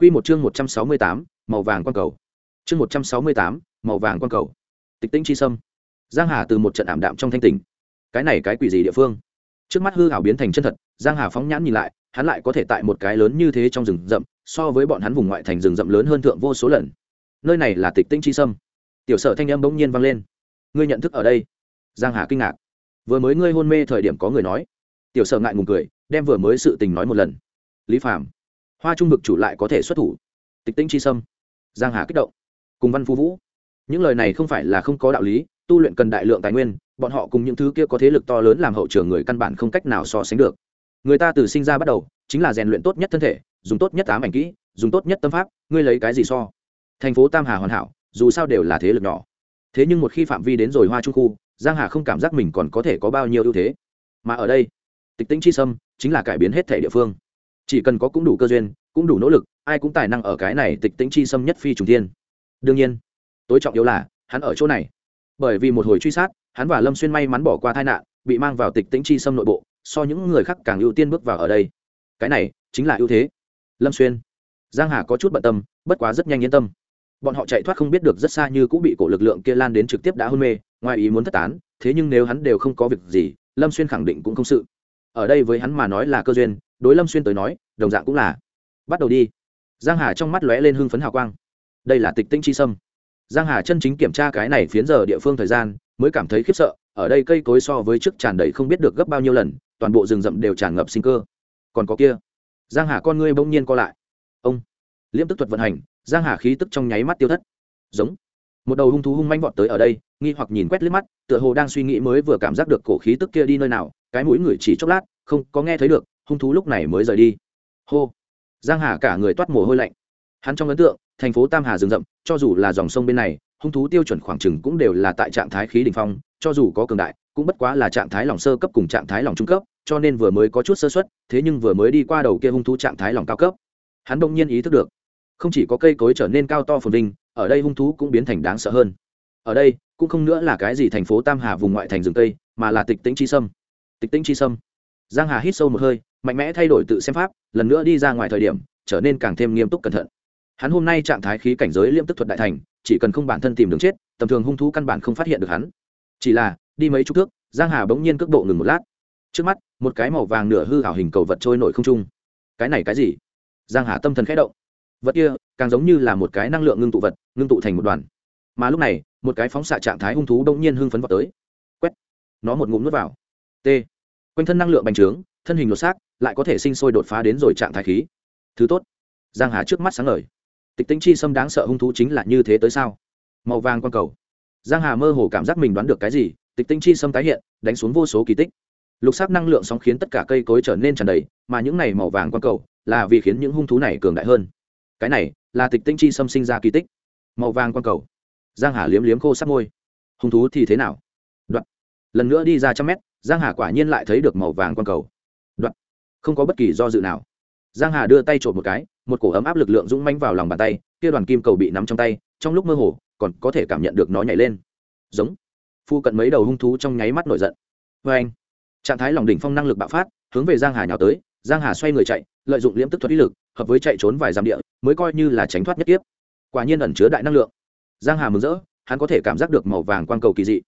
Quy một chương 168, màu vàng quan cầu. Chương 168, màu vàng quan cầu. Tịch tĩnh chi sâm. Giang Hà từ một trận ảm đạm trong thanh tỉnh. Cái này cái quỷ gì địa phương? Trước mắt hư ảo biến thành chân thật, Giang Hà phóng nhãn nhìn lại, hắn lại có thể tại một cái lớn như thế trong rừng rậm, so với bọn hắn vùng ngoại thành rừng rậm lớn hơn thượng vô số lần. Nơi này là Tịch tĩnh chi sâm. Tiểu Sở thanh âm bỗng nhiên vang lên. Ngươi nhận thức ở đây? Giang Hà kinh ngạc. Vừa mới ngươi hôn mê thời điểm có người nói. Tiểu Sở ngại ngùng cười, đem vừa mới sự tình nói một lần. Lý Phàm hoa trung vực chủ lại có thể xuất thủ. Tịch tĩnh chi sâm, giang hà kích động, cùng văn phú vũ. Những lời này không phải là không có đạo lý, tu luyện cần đại lượng tài nguyên, bọn họ cùng những thứ kia có thế lực to lớn làm hậu trường người căn bản không cách nào so sánh được. Người ta từ sinh ra bắt đầu, chính là rèn luyện tốt nhất thân thể, dùng tốt nhất ám ảnh kỹ, dùng tốt nhất tâm pháp, ngươi lấy cái gì so? Thành phố tam hà hoàn hảo, dù sao đều là thế lực nhỏ. Thế nhưng một khi phạm vi đến rồi hoa trung khu, giang hà không cảm giác mình còn có thể có bao nhiêu ưu thế. Mà ở đây, tịch tĩnh chi sâm chính là cải biến hết thể địa phương chỉ cần có cũng đủ cơ duyên, cũng đủ nỗ lực, ai cũng tài năng ở cái này tịch tĩnh chi xâm nhất phi trùng thiên. Đương nhiên, tối trọng yếu là, hắn ở chỗ này. Bởi vì một hồi truy sát, hắn và lâm xuyên may mắn bỏ qua tai nạn, bị mang vào tịch tĩnh chi xâm nội bộ, so những người khác càng ưu tiên bước vào ở đây. Cái này, chính là ưu thế. Lâm xuyên. Giang hà có chút bận tâm, bất quá rất nhanh yên tâm. Bọn họ chạy thoát không biết được rất xa như cũng bị cổ lực lượng kia lan đến trực tiếp đã hôn mê, ngoài ý muốn thất tán, thế nhưng nếu hắn đều không có việc gì, lâm xuyên khẳng định cũng không sự. Ở đây với hắn mà nói là cơ duyên đối lâm xuyên tới nói, đồng dạng cũng là. Bắt đầu đi. Giang hà trong mắt lóe lên hưng phấn hào quang. Đây là tịch tinh chi sâm. Giang hà chân chính kiểm tra cái này phiến giờ địa phương thời gian, mới cảm thấy khiếp sợ, ở đây cây cối so với trước tràn đầy không biết được gấp bao nhiêu lần, toàn bộ rừng rậm đều tràn ngập sinh cơ. Còn có kia. Giang hà con ngươi bỗng nhiên co lại. Ông. Liễm tức thuật vận hành, giang hà khí tức trong nháy mắt tiêu thất. Giống. Một đầu hung thú hung manh vọt tới ở đây, nghi hoặc nhìn quét liếc mắt, tựa hồ đang suy nghĩ mới vừa cảm giác được cổ khí tức kia đi nơi nào, cái mũi người chỉ chốc lát, không có nghe thấy được hung thú lúc này mới rời đi. Hô. Giang hà cả người toát mồ hôi lạnh. Hắn trong ấn tượng, thành phố tam hà rừng rậm, cho dù là dòng sông bên này, hung thú tiêu chuẩn khoảng chừng cũng đều là tại trạng thái khí đỉnh phong, cho dù có cường đại, cũng bất quá là trạng thái lòng sơ cấp cùng trạng thái lòng trung cấp, cho nên vừa mới có chút sơ suất, thế nhưng vừa mới đi qua đầu kia hung thú trạng thái lòng cao cấp. Hắn đông nhiên ý thức được, không chỉ có cây cối trở nên cao to phồn vinh, ở đây hung thú cũng biến thành đáng sợ hơn. Ở đây, cũng không nữa là cái gì thành phố tam hà vùng ngoại thành rừng tây mà là tịch tĩnh chi sâm. Tịch tĩnh chi sâm. Giang hà hít sâu một hơi mạnh mẽ thay đổi tự xem pháp, lần nữa đi ra ngoài thời điểm, trở nên càng thêm nghiêm túc cẩn thận. Hắn hôm nay trạng thái khí cảnh giới liêm tức thuật đại thành, chỉ cần không bản thân tìm đường chết, tầm thường hung thú căn bản không phát hiện được hắn. Chỉ là, đi mấy chục thước, giang hà bỗng nhiên cước bộ ngừng một lát. Trước mắt, một cái màu vàng nửa hư hảo hình cầu vật trôi nổi không trung. Cái này cái gì? Giang hà tâm thần khẽ động. Vật kia, càng giống như là một cái năng lượng ngưng tụ vật, ngưng tụ thành một đoàn. Mà lúc này, một cái phóng xạ trạng thái hung thú đông nhiên hưng phấn vào tới. Quét. Nó một ngụm nuốt vào. T. Quanh thân năng lượng bành trướng thân hình lột xác, lại có thể sinh sôi đột phá đến rồi trạng thái khí. Thứ tốt, giang hà trước mắt sáng ngời. Tịch tính chi xâm đáng sợ hung thú chính là như thế tới sao? Màu vàng quang cầu. Giang hà mơ hồ cảm giác mình đoán được cái gì, tịch tinh chi xâm tái hiện, đánh xuống vô số kỳ tích. Lục sắc năng lượng sóng khiến tất cả cây cối trở nên tràn đầy, mà những này màu vàng quang cầu là vì khiến những hung thú này cường đại hơn. Cái này là tịch tinh chi xâm sinh ra kỳ tích. Màu vàng quang cầu. Giang hà liếm liếm khô sắc môi. Hung thú thì thế nào? Đoạn. Lần nữa đi ra trăm mét, giang hà quả nhiên lại thấy được màu vàng quang cầu không có bất kỳ do dự nào. Giang hà đưa tay trộm một cái, một cổ ấm áp lực lượng dũng manh vào lòng bàn tay, kia đoàn kim cầu bị nắm trong tay, trong lúc mơ hồ, còn có thể cảm nhận được nó nhảy lên. Giống. Phu cận mấy đầu hung thú trong nháy mắt nổi giận. Vê anh, trạng thái lòng đỉnh phong năng lực bạo phát, hướng về giang hà nhào tới, giang hà xoay người chạy, lợi dụng liễm tức thuật ý lực, hợp với chạy trốn vài dặm địa, mới coi như là tránh thoát nhất tiếp quả nhiên ẩn chứa đại năng lượng. Giang hà mừng rỡ, hắn có thể cảm giác được màu vàng quang cầu kỳ dị.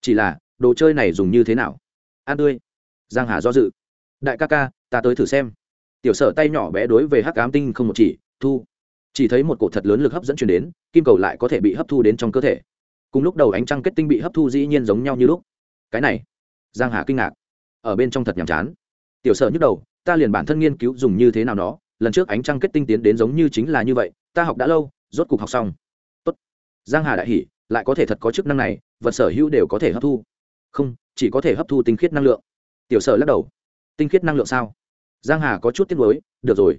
Chỉ là, đồ chơi này dùng như thế nào? An tươi. Giang hà do dự. Đại ca ca ta tới thử xem. Tiểu sở tay nhỏ bé đối về hắc ám tinh không một chỉ, thu. Chỉ thấy một cổ thật lớn lực hấp dẫn chuyển đến, kim cầu lại có thể bị hấp thu đến trong cơ thể. Cùng lúc đầu ánh trăng kết tinh bị hấp thu dĩ nhiên giống nhau như lúc. Cái này, giang hà kinh ngạc. Ở bên trong thật nhàm chán. Tiểu sở nhức đầu, ta liền bản thân nghiên cứu dùng như thế nào đó lần trước ánh trăng kết tinh tiến đến giống như chính là như vậy, ta học đã lâu, rốt cục học xong. Tốt. Giang hà đại hỉ, lại có thể thật có chức năng này, vật sở hữu đều có thể hấp thu. Không, chỉ có thể hấp thu tinh khiết năng lượng. Tiểu sở lắc đầu. Tinh khiết năng lượng sao? Giang hà có chút tiếc nuối, được rồi,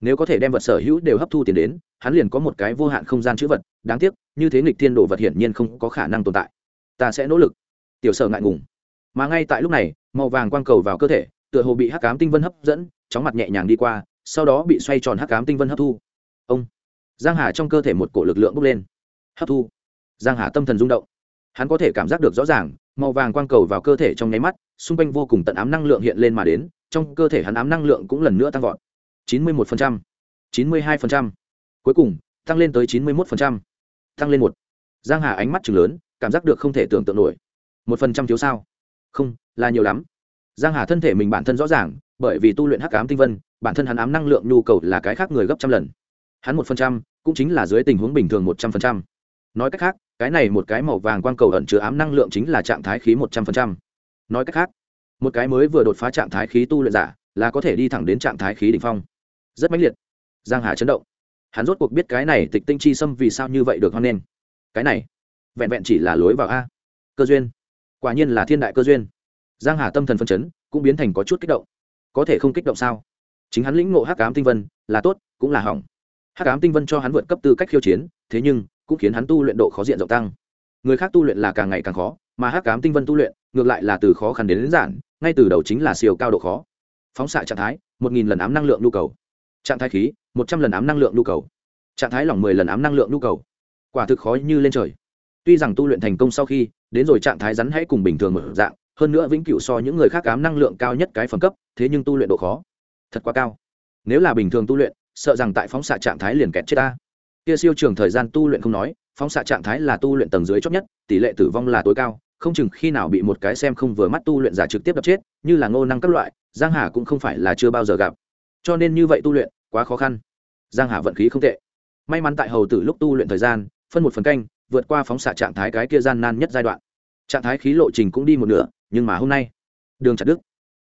nếu có thể đem vật sở hữu đều hấp thu tiền đến, hắn liền có một cái vô hạn không gian chữ vật, đáng tiếc, như thế nghịch thiên đồ vật hiển nhiên không có khả năng tồn tại. Ta sẽ nỗ lực. Tiểu sở ngại ngùng. Mà ngay tại lúc này, màu vàng quang cầu vào cơ thể, tựa hồ bị hắc ám tinh vân hấp dẫn, chóng mặt nhẹ nhàng đi qua, sau đó bị xoay tròn hắc ám tinh vân hấp thu. Ông! Giang hà trong cơ thể một cổ lực lượng bốc lên. Hấp thu. Giang hà tâm thần rung động. Hắn có thể cảm giác được rõ ràng, màu vàng quang cầu vào cơ thể trong nháy mắt, xung quanh vô cùng tận ám năng lượng hiện lên mà đến trong cơ thể hắn ám năng lượng cũng lần nữa tăng vọt. Chín mươi một chín mươi hai cuối cùng, tăng lên tới chín mươi một tăng lên một. Giang hà ánh mắt chừng lớn, cảm giác được không thể tưởng tượng nổi. Một phần trăm thiếu sao? Không, là nhiều lắm. Giang hà thân thể mình bản thân rõ ràng, bởi vì tu luyện hắc ám tinh vân, bản thân hắn ám năng lượng nhu cầu là cái khác người gấp trăm lần. Hắn một phần trăm, cũng chính là dưới tình huống bình thường một trăm phần trăm. Nói cách khác, cái này một cái màu vàng quang cầu ẩn chứa ám năng lượng chính là trạng thái khí một trăm phần trăm. Nói cách khác một cái mới vừa đột phá trạng thái khí tu luyện giả là có thể đi thẳng đến trạng thái khí đỉnh phong. Rất mãnh liệt. Giang hà chấn động. Hắn rốt cuộc biết cái này tịch tinh chi xâm vì sao như vậy được hoan nghênh. Cái này vẹn vẹn chỉ là lối vào a. Cơ duyên. Quả nhiên là thiên đại cơ duyên. Giang hà tâm thần phân chấn cũng biến thành có chút kích động. Có thể không kích động sao? Chính hắn lĩnh ngộ hắc ám tinh vân là tốt cũng là hỏng. Hắc ám tinh vân cho hắn vượt cấp tư cách khiêu chiến thế nhưng cũng khiến hắn tu luyện độ khó diện rộng tăng. Người khác tu luyện là càng ngày càng khó mà hắc ám tinh vân tu luyện ngược lại là từ khó khăn đến, đến giản ngay từ đầu chính là siêu cao độ khó. Phóng xạ trạng thái, một nghìn lần ám năng lượng nhu cầu. Trạng thái khí, một trăm lần ám năng lượng nhu cầu. Trạng thái lỏng mười lần ám năng lượng nhu cầu. Quả thực khó như lên trời. Tuy rằng tu luyện thành công sau khi, đến rồi trạng thái rắn hãy cùng bình thường mở dạng, hơn nữa vĩnh cửu so những người khác ám năng lượng cao nhất cái phẩm cấp, thế nhưng tu luyện độ khó. Thật quá cao. Nếu là bình thường tu luyện, sợ rằng tại phóng xạ trạng thái liền kẹt chết ta. Kia siêu trường thời gian tu luyện không nói, phóng xạ trạng thái là tu luyện tầng dưới chót nhất, tỷ lệ tử vong là tối cao không chừng khi nào bị một cái xem không vừa mắt tu luyện giả trực tiếp đập chết, như là ngô năng các loại, giang hà cũng không phải là chưa bao giờ gặp. Cho nên như vậy tu luyện, quá khó khăn. Giang hà vận khí không tệ. May mắn tại hầu tử lúc tu luyện thời gian, phân một phần canh, vượt qua phóng xạ trạng thái cái kia gian nan nhất giai đoạn. Trạng thái khí lộ trình cũng đi một nửa, nhưng mà hôm nay, đường chặt đức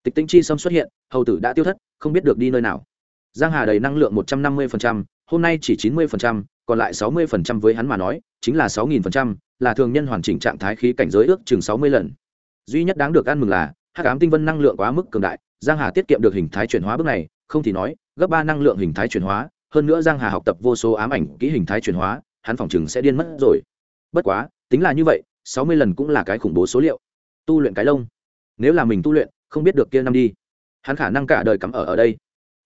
tịch tinh chi xâm xuất hiện, hầu tử đã tiêu thất, không biết được đi nơi nào. Giang hà đầy năng lượng một trăm năm mươi hôm nay chỉ chín mươi còn lại sáu mươi với hắn mà nói, chính là sáu nghìn là thường nhân hoàn chỉnh trạng thái khí cảnh giới ước chừng sáu mươi lần. Duy nhất đáng được ăn mừng là, hắc ám tinh vân năng lượng quá mức cường đại, giang hà tiết kiệm được hình thái chuyển hóa bước này, không thì nói, gấp ba năng lượng hình thái chuyển hóa, hơn nữa giang hà học tập vô số ám ảnh kỹ hình thái chuyển hóa, hắn phòng chừng sẽ điên mất rồi. Bất quá, tính là như vậy, sáu mươi lần cũng là cái khủng bố số liệu. Tu luyện cái lông. Nếu là mình tu luyện, không biết được kia năm đi. Hắn khả năng cả đời cắm ở ở đây.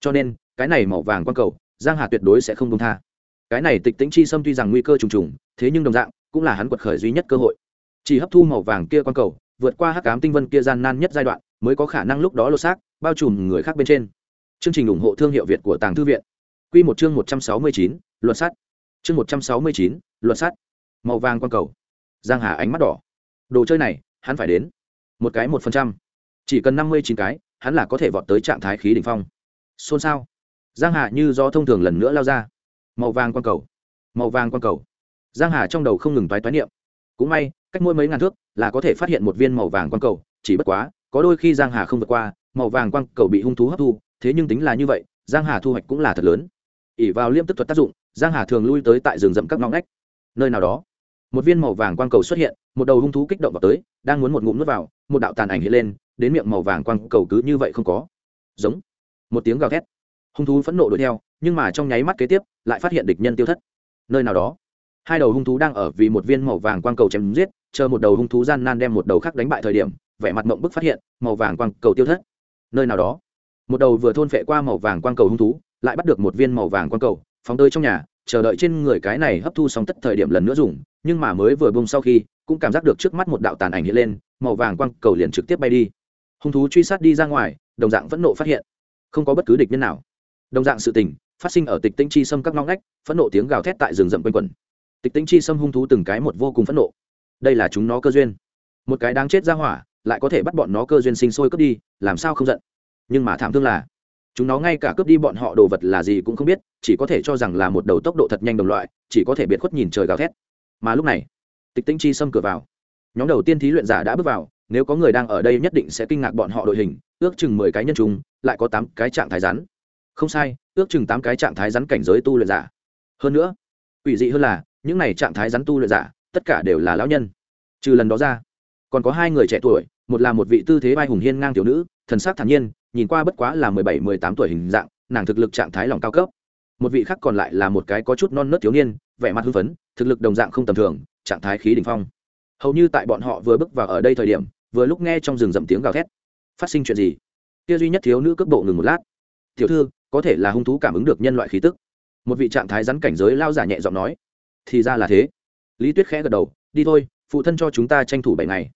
Cho nên, cái này màu vàng quan cầu, giang hà tuyệt đối sẽ không công tha. Cái này tịch tĩnh chi xâm tuy rằng nguy cơ trùng trùng, thế nhưng đồng dạng cũng là hắn quật khởi duy nhất cơ hội. Chỉ hấp thu màu vàng kia quan cầu, vượt qua hắc ám tinh vân kia gian nan nhất giai đoạn, mới có khả năng lúc đó lột xác, bao trùm người khác bên trên. Chương trình ủng hộ thương hiệu việt của tàng thư viện. Quy một chương một trăm sáu mươi chín, luật sắt. Chương một trăm sáu mươi chín, luật sắt. Màu vàng quan cầu. Giang hà ánh mắt đỏ. Đồ chơi này, hắn phải đến. Một cái một phần trăm. Chỉ cần năm mươi chín cái, hắn là có thể vọt tới trạng thái khí đỉnh phong. Xôn xao. Giang hà như do thông thường lần nữa lao ra. Màu vàng quan cầu. Màu vàng quan cầu giang hà trong đầu không ngừng toái toái niệm. Cũng may, cách mỗi mấy ngàn thước là có thể phát hiện một viên màu vàng quang cầu, chỉ bất quá, có đôi khi giang hà không vượt qua, màu vàng quang cầu bị hung thú hấp thu, thế nhưng tính là như vậy, giang hà thu hoạch cũng là thật lớn. Ỉ vào liêm tức thuật tác dụng, giang hà thường lui tới tại rừng rậm các ngõ ngách. Nơi nào đó, một viên màu vàng quang cầu xuất hiện, một đầu hung thú kích động vào tới, đang muốn một ngụm nuốt vào, một đạo tàn ảnh hiện lên, đến miệng màu vàng quang cầu cứ như vậy không có. Giống, một tiếng gào thét. Hung thú phẫn nộ đuổi theo, nhưng mà trong nháy mắt kế tiếp, lại phát hiện địch nhân tiêu thất. Nơi nào đó hai đầu hung thú đang ở vì một viên màu vàng quang cầu chém giết, chờ một đầu hung thú gian nan đem một đầu khác đánh bại thời điểm, vẻ mặt mộng bức phát hiện, màu vàng quang cầu tiêu thất. Nơi nào đó, một đầu vừa thôn phệ qua màu vàng quang cầu hung thú, lại bắt được một viên màu vàng quang cầu, phóng tơi trong nhà, chờ đợi trên người cái này hấp thu xong tất thời điểm lần nữa dùng, nhưng mà mới vừa bông sau khi, cũng cảm giác được trước mắt một đạo tàn ảnh hiện lên, màu vàng quang cầu liền trực tiếp bay đi. Hung thú truy sát đi ra ngoài, đồng dạng vẫn nộ phát hiện. Không có bất cứ địch nhân nào. Đồng dạng sự tình, phát sinh ở tịch tinh chi xâm các ngõ ngách, phẫn nộ tiếng gào thét tại rừng rậm quanh quẩn tịch tính chi xâm hung thú từng cái một vô cùng phẫn nộ. Đây là chúng nó cơ duyên. Một cái đáng chết ra hỏa, lại có thể bắt bọn nó cơ duyên sinh sôi cướp đi, làm sao không giận? Nhưng mà thảm thương là, chúng nó ngay cả cướp đi bọn họ đồ vật là gì cũng không biết, chỉ có thể cho rằng là một đầu tốc độ thật nhanh đồng loại, chỉ có thể biệt khuất nhìn trời gào thét. Mà lúc này, tịch Tĩnh chi xâm cửa vào. Nhóm đầu tiên thí luyện giả đã bước vào, nếu có người đang ở đây nhất định sẽ kinh ngạc bọn họ đội hình, ước chừng mười cái nhân trùng lại có tám cái trạng thái rắn. Không sai, ước chừng tám cái trạng thái rắn cảnh giới tu luyện giả. Hơn nữa ủy dị hơn là những này trạng thái rắn tu luyện giả, tất cả đều là lão nhân. Trừ lần đó ra, còn có hai người trẻ tuổi, một là một vị tư thế vai hùng hiên ngang tiểu nữ, thần sắc thản nhiên, nhìn qua bất quá là mười bảy, mười tám tuổi hình dạng, nàng thực lực trạng thái lòng cao cấp. Một vị khác còn lại là một cái có chút non nớt thiếu niên, vẻ mặt hưng phấn, thực lực đồng dạng không tầm thường, trạng thái khí đ ỉ n h phong. Hầu như tại bọn họ vừa bước vào ở đây thời điểm, vừa lúc nghe trong rừng rậm tiếng gào thét. Phát sinh chuyện gì? Kia duy nhất thiếu nữ cước bộ ngừng một lát. Tiểu thư, có thể là hung thú cảm ứng được nhân loại khí tức. Một vị trạng thái rắn cảnh giới lao giả nhẹ giọng nói thì ra là thế. Lý tuyết khẽ gật đầu, đi thôi, phụ thân cho chúng ta tranh thủ bảy ngày.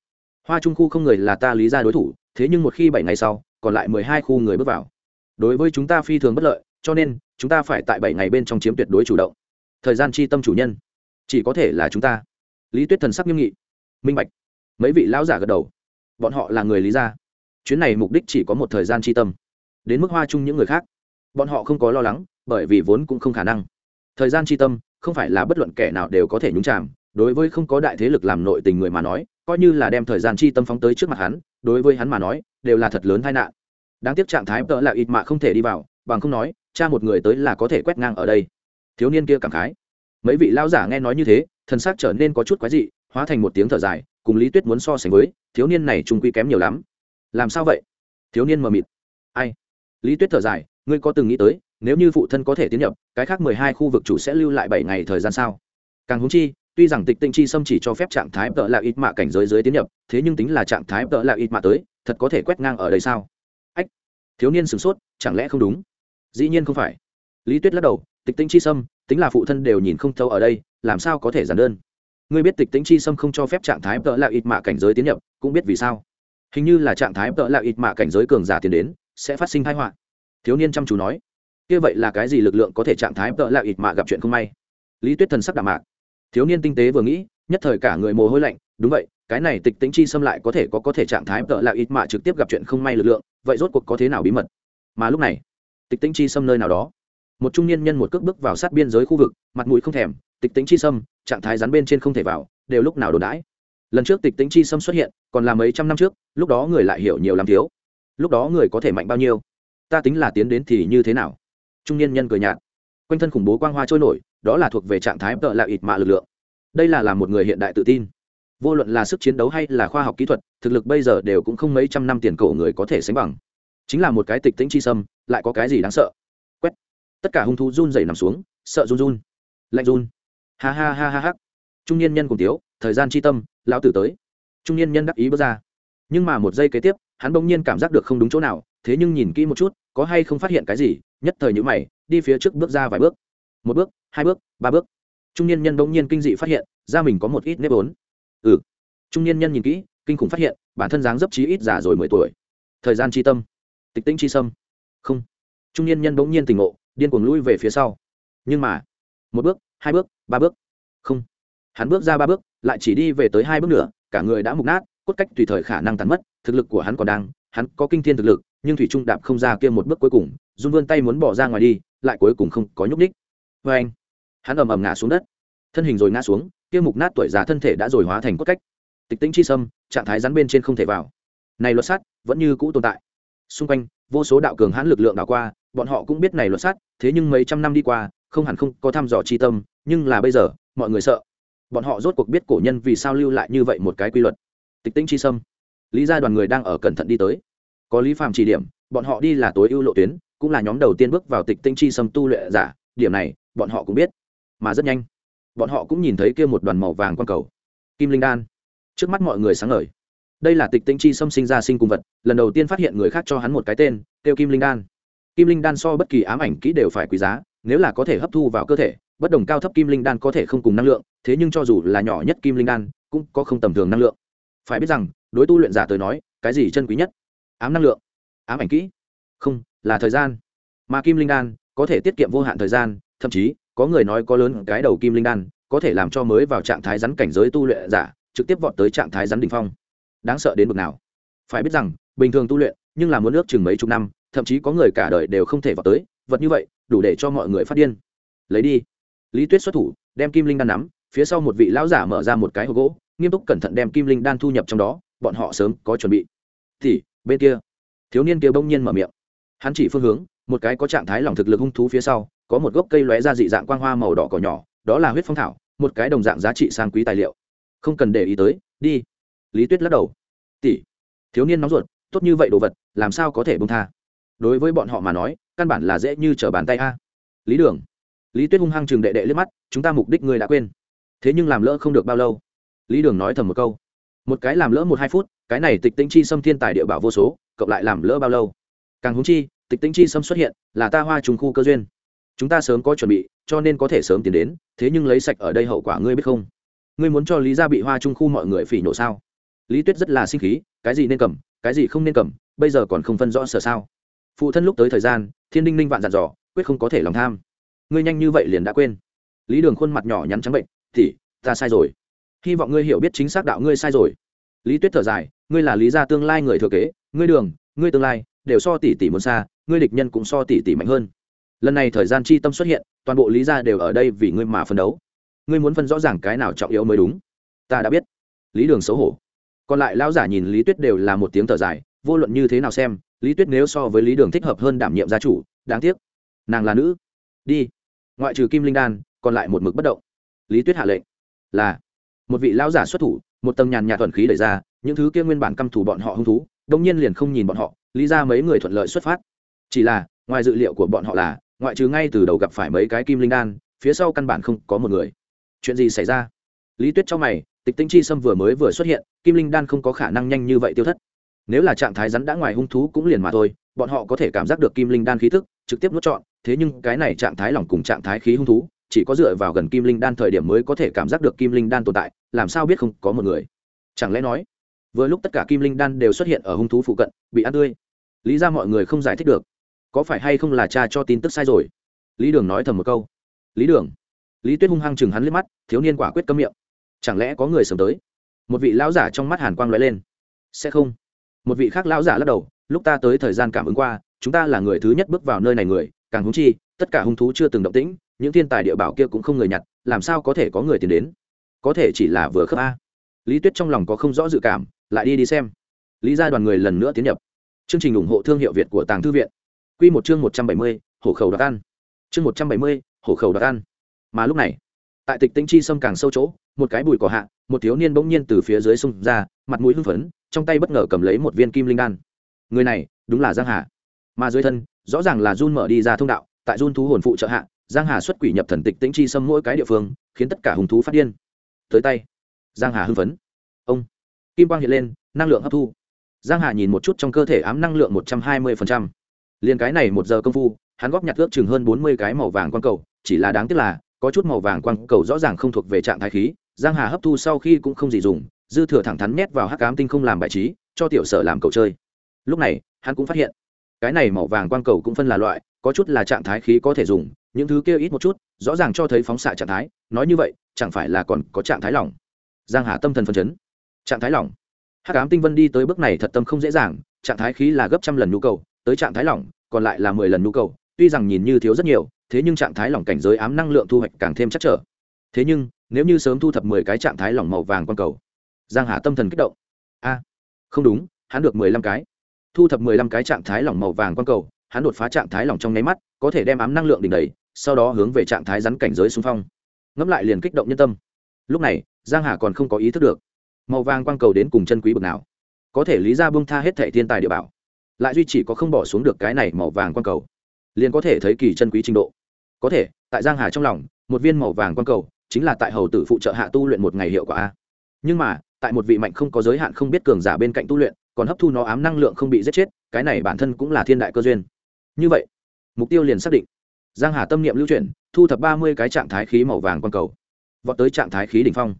Hoa trung khu không người là ta lý ra đối thủ, thế nhưng một khi bảy ngày sau, còn lại mười hai khu người bước vào. Đối với chúng ta phi thường bất lợi, cho nên, chúng ta phải tại bảy ngày bên trong chiếm tuyệt đối chủ động. Thời gian chi tâm chủ nhân, chỉ có thể là chúng ta. Lý tuyết thần sắc nghiêm nghị. Minh bạch. Mấy vị lão giả gật đầu. Bọn họ là người lý gia chuyến này mục đích chỉ có một thời gian chi tâm. Đến mức hoa chung những người khác, bọn họ không có lo lắng, bởi vì vốn cũng không khả năng. Thời gian chi tâm không phải là bất luận kẻ nào đều có thể nhúng chàm, đối với không có đại thế lực làm nội tình người mà nói, coi như là đem thời gian chi tâm phóng tới trước mặt hắn, đối với hắn mà nói, đều là thật lớn tai nạn. Đáng tiếc trạng thái tợ là ít mạ không thể đi vào, bằng không nói, cha một người tới là có thể quét ngang ở đây. Thiếu niên kia cảm khái. Mấy vị lao giả nghe nói như thế, thần xác trở nên có chút quái dị, hóa thành một tiếng thở dài, cùng lý tuyết muốn so sánh với, thiếu niên này trung quy kém nhiều lắm. Làm sao vậy? Thiếu niên mờ mịt. Ai? Lý tuyết thở dài, ngươi có từng nghĩ tới nếu như phụ thân có thể tiến nhập, cái khác mười hai khu vực chủ sẽ lưu lại bảy ngày thời gian sao? Càng húng chi, tuy rằng tịch tinh chi xâm chỉ cho phép trạng thái tợ là ít mạ cảnh giới dưới tiến nhập, thế nhưng tính là trạng thái tợ là ít mạ tới, thật có thể quét ngang ở đây sao? Ách, thiếu niên sửng sốt, chẳng lẽ không đúng? Dĩ nhiên không phải. Lý tuyết lắc đầu, tịch tinh chi xâm tính là phụ thân đều nhìn không thâu ở đây, làm sao có thể giản đơn? Ngươi biết tịch tinh chi xâm không cho phép trạng thái tợ là ít mạ cảnh giới tiến nhập, cũng biết vì sao. Hình như là trạng thái tợ là ít mạ cảnh giới cường giả tiến đến, sẽ phát sinh thái họa. Thiếu niên chăm chú nói kia vậy là cái gì lực lượng có thể trạng thái tợ lại ít mạ gặp chuyện không may? Lý tuyết thần sắc đạm mạc. Thiếu niên tinh tế vừa nghĩ, nhất thời cả người mồ hôi lạnh, đúng vậy, cái này tịch tính chi xâm lại có thể có có thể trạng thái tợ lại ít mạ trực tiếp gặp chuyện không may lực lượng, vậy rốt cuộc có thế nào bí mật? Mà lúc này, tịch tính chi xâm nơi nào đó, một trung niên nhân một cước bước vào sát biên giới khu vực, mặt mũi không thèm, tịch tính chi xâm, trạng thái rắn bên trên không thể vào, đều lúc nào đồn đãi. Lần trước tịch tính chi xâm xuất hiện, còn là mấy trăm năm trước, lúc đó người lại hiểu nhiều làm thiếu. Lúc đó người có thể mạnh bao nhiêu? Ta tính là tiến đến thì như thế nào? Trung niên nhân cười nhạt. Quanh thân khủng bố quang hoa trôi nổi, đó là thuộc về trạng thái tợ là ít mạ lực lượng. Đây là làm một người hiện đại tự tin. Vô luận là sức chiến đấu hay là khoa học kỹ thuật, thực lực bây giờ đều cũng không mấy trăm năm tiền cổ người có thể sánh bằng. Chính là một cái tịch tĩnh chi sâm, lại có cái gì đáng sợ? Quét. Tất cả hung thú run dày nằm xuống, sợ run run. Lạnh run. Ha ha ha ha ha. Trung niên nhân cùng tiếu, thời gian chi tâm, lão tử tới. Trung niên nhân đắc ý bước ra. Nhưng mà một giây kế tiếp, hắn bỗng nhiên cảm giác được không đúng chỗ nào thế nhưng nhìn kỹ một chút, có hay không phát hiện cái gì, nhất thời nhữ mày, đi phía trước bước ra vài bước. Một bước, hai bước, ba bước. Trung niên nhân bỗng nhiên kinh dị phát hiện ra mình có một ít nếp ốn. Ừ. Trung niên nhân nhìn kỹ, kinh khủng phát hiện, bản thân dáng dấp trí ít già rồi mười tuổi. Thời gian tri tâm. Tịch tĩnh tri sâm. Không. Trung niên nhân bỗng nhiên tỉnh ngộ, điên cuồng lui về phía sau. Nhưng mà, một bước, hai bước, ba bước. Không. Hắn bước ra ba bước, lại chỉ đi về tới hai bước nữa, cả người đã mục nát, cốt cách tùy thời khả năng tàn mất, thực lực của hắn còn đang, hắn có kinh thiên thực lực nhưng thủy trung đạp không ra kia một bước cuối cùng run vươn tay muốn bỏ ra ngoài đi lại cuối cùng không có nhúc ních vê anh hắn ầm ầm ngã xuống đất. Thân hình rồi ngã xuống kia mục nát tuổi già thân thể đã rồi hóa thành cốt cách. Tịch tĩnh chi sâm trạng thái rắn bên trên không thể vào. Này luật sát vẫn như cũ tồn tại. Xung quanh vô số đạo cường hãn lực lượng đảo qua bọn họ cũng biết này luật sát, thế nhưng mấy trăm năm đi qua không hẳn không có thăm dò chi tâm nhưng là bây giờ mọi người sợ. Bọn họ rốt cuộc biết cổ nhân vì sao lưu lại như vậy một cái quy luật. Tịch tĩnh chi sâm. Lý gia đoàn người đang ở cẩn thận đi tới có lý phạm chỉ điểm, bọn họ đi là tối ưu lộ tuyến, cũng là nhóm đầu tiên bước vào tịch tinh chi sâm tu luyện giả, điểm này, bọn họ cũng biết. Mà rất nhanh, bọn họ cũng nhìn thấy kia một đoàn màu vàng quang cầu. Kim linh đan. Trước mắt mọi người sáng ngời. Đây là tịch tinh chi sâm sinh ra sinh cùng vật, lần đầu tiên phát hiện người khác cho hắn một cái tên, kêu kim linh đan. Kim linh đan so bất kỳ ám ảnh kỹ đều phải quý giá, nếu là có thể hấp thu vào cơ thể, bất đồng cao thấp kim linh đan có thể không cùng năng lượng, thế nhưng cho dù là nhỏ nhất kim linh đan, cũng có không tầm thường năng lượng. Phải biết rằng, đối tu luyện giả tới nói, cái gì chân quý nhất? Ám năng lượng, ám ảnh kỹ. Không, là thời gian. Mà kim linh đan có thể tiết kiệm vô hạn thời gian, thậm chí, có người nói có lớn cái đầu kim linh đan có thể làm cho mới vào trạng thái rắn cảnh giới tu luyện giả, trực tiếp vọt tới trạng thái rắn đ ỉ n h phong. Đáng sợ đến bực nào. Phải biết rằng, bình thường tu luyện, nhưng là muốn ước chừng mấy chục năm, thậm chí có người cả đời đều không thể vọt tới, vật như vậy, đủ để cho mọi người phát điên. Lấy đi. Lý tuyết xuất thủ, đem kim linh đan nắm, phía sau một vị lão giả mở ra một cái hộp gỗ, nghiêm túc cẩn thận đem kim linh đan thu nhập trong đó, bọn họ sớm có chuẩn bị. Thì bên kia. Thiếu niên kia bỗng nhiên mở miệng. Hắn chỉ phương hướng, một cái có trạng thái lòng thực lực hung thú phía sau, có một gốc cây lóe ra dị dạng quang hoa màu đỏ cỏ nhỏ, đó là huyết phong thảo, một cái đồng dạng giá trị sang quý tài liệu. Không cần để ý tới, đi. Lý tuyết lắc đầu. Tỷ. Thiếu niên nóng ruột, tốt như vậy đồ vật, làm sao có thể bông tha? Đối với bọn họ mà nói, căn bản là dễ như trở bàn tay a. Lý đường. Lý tuyết hung hăng chừng đệ đệ liếc mắt, chúng ta mục đích người đã quên. Thế nhưng làm lỡ không được bao lâu. Lý đường nói thầm một câu. Một cái làm lỡ một hai phút cái này tịch tĩnh chi xâm thiên tài địa bảo vô số, cộng lại làm lỡ bao lâu? Càng húng chi, tịch tĩnh chi xâm xuất hiện, là ta hoa trùng khu cơ duyên. Chúng ta sớm có chuẩn bị, cho nên có thể sớm tiến đến, thế nhưng lấy sạch ở đây hậu quả ngươi biết không? Ngươi muốn cho lý gia bị hoa trung khu mọi người phỉ nhổ sao? Lý tuyết rất là sinh khí, cái gì nên cầm, cái gì không nên cầm, bây giờ còn không phân rõ sở sao? Phụ thân lúc tới thời gian, thiên đinh ninh vạn dặn dò, quyết không có thể lòng tham. Ngươi nhanh như vậy liền đã quên. Lý đường khuôn mặt nhỏ nhắn trắng bệnh thì ta sai rồi. Hy vọng ngươi hiểu biết chính xác đạo ngươi sai rồi lý tuyết thở dài, ngươi là lý gia tương lai người thừa kế, ngươi đường, ngươi tương lai đều so tỷ tỷ muốn xa, ngươi địch nhân cũng so tỷ tỷ mạnh hơn. Lần này thời gian chi tâm xuất hiện, toàn bộ lý gia đều ở đây vì ngươi mà phân đấu. Ngươi muốn phân rõ ràng cái nào trọng yếu mới đúng. Ta đã biết. Lý đường xấu hổ. Còn lại lão giả nhìn lý tuyết đều là một tiếng thở dài, vô luận như thế nào xem, lý tuyết nếu so với lý đường thích hợp hơn đảm nhiệm gia chủ, đáng tiếc. Nàng là nữ. Đi. Ngoại trừ kim linh đan, còn lại một mực bất động. Lý tuyết hạ lệnh. Là. Một vị lão giả xuất thủ một tầng nhàn nhạt thuần khí đẩy ra, những thứ kia nguyên bản căm thù bọn họ hung thú, đông nhiên liền không nhìn bọn họ, lý ra mấy người thuận lợi xuất phát. Chỉ là, ngoài dự liệu của bọn họ là, ngoại trừ ngay từ đầu gặp phải mấy cái kim linh đan, phía sau căn bản không có một người. Chuyện gì xảy ra? Lý tuyết trong mày, tịch tinh chi sâm vừa mới vừa xuất hiện, kim linh đan không có khả năng nhanh như vậy tiêu thất. Nếu là trạng thái rắn đã ngoài hung thú cũng liền mà thôi, bọn họ có thể cảm giác được kim linh đan khí thức trực tiếp nuốt trọn, thế nhưng cái này trạng thái lỏng cùng trạng thái khí hung thú chỉ có dựa vào gần kim linh đan thời điểm mới có thể cảm giác được kim linh đan tồn tại, làm sao biết không có một người? Chẳng lẽ nói, vừa lúc tất cả kim linh đan đều xuất hiện ở hung thú phụ cận, bị ăn tươi. Lý ra mọi người không giải thích được. Có phải hay không là cha cho tin tức sai rồi? Lý đường nói thầm một câu. Lý đường. Lý tuyết hung hăng chừng hắn liếc mắt, thiếu niên quả quyết cấm miệng. Chẳng lẽ có người sớm tới? Một vị lão giả trong mắt hàn quang l ó e lên. Sẽ không. Một vị khác lão giả lắc đầu, lúc ta tới thời gian cảm ứng qua, chúng ta là người thứ nhất bước vào nơi này người, càng húng chi, tất cả hung thú chưa từng động tĩnh những thiên tài địa bảo kia cũng không người nhặt, làm sao có thể có người tìm đến? Có thể chỉ là vừa khớp a. Lý tuyết trong lòng có không rõ dự cảm, lại đi đi xem. Lý ra đoàn người lần nữa tiến nhập. Chương trình ủng hộ thương hiệu việt của tàng thư viện. Q một chương một trăm bảy mươi, hổ khẩu đoạt ăn. Chương một trăm bảy mươi, hổ khẩu đoạt ăn. Mà lúc này, tại tịch tĩnh chi sâm càng sâu chỗ, một cái bụi cỏ hạ, một thiếu niên bỗng nhiên từ phía dưới sông ra, mặt mũi hưng phấn, trong tay bất ngờ cầm lấy một viên kim linh đan. Người này, đúng là giang hà. Mà dưới thân, rõ ràng là run mở đi ra thông đạo, tại run thú hồn phụ trợ hạ giang hà xuất quỷ nhập thần tịch tĩnh chi xâm mỗi cái địa phương, khiến tất cả hùng thú phát điên. Tới tay. Giang hà hưng phấn. Ông. Kim quang hiện lên, năng lượng hấp thu. Giang hà nhìn một chút trong cơ thể ám năng lượng một trăm hai mươi liền cái này một giờ công phu, hắn góp nhặt ước chừng hơn bốn mươi cái màu vàng quang cầu, chỉ là đáng tiếc là, có chút màu vàng quang cầu rõ ràng không thuộc về trạng thái khí, giang hà hấp thu sau khi cũng không gì dùng, dư thừa thẳng thắn nhét vào hắc ám tinh không làm bài trí, cho tiểu sở làm cầu chơi. Lúc này, hắn cũng phát hiện, cái này màu vàng quang cầu cũng phân là loại, có chút là trạng thái khí có thể dùng những thứ kia ít một chút, rõ ràng cho thấy phóng xạ trạng thái, nói như vậy, chẳng phải là còn có trạng thái lỏng. Giang hà tâm thần phân chấn. Trạng thái lỏng. Hắc ám tinh vân đi tới bước này thật tâm không dễ dàng, trạng thái khí là gấp trăm lần nhu cầu, tới trạng thái lỏng, còn lại là mười lần nhu cầu, tuy rằng nhìn như thiếu rất nhiều, thế nhưng trạng thái lỏng cảnh giới ám năng lượng thu hoạch càng thêm chắc trở. Thế nhưng, nếu như sớm thu thập mười cái trạng thái lỏng màu vàng quang cầu, giang hà tâm thần kích động. A, không đúng, hắn được mười lăm cái. Thu thập mười lăm cái trạng thái lỏng màu vàng quang cầu, hắn đột phá trạng thái lỏng trong nháy mắt, có thể đem ám năng lượng đỉnh đầy sau đó hướng về trạng thái rắn cảnh giới xung phong, ngẫm lại liền kích động nhân tâm. Lúc này, giang hà còn không có ý thức được, màu vàng quang cầu đến cùng chân quý bực nào. Có thể lý ra bông tha hết thẻ thiên tài địa bảo, lại duy chỉ có không bỏ xuống được cái này màu vàng quang cầu, liền có thể thấy kỳ chân quý trình độ. Có thể, tại giang hà trong lòng, một viên màu vàng quang cầu chính là tại hầu tử phụ trợ hạ tu luyện một ngày hiệu quả a. Nhưng mà, tại một vị mạnh không có giới hạn không biết cường giả bên cạnh tu luyện, còn hấp thu nó ám năng lượng không bị giết chết, cái này bản thân cũng là thiên đại cơ duyên. Như vậy, mục tiêu liền xác định giang hà tâm niệm lưu chuyển, thu thập ba mươi cái trạng thái khí màu vàng quang cầu. Vọt tới trạng thái khí đỉnh phong.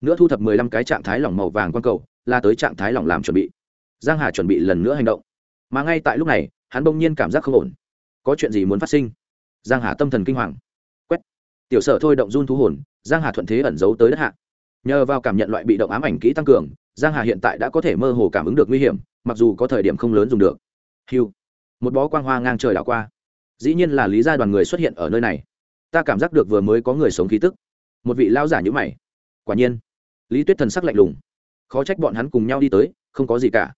Nữa thu thập mười lăm cái trạng thái lỏng màu vàng quang cầu, là tới trạng thái lỏng làm chuẩn bị. Giang hà chuẩn bị lần nữa hành động. Mà ngay tại lúc này, hắn bỗng nhiên cảm giác không ổn. Có chuyện gì muốn phát sinh? Giang hà tâm thần kinh hoàng. Quét. Tiểu sở thôi động run thú hồn, giang hà thuận thế ẩn giấu tới đất hạ. Nhờ vào cảm nhận loại bị động ám ảnh kỹ tăng cường, giang hà hiện tại đã có thể mơ hồ cảm ứng được nguy hiểm, mặc dù có thời điểm không lớn dùng được. Hiu. Một bó quang hoa ngang trời đảo qua dĩ nhiên là lý gia đoàn người xuất hiện ở nơi này. Ta cảm giác được vừa mới có người sống khí tức. Một vị lao giả như mày. Quả nhiên, lý tuyết thần sắc lạnh lùng. Khó trách bọn hắn cùng nhau đi tới, không có gì cả.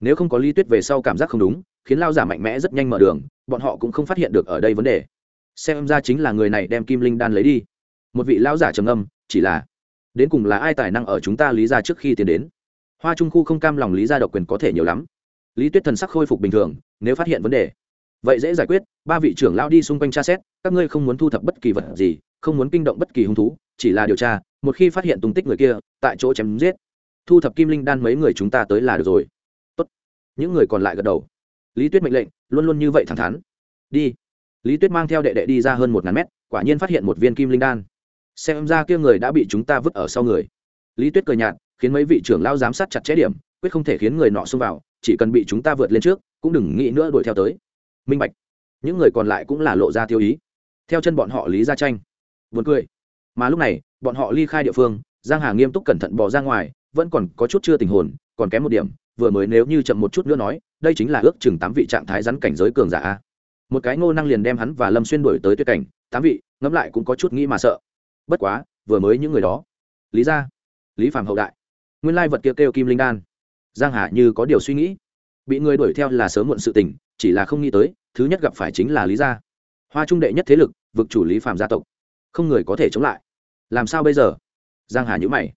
Nếu không có lý tuyết về sau cảm giác không đúng, khiến lao giả mạnh mẽ rất nhanh mở đường, bọn họ cũng không phát hiện được ở đây vấn đề. Xem ra chính là người này đem kim linh đan lấy đi. Một vị lao giả trầm âm chỉ là, đến cùng là ai tài năng ở chúng ta lý ra trước khi tiến đến? Hoa trung khu không cam lòng lý ra độc quyền có thể nhiều lắm. Lý tuyết thần sắc khôi phục bình thường, nếu phát hiện vấn đề vậy dễ giải quyết, ba vị trưởng lao đi xung quanh tra xét, các ngươi không muốn thu thập bất kỳ vật gì, không muốn kinh động bất kỳ hung thú, chỉ là điều tra, một khi phát hiện tung tích người kia, tại chỗ chém giết. Thu thập kim linh đan mấy người chúng ta tới là được rồi. Tốt. những người còn lại gật đầu. Lý tuyết mệnh lệnh, luôn luôn như vậy thẳng thắn. Đi. Lý tuyết mang theo đệ đệ đi ra hơn một ngàn mét, quả nhiên phát hiện một viên kim linh đan. Xem ra kia người đã bị chúng ta vứt ở sau người. Lý tuyết cười nhạt, khiến mấy vị trưởng lao giám sát chặt chẽ điểm, quyết không thể khiến người nọ xông vào, chỉ cần bị chúng ta vượt lên trước, cũng đừng nghĩ nữa đuổi theo tới minh bạch. Những người còn lại cũng là lộ ra tiêu ý. Theo chân bọn họ lý ra tranh vượt cười. Mà lúc này bọn họ ly khai địa phương giang hà nghiêm túc cẩn thận bỏ ra ngoài vẫn còn có chút chưa tình hồn còn kém một điểm vừa mới nếu như chậm một chút nữa nói đây chính là ước chừng tám vị trạng thái rắn cảnh giới cường giả a. Một cái ngô năng liền đem hắn và lâm xuyên đuổi tới tuyệt cảnh tám vị ngẫm lại cũng có chút nghĩ mà sợ. Bất quá vừa mới những người đó. Lý ra lý phạm hậu đại. Nguyên lai vật kia kêu, kêu kim linh đan. Giang hà như có điều suy nghĩ. Bị người đuổi theo là sớm muộn sự tình chỉ là không nghĩ tới, thứ nhất gặp phải chính là lý gia. Hoa trung đệ nhất thế lực, vực chủ lý phạm gia tộc. Không người có thể chống lại. Làm sao bây giờ? Giang hà nhữ mày.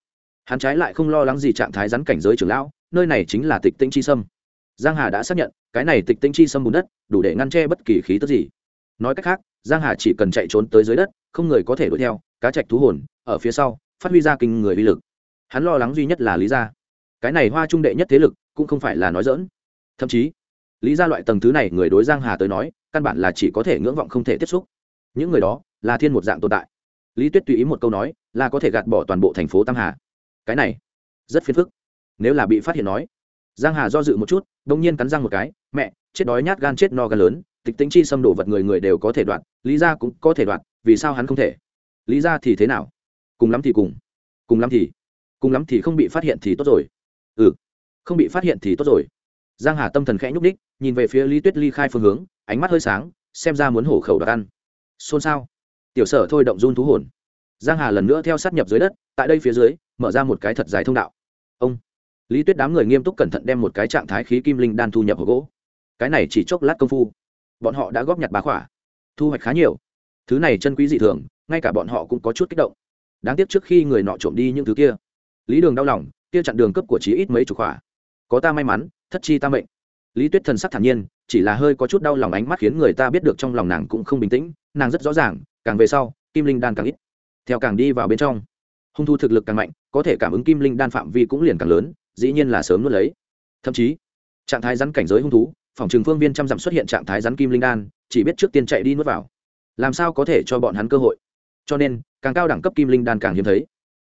Hắn trái lại không lo lắng gì trạng thái rắn cảnh giới trưởng lão, nơi này chính là tịch tinh chi sâm. Giang hà đã xác nhận, cái này tịch tinh chi sâm bùn đất, đủ để ngăn che bất kỳ khí tức gì. Nói cách khác, giang hà chỉ cần chạy trốn tới dưới đất, không người có thể đuổi theo, cá trạch thú hồn, ở phía sau, phát huy ra kinh người uy lực. Hắn lo lắng duy nhất là lý gia. Cái này hoa trung đệ nhất thế lực, cũng không phải là nói dỡn thậm chí lý gia loại tầng thứ này người đối giang hà tới nói, căn bản là chỉ có thể ngưỡng vọng không thể tiếp xúc. Những người đó, là thiên một dạng tồn tại. Lý tuyết tùy ý một câu nói, là có thể gạt bỏ toàn bộ thành phố tam hà. Cái này, rất phiền phức. Nếu là bị phát hiện nói, giang hà do dự một chút đông nhiên cắn răng một cái, mẹ, chết đói nhát gan chết no gan lớn, tịch tính chi xâm đổ vật người người đều có thể đoạn lý ra cũng có thể đoạn vì sao hắn không thể? Lý ra thì thế nào? Cùng lắm thì cùng. Cùng lắm thì, cùng lắm thì không bị phát hiện thì tốt rồi. Ừ không bị phát hiện thì tốt rồi giang hà tâm thần khẽ nhúc đích nhìn về phía lý tuyết ly khai phương hướng, ánh mắt hơi sáng, xem ra muốn hổ khẩu đoạt ăn. Xôn xao. Tiểu sở thôi động run thú hồn. Giang hà lần nữa theo sát nhập dưới đất, tại đây phía dưới, mở ra một cái thật dài thông đạo. Ông. Lý tuyết đám người nghiêm túc cẩn thận đem một cái trạng thái khí kim linh đan thu nhập hộp gỗ. Cái này chỉ chốc lát công phu. Bọn họ đã góp nhặt bá khỏa. Thu hoạch khá nhiều. Thứ này chân quý dị thường, ngay cả bọn họ cũng có chút kích động. Đáng tiếc trước khi người nọ trộm đi những thứ kia. Lý đường đau lòng, kia chặn đường cấp của chí ít mấy chục khỏa có ta may mắn, thất chi ta mệnh. Lý tuyết thần sắc thản nhiên, chỉ là hơi có chút đau lòng ánh mắt khiến người ta biết được trong lòng nàng cũng không bình tĩnh, nàng rất rõ ràng, càng về sau, kim linh đan càng ít. Theo càng đi vào bên trong, hung thu thực lực càng mạnh, có thể cảm ứng kim linh đan phạm vi cũng liền càng lớn, dĩ nhiên là sớm nuốt lấy. Thậm chí, trạng thái rắn cảnh giới hung thú, phòng trường phương viên trăm dặm xuất hiện trạng thái rắn kim linh đan, chỉ biết trước tiên chạy đi nuốt vào. Làm sao có thể cho bọn hắn cơ hội? Cho nên, càng cao đẳng cấp kim linh đan càng hiếm thấy.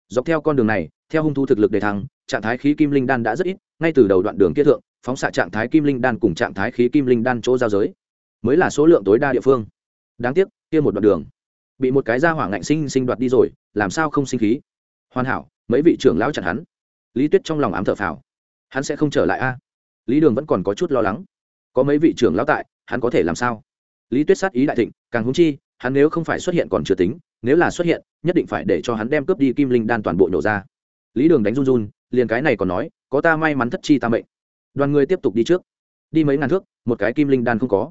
Dọc theo con đường này, theo hung thú thực lực đề thăng, trạng thái khí kim linh đan đã rất ít ngay từ đầu đoạn đường kia thượng, phóng xạ trạng thái kim linh đan cùng trạng thái khí kim linh đan chỗ giao giới, mới là số lượng tối đa địa phương. Đáng tiếc, kia một đoạn đường, bị một cái ra hỏa ngạnh sinh sinh đoạt đi rồi, làm sao không sinh khí? Hoàn hảo, mấy vị trưởng lão chặn hắn. Lý tuyết trong lòng ám thở phào. Hắn sẽ không trở lại a? Lý đường vẫn còn có chút lo lắng. Có mấy vị trưởng lão tại, hắn có thể làm sao? Lý tuyết sát ý đại thịnh, càng húng chi, hắn nếu không phải xuất hiện còn chưa tính, nếu là xuất hiện, nhất định phải để cho hắn đem cướp đi kim linh đan toàn bộ nhổ ra. Lý đường đánh run run, liền cái này còn nói có ta may mắn thất chi ta mệnh. Đoàn người tiếp tục đi trước. Đi mấy ngàn thước, một cái kim linh đan không có.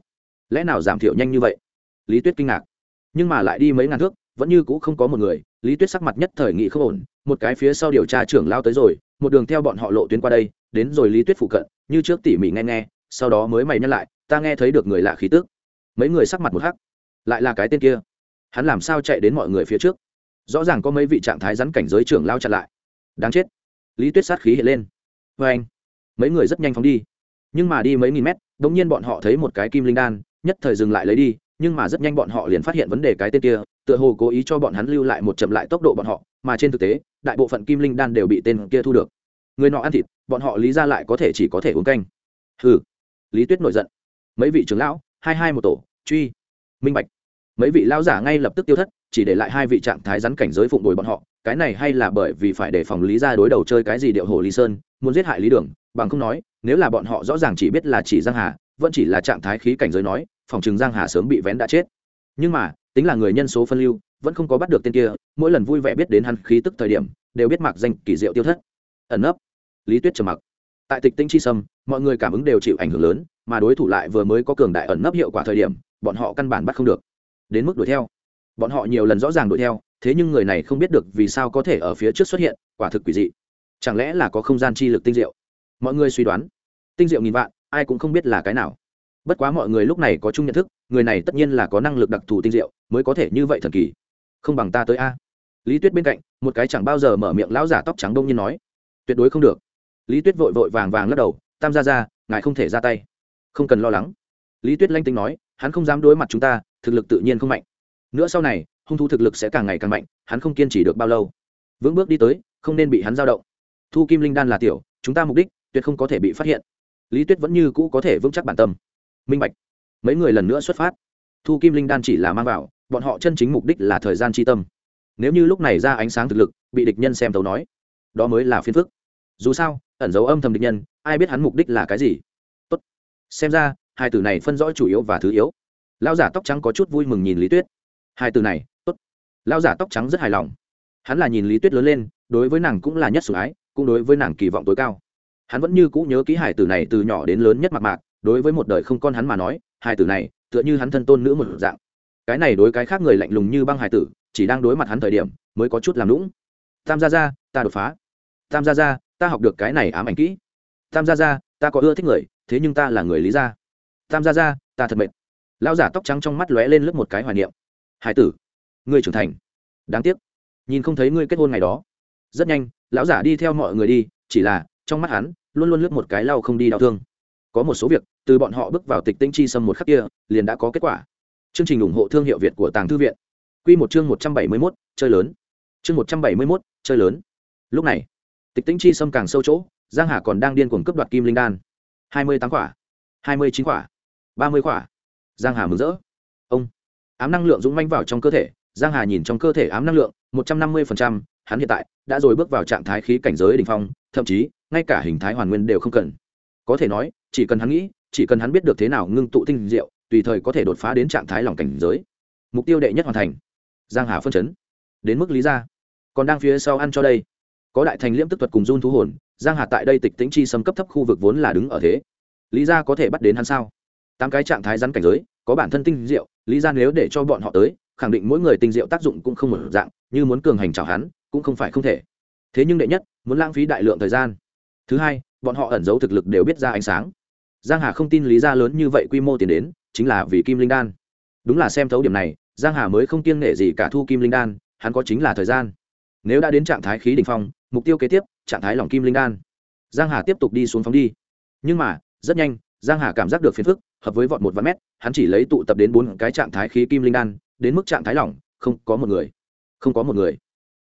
Lẽ nào giảm thiểu nhanh như vậy? Lý tuyết kinh ngạc. Nhưng mà lại đi mấy ngàn thước, vẫn như cũ không có một người. Lý tuyết sắc mặt nhất thời nghị không ổn, một cái phía sau điều tra trưởng lao tới rồi, một đường theo bọn họ lộ tuyến qua đây, đến rồi lý tuyết phụ cận, như trước tỉ mỉ nghe nghe, sau đó mới mày nhắc lại, ta nghe thấy được người lạ khí tức. Mấy người sắc mặt một hắc. Lại là cái tên kia. Hắn làm sao chạy đến mọi người phía trước? Rõ ràng có mấy vị trạng thái rắn cảnh giới trưởng lao chặn lại. Đáng chết. Lý tuyết sát khí hiện lên vê anh, mấy người rất nhanh phóng đi. Nhưng mà đi mấy nghìn mét đ ỗ n g nhiên bọn họ thấy một cái kim linh đan, nhất thời dừng lại lấy đi, nhưng mà rất nhanh bọn họ liền phát hiện vấn đề cái tên kia, tựa hồ cố ý cho bọn hắn lưu lại một chậm lại tốc độ bọn họ, mà trên thực tế, đại bộ phận kim linh đan đều bị tên kia thu được. Người nọ ăn thịt, bọn họ lý ra lại có thể chỉ có thể uống canh. Hừ, lý tuyết nổi giận. Mấy vị trưởng lão, hai hai một tổ, truy. Minh bạch. Mấy vị lão giả ngay lập tức tiêu thất chỉ để lại hai vị trạng thái rắn cảnh giới phụng bồi bọn họ, cái này hay là bởi vì phải để phòng lý ra đối đầu chơi cái gì điệu hồ lý sơn, muốn giết hại lý đường, bằng không nói, nếu là bọn họ rõ ràng chỉ biết là chỉ giang hà, vẫn chỉ là trạng thái khí cảnh giới nói, phòng chừng giang hà sớm bị vén đã chết. Nhưng mà, tính là người nhân số phân lưu, vẫn không có bắt được tên kia, mỗi lần vui vẻ biết đến hắn khí tức thời điểm, đều biết mặc danh kỳ diệu tiêu thất. Ẩn nấp. Lý tuyết trầm mặc. Tại tịch tinh chi sâm, mọi người cảm ứng đều chịu ảnh hưởng lớn, mà đối thủ lại vừa mới có cường đại ẩn nấp hiệu quả thời điểm, bọn họ căn bản bắt không được. Đến mức đuổi theo bọn họ nhiều lần rõ ràng đuổi theo, thế nhưng người này không biết được vì sao có thể ở phía trước xuất hiện, quả thực quỷ dị. Chẳng lẽ là có không gian chi lực tinh diệu? Mọi người suy đoán. Tinh diệu nghìn vạn, ai cũng không biết là cái nào. Bất quá mọi người lúc này có chung nhận thức, người này tất nhiên là có năng lực đặc thù tinh diệu, mới có thể như vậy thần kỳ. Không bằng ta tới a. Lý tuyết bên cạnh, một cái chẳng bao giờ mở miệng lão giả tóc trắng đông nhiên nói. Tuyệt đối không được. Lý tuyết vội vội vàng vàng lắc đầu, tam gia ra ngài không thể ra tay. Không cần lo lắng. Lý tuyết lanh tinh nói, hắn không dám đối mặt chúng ta, thực lực tự nhiên không mạnh nữa sau này, hung thu thực lực sẽ càng ngày càng mạnh, hắn không kiên trì được bao lâu. Vững bước đi tới, không nên bị hắn giao động. Thu kim linh đan là tiểu, chúng ta mục đích, tuyệt không có thể bị phát hiện. Lý tuyết vẫn như cũ có thể vững chắc bản tâm. Minh bạch. Mấy người lần nữa xuất phát. Thu kim linh đan chỉ là mang vào, bọn họ chân chính mục đích là thời gian tri tâm. Nếu như lúc này ra ánh sáng thực lực, bị địch nhân xem tấu nói, đó mới là phiền phức. Dù sao, ẩn dấu âm thầm địch nhân, ai biết hắn mục đích là cái gì. Tốt. Xem ra, hai từ này phân rõ chủ yếu và thứ yếu. Lao giả tóc trắng có chút vui mừng nhìn lý tuyết hai từ này, tốt. Lao giả tóc trắng rất hài lòng. Hắn là nhìn lý tuyết lớn lên, đối với nàng cũng là nhất sủng ái, cũng đối với nàng kỳ vọng tối cao. Hắn vẫn như cũ nhớ ký hải tử này từ nhỏ đến lớn nhất mặt mạc, đối với một đời không con hắn mà nói hải tử này, tựa như hắn thân tôn nữ một dạng. Cái này đối cái khác người lạnh lùng như băng hải tử, chỉ đang đối mặt hắn thời điểm, mới có chút làm lũng tam gia gia, ta đột phá. Tam gia gia, ta học được cái này ám ảnh kỹ. Tam gia gia, ta có ưa thích người, thế nhưng ta là người lý gia. Tam gia gia, ta thật mệt. Lão giả tóc trắng trong mắt lóe lên lướt một cái hoài niệm hải tử, ngươi trưởng thành. Đáng tiếc, nhìn không thấy ngươi kết hôn ngày đó. Rất nhanh, lão giả đi theo mọi người đi, chỉ là, trong mắt hắn, luôn luôn lướt một cái lau không đi đau thương. Có một số việc, từ bọn họ bước vào tịch tĩnh chi xâm một khắc kia, liền đã có kết quả. Chương trình ủng hộ thương hiệu việt của tàng thư viện. Q một chương một trăm bảy mươi mốt, chơi lớn. Chương một trăm bảy mươi mốt, chơi lớn. Lúc này, tịch tĩnh chi xâm càng sâu chỗ, giang hà còn đang điên cuồng cướp đoạt kim linh đan. Hai mươi tám quả, hai mươi chín quả, ba mươi quả. Giang hà mừng rỡ ám năng lượng dũng manh vào trong cơ thể, giang hà nhìn trong cơ thể ám năng lượng, một trăm năm mươi hắn hiện tại đã rồi bước vào trạng thái khí cảnh giới đ ỉ n h phong, thậm chí, ngay cả hình thái hoàn nguyên đều không cần. Có thể nói, chỉ cần hắn nghĩ, chỉ cần hắn biết được thế nào ngưng tụ tinh diệu, tùy thời có thể đột phá đến trạng thái lòng cảnh giới. Mục tiêu đệ nhất hoàn thành. Giang hà phân chấn. Đến mức lý ra còn đang phía sau ăn cho đây. Có đại thành liễm tức thuật cùng run thú hồn, giang hà tại đây tịch tĩnh chi xâm cấp thấp khu vực vốn là đứng ở thế. Lý ra có thể bắt đến hắn sao? Tám cái trạng thái rắn cảnh giới có bản thân tinh diệu, lý ra nếu để cho bọn họ tới, khẳng định mỗi người tinh diệu tác dụng cũng không một dạng, như muốn cường hành chào hắn, cũng không phải không thể. Thế nhưng đệ nhất, muốn lãng phí đại lượng thời gian. Thứ hai, bọn họ ẩn giấu thực lực đều biết ra ánh sáng. Giang hà không tin lý ra lớn như vậy quy mô tiền đến, chính là vì kim linh đan. Đúng là xem thấu điểm này, giang hà mới không kiêng nể gì cả thu kim linh đan, hắn có chính là thời gian. Nếu đã đến trạng thái khí đỉnh phong, mục tiêu kế tiếp, trạng thái lỏng kim linh đan. Giang hà tiếp tục đi xuống phóng đi. Nhưng mà, rất nhanh, giang hà cảm giác được phiền phức hợp với vọt một vạn mét, hắn chỉ lấy tụ tập đến bốn cái trạng thái khí kim linh đan, đến mức trạng thái lỏng, không có một người. Không có một người.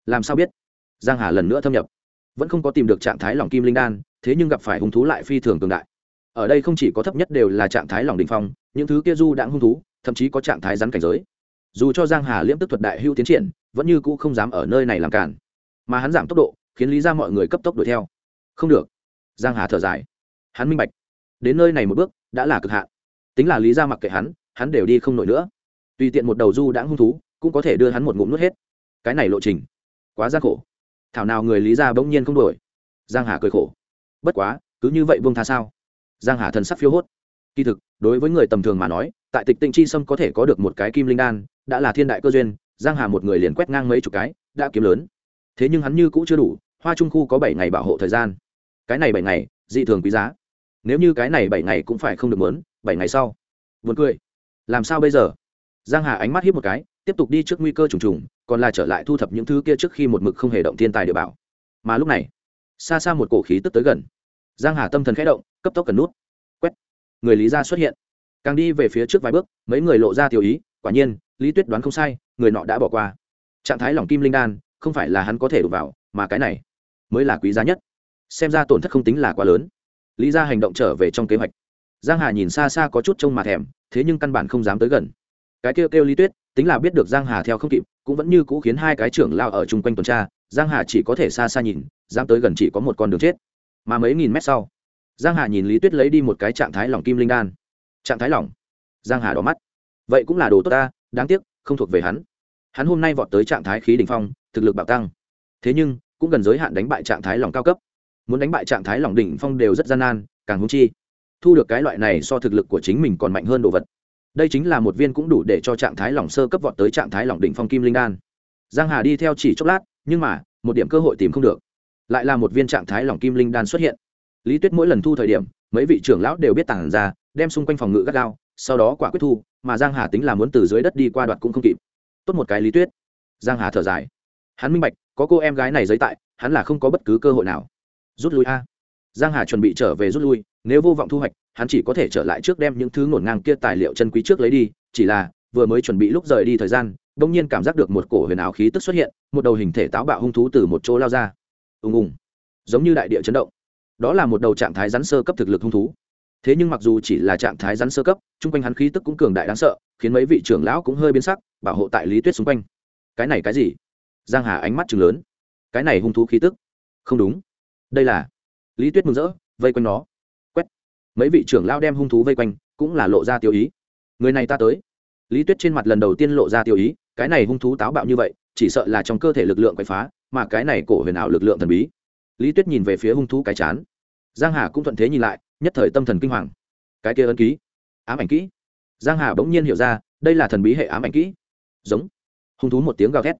Làm sao biết? Giang hà lần nữa thâm nhập. Vẫn không có tìm được trạng thái lỏng kim linh đan, thế nhưng gặp phải hung thú lại phi thường cường đại. Ở đây không chỉ có thấp nhất đều là trạng thái lỏng đỉnh phong, những thứ kia du đãng hung thú, thậm chí có trạng thái rắn cảnh giới. Dù cho giang hà liễm tức thuật đại hưu tiến triển, vẫn như cũ không dám ở nơi này làm cản. Mà hắn giảm tốc độ, khiến lý ra mọi người cấp tốc đuổi theo. Không được. Giang hà thở dài. Hắn minh bạch. Đến nơi này một bước, đã là cực hạn tính là lý ra mặc kệ hắn hắn đều đi không nổi nữa. Tùy tiện một đầu du đã hung thú, cũng có thể đưa hắn một ngụm nuốt hết. Cái này lộ trình, quá gian khổ. Thảo nào người lý ra bỗng nhiên không đổi giang hà cười khổ. Bất quá, cứ như vậy buông tha sao? Giang hà thần sắc phiêu hốt. Kỳ thực, đối với người tầm thường mà nói, tại tịch tịnh chi sâm có thể có được một cái kim linh đan, đã là thiên đại cơ duyên, giang hà một người liền quét ngang mấy chục cái, đã kiếm lớn. Thế nhưng hắn như cũ chưa đủ, hoa trung khu có bảy ngày bảo hộ thời gian. Cái này bảy ngày, dị thường quý giá nếu như cái này bảy ngày cũng phải không được mớn bảy ngày sau. Buồn cười. Làm sao bây giờ? Giang hà ánh mắt hiếp một cái, tiếp tục đi trước nguy cơ trùng trùng, còn là trở lại thu thập những thứ kia trước khi một mực không hề động thiên tài địa bảo. Mà lúc này, xa xa một cổ khí tức tới gần. Giang hà tâm thần khẽ động, cấp tốc cần nút. Quét. Người lý gia xuất hiện. Càng đi về phía trước vài bước, mấy người lộ ra tiểu ý, quả nhiên, lý tuyết đoán không sai, người nọ đã bỏ qua. Trạng thái lòng kim linh đan, không phải là hắn có thể đụng vào, mà cái này mới là quý giá nhất. Xem ra tổn thất không tính là quá lớn lý gia hành động trở về trong kế hoạch. Giang hà nhìn xa xa có chút trông mà thèm, thế nhưng căn bản không dám tới gần. Cái kêu kêu lý tuyết, tính là biết được giang hà theo không kịp, cũng vẫn như cũ khiến hai cái trưởng lao ở chung quanh tuần tra, giang hà chỉ có thể xa xa nhìn, dám tới gần chỉ có một con đường chết. Mà mấy nghìn mét sau, giang hà nhìn lý tuyết lấy đi một cái trạng thái lỏng kim linh đan. Trạng thái lỏng? Giang hà đỏ mắt. Vậy cũng là đồ tốt ta, đáng tiếc, không thuộc về hắn. Hắn hôm nay vọt tới trạng thái khí đỉnh phong, thực lực bạo tăng. Thế nhưng, cũng gần giới hạn đánh bại trạng thái lỏng cao cấp muốn đánh bại trạng thái lỏng đỉnh phong đều rất gian nan, càng hung chi, thu được cái loại này so thực lực của chính mình còn mạnh hơn đồ vật. Đây chính là một viên cũng đủ để cho trạng thái lỏng sơ cấp vọt tới trạng thái lỏng đỉnh phong kim linh đan. Giang hà đi theo chỉ chốc lát, nhưng mà, một điểm cơ hội tìm không được. Lại là một viên trạng thái lỏng kim linh đan xuất hiện. Lý tuyết mỗi lần thu thời điểm, mấy vị trưởng lão đều biết tảng ra, đem xung quanh phòng ngự gắt gao, sau đó quả quyết thu, mà giang hà tính là muốn từ dưới đất đi qua đoạt cũng không kịp. Tốt một cái lý tuyết. Giang hà thở dài. Hắn minh bạch, có cô em gái này giấy tại, hắn là không có bất cứ cơ hội nào rút lui a. Giang hà chuẩn bị trở về rút lui, nếu vô vọng thu hoạch, hắn chỉ có thể trở lại trước đem những thứ ngổn ngang kia tài liệu chân quý trước lấy đi, chỉ là, vừa mới chuẩn bị lúc rời đi thời gian đông nhiên cảm giác được một cổ huyền ảo khí tức xuất hiện, một đầu hình thể táo bạo hung thú từ một chỗ lao ra. Ùng ùng. Giống như đại địa chấn động. Đó là một đầu trạng thái rắn sơ cấp thực lực hung thú. Thế nhưng mặc dù chỉ là trạng thái rắn sơ cấp, chung quanh hắn khí tức cũng cường đại đáng sợ, khiến mấy vị trưởng lão cũng hơi biến sắc, bảo hộ tại lý tuyết xung quanh. Cái này cái gì? Giang hà ánh mắt chừng lớn. Cái này hung thú khí tức. Không đúng đây là lý tuyết mừng rỡ, vây quanh nó. Quét. Mấy vị trưởng lao đem hung thú vây quanh, cũng là lộ ra tiêu ý. Người này ta tới. Lý tuyết trên mặt lần đầu tiên lộ ra tiêu ý, cái này hung thú táo bạo như vậy, chỉ sợ là trong cơ thể lực lượng quậy phá, mà cái này cổ huyền ảo lực lượng thần bí. Lý tuyết nhìn về phía hung thú cái chán. Giang hà cũng thuận thế nhìn lại, nhất thời tâm thần kinh hoàng. Cái kia ấn ký. Ám ảnh kỹ. Giang hà bỗng nhiên hiểu ra, đây là thần bí hệ ám ảnh kỹ. Giống. Hung thú một tiếng gào thét.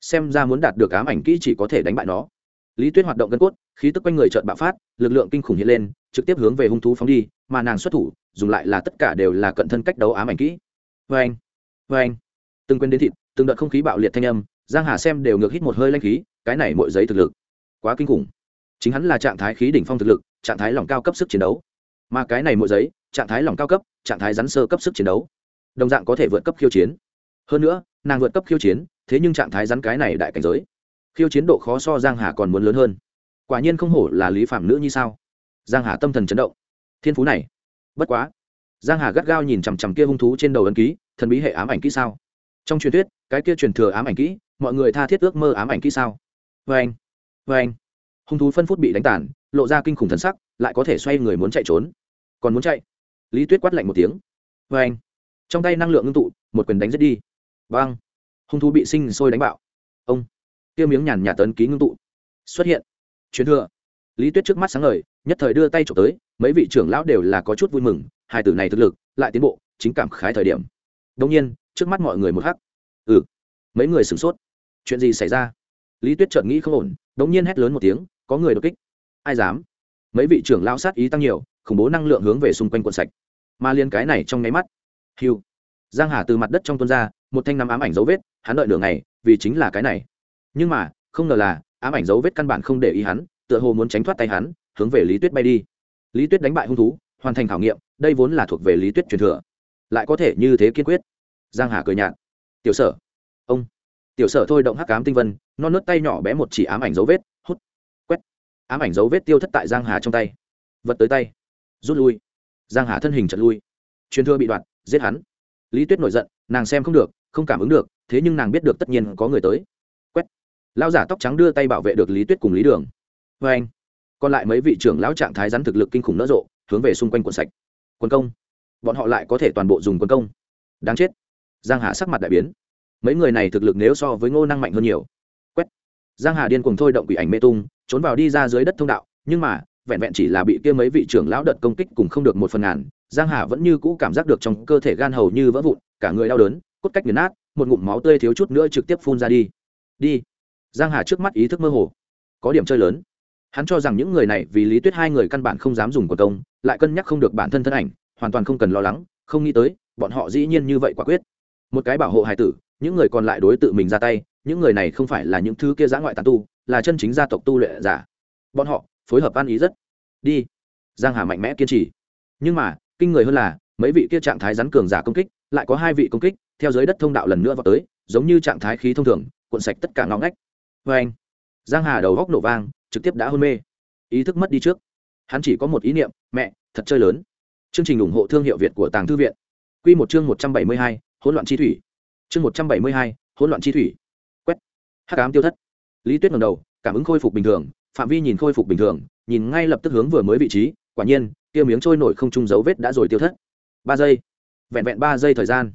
Xem ra muốn đạt được ám ảnh kỹ chỉ có thể đánh bại nó lý tuyết hoạt động gân cốt, khí tức quanh người trợn bạo phát, lực lượng kinh khủng hiện lên, trực tiếp hướng về hung thú phóng đi, mà nàng xuất thủ, dùng lại là tất cả đều là cận thân cách đấu ám ảnh kỹ. Vê anh vê anh từng quên đến thịt, từng đợt không khí bạo liệt thanh âm, giang hà xem đều ngược hít một hơi lanh khí, cái này mỗi giấy thực lực, quá kinh khủng. Chính hắn là trạng thái khí đỉnh phong thực lực, trạng thái lòng cao cấp sức chiến đấu. Mà cái này mỗi giấy, trạng thái lòng cao cấp, trạng thái rắn sơ cấp sức chiến đấu. Đồng dạng có thể vượt cấp khiêu chiến. Hơn nữa, nàng vượt cấp khiêu chiến, thế nhưng trạng thái rắn cái này đại cảnh giới khiêu chiến độ khó so giang hà còn muốn lớn hơn. Quả nhiên không hổ là lý phạm nữ như sao. Giang hà tâm thần chấn động. Thiên phú này. Bất quá. Giang hà gắt gao nhìn chằm chằm kia hung thú trên đầu ấn ký, thần bí hệ ám ảnh kỹ sao? Trong truyền thuyết, cái kia truyền thừa ám ảnh kỹ, mọi người tha thiết ước mơ ám ảnh kỹ sao? Vê anh vê anh. Hung thú phân phút bị đánh tàn, lộ ra kinh khủng thần sắc, lại có thể xoay người muốn chạy trốn. Còn muốn chạy? Lý tuyết quát lạnh một tiếng. Vê anh. Trong tay năng lượng ngưng tụ, một quyền đánh giết đi. Vang hung thú bị sinh sôi đánh bạo. Ông tiêu miếng nhàn nhạt tấn ký ngưng tụ. Xuất hiện. Truyền thừa. Lý tuyết trước mắt sáng ngời, nhất thời đưa tay trộm tới, mấy vị trưởng lão đều là có chút vui mừng, hai tử này thực lực, lại tiến bộ, chính cảm khái thời điểm. Đông nhiên, trước mắt mọi người một hắc. Ừ. Mấy người sửng sốt. Chuyện gì xảy ra? Lý tuyết chợt nghĩ không ổn đông nhiên hét lớn một tiếng, có người đột kích. Ai dám? Mấy vị trưởng lão sát ý tăng nhiều, khủng bố năng lượng hướng về xung quanh quần sạch. Mà liên cái này trong nháy mắt. Hiu giang hà từ mặt đất trong tuôn ra, một thanh nắm ám ảnh dấu vết, hắn đợi nửa ngày, vì chính là cái này nhưng mà, không ngờ là, ám ảnh dấu vết căn bản không để ý hắn, tựa hồ muốn tránh thoát tay hắn, hướng về lý tuyết bay đi. Lý tuyết đánh bại hung thú, hoàn thành khảo nghiệm, đây vốn là thuộc về lý tuyết truyền thừa. Lại có thể như thế kiên quyết. Giang hà cười nhạt. Tiểu sở. Ông. Tiểu sở thôi động hắc cám tinh vân, non nớt tay nhỏ bé một chỉ ám ảnh dấu vết, hút, quét. Ám ảnh dấu vết tiêu thất tại giang hà trong tay. Vật tới tay. Rút lui. Giang hà thân hình chật lui. Truyền thừa bị đoạt, giết hắn. Lý tuyết nổi giận, nàng xem không được, không cảm ứng được, thế nhưng nàng biết được tất nhiên có người tới. Lão giả tóc trắng đưa tay bảo vệ được lý tuyết cùng lý đường. Vê anh, còn lại mấy vị trưởng lão trạng thái rắn thực lực kinh khủng nỡ rộ, hướng về xung quanh quần sạch. Quân công. Bọn họ lại có thể toàn bộ dùng quân công. Đáng chết. Giang hà sắc mặt đại biến. Mấy người này thực lực nếu so với ngô năng mạnh hơn nhiều. Quét. Giang hà điên cuồng thôi động quỷ ảnh mê tung, trốn vào đi ra dưới đất thông đạo, nhưng mà, vẹn vẹn chỉ là bị kia mấy vị trưởng lão đợt công kích cùng không được một phần ngàn, giang hà vẫn như cũ cảm giác được trong cơ thể gan hầu như vỡ vụn, cả người đau đớn, cốt cách nghiền nát, một ngụm máu tươi thiếu chút nữa trực tiếp phun ra đi. Đi giang hà trước mắt ý thức mơ hồ. Có điểm chơi lớn. Hắn cho rằng những người này vì lý tuyết hai người căn bản không dám dùng của công, lại cân nhắc không được bản thân thân ảnh, hoàn toàn không cần lo lắng, không nghĩ tới, bọn họ dĩ nhiên như vậy quả quyết. Một cái bảo hộ hài tử, những người còn lại đối tự mình ra tay, những người này không phải là những thứ kia giã ngoại tàn tu, là chân chính gia tộc tu luyện giả. Bọn họ phối hợp ăn ý rất đi. Giang hà mạnh mẽ kiên trì. Nhưng mà, kinh người hơn là, mấy vị kia trạng thái rắn cường giả công kích, lại có hai vị công kích, theo dưới đất thông đạo lần nữa vào tới, giống như trạng thái khí thông thường, cuộn sạch tất cả ngõ ngách vê anh. Giang hà đầu góc nổ vang trực tiếp đã hôn mê. Ý thức mất đi trước. Hắn chỉ có một ý niệm mẹ thật chơi lớn. Chương trình ủng hộ thương hiệu việt của tàng thư viện. Quy một chương một trăm bảy mươi hai, hỗn loạn chi thủy. Chương một trăm bảy mươi hai, hỗn loạn chi thủy. Quét. Hắc ám tiêu thất. Lý tuyết ngẩng đầu cảm ứng khôi phục bình thường phạm vi nhìn khôi phục bình thường nhìn ngay lập tức hướng vừa mới vị trí quả nhiên kia miếng trôi nổi không trung dấu vết đã rồi tiêu thất. Ba giây. Vẹn vẹn ba giây thời gian.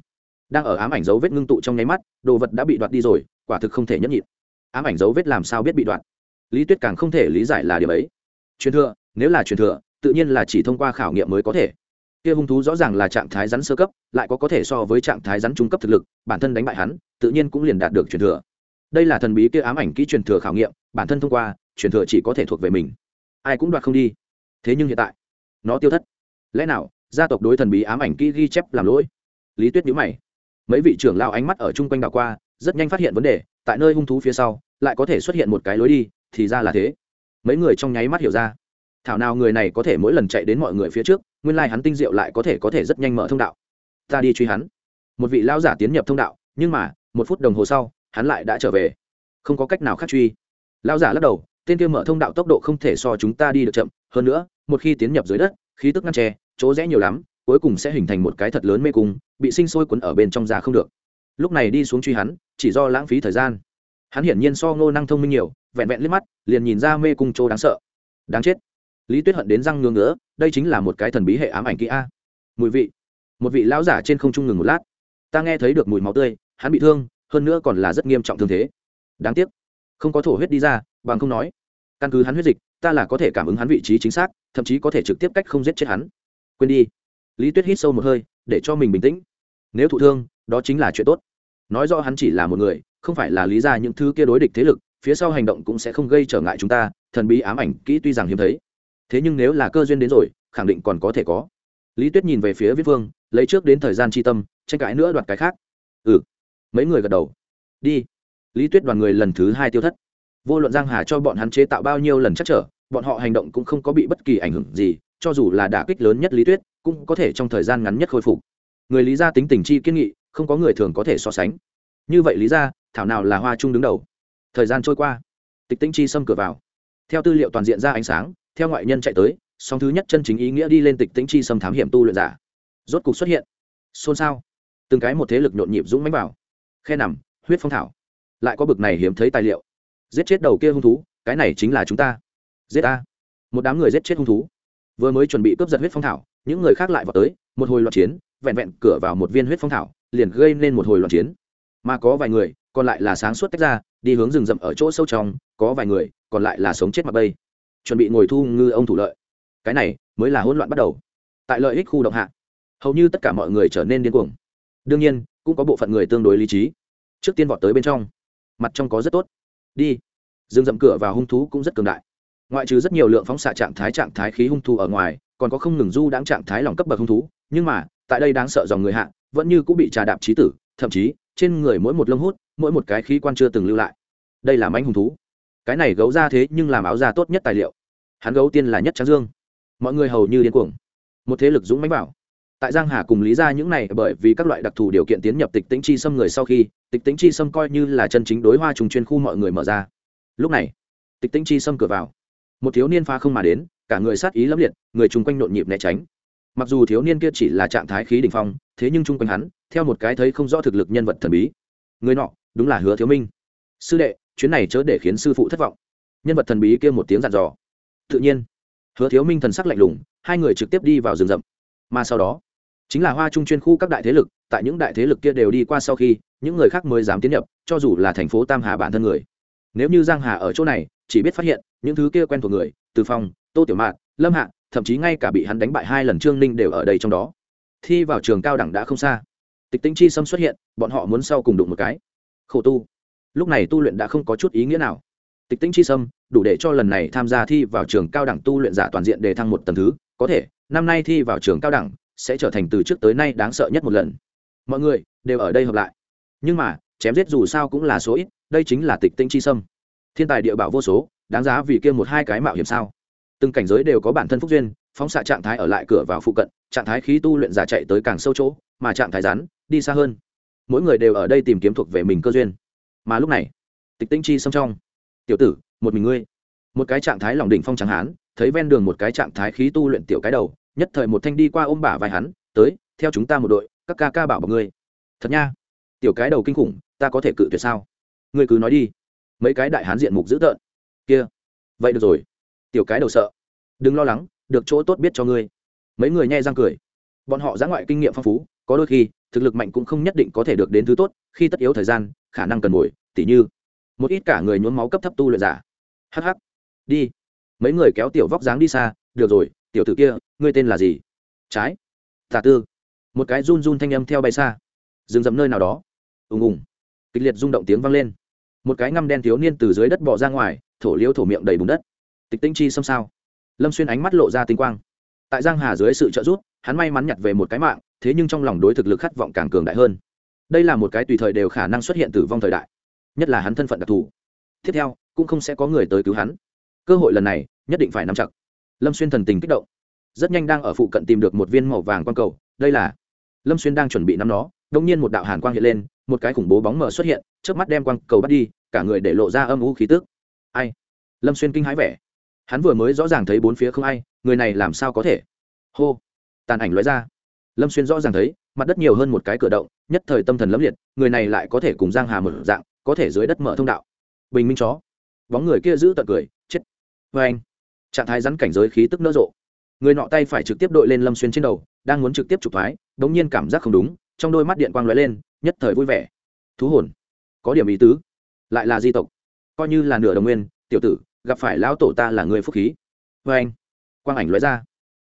Đang ở ám ảnh dấu vết ngưng tụ trong nháy mắt đồ vật đã bị đoạt đi rồi quả thực không thể nhẫn nhịn ám ảnh dấu vết làm sao biết bị đoạn? lý tuyết càng không thể lý giải là điều ấy. Truyền thừa, nếu là truyền thừa, tự nhiên là chỉ thông qua khảo nghiệm mới có thể. Kia hung thú rõ ràng là trạng thái rắn sơ cấp, lại có có thể so với trạng thái rắn trung cấp thực lực, bản thân đánh bại hắn, tự nhiên cũng liền đạt được truyền thừa. Đây là thần bí kia ám ảnh kỹ truyền thừa khảo nghiệm, bản thân thông qua, truyền thừa chỉ có thể thuộc về mình. Ai cũng đoạt không đi. Thế nhưng hiện tại, nó tiêu thất. Lẽ nào, gia tộc đối thần bí ám ảnh kỹ ghi chép làm lỗi? Lý tuyết nhíu mày. Mấy vị trưởng lao ánh mắt ở chung quanh đảo qua, rất nhanh phát hiện vấn đề tại nơi hung thú phía sau, lại có thể xuất hiện một cái lối đi, thì ra là thế. Mấy người trong nháy mắt hiểu ra. Thảo nào người này có thể mỗi lần chạy đến mọi người phía trước, nguyên lai、like、hắn tinh diệu lại có thể có thể rất nhanh mở thông đạo. Ta đi truy hắn. Một vị lao giả tiến nhập thông đạo, nhưng mà, một phút đồng hồ sau, hắn lại đã trở về. Không có cách nào khác truy. Lao giả lắc đầu, tên kia mở thông đạo tốc độ không thể so chúng ta đi được chậm. Hơn nữa, một khi tiến nhập dưới đất, khí tức ngăn tre chỗ rẽ nhiều lắm, cuối cùng sẽ hình thành một cái thật lớn mê cung, bị sinh sôi cuốn ở bên trong ra không được. Lúc này đi xuống truy hắn chỉ do lãng phí thời gian. Hắn hiển nhiên so ngô năng thông minh nhiều, vẹn vẹn liếc mắt, liền nhìn ra mê cung chỗ đáng sợ. Đáng chết. Lý tuyết hận đến răng ngưỡng ngỡ đây chính là một cái thần bí hệ ám ảnh kỹ a. Mùi vị. Một vị lão giả trên không trung ngừng một lát. Ta nghe thấy được mùi máu tươi, hắn bị thương, hơn nữa còn là rất nghiêm trọng thương thế. Đáng tiếc. Không có thổ huyết đi ra, bằng không nói. Căn cứ hắn huyết dịch, ta là có thể cảm ứng hắn vị trí chính xác, thậm chí có thể trực tiếp cách không giết chết hắn. Quên đi. Lý tuyết hít sâu một hơi, để cho mình bình tĩnh. Nếu thụ thương, đó chính là chuyện tốt nói rõ hắn chỉ là một người, không phải là lý ra những thứ kia đối địch thế lực, phía sau hành động cũng sẽ không gây trở ngại chúng ta, thần bí ám ảnh kỹ tuy rằng hiếm thấy. Thế nhưng nếu là cơ duyên đến rồi, khẳng định còn có thể có. Lý tuyết nhìn về phía viết vương, lấy trước đến thời gian tri tâm, tranh cãi nữa đoạt cái khác. Ừ. Mấy người gật đầu. Đi. Lý tuyết đoàn người lần thứ hai tiêu thất. Vô luận giang hà cho bọn hắn chế tạo bao nhiêu lần chắc trở, bọn họ hành động cũng không có bị bất kỳ ảnh hưởng gì, cho dù là đả kích lớn nhất lý tuyết, cũng có thể trong thời gian ngắn nhất khôi phục. Người lý gia tính tình chi kiên nghị không có người thường có thể so sánh. Như vậy lý ra, thảo nào là hoa trung đứng đầu? Thời gian trôi qua, tịch tĩnh chi xâm cửa vào. Theo tư liệu toàn diện ra ánh sáng, theo ngoại nhân chạy tới, song thứ nhất chân chính ý nghĩa đi lên tịch tĩnh chi xâm thám hiểm tu luyện giả. Rốt cục xuất hiện. Xôn xao. Từng cái một thế lực nhộn nhịp dũng mánh vào. Khe nằm, huyết phong thảo. Lại có bực này hiếm thấy tài liệu. Giết chết đầu kia hung thú, cái này chính là chúng ta. Giết ta. Một đám người giết chết hung thú. Vừa mới chuẩn bị cướp giật huyết phong thảo, những người khác lại vào tới, một hồi loạn chiến, vẹn vẹn cửa vào một viên huyết phong thảo liền gây nên một hồi loạn chiến. Mà có vài người, còn lại là sáng suốt tách ra, đi hướng rừng rậm ở chỗ sâu trong, có vài người, còn lại là sống chết mặt bây chuẩn bị ngồi thu ngư ông thủ lợi. Cái này mới là hỗn loạn bắt đầu. Tại lợi ích khu động hạ, hầu như tất cả mọi người trở nên điên cuồng. Đương nhiên, cũng có bộ phận người tương đối lý trí. Trước tiên vọt tới bên trong. Mặt trong có rất tốt. Đi. Rừng rậm cửa và hung thú cũng rất cường đại. Ngoại trừ rất nhiều lượng phóng xạ trạng thái trạng thái khí hung thú ở ngoài, còn có không ngừng du đáng trạng thái lòng cấp bậc hung thú. Nhưng mà, tại đây đáng sợ dòng người hạ vẫn như cũng bị trà đạp trí tử, thậm chí, trên người mỗi một lông hút, mỗi một cái khí quan chưa từng lưu lại. Đây là mánh hùng thú. Cái này gấu ra thế nhưng làm áo da tốt nhất tài liệu. Hắn gấu tiên là nhất tráng dương. Mọi người hầu như điên cuồng. Một thế lực dũng mãnh bảo tại giang hà cùng lý ra những này, bởi vì các loại đặc thù điều kiện tiến nhập tịch tĩnh chi xâm người sau khi, tịch tĩnh chi xâm coi như là chân chính đối hoa trùng chuyên khu mọi người mở ra. Lúc này, tịch tĩnh chi xâm cửa vào. Một thiếu niên pha không mà đến, cả người sát ý lẫm liệt, người chung quanh nhộn nhịp né tránh. Mặc dù thiếu niên kia chỉ là trạng thái khí đỉnh phong thế nhưng chung quanh hắn, theo một cái thấy không rõ thực lực nhân vật thần bí. Người nọ, đúng là hứa thiếu minh. Sư đệ, chuyến này chớ để khiến sư phụ thất vọng. Nhân vật thần bí kia một tiếng dặn dò. Tự nhiên, hứa thiếu minh thần sắc lạnh lùng, hai người trực tiếp đi vào rừng rậm. Mà sau đó, chính là hoa trung chuyên khu các đại thế lực, tại những đại thế lực kia đều đi qua sau khi, những người khác mới dám tiến nhập, cho dù là thành phố tam hà bản thân người. Nếu như giang hà ở chỗ này, chỉ biết phát hiện, những thứ kia quen thuộc người, từ phong, tô tiểu mạn, lâm hạ, thậm chí ngay cả bị hắn đánh bại hai lần trương ninh đều ở đây trong đó thi vào trường cao đẳng đã không xa. Tịch tinh chi sâm xuất hiện, bọn họ muốn sau cùng đụng một cái. Khổ tu. Lúc này tu luyện đã không có chút ý nghĩa nào. Tịch tinh chi sâm, đủ để cho lần này tham gia thi vào trường cao đẳng tu luyện giả toàn diện đề thăng một tầng thứ. Có thể, năm nay thi vào trường cao đẳng sẽ trở thành từ trước tới nay đáng sợ nhất một lần. Mọi người đều ở đây hợp lại. Nhưng mà, chém giết dù sao cũng là số ít, đây chính là tịch tinh chi sâm. Thiên tài địa bảo vô số, đáng giá vì kia một hai cái mạo hiểm sao? Từng cảnh giới đều có bản thân phúc duyên phóng xạ trạng thái ở lại cửa vào phụ cận, trạng thái khí tu luyện giả chạy tới càng sâu chỗ, mà trạng thái rắn đi xa hơn. Mỗi người đều ở đây tìm kiếm thuộc về mình cơ duyên. Mà lúc này, tịch tinh chi xâm trong. Tiểu tử, một mình ngươi. Một cái trạng thái lòng đỉnh phong trắng hán, thấy ven đường một cái trạng thái khí tu luyện tiểu cái đầu, nhất thời một thanh đi qua ôm bả vai hắn, tới, theo chúng ta một đội, các ca ca bảo bọc ngươi. Thật nha. Tiểu cái đầu kinh khủng, ta có thể cự tuyệt sao? Ngươi cứ nói đi. Mấy cái đại hán diện mục dữ tợn. Kia, vậy được rồi. Tiểu cái đầu sợ. Đừng lo lắng được chỗ tốt biết cho ngươi. Mấy người nhai răng cười. Bọn họ giã ngoại kinh nghiệm phong phú, có đôi khi, thực lực mạnh cũng không nhất định có thể được đến thứ tốt, khi tất yếu thời gian, khả năng cần mồi tỉ như, một ít cả người nhuốm máu cấp thấp tu luyện giả. Hh đi. Mấy người kéo tiểu vóc dáng đi xa, được rồi, tiểu t ử kia, ngươi tên là gì? Trái. Tà tư. Một cái run run thanh âm theo bay xa. Rừng rậm nơi nào đó. Ùng ùng. Kịch liệt rung động tiếng vang lên. Một cái ngăm đen thiếu niên từ dưới đất bỏ ra ngoài, thổ liêu thổ miệng đầy bùn đất. Tịch tinh chi xâm sao lâm xuyên ánh mắt lộ ra tinh quang. Tại giang hà dưới sự trợ giúp, hắn may mắn nhặt về một cái mạng, thế nhưng trong lòng đối thực lực khát vọng càng cường đại hơn. Đây là một cái tùy thời đều khả năng xuất hiện tử vong thời đại, nhất là hắn thân phận đặc thù. Tiếp theo, cũng không sẽ có người tới cứu hắn. Cơ hội lần này, nhất định phải nắm chặt. Lâm xuyên thần tình kích động. Rất nhanh đang ở phụ cận tìm được một viên màu vàng quang cầu, đây là lâm xuyên đang chuẩn bị nắm nó đông nhiên một đạo hàn quang hiện lên, một cái khủng bố bóng mờ xuất hiện trước mắt đem quang cầu bắt đi, cả người để lộ ra âm u khí tức. Ai? Lâm xuyên kinh hãi vẻ hắn vừa mới rõ ràng thấy bốn phía không ai, người này làm sao có thể? Hô! Tàn ảnh lóe ra. Lâm xuyên rõ ràng thấy, mặt đất nhiều hơn một cái cửa động, nhất thời tâm thần lẫm liệt, người này lại có thể cùng giang hà mở dạng, có thể dưới đất mở thông đạo. Bình minh chó. Bóng người kia giữ tận cười, chết. Vê anh, trạng thái rắn cảnh giới khí tức nỡ rộ. Người nọ tay phải trực tiếp đội lên lâm xuyên trên đầu, đang muốn trực tiếp trục thoái bỗng nhiên cảm giác không đúng, trong đôi mắt điện quang lóe lên, nhất thời vui vẻ. Thú hồn. Có điểm ý tứ. Lại là di tộc. Coi như là nửa đồng nguyên, tiểu tử gặp phải lão tổ ta là người phúc khí. Vê anh, quang ảnh lóe ra.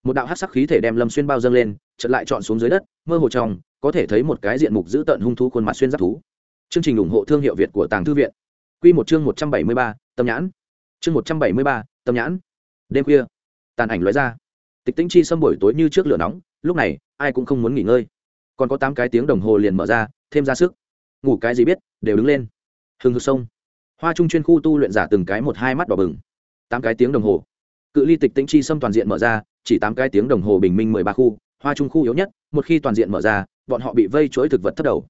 Một đạo hát sắc khí thể đem lâm xuyên bao dâng lên chật lại chọn xuống dưới đất, mơ hồ trong, có thể thấy một cái diện mục giữ tận hung thú khuôn mặt xuyên giáp thú. Chương trình ủng hộ thương hiệu việt của tàng thư viện. Q một chương một trăm bảy mươi ba, tâm nhãn. Chương một trăm bảy mươi ba, tâm nhãn. Đêm khuya, tàn ảnh lóe ra. Tịch tĩnh chi xâm buổi tối như trước lửa nóng, lúc này, ai cũng không muốn nghỉ ngơi. Còn có tám cái tiếng đồng hồ liền mở ra, thêm ra sức. Ngủ cái gì biết, đều đứng lên. Hừng hực sông hoa trung chuyên khu tu luyện giả từng cái một hai mắt đỏ bừng. Tám cái tiếng đồng hồ. Cự ly tịch tĩnh chi xâm toàn diện mở ra, chỉ tám cái tiếng đồng hồ bình minh mười ba khu, hoa trung khu yếu nhất, một khi toàn diện mở ra, bọn họ bị vây chuỗi thực vật thất đầu.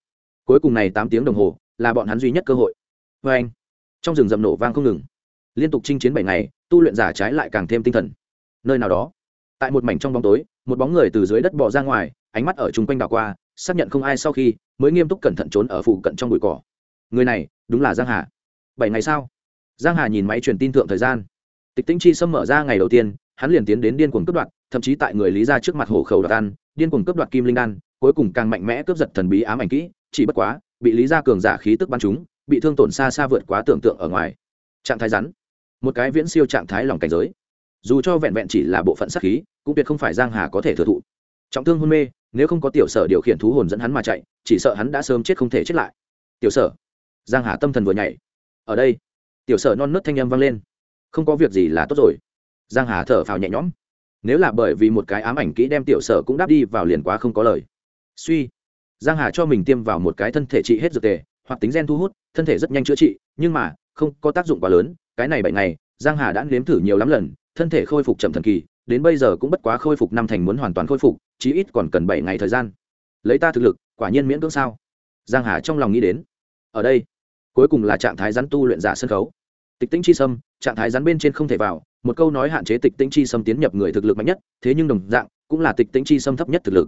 Cuối cùng này tám tiếng đồng hồ là bọn hắn duy nhất cơ hội. Vê anh, trong rừng rậm nổ vang không ngừng. Liên tục chinh chiến bảy ngày, tu luyện giả trái lại càng thêm tinh thần. Nơi nào đó, tại một mảnh trong bóng tối, một bóng người từ dưới đất bỏ ra ngoài, ánh mắt ở chung quanh đảo qua, xác nhận không ai sau khi mới nghiêm túc cẩn thận trốn ở phụ cận trong bụi cỏ. Người này đúng là giang hà bảy ngày sau, giang hà nhìn máy truyền tin thượng thời gian. Tịch tĩnh chi xâm mở ra ngày đầu tiên, hắn liền tiến đến điên cuồng cướp đoạt, thậm chí tại người lý ra trước mặt hổ khẩu đoạt ăn, điên cuồng cướp đoạt kim linh đan, cuối cùng càng mạnh mẽ cướp giật thần bí ám ảnh kỹ, chỉ bất quá, bị lý gia cường giả khí tức bắn chúng bị thương tổn xa xa vượt quá tưởng tượng ở ngoài. Trạng thái rắn. Một cái viễn siêu trạng thái lòng cảnh giới. Dù cho vẹn vẹn chỉ là bộ phận sát khí, cũng tuyệt không phải giang hà có thể thừa thụ. Trọng thương hôn mê, nếu không có tiểu sở điều khiển thú hồn dẫn hắn mà chạy, chỉ sợ hắn đã sớm chết không thể chết lại. Tiểu sở. Giang hà tâm thần vừa nhảy ở đây. Tiểu sở non nớt thanh âm vang lên. Không có việc gì là tốt rồi. Giang hà thở phào nhẹ nhõm. Nếu là bởi vì một cái ám ảnh kỹ đem tiểu sở cũng đáp đi vào liền quá không có lời. Suy. Giang hà cho mình tiêm vào một cái thân thể trị hết dược tề, hoặc tính gen thu hút, thân thể rất nhanh chữa trị, nhưng mà, không có tác dụng quá lớn, cái này bệnh này giang hà đã nếm thử nhiều lắm lần, thân thể khôi phục chậm thần kỳ, đến bây giờ cũng bất quá khôi phục năm thành muốn hoàn toàn khôi phục, chí ít còn cần bảy ngày thời gian. Lấy ta thực lực, quả nhiên miễn cưỡng sao? Giang hà trong lòng nghĩ đến. Ở đây cuối cùng là trạng thái rắn tu luyện giả sân khấu. Tịch tĩnh chi sâm, trạng thái rắn bên trên không thể vào, một câu nói hạn chế tịch tĩnh chi sâm tiến nhập người thực lực mạnh nhất, thế nhưng đồng dạng, cũng là tịch tĩnh chi sâm thấp nhất thực lực.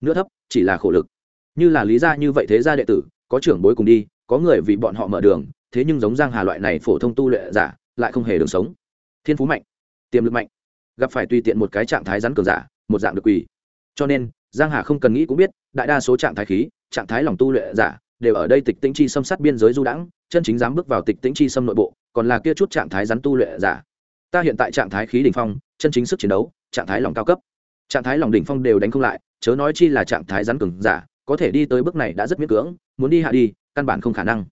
Nữa thấp, chỉ là khổ lực. Như là lý gia như vậy thế gia đệ tử, có trưởng bối cùng đi, có người vì bọn họ mở đường, thế nhưng giống giang hà loại này phổ thông tu luyện giả, lại không hề đường sống. Thiên phú mạnh, tiềm lực mạnh, gặp phải tùy tiện một cái trạng thái rắn cường giả, một dạng được quỳ. Cho nên, giang hà không cần nghĩ cũng biết, đại đa số trạng thái khí, trạng thái lòng tu luyện giả đều ở đây tịch tĩnh chi xâm sát biên giới du đãng, chân chính dám bước vào tịch tĩnh chi xâm nội bộ, còn là kia chút trạng thái rắn tu luyện giả. Ta hiện tại trạng thái khí đỉnh phong, chân chính sức chiến đấu, trạng thái lòng cao cấp. Trạng thái lòng đỉnh phong đều đánh không lại, chớ nói chi là trạng thái rắn cường giả, có thể đi tới bước này đã rất miễn cưỡng, muốn đi hạ đi, căn bản không khả năng.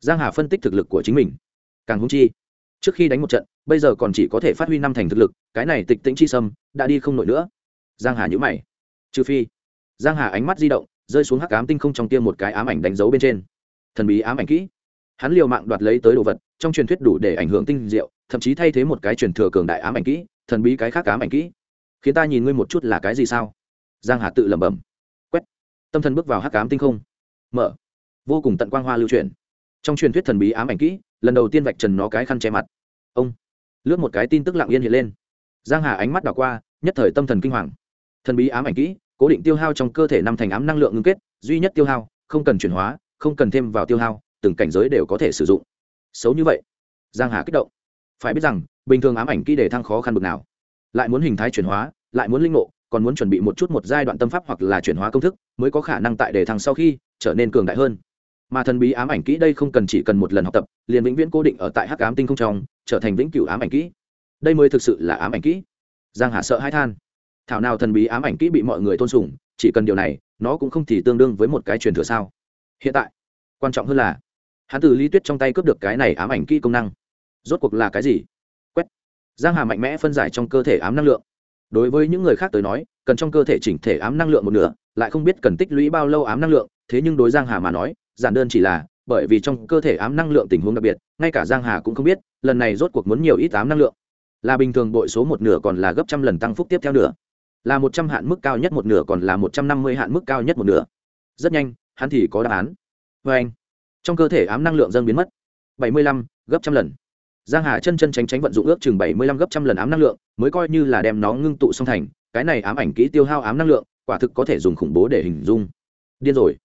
Giang hà phân tích thực lực của chính mình. Càng hung chi, trước khi đánh một trận, bây giờ còn chỉ có thể phát huy năm thành thực lực, cái này tịch tĩnh chi sâm đã đi không nổi nữa. Giang hà nhữ mày. Trừ phi, giang hà ánh mắt di động rơi xuống hắc ám tinh không trong tiêm một cái ám ảnh đánh dấu bên trên. Thần bí ám ảnh kỹ. Hắn liều mạng đoạt lấy tới đồ vật, trong truyền thuyết đủ để ảnh hưởng tinh diệu, thậm chí thay thế một cái truyền thừa cường đại ám ảnh kỹ, thần bí cái khác ám ảnh kỹ. Khiến ta nhìn ngươi một chút là cái gì sao? Giang hà tự lẩm bẩm. Quét. Tâm thần bước vào hắc ám tinh không. Mở. Vô cùng tận quang hoa lưu truyền trong truyền thuyết thần bí ám ảnh kỹ, lần đầu tiên vạch trần nó cái khăn che mặt. Ông. Lướt một cái tin tức lặng yên hiện lên. Giang hà ánh mắt đảo qua, nhất thời tâm thần kinh hoàng. Thần bí ám ảnh kỹ cố định tiêu hao trong cơ thể năm thành ám năng lượng ngưng kết, duy nhất tiêu hao, không cần chuyển hóa, không cần thêm vào tiêu hao, từng cảnh giới đều có thể sử dụng. Xấu như vậy. Giang hà kích động. Phải biết rằng, bình thường ám ảnh kỹ để thăng khó khăn bực nào. Lại muốn hình thái chuyển hóa, lại muốn linh ngộ, còn muốn chuẩn bị một chút một giai đoạn tâm pháp hoặc là chuyển hóa công thức, mới có khả năng tại đề thăng sau khi trở nên cường đại hơn. Mà thần bí ám ảnh kỹ đây không cần chỉ cần một lần học tập, liền vĩnh viễn cố định ở tại hắc ám tinh không trong, trở thành vĩnh cửu ám ảnh kỹ. Đây mới thực sự là ám ảnh kỹ. Giang hà sợ hai than thảo nào thần bí ám ảnh kỹ bị mọi người tôn sùng, chỉ cần điều này, nó cũng không thì tương đương với một cái truyền thừa sao? Hiện tại, quan trọng hơn là, hắn từ lý tuyết trong tay cướp được cái này ám ảnh kỹ công năng. Rốt cuộc là cái gì? Quét. Giang hà mạnh mẽ phân giải trong cơ thể ám năng lượng. Đối với những người khác tới nói, cần trong cơ thể chỉnh thể ám năng lượng một nửa, lại không biết cần tích lũy bao lâu ám năng lượng, thế nhưng đối giang hà mà nói, giản đơn chỉ là, bởi vì trong cơ thể ám năng lượng tình huống đặc biệt, ngay cả giang hà cũng không biết, lần này rốt cuộc muốn nhiều ít ám năng lượng. Là bình thường bội số một nửa còn là gấp trăm lần tăng phúc tiếp theo nửa là một trăm hạn mức cao nhất một nửa còn là một trăm năm mươi hạn mức cao nhất một nửa. Rất nhanh, hắn thì có đáp án. Vê anh, trong cơ thể ám năng lượng dâng biến mất. Bảy mươi lăm gấp trăm lần. Giang hà chân chân tránh tránh vận dụng ước chừng bảy mươi lăm gấp trăm lần ám năng lượng, mới coi như là đem nó ngưng tụ song thành, cái này ám ảnh kỹ tiêu hao ám năng lượng, quả thực có thể dùng khủng bố để hình dung. Điên rồi.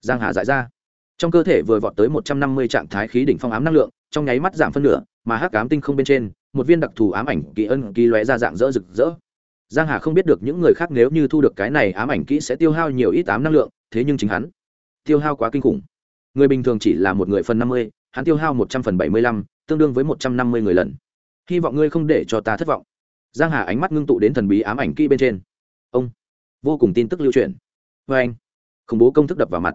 Giang hà dại ra. Trong cơ thể vừa vọt tới một trăm năm mươi trạng thái khí đỉnh phong ám năng lượng, trong nháy mắt giảm phân nửa, mà hắc ám tinh không bên trên, một viên đặc thù ám ảnh kỳ ân kỳ lóe ra dạng dỡ rực rỡ giang hà không biết được những người khác nếu như thu được cái này ám ảnh kỹ sẽ tiêu hao nhiều ít ám năng lượng, thế nhưng chính hắn tiêu hao quá kinh khủng. Người bình thường chỉ là một người phần năm mươi, hắn tiêu hao một trăm phần bảy mươi lăm, tương đương với một trăm năm mươi người lần. Hy vọng ngươi không để cho ta thất vọng. Giang hà ánh mắt ngưng tụ đến thần bí ám ảnh kỹ bên trên. Ông, vô cùng tin tức lưu truyền. Vê anh, khủng bố công thức đập vào mặt.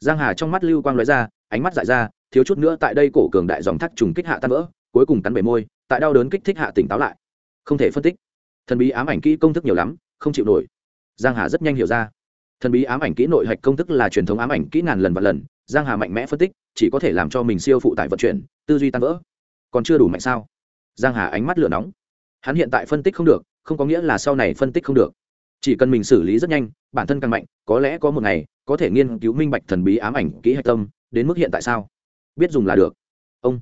Giang hà trong mắt lưu quang lóe ra, ánh mắt dại ra, thiếu chút nữa tại đây cổ cường đại dòng thác trùng kích hạ tan vỡ, cuối cùng cắn bể môi, tại đau đớn kích thích hạ tỉnh táo lại. Không thể phân tích thần bí ám ảnh kỹ công thức nhiều lắm, không chịu nổi. Giang hà rất nhanh hiểu ra. Thần bí ám ảnh kỹ nội hạch công thức là truyền thống ám ảnh kỹ ngàn lần và lần, giang hà mạnh mẽ phân tích, chỉ có thể làm cho mình siêu phụ tải vận chuyển, tư duy tan vỡ. Còn chưa đủ mạnh sao? Giang hà ánh mắt lửa nóng. Hắn hiện tại phân tích không được, không có nghĩa là sau này phân tích không được. Chỉ cần mình xử lý rất nhanh, bản thân càng mạnh, có lẽ có một ngày, có thể nghiên cứu minh bạch thần bí ám ảnh kỹ hạch tâm, đến mức hiện tại sao? Biết dùng là được. Ông.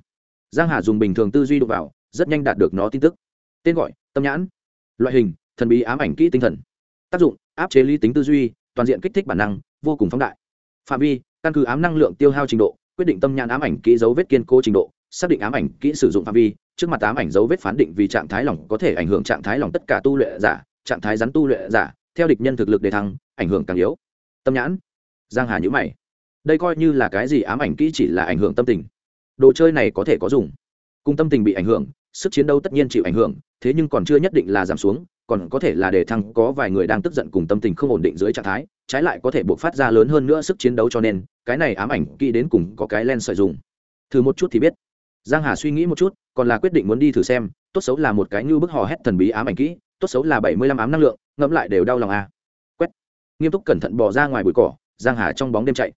Giang hà dùng bình thường tư duy đụng vào, rất nhanh đạt được nó tin tức. Tên gọi, tâm nhãn loại hình, thần bí ám ảnh kỹ tinh thần. Tác dụng, áp chế lý tính tư duy, toàn diện kích thích bản năng, vô cùng phóng đại. Phạm vi, căn cứ ám năng lượng tiêu hao trình độ, quyết định tâm nhãn ám ảnh kỹ dấu vết kiên cố trình độ, xác định ám ảnh kỹ sử dụng phạm vi, trước mặt ám ảnh dấu vết phán định vì trạng thái lỏng có thể ảnh hưởng trạng thái lỏng tất cả tu luyện giả, trạng thái rắn tu luyện giả, theo địch nhân thực lực đề thăng, ảnh hưởng càng yếu. Tâm nhãn. Giang hà nhữ mày. Đây coi như là cái gì ám ảnh kỹ chỉ là ảnh hưởng tâm tình. Đồ chơi này có thể có dùng. Cùng tâm tình bị ảnh hưởng sức chiến đấu tất nhiên chịu ảnh hưởng, thế nhưng còn chưa nhất định là giảm xuống, còn có thể là đề thăng có vài người đang tức giận cùng tâm tình không ổn định dưới trạng thái, trái lại có thể buộc phát ra lớn hơn nữa sức chiến đấu cho nên, cái này ám ảnh kỹ đến cùng có cái len sợi dùng. Thử một chút thì biết. Giang hà suy nghĩ một chút, còn là quyết định muốn đi thử xem, tốt xấu là một cái như bức hò hét thần bí ám ảnh kỹ, tốt xấu là bảy mươi lăm ám năng lượng, ngẫm lại đều đau lòng à. quét. Nghiêm túc cẩn thận bỏ ra ngoài bụi cỏ, giang hà trong bóng đêm chạy.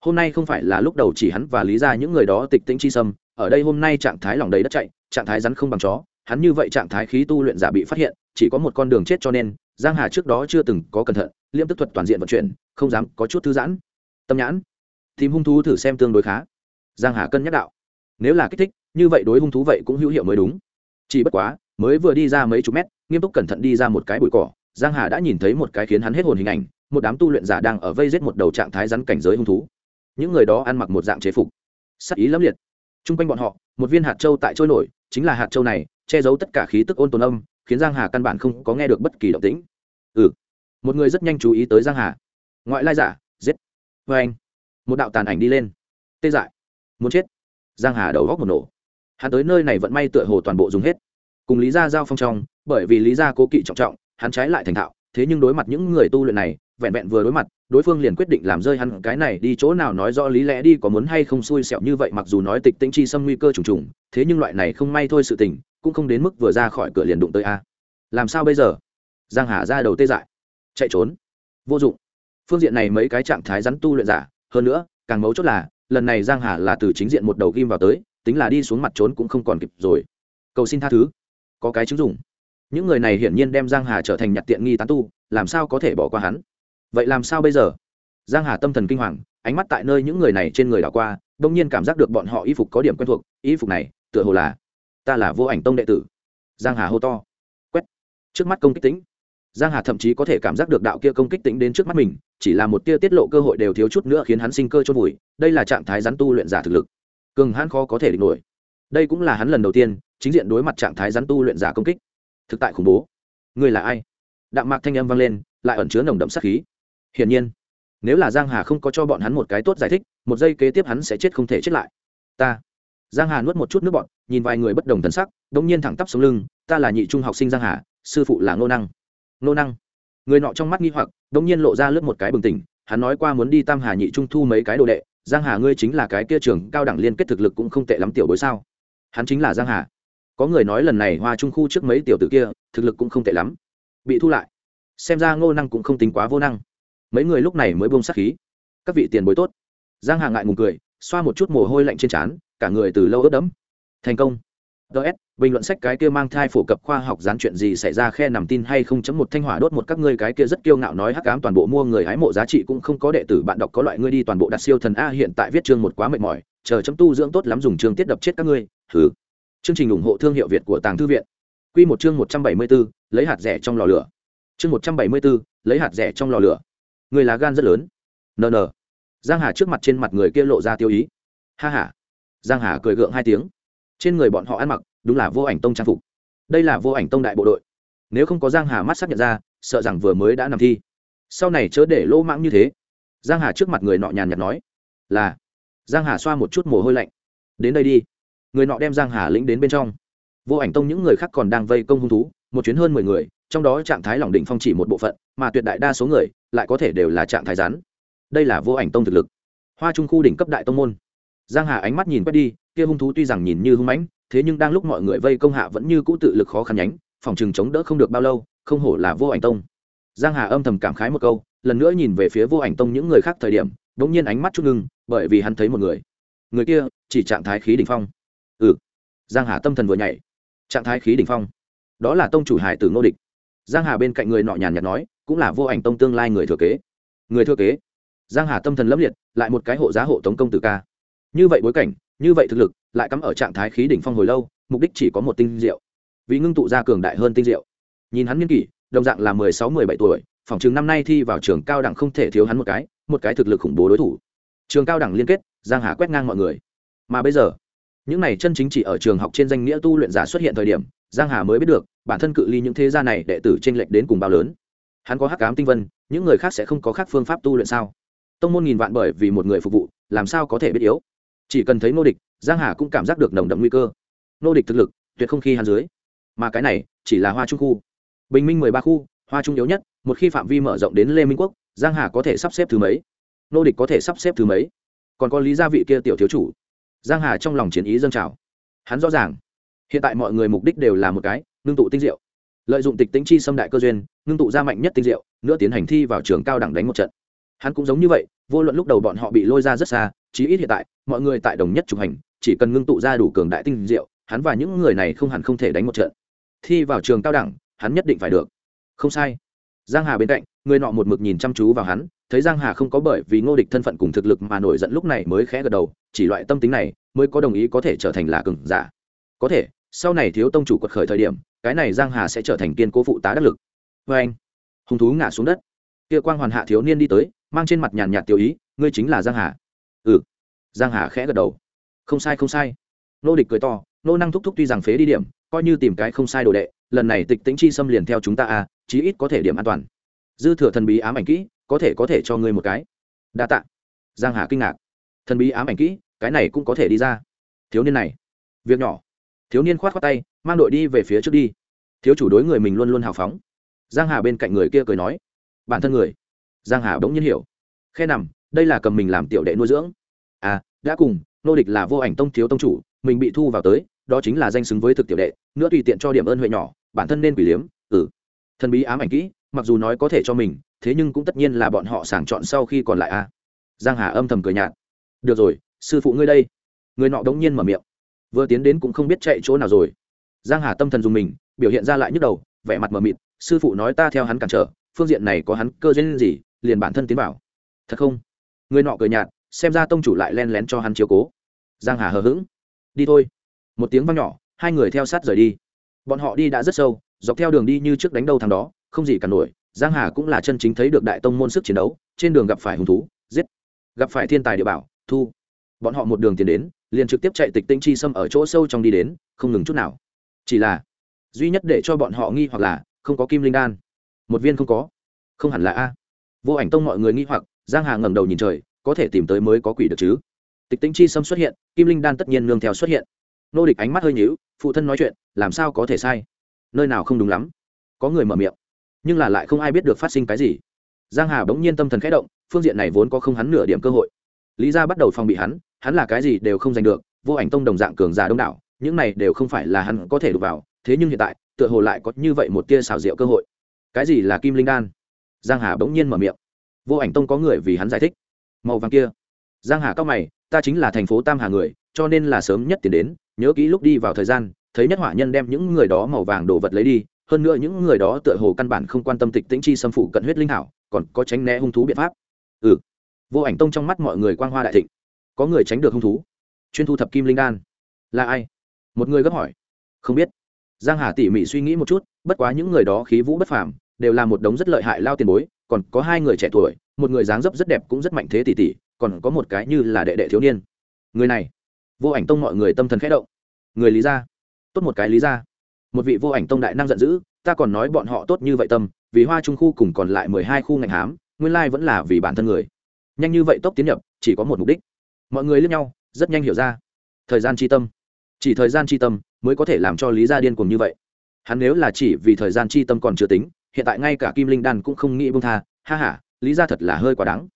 Hôm nay không phải là lúc đầu chỉ hắn và lý ra những người đó tịch tĩnh chi sâm ở đây hôm nay trạng thái lòng đầy đất chạy, trạng thái rắn không bằng chó, hắn như vậy trạng thái khí tu luyện giả bị phát hiện, chỉ có một con đường chết cho nên, giang hà trước đó chưa từng có cẩn thận, liêm tức thuật toàn diện vận chuyển, không dám có chút thư giãn. Tâm nhãn, tìm hung thú thử xem tương đối khá. Giang hà cân nhắc đạo. Nếu là kích thích, như vậy đối hung thú vậy cũng hữu hiệu mới đúng. Chỉ bất quá, mới vừa đi ra mấy chục mét, nghiêm túc cẩn thận đi ra một cái bụi cỏ, giang hà đã nhìn thấy một cái khiến hắn hết hồn hình ảnh, một đám tu luyện giả đang ở vây giết một đầu trạng thái rắn cảnh giới hung thú. Những người đó ăn mặc một dạng chế phục. Sắc ý lắm liệt chung quanh bọn họ, một viên hạt châu tại trôi nổi, chính là hạt châu này, che giấu tất cả khí tức ôn tồn âm, khiến giang hà căn bản không có nghe được bất kỳ động tĩnh. Ừ. Một người rất nhanh chú ý tới giang hà. Ngoại lai giả, giết. Vê anh. Một đạo tàn ảnh đi lên. Tê dại. Muốn chết. Giang hà đầu góc một nổ. Hắn tới nơi này vẫn may tựa hồ toàn bộ dùng hết. Cùng lý gia giao phong trong, bởi vì lý gia cố kỵ trọng trọng, hắn trái lại thành thạo, thế nhưng đối mặt những người tu luyện này, vẹn vẹn vừa đối mặt đối phương liền quyết định làm rơi hắn cái này đi chỗ nào nói rõ lý lẽ đi, có muốn hay không xui xẻo như vậy, mặc dù nói tịch tĩnh chi xâm nguy cơ trùng trùng, thế nhưng loại này không may thôi sự tình, cũng không đến mức vừa ra khỏi cửa liền đụng tới a. Làm sao bây giờ? Giang hà ra đầu tê dại. Chạy trốn. Vô dụng. Phương diện này mấy cái trạng thái rắn tu luyện giả, hơn nữa, càng mấu chốt là, lần này giang hà là từ chính diện một đầu ghim vào tới, tính là đi xuống mặt trốn cũng không còn kịp rồi. Cầu xin tha thứ. Có cái chứng dùng những người này hiển nhiên đem giang hà trở thành nhặt tiện nghi tán tu, làm sao có thể bỏ qua hắn? Vậy làm sao bây giờ? Giang hà tâm thần kinh hoàng, ánh mắt tại nơi những người này trên người đảo qua, bỗng nhiên cảm giác được bọn họ y phục có điểm quen thuộc, y phục này, tựa hồ là, ta là vô ảnh tông đệ tử. Giang hà hô to. Quét. Trước mắt công kích tính. Giang hà thậm chí có thể cảm giác được đạo kia công kích tính đến trước mắt mình, chỉ là một tia tiết lộ cơ hội đều thiếu chút nữa khiến hắn sinh cơ chôn vùi, đây là trạng thái rắn tu luyện giả thực lực. Cường hắn khó có thể địch nổi. Đây cũng là hắn lần đầu tiên, chính diện đối mặt trạng thái rắn tu luyện giả công kích. Thực tại khủng bố. Ngươi là ai? Đạm mạc thanh âm vang lên, lại ẩn chứa nồng đậm sát khí hiển nhiên, nếu là giang hà không có cho bọn hắn một cái tốt giải thích, một giây kế tiếp hắn sẽ chết không thể chết lại. Ta, giang hà nuốt một chút nước bọn nhìn vài người bất đồng thần sắc, đống nhiên thẳng tắp sống lưng, ta là nhị trung học sinh giang hà, sư phụ là ngô năng. Ngô năng. Người nọ trong mắt nghi hoặc, đống nhiên lộ ra lướt một cái bừng tỉnh, hắn nói qua muốn đi tam hà nhị trung thu mấy cái đồ đệ, giang hà ngươi chính là cái kia trường cao đẳng liên kết thực lực cũng không tệ lắm tiểu bối sao? Hắn chính là giang hà. Có người nói lần này hoa trung khu trước mấy tiểu tử kia, thực lực cũng không tệ lắm. Bị thu lại. Xem ra ngô năng cũng không tính quá vô năng mấy người lúc này mới buông sát khí. Các vị tiền bối tốt. Giang hà ngại ngùng cười xoa một chút mồ hôi lạnh trên trán cả người từ lâu ướt đẫm. Thành công. Ts bình luận sách cái kia mang thai phổ cập khoa học gián chuyện gì xảy ra khe nằm tin hay không chấm một thanh hỏa đốt một các ngươi cái kia rất kiêu ngạo nói hắc ám toàn bộ mua người hái mộ giá trị cũng không có đệ tử bạn đọc có loại ngươi đi toàn bộ đặt siêu thần a hiện tại viết chương một quá mệt mỏi chờ chấm tu dưỡng tốt lắm dùng chương tiết đập chết các ngươi. Thử chương trình ủng hộ thương hiệu việt của tàng thư viện. Quy một chương một trăm bảy mươi 174, lấy hạt rẻ trong lò lửa. Chương một trăm bảy mươi 174, lấy hạt rẻ trong lò lửa người lá gan rất lớn. Nờ nờ giang hà trước mặt trên mặt người kia lộ ra tiêu ý. Ha ha. Giang hà cười gượng hai tiếng. Trên người bọn họ ăn mặc, đúng là vô ảnh tông trang phục. Đây là vô ảnh tông đại bộ đội. Nếu không có giang hà mắt xác nhận ra, sợ rằng vừa mới đã nằm thi. Sau này chớ để lỗ mãng như thế. Giang hà trước mặt người nọ nhàn nhạt nói. Là. Giang hà xoa một chút mồ hôi lạnh. Đến đây đi. Người nọ đem giang hà lĩnh đến bên trong. Vô ảnh tông những người khác còn đang vây công hung thú, một chuyến hơn mười người trong đó trạng thái lỏng định phong chỉ một bộ phận, mà tuyệt đại đa số người lại có thể đều là trạng thái rắn. Đây là vô ảnh tông thực lực. Hoa trung khu đỉnh cấp đại tông môn. Giang hà ánh mắt nhìn quét đi, kia hung thú tuy rằng nhìn như hung mãnh, thế nhưng đang lúc mọi người vây công hạ vẫn như cũ tự lực khó khăn nhánh, phòng trường chống đỡ không được bao lâu, không hổ là vô ảnh tông. Giang hà âm thầm cảm khái một câu, lần nữa nhìn về phía vô ảnh tông những người khác thời điểm bỗng nhiên ánh mắt chút ngưng, bởi vì hắn thấy một người. Người kia chỉ trạng thái khí đỉnh phong. Ừ. Giang hà tâm thần vừa nhảy. Trạng thái khí đỉnh phong. Đó là tông chủ hải tử ngô địch giang hà bên cạnh người nọ nhàn nhạt nói, cũng là vô ảnh tông tương lai người thừa kế. Người thừa kế? Giang hà tâm thần lấp liệt, lại một cái hộ giá hộ tống công tử ca. Như vậy bối cảnh, như vậy thực lực, lại cắm ở trạng thái khí đỉnh phong hồi lâu, mục đích chỉ có một tinh diệu. Vì ngưng tụ ra cường đại hơn tinh diệu. Nhìn hắn nghiên kỷ, đồng dạng là mười sáu, mười bảy tuổi, phòng trường năm nay thi vào trường cao đẳng không thể thiếu hắn một cái một cái thực lực khủng bố đối thủ. Trường cao đẳng liên kết, giang hà quét ngang mọi người. Mà bây giờ, những này chân chính chỉ ở trường học trên danh nghĩa tu luyện giả xuất hiện thời điểm, giang hà mới biết được bản thân cự ly những thế gia này đệ tử trên lệch đến cùng bao lớn. Hắn có hắc cám tinh vân, những người khác sẽ không có khác phương pháp tu luyện sao? Tông môn nghìn vạn bởi vì một người phục vụ, làm sao có thể biết yếu? Chỉ cần thấy nô địch, giang hà cũng cảm giác được nồng đậm nguy cơ. Nô địch thực lực, tuyệt không khi hắn dưới. Mà cái này, chỉ là hoa trung khu. Bình minh mười ba khu, hoa trung yếu nhất, một khi phạm vi mở rộng đến lê minh quốc, giang hà có thể sắp xếp thứ mấy? Nô địch có thể sắp xếp thứ mấy? Còn có lý gia vị kia tiểu thiếu chủ. Giang hà trong lòng chiến ý dâng trào. Hắn rõ ràng, hiện tại mọi người mục đích đều là một cái ngưng tụ tinh diệu. Lợi dụng tịch tính chi xâm đại cơ duyên, ngưng tụ ra mạnh nhất tinh diệu, nữa tiến hành thi vào trường cao đẳng đánh một trận. Hắn cũng giống như vậy, vô luận lúc đầu bọn họ bị lôi ra rất xa, chí ít hiện tại, mọi người tại đồng nhất trục hành, chỉ cần ngưng tụ ra đủ cường đại tinh diệu, hắn và những người này không hẳn không thể đánh một trận. Thi vào trường cao đẳng, hắn nhất định phải được. Không sai. Giang hà bên cạnh, người nọ một mực nhìn chăm chú vào hắn, thấy giang hà không có bởi vì ngô địch thân phận cùng thực lực mà nổi giận lúc này mới khẽ gật đầu, chỉ loại tâm tính này mới có đồng ý có thể trở thành là cường giả. Có thể sau này thiếu tông chủ quật khởi thời điểm, cái này giang hà sẽ trở thành kiên cố phụ tá đắc lực. Vê anh, hung thú ngã xuống đất. Kia quang hoàn hạ thiếu niên đi tới, mang trên mặt nhàn nhạt tiểu ý, ngươi chính là giang hà. Ừ. Giang hà khẽ gật đầu. Không sai không sai. Nô địch cười to, nô năng thúc thúc tuy rằng phế đi điểm, coi như tìm cái không sai đồ đệ, lần này tịch tính chi xâm liền theo chúng ta à chí ít có thể điểm an toàn. Dư thừa thần bí ám ảnh kỹ, có thể có thể cho ngươi một cái. Đa tạ. Giang hà kinh ngạc. Thần bí ám ảnh kỹ, cái này cũng có thể đi ra. Thiếu niên này, việc nhỏ thiếu niên khoát khoát tay, mang đội đi về phía trước đi. Thiếu chủ đối người mình luôn luôn hào phóng. Giang hà bên cạnh người kia cười nói, bản thân người. Giang hà bỗng nhiên hiểu. Khe nằm, đây là cầm mình làm tiểu đệ nuôi dưỡng. À đã cùng, nô địch là vô ảnh tông thiếu tông chủ, mình bị thu vào tới, đó chính là danh xứng với thực tiểu đệ, nữa tùy tiện cho điểm ơn huệ nhỏ, bản thân nên quỷ liếm ừ. Thần bí ám ảnh kỹ, mặc dù nói có thể cho mình, thế nhưng cũng tất nhiên là bọn họ sàng chọn sau khi còn lại a. Giang hà âm thầm cười nhạt. Được rồi, sư phụ ngươi đây. Người nọ đống nhiên mở miệng vừa tiến đến cũng không biết chạy chỗ nào rồi. Giang hà tâm thần dùng mình, biểu hiện ra lại nhức đầu, vẻ mặt mờ mịt, sư phụ nói ta theo hắn cản trở, phương diện này có hắn cơ duyên gì, liền bản thân tiến vào. Thật không? Người nọ cười nhạt, xem ra tông chủ lại len lén cho hắn chiếu cố. Giang hà hờ hững. Đi thôi. Một tiếng vang nhỏ, hai người theo sát rời đi. Bọn họ đi đã rất sâu, dọc theo đường đi như trước đánh đâu thằng đó, không gì cả nổi. Giang hà cũng là chân chính thấy được đại tông môn sức chiến đấu, trên đường gặp phải hung thú, giết. Gặp phải thiên tài địa bảo, thu. Bọn họ một đường tiến đến liền trực tiếp chạy tịch tinh chi xâm ở chỗ sâu trong đi đến, không ngừng chút nào. Chỉ là, duy nhất để cho bọn họ nghi hoặc là, không có kim linh đan. Một viên không có. Không hẳn là a. Vô ảnh tông mọi người nghi hoặc, giang hà ngẩng đầu nhìn trời, có thể tìm tới mới có quỷ được chứ? Tịch tinh chi xâm xuất hiện, kim linh đan tất nhiên nương theo xuất hiện. Nô địch ánh mắt hơi nhíu, phụ thân nói chuyện, làm sao có thể sai? Nơi nào không đúng lắm. Có người mở miệng, nhưng là lại không ai biết được phát sinh cái gì. Giang hà bỗng nhiên tâm thần khẽ động, phương diện này vốn có không hắn nửa điểm cơ hội. Lý ra bắt đầu phòng bị hắn hắn là cái gì đều không giành được, vô ảnh tông đồng dạng cường giả đông đảo, những này đều không phải là hắn có thể đụng vào, thế nhưng hiện tại, tựa hồ lại có như vậy một tia xảo diệu cơ hội. Cái gì là kim linh đan? Giang hà bỗng nhiên mở miệng. Vô ảnh tông có người vì hắn giải thích. Màu vàng kia. Giang hà cao mày, ta chính là thành phố tam hà người, cho nên là sớm nhất tiến đến, nhớ kỹ lúc đi vào thời gian, thấy nhất hỏa nhân đem những người đó màu vàng đồ vật lấy đi, hơn nữa những người đó tựa hồ căn bản không quan tâm tịch tĩnh chi xâm phụ cận huyết linh hảo, còn có tránh né hung thú biện pháp. Ừ. Vô ảnh tông trong mắt mọi người quang hoa đại thịnh có người tránh được hung thú. Chuyên thu thập kim linh đan. Là ai? Một người gấp hỏi. Không biết. Giang hà tỉ mỉ suy nghĩ một chút, bất quá những người đó khí vũ bất phàm, đều là một đống rất lợi hại lao tiền bối, còn có hai người trẻ tuổi, một người dáng dấp rất đẹp cũng rất mạnh thế tỷ tỷ, còn có một cái như là đệ đệ thiếu niên. Người này. Vô ảnh tông mọi người tâm thần khẽ động. Người lý gia. Tốt một cái lý gia. Một vị vô ảnh tông đại năng giận dữ, ta còn nói bọn họ tốt như vậy tâm, vì hoa trung khu cùng còn lại mười hai khu ngành hám, nguyên lai vẫn là vì bản thân người. Nhanh như vậy tốc tiến nhập, chỉ có một mục đích mọi người lướt nhau, rất nhanh hiểu ra. Thời gian chi tâm. Chỉ thời gian chi tâm mới có thể làm cho lý gia điên cuồng như vậy. Hắn nếu là chỉ vì thời gian chi tâm còn chưa tính, hiện tại ngay cả kim linh đan cũng không nghĩ bông tha. Ha h a lý Gia thật là hơi quá đáng.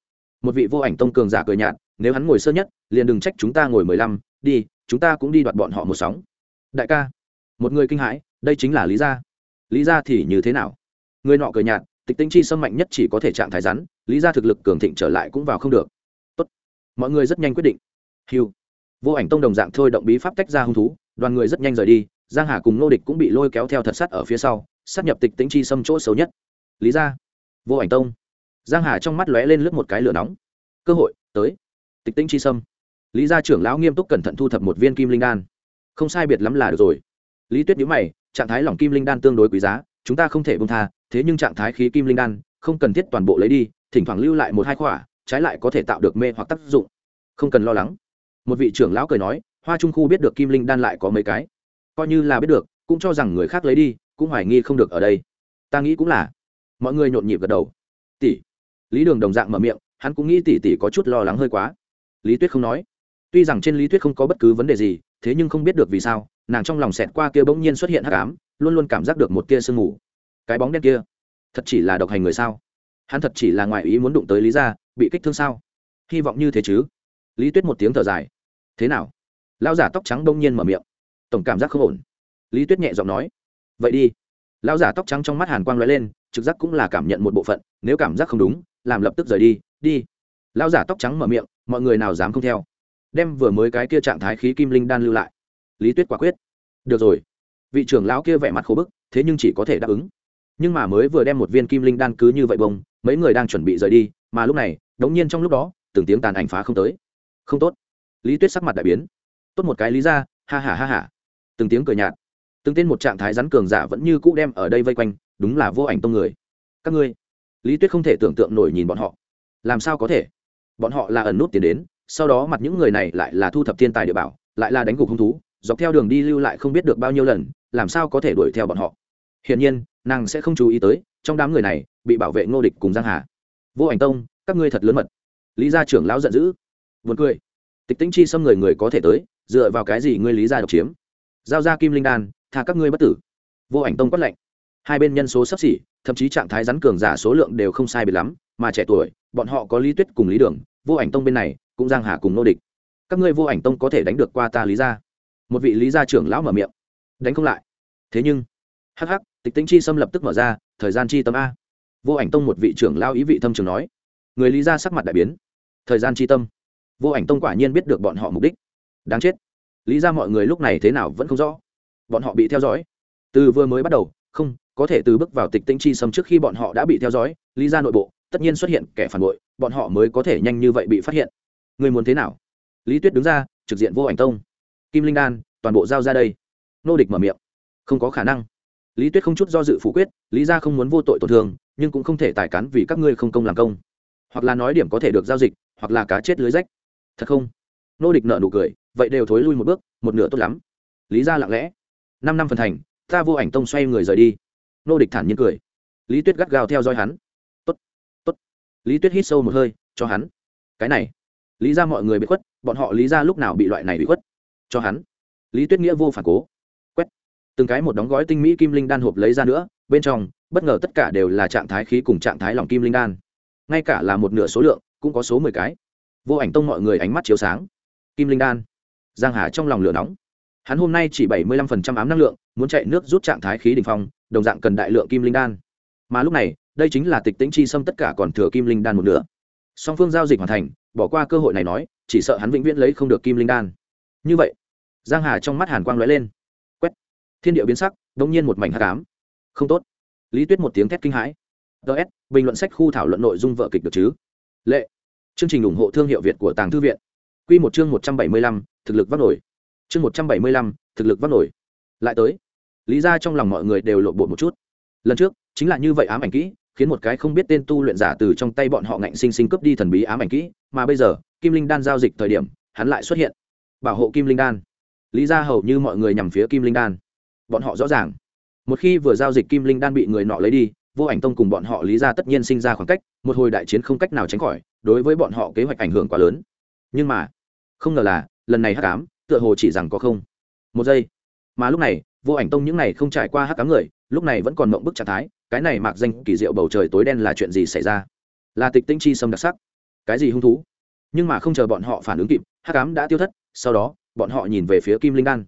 Một vị vô ảnh tông cường giả cười nhạt, nếu hắn ngồi sơ nhất, liền đừng trách chúng ta ngồi mười lăm, đi, chúng ta cũng đi đoạt bọn họ một sóng. Đại ca. Một người kinh hãi, đây chính là lý gia. Lý gia thì như thế nào? Người nọ cười nhạt, tịch tinh chi sâm mạnh nhất chỉ có thể trạng thái rắn, lý gia thực lực cường thịnh trở lại cũng vào không được mọi người rất nhanh quyết định. Hiu vô ảnh tông đồng dạng thôi động bí pháp tách ra hung thú, đoàn người rất nhanh rời đi, giang hà cùng nô địch cũng bị lôi kéo theo thật sắt ở phía sau, sát nhập tịch tĩnh chi xâm chỗ xấu nhất. Lý ra vô ảnh tông. Giang hà trong mắt lóe lên lướt một cái lửa nóng. Cơ hội, tới. Tịch tĩnh chi sâm lý gia trưởng lão nghiêm túc cẩn thận thu thập một viên kim linh đan. Không sai biệt lắm là được rồi. Lý tuyết nhíu mày, trạng thái lỏng kim linh đan tương đối quý giá, chúng ta không thể bông tha, thế nhưng trạng thái khí kim linh đan, không cần thiết toàn bộ lấy đi, thỉnh thoảng lưu lại một hai khỏa trái lại có thể tạo được mê hoặc tác dụng. Không cần lo lắng. Một vị trưởng lão cười nói, hoa trung khu biết được kim linh đan lại có mấy cái. Coi như là biết được, cũng cho rằng người khác lấy đi, cũng hoài nghi không được ở đây. Ta nghĩ cũng là. Mọi người nhộn nhịp gật đầu. Tỷ. Lý đường đồng dạng mở miệng, hắn cũng nghĩ tỷ tỷ có chút lo lắng hơi quá. Lý tuyết không nói. Tuy rằng trên lý tuyết không có bất cứ vấn đề gì, thế nhưng không biết được vì sao, nàng trong lòng xẹt qua kia bỗng nhiên xuất hiện hắc ám, luôn luôn cảm giác được một tia sương mù. Cái bóng đen kia, thật chỉ là độc hành người sao? Hắn thật chỉ là ngoại ý muốn đụng tới lý gia, bị kích thương sao? Hy vọng như thế chứ? Lý tuyết một tiếng thở dài. Thế nào? Lão giả tóc trắng đông nhiên mở miệng. Tổng cảm giác không ổn. Lý tuyết nhẹ giọng nói. Vậy đi. Lão giả tóc trắng trong mắt hàn quang l lên, trực giác cũng là cảm nhận một bộ phận, nếu cảm giác không đúng, làm lập tức rời đi đi. Lão giả tóc trắng mở miệng, mọi người nào dám không theo. Đem vừa mới cái kia trạng thái khí kim linh đan lưu lại. Lý tuyết quả quyết. Được rồi. Vị trưởng lão kia vẻ mặt khổ bức, thế nhưng chỉ có thể đáp ứng. Nhưng mà mới vừa đem một viên kim linh đan cứ như vậy bông mấy người đang chuẩn bị rời đi, mà lúc này, đống nhiên trong lúc đó, từng tiếng tàn ảnh phá không tới. Không tốt. Lý tuyết sắc mặt đại biến. Tốt một cái lý ra, ha ha ha ha. Từng tiếng cười nhạt. Từng tên một trạng thái rắn cường giả vẫn như cũ đem ở đây vây quanh, đúng là vô ảnh tông người. Các ngươi. Lý tuyết không thể tưởng tượng nổi nhìn bọn họ. Làm sao có thể? Bọn họ là ẩn nút tiền đến, sau đó mặt những người này lại là thu thập thiên tài địa bảo, lại là đánh gục hung thú, dọc theo đường đi lưu lại không biết được bao nhiêu lần, làm sao có thể đuổi theo bọn họ? Hiển nhiên, nàng sẽ không chú ý tới trong đám người này bị bảo vệ ngô địch cùng giang hà. Vô ảnh tông, các ngươi thật lớn mật. Lý gia trưởng lão giận dữ. Vượt cười. Tịch tĩnh chi xâm người người có thể tới, dựa vào cái gì ngươi lý gia độc chiếm? Giao ra kim linh đan, tha các ngươi bất tử. Vô ảnh tông quát lệnh hai bên nhân số sắp xỉ, thậm chí trạng thái rắn cường giả số lượng đều không sai biệt lắm, mà trẻ tuổi, bọn họ có lý tuyết cùng lý đường, vô ảnh tông bên này cũng giang hà cùng nô địch. Các ngươi vô ảnh tông có thể đánh được qua ta lý gia? Một vị lý gia trưởng lão mở miệng. Đánh không lại. Thế nhưng, hắc hắc, tịch tĩnh chi xâm lập tức mở ra thời gian chi tâm a. Vô ảnh tông một vị trưởng lao ý vị thâm trường nói. Người lý gia sắc mặt đại biến. Thời gian chi tâm. Vô ảnh tông quả nhiên biết được bọn họ mục đích. Đáng chết. Lý ra mọi người lúc này thế nào vẫn không rõ. Bọn họ bị theo dõi. Từ vừa mới bắt đầu, không, có thể từ bước vào tịch tĩnh chi sâm trước khi bọn họ đã bị theo dõi, lý ra nội bộ, tất nhiên xuất hiện kẻ phản bội, bọn họ mới có thể nhanh như vậy bị phát hiện. Người muốn thế nào? Lý tuyết đứng ra, trực diện vô ảnh tông. Kim linh đan, toàn bộ giao ra đây. Nô địch mở miệng. Không có khả năng lý tuyết không chút do dự phủ quyết, lý ra không muốn vô tội tổn thương, nhưng cũng không thể tài cán vì các ngươi không công làm công. Hoặc là nói điểm có thể được giao dịch, hoặc là cá chết lưới rách. Thật không? Nô địch nợ nụ cười, vậy đều thối lui một bước, một nửa tốt lắm. Lý ra lặng lẽ. Năm năm phần thành, ta vô ảnh tông xoay người rời đi. Nô địch thản nhiên cười. Lý tuyết gắt gao theo dõi hắn. Tốt tốt. Lý tuyết hít sâu một hơi, cho hắn. Cái này. Lý ra mọi người bị khuất, bọn họ lý ra lúc nào bị loại này bị khuất? Cho hắn. Lý tuyết nghĩa vô phản cố từng cái một đóng gói tinh mỹ kim linh đan hộp lấy ra nữa, bên trong, bất ngờ tất cả đều là trạng thái khí cùng trạng thái lòng kim linh đan. Ngay cả là một nửa số lượng, cũng có số mười cái. Vô ảnh tông mọi người ánh mắt chiếu sáng. Kim linh đan. Giang hà trong lòng lửa nóng. Hắn hôm nay chỉ bảy mươi lăm phần trăm ám năng lượng, muốn chạy nước rút trạng thái khí đỉnh phong, đồng dạng cần đại lượng kim linh đan. Mà lúc này, đây chính là tịch tĩnh chi xâm tất cả còn thừa kim linh đan một nửa. Song phương giao dịch hoàn thành, bỏ qua cơ hội này nói, chỉ sợ hắn vĩnh viễn lấy không được kim linh đan. Như vậy, giang hà trong mắt hàn quang lóe lên thiên địa biến sắc, đông nhiên một mảnh hát cám không tốt. Lý tuyết một tiếng thét kinh hãi. Ts bình luận sách khu thảo luận nội dung vợ kịch được chứ? Lệ. Chương trình ủng hộ thương hiệu việt của tàng thư viện. Q một chương một trăm bảy mươi lăm, thực lực vác nổi. Chương một trăm bảy mươi lăm, thực lực vác nổi. Lại tới. Lý ra trong lòng mọi người đều lộn bộ một chút. Lần trước, chính là như vậy ám ảnh kỹ, khiến một cái không biết tên tu luyện giả từ trong tay bọn họ ngạnh sinh sinh cướp đi thần bí ám ảnh kỹ, mà bây giờ, kim linh đan giao dịch thời điểm, hắn lại xuất hiện. Bảo hộ kim linh đan. Lý ra hầu như mọi người nhằm phía kim linh đan bọn họ rõ ràng. Một khi vừa giao dịch kim linh đan bị người nọ lấy đi, vô ảnh tông cùng bọn họ lý ra tất nhiên sinh ra khoảng cách, một hồi đại chiến không cách nào tránh khỏi, đối với bọn họ kế hoạch ảnh hưởng quá lớn. Nhưng mà, không ngờ là, lần này hắc ám, tựa hồ chỉ rằng có không. Một giây, mà lúc này, vô ảnh tông những này không trải qua hắc ám người, lúc này vẫn còn mộng bức trạng thái, cái này mạc danh kỳ diệu bầu trời tối đen là chuyện gì xảy ra? Là tịch tinh chi sâm đặc sắc. Cái gì hung thú? Nhưng mà không chờ bọn họ phản ứng kịp, hắc ám đã tiêu thất, sau đó, bọn họ nhìn về phía kim linh đan.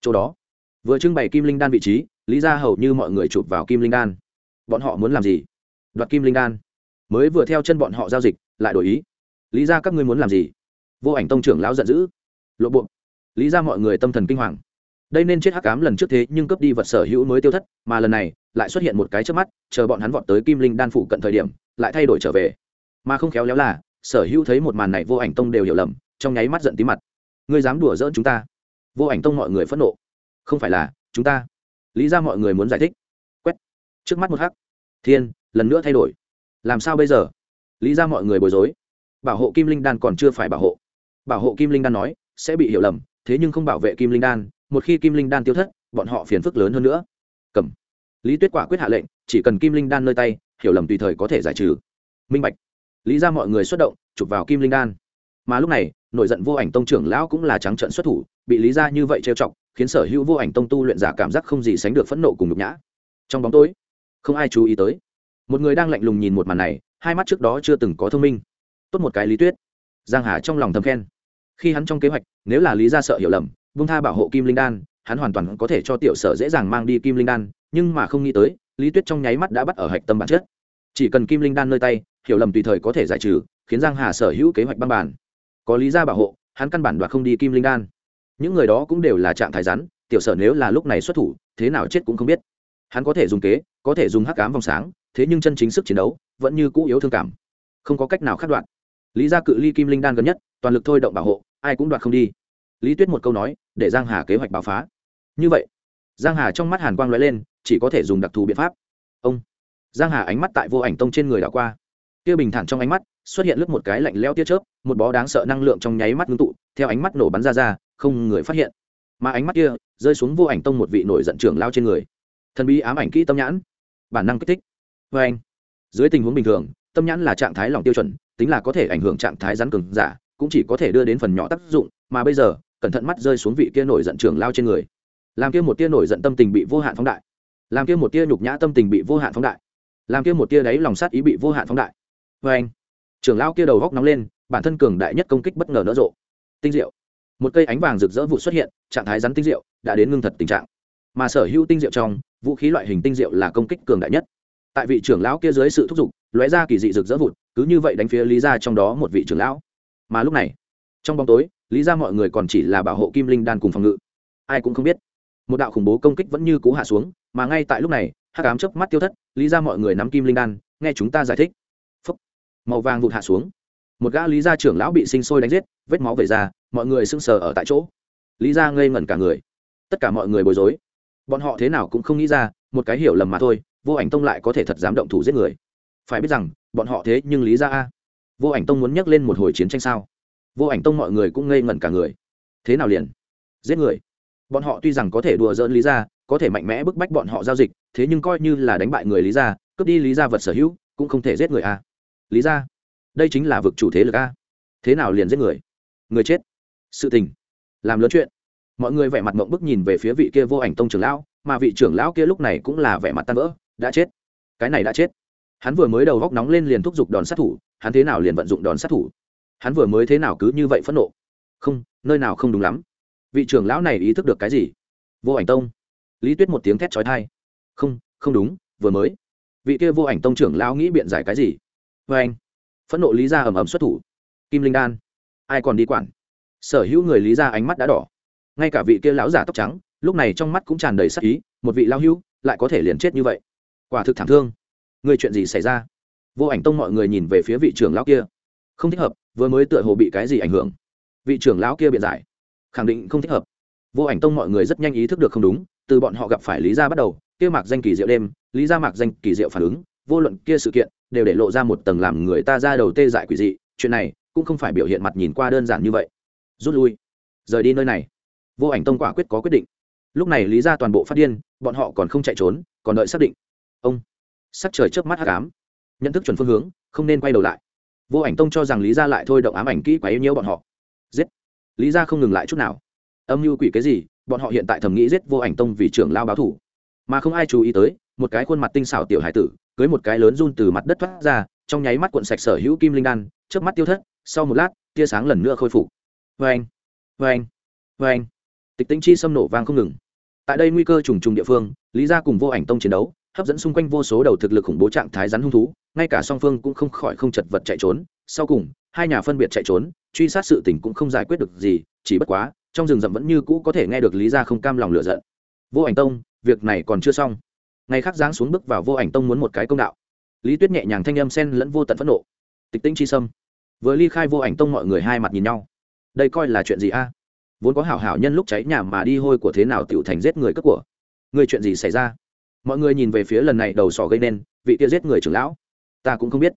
Chỗ đó vừa trưng bày kim linh đan vị trí, lý ra hầu như mọi người chụp vào kim linh đan. Bọn họ muốn làm gì? Đoạt kim linh đan. Mới vừa theo chân bọn họ giao dịch, lại đổi ý. Lý ra các ngươi muốn làm gì? Vô ảnh tông trưởng lão giận dữ. Lộ bộ. Lý ra mọi người tâm thần kinh hoàng. Đây nên chết hắc cám lần trước thế, nhưng cướp đi vật sở hữu mới tiêu thất, mà lần này, lại xuất hiện một cái trước mắt, chờ bọn hắn vọt tới kim linh đan phụ cận thời điểm, lại thay đổi trở về. Mà không khéo léo là, sở hữu thấy một màn này vô ảnh tông đều hiểu lầm, trong nháy mắt giận tí mặt. Ngươi dám đùa giỡn chúng ta? Vô ảnh tông mọi người phẫn nộ không phải là, chúng ta. Lý ra mọi người muốn giải thích. Quét. Trước mắt một hắc. Thiên, lần nữa thay đổi. Làm sao bây giờ? Lý ra mọi người bối rối. Bảo hộ kim linh đan còn chưa phải bảo hộ. Bảo hộ kim linh đan nói, sẽ bị hiểu lầm, thế nhưng không bảo vệ kim linh đan, một khi kim linh đan tiêu thất, bọn họ phiền phức lớn hơn nữa. Cầm. Lý tuyết quả quyết hạ lệnh, chỉ cần kim linh đan nơi tay, hiểu lầm tùy thời có thể giải trừ. Minh bạch. Lý ra mọi người xuất động, chụp vào kim linh đan. Mà lúc này, nổi giận vô ảnh tông trưởng lão cũng là trắng trận xuất thủ, bị lý ra như vậy trêu chọc khiến sở hữu vô ảnh tông tu luyện giả cảm giác không gì sánh được phẫn nộ cùng nhục nhã. Trong bóng tối, không ai chú ý tới. Một người đang lạnh lùng nhìn một màn này, hai mắt trước đó chưa từng có thông minh. Tốt một cái lý tuyết giang hà trong lòng thầm khen. Khi hắn trong kế hoạch, nếu là lý ra sợ hiểu lầm vung tha bảo hộ kim linh đan, hắn hoàn toàn có thể cho tiểu sở dễ dàng mang đi kim linh đan, nhưng mà không nghĩ tới, lý tuyết trong nháy mắt đã bắt ở hạch tâm bản chất. Chỉ cần kim linh đan nơi tay, hiểu lầm tùy thời có thể giải trừ, khiến giang hà sở hữu kế hoạch băng bản có lý ra bảo hộ, hắn căn bản đoạt không đi kim linh đan những người đó cũng đều là trạng thái rắn, tiểu sở nếu là lúc này xuất thủ, thế nào chết cũng không biết. Hắn có thể dùng kế, có thể dùng hắc cám vòng sáng, thế nhưng chân chính sức chiến đấu vẫn như cũ yếu thương cảm. Không có cách nào khắc đoạn. Lý ra cự ly kim linh đan gần nhất, toàn lực thôi động bảo hộ, ai cũng đoạt không đi. Lý tuyết một câu nói, để giang hà kế hoạch báo phá. Như vậy, giang hà trong mắt hàn quang lóe lên, chỉ có thể dùng đặc thù biện pháp. Ông, giang hà ánh mắt tại vô ảnh tông trên người đảo qua. Kia bình thản trong ánh mắt, xuất hiện lướt một cái lạnh leo tia chớp, một bó đáng sợ năng lượng trong nháy mắt ngưng tụ, theo ánh mắt nổ bắn ra ra không người phát hiện. Mà ánh mắt kia rơi xuống vô ảnh tông một vị nổi giận trưởng lao trên người. Thần bí ám ảnh kỹ tâm nhãn. Bản năng kích thích. Vê anh, dưới tình huống bình thường, tâm nhãn là trạng thái lòng tiêu chuẩn, tính là có thể ảnh hưởng trạng thái rắn cường giả, cũng chỉ có thể đưa đến phần nhỏ tác dụng, mà bây giờ, cẩn thận mắt rơi xuống vị kia nổi giận trưởng lao trên người. Làm kia một tia nổi giận tâm tình bị vô hạn phóng đại. Làm kia một tia nhục nhã tâm tình bị vô hạn phóng đại. Làm kia một tia đáy lòng sát ý bị vô hạn phóng đại. Vê anh, trưởng lao kia đầu góc nóng lên, bản thân cường đại nhất công kích bất ngờ nỡ rộ. Tinh diệu một cây ánh vàng rực rỡ vụ xuất hiện, trạng thái rắn tinh diệu, đã đến ngưng thật tình trạng. Mà sở hữu tinh diệu trong, vũ khí loại hình tinh diệu là công kích cường đại nhất. Tại vị trưởng lão kia dưới sự thúc giục, lóe ra kỳ dị rực rỡ vụt, cứ như vậy đánh phía lý ra trong đó một vị trưởng lão. Mà lúc này, trong bóng tối, lý ra mọi người còn chỉ là bảo hộ kim linh đan cùng phòng ngự. Ai cũng không biết, một đạo khủng bố công kích vẫn như cú hạ xuống, mà ngay tại lúc này hát cám chớp mắt tiêu thất, lý ra mọi người nắm kim linh đan, nghe chúng ta giải thích. Phúc. màu vàng vụt hạ xuống. Một gã lý gia trưởng lão bị sinh sôi đánh giết, vết máu về ra mọi người sững sờ ở tại chỗ. Lý gia ngây ngẩn cả người. Tất cả mọi người bối rối. Bọn họ thế nào cũng không nghĩ ra, một cái hiểu lầm mà thôi, vô ảnh tông lại có thể thật dám động thủ giết người. Phải biết rằng, bọn họ thế nhưng lý gia a. Vô ảnh tông muốn nhắc lên một hồi chiến tranh sao? Vô ảnh tông mọi người cũng ngây ngẩn cả người. Thế nào liền? Giết người. Bọn họ tuy rằng có thể đùa dỡn lý gia, có thể mạnh mẽ bức bách bọn họ giao dịch, thế nhưng coi như là đánh bại người lý gia, cướp đi lý gia vật sở hữu, cũng không thể giết người a. Lý gia, đây chính là vực chủ thế lực a. Thế nào liền giết người? Người chết sự tình. Làm lớn chuyện. Mọi người vẻ mặt mộng bức nhìn về phía vị kia vô ảnh tông trưởng lão, mà vị trưởng lão kia lúc này cũng là vẻ mặt tan vỡ, đã chết. Cái này đã chết. Hắn vừa mới đầu góc nóng lên liền thúc giục đòn sát thủ, hắn thế nào liền vận dụng đòn sát thủ? Hắn vừa mới thế nào cứ như vậy phẫn nộ? Không, nơi nào không đúng lắm. Vị trưởng lão này ý thức được cái gì? Vô ảnh tông. Lý tuyết một tiếng thét trói thai không không đúng, vừa mới. Vị kia vô ảnh tông trưởng lão nghĩ biện giải cái gì? Vê anh. Phẫn nộ lý ra ầm ầm xuất thủ. Kim linh đan. Ai còn đi quản? Sở hữu người lý ra ánh mắt đã đỏ. Ngay cả vị kia lão giả tóc trắng, lúc này trong mắt cũng tràn đầy sắc ý, một vị lão hữu, lại có thể liền chết như vậy. Quả thực thảm thương. Người chuyện gì xảy ra? Vô ảnh tông mọi người nhìn về phía vị trưởng lão kia. Không thích hợp, vừa mới tựa hồ bị cái gì ảnh hưởng. Vị trưởng lão kia biện giải. Khẳng định không thích hợp. Vô ảnh tông mọi người rất nhanh ý thức được không đúng, từ bọn họ gặp phải lý gia bắt đầu, kia mạc danh kỳ diệu đêm, lý gia mạc danh kỳ diệu phản ứng, vô luận kia sự kiện, đều để lộ ra một tầng làm người ta ra đầu tê dại quỷ dị. Chuyện này, cũng không phải biểu hiện mặt nhìn qua đơn giản như vậy rút lui. Rời đi nơi này. Vô ảnh tông quả quyết có quyết định. Lúc này lý ra toàn bộ phát điên, bọn họ còn không chạy trốn, còn đợi xác định. Ông. Sắc trời trước mắt hắc ám. Nhận thức chuẩn phương hướng, không nên quay đầu lại. Vô ảnh tông cho rằng lý ra lại thôi động ám ảnh kỹ quá yêu nhiễu bọn họ. Giết. Lý ra không ngừng lại chút nào. Âm mưu quỷ cái gì, bọn họ hiện tại thầm nghĩ giết vô ảnh tông vì trưởng lao báo thủ. Mà không ai chú ý tới, một cái khuôn mặt tinh xảo tiểu hải tử, cưới một cái lớn run từ mặt đất thoát ra, trong nháy mắt cuộn sạch sở hữu kim linh đan trước mắt tiêu thất, sau một lát, tia sáng lần nữa khôi phục vang vang vang tịch tĩnh chi xâm nổ vang không ngừng. Tại đây nguy cơ trùng trùng địa phương, lý gia cùng vô ảnh tông chiến đấu, hấp dẫn xung quanh vô số đầu thực lực khủng bố trạng thái rắn hung thú, ngay cả song phương cũng không khỏi không chật vật chạy trốn. Sau cùng, hai nhà phân biệt chạy trốn, truy sát sự tình cũng không giải quyết được gì, chỉ bất quá, trong rừng rậm vẫn như cũ có thể nghe được lý gia không cam lòng lựa giận. Vô ảnh tông, việc này còn chưa xong. Ngày khác giáng xuống bước vào vô ảnh tông muốn một cái công đạo. Lý tuyết nhẹ nhàng thanh âm sen lẫn vô tận phẫn nộ. Tịch tĩnh chi sâm. Vừa ly khai vô ảnh tông mọi người hai mặt nhìn nhau đây coi là chuyện gì a? Vốn có hảo hảo nhân lúc cháy nhà mà đi hôi của thế nào tựu thành giết người cất của. Người chuyện gì xảy ra? Mọi người nhìn về phía lần này đầu sỏ gây nên, vị kia giết người trưởng lão. Ta cũng không biết.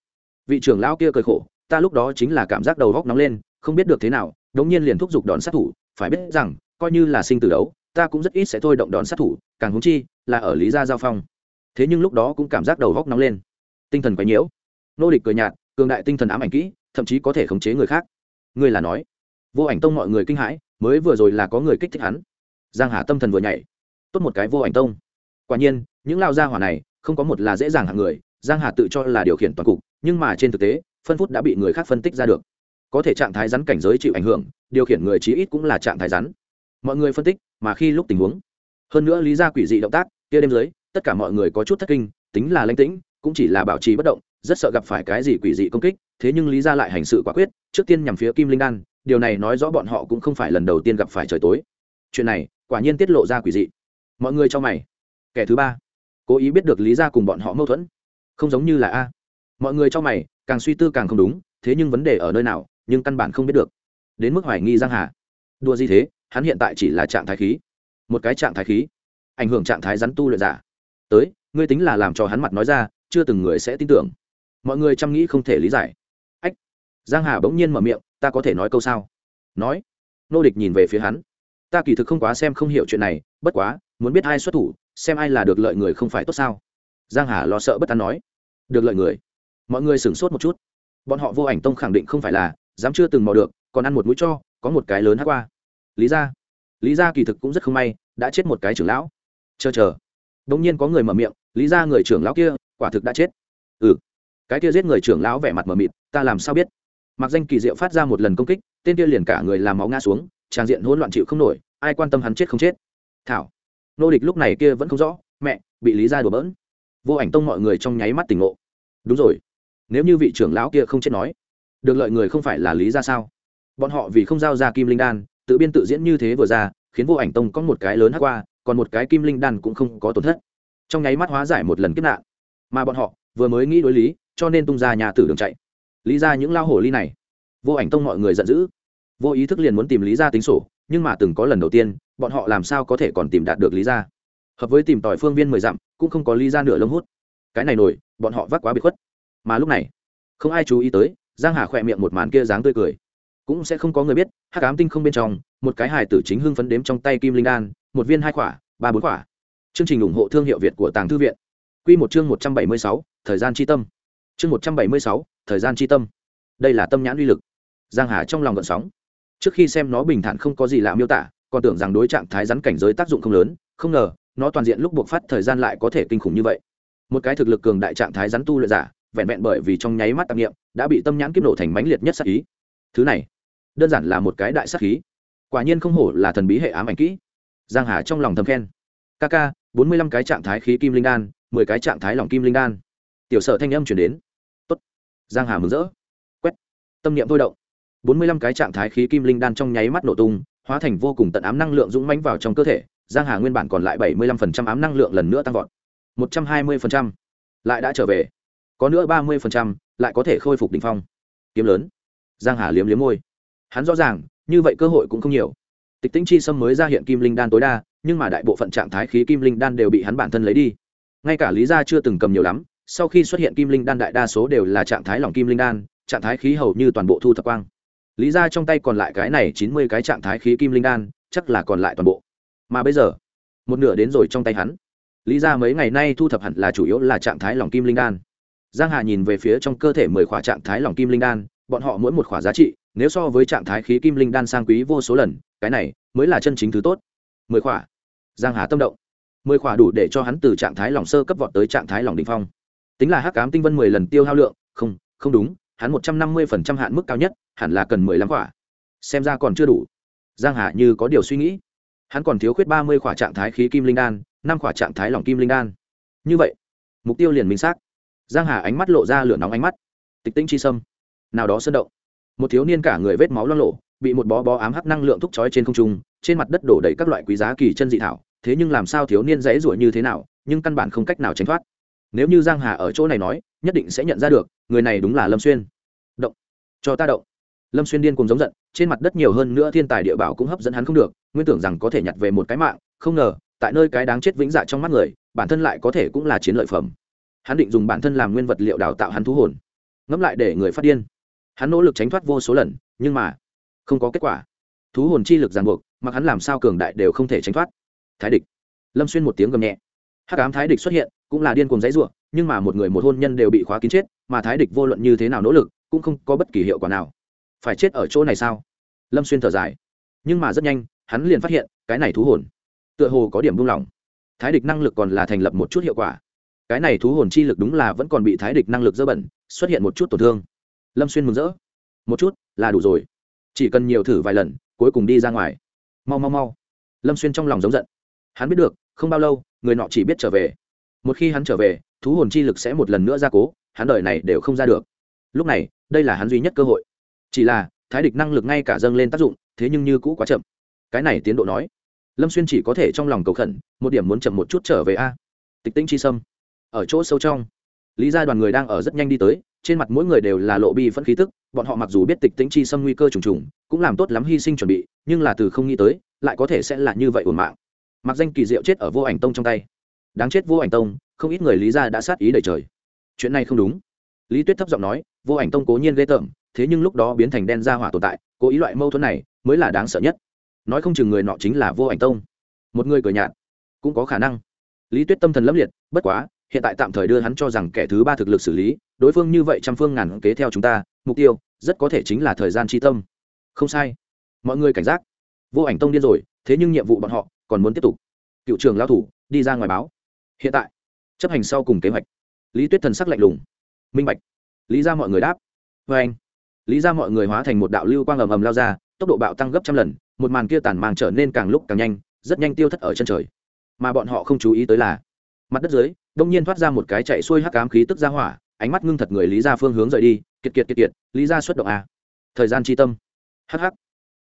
Vị trưởng lão kia cười khổ, ta lúc đó chính là cảm giác đầu góc nóng lên, không biết được thế nào, đống nhiên liền thúc giục đón sát thủ, phải biết rằng, coi như là sinh tử đấu, ta cũng rất ít sẽ thôi động đón sát thủ, càng húng chi là ở lý gia giao phong. Thế nhưng lúc đó cũng cảm giác đầu góc nóng lên. Tinh thần quấy nhiễu. Nô địch cười nhạt, cường đại tinh thần ám ảnh kỹ, thậm chí có thể khống chế người khác. Ngươi là nói vô ảnh tông mọi người kinh hãi, mới vừa rồi là có người kích thích hắn. Giang hà tâm thần vừa nhảy. Tốt một cái vô ảnh tông. Quả nhiên, những lao gia hỏa này, không có một là dễ dàng hạng người, giang hà tự cho là điều khiển toàn cục, nhưng mà trên thực tế, phân phút đã bị người khác phân tích ra được. Có thể trạng thái rắn cảnh giới chịu ảnh hưởng, điều khiển người chí ít cũng là trạng thái rắn. Mọi người phân tích, mà khi lúc tình huống. Hơn nữa lý ra quỷ dị động tác, kia đêm dưới, tất cả mọi người có chút thất kinh, tính là lãnh tĩnh, cũng chỉ là bảo trì bất động, rất sợ gặp phải cái gì quỷ dị công kích, thế nhưng lý ra lại hành sự quả quyết, trước tiên nhằm phía kim linh đan điều này nói rõ bọn họ cũng không phải lần đầu tiên gặp phải trời tối. Chuyện này, quả nhiên tiết lộ ra quỷ dị. Mọi người cho mày. Kẻ thứ ba. Cố ý biết được lý ra cùng bọn họ mâu thuẫn. Không giống như là a. Mọi người cho mày, càng suy tư càng không đúng, thế nhưng vấn đề ở nơi nào, nhưng căn bản không biết được. Đến mức hoài nghi giang hà. Đua gì thế, hắn hiện tại chỉ là trạng thái khí. Một cái trạng thái khí. Ảnh hưởng trạng thái rắn tu luyện giả. Tới, ngươi tính là làm cho hắn mặt nói ra, chưa từng người sẽ tin tưởng. Mọi người chăm nghĩ không thể lý giải. Ách. Giang hà bỗng nhiên mở miệng ta có thể nói câu sao? Nói. Nô địch nhìn về phía hắn. Ta kỳ thực không quá xem không hiểu chuyện này, bất quá, muốn biết ai xuất thủ, xem ai là được lợi người không phải tốt sao? Giang hà lo sợ bất an nói. Được lợi người. Mọi người sửng sốt một chút. Bọn họ vô ảnh tông khẳng định không phải là, dám chưa từng mò được, còn ăn một mũi cho, có một cái lớn hát qua. Lý ra lý ra kỳ thực cũng rất không may, đã chết một cái trưởng lão. Chờ chờ. Bỗng nhiên có người mở miệng, lý ra người trưởng lão kia, quả thực đã chết. Ừ. Cái kia giết người trưởng lão vẻ mặt mờ mịt, ta làm sao biết? Mặc danh kỳ diệu phát ra một lần công kích, tên kia liền cả người làm máu ngã xuống trang diện hỗn loạn chịu không nổi, ai quan tâm hắn chết không chết? Thảo. Nô địch lúc này kia vẫn không rõ, mẹ, bị lý ra đùa bỡn. Vô ảnh tông mọi người trong nháy mắt tỉnh ngộ. Đúng rồi. Nếu như vị trưởng lão kia không chết nói, được lợi người không phải là lý ra sao? Bọn họ vì không giao ra kim linh đan, tự biên tự diễn như thế vừa ra, khiến vô ảnh tông có một cái lớn hát qua, còn một cái kim linh đan cũng không có tổn thất. Trong nháy mắt hóa giải một lần kiếp nạn. Mà bọn họ vừa mới nghĩ đối lý, cho nên tung ra nhà tử đường chạy lý ra những lao hổ ly này. Vô ảnh tông mọi người giận dữ. Vô ý thức liền muốn tìm lý ra tính sổ, nhưng mà từng có lần đầu tiên, bọn họ làm sao có thể còn tìm đạt được lý ra? Hợp với tìm tỏi phương viên mười dặm, cũng không có lý ra nửa lông hút. Cái này nổi, bọn họ vác quá bị khuất. Mà lúc này, không ai chú ý tới, giang hà khỏe miệng một màn kia dáng tươi cười. Cũng sẽ không có người biết, hắc ám tinh không bên trong, một cái hài tử chính hưng phấn đếm trong tay kim linh đan, một viên hai quả, ba bốn quả. Chương trình ủng hộ thương hiệu việt của tàng thư viện. Quy một chương một trăm bảy mươi sáu, thời gian chi tâm chương một trăm bảy mươi sáu, thời gian chi tâm. Đây là tâm nhãn uy lực. Giang hà trong lòng gợn sóng. Trước khi xem nó bình thản không có gì lạ miêu tả, còn tưởng rằng đối trạng thái rắn cảnh giới tác dụng không lớn, không ngờ, nó toàn diện lúc buộc phát thời gian lại có thể kinh khủng như vậy. Một cái thực lực cường đại trạng thái rắn tu luyện giả, vẹn vẹn bởi vì trong nháy mắt tạp nghiệm, đã bị tâm nhãn kiếp nổ thành mãnh liệt nhất sắc ý thứ này, đơn giản là một cái đại sắc khí. Quả nhiên không hổ là thần bí hệ ám ảnh kỹ. Giang hà trong lòng thầm khen. Kk bốn mươi lăm cái trạng thái khí kim linh đan, mười cái trạng thái lòng kim linh đan. Tiểu sở thanh âm chuyển đến giang hà mừng rỡ. Quét. Tâm niệm thôi động. Bốn mươi lăm cái trạng thái khí kim linh đan trong nháy mắt nổ tung, hóa thành vô cùng tận ám năng lượng dũng mãnh vào trong cơ thể, giang hà nguyên bản còn lại bảy mươi lăm phần trăm ám năng lượng lần nữa tăng vọt. một trăm hai mươi phần trăm. Lại đã trở về. Có nữa ba mươi phần trăm, lại có thể khôi phục đỉnh phong. Kiếm lớn. Giang hà liếm liếm môi. Hắn rõ ràng, như vậy cơ hội cũng không nhiều. Tịch tĩnh chi sâm mới ra hiện kim linh đan tối đa, nhưng mà đại bộ phận trạng thái khí kim linh đan đều bị hắn bản thân lấy đi. Ngay cả lý gia chưa từng cầm nhiều lắm sau khi xuất hiện kim linh đan đại đa số đều là trạng thái lỏng kim linh đan, trạng thái khí hầu như toàn bộ thu thập quang. Lý gia trong tay còn lại cái này chín mươi cái trạng thái khí kim linh đan, chắc là còn lại toàn bộ. Mà bây giờ, một nửa đến rồi trong tay hắn. Lý ra mấy ngày nay thu thập hẳn là chủ yếu là trạng thái lòng kim linh đan. Giang hà nhìn về phía trong cơ thể mười khỏa trạng thái lòng kim linh đan, bọn họ mỗi một khỏa giá trị, nếu so với trạng thái khí kim linh đan sang quý vô số lần, cái này mới là chân chính thứ tốt. Mười khỏa. Giang hà tâm động. Mười khỏa đủ để cho hắn từ trạng thái lòng sơ cấp vọt tới trạng thái lòng đỉnh phong tính là hắc cám tinh vân mười lần tiêu hao lượng, không không đúng, hắn một trăm năm mươi phần trăm hạn mức cao nhất, hẳn là cần mười lăm quả. xem ra còn chưa đủ. Giang hà như có điều suy nghĩ. Hắn còn thiếu khuyết ba mươi quả trạng thái khí kim linh đan, năm quả trạng thái lỏng kim linh đan. Như vậy, mục tiêu liền minh xác. Giang hà ánh mắt lộ ra lửa nóng ánh mắt. Tịch tĩnh chi sâm. Nào đó sơn động. Một thiếu niên cả người vết máu lo lộ, bị một bó bó ám hắc năng lượng thúc chói trên không trung, trên mặt đất đổ đầy các loại quý giá kỳ chân dị thảo. Thế nhưng làm sao thiếu niên dễ ruổi như thế nào, nhưng căn bản không cách nào tránh thoát nếu như giang hà ở chỗ này nói, nhất định sẽ nhận ra được, người này đúng là lâm xuyên. Động. Cho ta động. Lâm xuyên điên cùng giống giận, trên mặt đất nhiều hơn nữa thiên tài địa bảo cũng hấp dẫn hắn không được, nguyên tưởng rằng có thể nhặt về một cái mạng, không ngờ, tại nơi cái đáng chết vĩnh dạ trong mắt người, bản thân lại có thể cũng là chiến lợi phẩm. Hắn định dùng bản thân làm nguyên vật liệu đào tạo hắn thú hồn. Ngẫm lại để người phát điên. Hắn nỗ lực tránh thoát vô số lần, nhưng mà, không có kết quả. Thú hồn chi lực ràng buộc, mặc hắn làm sao cường đại đều không thể tránh thoát. Thái địch. Lâm xuyên một tiếng gầm nhẹ hắc ám thái địch xuất hiện, cũng là điên cuồng dãy ruộng nhưng mà một người một hôn nhân đều bị khóa kín chết, mà thái địch vô luận như thế nào nỗ lực, cũng không có bất kỳ hiệu quả nào. Phải chết ở chỗ này sao? Lâm xuyên thở dài. Nhưng mà rất nhanh, hắn liền phát hiện, cái này thú hồn, tựa hồ có điểm buông lỏng. Thái địch năng lực còn là thành lập một chút hiệu quả. Cái này thú hồn chi lực đúng là vẫn còn bị thái địch năng lực dơ bẩn, xuất hiện một chút tổn thương. Lâm xuyên mừng rỡ. Một chút, là đủ rồi. Chỉ cần nhiều thử vài lần, cuối cùng đi ra ngoài. Mau mau mau. Lâm xuyên trong lòng giống giận. Hắn biết được không bao lâu, người nọ chỉ biết trở về. Một khi hắn trở về, thú hồn chi lực sẽ một lần nữa ra cố, hắn đ này đều không ra được. Lúc này, đây là hắn duy nhất cơ hội. Chỉ là, thái địch năng lực ngay cả dâng lên tác dụng, thế nhưng như cũ quá chậm. Cái này tiến độ nói, lâm xuyên chỉ có thể trong lòng cầu khẩn, một điểm muốn chậm một chút trở về a. Tịch tĩnh chi sâm, ở chỗ sâu trong. Lý gia đoàn người đang ở rất nhanh đi tới, trên mặt mỗi người đều là lộ bi phẫn khí tức, bọn họ mặc dù biết tịch tĩnh chi xâm nguy cơ trùng trùng, cũng làm tốt lắm hy sinh chuẩn bị, nhưng là từ không nghĩ tới, lại có thể sẽ là như vậy ổn mạng mặc danh kỳ diệu chết ở vô ảnh tông trong tay. Đáng chết vô ảnh tông, không ít người lý ra đã sát ý đầy trời. Chuyện này không đúng. Lý tuyết thấp giọng nói, vô ảnh tông cố nhiên ghê tởm, thế nhưng lúc đó biến thành đen ra hỏa tồn tại, cố ý loại mâu thuẫn này mới là đáng sợ nhất. Nói không chừng người nọ chính là vô ảnh tông. Một người cười nhạt, cũng có khả năng. Lý tuyết tâm thần lấp liệt, bất quá, hiện tại tạm thời đưa hắn cho rằng kẻ thứ ba thực lực xử lý, đối phương như vậy trăm phương ngàn kế theo chúng ta, mục tiêu, rất có thể chính là thời gian tri tâm. Không sai. Mọi người cảnh giác. Vô ảnh tông điên rồi, thế nhưng nhiệm vụ bọn họ còn muốn tiếp tục. Cựu trường lao thủ, đi ra ngoài báo. Hiện tại, chấp hành sau cùng kế hoạch. Lý tuyết thần sắc lạnh lùng. Minh bạch. Lý ra mọi người đáp. Vê anh. Lý ra mọi người hóa thành một đạo lưu quang ầm ầm lao ra, tốc độ bạo tăng gấp trăm lần, một màn kia tàn màng trở nên càng lúc càng nhanh, rất nhanh tiêu thất ở chân trời. Mà bọn họ không chú ý tới là, mặt đất dưới, đông nhiên thoát ra một cái chạy xuôi hắc ám khí tức ra hỏa, ánh mắt ngưng thật người lý ra phương hướng rời đi, kiệt kiệt kiệt kiệt, lý ra xuất động a. Thời gian tri tâm. Hắc hắc.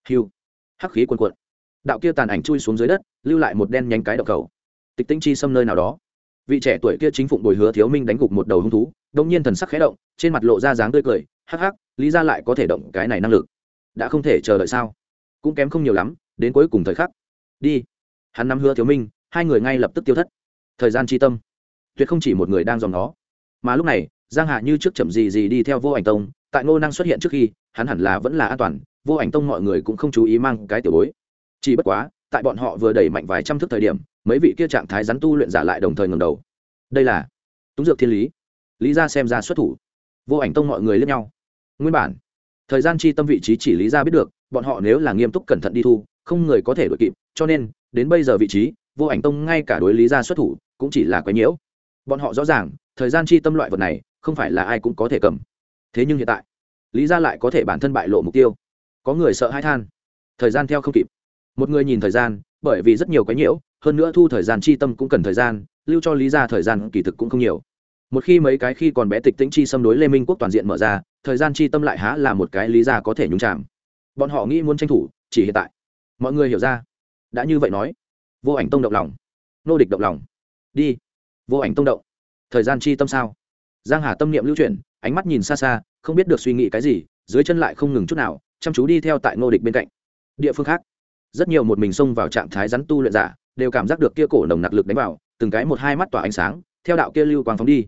Hiu hắc khí quần cuộn đạo kia tàn ảnh chui xuống dưới đất, lưu lại một đen nhánh cái đậu cầu tịch tĩnh chi xâm nơi nào đó. Vị trẻ tuổi kia chính phụng bồi hứa thiếu minh đánh gục một đầu hung thú, đông nhiên thần sắc khẽ động, trên mặt lộ ra dáng tươi cười, hắc hắc, lý ra lại có thể động cái này năng lực. Đã không thể chờ đợi sao? Cũng kém không nhiều lắm, đến cuối cùng thời khắc, đi. Hắn nắm hứa thiếu minh, hai người ngay lập tức tiêu thất. Thời gian tri tâm, tuyệt không chỉ một người đang dòng nó. Mà lúc này, giang hạ như trước chậm gì gì đi theo vô ảnh tông, tại ngô năng xuất hiện trước khi, hắn hẳn là vẫn là an toàn, vô ảnh tông mọi người cũng không chú ý mang cái tiểu bối chỉ bất quá, tại bọn họ vừa đẩy mạnh vài trăm thước thời điểm, mấy vị kia trạng thái rắn tu luyện giả lại đồng thời ngầm đầu. Đây là túng dược thiên lý. Lý ra xem ra xuất thủ. Vô ảnh tông mọi người lẫn nhau. Nguyên bản, thời gian chi tâm vị trí chỉ lý ra biết được, bọn họ nếu là nghiêm túc cẩn thận đi thu, không người có thể đ ổ i kịp, cho nên, đến bây giờ vị trí, vô ảnh tông ngay cả đối lý ra xuất thủ cũng chỉ là quái nhiễu. Bọn họ rõ ràng, thời gian chi tâm loại vật này, không phải là ai cũng có thể cầm. Thế nhưng hiện tại, lý ra lại có thể bản thân bại lộ mục tiêu. Có người sợ hãi than. Thời gian theo không kịp một người nhìn thời gian, bởi vì rất nhiều cái nhiễu, hơn nữa thu thời gian chi tâm cũng cần thời gian, lưu cho lý ra thời gian kỳ thực cũng không nhiều. Một khi mấy cái khi còn bé tịch tĩnh chi xâm đối lê minh quốc toàn diện mở ra, thời gian chi tâm lại há là một cái lý ra có thể nhúng chạm bọn họ nghĩ muốn tranh thủ, chỉ hiện tại. Mọi người hiểu ra. Đã như vậy nói. Vô ảnh tông động lòng. Nô địch động lòng. Đi. Vô ảnh tông động. Thời gian chi tâm sao? Giang hà tâm niệm lưu chuyển, ánh mắt nhìn xa xa, không biết được suy nghĩ cái gì, dưới chân lại không ngừng chút nào, chăm chú đi theo tại nô địch bên cạnh. Địa phương khác rất nhiều một mình xông vào trạng thái rắn tu luyện giả, đều cảm giác được kia cổ nồng nặc lực đánh vào, từng cái một hai mắt tỏa ánh sáng, theo đạo kia lưu quang phóng đi.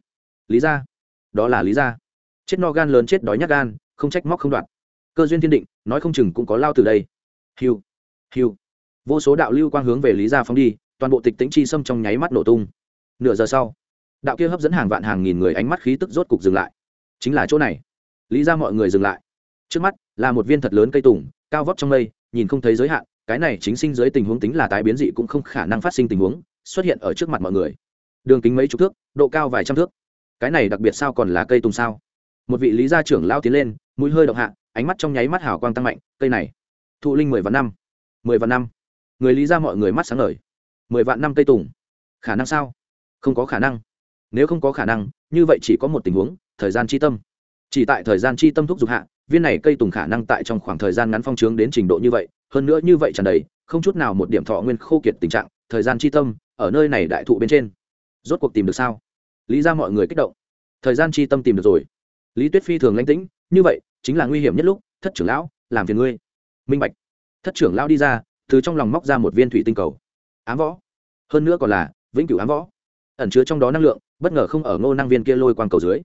Lý ra đó là lý ra chết no gan lớn chết đói nhát gan, không trách móc không đoạt. Cơ duyên thiên định, nói không chừng cũng có lao từ đây. Hiu hiu. Vô số đạo lưu quang hướng về lý gia phóng đi, toàn bộ tịch tĩnh chi xâm trong nháy mắt nổ tung. Nửa giờ sau, đạo kia hấp dẫn hàng vạn hàng nghìn người ánh mắt khí tức rốt cục dừng lại. Chính là chỗ này. Lý ra mọi người dừng lại. Trước mắt là một viên thật lớn cây tùng, cao vóc trong mây, nhìn không thấy giới hạn cái này chính sinh dưới tình huống tính là tái biến dị cũng không khả năng phát sinh tình huống, xuất hiện ở trước mặt mọi người. Đường kính mấy chục thước, độ cao vài trăm thước. Cái này đặc biệt sao còn là cây tùng sao? Một vị lý gia trưởng lao tiến lên, mũi hơi động hạ, ánh mắt trong nháy mắt hào quang tăng mạnh, cây này, thụ linh mười vạn năm. Mười vạn năm. Người lý ra mọi người mắt sáng ngời. Mười vạn năm cây tùng. Khả năng sao? Không có khả năng. Nếu không có khả năng, như vậy chỉ có một tình huống, thời gian chi tâm. Chỉ tại thời gian chi tâm thúc giục hạ, viên này cây tùng khả năng tại trong khoảng thời gian ngắn phong trướng đến trình độ như vậy hơn nữa như vậy tràn đầy, không chút nào một điểm thọ nguyên khô kiệt tình trạng, thời gian chi tâm, ở nơi này đại thụ bên trên. Rốt cuộc tìm được sao? Lý ra mọi người kích động. Thời gian chi tâm tìm được rồi. Lý tuyết phi thường lãnh tĩnh, như vậy, chính là nguy hiểm nhất lúc, thất trưởng lão, làm phiền ngươi. Minh bạch. Thất trưởng lão đi ra, từ trong lòng móc ra một viên thủy tinh cầu. Ám võ. Hơn nữa còn là, vĩnh cửu ám võ. Ẩn chứa trong đó năng lượng, bất ngờ không ở ngô năng viên kia lôi quang cầu dưới.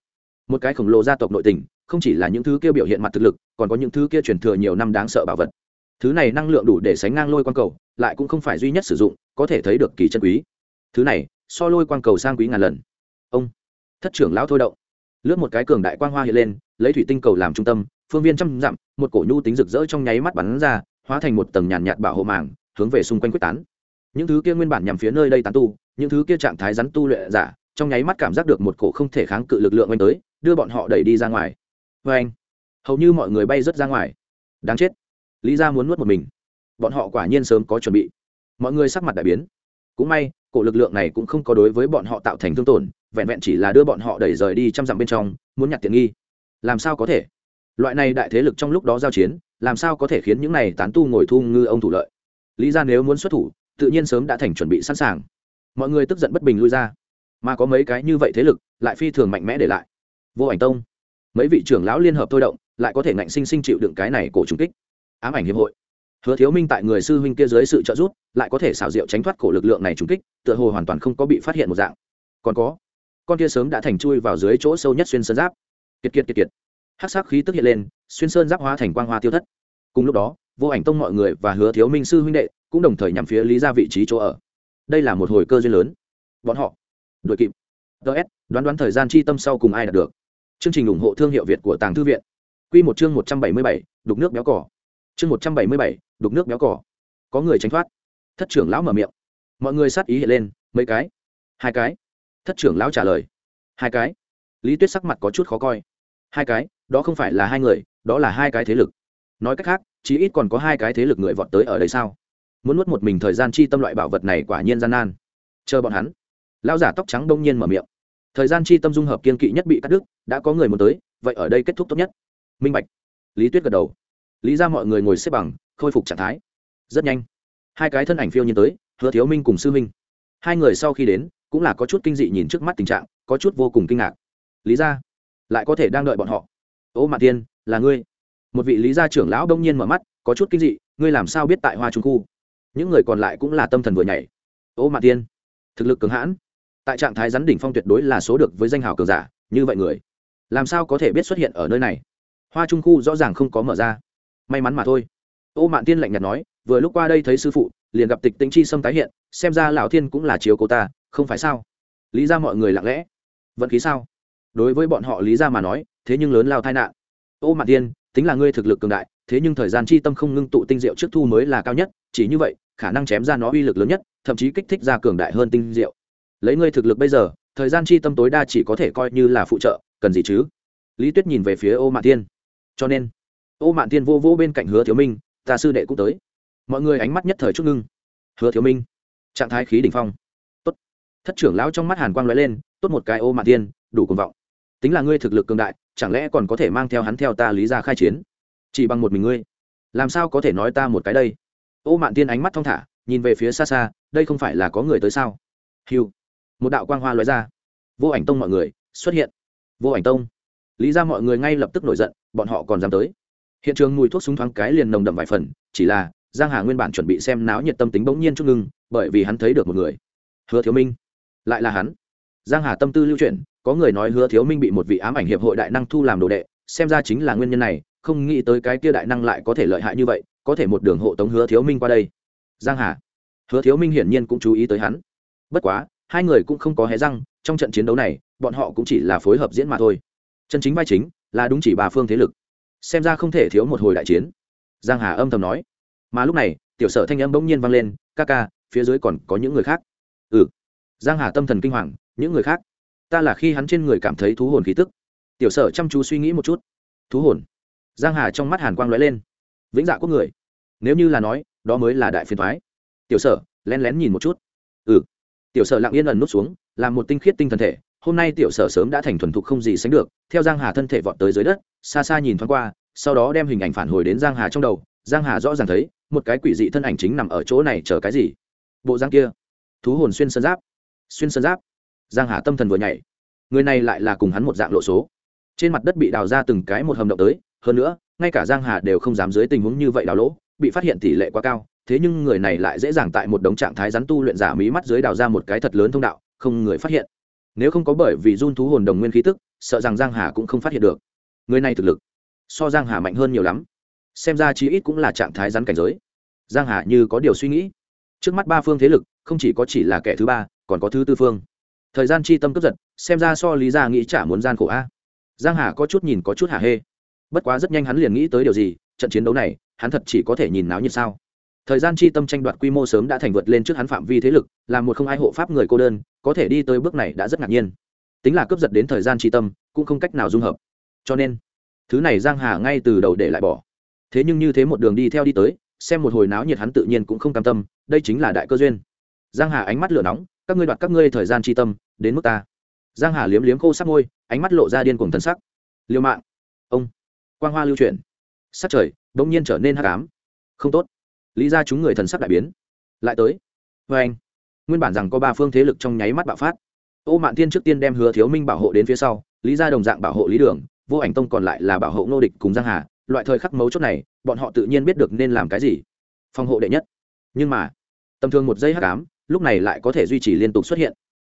Một cái khổng lồ gia tộc nội tình, không chỉ là những thứ kia biểu hiện mặt thực lực, còn có những thứ kia truyền thừa nhiều năm đáng sợ bảo vật thứ này năng lượng đủ để sánh ngang lôi quang cầu, lại cũng không phải duy nhất sử dụng, có thể thấy được kỳ chân quý. Thứ này, so lôi quang cầu sang quý ngàn lần. Ông, thất trưởng lão thôi động. Lướt một cái cường đại quang hoa hiện lên, lấy thủy tinh cầu làm trung tâm, phương viên trăm dặm, một cổ nhu tính rực rỡ trong nháy mắt bắn ra, hóa thành một tầng nhàn nhạt bảo hộ màng, hướng về xung quanh quyết tán. Những thứ kia nguyên bản nhằm phía nơi đây tán tu, những thứ kia trạng thái rắn tu luyện giả, trong nháy mắt cảm giác được một cổ không thể kháng cự lực lượng oanh tới, đưa bọn họ đẩy đi ra ngoài. Vê anh hầu như mọi người bay rớt ra ngoài. Đáng chết! Lý ra muốn nuốt một mình. Bọn họ quả nhiên sớm có chuẩn bị. Mọi người sắc mặt đại biến. Cũng may, cổ lực lượng này cũng không có đối với bọn họ tạo thành thương tổn, vẹn vẹn chỉ là đưa bọn họ đẩy rời đi trăm dặm bên trong, muốn nhặt tiện nghi. Làm sao có thể? Loại này đại thế lực trong lúc đó giao chiến, làm sao có thể khiến những này tán tu ngồi thu ngư ông thủ lợi? Lý ra nếu muốn xuất thủ, tự nhiên sớm đã thành chuẩn bị sẵn sàng. Mọi người tức giận bất bình lui ra. Mà có mấy cái như vậy thế lực, lại phi thường mạnh mẽ để lại. Vô ảnh tông. Mấy vị trưởng lão liên hợp thôi động, lại có thể ngạnh sinh sinh chịu đựng cái này cổ trùng kích ám ảnh hiệp hội. Hứa thiếu minh tại người sư huynh kia dưới sự trợ giúp, lại có thể xảo diệu tránh thoát cổ lực lượng này trùng kích, tựa hồ hoàn toàn không có bị phát hiện một dạng. Còn có, con kia sớm đã thành chui vào dưới chỗ sâu nhất xuyên sơn giáp. Kiệt kiệt kiệt kiệt. Hắc sắc khí tức hiện lên, xuyên sơn giáp hóa thành quang hoa tiêu thất. Cùng lúc đó, vô ảnh tông mọi người và hứa thiếu minh sư huynh đệ cũng đồng thời nhằm phía lý ra vị trí chỗ ở. Đây là một hồi cơ duyên lớn. Bọn họ đội kịp. Ts đoán đoán thời gian chi tâm sau cùng ai đạt được. Chương trình ủng hộ thương hiệu việt của tàng thư viện. Q một chương một trăm bảy mươi bảy, đục nước béo cỏ chương một trăm bảy mươi bảy, đục nước béo cỏ có người tránh thoát. Thất trưởng lão mở miệng. Mọi người sát ý hiện lên, mấy cái? Hai cái. Thất trưởng lão trả lời. Hai cái. Lý tuyết sắc mặt có chút khó coi. Hai cái, đó không phải là hai người, đó là hai cái thế lực. Nói cách khác, chí ít còn có hai cái thế lực người vọt tới ở đây sao? Muốn nuốt một mình thời gian chi tâm loại bảo vật này quả nhiên gian nan. Chờ bọn hắn. Lão giả tóc trắng đông nhiên mở miệng. Thời gian chi tâm dung hợp kiên kỵ nhất bị cắt đứt, đã có người muốn tới, vậy ở đây kết thúc tốt nhất. Minh bạch. Lý tuyết gật đầu lý ra mọi người ngồi xếp bằng, khôi phục trạng thái. Rất nhanh. Hai cái thân ảnh phiêu nhiên tới, hứa thiếu minh cùng sư minh. Hai người sau khi đến, cũng là có chút kinh dị nhìn trước mắt tình trạng, có chút vô cùng kinh ngạc. Lý ra, lại có thể đang đợi bọn họ. Ô mạn tiên, là ngươi. Một vị lý gia trưởng lão đông nhiên mở mắt, có chút kinh dị, ngươi làm sao biết tại hoa trung khu? Những người còn lại cũng là tâm thần vừa nhảy. Ô mạn tiên, thực lực cường hãn. Tại trạng thái rắn đỉnh phong tuyệt đối là số được với danh hào cường giả, như vậy người, làm sao có thể biết xuất hiện ở nơi này? Hoa trung khu rõ ràng không có mở ra may mắn mà thôi. Ô mạn tiên lạnh nhạt nói, vừa lúc qua đây thấy sư phụ, liền gặp tịch tĩnh chi sâm tái hiện, xem ra lão thiên cũng là chiếu cô ta, không phải sao? Lý ra mọi người lặng lẽ. Vận khí sao? Đối với bọn họ lý ra mà nói, thế nhưng lớn lao tai nạn. Ô mạn tiên tính là ngươi thực lực cường đại, thế nhưng thời gian chi tâm không ngưng tụ tinh diệu trước thu mới là cao nhất, chỉ như vậy, khả năng chém ra nó uy lực lớn nhất, thậm chí kích thích ra cường đại hơn tinh diệu. Lấy ngươi thực lực bây giờ, thời gian chi tâm tối đa chỉ có thể coi như là phụ trợ, cần gì chứ? Lý tuyết nhìn về phía ô mạn tiên cho nên ô mạn thiên vô vô bên cạnh hứa thiếu minh, ta sư đệ cũng tới. Mọi người ánh mắt nhất thời chút ngưng. Hứa thiếu minh, trạng thái khí đ ỉ n h phong. Tốt. Thất trưởng lão trong mắt hàn quang l ó e lên, tốt một cái ô mạn thiên, đủ cuồng vọng. Tính là ngươi thực lực cường đại, chẳng lẽ còn có thể mang theo hắn theo ta lý ra khai chiến? Chỉ bằng một mình ngươi, làm sao có thể nói ta một cái đây? Ô mạn tiên ánh mắt thong thả, nhìn về phía xa xa, đây không phải là có người tới sao? Hiu một đạo quang hoa lóe ra. Vô ảnh tông mọi người, xuất hiện. Vô ảnh tông. Lý ra mọi người ngay lập tức nổi giận, bọn họ còn dám tới hiện trường mùi thuốc súng thoáng cái liền nồng đậm vài phần, chỉ là, giang hà nguyên bản chuẩn bị xem náo nhiệt tâm tính bỗng nhiên chút ngưng, bởi vì hắn thấy được một người. Hứa thiếu minh. Lại là hắn. Giang hà tâm tư lưu chuyển, có người nói hứa thiếu minh bị một vị ám ảnh hiệp hội đại năng thu làm đồ đệ, xem ra chính là nguyên nhân này, không nghĩ tới cái kia đại năng lại có thể lợi hại như vậy, có thể một đường hộ tống hứa thiếu minh qua đây. Giang hà. Hứa thiếu minh hiển nhiên cũng chú ý tới hắn. Bất quá, hai người cũng không có hé răng, trong trận chiến đấu này, bọn họ cũng chỉ là phối hợp diễn mà thôi. Chân chính vai chính là đúng chỉ ba phương thế lực xem ra không thể thiếu một hồi đại chiến. Giang hà âm thầm nói. Mà lúc này, tiểu sở thanh âm bỗng nhiên vang lên, ca ca, phía dưới còn có những người khác. Ừ. Giang hà tâm thần kinh hoàng, những người khác? Ta là khi hắn trên người cảm thấy thú hồn khí tức. Tiểu sở chăm chú suy nghĩ một chút. Thú hồn? Giang hà trong mắt hàn quang lóe lên. Vĩnh dạ có người. Nếu như là nói, đó mới là đại phiền thoái. Tiểu sở lén lén nhìn một chút. Ừ. Tiểu sở lặng yên ẩn nút xuống, làm một tinh khiết tinh thần thể hôm nay tiểu sở sớm đã thành thuần thục không gì sánh được, theo giang hà thân thể vọt tới dưới đất, xa xa nhìn thoáng qua, sau đó đem hình ảnh phản hồi đến giang hà trong đầu. Giang hà rõ ràng thấy, một cái quỷ dị thân ảnh chính nằm ở chỗ này chờ cái gì? Bộ giang kia, thú hồn xuyên sơn giáp. Xuyên sơn giáp. Giang hà tâm thần vừa nhảy. Người này lại là cùng hắn một dạng lộ số. Trên mặt đất bị đào ra từng cái một hầm động tới, hơn nữa, ngay cả giang hà đều không dám dưới tình huống như vậy đào lỗ, bị phát hiện tỷ lệ quá cao, thế nhưng người này lại dễ dàng tại một đống trạng thái rắn tu luyện giả mí mắt dưới đào ra một cái thật lớn thông đạo, không người phát hiện nếu không có bởi vì run thú hồn đồng nguyên khí tức, sợ rằng giang hà cũng không phát hiện được. Người này thực lực, so giang hà mạnh hơn nhiều lắm. Xem ra chí ít cũng là trạng thái rắn cảnh giới. Giang hà như có điều suy nghĩ. Trước mắt ba phương thế lực, không chỉ có chỉ là kẻ thứ ba, còn có thứ tư phương. Thời gian chi tâm cướp giật, xem ra so lý gia nghĩ chả muốn gian khổ a. Giang hà có chút nhìn có chút hả hê. Bất quá rất nhanh hắn liền nghĩ tới điều gì, trận chiến đấu này, hắn thật chỉ có thể nhìn náo như sao? Thời gian chi tâm tranh đoạt quy mô sớm đã thành vượt lên trước hắn phạm vi thế lực, là một không ai hộ pháp người cô đơn, có thể đi tới bước này đã rất ngạc nhiên. Tính là cướp giật đến thời gian chi tâm, cũng không cách nào dung hợp. Cho nên, thứ này giang hà ngay từ đầu để lại bỏ. Thế nhưng như thế một đường đi theo đi tới, xem một hồi náo nhiệt hắn tự nhiên cũng không cam tâm, đây chính là đại cơ duyên. Giang hà ánh mắt lửa nóng, các ngươi đoạt các ngươi thời gian chi tâm, đến mức ta. Giang hà liếm liếm khô sắc môi, ánh mắt lộ ra điên cuồng thần sắc. Liêu mạng. Ông. Quang hoa lưu chuyển. Sắc trời bỗng nhiên trở nên hắc ám. Không tốt lý ra chúng người thần sắc đại biến. Lại tới. Vê anh. Nguyên bản rằng có ba phương thế lực trong nháy mắt bạo phát. Ô mạn thiên trước tiên đem hứa thiếu minh bảo hộ đến phía sau, lý ra đồng dạng bảo hộ lý đường, vô ảnh tông còn lại là bảo hộ ngô địch cùng giang hà. Loại thời khắc mấu chốt này, bọn họ tự nhiên biết được nên làm cái gì. Phòng hộ đệ nhất. Nhưng mà, tầm thường một giây hắc ám, lúc này lại có thể duy trì liên tục xuất hiện.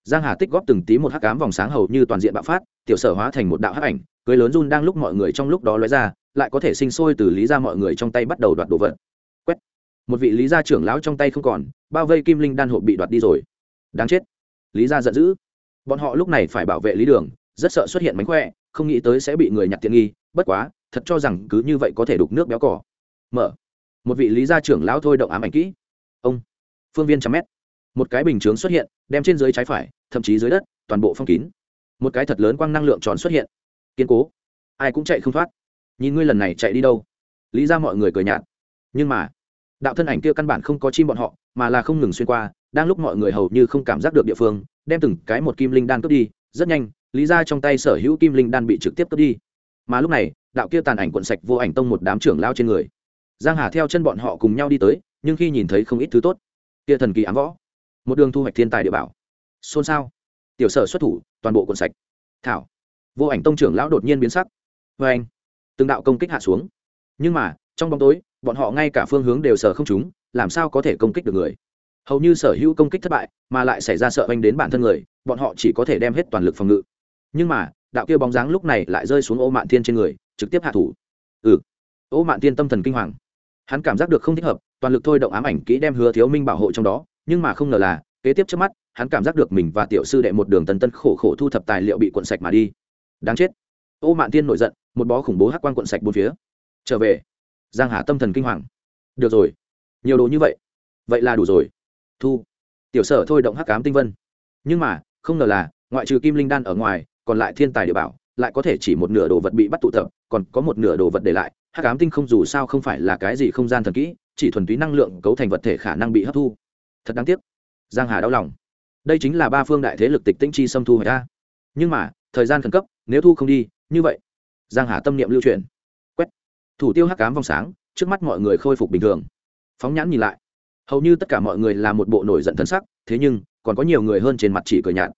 Giang hà tích góp từng tí một hắc ám vòng sáng hầu như toàn diện bạo phát, tiểu sở hóa thành một đạo hắc ảnh, cưới lớn run đang lúc mọi người trong lúc đó lóe ra, lại có thể sinh sôi từ lý ra mọi người trong tay bắt đầu đoạt đồ vật một vị lý gia trưởng lão trong tay không còn, bao vây kim linh đan hộp bị đoạt đi rồi. Đáng chết. Lý gia giận dữ. Bọn họ lúc này phải bảo vệ lý đường, rất sợ xuất hiện mánh khỏe, không nghĩ tới sẽ bị người nhặt tiện nghi, bất quá, thật cho rằng cứ như vậy có thể đục nước béo cỏ mở. Một vị lý gia trưởng lão thôi động ám ảnh kỹ. Ông. Phương viên trăm mét. Một cái bình chướng xuất hiện, đem trên dưới trái phải, thậm chí dưới đất, toàn bộ phong kín. Một cái thật lớn quang năng lượng tròn xuất hiện. Kiên cố. Ai cũng chạy không thoát. Nhìn ngươi lần này chạy đi đâu. Lý ra mọi người cười nhạt. Nhưng mà đạo thân ảnh kia căn bản không có chim bọn họ, mà là không ngừng xuyên qua, đang lúc mọi người hầu như không cảm giác được địa phương, đem từng cái một kim linh đan cướp đi, rất nhanh, lý ra trong tay sở hữu kim linh đan bị trực tiếp cướp đi. Mà lúc này, đạo kia tàn ảnh quận sạch vô ảnh tông một đám trưởng lao trên người. Giang hà theo chân bọn họ cùng nhau đi tới, nhưng khi nhìn thấy không ít thứ tốt, kia thần kỳ ám võ, một đường thu hoạch thiên tài địa bảo. Xôn xao. Tiểu sở xuất thủ, toàn bộ quận sạch. Thảo. Vô ảnh tông trưởng lão đột nhiên biến sắc. Vê anh từng đạo công kích hạ xuống. Nhưng mà, trong bóng tối bọn họ ngay cả phương hướng đều sở không chúng, làm sao có thể công kích được người? Hầu như sở hữu công kích thất bại, mà lại xảy ra sợ anh đến bản thân người, bọn họ chỉ có thể đem hết toàn lực phòng ngự. Nhưng mà, đạo kia bóng dáng lúc này lại rơi xuống ô mạn thiên trên người, trực tiếp hạ thủ. Ừ. Ô mạn thiên tâm thần kinh hoàng. Hắn cảm giác được không thích hợp, toàn lực thôi động ám ảnh kỹ đem hứa thiếu minh bảo hộ trong đó, nhưng mà không ngờ là, kế tiếp trước mắt, hắn cảm giác được mình và tiểu sư đệ một đường tần tân khổ khổ thu thập tài liệu bị cuộn sạch mà đi. Đáng chết. Ô mạn thiên nổi giận, một bó khủng bố hắc quan cuộn sạch bốn phía. Trở về giang hà tâm thần kinh hoàng. Được rồi. Nhiều đồ như vậy. Vậy là đủ rồi. Thu. Tiểu sở thôi động hắc cám tinh vân. Nhưng mà, không ngờ là, ngoại trừ kim linh đan ở ngoài, còn lại thiên tài địa bảo, lại có thể chỉ một nửa đồ vật bị bắt tụ tập, còn có một nửa đồ vật để lại. Hắc cám tinh không dù sao không phải là cái gì không gian thần kỹ, chỉ thuần túy năng lượng cấu thành vật thể khả năng bị hấp thu. Thật đáng tiếc. Giang hà đau lòng. Đây chính là ba phương đại thế lực tịch tĩnh chi xâm thu hồi ta nhưng mà, thời gian khẩn cấp, nếu thu không đi, như vậy, giang hà tâm niệm lưu truyền thủ tiêu hắc ám vòng sáng, trước mắt mọi người khôi phục bình thường. Phóng nhãn nhìn lại. Hầu như tất cả mọi người là một bộ nổi giận thân sắc, thế nhưng, còn có nhiều người hơn trên mặt chỉ cười nhạt.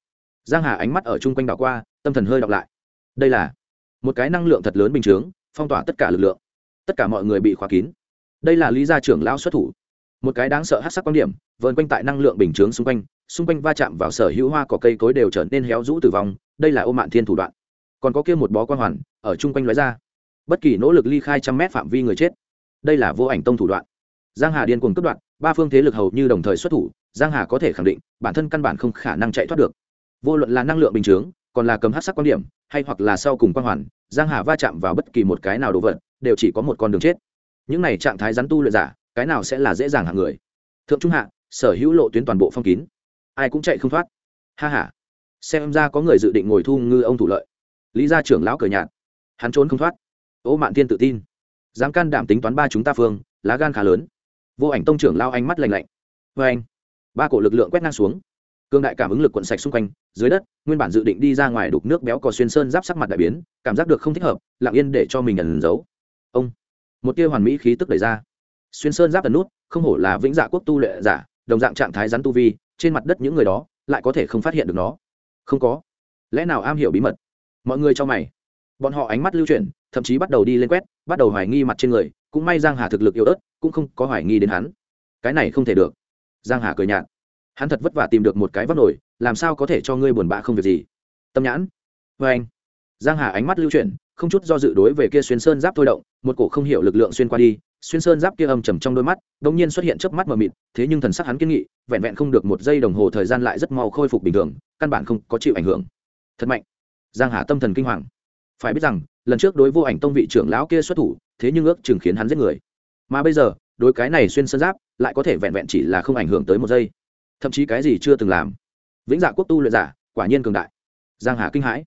Giang hà ánh mắt ở chung quanh đảo qua, tâm thần hơi đọc lại. Đây là một cái năng lượng thật lớn bình chướng, phong tỏa tất cả lực lượng. Tất cả mọi người bị khóa kín. Đây là lý gia trưởng lão xuất thủ. Một cái đáng sợ hát sắc quan điểm, vờn quanh tại năng lượng bình chướng xung quanh xung quanh va chạm vào sở hữu hoa cỏ cây cối đều trở nên héo rũ tử vong, đây là ô mạn thiên thủ đoạn. Còn có kia một bó quan hoàn, ở chung quanh lóe ra bất kỳ nỗ lực ly khai trăm mét phạm vi người chết. Đây là vô ảnh tông thủ đoạn. Giang hà điên cuồng cướp đoạn ba phương thế lực hầu như đồng thời xuất thủ, giang hà có thể khẳng định, bản thân căn bản không khả năng chạy thoát được. Vô luận là năng lượng bình chướng, còn là cấm hát sắc quan điểm, hay hoặc là sau cùng quan hoàn, giang hà va chạm vào bất kỳ một cái nào đồ vật, đều chỉ có một con đường chết. Những này trạng thái rắn tu luyện giả, cái nào sẽ là dễ dàng hạng người? Thượng trung hạ, sở hữu lộ tuyến toàn bộ phong kín. Ai cũng chạy không thoát. Ha ha. Xem ra có người dự định ngồi thu ngư ông thủ lợi. Lý gia trưởng lão cờ nhạt. Hắn trốn không thoát ô mạn thiên tự tin. Dám can đảm tính toán ba chúng ta phương, lá gan khá lớn. Vô ảnh tông trưởng lao ánh mắt lành lạnh. Vê anh, ba cổ lực lượng quét ngang xuống. Cương đại cảm ứng lực quận sạch xung quanh, dưới đất, nguyên bản dự định đi ra ngoài đục nước béo cò xuyên sơn giáp sắc mặt đại biến, cảm giác được không thích hợp, lặng yên để cho mình ẩn giấu. Ông, một tia hoàn mỹ khí tức đẩy ra. Xuyên sơn giáp tần nút, không hổ là vĩnh dạ quốc tu lệ giả, đồng dạng trạng thái rắn tu vi, trên mặt đất những người đó, lại có thể không phát hiện được nó. Không có. Lẽ nào am hiểu bí mật? Mọi người cho mày bọn họ ánh mắt lưu chuyển, thậm chí bắt đầu đi lên quét, bắt đầu hoài nghi mặt trên người, cũng may giang hà thực lực yếu ớt, cũng không có hoài nghi đến hắn. Cái này không thể được. Giang hà cười nhạt. Hắn thật vất vả tìm được một cái vắt nổi, làm sao có thể cho ngươi buồn bã không việc gì? Tâm nhãn. Vê anh. Giang hà ánh mắt lưu chuyển, không chút do dự đối về kia xuyên sơn giáp thôi động, một cổ không hiểu lực lượng xuyên qua đi, xuyên sơn giáp kia âm trầm trong đôi mắt, đột nhiên xuất hiện chớp mắt mờ mịt, thế nhưng thần sắc hắn kiên nghị, vẹn vẹn không được một giây đồng hồ thời gian lại rất mau khôi phục bình thường, căn bản không có chịu ảnh hưởng. Thật mạnh. Giang hà tâm thần kinh hoàng phải biết rằng, lần trước đối vô ảnh tông vị trưởng lão kia xuất thủ, thế nhưng ước chừng khiến hắn giết người. Mà bây giờ, đối cái này xuyên sơn giáp, lại có thể vẹn vẹn chỉ là không ảnh hưởng tới một giây. Thậm chí cái gì chưa từng làm. Vĩnh dạ quốc tu luyện giả, quả nhiên cường đại. Giang hà kinh hãi.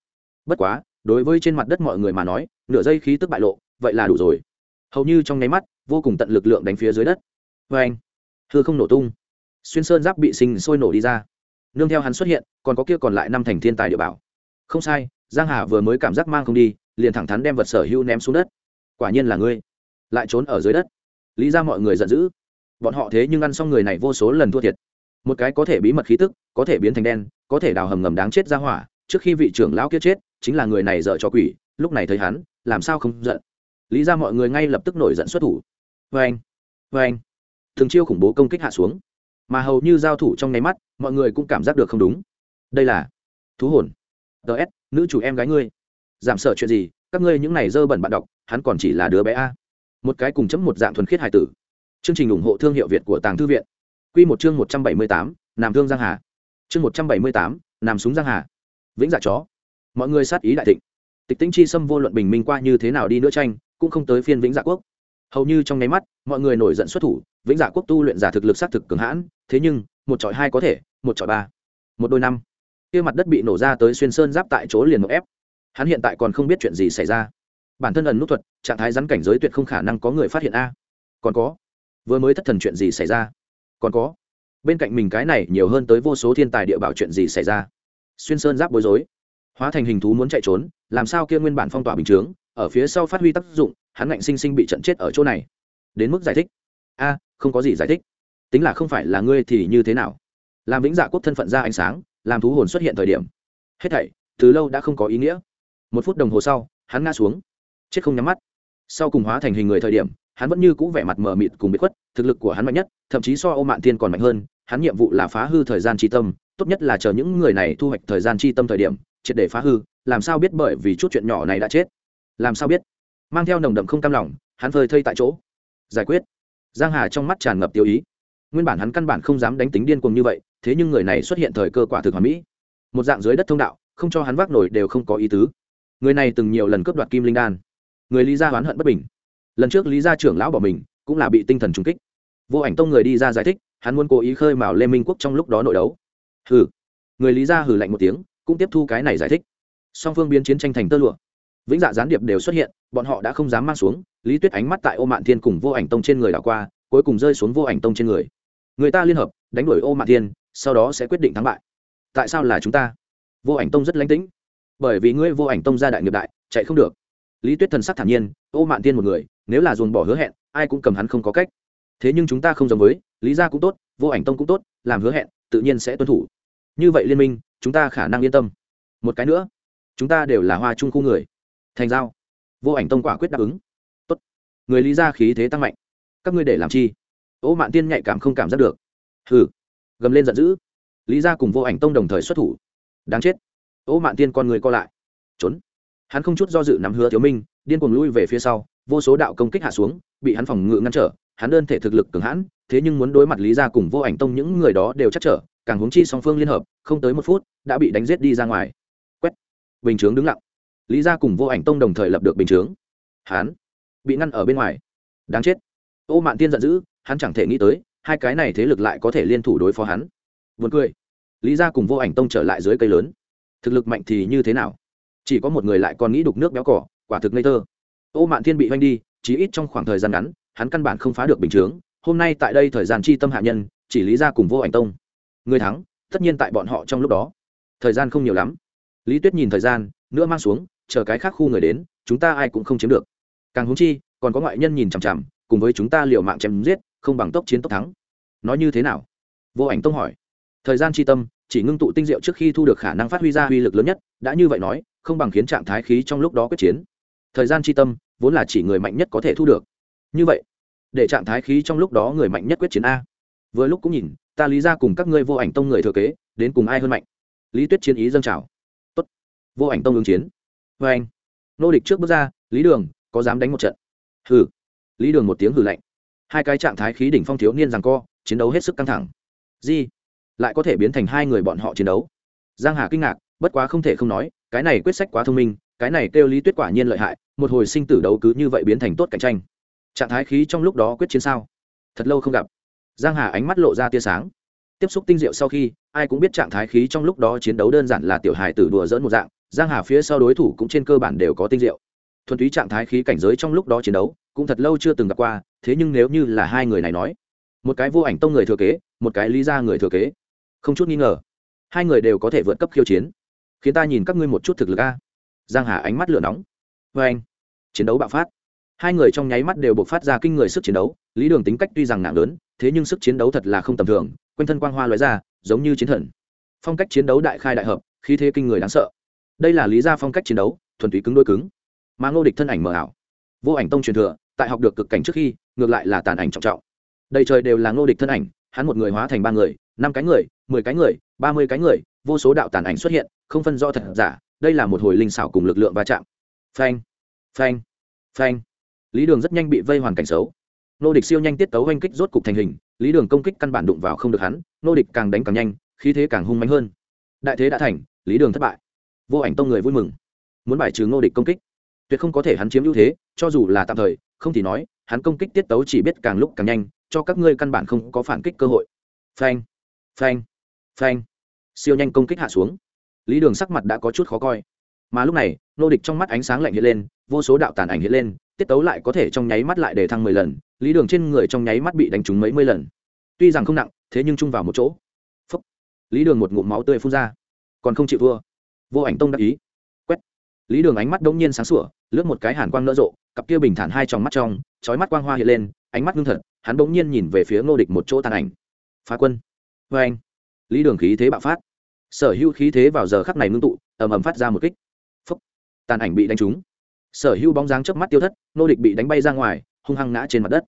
Bất quá, đối với trên mặt đất mọi người mà nói, nửa giây khí tức bại lộ, vậy là đủ rồi. Hầu như trong nháy mắt, vô cùng tận lực lượng đánh phía dưới đất. Vê anh thưa không nổ tung. Xuyên sơn giáp bị sinh sôi nổ đi ra. Nương theo hắn xuất hiện, còn có kia còn lại năm thành thiên tài địa bảo không sai, giang hà vừa mới cảm giác mang không đi, liền thẳng thắn đem vật sở hữu ném xuống đất. Quả nhiên là ngươi. Lại trốn ở dưới đất. Lý ra mọi người giận dữ. Bọn họ thế nhưng ăn xong người này vô số lần thua thiệt. Một cái có thể bí mật khí tức, có thể biến thành đen, có thể đào hầm ngầm đáng chết ra hỏa, trước khi vị trưởng lão kia chết, chính là người này dợ cho quỷ, lúc này thấy hắn, làm sao không giận? Lý ra mọi người ngay lập tức nổi giận xuất thủ. Vê anh vê anh thường chiêu khủng bố công kích hạ xuống. Mà hầu như giao thủ trong nháy mắt, mọi người cũng cảm giác được không đúng. Đây là thú hồn ts nữ chủ em gái ngươi. Giảm sợ chuyện gì, các ngươi những này dơ bẩn bạn đọc, hắn còn chỉ là đứa bé a. Một cái cùng chấm một dạng thuần khiết hài tử. Chương trình ủng hộ thương hiệu việt của tàng thư viện. Q một chương một trăm bảy mươi tám, nam thương giang hà. Chương một trăm bảy mươi tám, nam súng giang hà. Vĩnh dạ chó. Mọi người sát ý đại thịnh. Tịch tĩnh chi xâm vô luận bình minh qua như thế nào đi nữa tranh, cũng không tới phiên vĩnh dạ quốc. Hầu như trong nháy mắt, mọi người nổi giận xuất thủ, vĩnh dạ quốc tu luyện giả thực lực xác thực cường hãn, thế nhưng, một trọi hai có thể, một trọi ba. Một đôi năm kia mặt đất bị nổ ra tới xuyên sơn giáp tại chỗ liền một ép. Hắn hiện tại còn không biết chuyện gì xảy ra. Bản thân ẩn nút thuật, trạng thái rắn cảnh giới tuyệt không khả năng có người phát hiện a. Còn có, vừa mới thất thần chuyện gì xảy ra? Còn có, bên cạnh mình cái này nhiều hơn tới vô số thiên tài địa bảo chuyện gì xảy ra? Xuyên sơn giáp bối rối. Hóa thành hình thú muốn chạy trốn, làm sao kia nguyên bản phong tỏa bình chướng, ở phía sau phát huy tác dụng, hắn ngạnh sinh sinh bị trận chết ở chỗ này. Đến mức giải thích. A, không có gì giải thích. Tính là không phải là ngươi thì như thế nào? Làm vĩnh dạ quốc thân phận ra ánh sáng làm thú hồn xuất hiện thời điểm. Hết thảy, từ lâu đã không có ý nghĩa. Một phút đồng hồ sau, hắn ngã xuống. Chết không nhắm mắt. Sau cùng hóa thành hình người thời điểm, hắn vẫn như cũ vẻ mặt mờ mịt cùng bị khuất, thực lực của hắn mạnh nhất, thậm chí so ô mạn Thiên còn mạnh hơn, hắn nhiệm vụ là phá hư thời gian tri tâm, tốt nhất là chờ những người này thu hoạch thời gian tri tâm thời điểm, triệt để phá hư, làm sao biết bởi vì chút chuyện nhỏ này đã chết. Làm sao biết? Mang theo nồng đậm không cam lòng, hắn phơi thây tại chỗ. Giải quyết. Giang hà trong mắt tràn ngập tiêu ý. Nguyên bản hắn căn bản không dám đánh tính điên cuồng như vậy thế nhưng người này xuất hiện thời cơ quả thực hoàn mỹ. Một dạng dưới đất thông đạo, không cho hắn vác nổi đều không có ý tứ. Người này từng nhiều lần cướp đoạt kim linh đan. Người lý gia oán hận bất bình. Lần trước lý gia trưởng lão bỏ mình, cũng là bị tinh thần trùng kích. Vô ảnh tông người đi ra giải thích, hắn muốn cố ý khơi mào lê minh quốc trong lúc đó nội đấu. Hừ. Người lý gia hừ lạnh một tiếng, cũng tiếp thu cái này giải thích. Song phương biến chiến tranh thành tơ lụa. Vĩnh dạ gián điệp đều xuất hiện, bọn họ đã không dám mang xuống, lý tuyết ánh mắt tại ô mạn thiên cùng vô ảnh tông trên người đảo qua, cuối cùng rơi xuống vô ảnh tông trên người. Người ta liên hợp, đánh đuổi ô mạn thiên sau đó sẽ quyết định thắng bại. Tại sao là chúng ta? Vô ảnh tông rất lánh tĩnh. Bởi vì ngươi vô ảnh tông gia đại nghiệp đại, chạy không được. Lý tuyết thần sắc thản nhiên, ô mạn tiên một người, nếu là dồn bỏ hứa hẹn, ai cũng cầm hắn không có cách. Thế nhưng chúng ta không giống với, lý gia cũng tốt, vô ảnh tông cũng tốt, làm hứa hẹn, tự nhiên sẽ tuân thủ. Như vậy liên minh, chúng ta khả năng yên tâm. Một cái nữa, chúng ta đều là hoa trung khu người. Thành giao. Vô ảnh tông quả quyết đáp ứng. Tốt. Người lý gia khí thế tăng mạnh. Các ngươi để làm chi? Ô mạn tiên nhạy cảm không cảm giác được. Hừ gầm lên giận dữ. Lý gia cùng vô ảnh tông đồng thời xuất thủ. Đáng chết. Ô mạn tiên con người co lại. Trốn. Hắn không chút do dự nắm hứa thiếu minh, điên cuồng lui về phía sau, vô số đạo công kích hạ xuống, bị hắn phòng ngự ngăn trở, hắn đơn thể thực lực cường hãn, thế nhưng muốn đối mặt lý ra cùng vô ảnh tông những người đó đều chắc trở, càng huống chi song phương liên hợp, không tới một phút, đã bị đánh giết đi ra ngoài. Quét. Bình chướng đứng lặng. Lý ra cùng vô ảnh tông đồng thời lập được bình chướng. Hắn bị ngăn ở bên ngoài. Đáng chết. Ô mạn tiên giận dữ, hắn chẳng thể nghĩ tới hai cái này thế lực lại có thể liên thủ đối phó hắn. Vượt cười. Lý ra cùng vô ảnh tông trở lại dưới cây lớn. Thực lực mạnh thì như thế nào? Chỉ có một người lại còn nghĩ đục nước béo cỏ, quả thực ngây thơ. Ô mạn thiên bị oanh đi chí ít trong khoảng thời gian ngắn, hắn căn bản không phá được bình chướng. Hôm nay tại đây thời gian chi tâm hạ nhân, chỉ lý ra cùng vô ảnh tông. Người thắng, tất nhiên tại bọn họ trong lúc đó. Thời gian không nhiều lắm. Lý tuyết nhìn thời gian nữa mang xuống, chờ cái khác khu người đến, chúng ta ai cũng không chiếm được. Càng húng chi, còn có ngoại nhân nhìn chằm chằm, cùng với chúng ta liều mạng chém giết không bằng tốc chiến tốc thắng. Nói như thế nào? Vô ảnh tông hỏi. Thời gian chi tâm, chỉ ngưng tụ tinh diệu trước khi thu được khả năng phát huy ra uy lực lớn nhất, đã như vậy nói, không bằng khiến trạng thái khí trong lúc đó quyết chiến. Thời gian chi tâm, vốn là chỉ người mạnh nhất có thể thu được. Như vậy, để trạng thái khí trong lúc đó người mạnh nhất quyết chiến a. Vừa lúc cũng nhìn, ta lý ra cùng các ngươi vô ảnh tông người thừa kế, đến cùng ai hơn mạnh? Lý tuyết chiến ý dâng trào. Tốt. Vô ảnh tông ứng chiến. Vê anh nô địch trước bước ra, lý đường, có dám đánh một trận? Hừ. Lý đường một tiếng hừ lạnh hai cái trạng thái khí đỉnh phong thiếu niên rằng co, chiến đấu hết sức căng thẳng. Di lại có thể biến thành hai người bọn họ chiến đấu. Giang hà kinh ngạc, bất quá không thể không nói, cái này quyết sách quá thông minh, cái này kêu lý tuyết quả nhiên lợi hại, một hồi sinh tử đấu cứ như vậy biến thành tốt cạnh tranh. Trạng thái khí trong lúc đó quyết chiến sao? Thật lâu không gặp. Giang hà ánh mắt lộ ra tia sáng. Tiếp xúc tinh diệu sau khi, ai cũng biết trạng thái khí trong lúc đó chiến đấu đơn giản là tiểu hài tử đùa dỡn một dạng, giang hà phía sau đối thủ cũng trên cơ bản đều có tinh diệu. Thuần túy trạng thái khí cảnh giới trong lúc đó chiến đấu cũng thật lâu chưa từng gặp qua, thế nhưng nếu như là hai người này nói, một cái vô ảnh tông người thừa kế, một cái lý ra người thừa kế, không chút nghi ngờ, hai người đều có thể vượt cấp khiêu chiến. Khiến ta nhìn các ngươi một chút thực lực a. Giang hà ánh mắt lửa nóng. Vê anh, chiến đấu bạo phát. Hai người trong nháy mắt đều buộc phát ra kinh người sức chiến đấu, lý đường tính cách tuy rằng nặng lớn, thế nhưng sức chiến đấu thật là không tầm thường, quanh thân quang hoa loại ra, giống như chiến thần. Phong cách chiến đấu đại khai đại hợp, khí thế kinh người đáng sợ. Đây là lý ra phong cách chiến đấu, thuần túy cứng đôi cứng. Mà ngô địch thân ảnh mờ ảo vô ảnh tông truyền thừa, tại học được cực cảnh trước khi, ngược lại là tàn ảnh trọng trọng. Đầy trời đều là ngô địch thân ảnh, hắn một người hóa thành ba người, năm cái người, mười cái người, ba mươi cái người, vô số đạo tàn ảnh xuất hiện, không phân do thật giả, đây là một hồi linh xảo cùng lực lượng va chạm. Phanh phanh phanh. Lý đường rất nhanh bị vây hoàn cảnh xấu. Nô địch siêu nhanh tiết tấu oanh kích rốt cục thành hình, lý đường công kích căn bản đụng vào không được hắn nô địch càng đánh càng nhanh, khí thế càng hung mạnh hơn. Đại thế đã thành, lý đường thất bại. Vô ảnh tông người vui mừng, muốn bài trừ nô địch công kích tuyệt không có thể hắn chiếm ưu thế, cho dù là tạm thời, không thì nói, hắn công kích tiết tấu chỉ biết càng lúc càng nhanh, cho các ngươi căn bản không có phản kích cơ hội. Phanh phanh phanh. Siêu nhanh công kích hạ xuống. Lý đường sắc mặt đã có chút khó coi. Mà lúc này, nô địch trong mắt ánh sáng lạnh hiện lên, vô số đạo tàn ảnh hiện lên, tiết tấu lại có thể trong nháy mắt lại để thăng mười lần, lý đường trên người trong nháy mắt bị đánh trúng mấy mươi lần. Tuy rằng không nặng, thế nhưng chung vào một chỗ. Lý đường một ngụm máu tươi phun ra. Còn không chịu thua. Vô ảnh tông đắc ý lý đường ánh mắt đông nhiên sáng sủa, lướt một cái hàn quang nỡ rộ, cặp kia bình thản hai trong mắt trong trói mắt quang hoa hiện lên, ánh mắt ngưng thật, hắn bỗng nhiên nhìn về phía ngô địch một chỗ tàn ảnh. Phá quân. Vê anh. Lý đường khí thế bạo phát. Sở hữu khí thế vào giờ khắc này ngưng tụ, ầm ầm phát ra một kích. Phúc. Tàn ảnh bị đánh trúng. Sở hữu bóng dáng chớp mắt tiêu thất nô địch bị đánh bay ra ngoài, hung hăng ngã trên mặt đất.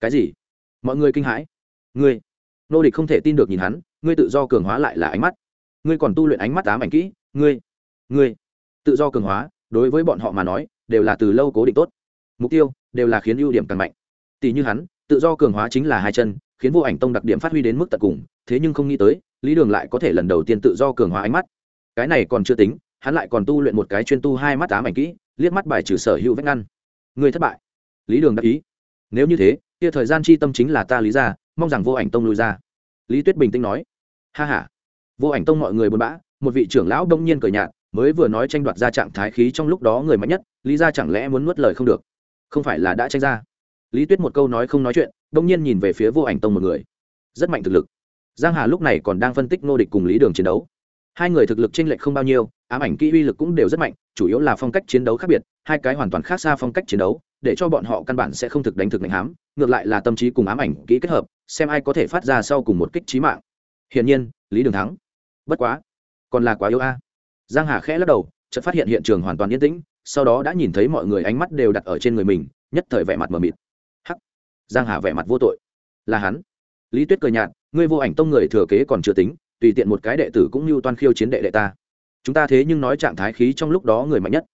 Cái gì? Mọi người kinh hãi. Ngươi. Nô địch không thể tin được nhìn hắn, ngươi tự do cường hóa lại là ánh mắt. Ngươi còn tu luyện ánh mắt ám ảnh kỹ, ngươi. Ngươi tự do cường hóa, đối với bọn họ mà nói, đều là từ lâu cố định tốt. Mục tiêu, đều là khiến ưu điểm càng mạnh. Tỷ như hắn, tự do cường hóa chính là hai chân, khiến vô ảnh tông đặc điểm phát huy đến mức tận cùng, thế nhưng không nghĩ tới, lý đường lại có thể lần đầu tiên tự do cường hóa ánh mắt. Cái này còn chưa tính, hắn lại còn tu luyện một cái chuyên tu hai mắt ám ảnh kỹ, liếc mắt bài trừ sở hữu vách ngăn. Người thất bại. Lý đường đáp ý. Nếu như thế, kia thời gian chi tâm chính là ta lý ra mong rằng vô ảnh tông lui ra. Lý tuyết bình tĩnh nói. Ha h a vô ảnh tông mọi người buồn bã, một vị trưởng lão đông nhiên cởi nhạt mới vừa nói tranh đoạt ra trạng thái khí trong lúc đó người mạnh nhất, lý ra chẳng lẽ muốn nuốt lời không được? Không phải là đã tranh ra? Lý tuyết một câu nói không nói chuyện, đông nhiên nhìn về phía vô ảnh tông một người. Rất mạnh thực lực. Giang hà lúc này còn đang phân tích nô địch cùng lý đường chiến đấu. Hai người thực lực chênh lệch không bao nhiêu, ám ảnh kỹ uy lực cũng đều rất mạnh, chủ yếu là phong cách chiến đấu khác biệt, hai cái hoàn toàn khác xa phong cách chiến đấu, để cho bọn họ căn bản sẽ không thực đánh thực đánh hám, ngược lại là tâm trí cùng ám ảnh kỹ kết hợp, xem ai có thể phát ra sau cùng một kích trí mạng. Hiển nhiên, lý đường thắng. Bất quá, còn là quá yếu a giang hà khẽ lắc đầu chợt phát hiện hiện trường hoàn toàn yên tĩnh sau đó đã nhìn thấy mọi người ánh mắt đều đặt ở trên người mình nhất thời vẻ mặt mờ mịt. Hắc! Giang hà vẻ mặt vô tội. Là hắn. Lý tuyết cười nhạt ngươi vô ảnh tông người thừa kế còn chưa tính tùy tiện một cái đệ tử cũng như toan khiêu chiến đệ đệ ta. Chúng ta thế nhưng nói trạng thái khí trong lúc đó người mạnh nhất.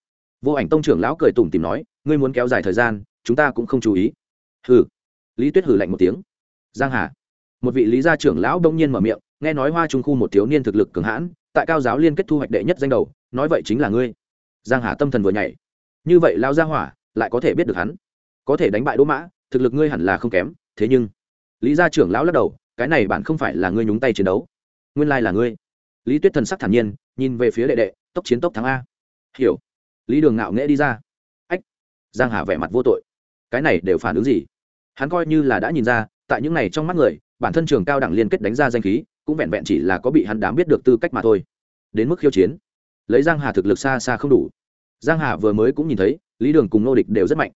Vô ảnh tông trưởng lão cười tủm tìm nói ngươi muốn kéo dài thời gian chúng ta cũng không chú ý. Hừ, lý tuyết hử lạnh một tiếng. Giang hà. Một vị lý gia trưởng lão đông nhiên mở miệng nghe nói hoa trung khu một thiếu niên thực lực cường hãn tại cao giáo liên kết thu hoạch đệ nhất danh đầu, nói vậy chính là ngươi. Giang hà tâm thần vừa nhảy. Như vậy lao ra hỏa, lại có thể biết được hắn. Có thể đánh bại đỗ mã, thực lực ngươi hẳn là không kém, thế nhưng, lý gia trưởng lão lắc đầu, cái này bạn không phải là ngươi nhúng tay chiến đấu. Nguyên lai là ngươi. Lý tuyết thần sắc thản nhiên, nhìn về phía đệ đệ, tốc chiến tốc thắng a. Hiểu. Lý đường ngạo nghễ đi ra. Ách. Giang hà vẻ mặt vô tội. Cái này đều phản ứng gì? Hắn coi như là đã nhìn ra, tại những này trong mắt người, bản thân trường cao đẳng liên kết đánh ra danh khí cũng vẹn vẹn chỉ là có bị hắn đám biết được tư cách mà thôi. Đến mức khiêu chiến, lấy giang hà thực lực xa xa không đủ. Giang hà vừa mới cũng nhìn thấy, lý đường cùng nô địch đều rất mạnh.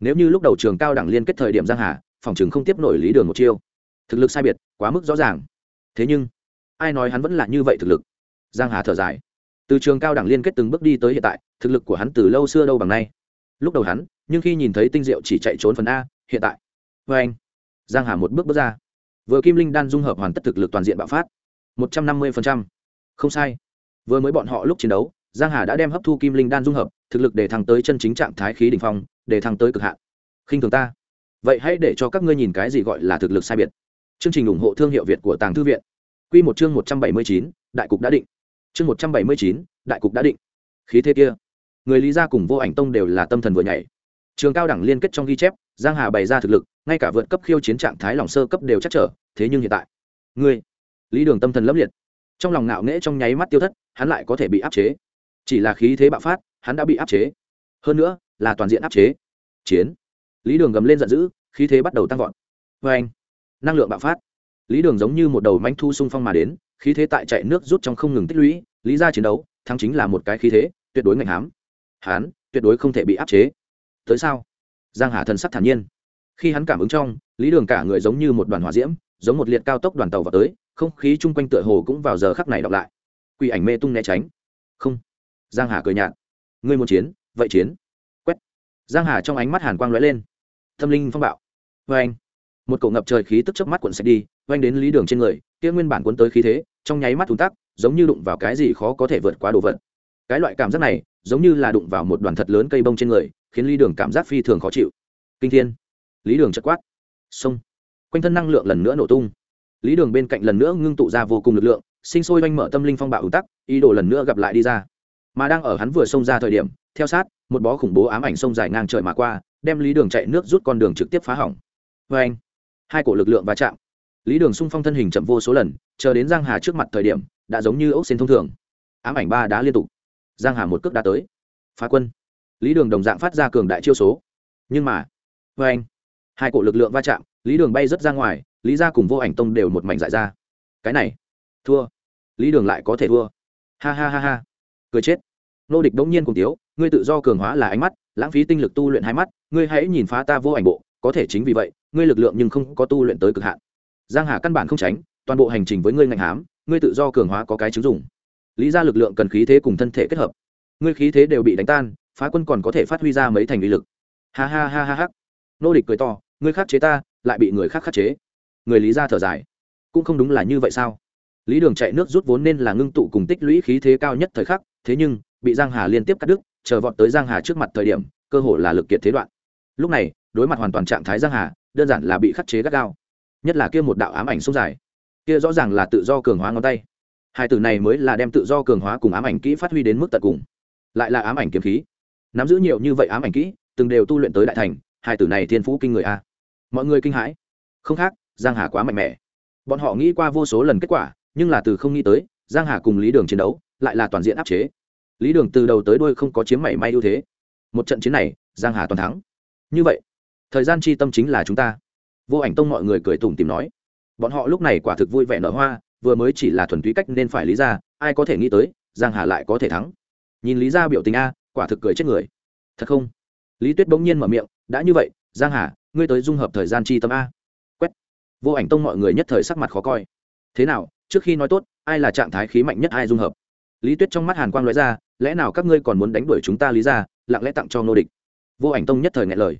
Nếu như lúc đầu trường cao đẳng liên kết thời điểm giang hà, phòng trường không tiếp nổi lý đường một chiêu. Thực lực sai biệt, quá mức rõ ràng. Thế nhưng, ai nói hắn vẫn là như vậy thực lực? Giang hà thở dài. Từ trường cao đẳng liên kết từng bước đi tới hiện tại, thực lực của hắn từ lâu xưa đâu bằng nay. Lúc đầu hắn, nhưng khi nhìn thấy tinh diệu chỉ chạy trốn phần a, hiện tại. Vê anh giang hà một bước bước ra vừa kim linh đan dung hợp hoàn tất thực lực toàn diện bạo phát. Một trăm năm mươi không sai. Vừa mới bọn họ lúc chiến đấu, giang hà đã đem hấp thu kim linh đan dung hợp, thực lực để thăng tới chân chính trạng thái khí đ ỉ n h phong, để thăng tới cực hạn. Khinh thường ta. Vậy hãy để cho các ngươi nhìn cái gì gọi là thực lực sai biệt. Chương trình ủng hộ thương hiệu việt của tàng thư viện. Q một chương một trăm bảy mươi chín, đại cục đã định. Chương một trăm bảy mươi chín, đại cục đã định. Khí thế kia. Người lý gia cùng vô ảnh tông đều là tâm thần vừa nhảy. Trường cao đẳng liên kết trong ghi chép giang hà bày ra thực lực, ngay cả vượt cấp khiêu chiến trạng thái lòng sơ cấp đều chắc trở, thế nhưng hiện tại, ngươi, lý đường tâm thần lấp liệt. Trong lòng ngạo nghễ trong nháy mắt tiêu thất, hắn lại có thể bị áp chế. Chỉ là khí thế bạo phát, hắn đã bị áp chế. Hơn nữa, là toàn diện áp chế. Chiến. Lý đường gầm lên giận dữ, khí thế bắt đầu tăng vọt. Vê anh năng lượng bạo phát. Lý đường giống như một đầu manh thu xung phong mà đến, khí thế tại chạy nước rút trong không ngừng tích lũy, lý ra chiến đấu, thắng chính là một cái khí thế, tuyệt đối ngạnh hám. Hắn, tuyệt đối không thể bị áp chế. Tới sao? Giang hà thần sắc thản nhiên. Khi hắn cảm ứng trong, lý đường cả người giống như một đoàn hỏa diễm, giống một liệt cao tốc đoàn tàu vào tới, không khí chung quanh tựa hồ cũng vào giờ khắc này đọc lại. Quỷ ảnh mê tung né tránh. Không. Giang hà cười nhạt. Ngươi muốn chiến, vậy chiến. Quét. Giang hà trong ánh mắt hàn quang lóe lên. Tâm linh phong bạo. Vê anh. Một cậu ngập trời khí tức chớp mắt cuộn sạch đi vâng oanh đến lý đường trên người, kia nguyên bản cuốn tới khí thế, trong nháy mắt thùng tắc, giống như đụng vào cái gì khó có thể vượt qua đồ vật. Cái loại cảm giác này, giống như là đụng vào một đoàn thật lớn cây bông trên người khiến lý đường cảm giác phi thường khó chịu. Kinh thiên. Lý đường chất quát. Xông. Quanh thân năng lượng lần nữa nổ tung. Lý đường bên cạnh lần nữa ngưng tụ ra vô cùng lực lượng, sinh sôi oanh mở tâm linh phong bạo ủ tắc, ý đồ lần nữa gặp lại đi ra. Mà đang ở hắn vừa xông ra thời điểm, theo sát, một bó khủng bố ám ảnh sông dài ngang trời mà qua, đem lý đường chạy nước rút con đường trực tiếp phá hỏng. Vê anh hai cổ lực lượng va chạm. Lý đường xung phong thân hình chậm vô số lần, chờ đến giang hà trước mặt thời điểm, đã giống như ốc xin thông thường. Ám ảnh ba đá liên tục. Giang hà một cước đã tới. Phá quân lý đường đồng dạng phát ra cường đại chiêu số. Nhưng mà vê anh, hai cổ lực lượng va chạm, lý đường bay rất ra ngoài, lý ra cùng vô ảnh tông đều một mảnh dại ra. Cái này, thua. Lý đường lại có thể thua. Ha ha ha ha. Cười chết. Nô địch đống nhiên cùng tiếu, ngươi tự do cường hóa là ánh mắt, lãng phí tinh lực tu luyện hai mắt, ngươi hãy nhìn phá ta vô ảnh bộ, có thể chính vì vậy, ngươi lực lượng nhưng không có tu luyện tới cực hạn. Giang hà căn bản không tránh, toàn bộ hành trình với ngươi ngạnh hám, ngươi tự do cường hóa có cái chứng dùng lý ra lực lượng cần khí thế cùng thân thể kết hợp. Ngươi khí thế đều bị đánh tan phá quân còn có thể phát huy ra mấy thành uy lực. Ha ha ha ha ha. Nô địch cười to người khác chế ta, lại bị người khác khắc chế. Người lý ra thở dài. Cũng không đúng là như vậy sao? Lý đường chạy nước rút vốn nên là ngưng tụ cùng tích lũy khí thế cao nhất thời khắc, thế nhưng, bị giang hà liên tiếp cắt đứt, chờ vọt tới giang hà trước mặt thời điểm, cơ hội là lực kiệt thế đoạn. Lúc này, đối mặt hoàn toàn trạng thái giang hà, đơn giản là bị khắc chế gắt gao. Nhất là kia một đạo ám ảnh sông dài. Kia rõ ràng là tự do cường hóa ngón tay. Hai từ này mới là đem tự do cường hóa cùng ám ảnh kỹ phát huy đến mức tận cùng. Lại là ám ảnh kiếm khí nắm giữ nhiều như vậy ám ảnh kỹ, từng đều tu luyện tới đại thành, hai từ này thiên phú kinh người a. Mọi người kinh hãi. Không khác, giang hà quá mạnh mẽ. Bọn họ nghĩ qua vô số lần kết quả, nhưng là từ không nghĩ tới, giang hà cùng lý đường chiến đấu, lại là toàn diện áp chế. Lý đường từ đầu tới đuôi không có chiếm mảy may ưu thế. Một trận chiến này, giang hà toàn thắng. Như vậy, thời gian chi tâm chính là chúng ta. Vô ảnh tông mọi người cười tủm tìm nói. Bọn họ lúc này quả thực vui vẻ nở hoa, vừa mới chỉ là thuần túy cách nên phải lý ra, ai có thể nghĩ tới, giang hà lại có thể thắng. Nhìn lý ra biểu tình a quả thực cười chết người. Thật không? Lý tuyết bỗng nhiên mở miệng, đã như vậy, giang hà, ngươi tới dung hợp thời gian chi tâm a. Quét. Vô ảnh tông mọi người nhất thời sắc mặt khó coi. Thế nào, trước khi nói tốt, ai là trạng thái khí mạnh nhất ai dung hợp? Lý tuyết trong mắt hàn quang nói ra, lẽ nào các ngươi còn muốn đánh đuổi chúng ta lý ra lặng lẽ tặng cho nô địch? Vô ảnh tông nhất thời ngại lời.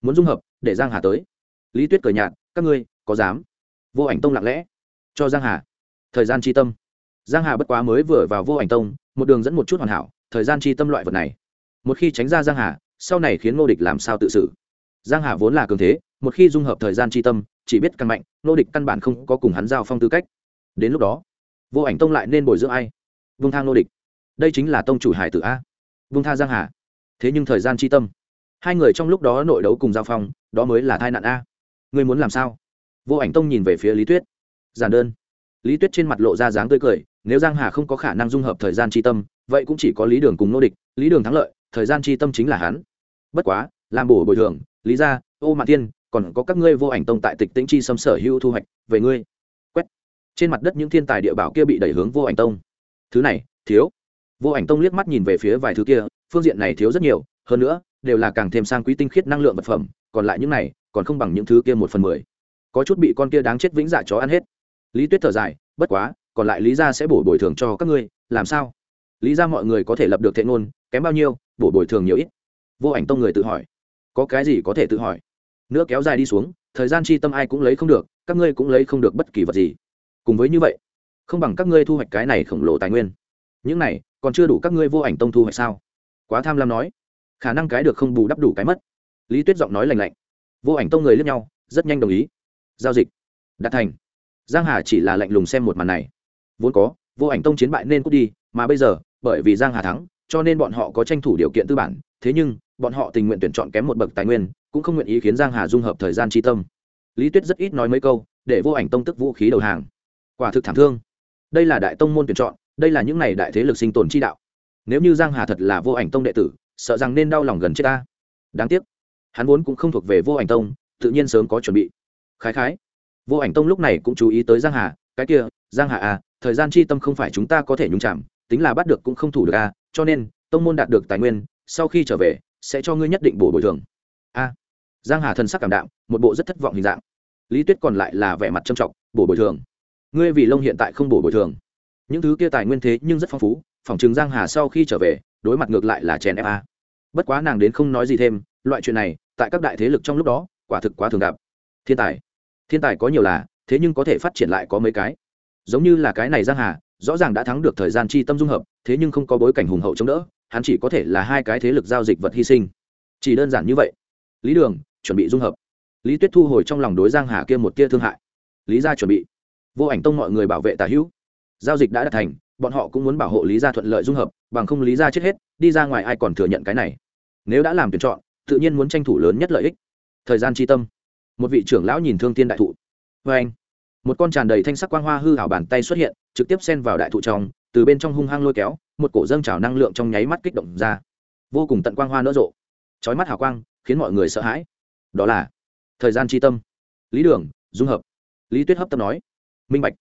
Muốn dung hợp, để giang hà tới. Lý tuyết cười nhạt, các ngươi, có dám? Vô ảnh tông lặng lẽ. Cho giang hà, thời gian chi tâm. Giang hà bất quá mới vừa vào vô ảnh tông, một đường dẫn một chút hoàn hảo thời gian chi tâm loại vật này. Một khi tránh ra giang hà, sau này khiến ngô địch làm sao tự xử? Giang hà vốn là cường thế, một khi dung hợp thời gian chi tâm, chỉ biết căn mạnh nô địch căn bản không có cùng hắn giao phong tư cách. Đến lúc đó, vô ảnh tông lại nên bồi dưỡng ai? Vung thang nô địch. Đây chính là tông chủ hải tử a. Vung tha giang hà. Thế nhưng thời gian chi tâm, hai người trong lúc đó nội đấu cùng giao phong, đó mới là thai nạn a. Ngươi muốn làm sao? Vô ảnh tông nhìn về phía lý tuyết. Giản đơn. Lý tuyết trên mặt lộ ra dáng tươi cười, nếu giang hà không có khả năng dung hợp thời gian tri tâm vậy cũng chỉ có lý đường cùng nô địch, lý đường thắng lợi, thời gian chi tâm chính là hắn. Bất quá, làm bổ bồi thường, lý gia, ô mạn tiên còn có các ngươi vô ảnh tông tại tịch tĩnh chi xâm sở hữu thu hoạch, về ngươi. Quét. Trên mặt đất những thiên tài địa bảo kia bị đẩy hướng vô ảnh tông. Thứ này, thiếu. Vô ảnh tông liếc mắt nhìn về phía vài thứ kia, phương diện này thiếu rất nhiều, hơn nữa, đều là càng thêm sang quý tinh khiết năng lượng vật phẩm, còn lại những này, còn không bằng những thứ kia một phần mười. Có chút bị con kia đáng chết vĩnh dạ chó ăn hết. Lý tuyết thở dài, bất quá, còn lại lý gia sẽ bổ bồi thường cho các ngươi, làm sao? Lý ra mọi người có thể lập được thệ ngôn, kém bao nhiêu, bổ bồi thường nhiều ít. Vô ảnh tông người tự hỏi, có cái gì có thể tự hỏi? Nữa kéo dài đi xuống, thời gian chi tâm ai cũng lấy không được, các ngươi cũng lấy không được bất kỳ vật gì. Cùng với như vậy, không bằng các ngươi thu hoạch cái này khổng lồ tài nguyên. Những này, còn chưa đủ các ngươi vô ảnh tông thu hoạch sao? Quá tham lam nói, khả năng cái được không bù đắp đủ cái mất. Lý tuyết giọng nói lành lạnh. Vô ảnh tông người lướt nhau, rất nhanh đồng ý. Giao dịch. Đạt thành. Giang hà chỉ là lạnh lùng xem một màn này. Vốn có, vô ảnh tông chiến bại nên cút đi, mà bây giờ bởi vì giang hà thắng, cho nên bọn họ có tranh thủ điều kiện tư bản. Thế nhưng, bọn họ tình nguyện tuyển chọn kém một bậc tài nguyên, cũng không nguyện ý khiến giang hà dung hợp thời gian tri tâm. Lý tuyết rất ít nói mấy câu, để vô ảnh tông tức vũ khí đầu hàng. Quả thực thảm thương. Đây là đại tông môn tuyển chọn, đây là những này đại thế lực sinh tồn chi đạo. Nếu như giang hà thật là vô ảnh tông đệ tử, sợ rằng nên đau lòng gần chết ta. Đáng tiếc, hắn vốn cũng không thuộc về vô ảnh tông, tự nhiên sớm có chuẩn bị. Khái khái, vô ảnh tông lúc này cũng chú ý tới giang hà, cái kia, giang hà à thời gian chi tâm không phải chúng ta có thể nhúng chạm tính là bắt được cũng không thủ được a, cho nên, tông môn đạt được tài nguyên, sau khi trở về, sẽ cho ngươi nhất định bổ bồi thường. A. Giang hà thần sắc cảm đạm, một bộ rất thất vọng hình dạng. Lý tuyết còn lại là vẻ mặt trầm trọng, bổ bồi thường. Ngươi vì lông hiện tại không bổ bồi thường. Những thứ kia tài nguyên thế nhưng rất phong phú, phỏng chừng giang hà sau khi trở về, đối mặt ngược lại là chèn ép a. Bất quá nàng đến không nói gì thêm, loại chuyện này, tại các đại thế lực trong lúc đó, quả thực quá thường gặp. Thiên tài. Thiên tài có nhiều là, thế nhưng có thể phát triển lại có mấy cái. Giống như là cái này giang hà rõ ràng đã thắng được thời gian chi tâm dung hợp, thế nhưng không có bối cảnh hùng hậu chống đỡ, hắn chỉ có thể là hai cái thế lực giao dịch vật hy sinh. Chỉ đơn giản như vậy. Lý đường, chuẩn bị dung hợp. Lý tuyết thu hồi trong lòng đối giang hà kia một tia thương hại. Lý gia chuẩn bị. Vô ảnh tông mọi người bảo vệ tả hữu. Giao dịch đã đạt thành, bọn họ cũng muốn bảo hộ lý gia thuận lợi dung hợp, bằng không lý gia chết hết, đi ra ngoài ai còn thừa nhận cái này. Nếu đã làm tuyển chọn, tự nhiên muốn tranh thủ lớn nhất lợi ích. Thời gian chi tâm. Một vị trưởng lão nhìn thương tiên đại thụ. Vê anh một con tràn đầy thanh sắc quang hoa hư hảo bàn tay xuất hiện, trực tiếp xen vào đại thụ trong, từ bên trong hung hăng lôi kéo, một cổ dâng trào năng lượng trong nháy mắt kích động ra. Vô cùng tận quang hoa nở rộ. Chói mắt hào quang, khiến mọi người sợ hãi. Đó là thời gian tri tâm. Lý đường, dung hợp. Lý tuyết hấp tâm nói. Minh bạch.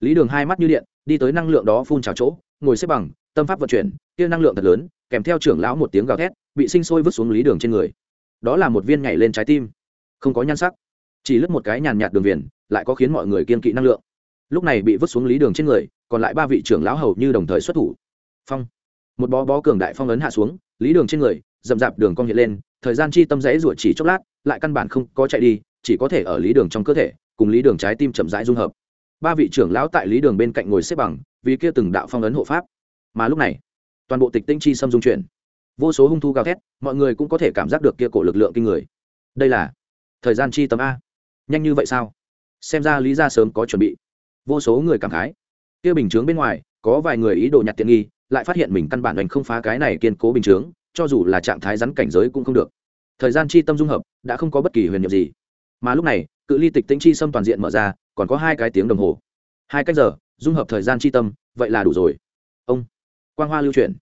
Lý đường hai mắt như điện, đi tới năng lượng đó phun trào chỗ, ngồi xếp bằng, tâm pháp vận chuyển, kia năng lượng thật lớn, kèm theo trưởng lão một tiếng gào thét, bị sinh sôi vứt xuống lý đường trên người. Đó là một viên nhảy lên trái tim. Không có nhan sắc. Chỉ lướt một cái nhàn nhạt đường viền lại có khiến mọi người kiên kỵ năng lượng. Lúc này bị vứt xuống lý đường trên người, còn lại ba vị trưởng lão hầu như đồng thời xuất thủ. Phong. Một bó bó cường đại phong ấn hạ xuống, lý đường trên người dậm dạp đường cong hiện lên, thời gian chi tâm rẽ ruột chỉ chốc lát, lại căn bản không có chạy đi, chỉ có thể ở lý đường trong cơ thể, cùng lý đường trái tim chậm rãi dung hợp. Ba vị trưởng lão tại lý đường bên cạnh ngồi xếp bằng, vì kia từng đạo phong ấn hộ pháp. Mà lúc này, toàn bộ tịch tinh chi xâm dung chuyển. Vô số hung thu gào thét, mọi người cũng có thể cảm giác được kia cổ lực lượng kinh người. Đây là thời gian chi tâm a. Nhanh như vậy sao? Xem ra lý ra sớm có chuẩn bị. Vô số người cảm khái. Kia bình chướng bên ngoài, có vài người ý đồ nhặt tiện nghi, lại phát hiện mình căn bản đành không phá cái này kiên cố bình chướng, cho dù là trạng thái rắn cảnh giới cũng không được. Thời gian chi tâm dung hợp, đã không có bất kỳ huyền nhiệm gì. Mà lúc này, cự ly tịch tĩnh chi xâm toàn diện mở ra, còn có hai cái tiếng đồng hồ. Hai cách giờ, dung hợp thời gian chi tâm, vậy là đủ rồi. Ông, quang hoa lưu chuyển.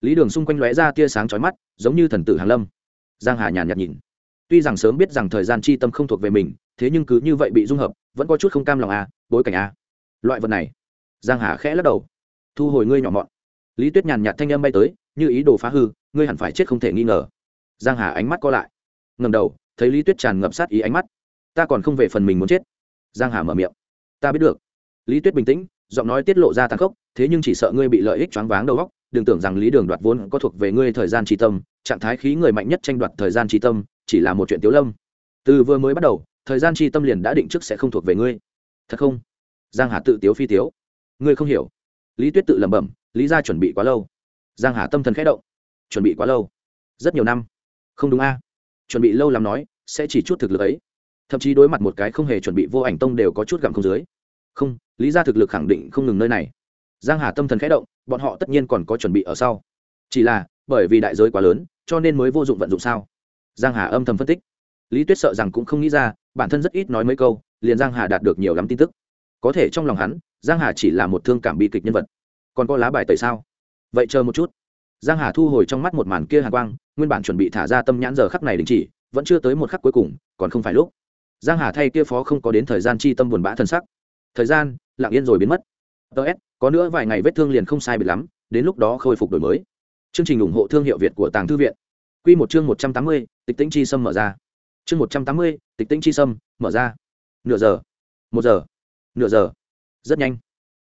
Lý đường xung quanh lóe ra tia sáng chói mắt, giống như thần tử hàn lâm. Giang hà nhàn nhạt nhìn. Tuy rằng sớm biết rằng thời gian chi tâm không thuộc về mình thế nhưng cứ như vậy bị dung hợp, vẫn có chút không cam lòng à bối cảnh à. Loại vật này. Giang hà khẽ lắc đầu. Thu hồi ngươi nhỏ mọn. Lý tuyết nhàn nhạt thanh âm bay tới, như ý đồ phá hư, ngươi hẳn phải chết không thể nghi ngờ. Giang hà ánh mắt co lại. Ngầm đầu, thấy lý tuyết tràn ngập sát ý ánh mắt. Ta còn không về phần mình muốn chết. Giang hà mở miệng. Ta biết được. Lý tuyết bình tĩnh, giọng nói tiết lộ ra tàn khốc, thế nhưng chỉ sợ ngươi bị lợi ích choáng váng đầu óc. Đừng tưởng rằng lý đường đoạt vốn có thuộc về ngươi thời gian tri tâm, trạng thái khí người mạnh nhất tranh đoạt thời gian tri tâm, chỉ là một chuyện tiếu lâm. Từ vừa mới bắt đầu thời gian chi tâm liền đã định trước sẽ không thuộc về ngươi. Thật không? Giang hà tự tiếu phi tiếu. Ngươi không hiểu. Lý tuyết tự lẩm bẩm, lý ra chuẩn bị quá lâu. Giang hà tâm thần khẽ động. Chuẩn bị quá lâu. Rất nhiều năm. Không đúng a. Chuẩn bị lâu làm nói, sẽ chỉ chút thực lực ấy. Thậm chí đối mặt một cái không hề chuẩn bị vô ảnh tông đều có chút gặm không dưới. Không, lý ra thực lực khẳng định không ngừng nơi này. Giang hà tâm thần khẽ động, bọn họ tất nhiên còn có chuẩn bị ở sau. Chỉ là, bởi vì đại giới quá lớn, cho nên mới vô dụng vận dụng sao? Giang hà âm thầm phân tích lý tuyết sợ rằng cũng không nghĩ ra bản thân rất ít nói mấy câu liền giang hà đạt được nhiều lắm tin tức. Có thể trong lòng hắn giang hà chỉ là một thương cảm bi kịch nhân vật. Còn có lá bài tẩy sao? Vậy chờ một chút. Giang hà thu hồi trong mắt một màn kia hàn quang nguyên bản chuẩn bị thả ra tâm nhãn giờ khắc này đình chỉ vẫn chưa tới một khắc cuối cùng còn không phải lúc. Giang hà thay kia phó không có đến thời gian chi tâm buồn bã thân sắc. Thời gian lặng yên rồi biến mất. Ts có nữa vài ngày vết thương liền không sai biệt lắm đến lúc đó khôi phục đổi mới. Chương trình ủng hộ thương hiệu việt của tàng thư viện. Quy một chương một trăm tám mươi, tịch tĩnh chi xâm mở ra chương một trăm tám mươi, tịch tĩnh chi sâm mở ra. Nửa giờ. Một giờ. Nửa giờ. Rất nhanh.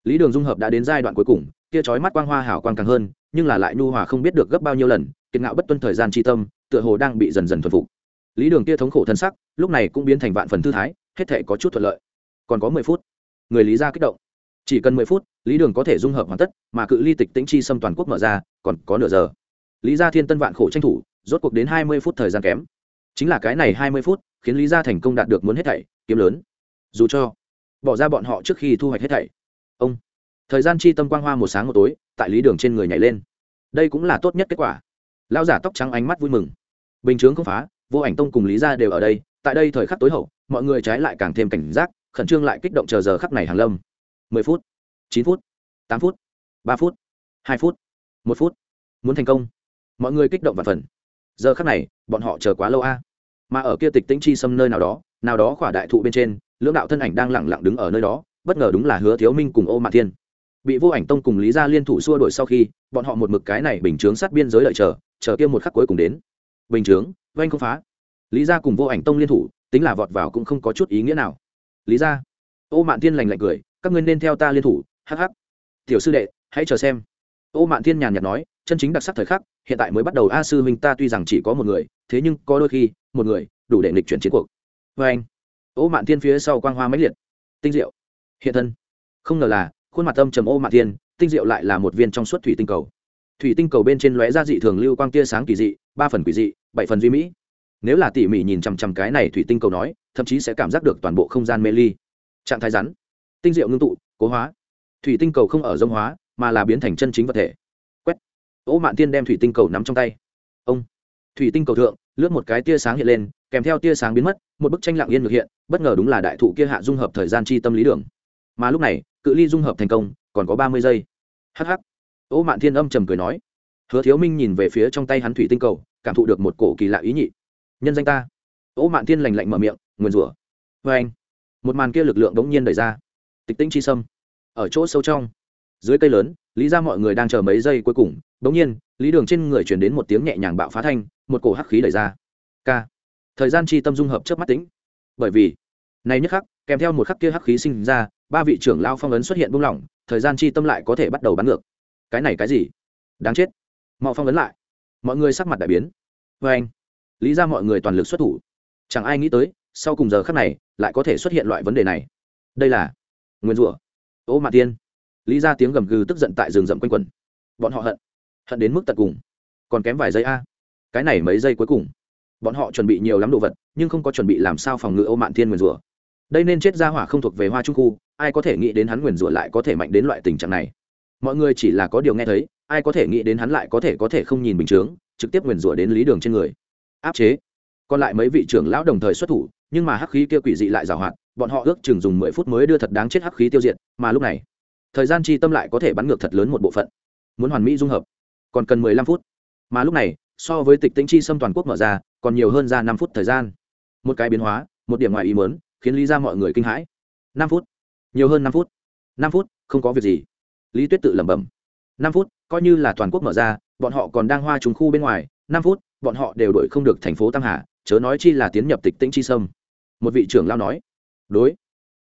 Lý đường dung hợp đã đến giai đoạn cuối cùng kia chói mắt quang hoa hảo quang càng hơn nhưng là lại nhu hòa không biết được gấp bao nhiêu lần kiệt ngạo bất tuân thời gian chi tâm tựa hồ đang bị dần dần thuần phục. Lý đường kia thống khổ thân sắc lúc này cũng biến thành vạn phần thư thái hết thể có chút thuận lợi. Còn có mười phút. Người lý ra kích động. Chỉ cần mười phút lý đường có thể dung hợp hoàn tất mà cự ly tịch tĩnh chi xâm toàn quốc mở ra còn có nửa giờ. Lý gia thiên tân vạn khổ tranh thủ rốt cuộc đến hai mươi phút thời gian kém chính là cái này hai mươi phút, khiến lý gia thành công đạt được muốn hết thảy, kiếm lớn. Dù cho, bỏ ra bọn họ trước khi thu hoạch hết thảy. Ông, thời gian chi tâm quang hoa một sáng một tối, tại lý đường trên người nhảy lên. Đây cũng là tốt nhất kết quả. Lao giả tóc trắng ánh mắt vui mừng. Bình chướng không phá, vô ảnh tông cùng lý gia đều ở đây, tại đây thời khắc tối hậu, mọi người trái lại càng thêm cảnh giác, khẩn trương lại kích động chờ giờ khắc này hàng lâm. mười phút, chín phút, tám phút, ba phút, hai phút, một phút. Muốn thành công, mọi người kích động và phần giờ khắc này bọn họ chờ quá lâu a. Mà ở kia tịch tĩnh chi xâm nơi nào đó nào đó khỏa đại thụ bên trên, lưỡng đạo thân ảnh đang lẳng lặng đứng ở nơi đó, bất ngờ đúng là hứa thiếu minh cùng ô mạn thiên. Bị vô ảnh tông cùng lý gia liên thủ xua đổi sau khi, bọn họ một mực cái này bình chướng sát biên giới lợi chờ chờ kia một khắc cuối cùng đến. Bình chướng vanh không phá. Lý gia cùng vô ảnh tông liên thủ, tính là vọt vào cũng không có chút ý nghĩa nào. Lý gia, ô mạn thiên lành lạnh cười, các ngươi nên theo ta liên thủ, hắc hắc. Tiểu sư đệ, hãy chờ xem. Ô mạn thiên nhàn nhạt nói chân chính đặc sắc thời khắc, hiện tại mới bắt đầu, a sư huynh, ta tuy rằng chỉ có một người, thế nhưng có đôi khi, một người, đủ để nghịch chuyển chiến cuộc. Vê anh, ô mạn thiên phía sau quang hoa máy liệt. Tinh diệu. Hiện thân. Không ngờ là, khuôn mặt tâm trầm ô mạn thiên, tinh diệu lại là một viên trong suốt thủy tinh cầu. Thủy tinh cầu bên trên lóe ra dị thường lưu quang tia sáng kỳ dị, ba phần quỷ dị, bảy phần duy mỹ. Nếu là tỉ mỉ nhìn chằm chằm cái này thủy tinh cầu nói, thậm chí sẽ cảm giác được toàn bộ không gian mê ly. Trạng thái rắn. Tinh diệu ngưng tụ, cố hóa. Thủy tinh cầu không ở dông hóa, mà là biến thành chân chính vật thể ô mạn tiên đem thủy tinh cầu nắm trong tay. Ông, thủy tinh cầu thượng, lướt một cái tia sáng hiện lên, kèm theo tia sáng biến mất, một bức tranh lặng yên được hiện, bất ngờ đúng là đại thụ kia hạ dung hợp thời gian chi tâm lý đường. Mà lúc này, cự ly dung hợp thành công, còn có ba mươi giây. Hh ô mạn thiên âm trầm cười nói. Hứa thiếu minh nhìn về phía trong tay hắn thủy tinh cầu, cảm thụ được một cổ kỳ lạ ý nhị. Nhân danh ta. Ô mạn thiên lành lạnh mở miệng, nguyền rủa. Vê anh, một màn kia lực lượng đống nhiên đẩy ra. Tịch tĩnh chi sâm. Ở chỗ sâu trong, dưới cây lớn, lý ra mọi người đang chờ mấy giây cuối cùng đống nhiên, lý đường trên người truyền đến một tiếng nhẹ nhàng bạo phá thanh, một cổ hắc khí đẩy ra. K. Thời gian chi tâm dung hợp trước mắt tĩnh bởi vì, này nhất khắc, kèm theo một khắc kia hắc khí sinh ra, ba vị trưởng lao phong ấn xuất hiện buông lỏng, thời gian chi tâm lại có thể bắt đầu bắn ngược. Cái này cái gì? Đáng chết. Mọi phong ấn lại. Mọi người sắc mặt đại biến. Vê anh, lý ra mọi người toàn lực xuất thủ. Chẳng ai nghĩ tới, sau cùng giờ khắc này, lại có thể xuất hiện loại vấn đề này. Đây là nguyên rủa. Ô Mạn tiên lý ra tiếng gầm gừ tức giận tại rừng rậm quanh quẩn bọn họ hận hận đến mức tận cùng. Còn kém vài giây a. Cái này mấy giây cuối cùng. Bọn họ chuẩn bị nhiều lắm đồ vật, nhưng không có chuẩn bị làm sao phòng ngự ô mạn thiên nguyên rủa. Đây nên chết ra hỏa không thuộc về hoa trung khu, ai có thể nghĩ đến hắn nguyền rủa lại có thể mạnh đến loại tình trạng này? Mọi người chỉ là có điều nghe thấy, ai có thể nghĩ đến hắn lại có thể có thể không nhìn bình chướng, trực tiếp nguyền rủa đến lý đường trên người. Áp chế. Còn lại mấy vị trưởng lão đồng thời xuất thủ, nhưng mà hắc khí kia quỷ dị lại giảo hoạt, bọn họ ước chừng dùng mười phút mới đưa thật đáng chết hắc khí tiêu diệt, mà lúc này, thời gian chi tâm lại có thể bắn ngược thật lớn một bộ phận. Muốn hoàn mỹ dung hợp còn cần mười lăm phút. Mà lúc này, so với tịch tĩnh chi xâm toàn quốc mở ra, còn nhiều hơn ra năm phút thời gian. Một cái biến hóa, một điểm ngoài ý mớn khiến lý ra mọi người kinh hãi. Năm phút. Nhiều hơn năm phút. Năm phút, không có việc gì. Lý tuyết tự lẩm bẩm. Năm phút, coi như là toàn quốc mở ra, bọn họ còn đang hoa trùng khu bên ngoài. Năm phút, bọn họ đều đổi không được thành phố tam hà, chớ nói chi là tiến nhập tịch tĩnh chi sâm một vị trưởng lao nói. Đối.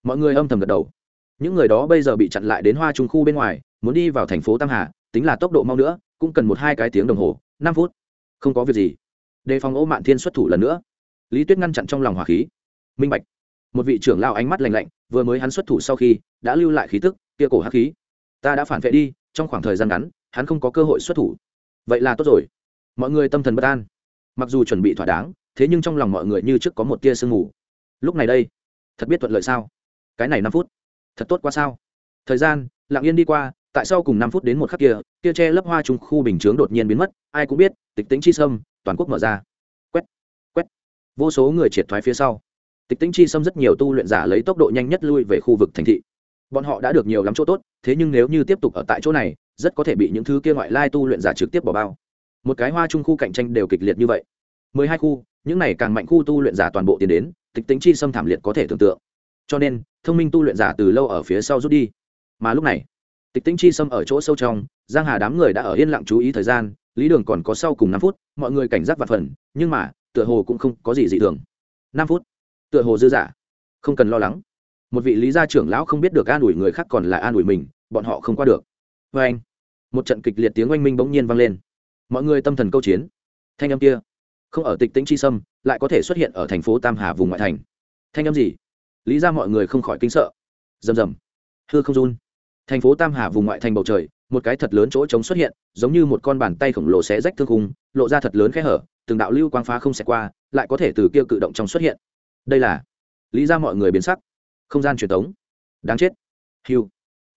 Mọi người âm thầm gật đầu. Những người đó bây giờ bị chặn lại đến hoa trung khu bên ngoài, muốn đi vào thành phố tam hà, tính là tốc độ mau nữa cũng cần một hai cái tiếng đồng hồ, năm phút. Không có việc gì. Đề phòng ô mạn thiên xuất thủ lần nữa. Lý tuyết ngăn chặn trong lòng hỏa khí. Minh bạch. Một vị trưởng lao ánh mắt lành lạnh, vừa mới hắn xuất thủ sau khi, đã lưu lại khí tức, kia cổ hắc khí. Ta đã phản vệ đi, trong khoảng thời gian ngắn, hắn không có cơ hội xuất thủ. Vậy là tốt rồi. Mọi người tâm thần bất an. Mặc dù chuẩn bị thỏa đáng, thế nhưng trong lòng mọi người như trước có một tia sương mù. Lúc này đây, thật biết thuận lợi sao? Cái này năm phút, thật tốt quá sao? Thời gian, lặng yên đi qua tại sau cùng năm phút đến một khắc kia kia che lấp hoa trung khu bình chướng đột nhiên biến mất, ai cũng biết, tịch tính chi sâm, toàn quốc mở ra. Quét quét. Vô số người triệt thoái phía sau. Tịch tính chi sâm rất nhiều tu luyện giả lấy tốc độ nhanh nhất lui về khu vực thành thị. Bọn họ đã được nhiều lắm chỗ tốt, thế nhưng nếu như tiếp tục ở tại chỗ này, rất có thể bị những thứ kia ngoại lai tu luyện giả trực tiếp bỏ bao. Một cái hoa trung khu cạnh tranh đều kịch liệt như vậy. Mười hai khu, những này càng mạnh khu tu luyện giả toàn bộ tiến đến, tịch tính chi xâm thảm liệt có thể tưởng tượng. Cho nên, thông minh tu luyện giả từ lâu ở phía sau rút đi. Mà lúc này tịch Tĩnh chi xâm ở chỗ sâu trong, giang hà đám người đã ở yên lặng chú ý thời gian, lý đường còn có sau cùng năm phút, mọi người cảnh giác và phần, nhưng mà, tựa hồ cũng không có gì dị thường. Năm phút? Tựa hồ dư giả không cần lo lắng. Một vị lý gia trưởng lão không biết được an ủi người khác còn là an ủi mình, bọn họ không qua được. Vê anh, một trận kịch liệt tiếng oanh minh bỗng nhiên vang lên. Mọi người tâm thần câu chiến. Thanh âm kia, không ở tịch tĩnh chi sâm, lại có thể xuất hiện ở thành phố tam hà vùng ngoại thành. Thanh âm gì? Lý ra mọi người không khỏi kinh sợ. Rầm rầm. Hư không run thành phố tam hà vùng ngoại thành bầu trời, một cái thật lớn chỗ trống xuất hiện, giống như một con bàn tay khổng lồ xé rách thương khung, lộ ra thật lớn khe hở, từng đạo lưu quang phá không xẹt qua, lại có thể từ kia cự động trong xuất hiện. Đây là, lý ra mọi người biến sắc. Không gian truyền thống. Đáng chết. Hiu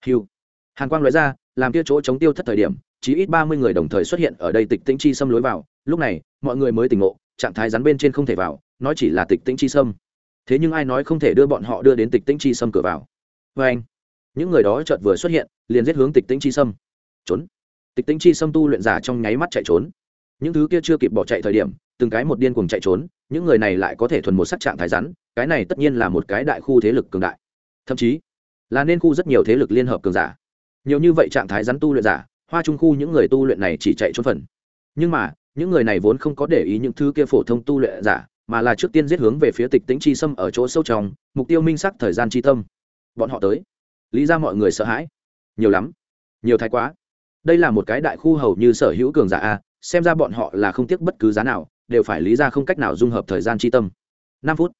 hiu. Hàn quang loại ra, làm kia chỗ chống tiêu thất thời điểm chỉ ít ba mươi người đồng thời xuất hiện ở đây tịch tĩnh chi xâm lối vào. Lúc này, mọi người mới tỉnh ngộ, trạng thái rắn bên trên không thể vào, nói chỉ là tịch tĩnh chi xâm. Thế nhưng ai nói không thể đưa bọn họ đưa đến tịch tĩnh chi xâm cửa vào? Vê anh những người đó chợt vừa xuất hiện liền giết hướng tịch tĩnh chi Sâm, trốn. Tịch tĩnh chi Sâm tu luyện giả trong nháy mắt chạy trốn. Những thứ kia chưa kịp bỏ chạy thời điểm từng cái một điên cuồng chạy trốn những người này lại có thể thuần một sắc trạng thái rắn cái này tất nhiên là một cái đại khu thế lực cường đại. Thậm chí là nên khu rất nhiều thế lực liên hợp cường giả. Nhiều như vậy trạng thái rắn tu luyện giả hoa trung khu những người tu luyện này chỉ chạy trốn phần. Nhưng mà những người này vốn không có để ý những thứ kia phổ thông tu luyện giả mà là trước tiên giết hướng về phía tịch Tĩnh chi sâm ở chỗ sâu trong mục tiêu minh sắc thời gian chi tâm. Bọn họ tới lý ra mọi người sợ hãi. Nhiều lắm. Nhiều thái quá. Đây là một cái đại khu hầu như sở hữu cường giả a, xem ra bọn họ là không tiếc bất cứ giá nào, đều phải lý ra không cách nào dung hợp thời gian chi tâm. Năm phút.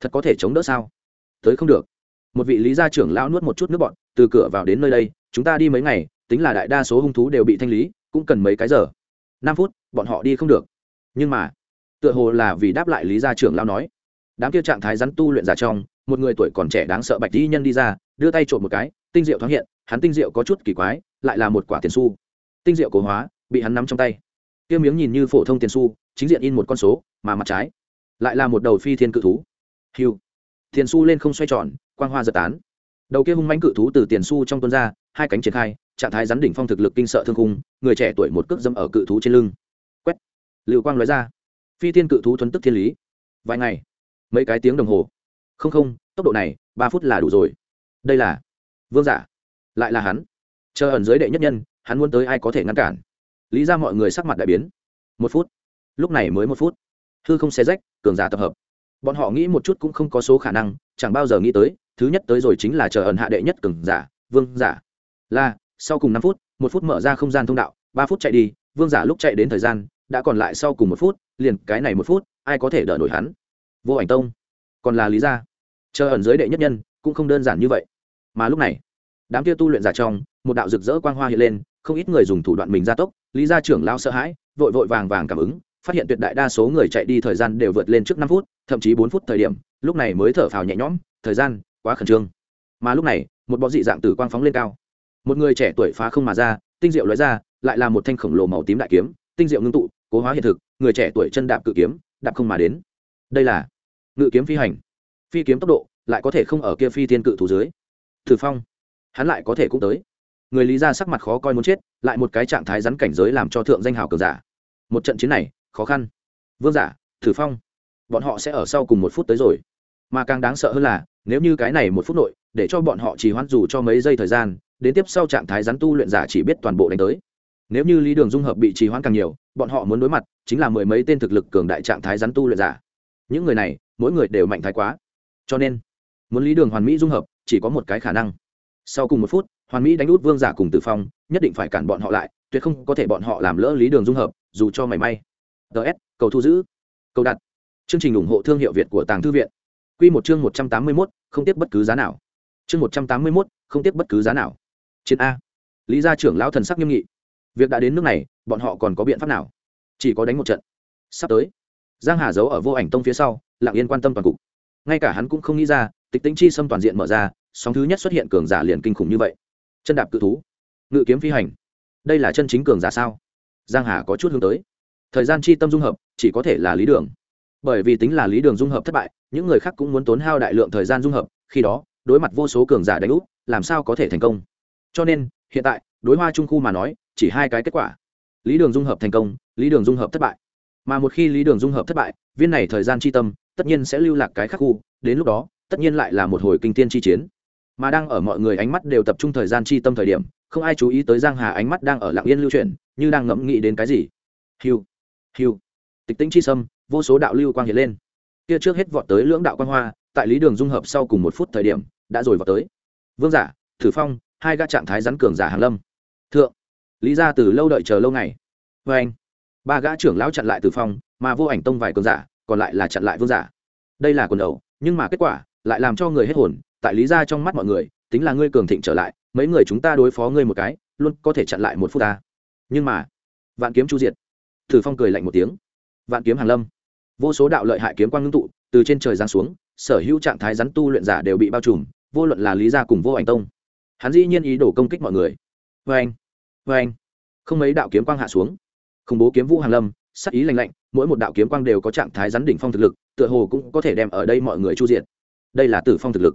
Thật có thể chống đỡ sao? Tới không được. Một vị lý gia trưởng lão nuốt một chút nước bọn từ cửa vào đến nơi đây, chúng ta đi mấy ngày, tính là đại đa số hung thú đều bị thanh lý, cũng cần mấy cái giờ. Năm phút, bọn họ đi không được. Nhưng mà, tựa hồ là vì đáp lại lý gia trưởng lão nói. Đám kia trạng thái rắn tu luyện giả trong, một người tuổi còn trẻ đáng sợ bạch di nhân đi ra đưa tay trộm một cái, tinh diệu thoáng hiện, hắn tinh diệu có chút kỳ quái, lại là một quả tiền su tinh diệu cố hóa, bị hắn nắm trong tay. Tiêu miếng nhìn như phổ thông tiền su chính diện in một con số, mà mặt trái lại là một đầu phi thiên cự thú. Hiu. Tiền su lên không xoay tròn, quang hoa giật tán. Đầu kia hung mãnh cự thú từ tiền su trong tuôn ra, hai cánh triển khai, trạng thái rắn đỉnh phong thực lực kinh sợ thương khung, người trẻ tuổi một cước dâm ở cự thú trên lưng. Quét. Liệu quang nói ra. Phi thiên cự thú thuấn tức thiên lý. Vài ngày, mấy cái tiếng đồng hồ. Không không, tốc độ này, ba phút là đủ rồi đây là vương giả. Lại là hắn. Chờ ẩn dưới đệ nhất nhân, hắn muốn tới ai có thể ngăn cản? Lý ra mọi người sắc mặt đại biến. Một phút. Lúc này mới một phút. Hư không xe rách, cường giả tập hợp. Bọn họ nghĩ một chút cũng không có số khả năng, chẳng bao giờ nghĩ tới, thứ nhất tới rồi chính là chờ ẩn hạ đệ nhất cường giả, vương giả. Là, sau cùng năm phút, một phút mở ra không gian thông đạo, ba phút chạy đi, vương giả lúc chạy đến thời gian, đã còn lại sau cùng một phút, liền cái này một phút, ai có thể đỡ nổi hắn? Vô ảnh tông. Còn là lý gia chờ ẩn giới đệ nhất nhân, cũng không đơn giản như vậy mà lúc này, đám kia tu luyện giả trong, một đạo rực rỡ quang hoa hiện lên, không ít người dùng thủ đoạn mình gia tốc, lý gia trưởng lao sợ hãi, vội vội vàng vàng cảm ứng, phát hiện tuyệt đại đa số người chạy đi thời gian đều vượt lên trước năm phút, thậm chí bốn phút thời điểm, lúc này mới thở phào nhẹ nhõm, thời gian quá khẩn trương. Mà lúc này, một bọ dị dạng tử quang phóng lên cao. Một người trẻ tuổi phá không mà ra, tinh diệu lóe ra, lại là một thanh khổng lồ màu tím đại kiếm, tinh diệu ngưng tụ, cố hóa hiện thực, người trẻ tuổi chân đạp cự kiếm, đạp không mà đến. Đây là ngự kiếm phi hành. Phi kiếm tốc độ lại có thể không ở kia phi thiên cự thủ dưới thử phong. Hắn lại có thể cũng tới. Người lý ra sắc mặt khó coi muốn chết, lại một cái trạng thái rắn cảnh giới làm cho thượng danh hào cường giả. Một trận chiến này, khó khăn. Vương giả thử phong, bọn họ sẽ ở sau cùng một phút tới rồi. Mà càng đáng sợ hơn là, nếu như cái này một phút nội, để cho bọn họ chỉ hoãn dù cho mấy giây thời gian, đến tiếp sau trạng thái rắn tu luyện giả chỉ biết toàn bộ đánh tới. Nếu như lý đường dung hợp bị trì hoãn càng nhiều, bọn họ muốn đối mặt chính là mười mấy tên thực lực cường đại trạng thái rắn tu luyện giả. Những người này, mỗi người đều mạnh thái quá. Cho nên, muốn lý đường hoàn mỹ dung hợp chỉ có một cái khả năng. Sau cùng một phút, hoàn mỹ đánh út vương giả cùng tử phong, nhất định phải cản bọn họ lại, tuyệt không có thể bọn họ làm lỡ lý đường dung hợp, dù cho mảy may. Ts cầu thu giữ. Cầu đặt. Chương trình ủng hộ thương hiệu việt của tàng thư viện. Q một chương một trăm tám mươi mốt, không tiếp bất cứ giá nào. Chương một trăm tám mươi mốt, không tiếp bất cứ giá nào. Chiến a. Lý gia trưởng lão thần sắc nghiêm nghị. Việc đã đến nước này, bọn họ còn có biện pháp nào? Chỉ có đánh một trận. Sắp tới, giang hà giấu ở vô ảnh tông phía sau, lặng yên quan tâm toàn cục. Ngay cả hắn cũng không nghĩ ra tịch tĩnh chi xâm toàn diện mở ra, sóng thứ nhất xuất hiện cường giả liền kinh khủng như vậy. Chân đạp cự thú, ngự kiếm phi hành. Đây là chân chính cường giả sao? Giang hà có chút hướng tới. Thời gian chi tâm dung hợp, chỉ có thể là lý đường. Bởi vì tính là lý đường dung hợp thất bại, những người khác cũng muốn tốn hao đại lượng thời gian dung hợp, khi đó, đối mặt vô số cường giả đánh úp, làm sao có thể thành công? Cho nên, hiện tại, đối hoa trung khu mà nói, chỉ hai cái kết quả. Lý đường dung hợp thành công, lý đường dung hợp thất bại. Mà một khi lý đường dung hợp thất bại, viên này thời gian chi tâm, tất nhiên sẽ lưu lạc cái khác khu, đến lúc đó tất nhiên lại là một hồi kinh tiên chi chiến. Mà đang ở mọi người ánh mắt đều tập trung thời gian chi tâm thời điểm, không ai chú ý tới giang hà ánh mắt đang ở lặng yên lưu chuyển, như đang ngẫm nghĩ đến cái gì. Hiu hiu. Tịch tĩnh chi sâm, vô số đạo lưu quang hiện lên. Kia trước hết vọt tới lưỡng đạo quan hoa, tại lý đường dung hợp sau cùng một phút thời điểm, đã rồi vọt tới. Vương giả, thử phong, hai gã trạng thái rắn cường giả hàng lâm. Thượng, lý ra từ lâu đợi chờ lâu ngày. Vê anh, ba gã trưởng lão chặn lại tử phong, mà vô ảnh tông vài cường giả, còn lại là chặn lại vương giả. Đây là quần đầu, nhưng mà kết quả lại làm cho người hết hồn, tại lý ra trong mắt mọi người, tính là ngươi cường thịnh trở lại, mấy người chúng ta đối phó ngươi một cái, luôn có thể chặn lại một phút ta. Nhưng mà, vạn kiếm chu diệt. Thử phong cười lạnh một tiếng. Vạn kiếm hàn lâm. Vô số đạo lợi hại kiếm quang ngưng tụ, từ trên trời giáng xuống, sở hữu trạng thái rắn tu luyện giả đều bị bao trùm, vô luận là lý gia cùng vô ảnh tông. Hắn dĩ nhiên ý đồ công kích mọi người. Vê anh vê anh không mấy đạo kiếm quang hạ xuống. Khủng bố kiếm vũ hàn lâm sắc ý lạnh lạnh, mỗi một đạo kiếm quang đều có trạng thái rắn đỉnh phong thực lực, tựa hồ cũng có thể đem ở đây mọi người chu diện đây là tử phong thực lực.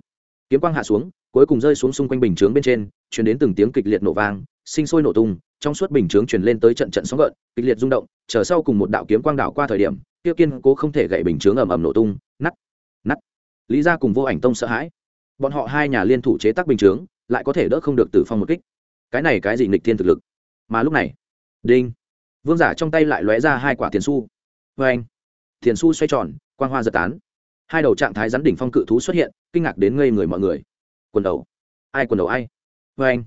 Kiếm quang hạ xuống, cuối cùng rơi xuống xung quanh bình chướng bên trên chuyển đến từng tiếng kịch liệt nổ vang, sinh sôi nổ tung, trong suốt bình chướng chuyển lên tới trận trận sóng gợn, kịch liệt rung động, chờ sau cùng một đạo kiếm quang đảo qua thời điểm tiêu kiên cố không thể gậy bình chướng ầm ầm nổ tung nắt nắt lý ra cùng vô ảnh tông sợ hãi. Bọn họ hai nhà liên thủ chế tác bình chướng, lại có thể đỡ không được tử phong một kích. Cái này cái gì nghịch thiên thực lực? Mà lúc này, đinh. Vương giả trong tay lại lóe ra hai quả tiền su vê anh tiền su xoay tròn, quang hoa giật tán hai đầu trạng thái rắn đỉnh phong cự thú xuất hiện, kinh ngạc đến ngây người mọi người. Quần đầu. Ai quần đầu ai? Vê anh.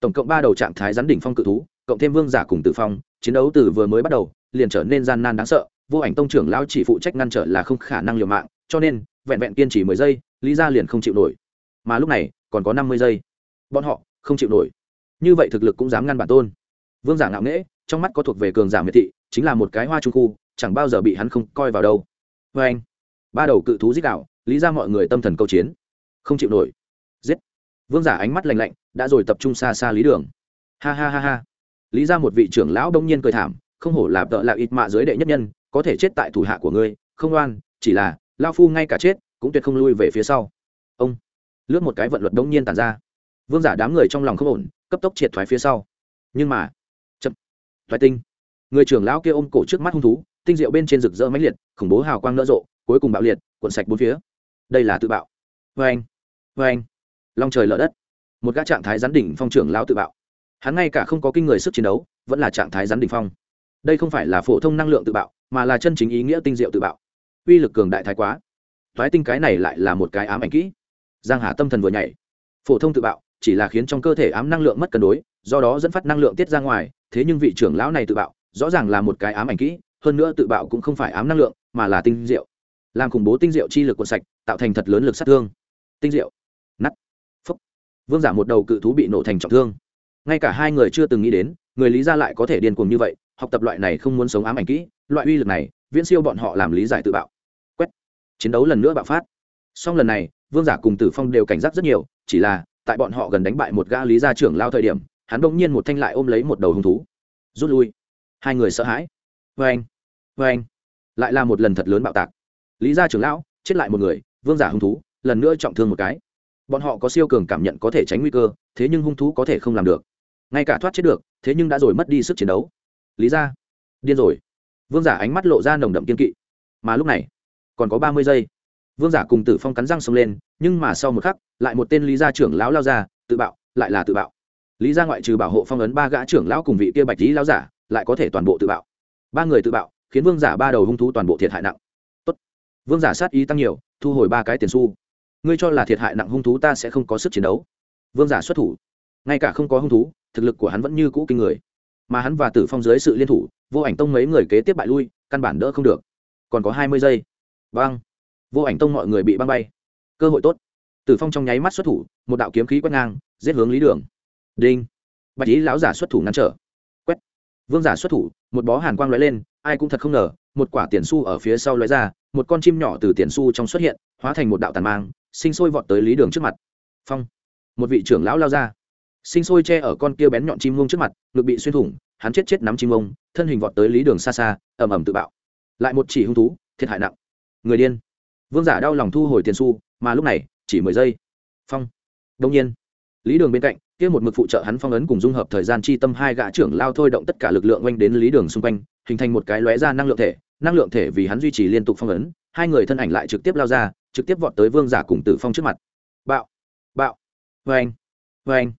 Tổng cộng ba đầu trạng thái rắn đỉnh phong cự thú, cộng thêm vương giả cùng tử phong, chiến đấu từ vừa mới bắt đầu, liền trở nên gian nan đáng sợ, vô ảnh tông trưởng lão chỉ phụ trách ngăn trở là không khả năng liều mạng, cho nên, vẹn vẹn kiên trì mười giây, lý ra liền không chịu nổi. Mà lúc này, còn có năm mươi giây. Bọn họ, không chịu nổi. Như vậy thực lực cũng dám ngăn bản tôn. Vương giả ngạo nghễ, trong mắt có thuộc về cường giả miệt thị, chính là một cái hoa trung khu, chẳng bao giờ bị hắn không coi vào đâu. Vê anh ba đầu cự thú giết đạo lý ra mọi người tâm thần câu chiến. Không chịu nổi. Giết. Vương giả ánh mắt lạnh lạnh, đã rồi tập trung xa xa lý đường. Ha ha ha ha. Lý ra một vị trưởng lão đông nhiên cười thảm, không hổ là vợ là ít mạ dưới đệ nhất nhân, có thể chết tại thủ hạ của ngươi, không oan, chỉ là, lao phu ngay cả chết, cũng tuyệt không lui về phía sau. Ông. Lướt một cái vận luật đông nhiên tàn ra. Vương giả đám người trong lòng không ổn, cấp tốc triệt thoái phía sau. Nhưng mà, chậm. Thoái tinh. Người trưởng lão kia ôm cổ trước mắt hung thú, tinh diệu bên trên rực rỡ mãnh liệt, khủng bố hào quang nỡ rộ cuối cùng bạo liệt, cuộn sạch bốn phía. Đây là tự bạo. Vê anh vê anh. Long trời lở đất. Một gã trạng thái gián đỉnh phong trưởng lão tự bạo. Hắn ngay cả không có kinh người sức chiến đấu, vẫn là trạng thái gián đỉnh phong. Đây không phải là phổ thông năng lượng tự bạo, mà là chân chính ý nghĩa tinh diệu tự bạo. Uy lực cường đại thái quá. Thoái tinh cái này lại là một cái ám ảnh kỹ. Giang hà tâm thần vừa nhảy. Phổ thông tự bạo, chỉ là khiến trong cơ thể ám năng lượng mất cân đối, do đó dẫn phát năng lượng tiết ra ngoài, thế nhưng vị trưởng lão này tự bạo, rõ ràng là một cái ám ảnh kỹ, hơn nữa tự bạo cũng không phải ám năng lượng, mà là tinh diệu làm khủng bố tinh diệu chi lực cuộn sạch, tạo thành thật lớn lực sát thương. Tinh diệu. Nắt phúc. Vương giả một đầu cự thú bị nổ thành trọng thương. Ngay cả hai người chưa từng nghĩ đến, người lý ra lại có thể điên cuồng như vậy, học tập loại này không muốn sống ám ảnh kỹ, loại uy lực này, viễn siêu bọn họ làm lý giải tự bạo. Quét. Chiến đấu lần nữa bạo phát. Song lần này, vương giả cùng tử phong đều cảnh giác rất nhiều, chỉ là, tại bọn họ gần đánh bại một gã lý gia trưởng lao thời điểm, hắn bỗng nhiên một thanh lại ôm lấy một đầu hung thú. Rút lui. Hai người sợ hãi. Vê anh vê anh lại là một lần thật lớn bạo tạc lý gia trưởng lão, chết lại một người, vương giả hung thú, lần nữa trọng thương một cái. Bọn họ có siêu cường cảm nhận có thể tránh nguy cơ, thế nhưng hung thú có thể không làm được. Ngay cả thoát chết được, thế nhưng đã rồi mất đi sức chiến đấu. Lý gia, điên rồi. Vương giả ánh mắt lộ ra nồng đậm kiên kỵ. Mà lúc này, còn có ba mươi giây. Vương giả cùng tử phong cắn răng xông lên, nhưng mà sau một khắc, lại một tên lý gia trưởng lão lao ra, tự bạo, lại là tự bạo. Lý gia ngoại trừ bảo hộ phong ấn ba gã trưởng lão cùng vị kia bạch lý lão giả, lại có thể toàn bộ tự bạo. Ba người tự bạo, khiến vương giả ba đầu hung thú toàn bộ thiệt hại nặng vương giả sát ý tăng nhiều, thu hồi ba cái tiền xu. Ngươi cho là thiệt hại nặng hung thú ta sẽ không có sức chiến đấu. Vương giả xuất thủ. Ngay cả không có hung thú, thực lực của hắn vẫn như cũ kinh người. Mà hắn và tử phong dưới sự liên thủ, vô ảnh tông mấy người kế tiếp bại lui, căn bản đỡ không được. Còn có hai mươi giây. Băng vô ảnh tông mọi người bị băng bay. Cơ hội tốt. Tử phong trong nháy mắt xuất thủ, một đạo kiếm khí quét ngang, giết hướng lý đường. Đinh. Bạch lý lão giả xuất thủ ngăn trở. Quét. Vương giả xuất thủ, một bó hàn quang lóe lên, ai cũng thật không ngờ, một quả tiền su ở phía sau lóe ra một con chim nhỏ từ tiền su trong xuất hiện, hóa thành một đạo tàn mang, sinh sôi vọt tới lý đường trước mặt. Phong. Một vị trưởng lão lao ra. Sinh sôi che ở con kia bén nhọn chim ngông trước mặt, ngực bị xuyên thủng, hắn chết chết nắm chim ngông, thân hình vọt tới lý đường xa xa, ầm ầm tự bạo. Lại một chỉ hung thú, thiệt hại nặng. Người điên. Vương giả đau lòng thu hồi tiền su mà lúc này, chỉ mười giây. Phong. Đông nhiên, lý đường bên cạnh, kia một mực phụ trợ hắn phong ấn cùng dung hợp thời gian chi tâm hai gã trưởng lao thôi động tất cả lực lượng oanh đến lý đường xung quanh, hình thành một cái lóe ra năng lượng thể năng lượng thể vì hắn duy trì liên tục phong ấn, hai người thân ảnh lại trực tiếp lao ra, trực tiếp vọt tới vương giả cùng tử phong trước mặt. Bạo bạo vê anh vê anh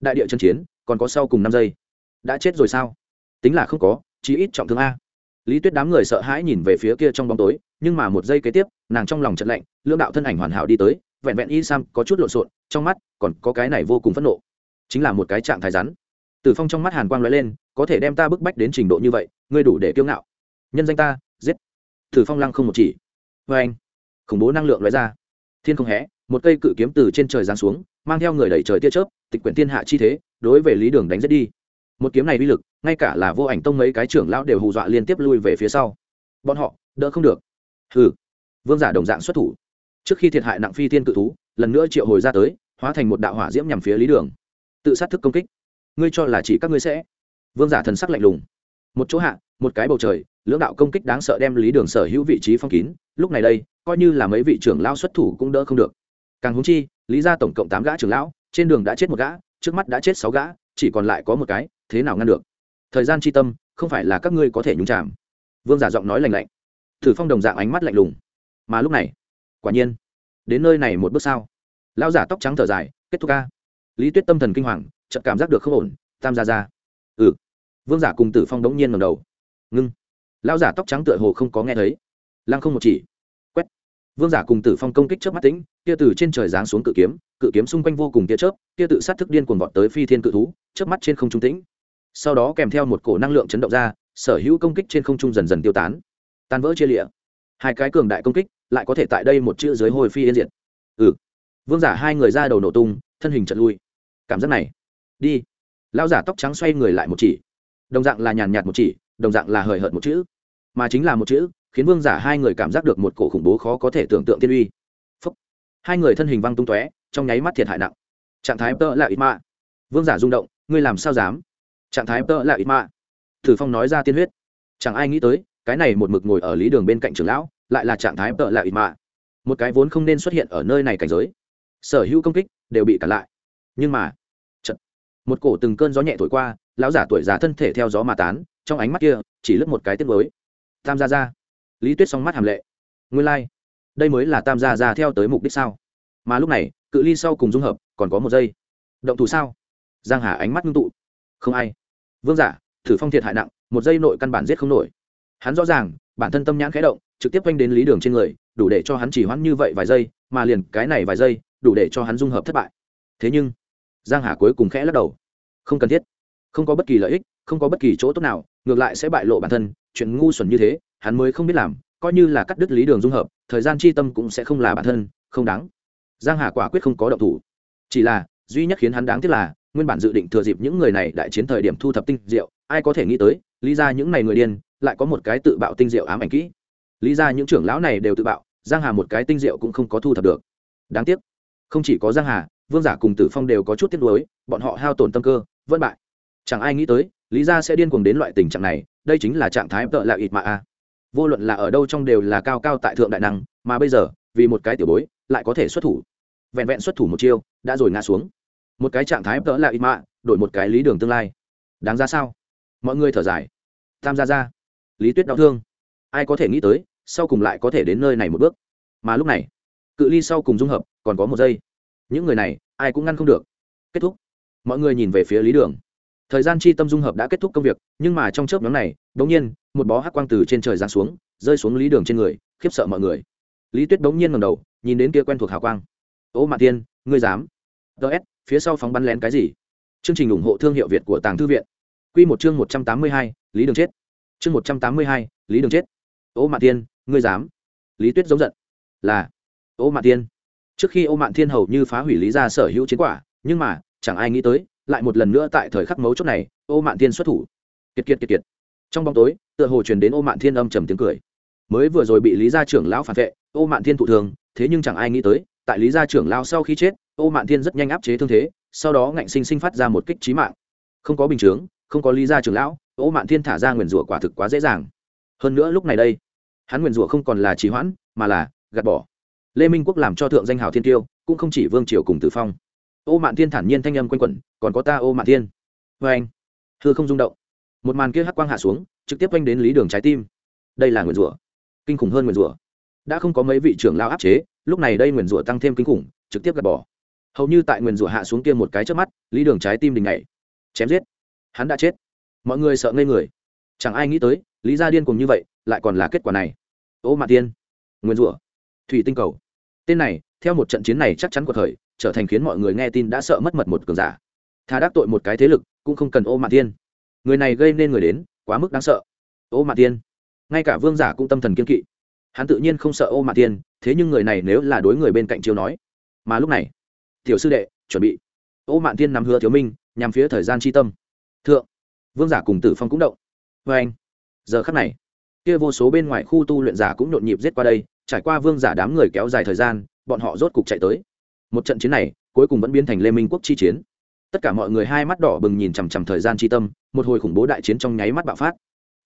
đại địa chân chiến, còn có sau cùng năm giây. Đã chết rồi sao? Tính là không có, chí ít trọng thương a. Lý tuyết đám người sợ hãi nhìn về phía kia trong bóng tối, nhưng mà một giây kế tiếp, nàng trong lòng trận lạnh lương đạo thân ảnh hoàn hảo đi tới, vẹn vẹn y sam có chút lộn xộn, trong mắt còn có cái này vô cùng phẫn nộ. Chính là một cái trạng thái rắn. Tử phong trong mắt hàn quang lóe lên, có thể đem ta bức bách đến trình độ như vậy, ngươi đủ để kiêu ngạo. Nhân danh ta giết. Tử phong lăng không một chỉ. Vê anh, khủng bố năng lượng loại ra. Thiên không hé, một cây cự kiếm từ trên trời giáng xuống, mang theo người đẩy trời tia chớp, tịch quyển thiên hạ chi thế, đối về lý đường đánh giết đi. Một kiếm này uy lực, ngay cả là vô ảnh tông mấy cái trưởng lão đều hù dọa liên tiếp lui về phía sau. Bọn họ, đỡ không được. Hừ, vương giả đồng dạng xuất thủ. Trước khi thiệt hại nặng phi thiên cự thú, lần nữa triệu hồi ra tới, hóa thành một đạo hỏa diễm nhằm phía lý đường. Tự sát thức công kích. Ngươi cho là chỉ các ngươi sẽ. Vương giả thần sắc lạnh lùng. Một chỗ hạ, một cái bầu trời lưỡng đạo công kích đáng sợ đem lý đường sở hữu vị trí phong kín, lúc này đây, coi như là mấy vị trưởng lão xuất thủ cũng đỡ không được. Càng húng chi, lý ra tổng cộng tám gã trưởng lão, trên đường đã chết một gã, trước mắt đã chết sáu gã, chỉ còn lại có một cái, thế nào ngăn được? Thời gian chi tâm, không phải là các ngươi có thể nhúng chạm vương giả giọng nói lành lạnh. Thử phong đồng dạng ánh mắt lạnh lùng. Mà lúc này, quả nhiên, đến nơi này một bước sao lão giả tóc trắng thở dài, kết thúc ca. Lý tuyết tâm thần kinh hoàng, chợt cảm giác được không ổn, tam gia ra ừ. Vương giả cùng tử phong đống nhiên ngầm đầu. Ngưng lão giả tóc trắng tựa hồ không có nghe thấy. Lăng không một chỉ. Quét. Vương giả cùng tử phong công kích trước mắt tĩnh, kia từ trên trời giáng xuống cự kiếm cự kiếm xung quanh vô cùng tia chớp, kia tự sát thức điên cuồng vọt tới phi thiên cự thú trước mắt trên không trung tĩnh. Sau đó kèm theo một cổ năng lượng chấn động ra, sở hữu công kích trên không trung dần dần tiêu tán. Tan vỡ chia lịa. Hai cái cường đại công kích lại có thể tại đây một chữ dưới hồi phi yên diệt. Ừ. Vương giả hai người ra đầu nổ tung, thân hình trận lui. Cảm giác này. Đi. Lão giả tóc trắng xoay người lại một chỉ. Đồng dạng là nhàn nhạt một chỉ đồng dạng là hời hợt một chữ. Mà chính là một chữ, khiến vương giả hai người cảm giác được một cổ khủng bố khó có thể tưởng tượng tiên uy. Phúc. hai người thân hình văng tung tóe, trong nháy mắt thiệt hại nặng. Trạng thái tợ là ít mạ. Vương giả rung động, ngươi làm sao dám? Trạng thái tợ là ít mạ. Thử phong nói ra tiên huyết. Chẳng ai nghĩ tới, cái này một mực ngồi ở lý đường bên cạnh trưởng lão, lại là trạng thái tợ là ít mạ. Một cái vốn không nên xuất hiện ở nơi này cảnh giới. Sở hữu công kích đều bị cản lại. Nhưng mà trận một cổ từng cơn gió nhẹ thổi qua, lão giả tuổi già thân thể theo gió mà tán trong ánh mắt kia, chỉ lướt một cái tiết mới tam gia gia. Lý tuyết song mắt hàm lệ. Nguyên lai、like. đây mới là tam gia gia theo tới mục đích sao? Mà lúc này, cự ly sau cùng dung hợp, còn có một giây. Động thủ sao? Giang hà ánh mắt ngưng tụ. Không ai. Vương giả, thử phong thiệt hại nặng, một giây nội căn bản giết không nổi. Hắn rõ ràng, bản thân tâm nhãn khẽ động, trực tiếp quanh đến lý đường trên người, đủ để cho hắn chỉ hoãn như vậy vài giây, mà liền cái này vài giây, đủ để cho hắn dung hợp thất bại. Thế nhưng, giang hà cuối cùng khẽ lắc đầu. Không cần thiết. Không có bất kỳ lợi ích không có bất kỳ chỗ tốt nào, ngược lại sẽ bại lộ bản thân, chuyện ngu xuẩn như thế, hắn mới không biết làm, coi như là cắt đứt lý đường dung hợp, thời gian chi tâm cũng sẽ không là bản thân, không đáng. Giang hà quả quyết không có động thủ. Chỉ là, duy nhất khiến hắn đáng tiếc là, nguyên bản dự định thừa dịp những người này đại chiến thời điểm thu thập tinh diệu, ai có thể nghĩ tới, lý ra những này người điên, lại có một cái tự bạo tinh diệu ám ảnh kỹ. Lý ra những trưởng lão này đều tự bạo, giang hà một cái tinh diệu cũng không có thu thập được. Đáng tiếc, không chỉ có giang hà, vương giả cùng tử phong đều có chút tiếc nuối, bọn họ hao tổn tâm cơ, vẫn bại. Chẳng ai nghĩ tới lý gia sẽ điên cuồng đến loại tình trạng này, đây chính là trạng thái tợ là ít mà a. Vô luận là ở đâu trong đều là cao cao tại thượng đại năng, mà bây giờ, vì một cái tiểu bối, lại có thể xuất thủ. Vẹn vẹn xuất thủ một chiêu, đã rồi ngã xuống. Một cái trạng thái tợ là ít mạ đổi một cái lý đường tương lai. Đáng ra sao? Mọi người thở dài. Tham gia ra lý tuyết đau thương. Ai có thể nghĩ tới, sau cùng lại có thể đến nơi này một bước. Mà lúc này, cự ly sau cùng dung hợp, còn có một giây. Những người này, ai cũng ngăn không được. Kết thúc. Mọi người nhìn về phía lý đường thời gian chi tâm dung hợp đã kết thúc công việc, nhưng mà trong chớp nhóm này đ ỗ n g nhiên, một bó hắc quang từ trên trời giáng xuống, rơi xuống lý đường trên người, khiếp sợ mọi người. Lý tuyết đ ỗ n g nhiên ngầm đầu, nhìn đến kia quen thuộc hào quang. Ô mạ tiên ngươi dám? Ts phía sau phóng bắn lén cái gì? Chương trình ủng hộ thương hiệu việt của tàng thư viện. Q một chương một trăm tám mươi hai, lý đường chết. Chương một trăm tám mươi hai, lý đường chết. Ô mạ tiên ngươi dám? Lý tuyết giống giận. Là. Ô mạ tiên trước khi ô mạn thiên hầu như phá hủy lý ra sở hữu chiến quả, nhưng mà, chẳng ai nghĩ tới lại một lần nữa tại thời khắc mấu chốt này, ô mạn thiên xuất thủ. Kiệt kiệt kiệt kiệt. Trong bóng tối, tựa hồ truyền đến ô mạn thiên âm trầm tiếng cười. Mới vừa rồi bị lý gia trưởng lão phản vệ, ô mạn thiên thụ thường, thế nhưng chẳng ai nghĩ tới, tại lý gia trưởng lão sau khi chết, ô mạn thiên rất nhanh áp chế thương thế, sau đó ngạnh sinh sinh phát ra một kích trí mạng. Không có bình chướng, không có lý gia trưởng lão, ô mạn thiên thả ra nguyền rủa quả thực quá dễ dàng. Hơn nữa lúc này đây, hắn nguyền rủa không còn là trì hoãn, mà là gạt bỏ. Lê minh quốc làm cho thượng danh hào thiên tiêu, cũng không chỉ vương triều cùng tử phong ô mạn thiên thản nhiên thanh âm quanh quẩn, còn có ta, ô mạn thiên. Vê anh. Thưa không rung động. Một màn kia hắc quang hạ xuống, trực tiếp quanh đến lý đường trái tim. Đây là nguyền rủa. Kinh khủng hơn nguyền rủa. Đã không có mấy vị trưởng lao áp chế, lúc này đây nguyền rủa tăng thêm kinh khủng, trực tiếp gạt bỏ. Hầu như tại nguyền rủa hạ xuống kia một cái trước mắt, lý đường trái tim đình ngày chém giết. Hắn đã chết. Mọi người sợ ngây người. Chẳng ai nghĩ tới, lý gia điên cùng như vậy, lại còn là kết quả này. Ô mạn tiên nguyên rủa. Thủy tinh cầu. Tên này, theo một trận chiến này chắc chắn của thời trở thành khiến mọi người nghe tin đã sợ mất mật một cường giả. Thà đắc tội một cái thế lực, cũng không cần ô Mạn Thiên. Người này gây nên người đến, quá mức đáng sợ. Ô Mạn Thiên. Ngay cả vương giả cũng tâm thần kiên kỵ. Hắn tự nhiên không sợ ô Mạn Thiên, thế nhưng người này nếu là đối người bên cạnh chiếu nói. Mà lúc này, tiểu sư đệ, chuẩn bị. Ô mạn Thiên nắm hứa thiếu minh, nhằm phía thời gian tri tâm. Thượng, vương giả cùng tử phong cũng động. Vê anh, giờ khắc này, kia vô số bên ngoài khu tu luyện giả cũng nhộn nhịp giết qua đây, trải qua vương giả đám người kéo dài thời gian, bọn họ rốt cục chạy tới một trận chiến này, cuối cùng vẫn biến thành lê minh quốc chi chiến. Tất cả mọi người hai mắt đỏ bừng nhìn chằm chằm thời gian chi tâm, một hồi khủng bố đại chiến trong nháy mắt bạo phát.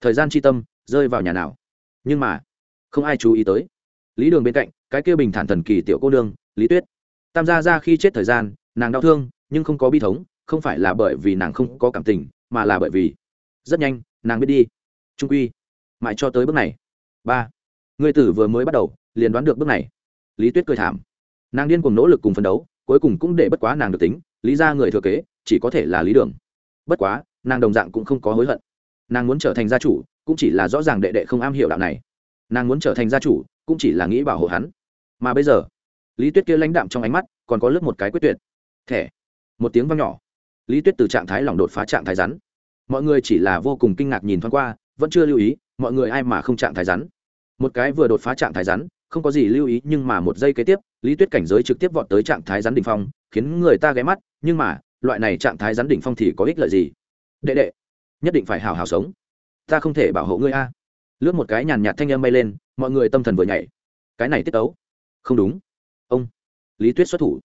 Thời gian chi tâm rơi vào nhà nào? Nhưng mà, không ai chú ý tới. Lý đường bên cạnh, cái kia bình thản thần kỳ tiểu cô nương, lý tuyết. Tam gia ra khi chết thời gian, nàng đau thương, nhưng không có bi thống, không phải là bởi vì nàng không có cảm tình, mà là bởi vì rất nhanh, nàng biết đi. Trung quy, mãi cho tới bước này. Ba người tử vừa mới bắt đầu, liền đoán được bước này. Lý tuyết cười thảm nàng điên cùng nỗ lực cùng phấn đấu, cuối cùng cũng để bất quá nàng được tính, lý ra người thừa kế, chỉ có thể là lý đường. Bất quá, nàng đồng dạng cũng không có hối hận. Nàng muốn trở thành gia chủ, cũng chỉ là rõ ràng đệ đệ không am hiểu đạo này. Nàng muốn trở thành gia chủ, cũng chỉ là nghĩ bảo hộ hắn. Mà bây giờ, lý tuyết kia lãnh đạm trong ánh mắt, còn có lớp một cái quyết tuyệt. Thẻ. Một tiếng văng nhỏ. Lý tuyết từ trạng thái lỏng đột phá trạng thái rắn. Mọi người chỉ là vô cùng kinh ngạc nhìn thoáng qua, vẫn chưa lưu ý, mọi người ai mà không trạng thái rắn. Một cái vừa đột phá trạng thái rắn không có gì lưu ý, nhưng mà một giây kế tiếp, lý tuyết cảnh giới trực tiếp vọt tới trạng thái rắn đỉnh phong, khiến người ta ghé mắt, nhưng mà, loại này trạng thái rắn đỉnh phong thì có ích lợi gì? Đệ đệ, nhất định phải hào hào sống. Ta không thể bảo hộ ngươi a. Lướt một cái nhàn nhạt thanh âm bay lên, mọi người tâm thần vừa nhảy. Cái này tiết ấu không đúng. Ông, lý tuyết xuất thủ.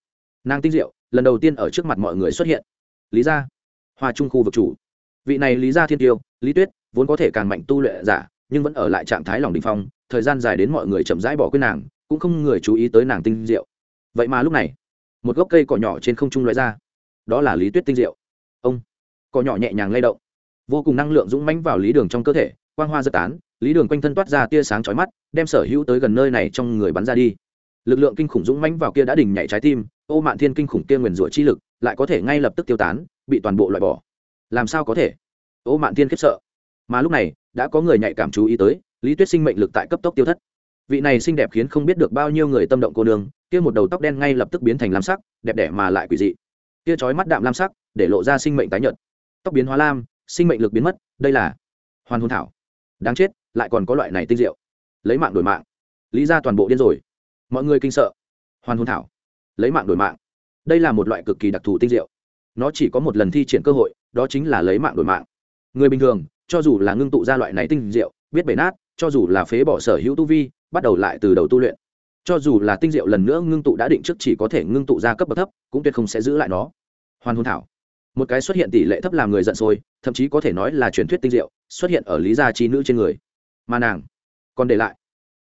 Nàng tinh diệu, lần đầu tiên ở trước mặt mọi người xuất hiện. Lý gia, hoa trung khu vực chủ. Vị này lý gia thiên tiêu, lý tuyết, vốn có thể càng mạnh tu luyện giả nhưng vẫn ở lại trạng thái lòng đình phong, thời gian dài đến mọi người chậm rãi bỏ quên nàng, cũng không người chú ý tới nàng tinh diệu. Vậy mà lúc này, một gốc cây cỏ nhỏ trên không trung loại ra. Đó là lý tuyết tinh diệu. Ông, cỏ nhỏ nhẹ nhàng lay động, vô cùng năng lượng dũng mãnh vào lý đường trong cơ thể, quang hoa giật tán, lý đường quanh thân toát ra tia sáng chói mắt, đem sở hữu tới gần nơi này trong người bắn ra đi. Lực lượng kinh khủng dũng mãnh vào kia đã đỉnh nhảy trái tim, ô mạn thiên kinh khủng kia nguyền rủa chi lực lại có thể ngay lập tức tiêu tán, bị toàn bộ loại bỏ. Làm sao có thể? Ô mạn thiên khiếp sợ. Mà lúc này đã có người nhạy cảm chú ý tới, lý tuyết sinh mệnh lực tại cấp tốc tiêu thất. Vị này xinh đẹp khiến không biết được bao nhiêu người tâm động cô nương, kia một đầu tóc đen ngay lập tức biến thành lam sắc, đẹp đẽ mà lại quỷ dị. Kia trói mắt đạm lam sắc, để lộ ra sinh mệnh tái nhợt. Tóc biến hóa lam, sinh mệnh lực biến mất, đây là hoàn Hôn thảo. Đáng chết, lại còn có loại này tinh diệu. Lấy mạng đổi mạng. Lý ra toàn bộ điên rồi. Mọi người kinh sợ. Hoàn Hôn thảo. Lấy mạng đổi mạng. Đây là một loại cực kỳ đặc thù tinh diệu. Nó chỉ có một lần thi triển cơ hội, đó chính là lấy mạng đổi mạng. Người bình thường cho dù là ngưng tụ ra loại này tinh diệu, biết bể nát, cho dù là phế bỏ sở hữu tu vi, bắt đầu lại từ đầu tu luyện. Cho dù là tinh diệu lần nữa ngưng tụ đã định trước chỉ có thể ngưng tụ ra cấp bậc thấp, cũng tuyệt không sẽ giữ lại nó. Hoàn hồn thảo. Một cái xuất hiện tỷ lệ thấp làm người giận sôi, thậm chí có thể nói là truyền thuyết tinh diệu, xuất hiện ở lý gia chi nữ trên người. Mà nàng còn để lại.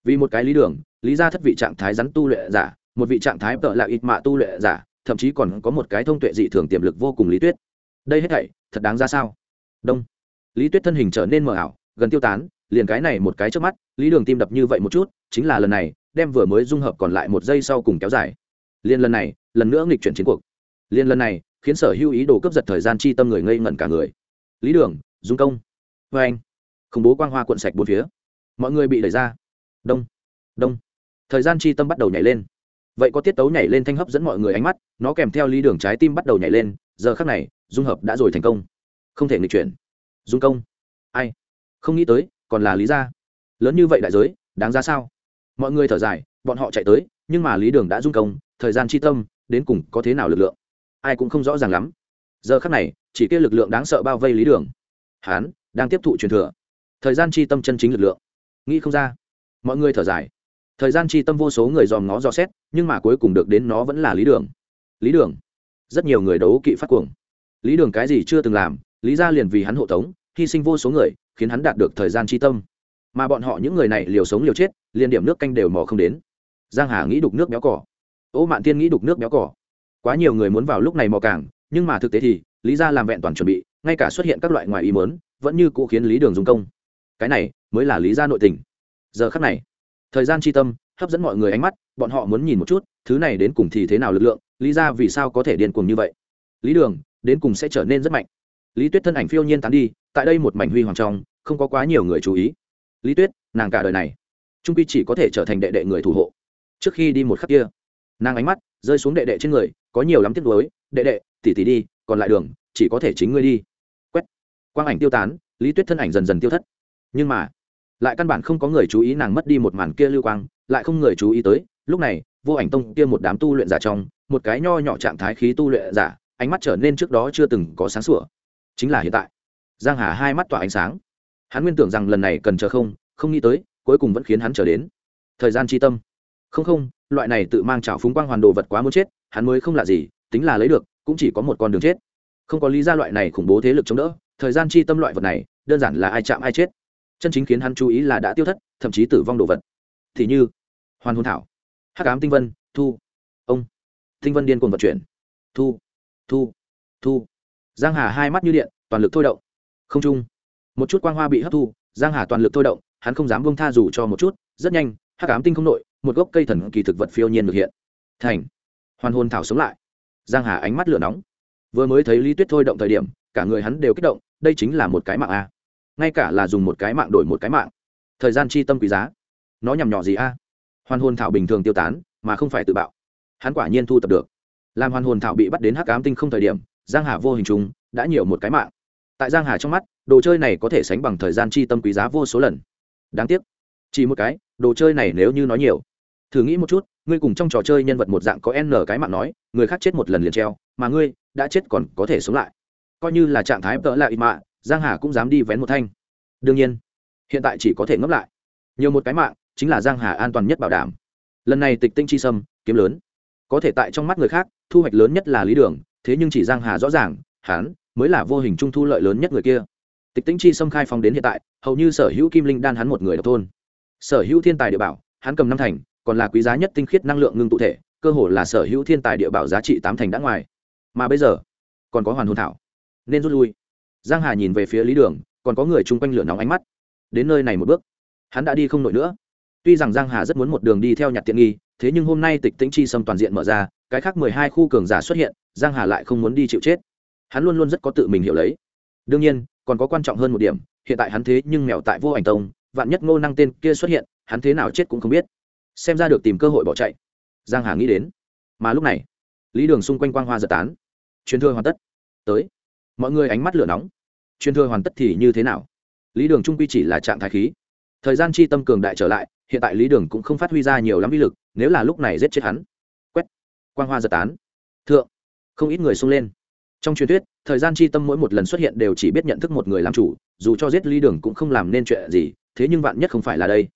Vì một cái lý đường, lý gia thất vị trạng thái rắn tu luyện giả, một vị trạng thái tợ là ít mạ tu luyện giả, thậm chí còn có một cái thông tuệ dị thường tiềm lực vô cùng lý tuyết đây hết thảy, thật đáng ra sao? Đông lý tuyết thân hình trở nên mờ ảo, gần tiêu tán, liền cái này một cái trước mắt, lý đường tim đập như vậy một chút, chính là lần này, đem vừa mới dung hợp còn lại một giây sau cùng kéo dài. Liền lần này, lần nữa nghịch chuyển chiến cuộc. Liền lần này, khiến sở hữu ý đồ cướp giật thời gian chi tâm người ngây ngẩn cả người. Lý đường, dung công. Vê anh, khủng bố quang hoa cuộn sạch bốn phía. Mọi người bị đẩy ra. Đông đông. Thời gian chi tâm bắt đầu nhảy lên. Vậy có tiết tấu nhảy lên thanh hấp dẫn mọi người ánh mắt, nó kèm theo lý đường trái tim bắt đầu nhảy lên, giờ khác này, dung hợp đã rồi thành công. Không thể nghịch chuyển dung công. Ai? Không nghĩ tới, còn là lý ra lớn như vậy đại giới, đáng ra sao? Mọi người thở dài, bọn họ chạy tới, nhưng mà lý đường đã dung công, thời gian chi tâm, đến cùng có thế nào lực lượng? Ai cũng không rõ ràng lắm. Giờ khắc này, chỉ kia lực lượng đáng sợ bao vây lý đường. Hán, đang tiếp thụ truyền thừa. Thời gian chi tâm chân chính lực lượng. Nghĩ không ra. Mọi người thở dài. Thời gian chi tâm vô số người dòm ngó dò xét, nhưng mà cuối cùng được đến nó vẫn là lý đường. Lý đường. Rất nhiều người đấu kỵ phát cuồng. Lý đường cái gì chưa từng làm lý ra liền vì hắn hộ tống, hy sinh vô số người, khiến hắn đạt được thời gian chi tâm. Mà bọn họ những người này liều sống liều chết, liền điểm nước canh đều mò không đến. Giang hà nghĩ đục nước béo cỏ. Ô mạn tiên nghĩ đục nước béo cỏ. Quá nhiều người muốn vào lúc này mò càng nhưng mà thực tế thì, lý ra làm vẹn toàn chuẩn bị, ngay cả xuất hiện các loại ngoài ý mớn vẫn như cũ khiến lý đường dùng công. Cái này mới là lý ra nội tình. Giờ khắc này, thời gian chi tâm, hấp dẫn mọi người ánh mắt, bọn họ muốn nhìn một chút, thứ này đến cùng thì thế nào lực lượng, lý ra vì sao có thể điên cuồng như vậy. Lý đường, đến cùng sẽ trở nên rất mạnh lý tuyết thân ảnh phiêu nhiên tán đi, tại đây một mảnh huy hoàng trong, không có quá nhiều người chú ý. Lý tuyết, nàng cả đời này, trung quy chỉ có thể trở thành đệ đệ người thủ hộ. Trước khi đi một khắc kia, nàng ánh mắt rơi xuống đệ đệ trên người, có nhiều lắm tiếc nuối. Đệ đệ, tỉ tỉ đi, còn lại đường, chỉ có thể chính ngươi đi. Quét. Quang ảnh tiêu tán, lý tuyết thân ảnh dần dần tiêu thất. Nhưng mà, lại căn bản không có người chú ý nàng mất đi một màn kia lưu quang, lại không người chú ý tới, lúc này, vô ảnh tông kia một đám tu luyện giả trong, một cái nho nhỏ trạng thái khí tu luyện giả, ánh mắt trở nên trước đó chưa từng có sáng sủa chính là hiện tại. Giang hà hai mắt tỏa ánh sáng. Hắn nguyên tưởng rằng lần này cần chờ không không nghĩ tới, cuối cùng vẫn khiến hắn chờ đến. Thời gian chi tâm. Không không, loại này tự mang trào phúng quang hoàn đồ vật quá muốn chết, hắn mới không lạ gì, tính là lấy được, cũng chỉ có một con đường chết. Không có lý ra loại này khủng bố thế lực chống đỡ, thời gian chi tâm loại vật này, đơn giản là ai chạm ai chết. Chân chính khiến hắn chú ý là đã tiêu thất, thậm chí tử vong đồ vật. Thì như, hoàn hồn thảo, hắc ám tinh vân, thu, ông, tinh vân điên cuồng vận chuyển, thu thu thu giang hà hai mắt như điện, toàn lực thôi động. Không trung một chút quang hoa bị hấp thu, giang hà toàn lực thôi động, hắn không dám buông tha dù cho một chút, rất nhanh, hắc ám tinh không nội, một gốc cây thần kỳ thực vật phiêu nhiên được hiện. Thành. Hoàn hồn thảo sống lại. Giang hà ánh mắt lửa nóng. Vừa mới thấy lý tuyết thôi động thời điểm, cả người hắn đều kích động, đây chính là một cái mạng a. Ngay cả là dùng một cái mạng đổi một cái mạng. Thời gian chi tâm quý giá. Nó nhằm nhỏ gì a? Hoàn hồn thảo bình thường tiêu tán, mà không phải tự bạo. Hắn quả nhiên thu tập được. Làm hoàn hồn thảo bị bắt đến hắc ám tinh không thời điểm giang hà vô hình trung đã nhiều một cái mạng. Tại giang hà trong mắt, đồ chơi này có thể sánh bằng thời gian chi tâm quý giá vô số lần. Đáng tiếc, chỉ một cái, đồ chơi này nếu như nói nhiều. Thử nghĩ một chút, ngươi cùng trong trò chơi nhân vật một dạng có n cái mạng nói, người khác chết một lần liền treo, mà ngươi đã chết còn có thể sống lại. Coi như là trạng thái tợ lại mạ, giang hà cũng dám đi vén một thanh. Đương nhiên, hiện tại chỉ có thể ngấp lại. Nhiều một cái mạng, chính là giang hà an toàn nhất bảo đảm. Lần này tịch tinh chi sâm, kiếm lớn. Có thể tại trong mắt người khác, thu hoạch lớn nhất là lý đường thế nhưng chỉ giang hà rõ ràng, hắn mới là vô hình trung thu lợi lớn nhất người kia. Tịch Tĩnh chi xâm khai phong đến hiện tại, hầu như sở hữu kim linh đan hắn một người độc thôn sở hữu thiên tài địa bảo, hắn cầm năm thành, còn là quý giá nhất tinh khiết năng lượng ngưng tụ thể, cơ hồ là sở hữu thiên tài địa bảo giá trị tám thành đã ngoài. Mà bây giờ, còn có hoàn hồn thảo. Nên rút lui. Giang hà nhìn về phía lý đường, còn có người chung quanh lửa nóng ánh mắt. Đến nơi này một bước, hắn đã đi không nổi nữa. Tuy rằng giang hà rất muốn một đường đi theo nhặt tiện nghi, thế nhưng hôm nay tịch tĩnh chi xâm toàn diện mở ra cái khác mười hai khu cường giả xuất hiện, giang hà lại không muốn đi chịu chết. Hắn luôn luôn rất có tự mình hiểu lấy. Đương nhiên, còn có quan trọng hơn một điểm, hiện tại hắn thế nhưng mèo tại vô ảnh tông, vạn nhất ngô năng tên kia xuất hiện, hắn thế nào chết cũng không biết. Xem ra được tìm cơ hội bỏ chạy. Giang hà nghĩ đến. Mà lúc này, lý đường xung quanh quang hoa giật tán. Truyền thừa hoàn tất. Tới. Mọi người ánh mắt lửa nóng. Truyền thừa hoàn tất thì như thế nào? Lý đường trung quy chỉ là trạng thái khí. Thời gian chi tâm cường đại trở lại, hiện tại lý đường cũng không phát huy ra nhiều lắm uy lực, nếu là lúc này giết chết hắn quang hoa giật tán. Thượng, không ít người sung lên. Trong truyền thuyết, thời gian chi tâm mỗi một lần xuất hiện đều chỉ biết nhận thức một người làm chủ, dù cho giết lý đường cũng không làm nên chuyện gì, thế nhưng vạn nhất không phải là đây.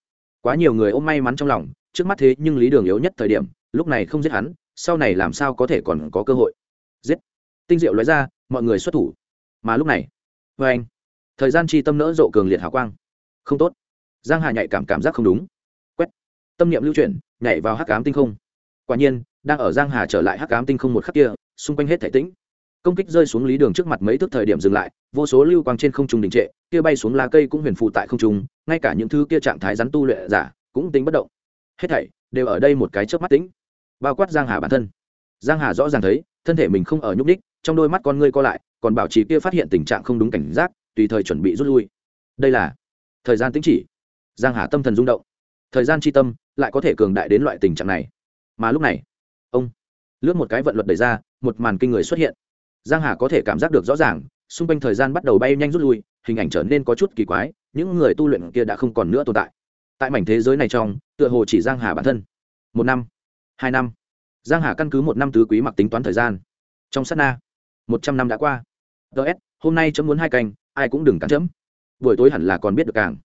Quá nhiều người ôm may mắn trong lòng, trước mắt thế nhưng lý đường yếu nhất thời điểm, lúc này không giết hắn, sau này làm sao có thể còn có cơ hội? Giết. Tinh diệu nói ra, mọi người xuất thủ. Mà lúc này vê anh, thời gian chi tâm nỡ rộ cường liệt hào quang. Không tốt. Giang hà nhạy cảm cảm giác không đúng. Quét. Tâm niệm lưu chuyển, nhảy vào hắc ám tinh không. Quả nhiên đang ở giang hà trở lại hắc ám tinh không một khắc kia, xung quanh hết thể tĩnh. Công kích rơi xuống lý đường trước mặt mấy thước thời điểm dừng lại, vô số lưu quang trên không trung đình trệ, kia bay xuống lá cây cũng huyền phụ tại không trung, ngay cả những thứ kia trạng thái rắn tu luyện giả cũng tính bất động. Hết thảy đều ở đây một cái chớp mắt tĩnh. Bao quát giang hà bản thân. Giang hà rõ ràng thấy, thân thể mình không ở nhúc đích trong đôi mắt con ngươi co lại, còn bảo trì kia phát hiện tình trạng không đúng cảnh giác, tùy thời chuẩn bị rút lui. Đây là thời gian tính chỉ. Giang hà tâm thần rung động. Thời gian chi tâm lại có thể cường đại đến loại tình trạng này. Mà lúc này ông. Lướt một cái vận luật đẩy ra, một màn kinh người xuất hiện. Giang hà có thể cảm giác được rõ ràng, xung quanh thời gian bắt đầu bay nhanh rút lui, hình ảnh trở nên có chút kỳ quái, những người tu luyện kia đã không còn nữa tồn tại. Tại mảnh thế giới này trong, tựa hồ chỉ giang hà bản thân. Một năm, hai năm. Giang hà căn cứ một năm tứ quý mặc tính toán thời gian. Trong sát na, một trăm năm đã qua. Ts hôm nay chấm muốn hai canh ai cũng đừng cắn chấm. Buổi tối hẳn là còn biết được càng.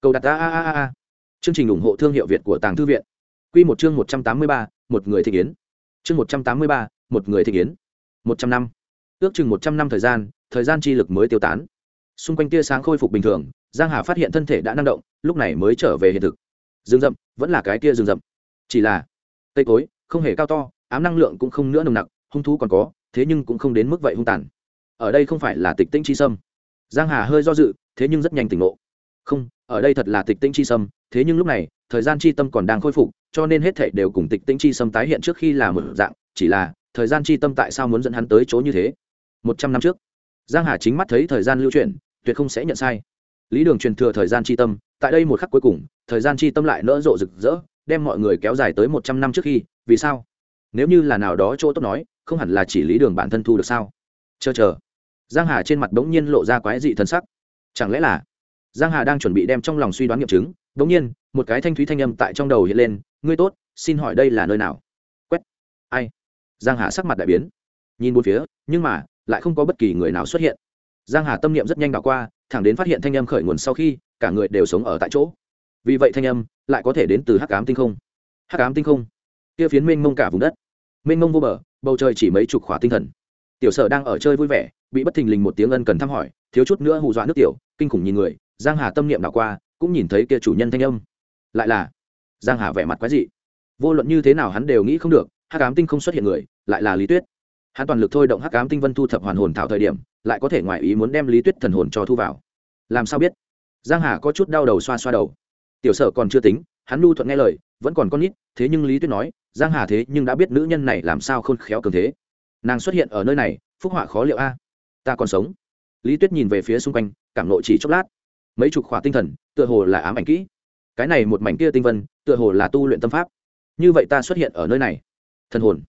Cầu đặt a a a a chương trình ủng hộ thương hiệu việt của tàng thư viện. Q một chương một trăm tám mươi ba, một người thị kiến chương một trăm tám mươi ba, một người thị kiến một trăm năm. Ước chừng một trăm năm thời gian thời gian chi lực mới tiêu tán. Xung quanh tia sáng khôi phục bình thường, giang hà phát hiện thân thể đã năng động, lúc này mới trở về hiện thực. Rừng rậm, vẫn là cái kia rừng rậm. Chỉ là, cây cối, không hề cao to, ám năng lượng cũng không nữa nồng nặc, hung thú còn có, thế nhưng cũng không đến mức vậy hung tàn. Ở đây không phải là tịch tĩnh chi sâm. Giang hà hơi do dự, thế nhưng rất nhanh tỉnh ngộ. Không, ở đây thật là tịch tĩnh chi sâm, thế nhưng lúc này, thời gian chi tâm còn đang khôi phục cho nên hết thảy đều cùng tịch tĩnh chi xâm tái hiện trước khi là một dạng, chỉ là, thời gian chi tâm tại sao muốn dẫn hắn tới chỗ như thế? Một trăm năm trước, giang hà chính mắt thấy thời gian lưu chuyển, tuyệt không sẽ nhận sai. Lý đường truyền thừa thời gian chi tâm, tại đây một khắc cuối cùng, thời gian chi tâm lại nỡ rộ rực rỡ, đem mọi người kéo dài tới một trăm năm trước khi, vì sao? Nếu như là nào đó chỗ tốt nói, không hẳn là chỉ lý đường bản thân thu được sao? Chờ chờ. Giang hà trên mặt bỗng nhiên lộ ra quái dị thân sắc. Chẳng lẽ là giang hà đang chuẩn bị đem trong lòng suy đoán nghiệm chứng, bỗng nhiên, một cái thanh thúy thanh âm tại trong đầu hiện lên ngươi tốt, xin hỏi đây là nơi nào? Quét. Ai? Giang hà sắc mặt đại biến. Nhìn bốn phía, nhưng mà, lại không có bất kỳ người nào xuất hiện. Giang hà tâm niệm rất nhanh đảo qua, thẳng đến phát hiện thanh âm khởi nguồn sau khi, cả người đều sống ở tại chỗ. Vì vậy thanh âm lại có thể đến từ hắc ám tinh không. Hắc ám tinh không? Kia phiến mênh mông cả vùng đất. Mênh mông vô bờ, bầu trời chỉ mấy chục khỏa tinh thần. Tiểu sở đang ở chơi vui vẻ, bị bất thình lình một tiếng ân cần thăm hỏi, thiếu chút nữa hù dọa nước tiểu, kinh khủng nhìn người. Giang hà tâm niệm đảo qua, cũng nhìn thấy kia chủ nhân thanh âm. Lại là giang hà vẻ mặt quái dị. Vô luận như thế nào hắn đều nghĩ không được, hắc ám tinh không xuất hiện người, lại là lý tuyết. Hắn toàn lực thôi động hắc ám tinh vân thu thập hoàn hồn thảo thời điểm, lại có thể ngoài ý muốn đem lý tuyết thần hồn cho thu vào. Làm sao biết? Giang hà có chút đau đầu xoa xoa đầu. Tiểu sở còn chưa tính, hắn lưu thuận nghe lời, vẫn còn con nít, thế nhưng lý tuyết nói, giang hà thế nhưng đã biết nữ nhân này làm sao khôn khéo cường thế. Nàng xuất hiện ở nơi này, phúc họa khó liệu a. Ta còn sống. Lý tuyết nhìn về phía xung quanh, cảm nội chỉ chốc lát. Mấy chục khỏa tinh thần, tựa hồ là ám ảnh kỹ. Cái này một mảnh kia tinh vân tựa hồ là tu luyện tâm pháp. Như vậy ta xuất hiện ở nơi này. Thần hồn.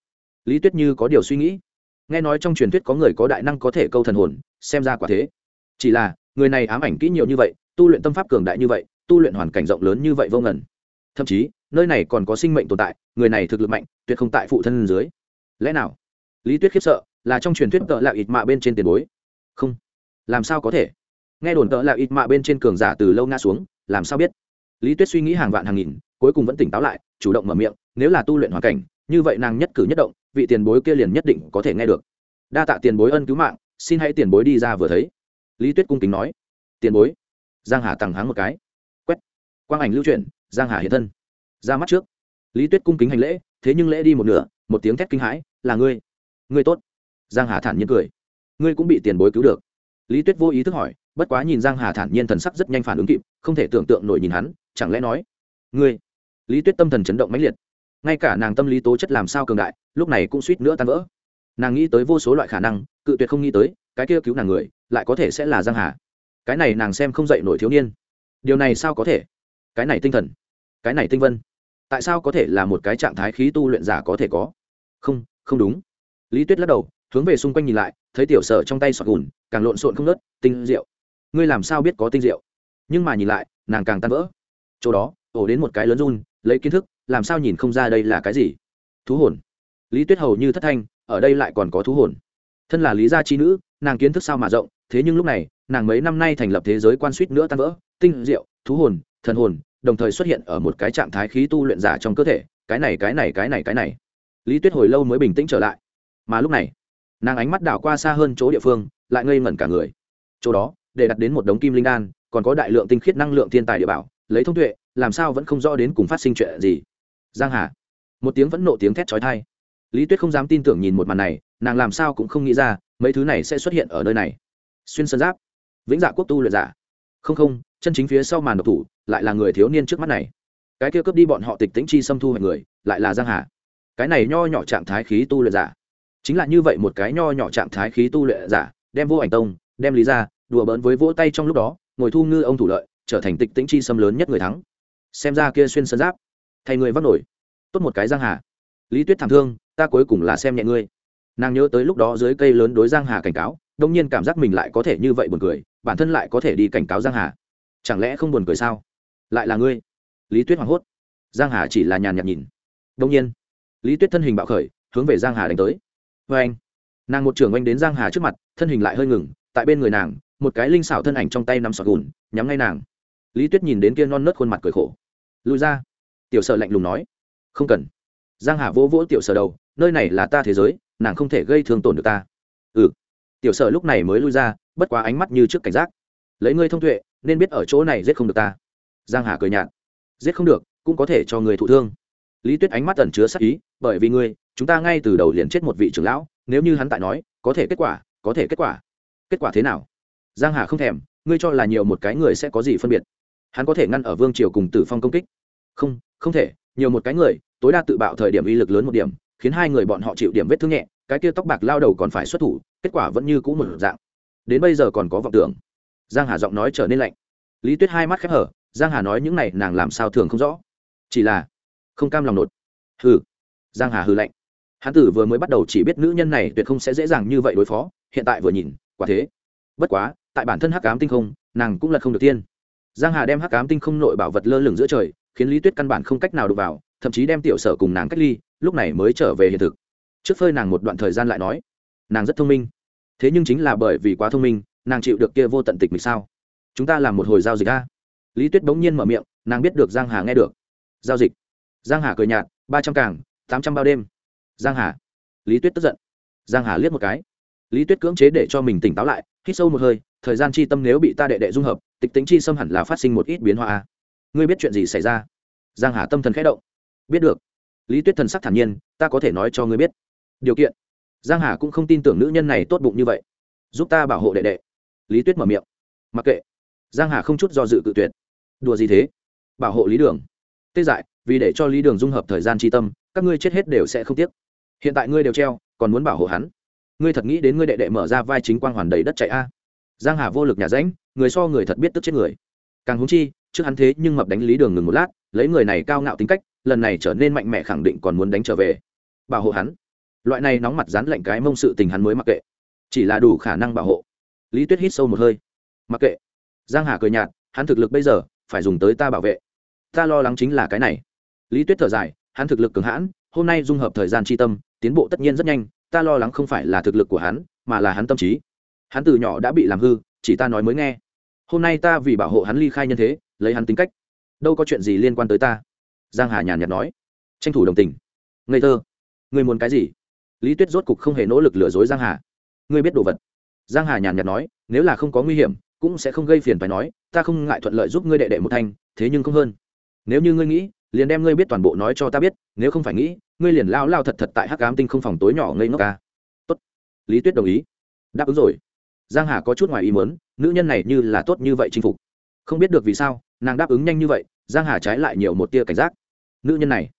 Lý tuyết như có điều suy nghĩ. Nghe nói trong truyền thuyết có người có đại năng có thể câu thần hồn, xem ra quả thế. Chỉ là, người này ám ảnh kỹ nhiều như vậy, tu luyện tâm pháp cường đại như vậy, tu luyện hoàn cảnh rộng lớn như vậy vô ngần. Thậm chí, nơi này còn có sinh mệnh tồn tại, người này thực lực mạnh, tuyệt không tại phụ thân dưới. Lẽ nào? Lý tuyết khiếp sợ, là trong truyền thuyết tợ là ít mạ bên trên tiền bối. Không. Làm sao có thể? Nghe đồn tợ là ít mạ bên trên cường giả từ lâu nga xuống, làm sao biết? Lý tuyết suy nghĩ hàng vạn hàng nghìn cuối cùng vẫn tỉnh táo lại, chủ động mở miệng, nếu là tu luyện hoàn cảnh, như vậy nàng nhất cử nhất động, vị tiền bối kia liền nhất định có thể nghe được. Đa tạ tiền bối ân cứu mạng, xin hãy tiền bối đi ra vừa thấy. Lý tuyết cung kính nói. Tiền bối. Giang hà tằng háng một cái. Quét. Quang ảnh lưu chuyển, giang hà hiện thân. Ra mắt trước. Lý tuyết cung kính hành lễ, thế nhưng lễ đi một nửa, một tiếng thét kinh hãi, là ngươi. Ngươi tốt. Giang hà thản nhiên cười. Ngươi cũng bị tiền bối cứu được. Lý tuyết vô ý thức hỏi, bất quá nhìn giang hà thản nhiên thần sắc rất nhanh phản ứng kịp, không thể tưởng tượng nổi nhìn hắn, chẳng lẽ nói, ngươi lý tuyết tâm thần chấn động mãnh liệt. Ngay cả nàng tâm lý tố chất làm sao cường đại, lúc này cũng suýt nữa tan vỡ. Nàng nghĩ tới vô số loại khả năng, cự tuyệt không nghĩ tới, cái kia cứu nàng người, lại có thể sẽ là giang hà. Cái này nàng xem không dậy nổi thiếu niên. Điều này sao có thể? Cái này tinh thần, cái này tinh vân, tại sao có thể là một cái trạng thái khí tu luyện giả có thể có? Không không đúng. Lý tuyết lắc đầu, hướng về xung quanh nhìn lại, thấy tiểu sở trong tay sọt gùn, càng lộn xộn không nớt tinh rượu ngươi làm sao biết có tinh rượu nhưng mà nhìn lại, nàng càng tan vỡ. Chỗ đó, ổ đến một cái lớn run lấy kiến thức, làm sao nhìn không ra đây là cái gì? Thú hồn. Lý tuyết hầu như thất thanh, ở đây lại còn có thú hồn. Thân là lý gia chi nữ, nàng kiến thức sao mà rộng, thế nhưng lúc này, nàng mấy năm nay thành lập thế giới quan suýt nữa tan vỡ, tinh, diệu, thú hồn, thần hồn, đồng thời xuất hiện ở một cái trạng thái khí tu luyện giả trong cơ thể, cái này cái này cái này cái này. Lý tuyết hồi lâu mới bình tĩnh trở lại. Mà lúc này, nàng ánh mắt đảo qua xa hơn chỗ địa phương, lại ngây ngẩn cả người. Chỗ đó, để đặt đến một đống kim linh đan, còn có đại lượng tinh khiết năng lượng thiên tài địa bảo lấy thông tuệ, làm sao vẫn không rõ đến cùng phát sinh chuyện gì. Giang hà. Một tiếng vẫn nộ tiếng thét chói tai. Lý tuyết không dám tin tưởng nhìn một màn này, nàng làm sao cũng không nghĩ ra, mấy thứ này sẽ xuất hiện ở nơi này. Xuyên sơn giáp. Vĩnh dạ quốc tu luyện giả. Không không, chân chính phía sau màn độc thủ, lại là người thiếu niên trước mắt này. Cái kia cướp đi bọn họ tịch tĩnh chi xâm thu hoạch người, lại là giang hà. Cái này nho nhỏ trạng thái khí tu luyện giả. Chính là như vậy một cái nho nhỏ trạng thái khí tu luyện giả, đem vô ảnh tông, đem lý ra đùa bỡn với vỗ tay trong lúc đó, ngồi thu ngư ông thủ lợi trở thành tịch tĩnh chi xâm lớn nhất người thắng. Xem ra kia xuyên sơn giáp, thay người vác nổi. Tốt một cái giang hà. Lý tuyết thảm thương, ta cuối cùng là xem nhẹ ngươi. Nàng nhớ tới lúc đó dưới cây lớn đối giang hà cảnh cáo, đông nhiên cảm giác mình lại có thể như vậy buồn cười, bản thân lại có thể đi cảnh cáo giang hà. Chẳng lẽ không buồn cười sao? Lại là ngươi? Lý tuyết hoảng hốt. Giang hà chỉ là nhàn nhạt nhìn. Đông nhiên, lý tuyết thân hình bạo khởi, hướng về giang hà đánh tới. Vê anh, nàng một trưởng oanh đến giang hà trước mặt, thân hình lại hơi ngừng, tại bên người nàng, một cái linh xảo thân ảnh trong tay nắm sọt gùn, nhắm ngay nàng lý tuyết nhìn đến kia non nớt khuôn mặt cười khổ. Lùi ra. Tiểu sở lạnh lùng nói. Không cần. Giang hà vỗ vỗ tiểu sở đầu. Nơi này là ta thế giới, nàng không thể gây thương tổn được ta. Ừ. Tiểu sở lúc này mới lui ra, bất quá ánh mắt như trước cảnh giác. Lấy ngươi thông tuệ, nên biết ở chỗ này giết không được ta. Giang hà cười nhạt. Giết không được, cũng có thể cho người thụ thương. Lý tuyết ánh mắt ẩn chứa sắc ý, bởi vì ngươi, chúng ta ngay từ đầu liền chết một vị trưởng lão, nếu như hắn tại nói, có thể kết quả, có thể kết quả. Kết quả thế nào? Giang hà không thèm, ngươi cho là nhiều một cái người sẽ có gì phân biệt? Hắn có thể ngăn ở vương triều cùng tử phong công kích. Không không thể, nhiều một cái người, tối đa tự bạo thời điểm uy lực lớn một điểm, khiến hai người bọn họ chịu điểm vết thương nhẹ, cái kia tóc bạc lao đầu còn phải xuất thủ, kết quả vẫn như cũ một dạng. Đến bây giờ còn có vọng tưởng. Giang hà giọng nói trở nên lạnh. Lý tuyết hai mắt khép hở, giang hà nói những này nàng làm sao thường không rõ. Chỉ là, không cam lòng nột. Hừ. Giang hà hừ lạnh. Hắn tử vừa mới bắt đầu chỉ biết nữ nhân này tuyệt không sẽ dễ dàng như vậy đối phó, hiện tại vừa nhìn, quả thế. Bất quá, tại bản thân hắc ám tinh không, nàng cũng là không được tiên giang hà đem hắc ám tinh không nội bảo vật lơ lửng giữa trời, khiến lý tuyết căn bản không cách nào đụng vào, thậm chí đem tiểu sở cùng nàng cách ly, lúc này mới trở về hiện thực. Trước phơi nàng một đoạn thời gian lại nói, nàng rất thông minh. Thế nhưng chính là bởi vì quá thông minh, nàng chịu được kia vô tận tịch mịch sao? Chúng ta làm một hồi giao dịch a. Lý tuyết bỗng nhiên mở miệng, nàng biết được giang hà nghe được. Giao dịch? Giang hà cười nhạt, ba trăm càng, tám trăm bao đêm. Giang hà. Lý tuyết tức giận. Giang hà liếc một cái. Lý tuyết cưỡng chế để cho mình tỉnh táo lại, hít sâu một hơi thời gian chi tâm nếu bị ta đệ đệ dung hợp, tịch tính chi xâm hẳn là phát sinh một ít biến hóa ngươi biết chuyện gì xảy ra? Giang hà tâm thần khẽ động. Biết được. Lý tuyết thần sắc thản nhiên, ta có thể nói cho ngươi biết. Điều kiện. Giang hà cũng không tin tưởng nữ nhân này tốt bụng như vậy. Giúp ta bảo hộ đệ đệ. Lý tuyết mở miệng. Mặc kệ. Giang hà không chút do dự cự tuyệt. Đùa gì thế? Bảo hộ lý đường. Tê dại, vì để cho lý đường dung hợp thời gian tri tâm, các ngươi chết hết đều sẽ không tiếc. Hiện tại ngươi đều treo, còn muốn bảo hộ hắn. Ngươi thật nghĩ đến ngươi đệ đệ mở ra vai chính quang hoàn đầy đất chạy a? Giang hà vô lực nhà ránh người so người thật biết tức chết người. Càng húng chi, trước hắn thế nhưng mập đánh lý đường ngừng một lát, lấy người này cao ngạo tính cách, lần này trở nên mạnh mẽ khẳng định còn muốn đánh trở về. Bảo hộ hắn. Loại này nóng mặt dán lạnh cái mông sự tình hắn mới mặc kệ. Chỉ là đủ khả năng bảo hộ. Lý tuyết hít sâu một hơi. Mặc kệ. Giang hà cười nhạt, hắn thực lực bây giờ, phải dùng tới ta bảo vệ. Ta lo lắng chính là cái này. Lý tuyết thở dài, hắn thực lực cường hãn, hôm nay dung hợp thời gian tri tâm, tiến bộ tất nhiên rất nhanh, ta lo lắng không phải là thực lực của hắn, mà là hắn tâm trí hắn từ nhỏ đã bị làm hư, chỉ ta nói mới nghe. Hôm nay ta vì bảo hộ hắn ly khai nhân thế, lấy hắn tính cách. Đâu có chuyện gì liên quan tới ta. Giang hà nhàn nhạt nói. Tranh thủ đồng tình. Ngây thơ. Người muốn cái gì? Lý tuyết rốt cục không hề nỗ lực lừa dối giang hà. Ngươi biết đồ vật. Giang hà nhàn nhạt nói. Nếu là không có nguy hiểm, cũng sẽ không gây phiền phải nói. Ta không ngại thuận lợi giúp ngươi đệ đệ một thanh, thế nhưng không hơn. Nếu như ngươi nghĩ, liền đem ngươi biết toàn bộ nói cho ta biết. Nếu không phải nghĩ, ngươi liền lao lao thật thật tại hắc ám tinh không phòng tối nhỏ ngây ngốc ca. Tốt. Lý tuyết đồng ý. Đáp ứng rồi giang hà có chút ngoài ý muốn, nữ nhân này như là tốt như vậy chinh phục. Không biết được vì sao, nàng đáp ứng nhanh như vậy, giang hà trái lại nhiều một tia cảnh giác. Nữ nhân này.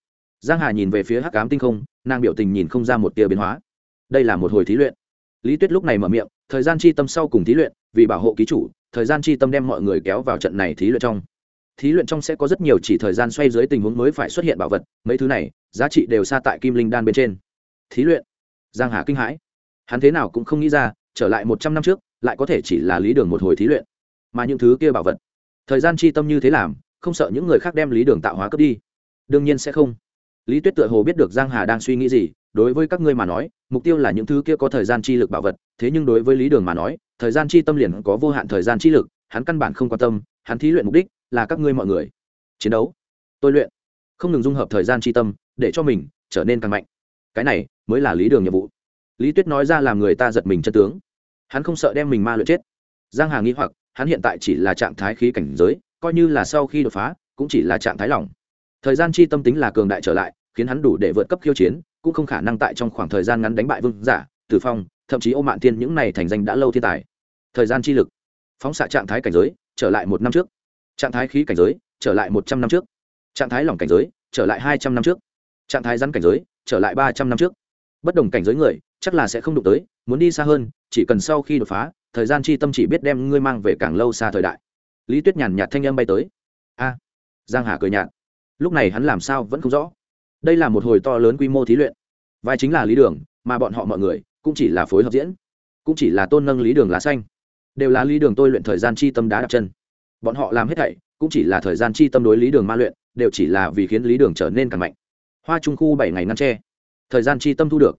Giang hà nhìn về phía hắc ám tinh không, nàng biểu tình nhìn không ra một tia biến hóa. Đây là một hồi thí luyện. Lý tuyết lúc này mở miệng, thời gian chi tâm sau cùng thí luyện, vì bảo hộ ký chủ, thời gian chi tâm đem mọi người kéo vào trận này thí luyện trong. Thí luyện trong sẽ có rất nhiều chỉ thời gian xoay dưới tình huống mới phải xuất hiện bảo vật, mấy thứ này, giá trị đều xa tại kim linh đan bên trên. Thí luyện. Giang hà kinh hãi. Hắn thế nào cũng không nghĩ ra trở lại một trăm năm trước, lại có thể chỉ là lý đường một hồi thí luyện. Mà những thứ kia bảo vật, thời gian chi tâm như thế làm, không sợ những người khác đem lý đường tạo hóa cướp đi. Đương nhiên sẽ không. Lý tuyết tựa hồ biết được giang hà đang suy nghĩ gì, đối với các ngươi mà nói, mục tiêu là những thứ kia có thời gian chi lực bảo vật, thế nhưng đối với lý đường mà nói, thời gian chi tâm liền có vô hạn thời gian chi lực, hắn căn bản không quan tâm, hắn thí luyện mục đích là các ngươi mọi người. Chiến đấu, tôi luyện. Không ngừng dung hợp thời gian chi tâm, để cho mình trở nên càng mạnh. Cái này mới là lý đường nhiệm vụ lý tuyết nói ra làm người ta giật mình chân tướng. Hắn không sợ đem mình ma luyện chết. Giang hà nghĩ hoặc, hắn hiện tại chỉ là trạng thái khí cảnh giới, coi như là sau khi đột phá, cũng chỉ là trạng thái lỏng. Thời gian chi tâm tính là cường đại trở lại, khiến hắn đủ để vượt cấp khiêu chiến, cũng không khả năng tại trong khoảng thời gian ngắn đánh bại vương giả, tử phong, thậm chí ô mạn Thiên những này thành danh đã lâu thiên tài. Thời gian chi lực. Phóng xạ trạng thái cảnh giới, trở lại một năm trước. Trạng thái khí cảnh giới, trở lại một trăm năm trước. Trạng thái lỏng cảnh giới, trở lại hai trăm năm trước. Trạng thái rắn cảnh giới, trở lại ba trăm năm trước bất đồng cảnh giới người, chắc là sẽ không đụng tới, muốn đi xa hơn, chỉ cần sau khi đột phá, thời gian chi tâm chỉ biết đem ngươi mang về càng lâu xa thời đại. Lý tuyết nhàn nhạt thanh âm bay tới. A, giang hà cười nhạt. Lúc này hắn làm sao vẫn không rõ. Đây là một hồi to lớn quy mô thí luyện. Vai chính là lý đường, mà bọn họ mọi người cũng chỉ là phối hợp diễn, cũng chỉ là tôn nâng lý đường lá xanh. Đều là lý đường tôi luyện thời gian chi tâm đá đặt chân. Bọn họ làm hết thảy cũng chỉ là thời gian chi tâm đối lý đường ma luyện, đều chỉ là vì khiến lý đường trở nên càng mạnh. Hoa trung khu bảy ngày ngăn tre thời gian chi tâm thu được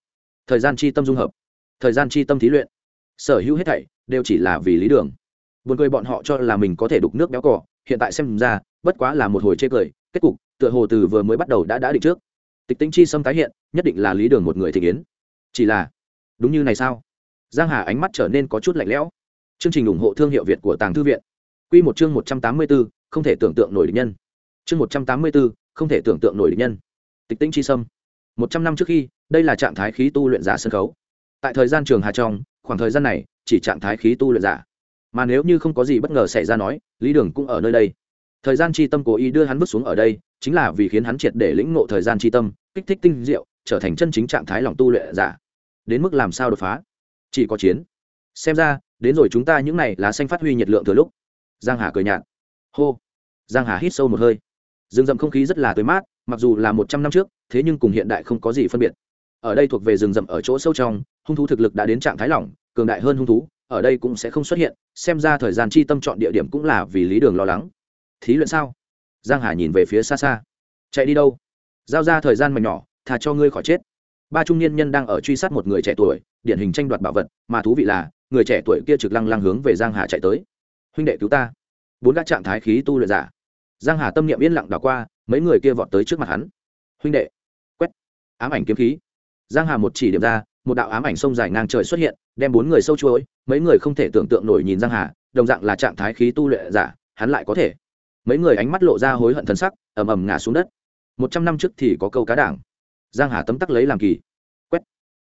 thời gian chi tâm dung hợp thời gian chi tâm thí luyện. Sở hữu hết thảy đều chỉ là vì lý đường. Buồn cười bọn họ cho là mình có thể đục nước béo cỏ hiện tại xem ra bất quá là một hồi chê cười kết cục tựa hồ từ vừa mới bắt đầu đã đã định trước. Tịch tĩnh chi xâm tái hiện nhất định là lý đường một người thị kiến chỉ là đúng như này sao? Giang hà ánh mắt trở nên có chút lạnh lẽo. Chương trình ủng hộ thương hiệu việt của tàng thư viện. Quy một chương một trăm tám mươi 184, không thể tưởng tượng nổi địch nhân. Chương một trăm tám mươi 184, không thể tưởng tượng nổi địch nhân. Tịch tĩnh chi sâm một trăm năm trước khi, đây là trạng thái khí tu luyện giả sân khấu. Tại thời gian trường hà trong, khoảng thời gian này, chỉ trạng thái khí tu luyện giả. Mà nếu như không có gì bất ngờ xảy ra nói, lý đường cũng ở nơi đây. Thời gian chi tâm cố ý đưa hắn vứt xuống ở đây, chính là vì khiến hắn triệt để lĩnh ngộ thời gian chi tâm, kích thích tinh diệu, trở thành chân chính trạng thái lòng tu luyện giả. Đến mức làm sao đột phá? Chỉ có chiến. Xem ra, đến rồi chúng ta những này lá xanh phát huy nhiệt lượng từ lúc. Giang hà cười nhạt. Hô. Giang hà hít sâu một hơi. Rừng rậm không khí rất là tươi mát mặc dù là một trăm năm trước, thế nhưng cùng hiện đại không có gì phân biệt. Ở đây thuộc về rừng rậm ở chỗ sâu trong, hung thú thực lực đã đến trạng thái lỏng, cường đại hơn hung thú, ở đây cũng sẽ không xuất hiện, xem ra thời gian chi tâm chọn địa điểm cũng là vì lý đường lo lắng. Thí luyện sao? Giang hà nhìn về phía xa xa. Chạy đi đâu? Giao ra thời gian mà nhỏ thà cho ngươi khỏi chết. Ba trung niên nhân đang ở truy sát một người trẻ tuổi, điển hình tranh đoạt bảo vật, mà thú vị là, người trẻ tuổi kia trực lăng lăng hướng về giang hà chạy tới. Huynh đệ cứu ta. Bốn gã trạng thái khí tu luyện giả. Giang hà tâm niệm yên lặng đảo qua mấy người kia vọt tới trước mặt hắn. Huynh đệ, quét. Ám ảnh kiếm khí. Giang hà một chỉ điểm ra, một đạo ám ảnh sông dài ngang trời xuất hiện, đem bốn người sâu chuối, mấy người không thể tưởng tượng nổi nhìn giang hà, đồng dạng là trạng thái khí tu luyện giả, hắn lại có thể. Mấy người ánh mắt lộ ra hối hận thân sắc, ầm ầm ngã xuống đất. Một trăm năm trước thì có câu cá đảng. Giang hà tấm tắc lấy làm kỳ. Quét.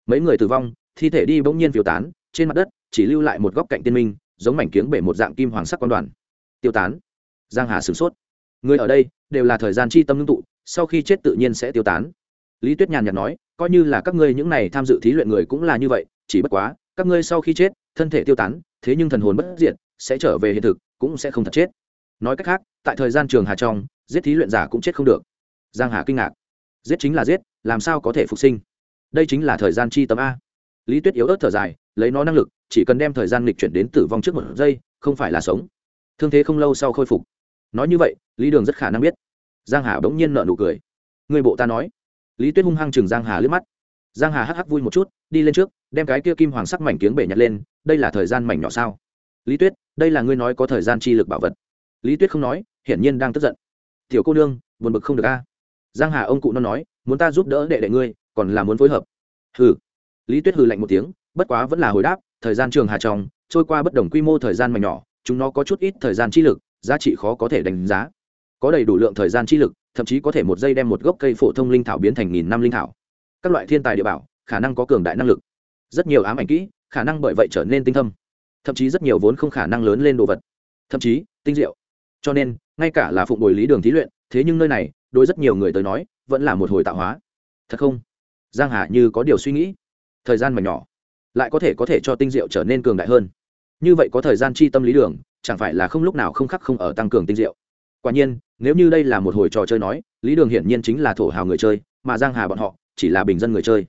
Mấy người tử vong, thi thể đi bỗng nhiên phiêu tán, trên mặt đất chỉ lưu lại một góc cạnh tiên minh, giống mảnh kiếng bể một dạng kim hoàng sắc quan đoàn. Tiêu tán. Giang hà sửng sốt người ở đây đều là thời gian chi tâm ngưng tụ, sau khi chết tự nhiên sẽ tiêu tán. Lý tuyết nhàn nhạt nói, coi như là các ngươi những này tham dự thí luyện người cũng là như vậy, chỉ bất quá, các ngươi sau khi chết, thân thể tiêu tán, thế nhưng thần hồn bất diệt, sẽ trở về hiện thực, cũng sẽ không thật chết. Nói cách khác, tại thời gian trường hà trong, giết thí luyện giả cũng chết không được. Giang hà kinh ngạc. Giết chính là giết, làm sao có thể phục sinh? Đây chính là thời gian chi tâm a. Lý tuyết yếu ớt thở dài, lấy nó năng lực, chỉ cần đem thời gian lịch chuyển đến tử vong trước một giây, không phải là sống. Thương thế không lâu sau khôi phục nói như vậy, lý đường rất khả năng biết. Giang hà bỗng nhiên nợ nụ cười. Người bộ ta nói. Lý tuyết hung hăng chừng giang hà lướt mắt. Giang hà hắc hắc vui một chút, đi lên trước, đem cái kia kim hoàng sắc mảnh kiếng bể nhặt lên, đây là thời gian mảnh nhỏ sao? Lý tuyết, đây là ngươi nói có thời gian chi lực bảo vật. Lý tuyết không nói, hiển nhiên đang tức giận. Tiểu cô nương, buồn bực không được a. Giang hà ông cụ nó nói, muốn ta giúp đỡ đệ đệ ngươi, còn là muốn phối hợp. Hừ. Lý tuyết hừ lạnh một tiếng, bất quá vẫn là hồi đáp, thời gian trường hà tròng trôi qua bất đồng quy mô thời gian mảnh nhỏ, chúng nó có chút ít thời gian chi lực giá trị khó có thể đánh giá. Có đầy đủ lượng thời gian chi lực, thậm chí có thể một giây đem một gốc cây phổ thông linh thảo biến thành nghìn năm linh thảo. Các loại thiên tài địa bảo, khả năng có cường đại năng lực. Rất nhiều ám ảnh kỹ, khả năng bởi vậy trở nên tinh thâm. Thậm chí rất nhiều vốn không khả năng lớn lên đồ vật. Thậm chí, tinh diệu. Cho nên, ngay cả là phụng bồi lý đường thí luyện, thế nhưng nơi này, đối rất nhiều người tới nói, vẫn là một hồi tạo hóa. Thật không? Giang hà như có điều suy nghĩ. Thời gian mà nhỏ, lại có thể có thể cho tinh diệu trở nên cường đại hơn. Như vậy có thời gian chi tâm lý đường chẳng phải là không lúc nào không khắc không ở tăng cường tinh diệu. Quả nhiên, nếu như đây là một hồi trò chơi nói, lý đường hiển nhiên chính là thổ hào người chơi, mà giang hà bọn họ chỉ là bình dân người chơi.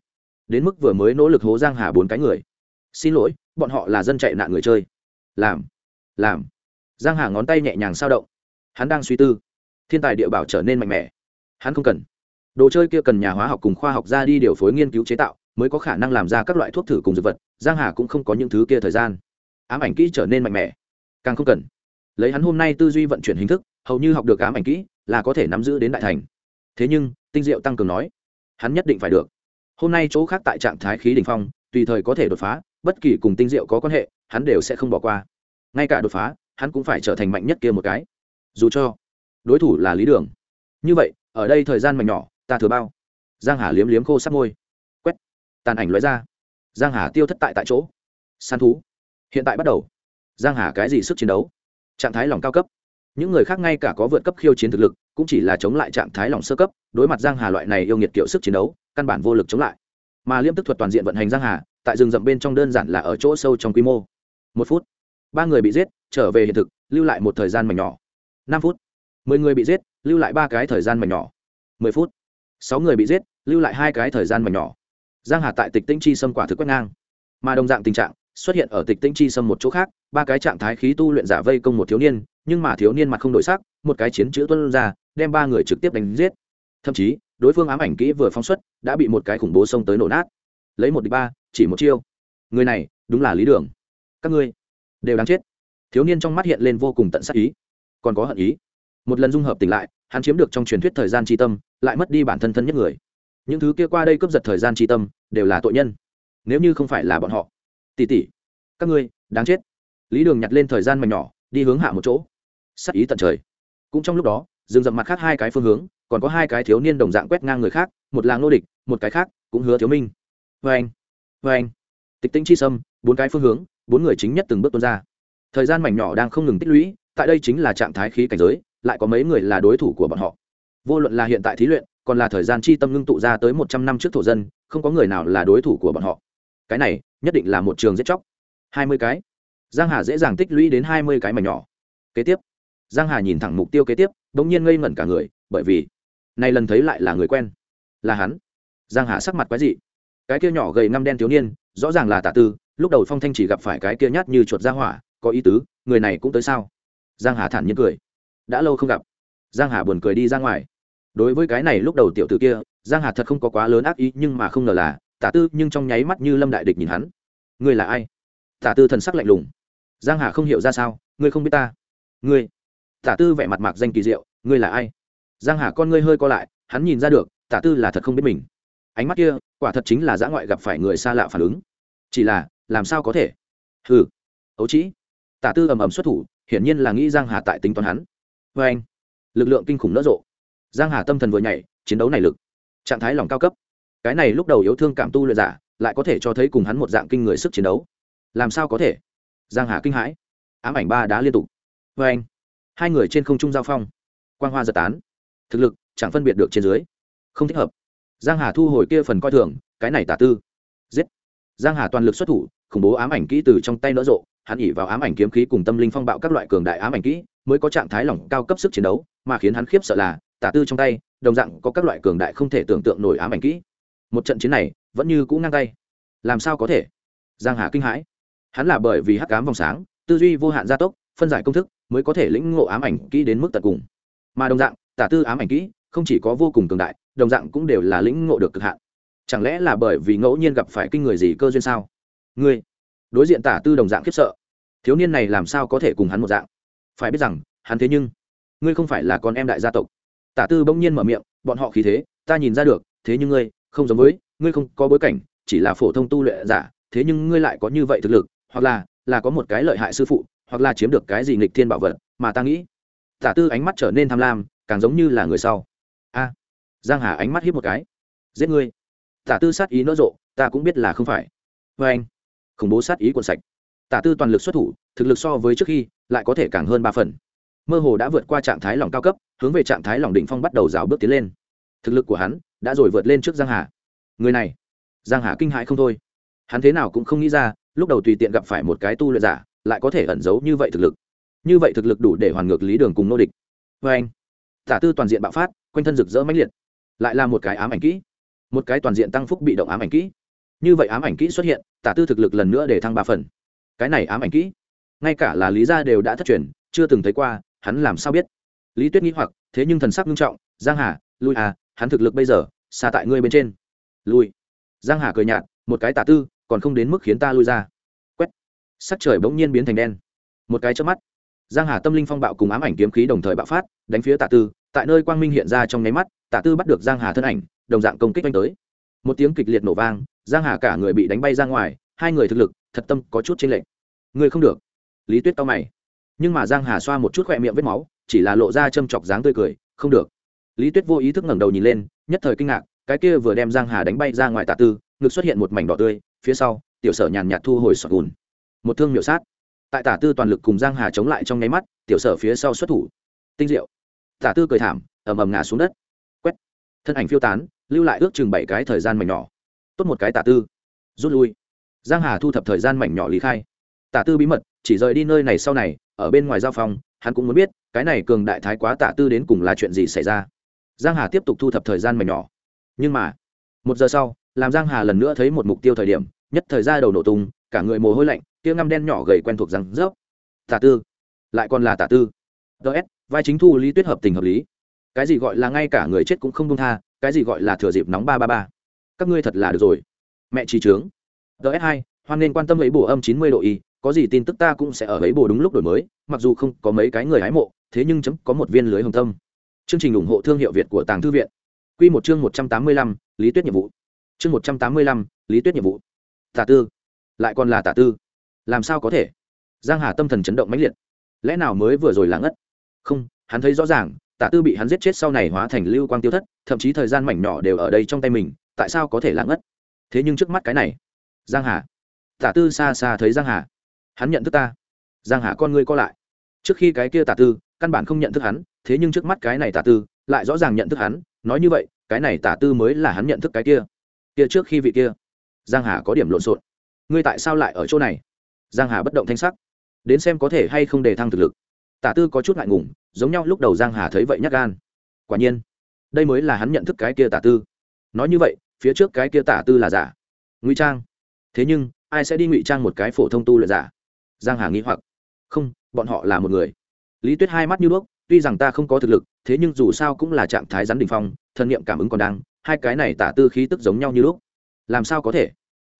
Đến mức vừa mới nỗ lực hố giang hà bốn cái người. Xin lỗi, bọn họ là dân chạy nạn người chơi. Làm làm. Giang hà ngón tay nhẹ nhàng sao động. Hắn đang suy tư. Thiên tài địa bảo trở nên mạnh mẽ. Hắn không cần. Đồ chơi kia cần nhà hóa học cùng khoa học ra đi điều phối nghiên cứu chế tạo, mới có khả năng làm ra các loại thuốc thử cùng dược vật. Giang hà cũng không có những thứ kia thời gian. Ám ảnh kỹ trở nên mạnh mẽ càng không cần. Lấy hắn hôm nay tư duy vận chuyển hình thức, hầu như học được ám ảnh kỹ, là có thể nắm giữ đến đại thành. Thế nhưng, tinh diệu tăng cường nói, hắn nhất định phải được. Hôm nay chỗ khác tại trạng thái khí đỉnh phong, tùy thời có thể đột phá, bất kỳ cùng tinh diệu có quan hệ, hắn đều sẽ không bỏ qua. Ngay cả đột phá, hắn cũng phải trở thành mạnh nhất kia một cái. Dù cho, đối thủ là lý đường. Như vậy, ở đây thời gian mạnh nhỏ, ta thừa bao. Giang hà liếm liếm khô sắp môi. Quét. Tàn ảnh loại ra. Giang hà tiêu thất tại tại chỗ. Săn thú. Hiện tại bắt đầu giang hà cái gì sức chiến đấu? Trạng thái lòng cao cấp. Những người khác ngay cả có vượt cấp khiêu chiến thực lực, cũng chỉ là chống lại trạng thái lòng sơ cấp, đối mặt giang hà loại này yêu nghiệt kiểu sức chiến đấu, căn bản vô lực chống lại. Mà liêm tức thuật toàn diện vận hành giang hà, tại rừng rậm bên trong đơn giản là ở chỗ sâu trong quy mô. Một phút, ba người bị giết, trở về hiện thực, lưu lại một thời gian mảnh nhỏ. Năm phút, mười người bị giết, lưu lại ba cái thời gian mảnh nhỏ. Mười phút, sáu người bị giết, lưu lại hai cái thời gian mảnh nhỏ. Giang hà tại tịch tĩnh chi xâm quả thực quét ngang. Mà đồng dạng tình trạng xuất hiện ở tịch tĩnh chi xâm một chỗ khác, ba cái trạng thái khí tu luyện giả vây công một thiếu niên, nhưng mà thiếu niên mặt không đổi sắc, một cái chiến chữ tuân ra, đem ba người trực tiếp đánh giết. Thậm chí, đối phương ám ảnh kỹ vừa phóng xuất, đã bị một cái khủng bố xông tới nổ nát. Lấy một địch ba, chỉ một chiêu. Người này, đúng là lý đường. Các ngươi, đều đáng chết. Thiếu niên trong mắt hiện lên vô cùng tận sắc ý. Còn có hận ý. Một lần dung hợp tỉnh lại, hắn chiếm được trong truyền thuyết thời gian tri tâm, lại mất đi bản thân thân nhất người. Những thứ kia qua đây cướp giật thời gian tri tâm, đều là tội nhân. Nếu như không phải là bọn họ tỉ tỉ, các ngươi, đáng chết. Lý đường nhặt lên thời gian mảnh nhỏ, đi hướng hạ một chỗ. Sắc ý tận trời. Cũng trong lúc đó dừng dậm mặt khác hai cái phương hướng, còn có hai cái thiếu niên đồng dạng quét ngang người khác, một là ngô địch, một cái khác cũng hứa thiếu minh. Vê anh vê anh. Tịch tĩnh chi sâm, bốn cái phương hướng, bốn người chính nhất từng bước tuôn ra. Thời gian mảnh nhỏ đang không ngừng tích lũy, tại đây chính là trạng thái khí cảnh giới, lại có mấy người là đối thủ của bọn họ. Vô luận là hiện tại thí luyện, còn là thời gian chi tâm ngưng tụ ra tới một trăm năm trước thổ dân, không có người nào là đối thủ của bọn họ cái này, nhất định là một trường giết chóc. Hai mươi cái. Giang hà dễ dàng tích lũy đến hai mươi cái mảnh nhỏ. Kế tiếp. Giang hà nhìn thẳng mục tiêu kế tiếp, bỗng nhiên ngây ngẩn cả người, bởi vì này lần thấy lại là người quen. Là hắn. Giang hà sắc mặt quái dị. Cái kia nhỏ gầy ngăm đen thiếu niên, rõ ràng là tả tư, lúc đầu phong thanh chỉ gặp phải cái kia nhát như chuột ra hỏa, có ý tứ, người này cũng tới sao? Giang hà thản nhiên cười. Đã lâu không gặp. Giang hà buồn cười đi ra ngoài. Đối với cái này lúc đầu tiểu tử kia, giang hà thật không có quá lớn ác ý, nhưng mà không ngờ là tả tư nhưng trong nháy mắt như lâm đại địch nhìn hắn. Ngươi là ai? Tả tư thần sắc lạnh lùng. Giang hà không hiểu ra sao, ngươi không biết ta. Ngươi. Tả tư vẻ mặt mạc danh kỳ diệu, ngươi là ai? Giang hà con ngươi hơi co lại, hắn nhìn ra được, tả tư là thật không biết mình. Ánh mắt kia, quả thật chính là dã ngoại gặp phải người xa lạ phản ứng. Chỉ là, làm sao có thể? Hừ. Ấu trĩ. Tả tư ầm ầm xuất thủ, hiển nhiên là nghĩ giang hà tại tính toán hắn. Với anh lực lượng kinh khủng nỡ rộ. Giang hà tâm thần vừa nhảy, chiến đấu này lực. Trạng thái lòng cao cấp cái này lúc đầu yếu thương cảm tu luyện giả, lại có thể cho thấy cùng hắn một dạng kinh người sức chiến đấu. Làm sao có thể? Giang hà kinh hãi. Ám ảnh ba đá liên tục. Với anh, hai người trên không trung giao phong. Quang hoa giật tán. Thực lực chẳng phân biệt được trên dưới. Không thích hợp. Giang hà thu hồi kia phần coi thường, cái này tả tư. Giết. Giang hà toàn lực xuất thủ, khủng bố ám ảnh kỹ từ trong tay nỡ rộ, hắn ỉ vào ám ảnh kiếm khí cùng tâm linh phong bạo các loại cường đại ám ảnh kỹ, mới có trạng thái lỏng cao cấp sức chiến đấu, mà khiến hắn khiếp sợ là, tả tư trong tay, đồng dạng có các loại cường đại không thể tưởng tượng nổi ám ảnh kỹ một trận chiến này vẫn như cũ ngang tay. Làm sao có thể? Giang hà kinh hãi. Hắn là bởi vì hắc ám vòng sáng, tư duy vô hạn gia tốc, phân giải công thức mới có thể lĩnh ngộ ám ảnh kỹ đến mức tận cùng. Mà đồng dạng, tả tư ám ảnh kỹ không chỉ có vô cùng cường đại, đồng dạng cũng đều là lĩnh ngộ được cực hạn. Chẳng lẽ là bởi vì ngẫu nhiên gặp phải kinh người gì cơ duyên sao? Ngươi, đối diện tả tư đồng dạng khiếp sợ. Thiếu niên này làm sao có thể cùng hắn một dạng? Phải biết rằng, hắn thế nhưng, ngươi không phải là con em đại gia tộc. Tả tư bỗng nhiên mở miệng, bọn họ khí thế, ta nhìn ra được, thế nhưng ngươi không giống với, ngươi không có bối cảnh, chỉ là phổ thông tu luyện giả, thế nhưng ngươi lại có như vậy thực lực, hoặc là là có một cái lợi hại sư phụ, hoặc là chiếm được cái gì nghịch thiên bảo vật, mà ta nghĩ, tả tư ánh mắt trở nên tham lam, càng giống như là người sau. A, giang hà ánh mắt hiếp một cái. Giết ngươi. Tả tư sát ý nỡ rộ, ta cũng biết là không phải. Vê anh, khủng bố sát ý quần sạch. Tả tư toàn lực xuất thủ, thực lực so với trước khi, lại có thể càng hơn ba phần. Mơ hồ đã vượt qua trạng thái lòng cao cấp, hướng về trạng thái lòng đỉnh phong bắt đầu rào bước tiến lên. Thực lực của hắn đã rồi vượt lên trước giang hà. Người này, giang hà kinh hãi không thôi. Hắn thế nào cũng không nghĩ ra, lúc đầu tùy tiện gặp phải một cái tu luyện giả, lại có thể ẩn giấu như vậy thực lực. Như vậy thực lực đủ để hoàn ngược lý đường cùng nô địch. Vê anh, tả tư toàn diện bạo phát, quanh thân rực rỡ mãnh liệt, lại là một cái ám ảnh kỹ. Một cái toàn diện tăng phúc bị động ám ảnh kỹ. Như vậy ám ảnh kỹ xuất hiện, tả tư thực lực lần nữa để thăng ba phần. Cái này ám ảnh kỹ, ngay cả là lý gia đều đã thất truyền, chưa từng thấy qua, hắn làm sao biết? Lý tuyết nghĩ hoặc, thế nhưng thần sắc nghiêm trọng, giang hà, lui à hắn thực lực bây giờ, xa tại ngươi bên trên. Lui. Giang hà cười nhạt, một cái tà tư, còn không đến mức khiến ta lui ra. Quét. Sắc trời bỗng nhiên biến thành đen. Một cái chớp mắt. Giang hà tâm linh phong bạo cùng ám ảnh kiếm khí đồng thời bạo phát, đánh phía tà tư. Tại nơi quang minh hiện ra trong nháy mắt, tà tư bắt được giang hà thân ảnh, đồng dạng công kích đánh tới. Một tiếng kịch liệt nổ vang, giang hà cả người bị đánh bay ra ngoài, hai người thực lực, thật tâm có chút trên lệch. Người không được. Lý tuyết tao mày. Nhưng mà giang hà xoa một chút khỏe miệng vết máu, chỉ là lộ ra châm chọc dáng tươi cười, không được lý tuyết vô ý thức ngẩng đầu nhìn lên, nhất thời kinh ngạc, cái kia vừa đem giang hà đánh bay ra ngoài tả tư, ngực xuất hiện một mảnh đỏ tươi, phía sau, tiểu sở nhàn nhạt thu hồi sọt gùn. Một thương miểu sát. Tại tả tư toàn lực cùng giang hà chống lại trong nháy mắt, tiểu sở phía sau xuất thủ. Tinh diệu. Tả tư cười thảm, ầm ầm ngã xuống đất. Quét. Thân ảnh phiêu tán, lưu lại ước chừng bảy cái thời gian mảnh nhỏ. Tốt một cái tả tư. Rút lui. Giang hà thu thập thời gian mảnh nhỏ lý khai. Tả tư bí mật, chỉ rời đi nơi này sau này, ở bên ngoài giao phòng, hắn cũng muốn biết, cái này cường đại thái quá tả tư đến cùng là chuyện gì xảy ra giang hà tiếp tục thu thập thời gian mảnh nhỏ. Nhưng mà, một giờ sau, làm giang hà lần nữa thấy một mục tiêu thời điểm, nhất thời ra đầu nổ tung, cả người mồ hôi lạnh tiêu ngăm đen nhỏ gầy quen thuộc răng rớp. Tả tư, lại còn là tả tư. Ts vai chính thu lý tuyết hợp tình hợp lý. Cái gì gọi là ngay cả người chết cũng không đông tha, cái gì gọi là thừa dịp nóng ba ba ba. Các ngươi thật là được rồi. Mẹ trí trướng. Ts hai, hoan nên quan tâm lấy bổ âm chín mươi độ y, có gì tin tức ta cũng sẽ ở ấy bổ đúng lúc đổi mới, mặc dù không có mấy cái người hái mộ, thế nhưng chấm có một viên lưới hồng tâm chương trình ủng hộ thương hiệu việt của tàng thư viện. Quy một chương một trăm tám mươi lăm, lý tuyết nhiệm vụ. Chương một trăm tám mươi lăm, lý tuyết nhiệm vụ. Tả tư. Lại còn là tả tư. Làm sao có thể? Giang hà tâm thần chấn động mãnh liệt. Lẽ nào mới vừa rồi là ngất? Không, hắn thấy rõ ràng tả tư bị hắn giết chết sau này hóa thành lưu quang tiêu thất, thậm chí thời gian mảnh nhỏ đều ở đây trong tay mình, tại sao có thể là ngất? Thế nhưng trước mắt cái này, giang hà. Tả tư xa xa thấy giang hà. Hắn nhận thức ta. Giang hà con ngươi co lại. Trước khi cái kia tả tư, căn bản không nhận thức hắn thế nhưng trước mắt cái này tả tư lại rõ ràng nhận thức hắn, nói như vậy, cái này tả tư mới là hắn nhận thức cái kia. Kia trước khi vị kia. Giang hà có điểm lộn xộn. Ngươi tại sao lại ở chỗ này? Giang hà bất động thanh sắc. Đến xem có thể hay không đề thăng thực lực. Tả tư có chút ngại ngùng, giống nhau lúc đầu giang hà thấy vậy nhắc gan. Quả nhiên, đây mới là hắn nhận thức cái kia tả tư. Nói như vậy, phía trước cái kia tả tư là giả. Ngụy trang. Thế nhưng, ai sẽ đi ngụy trang một cái phổ thông tu luyện giả? Giang hà nghĩ hoặc. Không, bọn họ là một người. Lý tuyết hai mắt như đuốc tuy rằng ta không có thực lực, thế nhưng dù sao cũng là trạng thái rắn đỉnh phong thân niệm cảm ứng còn đang, hai cái này tả tư khí tức giống nhau như lúc. Làm sao có thể?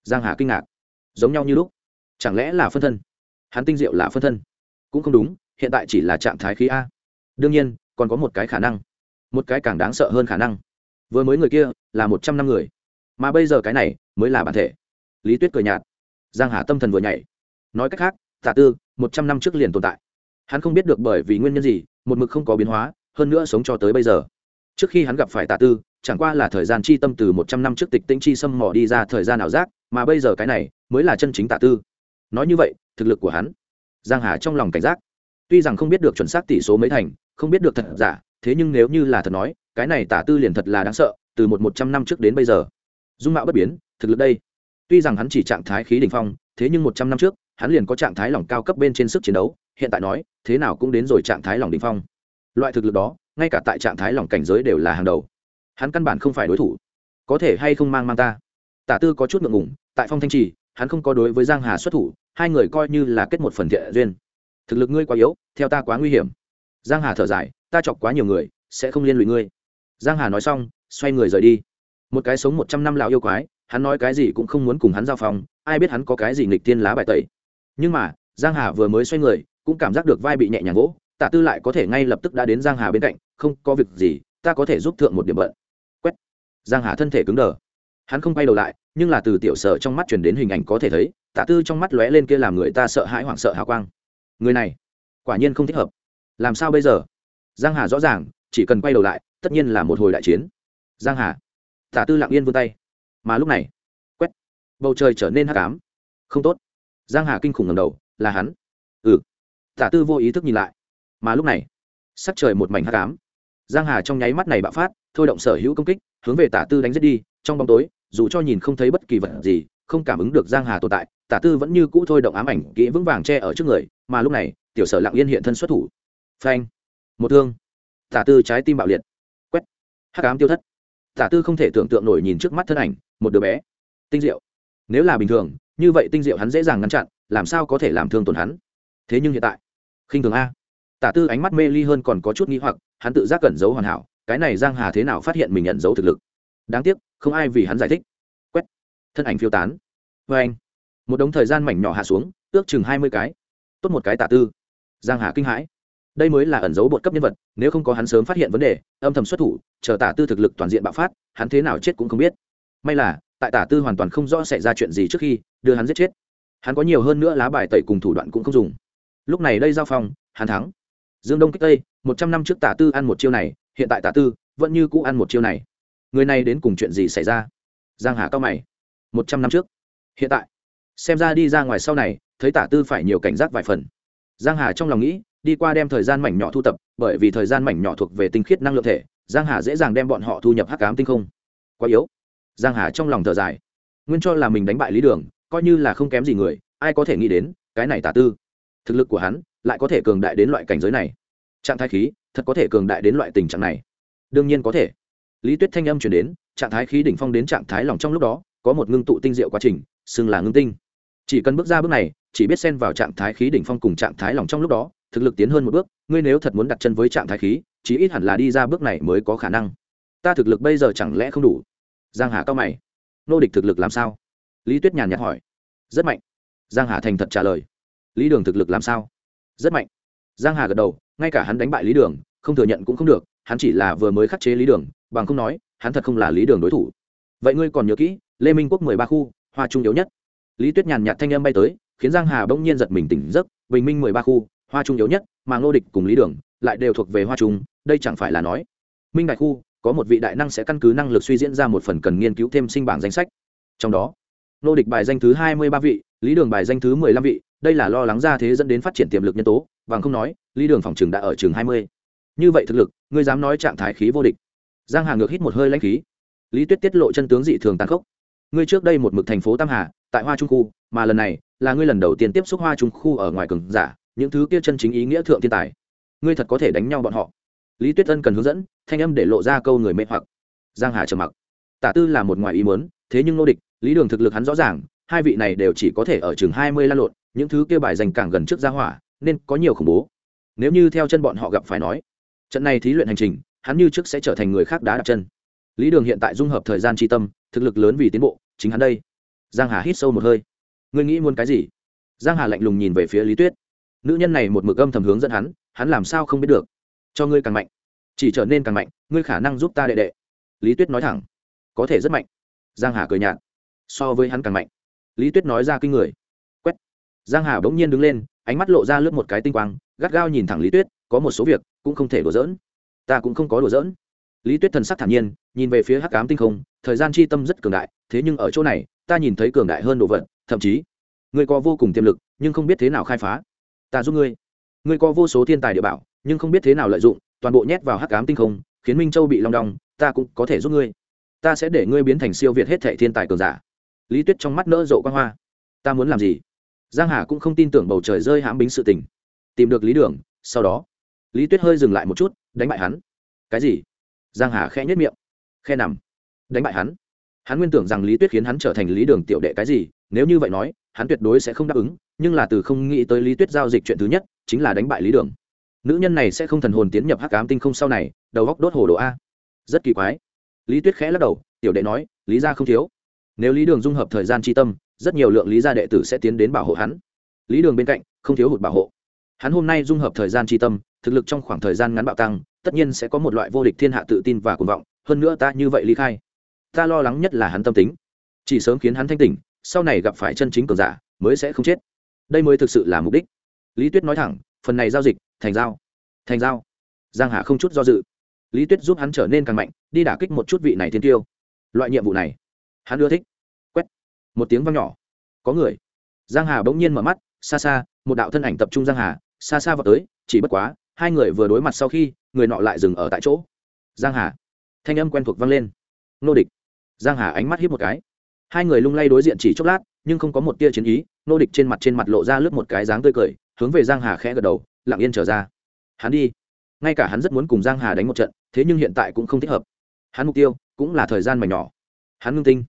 Giang hà kinh ngạc. Giống nhau như lúc. Chẳng lẽ là phân thân? Hắn tinh diệu là phân thân? Cũng không đúng, hiện tại chỉ là trạng thái khí a. Đương nhiên, còn có một cái khả năng. Một cái càng đáng sợ hơn khả năng. Vừa mới người kia là một trăm năm người. Mà bây giờ cái này mới là bản thể. Lý tuyết cười nhạt. Giang hà tâm thần vừa nhảy. Nói cách khác, tả tư, một trăm năm trước liền tồn tại hắn không biết được bởi vì nguyên nhân gì, một mực không có biến hóa, hơn nữa sống cho tới bây giờ. Trước khi hắn gặp phải Tạ tư, chẳng qua là thời gian chi tâm từ một trăm năm trước tịch tĩnh chi xâm mỏ đi ra thời gian ảo giác, mà bây giờ cái này mới là chân chính Tạ tư. Nói như vậy, thực lực của hắn, giang hà trong lòng cảnh giác. Tuy rằng không biết được chuẩn xác tỷ số mấy thành, không biết được thật giả, thế nhưng nếu như là thật nói, cái này tả tư liền thật là đáng sợ, từ một một trăm năm trước đến bây giờ. Dung mạo bất biến, thực lực đây. Tuy rằng hắn chỉ trạng thái khí đỉnh phong, thế nhưng một trăm năm trước hắn liền có trạng thái lòng cao cấp bên trên sức chiến đấu, hiện tại nói, thế nào cũng đến rồi trạng thái lòng đỉnh phong. Loại thực lực đó, ngay cả tại trạng thái lòng cảnh giới đều là hàng đầu. Hắn căn bản không phải đối thủ. Có thể hay không mang mang ta? Tả tư có chút ngượng ngùng, tại phong thanh trì, hắn không có đối với giang hà xuất thủ, hai người coi như là kết một phần thiện duyên. Thực lực ngươi quá yếu, theo ta quá nguy hiểm. Giang hà thở dài, ta chọc quá nhiều người, sẽ không liên lụy ngươi. Giang hà nói xong, xoay người rời đi. Một cái sống một trăm năm lão yêu quái, hắn nói cái gì cũng không muốn cùng hắn giao phòng, ai biết hắn có cái gì nghịch tiên lá bài tẩy nhưng mà, giang hà vừa mới xoay người, cũng cảm giác được vai bị nhẹ nhàng gỗ, tạ tư lại có thể ngay lập tức đã đến giang hà bên cạnh, không có việc gì, ta có thể giúp thượng một điểm bận. Quét. Giang hà thân thể cứng đờ. Hắn không quay đầu lại, nhưng là từ tiểu sở trong mắt truyền đến hình ảnh có thể thấy, tạ tư trong mắt lóe lên kia làm người ta sợ hãi hoảng sợ hào quang. Người này, quả nhiên không thích hợp. Làm sao bây giờ? Giang hà rõ ràng, chỉ cần quay đầu lại, tất nhiên là một hồi đại chiến. Giang hà. Tạ tư lặng yên vươn tay. Mà lúc này, quét. Bầu trời trở nên hắc ám. Không tốt giang hà kinh khủng ngầm đầu, là hắn. Ừ. Tả tư vô ý thức nhìn lại. Mà lúc này, sắc trời một mảnh hắc ám. Giang hà trong nháy mắt này bạo phát, thôi động sở hữu công kích, hướng về tả tư đánh giết đi, trong bóng tối, dù cho nhìn không thấy bất kỳ vật gì, không cảm ứng được giang hà tồn tại, tả tư vẫn như cũ thôi động ám ảnh kỹ vững vàng che ở trước người, mà lúc này, tiểu sở lặng yên hiện thân xuất thủ. Phanh. Một thương. Tả tư trái tim bạo liệt. Quét. Hắc ám tiêu thất. Tả tư không thể tưởng tượng nổi nhìn trước mắt thân ảnh, một đứa bé. Tinh diệu. Nếu là bình thường như vậy tinh diệu hắn dễ dàng ngăn chặn, làm sao có thể làm thương tổn hắn? Thế nhưng hiện tại, khinh thường a. Tả tư ánh mắt mê ly hơn còn có chút nghi hoặc, hắn tự giác cẩn giấu hoàn hảo, cái này giang hà thế nào phát hiện mình nhận dấu thực lực? Đáng tiếc, không ai vì hắn giải thích. Quét. Thân ảnh phiêu tán. Vê anh, một đống thời gian mảnh nhỏ hạ xuống, ước chừng hai mươi cái. Tốt một cái tả tư. Giang hà kinh hãi. Đây mới là ẩn dấu bột cấp nhân vật, nếu không có hắn sớm phát hiện vấn đề, âm thầm xuất thủ, chờ tả tư thực lực toàn diện bạo phát, hắn thế nào chết cũng không biết. May là tại tả tư hoàn toàn không rõ xảy ra chuyện gì trước khi đưa hắn giết chết. Hắn có nhiều hơn nữa lá bài tẩy cùng thủ đoạn cũng không dùng. Lúc này đây giao phong, hắn thắng. Dương đông kích tây, một trăm năm trước tả tư ăn một chiêu này, hiện tại tả tư vẫn như cũ ăn một chiêu này. Người này đến cùng chuyện gì xảy ra? Giang hà cao mày. Một trăm năm trước. Hiện tại. Xem ra đi ra ngoài sau này, thấy tả tư phải nhiều cảnh giác vài phần. Giang hà trong lòng nghĩ, đi qua đem thời gian mảnh nhỏ thu tập, bởi vì thời gian mảnh nhỏ thuộc về tinh khiết năng lượng thể, giang hà dễ dàng đem bọn họ thu nhập hắc ám tinh không. Quá yếu giang hà trong lòng thở dài. Nguyên cho là mình đánh bại lý đường, coi như là không kém gì người, ai có thể nghĩ đến, cái này tả tư. Thực lực của hắn lại có thể cường đại đến loại cảnh giới này. Trạng thái khí thật có thể cường đại đến loại tình trạng này. Đương nhiên có thể. Lý tuyết thanh âm chuyển đến, trạng thái khí đỉnh phong đến trạng thái lòng trong lúc đó, có một ngưng tụ tinh diệu quá trình, xưng là ngưng tinh. Chỉ cần bước ra bước này, chỉ biết xen vào trạng thái khí đỉnh phong cùng trạng thái lòng trong lúc đó, thực lực tiến hơn một bước, ngươi nếu thật muốn đặt chân với trạng thái khí chỉ ít hẳn là đi ra bước này mới có khả năng. Ta thực lực bây giờ chẳng lẽ không đủ? Giang hà cao mày. Nô địch thực lực làm sao? Lý tuyết nhàn nhạt hỏi. Rất mạnh. Giang hà thành thật trả lời. Lý đường thực lực làm sao? Rất mạnh. Giang hà gật đầu, ngay cả hắn đánh bại lý đường, không thừa nhận cũng không được, hắn chỉ là vừa mới khắc chế lý đường, bằng không nói, hắn thật không là lý đường đối thủ. Vậy ngươi còn nhớ kỹ, lê minh quốc mười ba khu, hoa trung yếu nhất. Lý tuyết nhàn nhạt thanh âm bay tới, khiến giang hà bỗng nhiên giật mình tỉnh giấc, bình minh mười ba khu, hoa trung yếu nhất, mà ngô địch cùng lý đường lại đều thuộc về hoa trung, đây chẳng phải là nói. Minh đại khu có một vị đại năng sẽ căn cứ năng lực suy diễn ra một phần cần nghiên cứu thêm sinh bảng danh sách. Trong đó, nô địch bài danh thứ hai mươi ba vị, lý đường bài danh thứ mười lăm vị, đây là lo lắng ra thế dẫn đến phát triển tiềm lực nhân tố và không nói, lý đường phòng trường đã ở trường hai mươi. Như vậy thực lực, ngươi dám nói trạng thái khí vô địch. Giang hà ngược hít một hơi lãnh khí. Lý tuyết tiết lộ chân tướng dị thường tàn khốc. Ngươi trước đây một mực thành phố tam hà, tại hoa trung khu, mà lần này là ngươi lần đầu tiên tiếp xúc hoa trung khu ở ngoài cường giả, những thứ kia chân chính ý nghĩa thượng thiên tài. Ngươi thật có thể đánh nhau bọn họ. Lý tuyết ân cần hướng dẫn thanh âm để lộ ra câu người mê hoặc. Giang hà trầm mặc. Tả tư là một ngoài ý muốn, thế nhưng nô địch, lý đường thực lực hắn rõ ràng, hai vị này đều chỉ có thể ở chừng hai mươi lan lộn, những thứ kia bài dành càng gần trước gia hỏa, nên có nhiều khủng bố. Nếu như theo chân bọn họ gặp phải nói, trận này thí luyện hành trình, hắn như trước sẽ trở thành người khác đá đặt chân. Lý đường hiện tại dung hợp thời gian tri tâm, thực lực lớn vì tiến bộ, chính hắn đây. Giang hà hít sâu một hơi. Ngươi nghĩ muốn cái gì? Giang hà lạnh lùng nhìn về phía lý tuyết. Nữ nhân này một mực âm thầm hướng dẫn hắn hắn làm sao không biết được. Cho ngươi càng mạnh chỉ trở nên càng mạnh, ngươi khả năng giúp ta đệ đệ. Lý tuyết nói thẳng. Có thể rất mạnh. Giang hà cười nhạt. So với hắn càng mạnh. Lý tuyết nói ra kinh người. Quét. Giang hà bỗng nhiên đứng lên, ánh mắt lộ ra lướt một cái tinh quang, gắt gao nhìn thẳng lý tuyết, có một số việc cũng không thể đùa giỡn. Ta cũng không có đùa giỡn. Lý tuyết thần sắc thản nhiên, nhìn về phía hắc ám tinh không, thời gian chi tâm rất cường đại, thế nhưng ở chỗ này, ta nhìn thấy cường đại hơn đồ vật, thậm chí, ngươi có vô cùng tiềm lực, nhưng không biết thế nào khai phá. Ta giúp ngươi. Ngươi có vô số thiên tài địa bảo, nhưng không biết thế nào lợi dụng toàn bộ nhét vào hắc ám tinh không, khiến minh châu bị long đong, ta cũng có thể giúp ngươi. Ta sẽ để ngươi biến thành siêu việt hết thệ thiên tài cường giả. Lý tuyết trong mắt nỡ rộ quan hoa. Ta muốn làm gì? Giang hà cũng không tin tưởng bầu trời rơi hãm bính sự tình. Tìm được lý đường, sau đó, lý tuyết hơi dừng lại một chút, đánh bại hắn. Cái gì? Giang hà khẽ nhất miệng. Khe nằm. Đánh bại hắn? Hắn nguyên tưởng rằng lý tuyết khiến hắn trở thành lý đường tiểu đệ cái gì, nếu như vậy nói, hắn tuyệt đối sẽ không đáp ứng, nhưng là từ không nghĩ tới lý tuyết giao dịch chuyện thứ nhất, chính là đánh bại lý đường nữ nhân này sẽ không thần hồn tiến nhập hắc ám tinh không sau này, đầu góc đốt hồ đồ a. Rất kỳ quái. Lý tuyết khẽ lắc đầu, tiểu đệ nói, lý gia không thiếu. Nếu lý đường dung hợp thời gian tri tâm, rất nhiều lượng lý gia đệ tử sẽ tiến đến bảo hộ hắn. Lý đường bên cạnh, không thiếu hụt bảo hộ. Hắn hôm nay dung hợp thời gian tri tâm, thực lực trong khoảng thời gian ngắn bạo tăng, tất nhiên sẽ có một loại vô địch thiên hạ tự tin và cuồng vọng, hơn nữa ta như vậy ly khai, ta lo lắng nhất là hắn tâm tính. Chỉ sớm khiến hắn thanh tỉnh, sau này gặp phải chân chính cường giả, mới sẽ không chết. Đây mới thực sự là mục đích. Lý tuyết nói thẳng phần này giao dịch, thành giao. Thành giao. Giang hà không chút do dự. Lý tuyết giúp hắn trở nên càng mạnh, đi đả kích một chút vị này thiên tiêu. Loại nhiệm vụ này, hắn ưa thích. Quét. Một tiếng vang nhỏ. Có người. Giang hà bỗng nhiên mở mắt, xa xa, một đạo thân ảnh tập trung giang hà, xa xa vào tới, chỉ bất quá, hai người vừa đối mặt sau khi, người nọ lại dừng ở tại chỗ. Giang hà. Thanh âm quen thuộc vang lên. Nô địch. Giang hà ánh mắt hiếp một cái. Hai người lung lay đối diện chỉ chốc lát, nhưng không có một tia chiến ý, nô địch trên mặt trên mặt lộ ra lướt một cái dáng tươi cười hướng về giang hà khẽ gật đầu, lặng yên trở ra. Hắn đi. Ngay cả hắn rất muốn cùng giang hà đánh một trận, thế nhưng hiện tại cũng không thích hợp. Hắn mục tiêu cũng là thời gian mà nhỏ. Hắn ngưng tinh.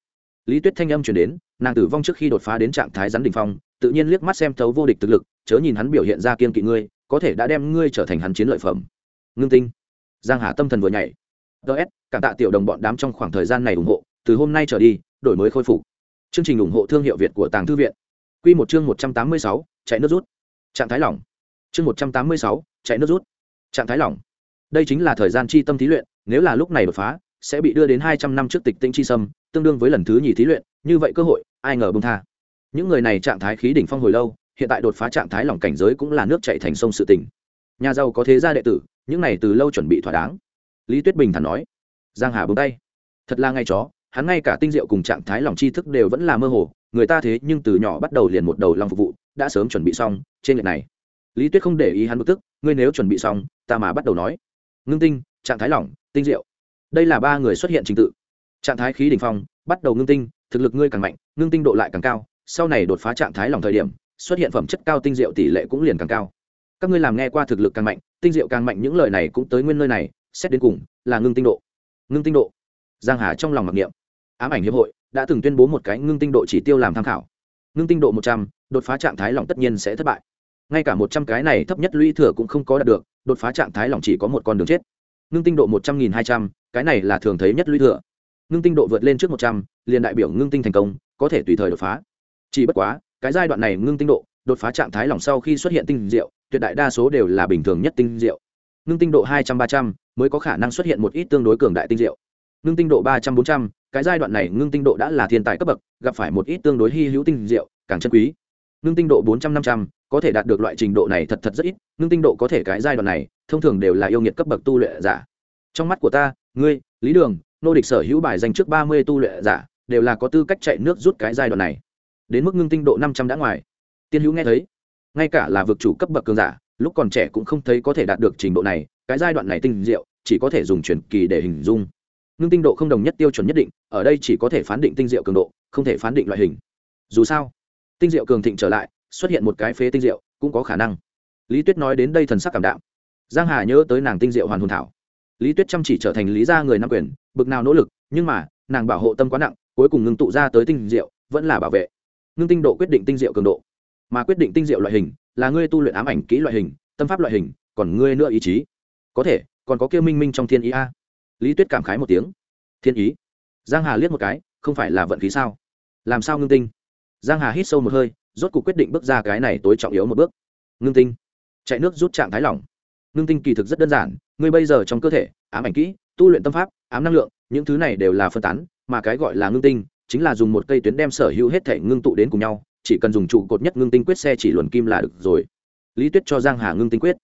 Lý tuyết thanh âm chuyển đến, nàng tử vong trước khi đột phá đến trạng thái rắn đ ỉ n h phong, tự nhiên liếc mắt xem thấu vô địch thực lực, chớ nhìn hắn biểu hiện ra kiên kỵ ngươi, có thể đã đem ngươi trở thành hắn chiến lợi phẩm. Ngưng tinh. Giang hà tâm thần vừa nhảy. Ts cảm tạ tiểu đồng bọn đám trong khoảng thời gian này ủng hộ, từ hôm nay trở đi, đổi mới khôi phục. Chương trình ủng hộ thương hiệu việt của tàng thư viện. Q một chương một trăm tám mươi sáu, chạy nước rút trạng thái lỏng. Chương một trăm tám mươi sáu, chạy nước rút. Trạng thái lỏng. Đây chính là thời gian chi tâm thí luyện, nếu là lúc này đột phá, sẽ bị đưa đến hai trăm năm trước tịch tinh chi sâm, tương đương với lần thứ nhì thí luyện, như vậy cơ hội, ai ngờ bông tha. Những người này trạng thái khí đỉnh phong hồi lâu, hiện tại đột phá trạng thái lỏng cảnh giới cũng là nước chạy thành sông sự tỉnh nhà giàu có thế gia đệ tử, những này từ lâu chuẩn bị thỏa đáng. Lý tuyết bình thản nói. Giang hà bông tay. Thật là ngay chó, hắn ngay cả tinh diệu cùng trạng thái lòng tri thức đều vẫn là mơ hồ, người ta thế nhưng từ nhỏ bắt đầu liền một đầu lòng phục vụ, đã sớm chuẩn bị xong trên lệch này. Lý tuyết không để ý hắn bực tức, ngươi nếu chuẩn bị xong, ta mà bắt đầu nói. Ngưng tinh, trạng thái lỏng, tinh diệu. Đây là ba người xuất hiện trình tự. Trạng thái khí đ ỉ n h phong, bắt đầu ngưng tinh, thực lực ngươi càng mạnh, ngưng tinh độ lại càng cao, sau này đột phá trạng thái lỏng thời điểm, xuất hiện phẩm chất cao tinh diệu tỷ lệ cũng liền càng cao. Các ngươi làm nghe qua thực lực càng mạnh, tinh diệu càng mạnh những lời này cũng tới nguyên nơi này, xét đến cùng, là ngưng tinh độ. Ngưng tinh độ. Giang hà trong lòng mặc niệm. Ám ảnh hiệp hội đã từng tuyên bố một cái ngưng tinh độ chỉ tiêu làm tham khảo. Ngưng tinh độ một trăm, đột phá trạng thái lỏng tất nhiên sẽ thất bại ngay cả một trăm cái này thấp nhất lũy thừa cũng không có đạt được, đột phá trạng thái lòng chỉ có một con đường chết. Ngưng tinh độ một trăm nghìn hai trăm, cái này là thường thấy nhất lũy thừa. Ngưng tinh độ vượt lên trước một trăm, liền đại biểu ngưng tinh thành công, có thể tùy thời đột phá. Chỉ bất quá, cái giai đoạn này ngưng tinh độ, đột phá trạng thái lòng sau khi xuất hiện tinh diệu, tuyệt đại đa số đều là bình thường nhất tinh diệu. Ngưng tinh độ hai trăm ba trăm, mới có khả năng xuất hiện một ít tương đối cường đại tinh diệu. Ngưng tinh độ ba trăm bốn trăm, cái giai đoạn này ngưng tinh độ đã là thiên tài cấp bậc, gặp phải một ít tương đối hy hữu tinh diệu, càng chân quý. Ngưng tinh độ bốn trăm năm trăm có thể đạt được loại trình độ này thật thật rất ít ngưng tinh độ có thể cái giai đoạn này, thông thường đều là yêu nghiệt cấp bậc tu luyện giả. Trong mắt của ta, ngươi, lý đường, nô địch sở hữu bài danh trước ba mươi tu luyện giả, đều là có tư cách chạy nước rút cái giai đoạn này. Đến mức ngưng tinh độ năm trăm đã ngoài. Tiên hữu nghe thấy. Ngay cả là vực chủ cấp bậc cường giả, lúc còn trẻ cũng không thấy có thể đạt được trình độ này, cái giai đoạn này tinh diệu, chỉ có thể dùng truyền kỳ để hình dung. Ngưng tinh độ không đồng nhất tiêu chuẩn nhất định, ở đây chỉ có thể phán định tinh diệu cường độ, không thể phán định loại hình. Dù sao, tinh diệu cường thịnh trở lại xuất hiện một cái phế tinh diệu, cũng có khả năng. Lý tuyết nói đến đây thần sắc cảm đạm. Giang hà nhớ tới nàng tinh diệu hoàn hồn thảo. Lý tuyết chăm chỉ trở thành lý gia người nam quyền, bực nào nỗ lực, nhưng mà, nàng bảo hộ tâm quá nặng, cuối cùng ngưng tụ ra tới tinh diệu, vẫn là bảo vệ. Ngưng tinh độ quyết định tinh diệu cường độ. Mà quyết định tinh diệu loại hình, là ngươi tu luyện ám ảnh kỹ loại hình, tâm pháp loại hình, còn ngươi nữa ý chí. Có thể, còn có kia minh minh trong thiên ý a. Lý tuyết cảm khái một tiếng. Thiên ý? Giang hà liếc một cái, không phải là vận khí sao? Làm sao ngưng tinh? Giang hà hít sâu một hơi rốt cuộc quyết định bước ra cái này tối trọng yếu một bước. Ngưng tinh. Chạy nước rút trạng thái lỏng. Ngưng tinh kỳ thực rất đơn giản, ngươi bây giờ trong cơ thể, ám ảnh kỹ, tu luyện tâm pháp, ám năng lượng, những thứ này đều là phân tán, mà cái gọi là ngưng tinh chính là dùng một cây tuyến đem sở hữu hết thể ngưng tụ đến cùng nhau, chỉ cần dùng trụ cột nhất ngưng tinh quyết xe chỉ luồn kim là được rồi. Lý tuyết cho giang hà ngưng tinh quyết.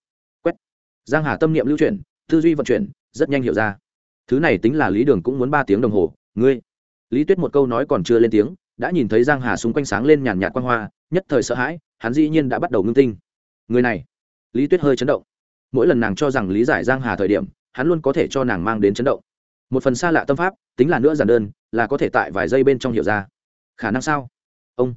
Quét. Giang hà tâm niệm lưu chuyển, tư duy vận chuyển, rất nhanh hiểu ra. Thứ này tính là lý đường cũng muốn ba tiếng đồng hồ, ngươi. Lý tuyết một câu nói còn chưa lên tiếng đã nhìn thấy giang hà xung quanh sáng lên nhàn nhạt quang hoa, nhất thời sợ hãi, hắn dĩ nhiên đã bắt đầu ngưng tinh. Người này, lý tuyết hơi chấn động. Mỗi lần nàng cho rằng lý giải giang hà thời điểm, hắn luôn có thể cho nàng mang đến chấn động. Một phần xa lạ tâm pháp, tính là nữa giản đơn, là có thể tại vài giây bên trong hiểu ra. Khả năng sao? Ông,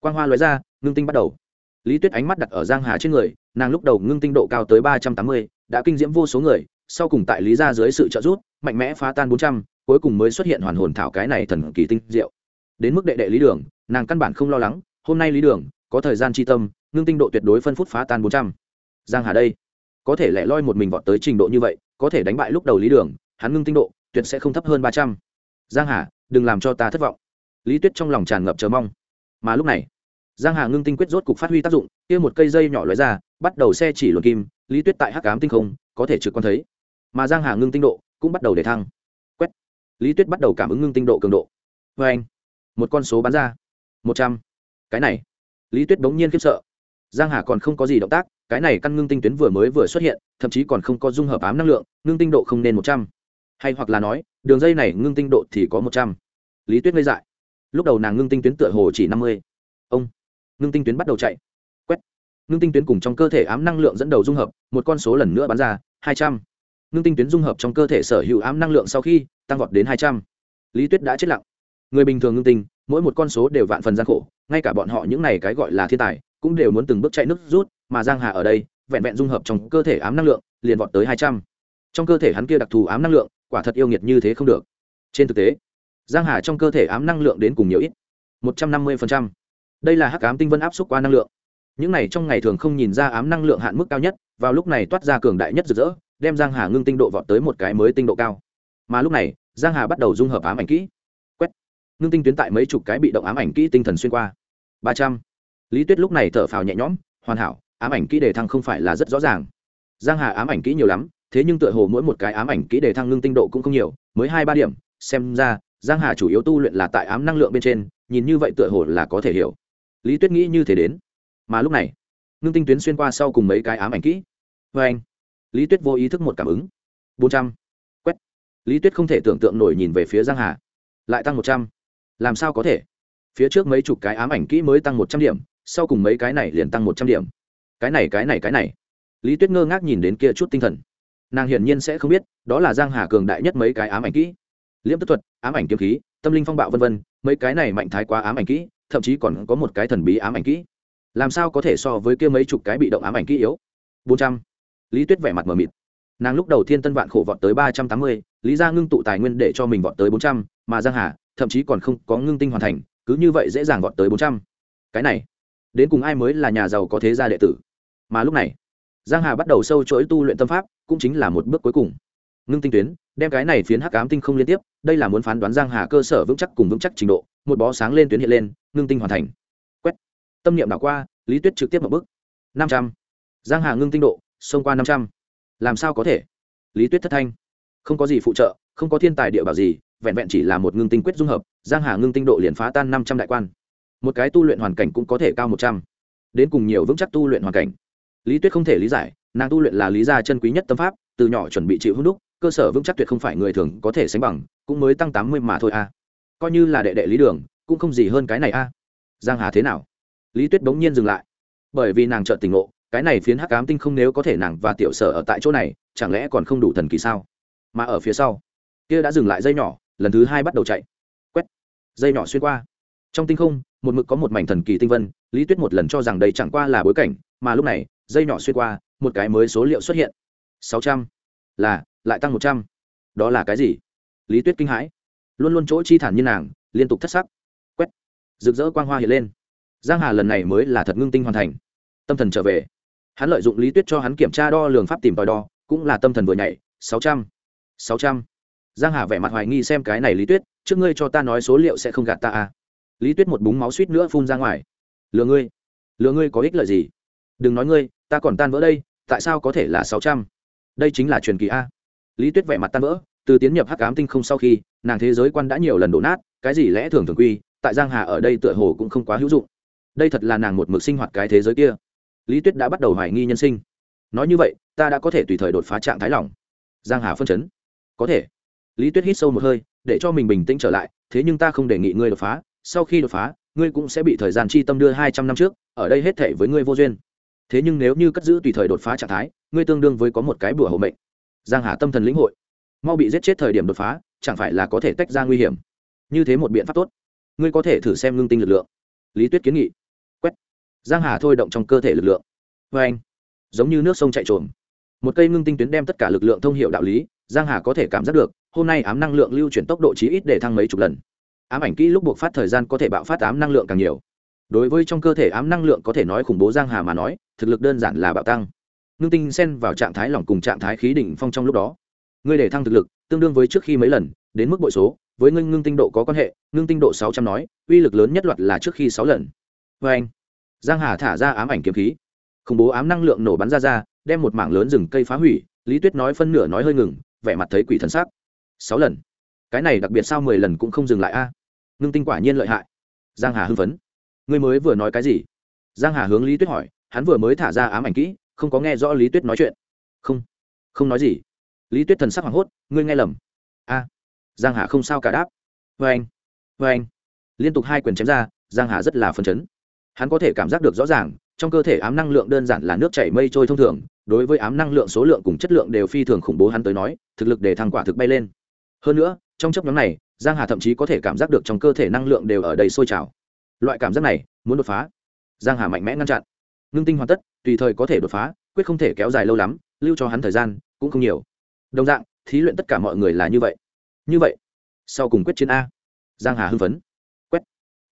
quang hoa lóe ra, ngưng tinh bắt đầu. Lý tuyết ánh mắt đặt ở giang hà trên người, nàng lúc đầu ngưng tinh độ cao tới ba trăm tám mươi, đã kinh diễm vô số người, sau cùng tại lý ra dưới sự trợ giúp, mạnh mẽ phá tan bốn trăm, cuối cùng mới xuất hiện hoàn hồn thảo cái này thần kỳ tinh diệu đến mức đệ đệ lý đường, nàng căn bản không lo lắng, hôm nay lý đường, có thời gian chi tâm, ngưng tinh độ tuyệt đối phân phút phá tan bốn trăm. Giang hà đây, có thể lẻ loi một mình vọt tới trình độ như vậy, có thể đánh bại lúc đầu lý đường, hắn ngưng tinh độ, tuyệt sẽ không thấp hơn ba trăm. Giang hà, đừng làm cho ta thất vọng. Lý tuyết trong lòng tràn ngập chờ mong. Mà lúc này, giang hà ngưng tinh quyết rốt cục phát huy tác dụng, kia một cây dây nhỏ lóe ra, bắt đầu xe chỉ luồn kim, lý tuyết tại hắc ám tinh không, có thể trực quan thấy. Mà giang hà ngưng tinh độ cũng bắt đầu để thăng. Quét. Lý tuyết bắt đầu cảm ứng ngưng tinh độ cường độ. Vê anh một con số bán ra. Một trăm. Cái này. Lý tuyết bỗng nhiên khiếp sợ. Giang hà còn không có gì động tác, cái này căn ngưng tinh tuyến vừa mới vừa xuất hiện, thậm chí còn không có dung hợp ám năng lượng, ngưng tinh độ không nên một trăm. Hay hoặc là nói, đường dây này ngưng tinh độ thì có một trăm. Lý tuyết ngây dại. Lúc đầu nàng ngưng tinh tuyến tựa hồ chỉ năm mươi. Ông. Ngưng tinh tuyến bắt đầu chạy. Quét. Ngưng tinh tuyến cùng trong cơ thể ám năng lượng dẫn đầu dung hợp, một con số lần nữa bán ra, hai trăm. Ngưng tinh tuyến dung hợp trong cơ thể sở hữu ám năng lượng sau khi, tăng vọt đến hai trăm. Lý tuyết đã chết lặng người bình thường ngưng tinh, mỗi một con số đều vạn phần gian khổ, ngay cả bọn họ những này cái gọi là thiên tài, cũng đều muốn từng bước chạy nước rút, mà giang hà ở đây, vẹn vẹn dung hợp trong cơ thể ám năng lượng, liền vọt tới hai trăm. Trong cơ thể hắn kia đặc thù ám năng lượng, quả thật yêu nghiệt như thế không được. Trên thực tế, giang hà trong cơ thể ám năng lượng đến cùng nhiều ít. Một trăm năm mươi đây là hắc ám tinh vân áp suất qua năng lượng. Những này trong ngày thường không nhìn ra ám năng lượng hạn mức cao nhất, vào lúc này toát ra cường đại nhất rực rỡ, đem giang hà ngưng tinh độ vọt tới một cái mới tinh độ cao. Mà lúc này, giang hà bắt đầu dung hợp ám ảnh kỹ ngưng tinh tuyến tại mấy chục cái bị động ám ảnh kỹ tinh thần xuyên qua. Ba trăm. Lý tuyết lúc này thở phào nhẹ nhõm, hoàn hảo, ám ảnh kỹ đề thăng không phải là rất rõ ràng. Giang hà ám ảnh kỹ nhiều lắm, thế nhưng tựa hồ mỗi một cái ám ảnh kỹ đề thăng ngưng tinh độ cũng không nhiều, mới hai ba điểm, xem ra, giang hà chủ yếu tu luyện là tại ám năng lượng bên trên, nhìn như vậy tựa hồ là có thể hiểu. Lý tuyết nghĩ như thế đến. Mà lúc này, ngưng tinh tuyến xuyên qua sau cùng mấy cái ám ảnh kỹ. Vê anh, lý tuyết vô ý thức một cảm ứng. Bốn trăm. Quét. Lý tuyết không thể tưởng tượng nổi nhìn về phía giang hà. Lại tăng một trăm làm sao có thể? Phía trước mấy chục cái ám ảnh kỹ mới tăng một trăm điểm, sau cùng mấy cái này liền tăng một trăm điểm. Cái này cái này cái này. Lý tuyết ngơ ngác nhìn đến kia chút tinh thần. Nàng hiển nhiên sẽ không biết, đó là giang hà cường đại nhất mấy cái ám ảnh kỹ. Liễm tức thuật, ám ảnh kiếm khí, tâm linh phong bạo vân vân, mấy cái này mạnh thái quá ám ảnh kỹ, thậm chí còn có một cái thần bí ám ảnh kỹ. Làm sao có thể so với kia mấy chục cái bị động ám ảnh kỹ yếu? Bốn trăm. Lý tuyết vẻ mặt mờ mịt. Nàng lúc đầu thiên tân vạn khổ vọt tới ba trăm tám mươi, lý ra ngưng tụ tài nguyên để cho mình vọt tới bốn trăm, mà giang hà thậm chí còn không có ngưng tinh hoàn thành, cứ như vậy dễ dàng vọt tới bốn trăm. Cái này, đến cùng ai mới là nhà giàu có thế gia đệ tử? Mà lúc này, giang hà bắt đầu sâu chuỗi tu luyện tâm pháp, cũng chính là một bước cuối cùng. Ngưng tinh tuyến, đem cái này phiến hắc ám tinh không liên tiếp, đây là muốn phán đoán giang hà cơ sở vững chắc cùng vững chắc trình độ, một bó sáng lên tuyến hiện lên, ngưng tinh hoàn thành. Quét. Tâm niệm đảo qua, lý tuyết trực tiếp một bước. Năm trăm. Giang hà ngưng tinh độ, xông qua năm trăm. Làm sao có thể? Lý tuyết thất thanh. Không có gì phụ trợ, không có thiên tài địa bảo gì vẹn vẹn chỉ là một ngưng tinh quyết dung hợp, giang hà ngưng tinh độ liền phá tan năm trăm đại quan. Một cái tu luyện hoàn cảnh cũng có thể cao một trăm. Đến cùng nhiều vững chắc tu luyện hoàn cảnh. Lý tuyết không thể lý giải, nàng tu luyện là lý gia chân quý nhất tâm pháp, từ nhỏ chuẩn bị chịu hút đúc, cơ sở vững chắc tuyệt không phải người thường có thể sánh bằng, cũng mới tăng tám mươi mà thôi a. Coi như là đệ đệ lý đường, cũng không gì hơn cái này a. Giang hà thế nào? Lý tuyết bỗng nhiên dừng lại. Bởi vì nàng chợt tỉnh ngộ, cái này phiến hắc ám tinh không nếu có thể nàng và tiểu sở ở tại chỗ này, chẳng lẽ còn không đủ thần kỳ sao? Mà ở phía sau, kia đã dừng lại dây nhỏ lần thứ hai bắt đầu chạy. Quét. Dây nhỏ xuyên qua. Trong tinh không, một mực có một mảnh thần kỳ tinh vân, lý tuyết một lần cho rằng đây chẳng qua là bối cảnh, mà lúc này, dây nhỏ xuyên qua, một cái mới số liệu xuất hiện. Sáu trăm. Là, lại tăng một trăm. Đó là cái gì? Lý tuyết kinh hãi. Luôn luôn chỗ chi thản như nàng, liên tục thất sắc. Quét. Rực rỡ quang hoa hiện lên. Giang hà lần này mới là thật ngưng tinh hoàn thành. Tâm thần trở về. Hắn lợi dụng lý tuyết cho hắn kiểm tra đo lường pháp tìm tòi đo, cũng là tâm thần vừa nhảy. Sáu trăm. Sáu trăm giang hà vẻ mặt hoài nghi xem cái này lý tuyết, trước ngươi cho ta nói số liệu sẽ không gạt ta à? Lý tuyết một búng máu suýt nữa phun ra ngoài. Lừa ngươi. Lừa ngươi có ích lợi gì? Đừng nói ngươi, ta còn tan vỡ đây, tại sao có thể là sáu trăm? Đây chính là truyền kỳ a. Lý tuyết vẻ mặt tan vỡ, từ tiến nhập hắc ám tinh không sau khi, nàng thế giới quan đã nhiều lần đổ nát, cái gì lẽ thường thường quy, tại giang hà ở đây tựa hồ cũng không quá hữu dụng. Đây thật là nàng một mực sinh hoạt cái thế giới kia. Lý tuyết đã bắt đầu hoài nghi nhân sinh. Nói như vậy, ta đã có thể tùy thời đột phá trạng thái lỏng giang hà phân chấn. Có thể lý tuyết hít sâu một hơi, để cho mình bình tĩnh trở lại, thế nhưng ta không đề nghị ngươi đột phá, sau khi đột phá, ngươi cũng sẽ bị thời gian chi tâm đưa hai trăm năm trước, ở đây hết thể với ngươi vô duyên. Thế nhưng nếu như cất giữ tùy thời đột phá trạng thái, ngươi tương đương với có một cái bùa hộ mệnh. Giang hà tâm thần lĩnh hội. Mau bị giết chết thời điểm đột phá, chẳng phải là có thể tách ra nguy hiểm. Như thế một biện pháp tốt. Ngươi có thể thử xem ngưng tinh lực lượng. Lý tuyết kiến nghị. Quét. Giang hà thôi động trong cơ thể lực lượng. Vê anh. Giống như nước sông chạy trồm. Một cây ngưng tinh tuyến đem tất cả lực lượng thông hiệu đạo lý, giang hà có thể cảm giác được hôm nay ám năng lượng lưu chuyển tốc độ chí ít để thăng mấy chục lần. Ám ảnh kỹ lúc buộc phát thời gian có thể bạo phát ám năng lượng càng nhiều. Đối với trong cơ thể ám năng lượng có thể nói khủng bố giang hà mà nói, thực lực đơn giản là bạo tăng. Ngưng tinh xen vào trạng thái lỏng cùng trạng thái khí đỉnh phong trong lúc đó. Ngươi để thăng thực lực, tương đương với trước khi mấy lần, đến mức bội số, với ngưng ngưng tinh độ có quan hệ, ngưng tinh độ sáu trăm nói, uy lực lớn nhất loạt là trước khi sáu lần. Vê anh, giang hà thả ra ám ảnh kiếm khí. Khủng bố ám năng lượng nổ bắn ra ra, đem một mảng lớn rừng cây phá hủy, lý tuyết nói phân nửa nói hơi ngừng, vẻ mặt thấy quỷ thần sắc sáu lần. Cái này đặc biệt sao mười lần cũng không dừng lại a? Ngưng tinh quả nhiên lợi hại. Giang hà hưng phấn. Ngươi mới vừa nói cái gì? Giang hà hướng lý tuyết hỏi, hắn vừa mới thả ra ám ảnh kỹ, không có nghe rõ lý tuyết nói chuyện. Không. Không nói gì. Lý tuyết thần sắc hoảng hốt, ngươi nghe lầm. A. Giang hà không sao cả đáp. Vê anh. Vê anh. Liên tục hai quyền chém ra, giang hà rất là phấn chấn. Hắn có thể cảm giác được rõ ràng, trong cơ thể ám năng lượng đơn giản là nước chảy mây trôi thông thường, đối với ám năng lượng số lượng cùng chất lượng đều phi thường khủng bố hắn tới nói, thực lực để thăng quả thực bay lên hơn nữa, trong chấp nhóm này, giang hà thậm chí có thể cảm giác được trong cơ thể năng lượng đều ở đầy sôi trào. Loại cảm giác này, muốn đột phá. Giang hà mạnh mẽ ngăn chặn. Ngưng tinh hoàn tất, tùy thời có thể đột phá, quyết không thể kéo dài lâu lắm, lưu cho hắn thời gian, cũng không nhiều. Đồng dạng, thí luyện tất cả mọi người là như vậy. Như vậy, sau cùng quyết chiến a. Giang hà hưng phấn. Quét.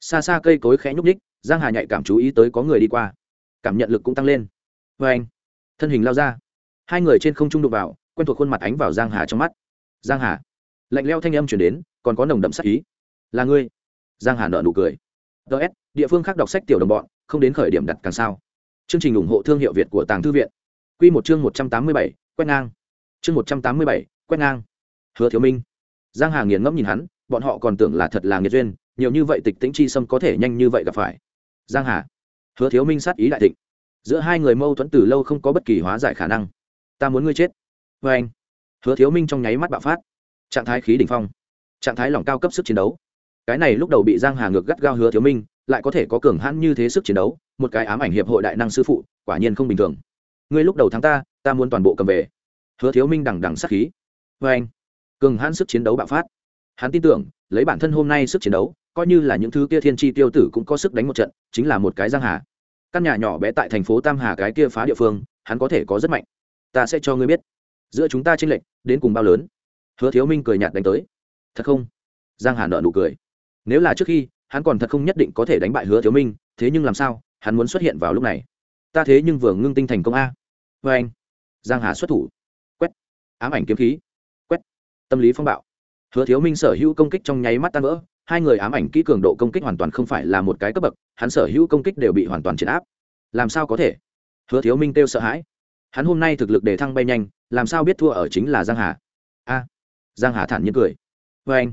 Xa xa cây cối khẽ nhúc ních giang hà nhạy cảm chú ý tới có người đi qua. Cảm nhận lực cũng tăng lên. Vê anh, thân hình lao ra. Hai người trên không trung đụng vào, quen thuộc khuôn mặt ánh vào giang hà trong mắt. Giang hà lạnh leo thanh âm chuyển đến, còn có nồng đậm sắc ý. Là ngươi? Giang hà nợ nụ cười. Ts địa phương khác đọc sách tiểu đồng bọn, không đến khởi điểm đặt càng sao. Chương trình ủng hộ thương hiệu việt của tàng thư viện. Quy một chương một trăm tám mươi bảy, quét ngang. Chương một trăm tám mươi bảy, quét ngang. Hứa thiếu minh. Giang hà nghiền ngẫm nhìn hắn, bọn họ còn tưởng là thật là nghiệt duyên, nhiều như vậy tịch tĩnh chi sâm có thể nhanh như vậy gặp phải. Giang hà. Hứa thiếu minh sát ý đại thịnh. Giữa hai người mâu thuẫn từ lâu không có bất kỳ hóa giải khả năng. Ta muốn ngươi chết. Với anh hứa thiếu minh trong nháy mắt bạo phát trạng thái khí đỉnh phong, trạng thái lỏng cao cấp sức chiến đấu. Cái này lúc đầu bị giang hà ngược gắt gao hứa thiếu minh, lại có thể có cường hãn như thế sức chiến đấu, một cái ám ảnh hiệp hội đại năng sư phụ, quả nhiên không bình thường. Ngươi lúc đầu thắng ta ta muốn toàn bộ cầm về. Hứa thiếu minh đằng đằng sát khí. Vê anh, cường hãn sức chiến đấu bạo phát. Hắn tin tưởng, lấy bản thân hôm nay sức chiến đấu, coi như là những thứ kia thiên tri tiêu tử cũng có sức đánh một trận, chính là một cái giang hà. Căn nhà nhỏ bé tại thành phố tam hà cái kia phá địa phương, hắn có thể có rất mạnh. Ta sẽ cho ngươi biết. Giữa chúng ta chênh lệch, đến cùng bao lớn? Hứa thiếu minh cười nhạt đánh tới. Thật không? Giang hà nợ nụ cười. Nếu là trước khi, hắn còn thật không nhất định có thể đánh bại hứa thiếu minh, thế nhưng làm sao, hắn muốn xuất hiện vào lúc này? Ta thế nhưng vừa ngưng tinh thành công a. Vê anh. Giang hà xuất thủ. Quét. Ám ảnh kiếm khí. Quét. Tâm lý phong bạo. Hứa thiếu minh sở hữu công kích trong nháy mắt tan vỡ, hai người ám ảnh kỹ cường độ công kích hoàn toàn không phải là một cái cấp bậc, hắn sở hữu công kích đều bị hoàn toàn triển áp. Làm sao có thể? Hứa thiếu minh kêu sợ hãi. Hắn hôm nay thực lực để thăng bay nhanh, làm sao biết thua ở chính là giang hà? A giang hà thản nhiên cười. Phanh.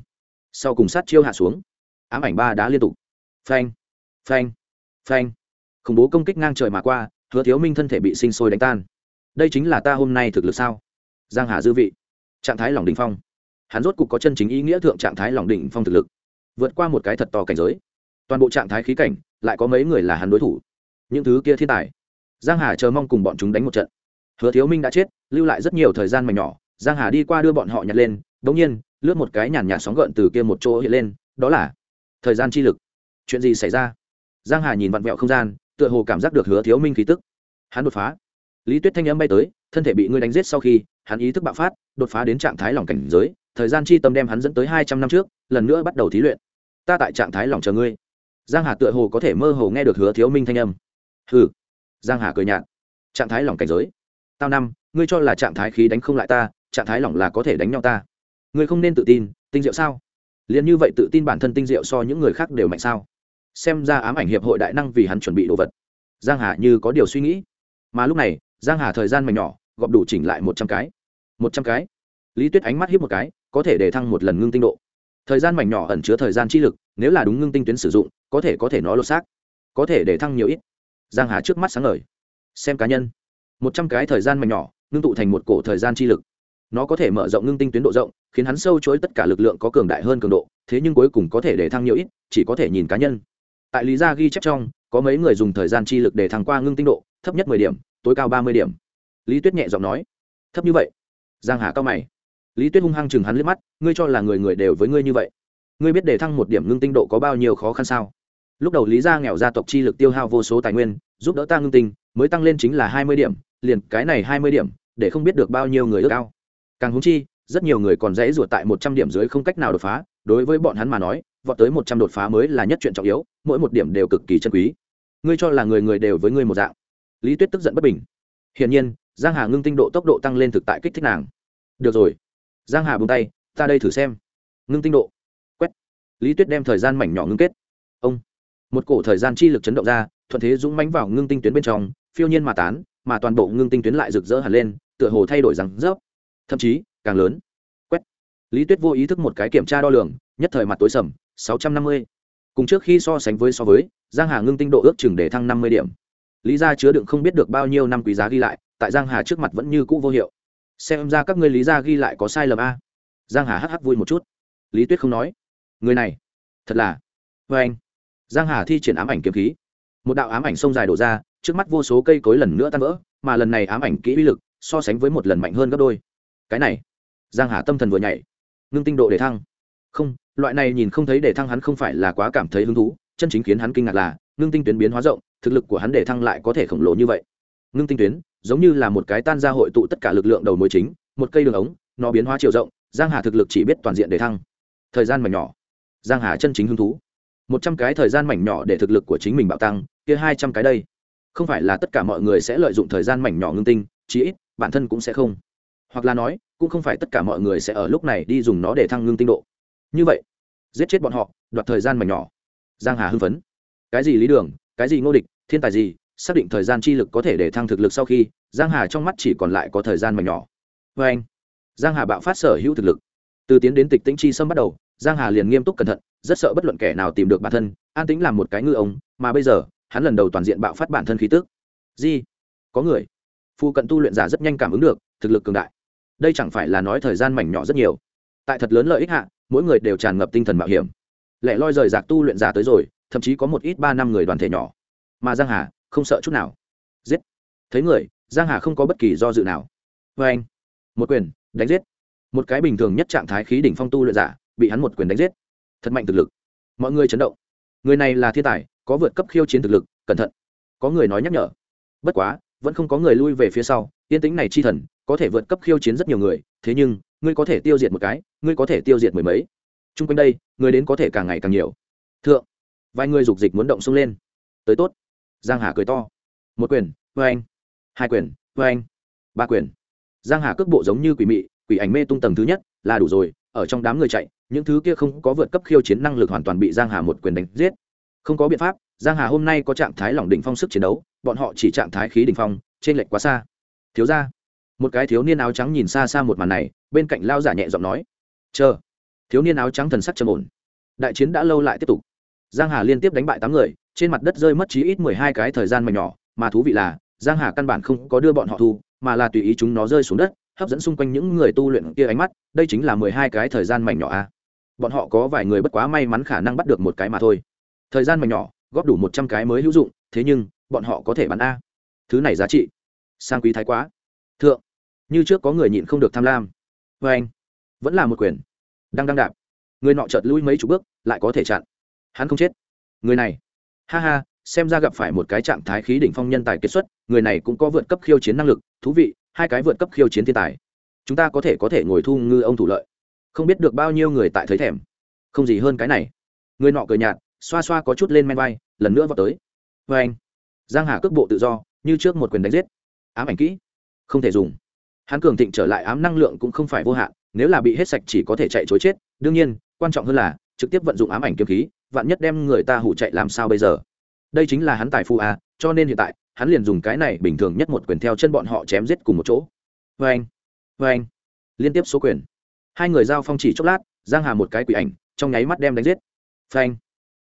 Sau cùng sát chiêu hạ xuống. Ám ảnh ba đá liên tục. Phanh. Phanh. Phanh. Khủng bố công kích ngang trời mà qua, hứa thiếu minh thân thể bị sinh sôi đánh tan. Đây chính là ta hôm nay thực lực sao? Giang hà dư vị. Trạng thái lòng đỉnh phong. Hắn rốt cục có chân chính ý nghĩa thượng trạng thái lòng đỉnh phong thực lực. Vượt qua một cái thật to cảnh giới. Toàn bộ trạng thái khí cảnh, lại có mấy người là hắn đối thủ. Những thứ kia thiên tài. Giang hà chờ mong cùng bọn chúng đánh một trận. Hứa thiếu minh đã chết, lưu lại rất nhiều thời gian mà nhỏ. Giang hà đi qua đưa bọn họ nhặt lên đống nhiên, lướt một cái nhàn nhạt sóng gợn từ kia một chỗ hiện lên, đó là thời gian chi lực. Chuyện gì xảy ra? Giang hà nhìn vặn vẹo không gian, tựa hồ cảm giác được hứa thiếu minh khí tức. Hắn đột phá. Lý tuyết thanh âm bay tới, thân thể bị ngươi đánh giết sau khi, hắn ý thức bạo phát, đột phá đến trạng thái lòng cảnh giới, thời gian chi tâm đem hắn dẫn tới hai trăm năm trước, lần nữa bắt đầu thí luyện. Ta tại trạng thái lòng chờ ngươi. Giang hà tựa hồ có thể mơ hồ nghe được hứa thiếu minh thanh âm. Hừ. Giang hà cười nhạt. Trạng thái lòng cảnh giới. Tao năm, ngươi cho là trạng thái khí đánh không lại ta, trạng thái lòng là có thể đánh nhau ta. Người không nên tự tin, tinh diệu sao? Liền như vậy tự tin bản thân tinh diệu so những người khác đều mạnh sao? Xem ra ám ảnh hiệp hội đại năng vì hắn chuẩn bị đồ vật. Giang hà như có điều suy nghĩ. Mà lúc này, giang hà thời gian mảnh nhỏ, gọp đủ chỉnh lại một trăm cái. Một trăm cái. Lý tuyết ánh mắt hiếp một cái, có thể để thăng một lần ngưng tinh độ. Thời gian mảnh nhỏ ẩn chứa thời gian chi lực, nếu là đúng ngưng tinh tuyến sử dụng, có thể có thể nó lột xác. Có thể để thăng nhiều ít. Giang hà trước mắt sáng ngời. Xem cá nhân. Một trăm cái thời gian mảnh nhỏ, ngưng tụ thành một cổ thời gian chi lực nó có thể mở rộng ngưng tinh tuyến độ rộng, khiến hắn sâu chối tất cả lực lượng có cường đại hơn cường độ, thế nhưng cuối cùng có thể để thăng nhiều ít, chỉ có thể nhìn cá nhân. Tại lý gia ghi chép trong, có mấy người dùng thời gian chi lực để thăng qua ngưng tinh độ, thấp nhất mười điểm, tối cao ba mươi điểm. Lý tuyết nhẹ giọng nói, thấp như vậy? Giang hà cao mày. Lý tuyết hung hăng chừng hắn liếc mắt, ngươi cho là người người đều với ngươi như vậy? Ngươi biết để thăng một điểm ngưng tinh độ có bao nhiêu khó khăn sao? Lúc đầu lý gia nghèo gia tộc chi lực tiêu hao vô số tài nguyên, giúp đỡ ta ngưng tinh, mới tăng lên chính là hai mươi điểm, liền cái này hai mươi điểm, để không biết được bao nhiêu người ước cao càng húng chi, rất nhiều người còn dễ ruột tại một trăm điểm dưới không cách nào đột phá, đối với bọn hắn mà nói, vọt tới một trăm đột phá mới là nhất chuyện trọng yếu, mỗi một điểm đều cực kỳ chân quý. Ngươi cho là người người đều với ngươi một dạng. Lý tuyết tức giận bất bình. Hiển nhiên, giang hà ngưng tinh độ tốc độ tăng lên thực tại kích thích nàng. Được rồi. Giang hà buông tay, ta đây thử xem. Ngưng tinh độ. Quét. Lý tuyết đem thời gian mảnh nhỏ ngưng kết. Ông. Một cổ thời gian chi lực chấn động ra, thuận thế dũng mánh vào ngưng tinh tuyến bên trong, phiêu nhiên mà tán, mà toàn bộ ngưng tinh tuyến lại rực rỡ hẳn lên, tựa hồ thay đổi rằng rớp thậm chí càng lớn. Quét. Lý tuyết vô ý thức một cái kiểm tra đo lường, nhất thời mặt tối sầm, sáu trăm năm mươi. Cùng trước khi so sánh với so với, giang hà ngưng tinh độ ước chừng để thăng năm mươi điểm. Lý gia chứa đựng không biết được bao nhiêu năm quý giá ghi lại, tại giang hà trước mặt vẫn như cũ vô hiệu. Xem ra các ngươi lý gia ghi lại có sai lầm a. Giang hà hắc hắc vui một chút. Lý tuyết không nói. Người này, thật là vê anh. Giang hà thi triển ám ảnh kiếm khí. Một đạo ám ảnh sông dài đổ ra, trước mắt vô số cây cối lần nữa tan vỡ, mà lần này ám ảnh kỹ uy lực so sánh với một lần mạnh hơn gấp đôi cái này, giang hà tâm thần vừa nhảy, ngưng tinh độ để thăng. Không, loại này nhìn không thấy để thăng hắn không phải là quá cảm thấy hứng thú, chân chính khiến hắn kinh ngạc là, ngưng tinh tuyến biến hóa rộng, thực lực của hắn để thăng lại có thể khổng lồ như vậy. Ngưng tinh tuyến, giống như là một cái tan ra hội tụ tất cả lực lượng đầu mối chính, một cây đường ống, nó biến hóa chiều rộng, giang hà thực lực chỉ biết toàn diện để thăng. Thời gian mảnh nhỏ, giang hà chân chính hứng thú. Một trăm cái thời gian mảnh nhỏ để thực lực của chính mình bạo tăng, kia hai trăm cái đây. Không phải là tất cả mọi người sẽ lợi dụng thời gian mảnh nhỏ ngưng tinh, chí ít, bản thân cũng sẽ không hoặc là nói, cũng không phải tất cả mọi người sẽ ở lúc này đi dùng nó để thăng ngưng tinh độ. Như vậy, giết chết bọn họ, đoạt thời gian mảnh nhỏ. Giang hà hưng phấn. Cái gì lý đường, cái gì ngô địch, thiên tài gì, xác định thời gian chi lực có thể để thăng thực lực sau khi, giang hà trong mắt chỉ còn lại có thời gian mảnh nhỏ. Vê anh, giang hà bạo phát sở hữu thực lực. Từ tiến đến tịch tĩnh chi sâm bắt đầu, giang hà liền nghiêm túc cẩn thận, rất sợ bất luận kẻ nào tìm được bản thân, an tĩnh làm một cái ngư ông, mà bây giờ, hắn lần đầu toàn diện bạo phát bản thân khí tức. Gì? Có người. Phu cận tu luyện giả rất nhanh cảm ứng được, thực lực cường đại đây chẳng phải là nói thời gian mảnh nhỏ rất nhiều. Tại thật lớn lợi ích hạ, mỗi người đều tràn ngập tinh thần mạo hiểm. Lẽ loi rời giặc tu luyện giả tới rồi, thậm chí có một ít ba năm người đoàn thể nhỏ. Mà giang hà không sợ chút nào. Giết. Thấy người, giang hà không có bất kỳ do dự nào. Vê anh, một quyền, đánh giết. Một cái bình thường nhất trạng thái khí đỉnh phong tu luyện giả, bị hắn một quyền đánh giết. Thật mạnh thực lực. Mọi người chấn động. Người này là thiên tài, có vượt cấp khiêu chiến thực lực, cẩn thận. Có người nói nhắc nhở. Bất quá, vẫn không có người lui về phía sau, yên tĩnh này chi thần có thể vượt cấp khiêu chiến rất nhiều người, thế nhưng, ngươi có thể tiêu diệt một cái, ngươi có thể tiêu diệt mười mấy. T r u n g quanh đây, người đến có thể càng ngày càng nhiều. Thượng, vài người dục dịch muốn động xông lên. Tới tốt. Giang hà cười to. Một quyền vê anh. Hai quyền vê anh. Ba quyền. Giang hà cước bộ giống như quỷ mị, quỷ ảnh mê tung tầng thứ nhất, là đủ rồi, ở trong đám người chạy, những thứ kia không có vượt cấp khiêu chiến năng lực hoàn toàn bị giang hà một quyền đánh giết. Không có biện pháp, giang hà hôm nay có trạng thái lỏng đỉnh phong sức chiến đấu, bọn họ chỉ trạng thái khí đỉnh phong trên lệch quá xa. Thiếu ra một cái thiếu niên áo trắng nhìn xa xa một màn này, bên cạnh lao giả nhẹ giọng nói, chờ. Thiếu niên áo trắng thần sắc trầm ổn. Đại chiến đã lâu lại tiếp tục. Giang hà liên tiếp đánh bại tám người, trên mặt đất rơi mất chí ít mười hai cái thời gian mà nhỏ, mà thú vị là, giang hà căn bản không có đưa bọn họ thu, mà là tùy ý chúng nó rơi xuống đất, hấp dẫn xung quanh những người tu luyện kia ánh mắt, đây chính là mười hai cái thời gian mảnh nhỏ a. Bọn họ có vài người bất quá may mắn khả năng bắt được một cái mà thôi. Thời gian mảnh nhỏ, góp đủ một trăm cái mới hữu dụng, thế nhưng, bọn họ có thể bắn a. Thứ này giá trị. Sang quý thái quá. Thượng như trước có người nhịn không được tham lam. Vê anh, vẫn là một quyền. Đang đang đạp. Người nọ chợt lui mấy chục bước, lại có thể chặn. Hắn không chết. Người này. Ha ha, xem ra gặp phải một cái trạng thái khí đỉnh phong nhân tài kết xuất, người này cũng có vượt cấp khiêu chiến năng lực, thú vị, hai cái vượt cấp khiêu chiến thiên tài. Chúng ta có thể có thể ngồi thu ngư ông thủ lợi. Không biết được bao nhiêu người tại thấy thèm. Không gì hơn cái này. Người nọ cười nhạt, xoa xoa có chút lên men vai, lần nữa vào tới. Vê anh, giang hà cước bộ tự do, như trước một quyền đánh giết. Ám ảnh kỹ. Không thể dùng hắn cường thịnh trở lại ám năng lượng cũng không phải vô hạn, nếu là bị hết sạch chỉ có thể chạy chối chết. Đương nhiên, quan trọng hơn là, trực tiếp vận dụng ám ảnh kiếm khí, vạn nhất đem người ta hủ chạy làm sao bây giờ? Đây chính là hắn tài phu a cho nên hiện tại, hắn liền dùng cái này bình thường nhất một quyền theo chân bọn họ chém giết cùng một chỗ. Vê anh vê anh liên tiếp số quyền. Hai người giao phong chỉ chốc lát, giang hà một cái quỷ ảnh, trong nháy mắt đem đánh giết. Phanh.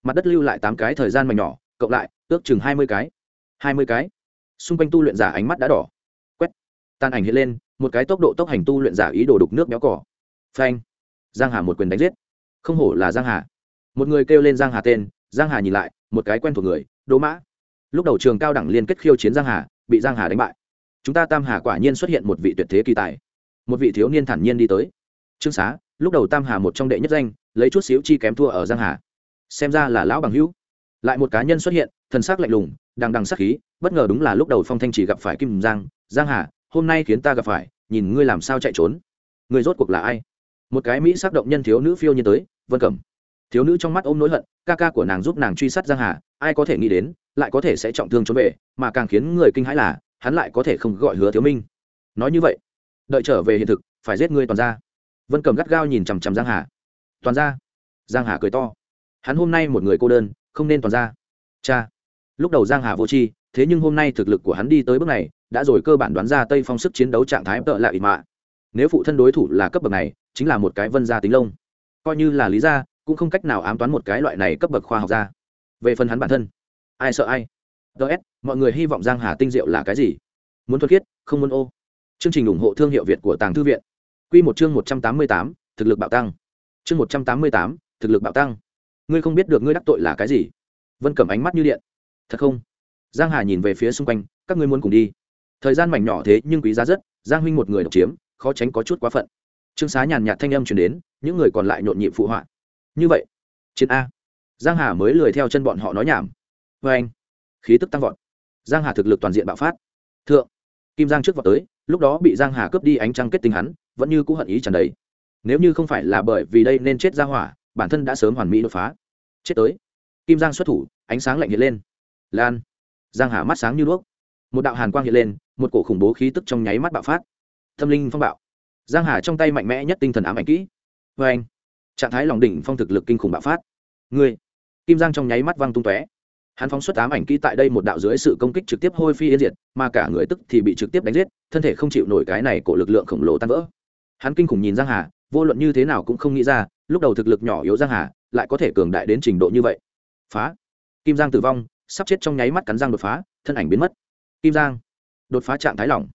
Mặt đất lưu lại tám cái thời gian mà nhỏ, cộng lại, ước chừng hai mươi cái. Hai mươi cái. Xung quanh tu luyện giả ánh mắt đã đỏ. Quét. Tan ảnh hiện lên một cái tốc độ tốc hành tu luyện giả ý đồ đục nước béo cỏ. Phanh. Giang hà một quyền đánh giết. Không hổ là giang hà. Một người kêu lên giang hà tên, giang hà nhìn lại, một cái quen thuộc người, đỗ mã. Lúc đầu trường cao đẳng liên kết khiêu chiến giang hà, bị giang hà đánh bại. Chúng ta tam hà quả nhiên xuất hiện một vị tuyệt thế kỳ tài. Một vị thiếu niên thản nhiên đi tới. Trương xá, lúc đầu tam hà một trong đệ nhất danh, lấy chút xíu chi kém thua ở giang hà. Xem ra là lão bằng hữu. Lại một cá nhân xuất hiện, thần sắc lạnh lùng, đằng đằng sắc khí, bất ngờ đúng là lúc đầu phong thanh chỉ gặp phải kim giang giang hà hôm nay khiến ta gặp phải, nhìn ngươi làm sao chạy trốn. Người rốt cuộc là ai? Một cái mỹ sắc động nhân thiếu nữ phiêu nhiên tới, vân cẩm. Thiếu nữ trong mắt ôm nỗi hận, ca ca của nàng giúp nàng truy sát giang hà, ai có thể nghĩ đến, lại có thể sẽ trọng thương trốn về, mà càng khiến người kinh hãi là, hắn lại có thể không gọi hứa thiếu minh. Nói như vậy, đợi trở về hiện thực, phải giết ngươi toàn ra vân Cẩm gắt gao nhìn chằm chằm giang hà. Toàn ra giang hà cười to. Hắn hôm nay một người cô đơn, không nên toàn ra cha. Lúc đầu giang hà vô chi thế nhưng hôm nay thực lực của hắn đi tới bước này đã rồi cơ bản đoán ra tây phong sức chiến đấu trạng thái tợ lại ít mạ. Nếu phụ thân đối thủ là cấp bậc này chính là một cái vân gia tính lông. Coi như là lý gia cũng không cách nào ám toán một cái loại này cấp bậc khoa học gia. Về phần hắn bản thân ai sợ ai? Ts mọi người hy vọng giang hà tinh diệu là cái gì? Muốn thuật khiết không muốn ô. Chương trình ủng hộ thương hiệu việt của tàng thư viện. Quy một chương một trăm tám mươi tám, thực lực bạo tăng. Chương một trăm tám mươi tám, thực lực bạo tăng. Ngươi không biết được ngươi đắc tội là cái gì? Vân cầm ánh mắt như điện. Thật không? Giang hà nhìn về phía xung quanh các ngươi muốn cùng đi thời gian mảnh nhỏ thế nhưng quý giá rất, giang huynh một người độc chiếm, khó tránh có chút quá phận. Trương xá nhàn nhạt thanh âm truyền đến, những người còn lại nhộn nhịp phụ họa. Như vậy chiến a. Giang hà mới lười theo chân bọn họ nói nhảm. Vê anh, khí tức tăng vọt. Giang hà thực lực toàn diện bạo phát. Thượng, kim giang trước vọt tới, lúc đó bị giang hà cướp đi ánh trăng kết tình hắn, vẫn như cũ hận ý tràn đầy. Nếu như không phải là bởi vì đây nên chết ra hỏa, bản thân đã sớm hoàn mỹ đột phá. Chết tới. Kim giang xuất thủ, ánh sáng lạnh hiện lên. Lan. Giang hà mắt sáng như đuốc một đạo hàn quang hiện lên, một cổ khủng bố khí tức trong nháy mắt bạo phát. Tâm linh phong bạo. Giang hà trong tay mạnh mẽ nhất tinh thần ám ảnh kỹ. Vê anh trạng thái lòng đỉnh phong thực lực kinh khủng bạo phát. Ngươi. Kim giang trong nháy mắt văng tung tóe. Hắn phóng xuất ám ảnh kỹ tại đây một đạo dưới sự công kích trực tiếp hôi phi yên diệt, mà cả người tức thì bị trực tiếp đánh giết, thân thể không chịu nổi cái này của lực lượng khổng lồ tan vỡ. Hắn kinh khủng nhìn giang hà, vô luận như thế nào cũng không nghĩ ra, lúc đầu thực lực nhỏ yếu giang hà, lại có thể cường đại đến trình độ như vậy. Phá. Kim giang tử vong, sắp chết trong nháy mắt cắn răng đột phá, thân ảnh biến mất kim giang. Đột phá trạng thái lỏng.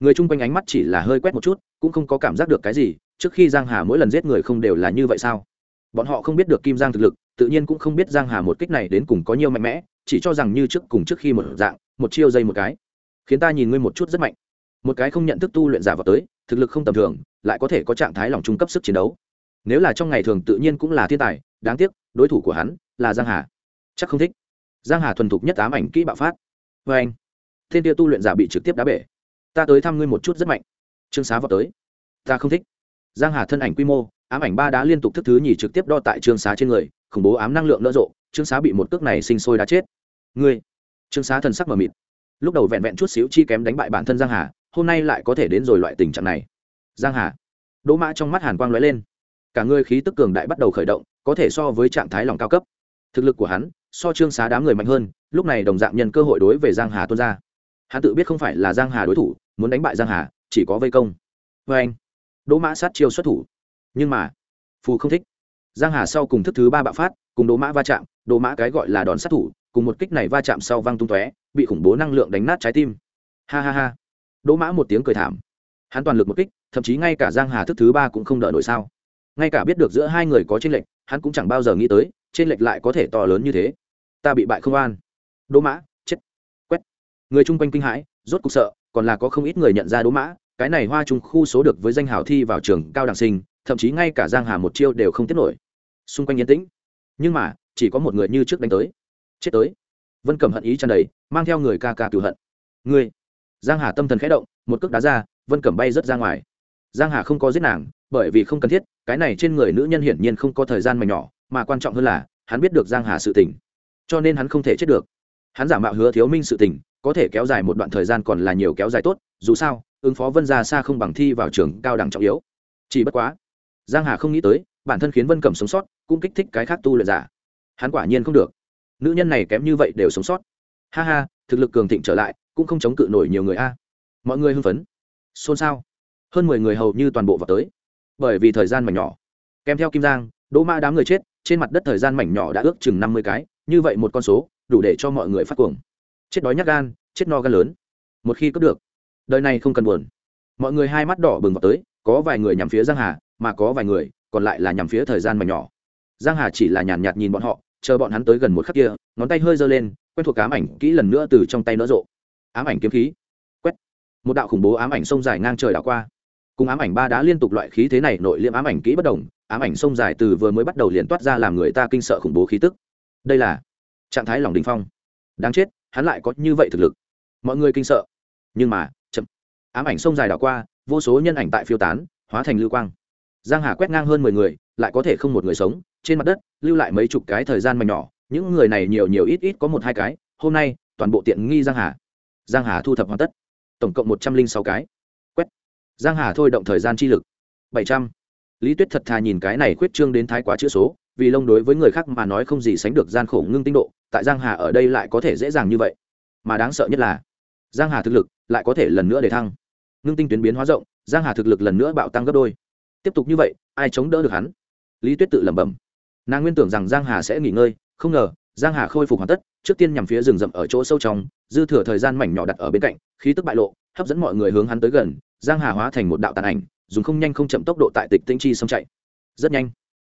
Người chung quanh ánh mắt chỉ là hơi quét một chút, cũng không có cảm giác được cái gì, trước khi giang hà mỗi lần giết người không đều là như vậy sao? Bọn họ không biết được kim giang thực lực, tự nhiên cũng không biết giang hà một kích này đến cùng có nhiều mạnh mẽ, chỉ cho rằng như trước cùng trước khi một dạng, một chiêu dây một cái. Khiến ta nhìn ngươi một chút rất mạnh. Một cái không nhận thức tu luyện giả vào tới, thực lực không tầm thường, lại có thể có trạng thái lòng trung cấp sức chiến đấu. Nếu là trong ngày thường tự nhiên cũng là thiên tài, đáng tiếc, đối thủ của hắn là giang hà. Chắc không thích. Giang hà thuần thục nhất ám ảnh kỹ bạo phát. Vê anh tên tia tu luyện giả bị trực tiếp đá bể. Ta tới thăm ngươi một chút rất mạnh. Trương xá vào tới. Ta không thích. Giang hà thân ảnh quy mô, ám ảnh ba đá liên tục thức thứ nhì trực tiếp đo tại trương xá trên người, khủng bố ám năng lượng nỡ rộ, trương xá bị một cước này sinh sôi đã chết. Ngươi. Trương xá thần sắc mờ mịt. Lúc đầu vẹn vẹn chút xíu chi kém đánh bại bản thân giang hà, hôm nay lại có thể đến rồi loại tình trạng này. Giang hà. Đỗ mã trong mắt hàn quang lóe lên. Cả người khí tức cường đại bắt đầu khởi động, có thể so với trạng thái lòng cao cấp. Thực lực của hắn, so trương xá đám người mạnh hơn, lúc này đồng dạng nhân cơ hội đối về giang hà tuôn ra hắn tự biết không phải là giang hà đối thủ, muốn đánh bại giang hà, chỉ có vây công. Vê anh. Đỗ mã sát chiêu xuất thủ. Nhưng mà, phù không thích. Giang hà sau cùng thức thứ ba bạo phát, cùng đỗ mã va chạm, đỗ mã cái gọi là đòn sát thủ, cùng một kích này va chạm sau văng tung tóe, bị khủng bố năng lượng đánh nát trái tim. Ha ha ha. Đỗ mã một tiếng cười thảm. Hắn toàn lực một kích, thậm chí ngay cả giang hà thức thứ ba cũng không đợi nổi sao. Ngay cả biết được giữa hai người có chênh lệch, hắn cũng chẳng bao giờ nghĩ tới trên lệch lại có thể to lớn như thế. Ta bị bại không an đỗ mã người chung quanh kinh hãi, rốt cục sợ, còn là có không ít người nhận ra đỗ mã, cái này hoa trung khu số được với danh hào thi vào trường cao đẳng sinh, thậm chí ngay cả giang hà một chiêu đều không tiếp nổi. Xung quanh yên tĩnh, nhưng mà, chỉ có một người như trước đánh tới. Chết tới. Vân cẩm hận ý tràn đầy, mang theo người ca ca cựu hận. Người giang hà tâm thần khẽ động, một cước đá ra, vân cẩm bay rất ra ngoài. Giang hà không có giết nàng, bởi vì không cần thiết, cái này trên người nữ nhân hiển nhiên không có thời gian mà nhỏ, mà quan trọng hơn là, hắn biết được giang hà sự tình. Cho nên hắn không thể chết được. Hắn giả mạo hứa thiếu minh sự tình có thể kéo dài một đoạn thời gian còn là nhiều kéo dài tốt, dù sao, ứng phó vân ra xa không bằng thi vào trường cao đẳng trọng yếu. Chỉ bất quá, giang hà không nghĩ tới, bản thân khiến vân cẩm sống sót, cũng kích thích cái khác tu luyện giả. Hắn quả nhiên không được. Nữ nhân này kém như vậy đều sống sót. Ha ha, thực lực cường thịnh trở lại, cũng không chống cự nổi nhiều người a. Mọi người hưng phấn. Xôn xao. Hơn mười người hầu như toàn bộ vào tới. Bởi vì thời gian mảnh nhỏ. Kèm theo kim giang, đỗ mã đám người chết, trên mặt đất thời gian mảnh nhỏ đã ước chừng năm mươi cái, như vậy một con số, đủ để cho mọi người phát cuồng chết đói nhát gan, chết no gan lớn. Một khi cướp được, đời này không cần buồn. Mọi người hai mắt đỏ bừng vào tới, có vài người nhằm phía giang hà, mà có vài người còn lại là nhằm phía thời gian mảnh nhỏ. Giang hà chỉ là nhàn nhạt nhìn bọn họ, chờ bọn hắn tới gần một khắc kia, ngón tay hơi giơ lên, quen thuộc ám ảnh kỹ lần nữa từ trong tay nỡ rộ. Ám ảnh kiếm khí. Quét. Một đạo khủng bố ám ảnh sông dài ngang trời đảo qua. Cùng ám ảnh ba đã liên tục loại khí thế này nội liêm ám ảnh kỹ bất đồng, ám ảnh sông dài từ vừa mới bắt đầu liền toát ra làm người ta kinh sợ khủng bố khí tức. Đây là trạng thái lòng đình phong. Đáng chết hắn lại có như vậy thực lực. Mọi người kinh sợ. Nhưng mà, chậm. Ám ảnh sông dài đảo qua, vô số nhân ảnh tại phiêu tán, hóa thành lưu quang. Giang hà quét ngang hơn mười người, lại có thể không một người sống. Trên mặt đất, lưu lại mấy chục cái thời gian mà nhỏ. Những người này nhiều nhiều ít ít có một hai cái. Hôm nay, toàn bộ tiện nghi giang hà. Giang hà thu thập hoàn tất. Tổng cộng một trăm linh sáu cái. Quét. Giang hà thôi động thời gian chi lực. Bảy trăm. Lý tuyết thật thà nhìn cái này khuyết trương đến thái quá chữ số vì lông đối với người khác mà nói không gì sánh được gian khổ ngưng tinh độ, tại giang hà ở đây lại có thể dễ dàng như vậy. Mà đáng sợ nhất là, giang hà thực lực lại có thể lần nữa để thăng. Ngưng tinh tuyến biến hóa rộng, giang hà thực lực lần nữa bạo tăng gấp đôi. Tiếp tục như vậy, ai chống đỡ được hắn? Lý tuyết tự lẩm bẩm. Nàng nguyên tưởng rằng giang hà sẽ nghỉ ngơi, không ngờ, giang hà khôi phục hoàn tất, trước tiên nhằm phía rừng rậm ở chỗ sâu trong, dư thừa thời gian mảnh nhỏ đặt ở bên cạnh, khí tức bại lộ, hấp dẫn mọi người hướng hắn tới gần, giang hà hóa thành một đạo tàn ảnh, dùng không nhanh không chậm tốc độ tại tịch tinh chi xông chạy. Rất nhanh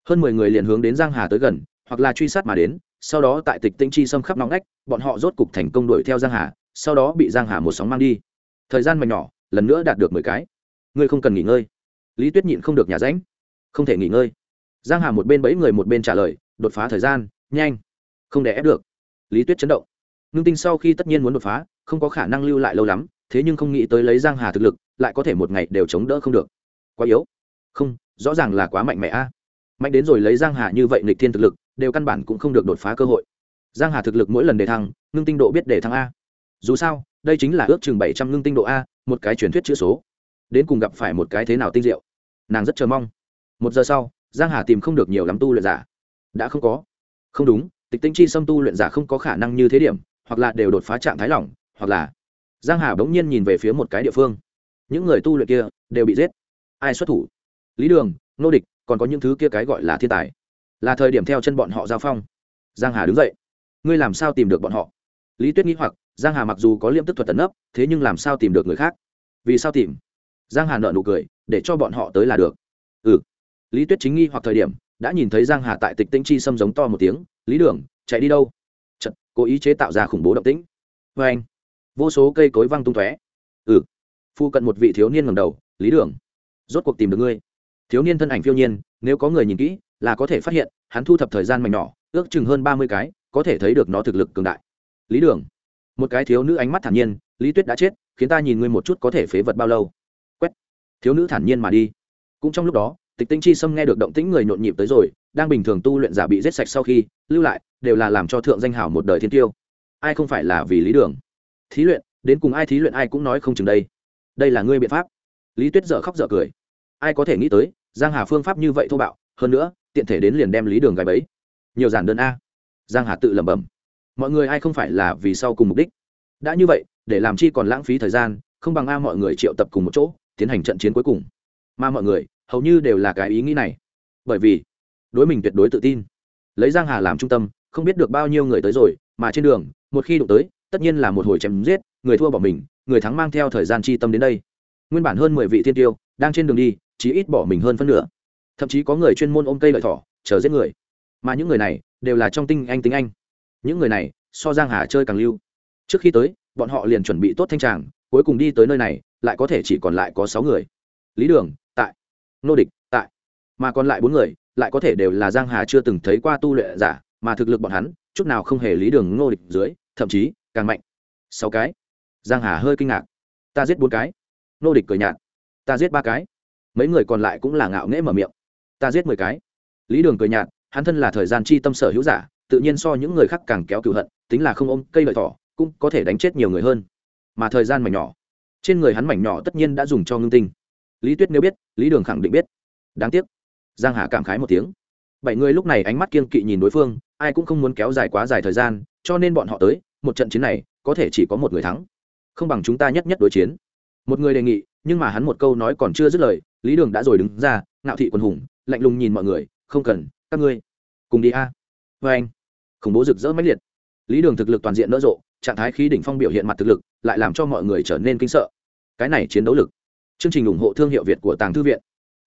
hơn mười người liền hướng đến giang hà tới gần, hoặc là truy sát mà đến, sau đó tại tịch tinh chi xâm khắp nóng ngách, bọn họ rốt cục thành công đuổi theo giang hà, sau đó bị giang hà một sóng mang đi. Thời gian mảnh nhỏ, lần nữa đạt được mười cái. Ngươi không cần nghỉ ngơi. Lý tuyết nhịn không được nhà ránh. Không thể nghỉ ngơi. Giang hà một bên bẫy người một bên trả lời, đột phá thời gian, nhanh. Không để ép được. Lý tuyết chấn động. Ngưng tinh sau khi tất nhiên muốn đột phá, không có khả năng lưu lại lâu lắm, thế nhưng không nghĩ tới lấy giang hà thực lực, lại có thể một ngày đều chống đỡ không được. Quá yếu. Không, rõ ràng là quá mạnh mẽ a mạnh đến rồi lấy giang hà như vậy nghịch thiên thực lực, đều căn bản cũng không được đột phá cơ hội. Giang hà thực lực mỗi lần đề thăng, ngưng tinh độ biết đề thăng a. Dù sao, đây chính là ước chừng bảy trăm ngưng tinh độ a, một cái truyền thuyết chữ số. Đến cùng gặp phải một cái thế nào tinh diệu? Nàng rất chờ mong. Một giờ sau, giang hà tìm không được nhiều lắm tu luyện giả. Đã không có. Không đúng, tịch tinh chi xâm tu luyện giả không có khả năng như thế điểm, hoặc là đều đột phá trạng thái lỏng, hoặc là giang hà bỗng nhiên nhìn về phía một cái địa phương. Những người tu luyện kia đều bị giết. Ai xuất thủ? Lý đường, nô địch còn có những thứ kia cái gọi là thiên tài. Là thời điểm theo chân bọn họ giao phong. Giang hà đứng dậy. Ngươi làm sao tìm được bọn họ? Lý tuyết nghĩ hoặc giang hà mặc dù có liêm tức thuật tấn ấp thế nhưng làm sao tìm được người khác? Vì sao tìm? Giang hà nợ nụ cười để cho bọn họ tới là được. Ừ. Lý tuyết chính nghi hoặc thời điểm đã nhìn thấy giang hà tại tịch tĩnh chi xâm giống to một tiếng lý đường chạy đi đâu? Chật, cố ý chế tạo ra khủng bố động tĩnh. Vê anh. Vô số cây cối văng tung tóe. Ừ. Phu cận một vị thiếu niên ngầm đầu lý đường rốt cuộc tìm được ngươi thiếu niên thân ảnh phiêu nhiên, nếu có người nhìn kỹ, là có thể phát hiện, hắn thu thập thời gian mảnh nhỏ, ước chừng hơn ba mươi cái, có thể thấy được nó thực lực cường đại. Lý đường. Một cái thiếu nữ ánh mắt thản nhiên, lý tuyết đã chết, khiến ta nhìn ngươi một chút có thể phế vật bao lâu. Quét. Thiếu nữ thản nhiên mà đi. Cũng trong lúc đó, tịch tinh chi sâm nghe được động tĩnh người nhộn nhịp tới rồi, đang bình thường tu luyện giả bị giết sạch sau khi, lưu lại, đều là làm cho thượng danh hảo một đời thiên tiêu. Ai không phải là vì lý đường? Thí luyện, đến cùng ai thí luyện ai cũng nói không chừng đây. Đây là ngươi biện pháp. Lý tuyết dở khóc dở cười. Ai có thể nghĩ tới giang hà phương pháp như vậy thô bạo, hơn nữa, tiện thể đến liền đem lý đường gái bấy nhiều giản đơn a. Giang hà tự lẩm bẩm. Mọi người ai không phải là vì sau cùng mục đích? Đã như vậy, để làm chi còn lãng phí thời gian, không bằng a mọi người triệu tập cùng một chỗ, tiến hành trận chiến cuối cùng. Mà mọi người, hầu như đều là cái ý nghĩ này. Bởi vì, đối mình tuyệt đối tự tin. Lấy giang hà làm trung tâm, không biết được bao nhiêu người tới rồi, mà trên đường, một khi đụng tới, tất nhiên là một hồi chém giết, người thua bỏ mình, người thắng mang theo thời gian chi tâm đến đây. Nguyên bản hơn mười vị thiên tiêu, đang trên đường đi chỉ ít bỏ mình hơn phân nửa. Thậm chí có người chuyên môn ôm cây lợi thỏ, chờ giết người. Mà những người này đều là trong tinh anh tính anh. Những người này so giang hà chơi càng lưu. Trước khi tới, bọn họ liền chuẩn bị tốt thanh tràng, cuối cùng đi tới nơi này, lại có thể chỉ còn lại có sáu người. Lý đường, tại, nô địch, tại. Mà còn lại bốn người, lại có thể đều là giang hà chưa từng thấy qua tu luyện giả, mà thực lực bọn hắn, chút nào không hề lý đường ngô địch dưới, thậm chí càng mạnh. Sáu cái. Giang hà hơi kinh ngạc. Ta giết bốn cái. Nô địch cười nhạt. Ta giết ba cái mấy người còn lại cũng là ngạo nghễ mở miệng. Ta giết mười cái. Lý đường cười nhạt, hắn thân là thời gian chi tâm sở hữu giả, tự nhiên so những người khác càng kéo cựu hận, tính là không ôm cây lợi thỏ, cũng có thể đánh chết nhiều người hơn. Mà thời gian mảnh nhỏ, trên người hắn mảnh nhỏ tất nhiên đã dùng cho ngưng tinh. Lý tuyết nếu biết, lý đường khẳng định biết. Đáng tiếc, giang hà cảm khái một tiếng. Bảy người lúc này ánh mắt kiên kỵ nhìn đối phương, ai cũng không muốn kéo dài quá dài thời gian, cho nên bọn họ tới, một trận chiến này, có thể chỉ có một người thắng. Không bằng chúng ta nhất nhất đối chiến. Một người đề nghị, nhưng mà hắn một câu nói còn chưa dứt lời lý đường đã rồi đứng ra, ngạo thị quần hùng, lạnh lùng nhìn mọi người, không cần, các ngươi cùng đi a. À. vê anh, khủng bố rực rỡ mãnh liệt. Lý đường thực lực toàn diện nở rộ, trạng thái khí đỉnh phong biểu hiện mặt thực lực lại làm cho mọi người trở nên kinh sợ. Cái này chiến đấu lực. Chương trình ủng hộ thương hiệu việt của tàng thư viện.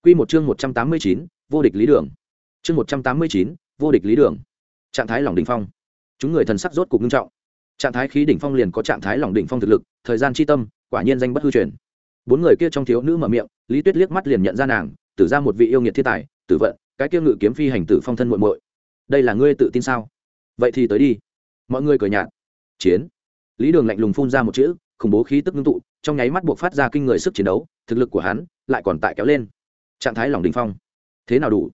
Q một chương một trăm tám mươi chín, vô địch lý đường. Chương một trăm tám mươi chín, vô địch lý đường. Trạng thái lòng đỉnh phong. Chúng người thần sắc rốt cục nghiêm trọng. Trạng thái khí đỉnh phong liền có trạng thái lòng đỉnh phong thực lực, thời gian chi tâm, quả nhiên danh bất hư truyền bốn người kia trong thiếu nữ mở miệng, lý tuyết liếc mắt liền nhận ra nàng, tử ra một vị yêu nghiệt thiên tài, tử vận, cái kia ngự kiếm phi hành tử phong thân muội muội. Đây là ngươi tự tin sao? Vậy thì tới đi. Mọi người cười nhạt. Chiến. Lý đường lạnh lùng phun ra một chữ, khủng bố khí tức ngưng tụ, trong nháy mắt buộc phát ra kinh người sức chiến đấu, thực lực của hắn lại còn tại kéo lên. Trạng thái lòng đình phong. Thế nào đủ?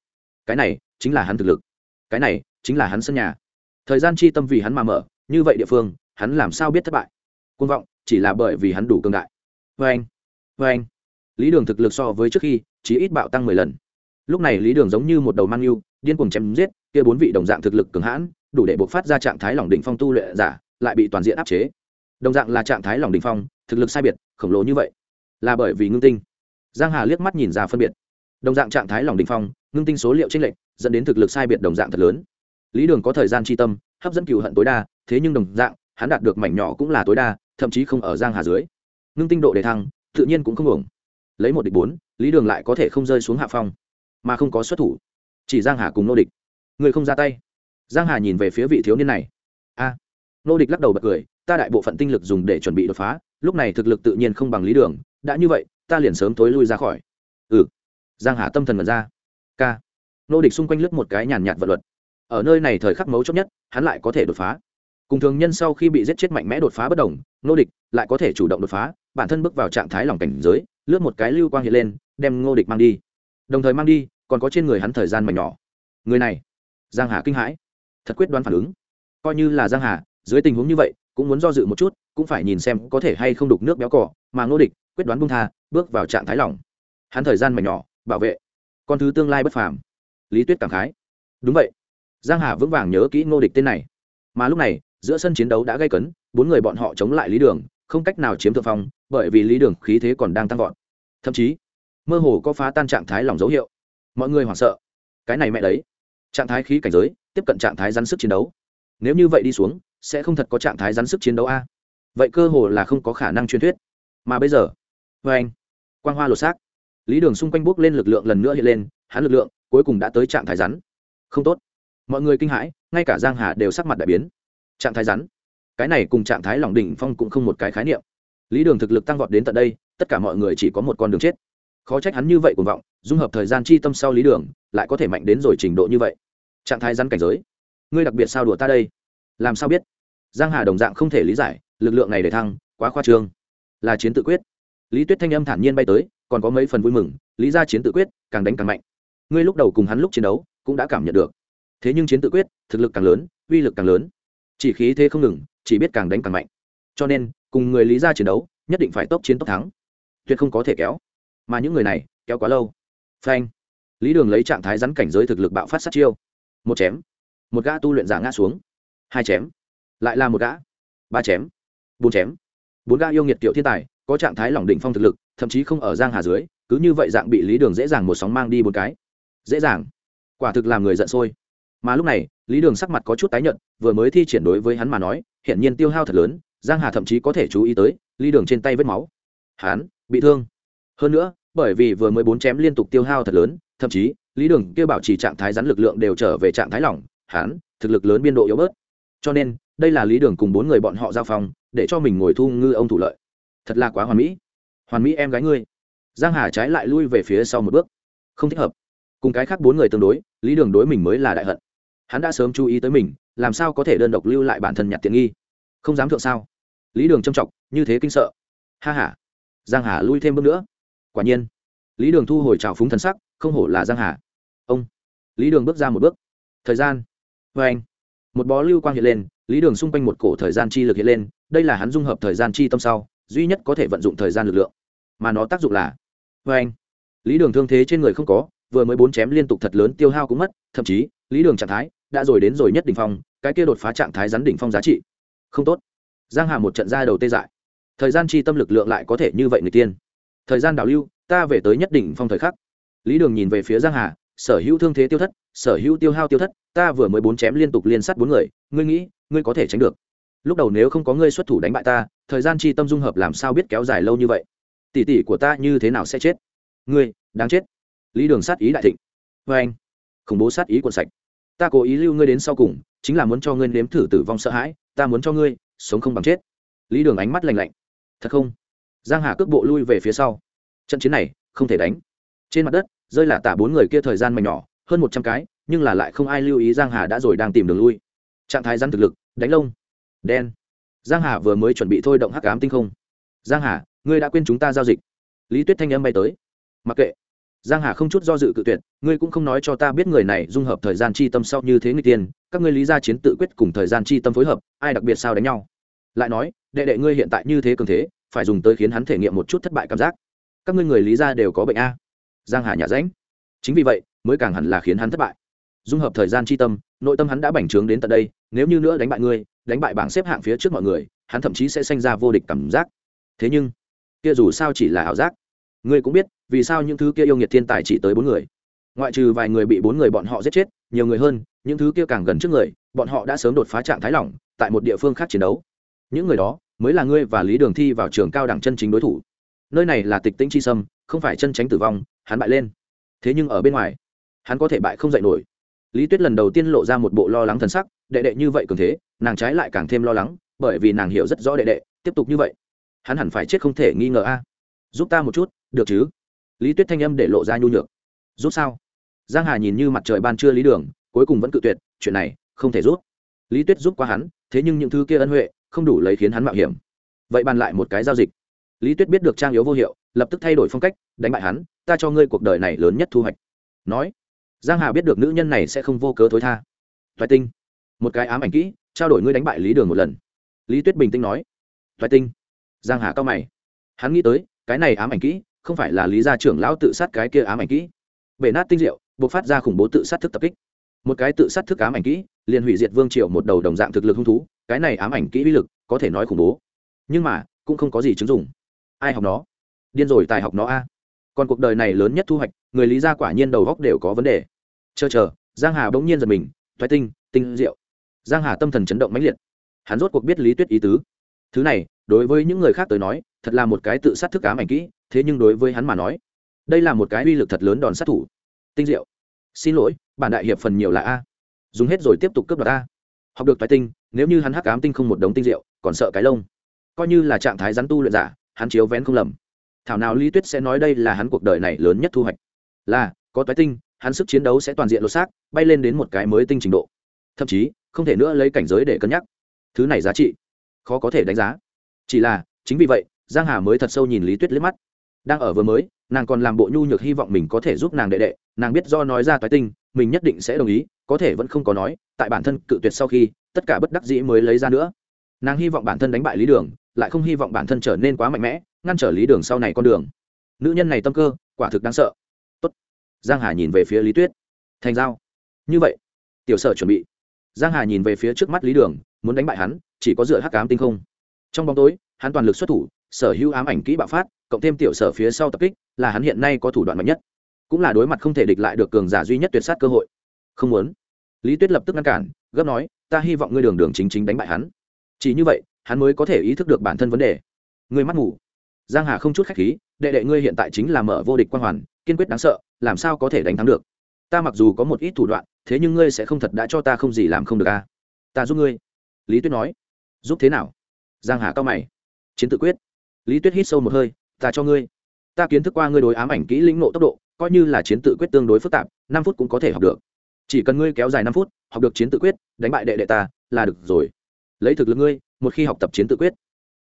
Cái này chính là hắn thực lực. Cái này chính là hắn sân nhà. Thời gian chi tâm vì hắn mà mở, như vậy địa phương, hắn làm sao biết thất bại? Côn vọng chỉ là bởi vì hắn đủ cường đại. Vê anh vê anh. Lý đường thực lực so với trước khi chỉ ít bạo tăng mười lần. Lúc này lý đường giống như một đầu mang yêu, điên cuồng chém giết, kia bốn vị đồng dạng thực lực cường hãn, đủ để buộc phát ra trạng thái lỏng đỉnh phong tu luyện giả, lại bị toàn diện áp chế. Đồng dạng là trạng thái lỏng đỉnh phong, thực lực sai biệt, khổng lồ như vậy. Là bởi vì ngưng tinh. Giang hà liếc mắt nhìn ra phân biệt. Đồng dạng trạng thái lỏng đỉnh phong, ngưng tinh số liệu trên lệnh dẫn đến thực lực sai biệt đồng dạng thật lớn. Lý đường có thời gian chi tâm, hấp dẫn cừu hận tối đa, thế nhưng đồng dạng, hắn đạt được mảnh nhỏ cũng là tối đa, thậm chí không ở giang hà dưới. Ngưng tinh độ đề thăng tự nhiên cũng không ổng lấy một địch bốn, lý đường lại có thể không rơi xuống hạ phong, mà không có xuất thủ. Chỉ giang hà cùng nô địch. Người không ra tay. Giang hà nhìn về phía vị thiếu niên này. A. Nô địch lắc đầu bật cười, ta đại bộ phận tinh lực dùng để chuẩn bị đột phá, lúc này thực lực tự nhiên không bằng lý đường, đã như vậy, ta liền sớm tối lui ra khỏi. Ừ. Giang hà tâm thần mật ra. K. Nô địch xung quanh lướt một cái nhàn nhạt vật luật. Ở nơi này thời khắc mấu chốt nhất, hắn lại có thể đột phá. Cùng thường nhân sau khi bị giết chết mạnh mẽ đột phá bất đồng, nô địch lại có thể chủ động đột phá bản thân bước vào trạng thái lòng cảnh giới, lướt một cái lưu quang hiện lên, đem ngô địch mang đi. Đồng thời mang đi, còn có trên người hắn thời gian mảnh nhỏ. Người này, giang hà kinh hãi. Thật quyết đoán phản ứng. Coi như là giang hà, dưới tình huống như vậy, cũng muốn do dự một chút, cũng phải nhìn xem có thể hay không đục nước béo cỏ mà ngô địch quyết đoán bung tha, bước vào trạng thái lỏng hắn thời gian mảnh nhỏ, bảo vệ. Con thứ tương lai bất phàm. Lý tuyết cảm khái. Đúng vậy. Giang hà vững vàng nhớ kỹ ngô địch tên này. Mà lúc này, giữa sân chiến đấu đã gây cấn, bốn người bọn họ chống lại lý đường, không cách nào chiếm thượng phong bởi vì lý đường khí thế còn đang tăng vọt. Thậm chí, mơ hồ có phá tan trạng thái lòng dấu hiệu. Mọi người hoảng sợ. Cái này mẹ đấy. Trạng thái khí cảnh giới, tiếp cận trạng thái rắn sức chiến đấu. Nếu như vậy đi xuống, sẽ không thật có trạng thái rắn sức chiến đấu a. Vậy cơ hồ là không có khả năng truyền thuyết. Mà bây giờ vê anh, quang hoa lột xác. Lý đường xung quanh bước lên lực lượng lần nữa hiện lên, hắn lực lượng cuối cùng đã tới trạng thái rắn. Không tốt. Mọi người kinh hãi, ngay cả giang hà đều sắc mặt đại biến. Trạng thái rắn. Cái này cùng trạng thái lòng đỉnh phong cũng không một cái khái niệm lý đường thực lực tăng vọt đến tận đây, tất cả mọi người chỉ có một con đường chết. Khó trách hắn như vậy cuồng vọng, dung hợp thời gian chi tâm sau lý đường, lại có thể mạnh đến rồi trình độ như vậy. Trạng thái rắn cảnh giới. Ngươi đặc biệt sao đùa ta đây? Làm sao biết? Giang hà đồng dạng không thể lý giải, lực lượng này để thăng, quá khoa trương. Là chiến tự quyết. Lý tuyết thanh âm thản nhiên bay tới, còn có mấy phần vui mừng, lý ra chiến tự quyết, càng đánh càng mạnh. Ngươi lúc đầu cùng hắn lúc chiến đấu, cũng đã cảm nhận được. Thế nhưng chiến tự quyết, thực lực càng lớn, uy lực càng lớn. Chỉ khí thế không ngừng, chỉ biết càng đánh càng mạnh cho nên, cùng người lý ra chiến đấu, nhất định phải tốc chiến tốc thắng. Tuyệt không có thể kéo. Mà những người này, kéo quá lâu. Phanh. Lý đường lấy trạng thái rắn cảnh giới thực lực bạo phát sát chiêu. Một chém. Một gã tu luyện giả ngã xuống. Hai chém. Lại là một gã. Ba chém. Bốn chém. Bốn gã yêu nghiệt tiểu thiên tài, có trạng thái lỏng đỉnh phong thực lực, thậm chí không ở giang hà dưới, cứ như vậy dạng bị lý đường dễ dàng một sóng mang đi một cái. Dễ dàng. Quả thực làm người giận sôi. Mà lúc này, lý đường sắc mặt có chút tái nhợt, vừa mới thi triển đối với hắn mà nói hiện nhiên tiêu hao thật lớn giang hà thậm chí có thể chú ý tới lý đường trên tay vết máu. Hắn, bị thương. Hơn nữa, bởi vì vừa mới bốn chém liên tục tiêu hao thật lớn, thậm chí lý đường kêu bảo trì trạng thái rắn lực lượng đều trở về trạng thái lỏng. Hắn, thực lực lớn biên độ yếu bớt. Cho nên, đây là lý đường cùng bốn người bọn họ giao phòng để cho mình ngồi thu ngư ông thủ lợi. Thật là quá hoàn mỹ. Hoàn mỹ em gái ngươi. Giang hà trái lại lui về phía sau một bước. Không thích hợp. Cùng cái khác bốn người tương đối lý đường đối mình mới là đại hận. Hắn đã sớm chú ý tới mình, làm sao có thể đơn độc lưu lại bản thân nhặt tiện nghi? Không dám thượng sao? Lý đường trầm trọng như thế kinh sợ. Ha ha, giang hà lui thêm bước nữa. Quả nhiên lý đường thu hồi trào phúng thần sắc không hổ là giang hà. Ông. Lý đường bước ra một bước. Thời gian. Vê anh một bó lưu quang hiện lên lý đường xung quanh một cổ thời gian chi lực hiện lên đây là hắn dung hợp thời gian chi tâm sau duy nhất có thể vận dụng thời gian lực lượng. Mà nó tác dụng là vê anh lý đường thương thế trên người không có vừa mới bốn chém liên tục thật lớn tiêu hao cũng mất thậm chí lý đường trạng thái đã rồi đến rồi nhất đỉnh phong cái kia đột phá trạng thái rắn đỉnh phong giá trị. Không tốt giang hà một trận ra đầu tê dại. Thời gian chi tâm lực lượng lại có thể như vậy người tiên. Thời gian đảo lưu, ta về tới nhất đỉnh phong thời khắc. Lý đường nhìn về phía giang hà, sở hữu thương thế tiêu thất, sở hữu tiêu hao tiêu thất, ta vừa mới bốn chém liên tục liên sát bốn người, ngươi nghĩ, ngươi có thể tránh được. Lúc đầu nếu không có ngươi xuất thủ đánh bại ta, thời gian chi tâm dung hợp làm sao biết kéo dài lâu như vậy? Tỷ tỷ của ta như thế nào sẽ chết? Ngươi, đáng chết. Lý đường sát ý đại thịnh. Vê anh, khủng bố sát ý quần sạch. Ta cố ý lưu ngươi đến sau cùng, chính là muốn cho ngươi nếm thử tử vong sợ hãi, ta muốn cho ngươi sống không bằng chết. Lý đường ánh mắt lành lạnh. Thật không? Giang hà cước bộ lui về phía sau. Trận chiến này, không thể đánh. Trên mặt đất, rơi là tả bốn người kia thời gian mảnh nhỏ, hơn một trăm cái, nhưng là lại không ai lưu ý giang hà đã rồi đang tìm đường lui. Trạng thái rắn thực lực, đánh lông. Đen. Giang hà vừa mới chuẩn bị thôi động hắc ám tinh không. Giang hà, ngươi đã quên chúng ta giao dịch. Lý tuyết thanh âm bay tới. Mặc kệ giang hà không chút do dự cự tuyệt, ngươi cũng không nói cho ta biết người này dung hợp thời gian chi tâm sau như thế người tiên, các ngươi lý gia chiến tự quyết cùng thời gian chi tâm phối hợp, ai đặc biệt sao đánh nhau? Lại nói, đệ đệ ngươi hiện tại như thế cường thế, phải dùng tới khiến hắn thể nghiệm một chút thất bại cảm giác. Các ngươi người lý gia đều có bệnh a. Giang hà nhả rãnh chính vì vậy, mới càng hẳn là khiến hắn thất bại. Dung hợp thời gian chi tâm, nội tâm hắn đã bành trướng đến tận đây, nếu như nữa đánh bại ngươi, đánh bại bảng xếp hạng phía trước mọi người, hắn thậm chí sẽ sinh ra vô địch cảm giác. Thế nhưng, kia dù sao chỉ là ảo giác. Ngươi cũng biết vì sao những thứ kia yêu nghiệt thiên tài chỉ tới bốn người? Ngoại trừ vài người bị bốn người bọn họ giết chết, nhiều người hơn, những thứ kia càng gần trước người, bọn họ đã sớm đột phá trạng thái lỏng, tại một địa phương khác chiến đấu. Những người đó mới là ngươi và lý đường thi vào trường cao đẳng chân chính đối thủ. Nơi này là tịch tĩnh chi sâm, không phải chân tránh tử vong, hắn bại lên. Thế nhưng ở bên ngoài, hắn có thể bại không dạy nổi. Lý tuyết lần đầu tiên lộ ra một bộ lo lắng thần sắc, đệ đệ như vậy cường thế, nàng trái lại càng thêm lo lắng, bởi vì nàng hiểu rất rõ đệ đệ tiếp tục như vậy. Hắn hẳn phải chết không thể nghi ngờ a. Giúp ta một chút, được chứ? Lý tuyết thanh âm để lộ ra nhu nhược. Rút sao? Giang hà nhìn như mặt trời ban trưa lý đường, cuối cùng vẫn cự tuyệt, chuyện này không thể rút. lý tuyết giúp qua hắn, thế nhưng những thứ kia ân huệ không đủ lấy khiến hắn mạo hiểm. Vậy bàn lại một cái giao dịch. Lý tuyết biết được trang yếu vô hiệu, lập tức thay đổi phong cách, đánh bại hắn, ta cho ngươi cuộc đời này lớn nhất thu hoạch. Nói. Giang hà biết được nữ nhân này sẽ không vô cớ thối tha. Thoại tinh, một cái ám ảnh kỹ, trao đổi ngươi đánh bại lý đường một lần. Lý tuyết bình tĩnh nói. Thoại tinh. Giang hà cao mày. Hắn nghĩ tới, cái này ám ảnh kỹ không phải là lý gia trưởng lão tự sát cái kia ám ảnh kỹ. Bể nát tinh diệu buộc phát ra khủng bố tự sát thức tập kích. Một cái tự sát thức ám ảnh kỹ, liền hủy diệt vương triều một đầu đồng dạng thực lực hung thú, cái này ám ảnh kỹ uy lực, có thể nói khủng bố. Nhưng mà, cũng không có gì chứng dụng. Ai học nó? Điên rồi tài học nó a. Còn cuộc đời này lớn nhất thu hoạch, người lý gia quả nhiên đầu góc đều có vấn đề. Chờ chờ, giang hà bỗng nhiên giật mình, thoái tinh tinh diệu. Giang hà tâm thần chấn động mãnh liệt. Hắn rốt cuộc biết lý tuyết ý tứ. Thứ này, đối với những người khác tới nói, thật là một cái tự sát thức ám ảnh kỹ thế nhưng đối với hắn mà nói, đây là một cái uy lực thật lớn đòn sát thủ. Tinh diệu. Xin lỗi, bản đại hiệp phần nhiều là a. Dùng hết rồi tiếp tục cướp đoạt a. Học được toái tinh, nếu như hắn hắc ám tinh không một đống tinh diệu, còn sợ cái lông. Coi như là trạng thái rắn tu luyện giả, hắn chiếu vén không lầm. Thảo nào lý tuyết sẽ nói đây là hắn cuộc đời này lớn nhất thu hoạch. Là, có toái tinh, hắn sức chiến đấu sẽ toàn diện lột xác, bay lên đến một cái mới tinh trình độ. Thậm chí, không thể nữa lấy cảnh giới để cân nhắc. Thứ này giá trị, khó có thể đánh giá. Chỉ là, chính vì vậy, giang hà mới thật sâu nhìn lý tuyết liếc mắt đang ở vừa mới, nàng còn làm bộ nhu nhược hy vọng mình có thể giúp nàng đệ đệ, nàng biết do nói ra toái tinh, mình nhất định sẽ đồng ý, có thể vẫn không có nói, tại bản thân cự tuyệt sau khi, tất cả bất đắc dĩ mới lấy ra nữa. Nàng hy vọng bản thân đánh bại lý đường, lại không hy vọng bản thân trở nên quá mạnh mẽ, ngăn trở lý đường sau này con đường. Nữ nhân này tâm cơ, quả thực đáng sợ. Tốt. giang hà nhìn về phía lý tuyết. Thành giao. Như vậy. Tiểu sở chuẩn bị. Giang hà nhìn về phía trước mắt lý đường, muốn đánh bại hắn, chỉ có dựa hắc cám tinh không. Trong bóng tối, hắn toàn lực xuất thủ, sở hữu ám ảnh kỹ bạo phát cộng thêm tiểu sở phía sau tập kích, là hắn hiện nay có thủ đoạn mạnh nhất. Cũng là đối mặt không thể địch lại được cường giả duy nhất tuyệt sát cơ hội. Không muốn. Lý tuyết lập tức ngăn cản, gấp nói, ta hy vọng ngươi đường đường chính chính đánh bại hắn. Chỉ như vậy, hắn mới có thể ý thức được bản thân vấn đề. Ngươi mắt ngủ. Giang hà không chút khách khí, đệ đệ ngươi hiện tại chính là mở vô địch quan hoàn, kiên quyết đáng sợ, làm sao có thể đánh thắng được? Ta mặc dù có một ít thủ đoạn, thế nhưng ngươi sẽ không thật đã cho ta không gì làm không được a à? ta giúp ngươi. Lý tuyết nói. Giúp thế nào? Giang hà cao mày. Chiến tự quyết. Lý tuyết hít sâu một hơi ta cho ngươi. Ta kiến thức qua ngươi đối ám ảnh kỹ lĩnh nộ tốc độ, coi như là chiến tự quyết tương đối phức tạp, năm phút cũng có thể học được. Chỉ cần ngươi kéo dài năm phút, học được chiến tự quyết, đánh bại đệ đệ ta, là được rồi. Lấy thực lực ngươi, một khi học tập chiến tự quyết.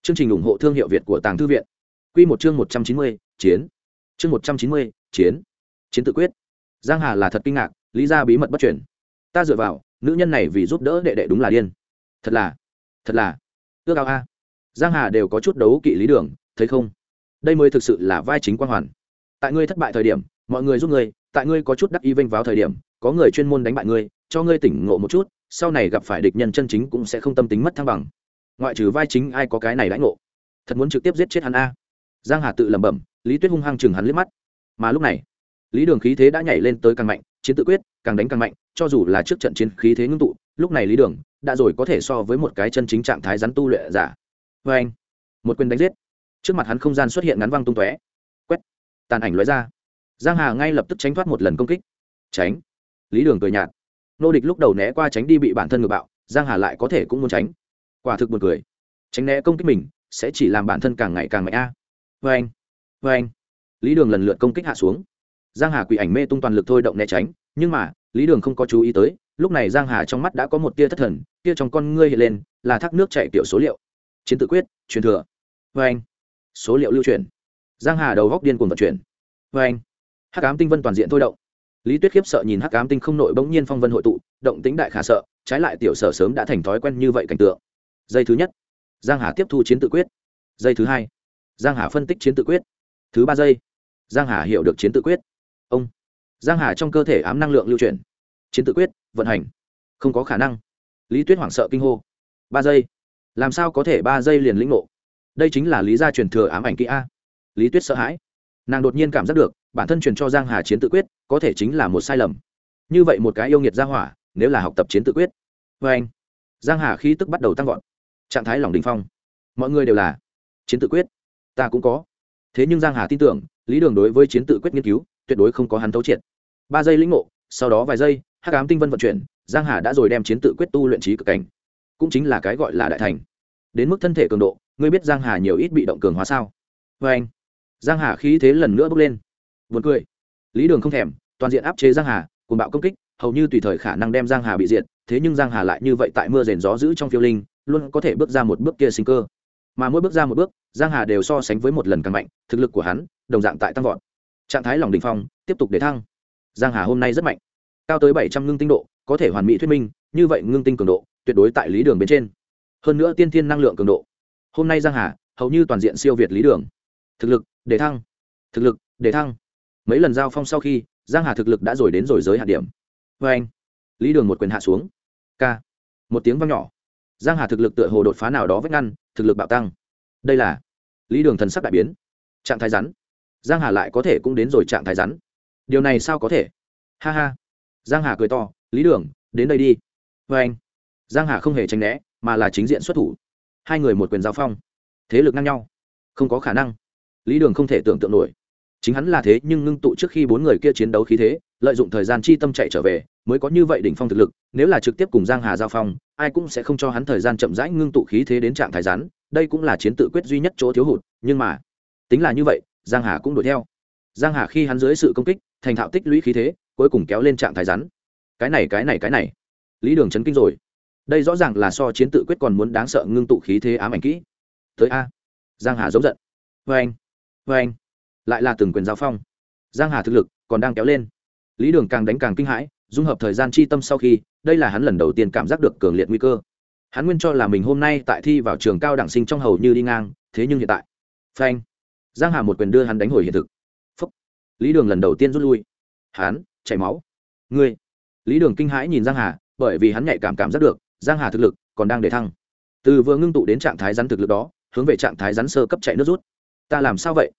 Chương trình ủng hộ thương hiệu việt của tàng thư viện. Q một chương một trăm chín mươi, chiến. Chương một trăm chín mươi, chiến. Chiến tự quyết. Giang hà là thật kinh ngạc, lý ra bí mật bất chuyển ta dựa vào, nữ nhân này vì giúp đỡ đệ đệ đúng là điên. Thật là thật là. Ước ao a. Giang hà đều có chút đấu kỵ lý đường, thấy không? Đây mới thực sự là vai chính quan hoàn. Tại ngươi thất bại thời điểm, mọi người giúp ngươi, tại ngươi có chút đắc y vênh vào thời điểm, có người chuyên môn đánh bại ngươi, cho ngươi tỉnh ngộ một chút, sau này gặp phải địch nhân chân chính cũng sẽ không tâm tính mất thăng bằng. Ngoại trừ vai chính ai có cái này lãnh ngộ. Thật muốn trực tiếp giết chết hắn a. Giang hà tự lẩm bẩm, lý tuyết hung hăng chừng hắn liếc mắt. Mà lúc này, lý đường khí thế đã nhảy lên tới càng mạnh, chiến tự quyết, càng đánh càng mạnh, cho dù là trước trận chiến khí thế ngưng tụ, lúc này lý đường đã rồi có thể so với một cái chân chính trạng thái rắn tu luyện giả. Vê anh một quyền đánh giết trước mặt hắn không gian xuất hiện ngắn văng tung tóe. Quét. Tàn ảnh lóe ra. Giang hà ngay lập tức tránh thoát một lần công kích. Tránh. Lý đường cười nhạt. Nô địch lúc đầu né qua tránh đi bị bản thân ngược bạo, giang hà lại có thể cũng muốn tránh. Quả thực buồn cười. Tránh né công kích mình, sẽ chỉ làm bản thân càng ngày càng mạnh a. Vê anh vê anh lý đường lần lượt công kích hạ xuống. Giang hà quỷ ảnh mê tung toàn lực thôi động né tránh, nhưng mà, lý đường không có chú ý tới, lúc này giang hà trong mắt đã có một tia thất thần, tia trong con ngươi hiện lên, là thác nước chạy tiểu số liệu. Chiến tự quyết, truyền thừa. Vê anh số liệu lưu truyền. Giang hà đầu góc điên cuồng vận chuyển. Vê anh, hắc ám tinh vân toàn diện thôi động. Lý tuyết khiếp sợ nhìn hắc ám tinh không nội bỗng nhiên phong vân hội tụ, động tính đại khả sợ, trái lại tiểu sở sớm đã thành thói quen như vậy cảnh tượng. Giây thứ nhất, giang hà tiếp thu chiến tự quyết. Giây thứ hai, giang hà phân tích chiến tự quyết. Thứ ba giây, giang hà hiểu được chiến tự quyết. Ông, giang hà trong cơ thể ám năng lượng lưu chuyển. Chiến tự quyết, vận hành. Không có khả năng. Lý tuyết hoảng sợ kinh hô. Ba giây. Làm sao có thể ba giây liền lĩnh ngộ? Đây chính là lý gia truyền thừa ám ảnh kỹ a lý tuyết sợ hãi. Nàng đột nhiên cảm giác được, bản thân truyền cho giang hà chiến tự quyết, có thể chính là một sai lầm. Như vậy một cái yêu nghiệt gia hỏa, nếu là học tập chiến tự quyết. Vê anh, giang hà khí tức bắt đầu tăng vọt. Trạng thái lòng đình phong. Mọi người đều là, chiến tự quyết. Ta cũng có. Thế nhưng giang hà tin tưởng, lý đường đối với chiến tự quyết nghiên cứu, tuyệt đối không có hắn thấu triệt. Ba giây lĩnh ngộ, sau đó vài giây, hắc ám tinh vân vận chuyển, giang hà đã rồi đem chiến tự quyết tu luyện trí cực cảnh. Cũng chính là cái gọi là đại thành. Đến mức thân thể cường độ ngươi biết giang hà nhiều ít bị động cường hóa sao? Vê anh. Giang hà khí thế lần nữa bốc lên. Buồn cười. Lý đường không thèm, toàn diện áp chế giang hà cùng bạo công kích, hầu như tùy thời khả năng đem giang hà bị diệt, thế nhưng giang hà lại như vậy tại mưa rền gió giữ trong phiêu linh, luôn có thể bước ra một bước kia sinh cơ. Mà mỗi bước ra một bước, giang hà đều so sánh với một lần càng mạnh, thực lực của hắn, đồng dạng tại tăng vọt. Trạng thái lòng đỉnh phong, tiếp tục để thăng. Giang hà hôm nay rất mạnh. Cao tới bảy trăm ngưng tinh độ, có thể hoàn mỹ thuyết minh, như vậy ngưng tinh cường độ, tuyệt đối tại lý đường bên trên. Hơn nữa tiên thiên năng lượng cường độ hôm nay giang hà, hầu như toàn diện siêu việt lý đường. Thực lực, để thăng. Thực lực, để thăng. Mấy lần giao phong sau khi, giang hà thực lực đã rồi đến rồi giới hạn điểm. Vê anh, lý đường một quyền hạ xuống. K. Một tiếng vang nhỏ. Giang hà thực lực tựa hồ đột phá nào đó vách ngăn, thực lực bạo tăng. Đây là lý đường thần sắc đại biến. Trạng thái rắn. Giang hà lại có thể cũng đến rồi trạng thái rắn. Điều này sao có thể? Ha ha. Giang hà cười to, lý đường, đến đây đi. Vê anh, giang hà không hề tránh né, mà là chính diện xuất thủ hai người một quyền giao phong. Thế lực ngang nhau. Không có khả năng. Lý đường không thể tưởng tượng nổi. Chính hắn là thế nhưng ngưng tụ trước khi bốn người kia chiến đấu khí thế, lợi dụng thời gian chi tâm chạy trở về, mới có như vậy đỉnh phong thực lực, nếu là trực tiếp cùng giang hà giao phong, ai cũng sẽ không cho hắn thời gian chậm rãi ngưng tụ khí thế đến trạng thái rắn, đây cũng là chiến tự quyết duy nhất chỗ thiếu hụt, nhưng mà, tính là như vậy, giang hà cũng đuổi theo. Giang hà khi hắn dưới sự công kích, thành thạo tích lũy khí thế, cuối cùng kéo lên trạng thái rắn. Cái này cái này cái này. Lý đường chấn kinh rồi đây rõ ràng là so chiến tự quyết còn muốn đáng sợ ngưng tụ khí thế ám ảnh kỹ. Tới a. Giang hà giống giận. Vê anh. Vê anh. Lại là từng quyền giao phong. Giang hà thực lực còn đang kéo lên. Lý đường càng đánh càng kinh hãi, dung hợp thời gian chi tâm sau khi, đây là hắn lần đầu tiên cảm giác được cường liệt nguy cơ. Hắn nguyên cho là mình hôm nay tại thi vào trường cao đẳng sinh trong hầu như đi ngang, thế nhưng hiện tại. Phanh. Giang hà một quyền đưa hắn đánh hồi hiện thực. Phúc. lý đường lần đầu tiên rút lui. Hắn, chảy máu. Ngươi. Lý đường kinh hãi nhìn giang hà, bởi vì hắn nhạy cảm cảm giác được giang hà thực lực còn đang để thăng. Từ vừa ngưng tụ đến trạng thái rắn thực lực đó, hướng về trạng thái rắn sơ cấp chạy nước rút. Ta làm sao vậy?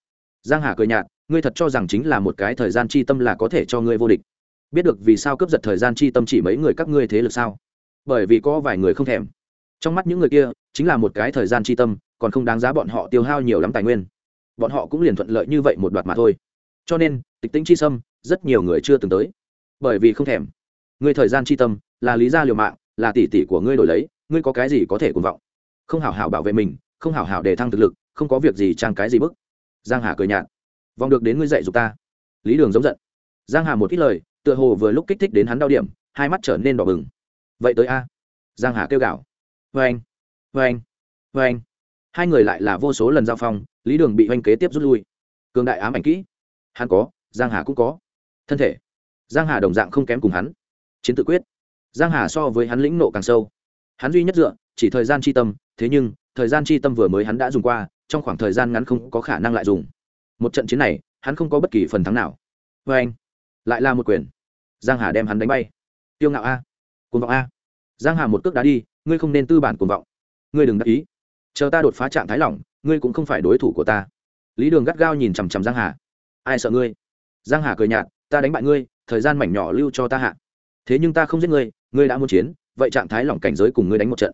Giang hà cười nhạt, ngươi thật cho rằng chính là một cái thời gian chi tâm là có thể cho ngươi vô địch. Biết được vì sao cướp giật thời gian chi tâm chỉ mấy người các ngươi thế lực sao? Bởi vì có vài người không thèm. Trong mắt những người kia, chính là một cái thời gian chi tâm, còn không đáng giá bọn họ tiêu hao nhiều lắm tài nguyên. Bọn họ cũng liền thuận lợi như vậy một đoạt mà thôi. Cho nên, tịch tĩnh chi sâm, rất nhiều người chưa từng tới. Bởi vì không thèm. Người thời gian chi tâm là lý gia liều mạng là tỷ tỷ của ngươi đổi lấy, ngươi có cái gì có thể cuồng vọng? Không hảo hảo bảo vệ mình, không hảo hảo đề thăng thực lực, không có việc gì trang cái gì bức. Giang hà cười nhạt. Vòng được đến ngươi dạy dục ta. Lý đường giống giận. Giang hà một ít lời, tựa hồ vừa lúc kích thích đến hắn đau điểm, hai mắt trở nên đỏ bừng. Vậy tới a. Giang hà kêu gào. Vê anh vê anh vê anh hai người lại là vô số lần giao phong, lý đường bị oanh kế tiếp rút lui. Cường đại ám ảnh kỹ. Hắn có, giang hà cũng có. Thân thể. Giang hà đồng dạng không kém cùng hắn. Chiến tự quyết giang hà so với hắn lĩnh nộ càng sâu. Hắn duy nhất dựa, chỉ thời gian chi tâm, thế nhưng, thời gian chi tâm vừa mới hắn đã dùng qua, trong khoảng thời gian ngắn không có khả năng lại dùng. Một trận chiến này, hắn không có bất kỳ phần thắng nào. Vê anh, lại là một quyền. Giang hà đem hắn đánh bay. Tiêu ngạo a. Cuồng vọng a. Giang hà một cước đá đi, ngươi không nên tư bản cuồng vọng. Ngươi đừng đắc ý. Chờ ta đột phá trạng thái lỏng, ngươi cũng không phải đối thủ của ta. Lý đường gắt gao nhìn chằm chằm giang hà. Ai sợ ngươi? Giang hà cười nhạt, ta đánh bại ngươi, thời gian mảnh nhỏ lưu cho ta hạ. Thế nhưng ta không giết ngươi ngươi đã muốn chiến, vậy trạng thái lỏng cảnh giới cùng ngươi đánh một trận.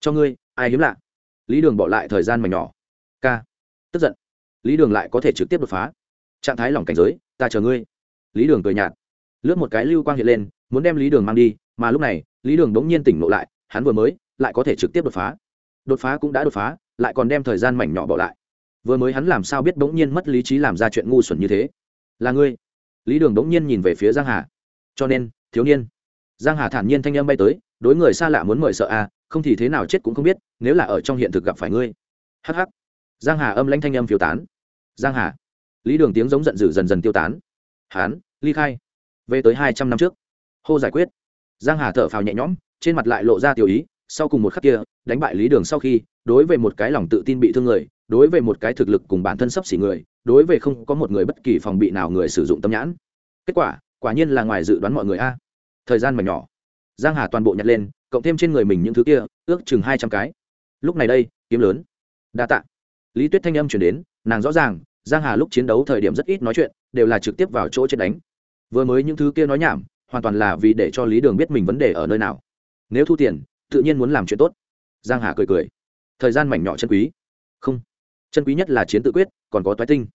Cho ngươi, ai hiếm lạ. Lý đường bỏ lại thời gian mảnh nhỏ. K tức giận. Lý đường lại có thể trực tiếp đột phá. Trạng thái lỏng cảnh giới, ta chờ ngươi. Lý đường cười nhạt. Lướt một cái lưu quang hiện lên, muốn đem lý đường mang đi, mà lúc này, lý đường đống nhiên tỉnh lộ lại, hắn vừa mới, lại có thể trực tiếp đột phá. Đột phá cũng đã đột phá, lại còn đem thời gian mảnh nhỏ bỏ lại. Vừa mới hắn làm sao biết bỗng nhiên mất lý trí làm ra chuyện ngu xuẩn như thế? Là ngươi. Lý đường bỗng nhiên nhìn về phía giang hà. Cho nên, thiếu niên giang hà thản nhiên thanh âm bay tới, đối người xa lạ muốn mời sợ à không thì thế nào chết cũng không biết, nếu là ở trong hiện thực gặp phải ngươi. Hh giang hà âm lãnh thanh âm phiêu tán. Giang hà. Lý đường tiếng giống giận dữ dần dần tiêu tán. Hán, ly khai. Về tới hai trăm năm trước. Hô giải quyết. Giang hà thở phào nhẹ nhõm, trên mặt lại lộ ra tiểu ý, sau cùng một khắc kia, đánh bại lý đường sau khi, đối với một cái lòng tự tin bị thương người, đối với một cái thực lực cùng bản thân sắp xỉ người, đối với không có một người bất kỳ phòng bị nào người sử dụng tâm nhãn. Kết quả quả nhiên là ngoài dự đoán mọi người a thời gian mà nhỏ. Giang hà toàn bộ nhặt lên, cộng thêm trên người mình những thứ kia, ước chừng hai trăm cái. Lúc này đây, kiếm lớn. Đa tạ. Lý tuyết thanh âm chuyển đến, nàng rõ ràng, giang hà lúc chiến đấu thời điểm rất ít nói chuyện, đều là trực tiếp vào chỗ chết đánh. Vừa mới những thứ kia nói nhảm, hoàn toàn là vì để cho lý đường biết mình vấn đề ở nơi nào. Nếu thu tiền, tự nhiên muốn làm chuyện tốt. Giang hà cười cười. Thời gian mảnh nhỏ chân quý. Không. Chân quý nhất là chiến tự quyết, còn có toái tinh.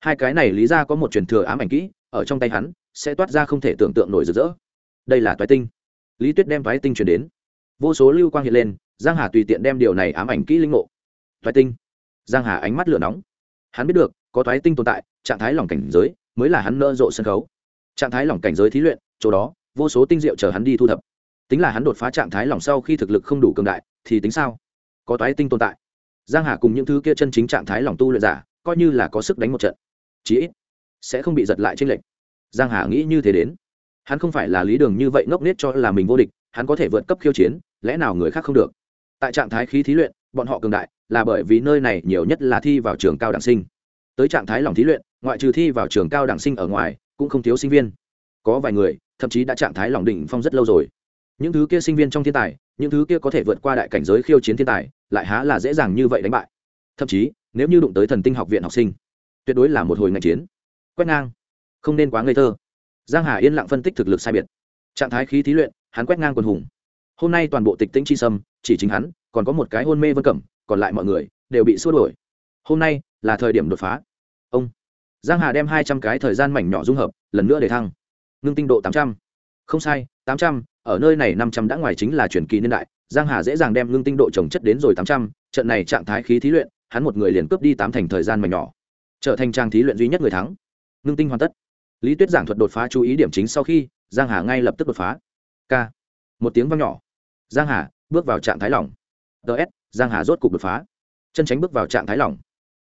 Hai cái này lý ra có một truyền thừa ám ảnh kỹ, ở trong tay hắn, sẽ toát ra không thể tưởng tượng nổi rực rỡ đây là toái tinh. Lý tuyết đem toái tinh truyền đến. Vô số lưu quang hiện lên, giang hà tùy tiện đem điều này ám ảnh kỹ linh ngộ. Toái tinh. Giang hà ánh mắt lửa nóng. Hắn biết được, có toái tinh tồn tại, trạng thái lỏng cảnh giới mới là hắn nỡ rộ sân khấu. Trạng thái lỏng cảnh giới thí luyện, chỗ đó, vô số tinh diệu chờ hắn đi thu thập. Tính là hắn đột phá trạng thái lỏng sau khi thực lực không đủ cường đại, thì tính sao? Có toái tinh tồn tại. Giang hà cùng những thứ kia chân chính trạng thái lỏng tu luyện giả, coi như là có sức đánh một trận. Chí ít, sẽ không bị giật lại trên lệnh giang hà nghĩ như thế đến hắn không phải là lý đường như vậy ngốc nết cho là mình vô địch, hắn có thể vượt cấp khiêu chiến, lẽ nào người khác không được? Tại trạng thái khí thí luyện, bọn họ cường đại, là bởi vì nơi này nhiều nhất là thi vào trường cao đẳng sinh. Tới trạng thái lòng thí luyện, ngoại trừ thi vào trường cao đẳng sinh ở ngoài, cũng không thiếu sinh viên. Có vài người, thậm chí đã trạng thái lòng đỉnh phong rất lâu rồi. Những thứ kia sinh viên trong thiên tài, những thứ kia có thể vượt qua đại cảnh giới khiêu chiến thiên tài, lại há là dễ dàng như vậy đánh bại. Thậm chí, nếu như đụng tới thần tinh học viện học sinh, tuyệt đối là một hồi ngành chiến. Quét ngang. Không nên quá ngây thơ giang hà yên lặng phân tích thực lực sai biệt. Trạng thái khí thí luyện, hắn quét ngang quần hùng. Hôm nay toàn bộ tịch tĩnh chi sâm, chỉ chính hắn, còn có một cái hôn mê vân cẩm, còn lại mọi người đều bị xua đuổi. Hôm nay là thời điểm đột phá. Ông. Giang hà đem hai trăm cái thời gian mảnh nhỏ dung hợp, lần nữa để thăng. Ngưng tinh độ tám trăm. Không sai, tám trăm, ở nơi này năm trăm đã ngoài chính là truyền kỳ niên đại, giang hà dễ dàng đem ngưng tinh độ trồng chất đến rồi tám trăm, trận này trạng thái khí thí luyện, hắn một người liền cướp đi tám thành thời gian mảnh nhỏ. Trở thành trang thí luyện duy nhất người thắng. Ngưng tinh hoàn tất lý tuyết giảng thuật đột phá chú ý điểm chính sau khi giang hà ngay lập tức đột phá. K. Một tiếng vang nhỏ. Giang hà bước vào trạng thái lỏng. Ts giang hà rốt cục đột phá. Chân tránh bước vào trạng thái lỏng.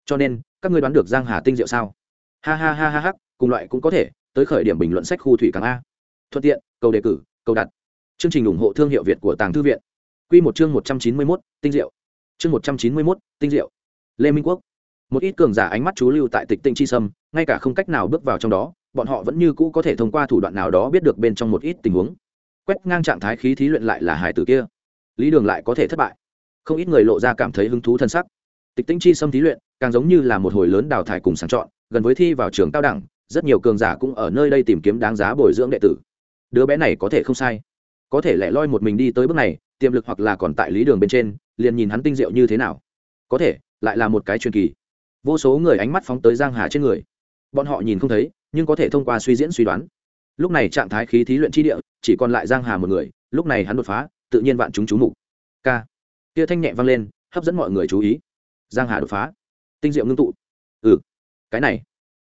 Cho nên các ngươi đoán được giang hà tinh diệu sao? Ha ha ha ha ha cùng loại cũng có thể tới khởi điểm bình luận sách khu thủy càng a. Thuận tiện cầu đề cử cầu đặt. Chương trình ủng hộ thương hiệu việt của tàng thư viện. Quy một chương một trăm chín mươi 191, tinh diệu. Chương một trăm chín mươi 191, tinh diệu. Lê minh quốc một ít cường giả ánh mắt chú lưu tại tịch tinh chi sâm, ngay cả không cách nào bước vào trong đó, bọn họ vẫn như cũ có thể thông qua thủ đoạn nào đó biết được bên trong một ít tình huống. Quét ngang trạng thái khí thí luyện lại là hải tử kia. Lý đường lại có thể thất bại. Không ít người lộ ra cảm thấy hứng thú thân sắc. Tịch tinh chi xâm thí luyện, càng giống như là một hồi lớn đào thải cùng sàng chọn, gần với thi vào trường cao đẳng, rất nhiều cường giả cũng ở nơi đây tìm kiếm đáng giá bồi dưỡng đệ tử. Đứa bé này có thể không sai. Có thể lẻ loi một mình đi tới bước này, tiềm lực hoặc là còn tại lý đường bên trên, liền nhìn hắn tinh diệu như thế nào. Có thể, lại là một cái truyền kỳ vô số người ánh mắt phóng tới giang hà trên người. Bọn họ nhìn không thấy, nhưng có thể thông qua suy diễn suy đoán. Lúc này trạng thái khí thí luyện chi địa, chỉ còn lại giang hà một người, lúc này hắn đột phá, tự nhiên vạn chúng chú mục. K. Tia thanh nhẹ vang lên, hấp dẫn mọi người chú ý. Giang hà đột phá. Tinh diệu ngưng tụ. Ừ. Cái này,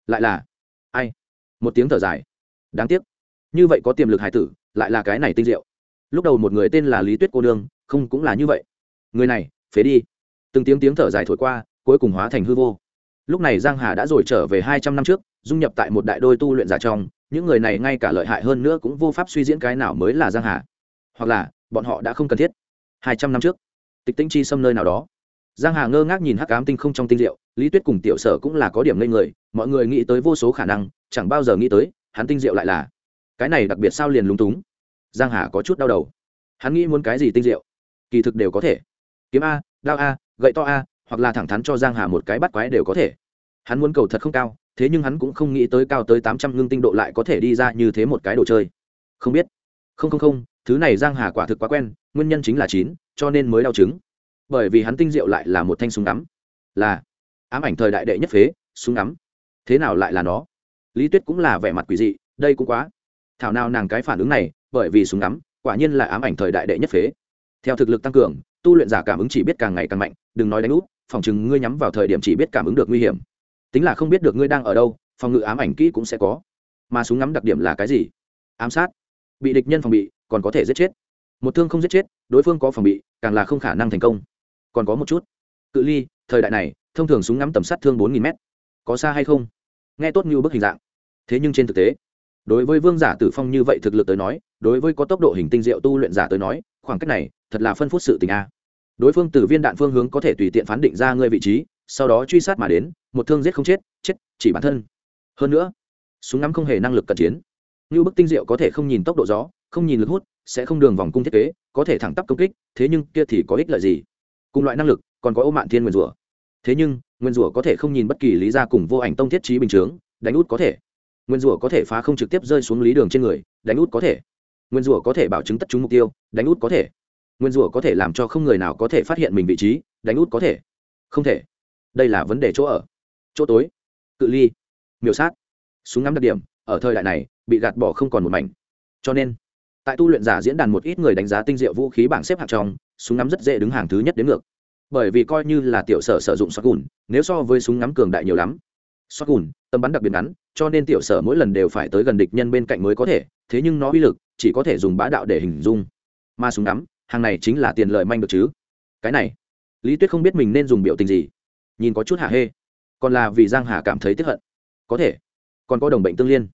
lại là ai? Một tiếng thở dài. Đáng tiếc. Như vậy có tiềm lực hải tử, lại là cái này tinh diệu. Lúc đầu một người tên là lý tuyết cô đương không cũng là như vậy. Người này, phế đi. Từng tiếng tiếng thở dài thổi qua, cuối cùng hóa thành hư vô lúc này giang hà đã rồi trở về hai trăm năm trước, dung nhập tại một đại đôi tu luyện giả trong, những người này ngay cả lợi hại hơn nữa cũng vô pháp suy diễn cái nào mới là giang hà. Hoặc là, bọn họ đã không cần thiết. Hai trăm năm trước, tịch tinh chi xâm nơi nào đó. Giang hà ngơ ngác nhìn hắc ám tinh không trong tinh diệu, lý tuyết cùng tiểu sở cũng là có điểm lên người, mọi người nghĩ tới vô số khả năng, chẳng bao giờ nghĩ tới, hắn tinh diệu lại là. Cái này đặc biệt sao liền lúng túng. Giang hà có chút đau đầu. Hắn nghĩ muốn cái gì tinh diệu? Kỳ thực đều có thể. Kiếm a, đao a, gậy to a hoặc là thẳng thắn cho giang hà một cái bắt quái đều có thể. Hắn muốn cầu thật không cao, thế nhưng hắn cũng không nghĩ tới cao tới tám trăm ngưng tinh độ lại có thể đi ra như thế một cái đồ chơi. Không biết. Không không không, thứ này giang hà quả thực quá quen, nguyên nhân chính là chín, cho nên mới đau chứng. Bởi vì hắn tinh diệu lại là một thanh súng ngắm. Là. Ám ảnh thời đại đệ nhất phế, súng ngắm. Thế nào lại là nó? Lý tuyết cũng là vẻ mặt quỷ dị, đây cũng quá. Thảo nào nàng cái phản ứng này, bởi vì súng ngắm, quả nhiên là ám ảnh thời đại đệ nhất phế. Theo thực lực tăng cường tu luyện giả cảm ứng chỉ biết càng ngày càng mạnh, đừng nói đánh úp, phòng chừng ngươi nhắm vào thời điểm chỉ biết cảm ứng được nguy hiểm. Tính là không biết được ngươi đang ở đâu, phòng ngự ám ảnh kỹ cũng sẽ có. Mà súng ngắm đặc điểm là cái gì? Ám sát. Bị địch nhân phòng bị, còn có thể giết chết. Một thương không giết chết, đối phương có phòng bị, càng là không khả năng thành công. Còn có một chút. Cự ly, thời đại này, thông thường súng ngắm tầm sát thương bốn nghìn m có xa hay không? Nghe tốt như bức hình dạng. Thế nhưng trên thực tế, đối với vương giả tử phong như vậy thực lực tới nói, đối với có tốc độ hình tinh diệu tu luyện giả tới nói, khoảng cách này, thật là phân phút sự tình a đối phương từ viên đạn phương hướng có thể tùy tiện phán định ra ngươi vị trí, sau đó truy sát mà đến, một thương giết không chết chết, chỉ bản thân. Hơn nữa, súng ngắm không hề năng lực cận chiến. Như bức tinh diệu có thể không nhìn tốc độ gió, không nhìn lực hút, sẽ không đường vòng cung thiết kế, có thể thẳng tắp công kích, thế nhưng kia thì có ích lợi gì? Cùng loại năng lực, còn có ô mạn thiên nguyên rủa. Thế nhưng, nguyên rủa có thể không nhìn bất kỳ lý ra cùng vô ảnh tông thiết trí bình chướng, đánh út có thể. Nguyên rủa có thể phá không trực tiếp rơi xuống lý đường trên người, đánh út có thể. Nguyên rủa có thể bảo chứng tất chúng mục tiêu, đánh út có thể nguyên rủa có thể làm cho không người nào có thể phát hiện mình vị trí, đánh út có thể. Không thể. Đây là vấn đề chỗ ở. Chỗ tối. Cự ly. Miểu sát. Súng ngắm đặc điểm, ở thời đại này, bị gạt bỏ không còn một mảnh. Cho nên, tại tu luyện giả diễn đàn một ít người đánh giá tinh diệu vũ khí bảng xếp hạng trong, súng ngắm rất dễ đứng hàng thứ nhất đến ngược. Bởi vì coi như là tiểu sở sử dụng sọt gùn, nếu so với súng ngắm cường đại nhiều lắm. Sọt gùn, tầm bắn đặc biệt ngắn, cho nên tiểu sở mỗi lần đều phải tới gần địch nhân bên cạnh mới có thể, thế nhưng nó uy lực chỉ có thể dùng bá đạo để hình dung. Mà súng ngắm hàng này chính là tiền lợi manh được chứ? Cái này, lý tuyết không biết mình nên dùng biểu tình gì. Nhìn có chút hạ hê. Còn là vì giang hà cảm thấy tiếp hận. Có thể. Còn có đồng bệnh tương liên.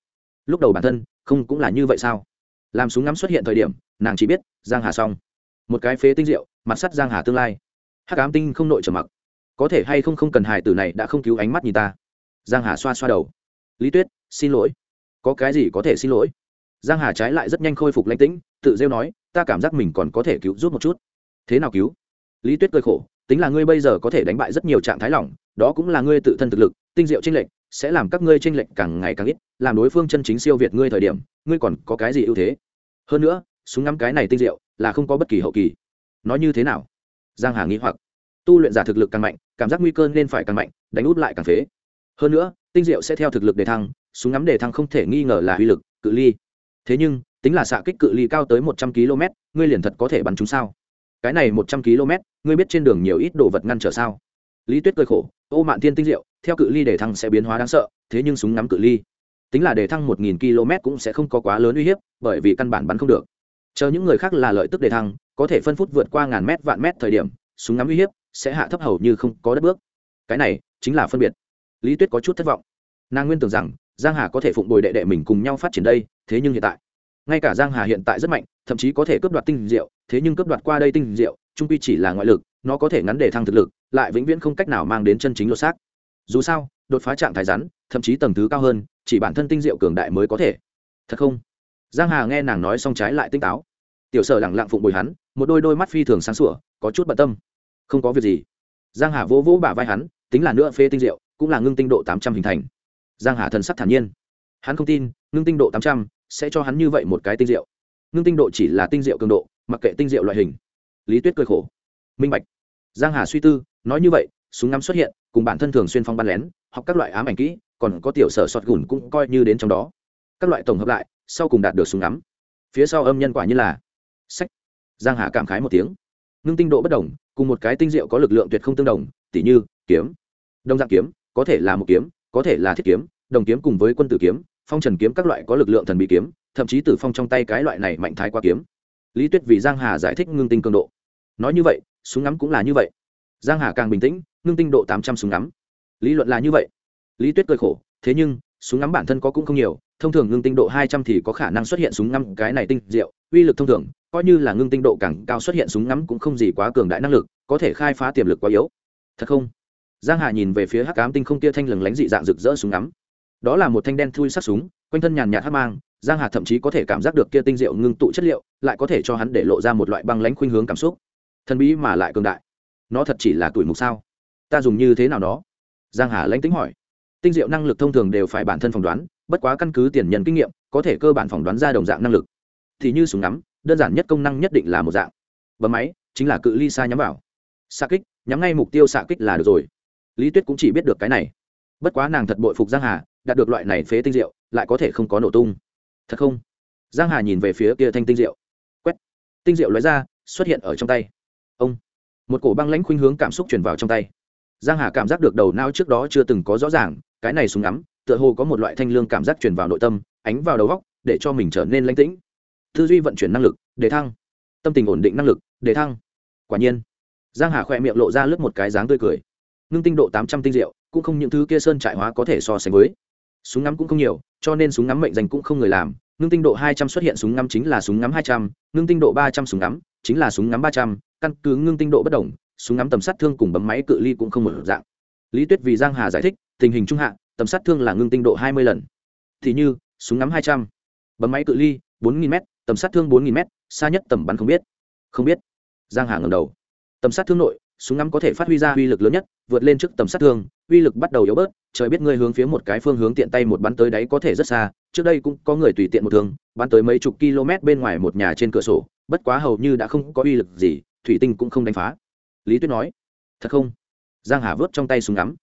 Lúc đầu bản thân, không cũng là như vậy sao? Làm súng ngắm xuất hiện thời điểm, nàng chỉ biết, giang hà xong. Một cái phế tinh diệu, mặt sắt giang hà tương lai. Hắc ám tinh không nội trở mặc. Có thể hay không không cần hài tử này đã không cứu ánh mắt nhìn ta. Giang hà xoa xoa đầu. Lý tuyết, xin lỗi. Có cái gì có thể xin lỗi? Giang hà trái lại rất nhanh khôi phục lãnh tĩnh, tự rêu nói, ta cảm giác mình còn có thể cứu giúp một chút. Thế nào cứu? Lý tuyết cười khổ, tính là ngươi bây giờ có thể đánh bại rất nhiều trạng thái lỏng, đó cũng là ngươi tự thân thực lực, tinh diệu tranh lệch, sẽ làm các ngươi tranh lệch càng ngày càng ít, làm đối phương chân chính siêu việt ngươi thời điểm, ngươi còn có cái gì ưu thế? Hơn nữa, súng ngắm cái này tinh diệu là không có bất kỳ hậu kỳ. Nói như thế nào? Giang hà nghĩ hoặc. Tu luyện giả thực lực càng mạnh, cảm giác nguy cơ nên phải càng mạnh, đánh út lại càng phế. Hơn nữa, tinh diệu sẽ theo thực lực đề thăng, súng ngắm đề thăng không thể nghi ngờ là uy lực, cự ly thế nhưng, tính là xạ kích cự ly cao tới một trăm km ngươi liền thật có thể bắn chúng sao? Cái này một trăm km ngươi biết trên đường nhiều ít đồ vật ngăn trở sao? Lý tuyết cười khổ, ô mạn thiên tinh diệu, theo cự ly để thăng sẽ biến hóa đáng sợ, thế nhưng súng ngắm cự ly. Tính là để thăng một nghìn km cũng sẽ không có quá lớn uy hiếp, bởi vì căn bản bắn không được. Chờ những người khác là lợi tức để thăng, có thể phân phút vượt qua ngàn mét, vạn mét thời điểm, súng ngắm uy hiếp sẽ hạ thấp hầu như không có đất bước. Cái này chính là phân biệt. Lý tuyết có chút thất vọng. Nàng nguyên tưởng rằng giang hà có thể phụng bồi đệ đệ mình cùng nhau phát triển đây, thế nhưng hiện tại, ngay cả giang hà hiện tại rất mạnh, thậm chí có thể cướp đoạt tinh diệu, thế nhưng cướp đoạt qua đây tinh diệu, trung quy chỉ là ngoại lực, nó có thể ngắn để thăng thực lực, lại vĩnh viễn không cách nào mang đến chân chính lột xác. Dù sao, đột phá trạng thái rắn, thậm chí tầng thứ cao hơn, chỉ bản thân tinh diệu cường đại mới có thể. Thật không? Giang hà nghe nàng nói xong trái lại tinh táo. Tiểu sở lẳng lặng phụng bồi hắn, một đôi đôi mắt phi thường sáng sủa, có chút bận tâm. Không có việc gì. Giang hà vỗ vỗ bả vai hắn, tính là nữa phê tinh diệu, cũng là ngưng tinh độ tám trăm hình thành giang hà thần sắc thản nhiên. Hắn không tin, ngưng tinh độ tám trăm sẽ cho hắn như vậy một cái tinh diệu. Ngưng tinh độ chỉ là tinh diệu cường độ, mặc kệ tinh diệu loại hình. Lý tuyết cười khổ. Minh bạch. Giang hà suy tư, nói như vậy, súng ngắm xuất hiện, cùng bản thân thường xuyên phong bắn lén, học các loại ám ảnh kỹ, còn có tiểu sở sọt gùn cũng coi như đến trong đó. Các loại tổng hợp lại, sau cùng đạt được súng ngắm. Phía sau âm nhân quả như là sách. Giang hà cảm khái một tiếng. Ngưng tinh độ bất đồng, cùng một cái tinh diệu có lực lượng tuyệt không tương đồng, tỉ như, kiếm. Đồng dạng kiếm, có thể là một kiếm có thể là thiết kiếm, đồng kiếm cùng với quân tử kiếm, phong trần kiếm các loại có lực lượng thần bị kiếm, thậm chí tử phong trong tay cái loại này mạnh thái qua kiếm. Lý tuyết vì giang hà giải thích ngưng tinh cường độ. Nói như vậy, súng ngắm cũng là như vậy. Giang hà càng bình tĩnh, ngưng tinh độ tám trăm súng ngắm. Lý luận là như vậy. Lý tuyết cười khổ, thế nhưng, súng ngắm bản thân có cũng không nhiều, thông thường ngưng tinh độ hai trăm thì có khả năng xuất hiện súng ngắm cái này tinh diệu, uy lực thông thường, coi như là ngưng tinh độ càng cao xuất hiện súng ngắm cũng không gì quá cường đại năng lực, có thể khai phá tiềm lực quá yếu. Thật không? Giang hà nhìn về phía hắc ám tinh không kia thanh lừng lánh dị dạng rực rỡ súng ngắm. Đó là một thanh đen thui sắc súng, quanh thân nhàn nhạt hắc mang, giang hà thậm chí có thể cảm giác được kia tinh diệu ngưng tụ chất liệu, lại có thể cho hắn để lộ ra một loại băng lãnh khuynh hướng cảm xúc. Thần bí mà lại cường đại. Nó thật chỉ là tuổi mục sao? Ta dùng như thế nào đó giang hà lãnh tính hỏi. Tinh diệu năng lực thông thường đều phải bản thân phỏng đoán, bất quá căn cứ tiền nhân kinh nghiệm, có thể cơ bản phỏng đoán ra đồng dạng năng lực. Thì như súng ngắm, đơn giản nhất công năng nhất định là một dạng. Bấm máy, chính là cự ly xa nhắm vào. Xa kích, nhắm ngay mục tiêu xạ kích là được rồi lý tuyết cũng chỉ biết được cái này. Bất quá nàng thật bội phục giang hà, đạt được loại này phế tinh diệu lại có thể không có nổ tung. Thật không? Giang hà nhìn về phía kia thanh tinh diệu quét! Tinh diệu lóe ra, xuất hiện ở trong tay. Ông! Một cổ băng lãnh khuynh hướng cảm xúc truyền vào trong tay. Giang hà cảm giác được đầu não trước đó chưa từng có rõ ràng, cái này súng ngắm, tựa hồ có một loại thanh lương cảm giác truyền vào nội tâm, ánh vào đầu góc để cho mình trở nên lãnh tĩnh. Tư duy vận chuyển năng lực, để thăng. Tâm tình ổn định năng lực, để thăng. Quả nhiên, giang hà khỏe miệng lộ ra lướt một cái dáng tươi cười ngưng tinh độ tám trăm tinh diệu, cũng không những thứ kia sơn trại hóa có thể so sánh với. Súng ngắm cũng không nhiều, cho nên súng ngắm mệnh danh cũng không người làm. Ngưng tinh độ hai trăm xuất hiện súng ngắm chính là súng ngắm hai trăm, ngưng tinh độ ba trăm súng ngắm chính là súng ngắm ba trăm. Căn cứ ngưng tinh độ bất đồng, súng ngắm tầm sát thương cùng bấm máy cự ly cũng không một dạng. Lý tuyết vì giang hà giải thích, tình hình trung hạ, tầm sát thương là ngưng tinh độ hai mươi lần. Thì như, súng ngắm hai trăm, bấm máy cự ly bốn nghìn m tầm sát thương bốn nghìn m xa nhất tầm bắn không biết. Không biết. Giang hà ngầm đầu. Tầm sát thương nội súng ngắm có thể phát huy ra uy lực lớn nhất, vượt lên trước tầm sát thương, uy lực bắt đầu yếu bớt, trời biết ngươi hướng phía một cái phương hướng tiện tay một bắn tới đáy có thể rất xa, trước đây cũng có người tùy tiện một thương, bắn tới mấy chục km bên ngoài một nhà trên cửa sổ, bất quá hầu như đã không có uy lực gì, thủy tinh cũng không đánh phá. Lý tuyết nói, thật không? Giang hà vớt trong tay súng ngắm.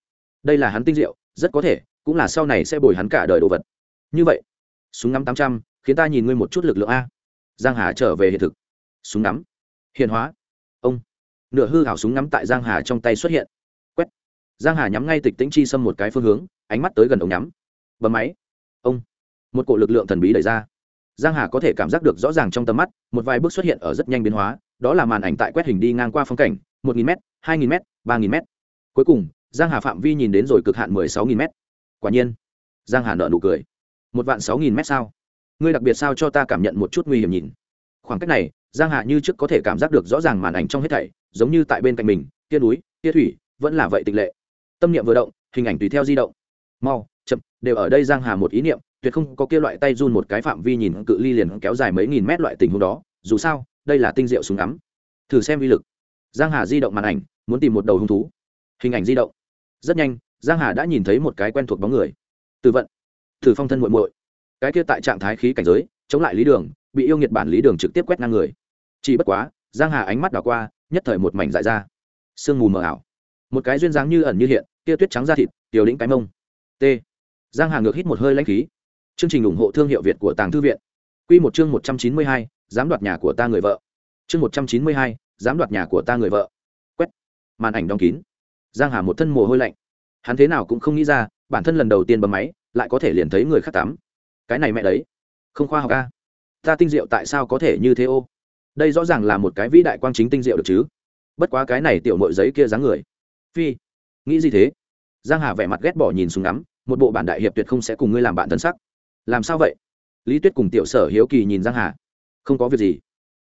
Đây là hắn tinh diệu, rất có thể, cũng là sau này sẽ bồi hắn cả đời đồ vật. Như vậy, súng ngắm tám trăm, khiến ta nhìn ngươi một chút lực lượng a. Giang hà trở về hiện thực. Súng ngắm. Hiện hóa. Ông nửa hư hảo súng ngắm tại giang hà trong tay xuất hiện. Quét. Giang hà nhắm ngay tịch tĩnh chi xâm một cái phương hướng, ánh mắt tới gần ống nhắm. Bấm máy. Ông. Một cổ lực lượng thần bí đẩy ra. Giang hà có thể cảm giác được rõ ràng trong tầm mắt, một vài bước xuất hiện ở rất nhanh biến hóa, đó là màn ảnh tại quét hình đi ngang qua phong cảnh, một nghìn m hai nghìn m ba nghìn m cuối cùng, giang hà phạm vi nhìn đến rồi cực hạn mười sáu nghìn m quả nhiên, giang hà nợ nụ cười. Một vạn sáu nghìn m sao? Ngươi đặc biệt sao cho ta cảm nhận một chút nguy hiểm nhìn? Khoảng cách này giang hà như trước có thể cảm giác được rõ ràng màn ảnh trong hết thảy, giống như tại bên cạnh mình, tia núi, tia thủy, vẫn là vậy tịch lệ. Tâm niệm vừa động, hình ảnh tùy theo di động. Mau, chậm, đều ở đây giang hà một ý niệm, tuyệt không có kia loại tay run một cái phạm vi nhìn cự ly liền kéo dài mấy nghìn mét loại tình huống đó, dù sao, đây là tinh diệu súng ngắm. Thử xem vi lực. Giang hà di động màn ảnh, muốn tìm một đầu hung thú. Hình ảnh di động. Rất nhanh, giang hà đã nhìn thấy một cái quen thuộc bóng người. Từ vận. Thử phong thân muội muội. Cái kia tại trạng thái khí cảnh giới, chống lại lý đường, bị yêu nghiệt bản lý đường trực tiếp quét ngang người chỉ bất quá giang hà ánh mắt đảo qua nhất thời một mảnh dại ra. Sương mù mờ ảo. Một cái duyên dáng như ẩn như hiện kia tuyết trắng da thịt tiểu lĩnh cái mông. T. Giang hà ngược hít một hơi lãnh khí. Chương trình ủng hộ thương hiệu việt của tàng thư viện. Quy một chương một trăm chín mươi hai, dám đoạt nhà của ta người vợ. Chương một trăm chín mươi hai, dám đoạt nhà của ta người vợ. Quét. Màn ảnh đóng kín. Giang hà một thân mồ hôi lạnh. Hắn thế nào cũng không nghĩ ra bản thân lần đầu tiên bấm máy lại có thể liền thấy người khác tắm. Cái này mẹ đấy. Không khoa học a. Ta tinh diệu tại sao có thể như thế ô? Đây rõ ràng là một cái vĩ đại quang chính tinh diệu được chứ? Bất quá cái này tiểu mội giấy kia dáng người. Phi, nghĩ gì thế? Giang hà vẻ mặt ghét bỏ nhìn xuống ngắm, một bộ bản đại hiệp tuyệt không sẽ cùng ngươi làm bạn thân sắc. Làm sao vậy? Lý tuyết cùng tiểu sở hiếu kỳ nhìn giang hà. Không có việc gì.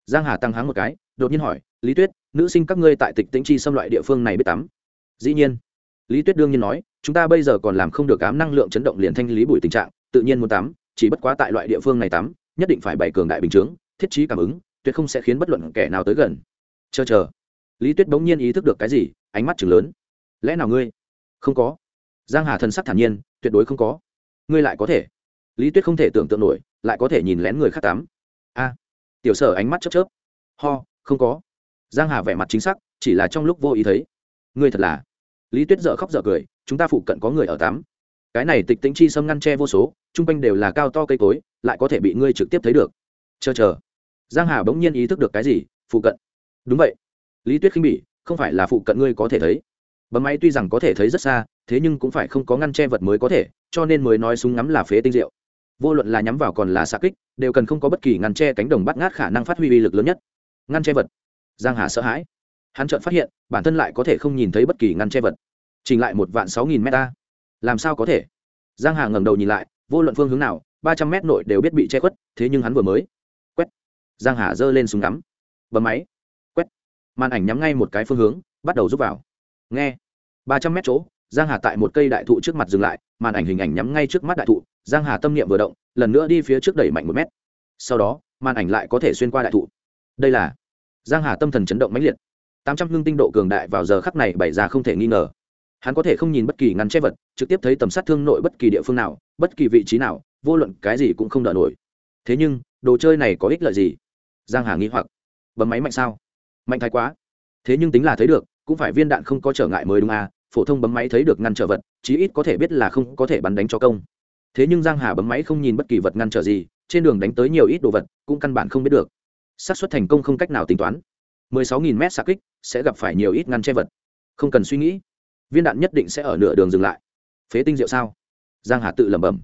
Giang hà tăng háng một cái, đột nhiên hỏi, lý tuyết, nữ sinh các ngươi tại tịch tĩnh chi xâm loại địa phương này biết tắm? Dĩ nhiên. Lý tuyết đương nhiên nói, chúng ta bây giờ còn làm không được cám năng lượng chấn động liền thanh lý bùi tình trạng, tự nhiên muốn tắm, chỉ bất quá tại loại địa phương này tắm, nhất định phải bày cường đại bình chướng, thiết trí cảm ứng tuyệt không sẽ khiến bất luận kẻ nào tới gần. Chờ chờ. Lý tuyết bỗng nhiên ý thức được cái gì, ánh mắt chừng lớn. Lẽ nào ngươi? Không có. Giang hà thần sắc thản nhiên, tuyệt đối không có. Ngươi lại có thể. Lý tuyết không thể tưởng tượng nổi, lại có thể nhìn lén người khác tắm. A. Tiểu sở ánh mắt chớp chớp. Ho, không có. Giang hà vẻ mặt chính xác, chỉ là trong lúc vô ý thấy. Ngươi thật là. Lý tuyết dở khóc dở cười, chúng ta phụ cận có người ở tắm. Cái này tịch tĩnh chi xâm ngăn che vô số, chung quanh đều là cao to cây cối, lại có thể bị ngươi trực tiếp thấy được. Chờ chờ giang hà bỗng nhiên ý thức được cái gì, phụ cận. Đúng vậy. Lý tuyết khinh bỉ, không phải là phụ cận ngươi có thể thấy. Bấm máy tuy rằng có thể thấy rất xa, thế nhưng cũng phải không có ngăn che vật mới có thể, cho nên mới nói súng ngắm là phế tinh diệu. Vô luận là nhắm vào còn là xạ kích, đều cần không có bất kỳ ngăn che cánh đồng bắt ngát khả năng phát huy uy lực lớn nhất. Ngăn che vật. Giang hà sợ hãi. Hắn chợt phát hiện, bản thân lại có thể không nhìn thấy bất kỳ ngăn che vật. Chỉnh lại một vạn sáu nghìn mét làm sao có thể? Giang hà ngẩng đầu nhìn lại, vô luận phương hướng nào, ba trăm mét nội đều biết bị che khuất, thế nhưng hắn vừa mới giang hà giơ lên súng ngắm. Bấm máy. Quét. Màn ảnh nhắm ngay một cái phương hướng, bắt đầu rút vào. Nghe. Ba trăm mét chỗ, giang hà tại một cây đại thụ trước mặt dừng lại, màn ảnh hình ảnh nhắm ngay trước mắt đại thụ, giang hà tâm niệm vừa động, lần nữa đi phía trước đẩy mạnh một mét. Sau đó, màn ảnh lại có thể xuyên qua đại thụ. Đây là giang hà tâm thần chấn động mãnh liệt. Tám trăm ngưng tinh độ cường đại vào giờ khắc này bày ra không thể nghi ngờ. Hắn có thể không nhìn bất kỳ ngăn che vật, trực tiếp thấy tầm sát thương nội bất kỳ địa phương nào, bất kỳ vị trí nào, vô luận cái gì cũng không đỡ nổi. Thế nhưng, đồ chơi này có ích lợi gì? Giang hà nghi hoặc, bấm máy mạnh sao? Mạnh thái quá. Thế nhưng tính là thấy được, cũng phải viên đạn không có trở ngại mới đúng à phổ thông bấm máy thấy được ngăn trở vật, chí ít có thể biết là không có thể bắn đánh cho công. Thế nhưng giang hà bấm máy không nhìn bất kỳ vật ngăn trở gì, trên đường đánh tới nhiều ít đồ vật, cũng căn bản không biết được. Xác suất thành công không cách nào tính toán. 16.000 mét xạ kích, sẽ gặp phải nhiều ít ngăn che vật. Không cần suy nghĩ. Viên đạn nhất định sẽ ở nửa đường dừng lại. Phế tinh rượu sao? Giang hà tự lẩm bẩm.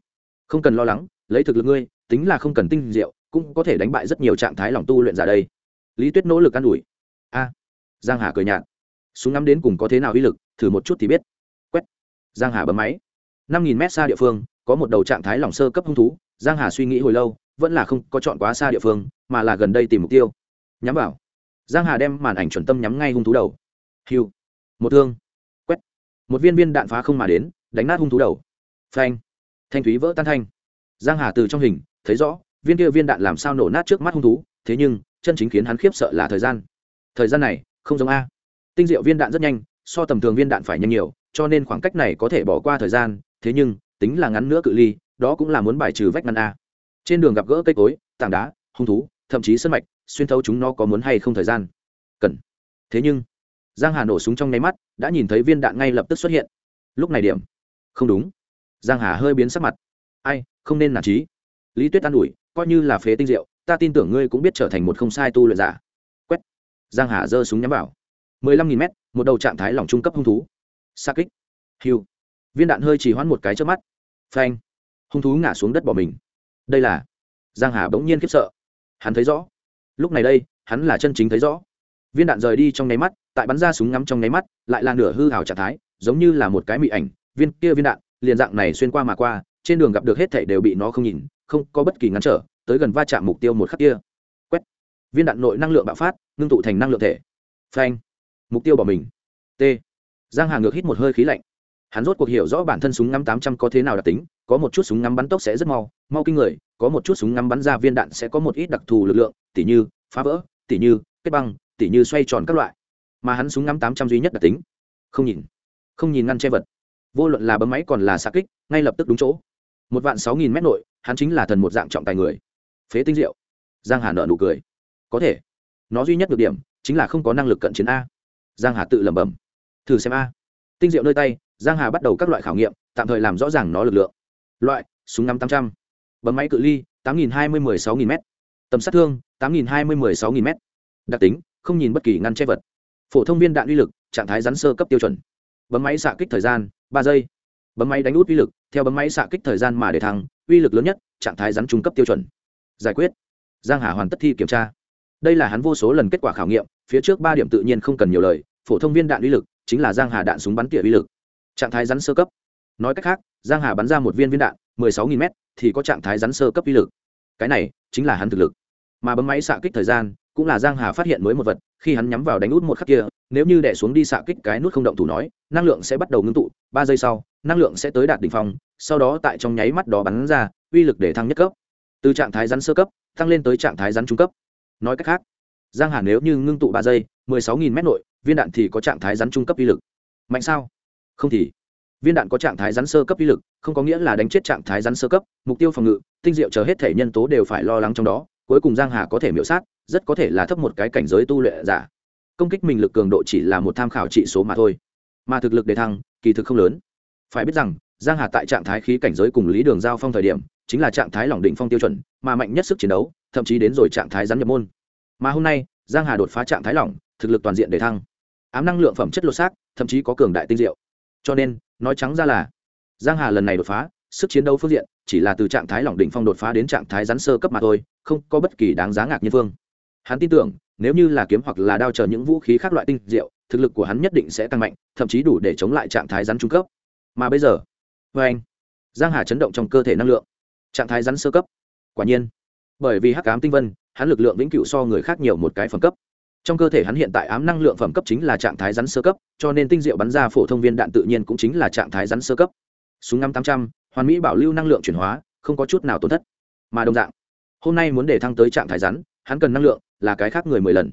Không cần lo lắng, lấy thực lực ngươi, tính là không cần tinh rượu cũng có thể đánh bại rất nhiều trạng thái lòng tu luyện giả đây. Lý tuyết nỗ lực an ủi. A, giang hà cười nhạt. Súng ngắm đến cùng có thế nào uy lực, thử một chút thì biết. Quét. Giang hà bấm máy. Năm nghìn mét xa địa phương, có một đầu trạng thái lòng sơ cấp hung thú. Giang hà suy nghĩ hồi lâu, vẫn là không có chọn quá xa địa phương, mà là gần đây tìm mục tiêu. Nhắm vào. Giang hà đem màn ảnh chuẩn tâm nhắm ngay hung thú đầu. Hiu. Một thương. Quét. Một viên viên đạn phá không mà đến, đánh nát hung thú đầu. Phanh. Thanh thúy vỡ tan thanh. Giang hà từ trong hình, thấy rõ viên kia viên đạn làm sao nổ nát trước mắt hung thú, thế nhưng, chân chính khiến hắn khiếp sợ là thời gian. Thời gian này, không giống a. Tinh diệu viên đạn rất nhanh, so tầm thường viên đạn phải nhanh nhiều, cho nên khoảng cách này có thể bỏ qua thời gian, thế nhưng, tính là ngắn nữa cự ly, đó cũng là muốn bài trừ vách ngăn a. Trên đường gặp gỡ cây cối, tảng đá, hung thú, thậm chí sân mạch, xuyên thấu chúng nó có muốn hay không thời gian. Cần. Thế nhưng, giang hà nổ súng trong nháy mắt, đã nhìn thấy viên đạn ngay lập tức xuất hiện. Lúc này điểm. Không đúng. Giang hà hơi biến sắc mặt. Ai, không nên nản trí lý tuyết an ủi coi như là phế tinh diệu, ta tin tưởng ngươi cũng biết trở thành một không sai tu luyện giả. Quét. Giang hà giơ súng nhắm vào. mười lăm nghìn mét, một đầu trạng thái lỏng trung cấp hung thú. Xa kích. Hiu. Viên đạn hơi chỉ hoãn một cái trước mắt. Phanh. Hung thú ngã xuống đất bỏ mình. Đây là giang hà bỗng nhiên khiếp sợ. Hắn thấy rõ. Lúc này đây, hắn là chân chính thấy rõ. Viên đạn rời đi trong nháy mắt, tại bắn ra súng ngắm trong nháy mắt, lại là nửa hư hào trạng thái, giống như là một cái mị ảnh. Viên kia viên đạn, liền dạng này xuyên qua mà qua, trên đường gặp được hết thảy đều bị nó không nhìn không có bất kỳ ngăn trở, tới gần va chạm mục tiêu một khắc kia. Quét. Viên đạn nội năng lượng bạo phát, ngưng tụ thành năng lượng thể. Phanh. Mục tiêu bỏ mình. T. Giang hà ngược hít một hơi khí lạnh. Hắn rốt cuộc hiểu rõ bản thân súng ngắm tám trăm có thế nào đặc tính, có một chút súng ngắm bắn tốc sẽ rất mau mau kinh người, có một chút súng ngắm bắn ra viên đạn sẽ có một ít đặc thù lực lượng, tỉ như phá vỡ, tỉ như kết băng, tỉ như xoay tròn các loại. Mà hắn súng ngắm tám trăm duy nhất đặc tính. Không nhìn. Không nhìn ngăn che vật. Vô luận là bấm máy còn là xa kích, ngay lập tức đúng chỗ. Một vạn sáu nghìn mét nội hắn chính là thần một dạng trọng tài người. Phế tinh diệu. Giang hà nợ nụ cười. Có thể. Nó duy nhất được điểm chính là không có năng lực cận chiến a. Giang hà tự lẩm bẩm. Thử xem a. Tinh diệu nơi tay, giang hà bắt đầu các loại khảo nghiệm, tạm thời làm rõ ràng nó lực lượng. Loại, súng năm tám trăm. Bấm máy cự ly, tám nghìn hai mươi mười sáu nghìn m tầm sát thương, tám nghìn hai mươi mười sáu nghìn m đặc tính, không nhìn bất kỳ ngăn che vật. Phổ thông viên đạn uy lực, trạng thái rắn sơ cấp tiêu chuẩn. Bấm máy xạ kích thời gian, ba giây bấm máy đánh út uy lực, theo bấm máy xạ kích thời gian mà để thăng, uy lực lớn nhất, trạng thái rắn trung cấp tiêu chuẩn. Giải quyết. Giang hà hoàn tất thi kiểm tra. Đây là hắn vô số lần kết quả khảo nghiệm, phía trước ba điểm tự nhiên không cần nhiều lời, phổ thông viên đạn uy lực, chính là giang hà đạn súng bắn tỉa uy lực. Trạng thái rắn sơ cấp. Nói cách khác, giang hà bắn ra một viên viên đạn 16.000 m thì có trạng thái rắn sơ cấp uy lực. Cái này, chính là hắn thực lực. Mà bấm máy xạ kích thời gian, cũng là giang hà phát hiện mới một vật, khi hắn nhắm vào đánh út một khắc kia, nếu như đẻ xuống đi xạ kích cái nút không động thủ nói, năng lượng sẽ bắt đầu ngưng tụ, ba giây sau năng lượng sẽ tới đạt đỉnh phong, sau đó tại trong nháy mắt đó bắn ra, uy lực để thăng nhất cấp. Từ trạng thái rắn sơ cấp, tăng lên tới trạng thái rắn trung cấp. Nói cách khác, giang hà nếu như ngưng tụ ba giây 16.000 m nội, viên đạn thì có trạng thái rắn trung cấp uy lực. Mạnh sao? Không thì. Viên đạn có trạng thái rắn sơ cấp uy lực, không có nghĩa là đánh chết trạng thái rắn sơ cấp, mục tiêu phòng ngự, tinh diệu chờ hết thể nhân tố đều phải lo lắng trong đó, cuối cùng giang hà có thể miểu sát, rất có thể là thấp một cái cảnh giới tu luyện giả. Công kích mình lực cường độ chỉ là một tham khảo trị số mà thôi. Mà thực lực đề thăng, kỳ thực không lớn phải biết rằng, giang hà tại trạng thái khí cảnh giới cùng lý đường giao phong thời điểm, chính là trạng thái lỏng định phong tiêu chuẩn, mà mạnh nhất sức chiến đấu, thậm chí đến rồi trạng thái rắn nhập môn. Mà hôm nay, giang hà đột phá trạng thái lỏng, thực lực toàn diện để thăng. Ám năng lượng phẩm chất lột xác, thậm chí có cường đại tinh diệu. Cho nên, nói trắng ra là, giang hà lần này đột phá, sức chiến đấu phương diện, chỉ là từ trạng thái lỏng đỉnh phong đột phá đến trạng thái rắn sơ cấp mà thôi, không có bất kỳ đáng giá ngạc nhiên phương. Hắn tin tưởng, nếu như là kiếm hoặc là đao chờ những vũ khí khác loại tinh diệu, thực lực của hắn nhất định sẽ tăng mạnh, thậm chí đủ để chống lại trạng thái rắn trung cấp mà bây giờ vê anh, giang hà chấn động trong cơ thể năng lượng. Trạng thái rắn sơ cấp. Quả nhiên, bởi vì hắc ám tinh vân, hắn lực lượng vĩnh cửu so người khác nhiều một cái phẩm cấp. Trong cơ thể hắn hiện tại ám năng lượng phẩm cấp chính là trạng thái rắn sơ cấp, cho nên tinh diệu bắn ra phổ thông viên đạn tự nhiên cũng chính là trạng thái rắn sơ cấp. Súng ngắm tám trăm, hoàn mỹ bảo lưu năng lượng chuyển hóa, không có chút nào tổn thất. Mà đồng dạng, hôm nay muốn để thăng tới trạng thái rắn, hắn cần năng lượng là cái khác người mười lần.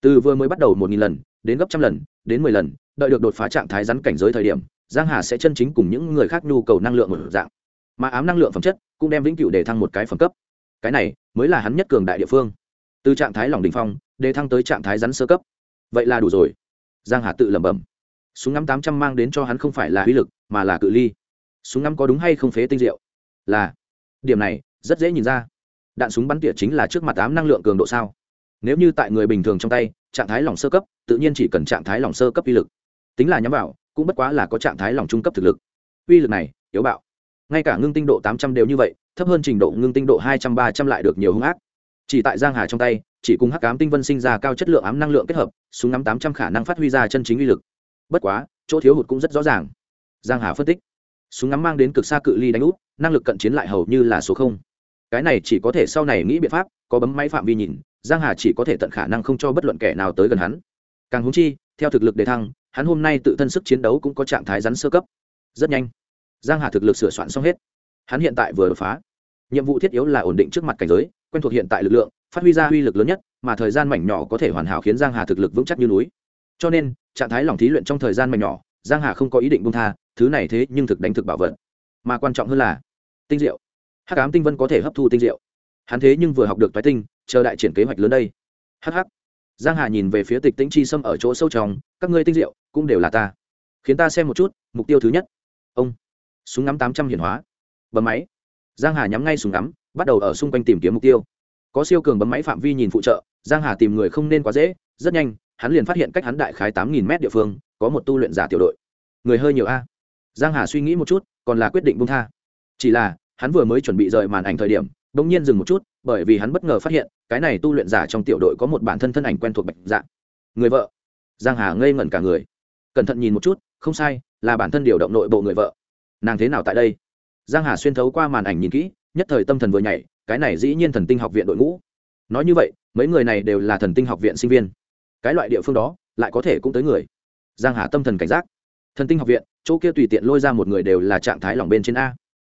Từ vừa mới bắt đầu một nghìn lần, đến gấp trăm lần, đến mười lần, đợi được đột phá trạng thái rắn cảnh giới thời điểm giang hà sẽ chân chính cùng những người khác nhu cầu năng lượng một dạng. Mà ám năng lượng phẩm chất cũng đem vĩnh cửu để thăng một cái phẩm cấp. Cái này mới là hắn nhất cường đại địa phương. Từ trạng thái lỏng đỉnh phong để thăng tới trạng thái rắn sơ cấp. Vậy là đủ rồi. Giang hà tự lẩm bẩm. Súng ngắm tám trăm mang đến cho hắn không phải là uy lực, mà là cự ly. Súng ngắm có đúng hay không phế tinh diệu? Là. Điểm này, rất dễ nhìn ra. Đạn súng bắn tỉa chính là trước mặt ám năng lượng cường độ sao? Nếu như tại người bình thường trong tay, trạng thái lỏng sơ cấp, tự nhiên chỉ cần trạng thái lỏng sơ cấp uy lực. Tính là nhắm vào cũng bất quá là có trạng thái lòng trung cấp thực lực. Uy lực này, yếu bạo. Ngay cả ngưng tinh độ tám trăm đều như vậy, thấp hơn trình độ ngưng tinh độ hai trăm ba trăm lại được nhiều hung ác. Chỉ tại giang hà trong tay, chỉ cùng hắc ám tinh vân sinh ra cao chất lượng ám năng lượng kết hợp, súng ngắm tám trăm khả năng phát huy ra chân chính uy lực. Bất quá, chỗ thiếu hụt cũng rất rõ ràng. Giang hà phân tích. Súng ngắm mang đến cực xa cự ly đánh úp, năng lực cận chiến lại hầu như là số không. Cái này chỉ có thể sau này nghĩ biện pháp, có bấm máy phạm vi nhìn, giang hà chỉ có thể tận khả năng không cho bất luận kẻ nào tới gần hắn. Càng húng chi, theo thực lực đề thăng hắn hôm nay tự thân sức chiến đấu cũng có trạng thái rắn sơ cấp. Rất nhanh, giang hà thực lực sửa soạn xong hết. Hắn hiện tại vừa đột phá. Nhiệm vụ thiết yếu là ổn định trước mặt cảnh giới, quen thuộc hiện tại lực lượng, phát huy ra uy lực lớn nhất, mà thời gian mảnh nhỏ có thể hoàn hảo khiến giang hà thực lực vững chắc như núi. Cho nên, trạng thái lòng thí luyện trong thời gian mảnh nhỏ, giang hà không có ý định bung tha, thứ này thế nhưng thực đánh thực bảo vật. Mà quan trọng hơn là, tinh diệu. Hắc ám tinh vân có thể hấp thu tinh diệu. Hắn thế nhưng vừa học được toái tinh, chờ đại triển kế hoạch lớn đây. Hắc hắc giang hà nhìn về phía tịch tĩnh chi sâm ở chỗ sâu trong, các ngươi tinh diệu, cũng đều là ta. Khiến ta xem một chút, mục tiêu thứ nhất. Ông, súng ngắm tám trăm hiển hóa. Bấm máy. Giang hà nhắm ngay súng ngắm, bắt đầu ở xung quanh tìm kiếm mục tiêu. Có siêu cường bấm máy phạm vi nhìn phụ trợ, giang hà tìm người không nên quá dễ, rất nhanh, hắn liền phát hiện cách hắn đại khái tám nghìn mét địa phương, có một tu luyện giả tiểu đội. Người hơi nhiều a. Giang hà suy nghĩ một chút, còn là quyết định buông tha. Chỉ là, hắn vừa mới chuẩn bị rời màn ảnh thời điểm bỗng nhiên dừng một chút, bởi vì hắn bất ngờ phát hiện, cái này tu luyện giả trong tiểu đội có một bản thân thân ảnh quen thuộc bạch dạng người vợ. Giang hà ngây ngẩn cả người. Cẩn thận nhìn một chút, không sai, là bản thân điều động nội bộ người vợ. Nàng thế nào tại đây? Giang hà xuyên thấu qua màn ảnh nhìn kỹ, nhất thời tâm thần vừa nhảy, cái này dĩ nhiên thần tinh học viện đội ngũ. Nói như vậy, mấy người này đều là thần tinh học viện sinh viên. Cái loại địa phương đó, lại có thể cũng tới người. Giang hà tâm thần cảnh giác. Thần tinh học viện, chỗ kia tùy tiện lôi ra một người đều là trạng thái lỏng bên trên a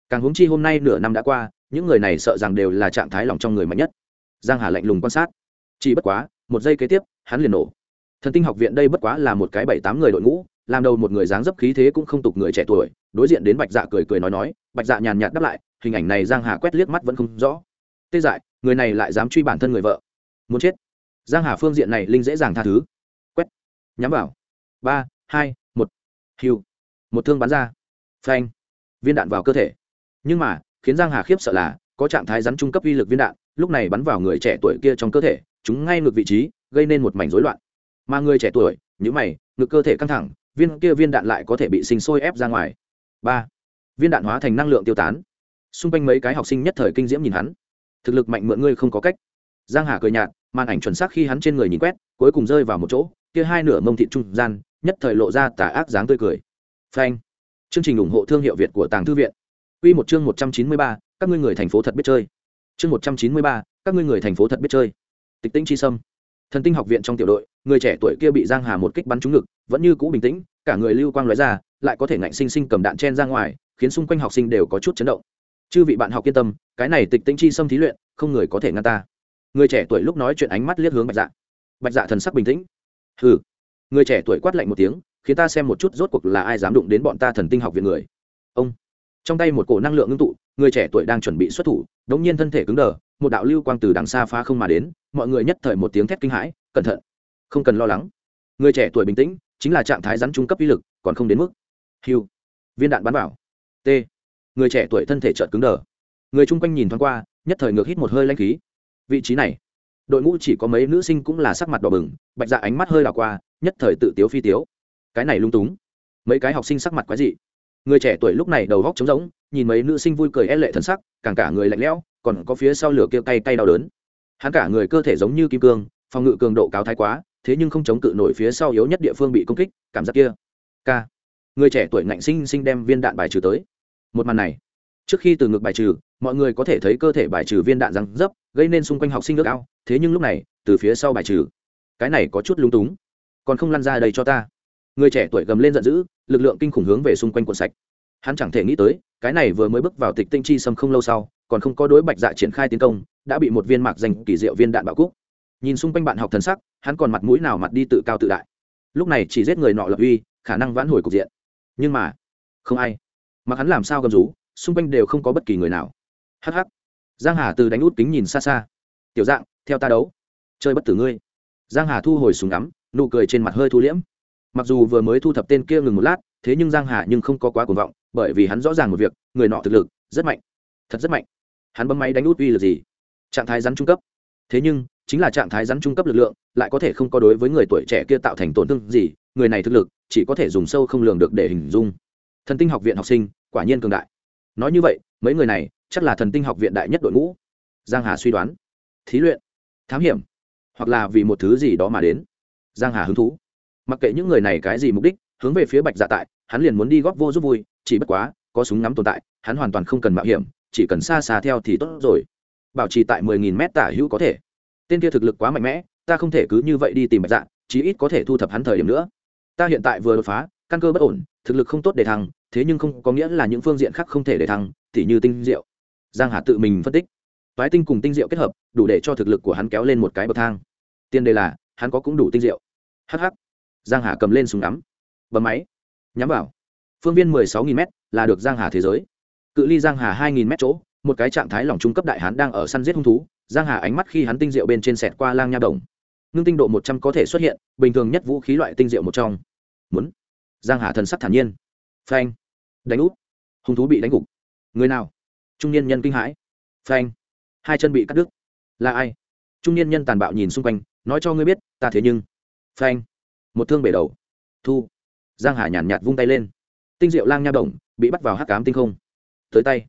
càng huống chi hôm nay nửa năm đã qua, những người này sợ rằng đều là trạng thái lòng trong người mạnh nhất. Giang hà lạnh lùng quan sát. Chỉ bất quá, một giây kế tiếp, hắn liền nổ. Thần tinh học viện đây bất quá là một cái bảy tám người đội ngũ, làm đầu một người dáng dấp khí thế cũng không tục người trẻ tuổi, đối diện đến bạch dạ cười cười nói nói, bạch dạ nhàn nhạt đáp lại, hình ảnh này giang hà quét liếc mắt vẫn không rõ. Tê dại, người này lại dám truy bản thân người vợ. Muốn chết. Giang hà phương diện này linh dễ dàng tha thứ. Quét. Nhắm vào. Ba, hai, một. Hiu. Một thương bắn ra. Phanh. Viên đạn vào cơ thể nhưng mà, khiến giang hà khiếp sợ là, có trạng thái rắn trung cấp uy lực viên đạn, lúc này bắn vào người trẻ tuổi kia trong cơ thể chúng ngay ngược vị trí, gây nên một mảnh rối loạn. Mà người trẻ tuổi, nhíu mày, ngực cơ thể căng thẳng, viên kia viên đạn lại có thể bị sinh sôi ép ra ngoài. Ba, viên đạn hóa thành năng lượng tiêu tán. Xung quanh mấy cái học sinh nhất thời kinh diễm nhìn hắn. Thực lực mạnh mượn ngươi không có cách. Giang hà cười nhạt, màn ảnh chuẩn xác khi hắn trên người nhìn quét, cuối cùng rơi vào một chỗ, kia hai nửa mông thịt trung gian, nhất thời lộ ra tà ác dáng tươi cười. Phanh. Chương trình ủng hộ thương hiệu việt của tàng thư viện. Quy một chương 193, các ngươi người thành phố thật biết chơi. Chương 193, các ngươi người thành phố thật biết chơi. Tịch Tĩnh chi sâm. Thần Tinh học viện trong tiểu đội, người trẻ tuổi kia bị Giang Hà một kích bắn trúng ngực, vẫn như cũ bình tĩnh, cả người lưu quang lóe ra, lại có thể ngạnh sinh sinh cầm đạn chen ra ngoài, khiến xung quanh học sinh đều có chút chấn động chư vị bạn học yên tâm cái này tịch tĩnh chi sâm thí luyện không người có thể ngăn ta người trẻ tuổi lúc nói chuyện ánh mắt liếc hướng bạch dạ bạch dạ thần sắc bình tĩnh hừ người trẻ tuổi quát lạnh một tiếng khiến ta xem một chút rốt cuộc là ai dám đụng đến bọn ta thần tinh học viện người trong tay một cổ năng lượng ngưng tụ, người trẻ tuổi đang chuẩn bị xuất thủ, đống nhiên thân thể cứng đờ, một đạo lưu quang từ đằng xa phá không mà đến, mọi người nhất thời một tiếng thét kinh hãi, cẩn thận, không cần lo lắng. Người trẻ tuổi bình tĩnh, chính là trạng thái rắn trung cấp uy lực, còn không đến mức. Hiu viên đạn bắn vào. T. Người trẻ tuổi thân thể trợt cứng đờ. Người chung quanh nhìn thoáng qua, nhất thời ngược hít một hơi lanh khí. Vị trí này, đội ngũ chỉ có mấy nữ sinh cũng là sắc mặt đỏ bừng, bạch dạ ánh mắt hơi đảo qua, nhất thời tự tiếu phi tiếu. Cái này lung túng. Mấy cái học sinh sắc mặt quái dị người trẻ tuổi lúc này đầu góc trống rỗng, nhìn mấy nữ sinh vui cười e lệ thân sắc, càng cả người lạnh lẽo, còn có phía sau lửa kia cay cay đau đớn. Hắn cả người cơ thể giống như kim cương, phòng ngự cường độ cao thái quá, thế nhưng không chống cự nổi phía sau yếu nhất địa phương bị công kích, cảm giác kia. K người trẻ tuổi ngạnh sinh sinh đem viên đạn bài trừ tới. Một màn này, trước khi từ ngực bài trừ, mọi người có thể thấy cơ thể bài trừ viên đạn răng dấp, gây nên xung quanh học sinh nước ao, thế nhưng lúc này, từ phía sau bài trừ. Cái này có chút lung túng. Còn không lăn ra đây cho ta người trẻ tuổi gầm lên giận dữ, lực lượng kinh khủng hướng về xung quanh cuộn sạch. Hắn chẳng thể nghĩ tới, cái này vừa mới bước vào tịch tinh chi sâm không lâu sau, còn không có đối bạch dạ triển khai tiến công, đã bị một viên mạc dành kỳ diệu viên đạn bạo cúc. Nhìn xung quanh bạn học thần sắc, hắn còn mặt mũi nào mặt đi tự cao tự đại. Lúc này chỉ giết người nọ lập uy, khả năng vãn hồi cục diện. Nhưng mà, không ai. Mặc hắn làm sao gầm rú, xung quanh đều không có bất kỳ người nào. Hh giang hà từ đánh út kính nhìn xa xa. Tiểu dạng, theo ta đấu. Chơi bất tử ngươi. Giang hà thu hồi súng ngắm, nụ cười trên mặt hơi thu liễm mặc dù vừa mới thu thập tên kia ngừng một lát, thế nhưng giang hà nhưng không có quá cuồng vọng, bởi vì hắn rõ ràng một việc, người nọ thực lực rất mạnh. Thật rất mạnh. Hắn bấm máy đánh út uy lực gì? Trạng thái rắn trung cấp. Thế nhưng, chính là trạng thái rắn trung cấp lực lượng, lại có thể không có đối với người tuổi trẻ kia tạo thành tổn thương gì, người này thực lực chỉ có thể dùng sâu không lường được để hình dung. Thần tinh học viện học sinh, quả nhiên cường đại. Nói như vậy, mấy người này chắc là thần tinh học viện đại nhất đội ngũ. Giang hà suy đoán. Thí luyện, thám hiểm, hoặc là vì một thứ gì đó mà đến. Giang hà hứng thú mặc kệ những người này cái gì mục đích, hướng về phía bạch dạ tại, hắn liền muốn đi góp vô giúp vui, chỉ bất quá, có súng ngắm tồn tại, hắn hoàn toàn không cần mạo hiểm, chỉ cần xa xa theo thì tốt rồi. Bảo trì tại mười nghìn mét tả hữu có thể. Tên kia thực lực quá mạnh mẽ, ta không thể cứ như vậy đi tìm bạch dạ chí ít có thể thu thập hắn thời điểm nữa. Ta hiện tại vừa đột phá, căn cơ bất ổn, thực lực không tốt để thăng, thế nhưng không có nghĩa là những phương diện khác không thể để thăng, tỉ như tinh diệu. Giang hà tự mình phân tích. Toái tinh cùng tinh diệu kết hợp, đủ để cho thực lực của hắn kéo lên một cái bậc thang. Tiên đề là, hắn có cũng đủ tinh diệu. Hh giang hà cầm lên súng ngắm. Bấm máy. Nhắm vào. Phương viên mười sáu nghìn m là được giang hà thế giới. Cự ly giang hà hai nghìn m chỗ, một cái trạng thái lỏng trung cấp đại hán đang ở săn giết hung thú. Giang hà ánh mắt khi hắn tinh diệu bên trên sẹt qua lang nha đồng. Ngưng tinh độ một trăm có thể xuất hiện, bình thường nhất vũ khí loại tinh diệu một trong. Muốn. Giang hà thần sắc thản nhiên. Phanh. Đánh úp. Hung thú bị đánh gục. Người nào? Trung niên nhân kinh hãi. Phanh. Hai chân bị cắt đứt. Là ai? Trung niên nhân tàn bạo nhìn xung quanh, nói cho ngươi biết, ta thế nhưng. Phanh một thương bể đầu. Thu. Giang hà nhàn nhạt, vung tay lên. Tinh diệu lang nha đồng bị bắt vào hắc cám tinh không. Tới tay.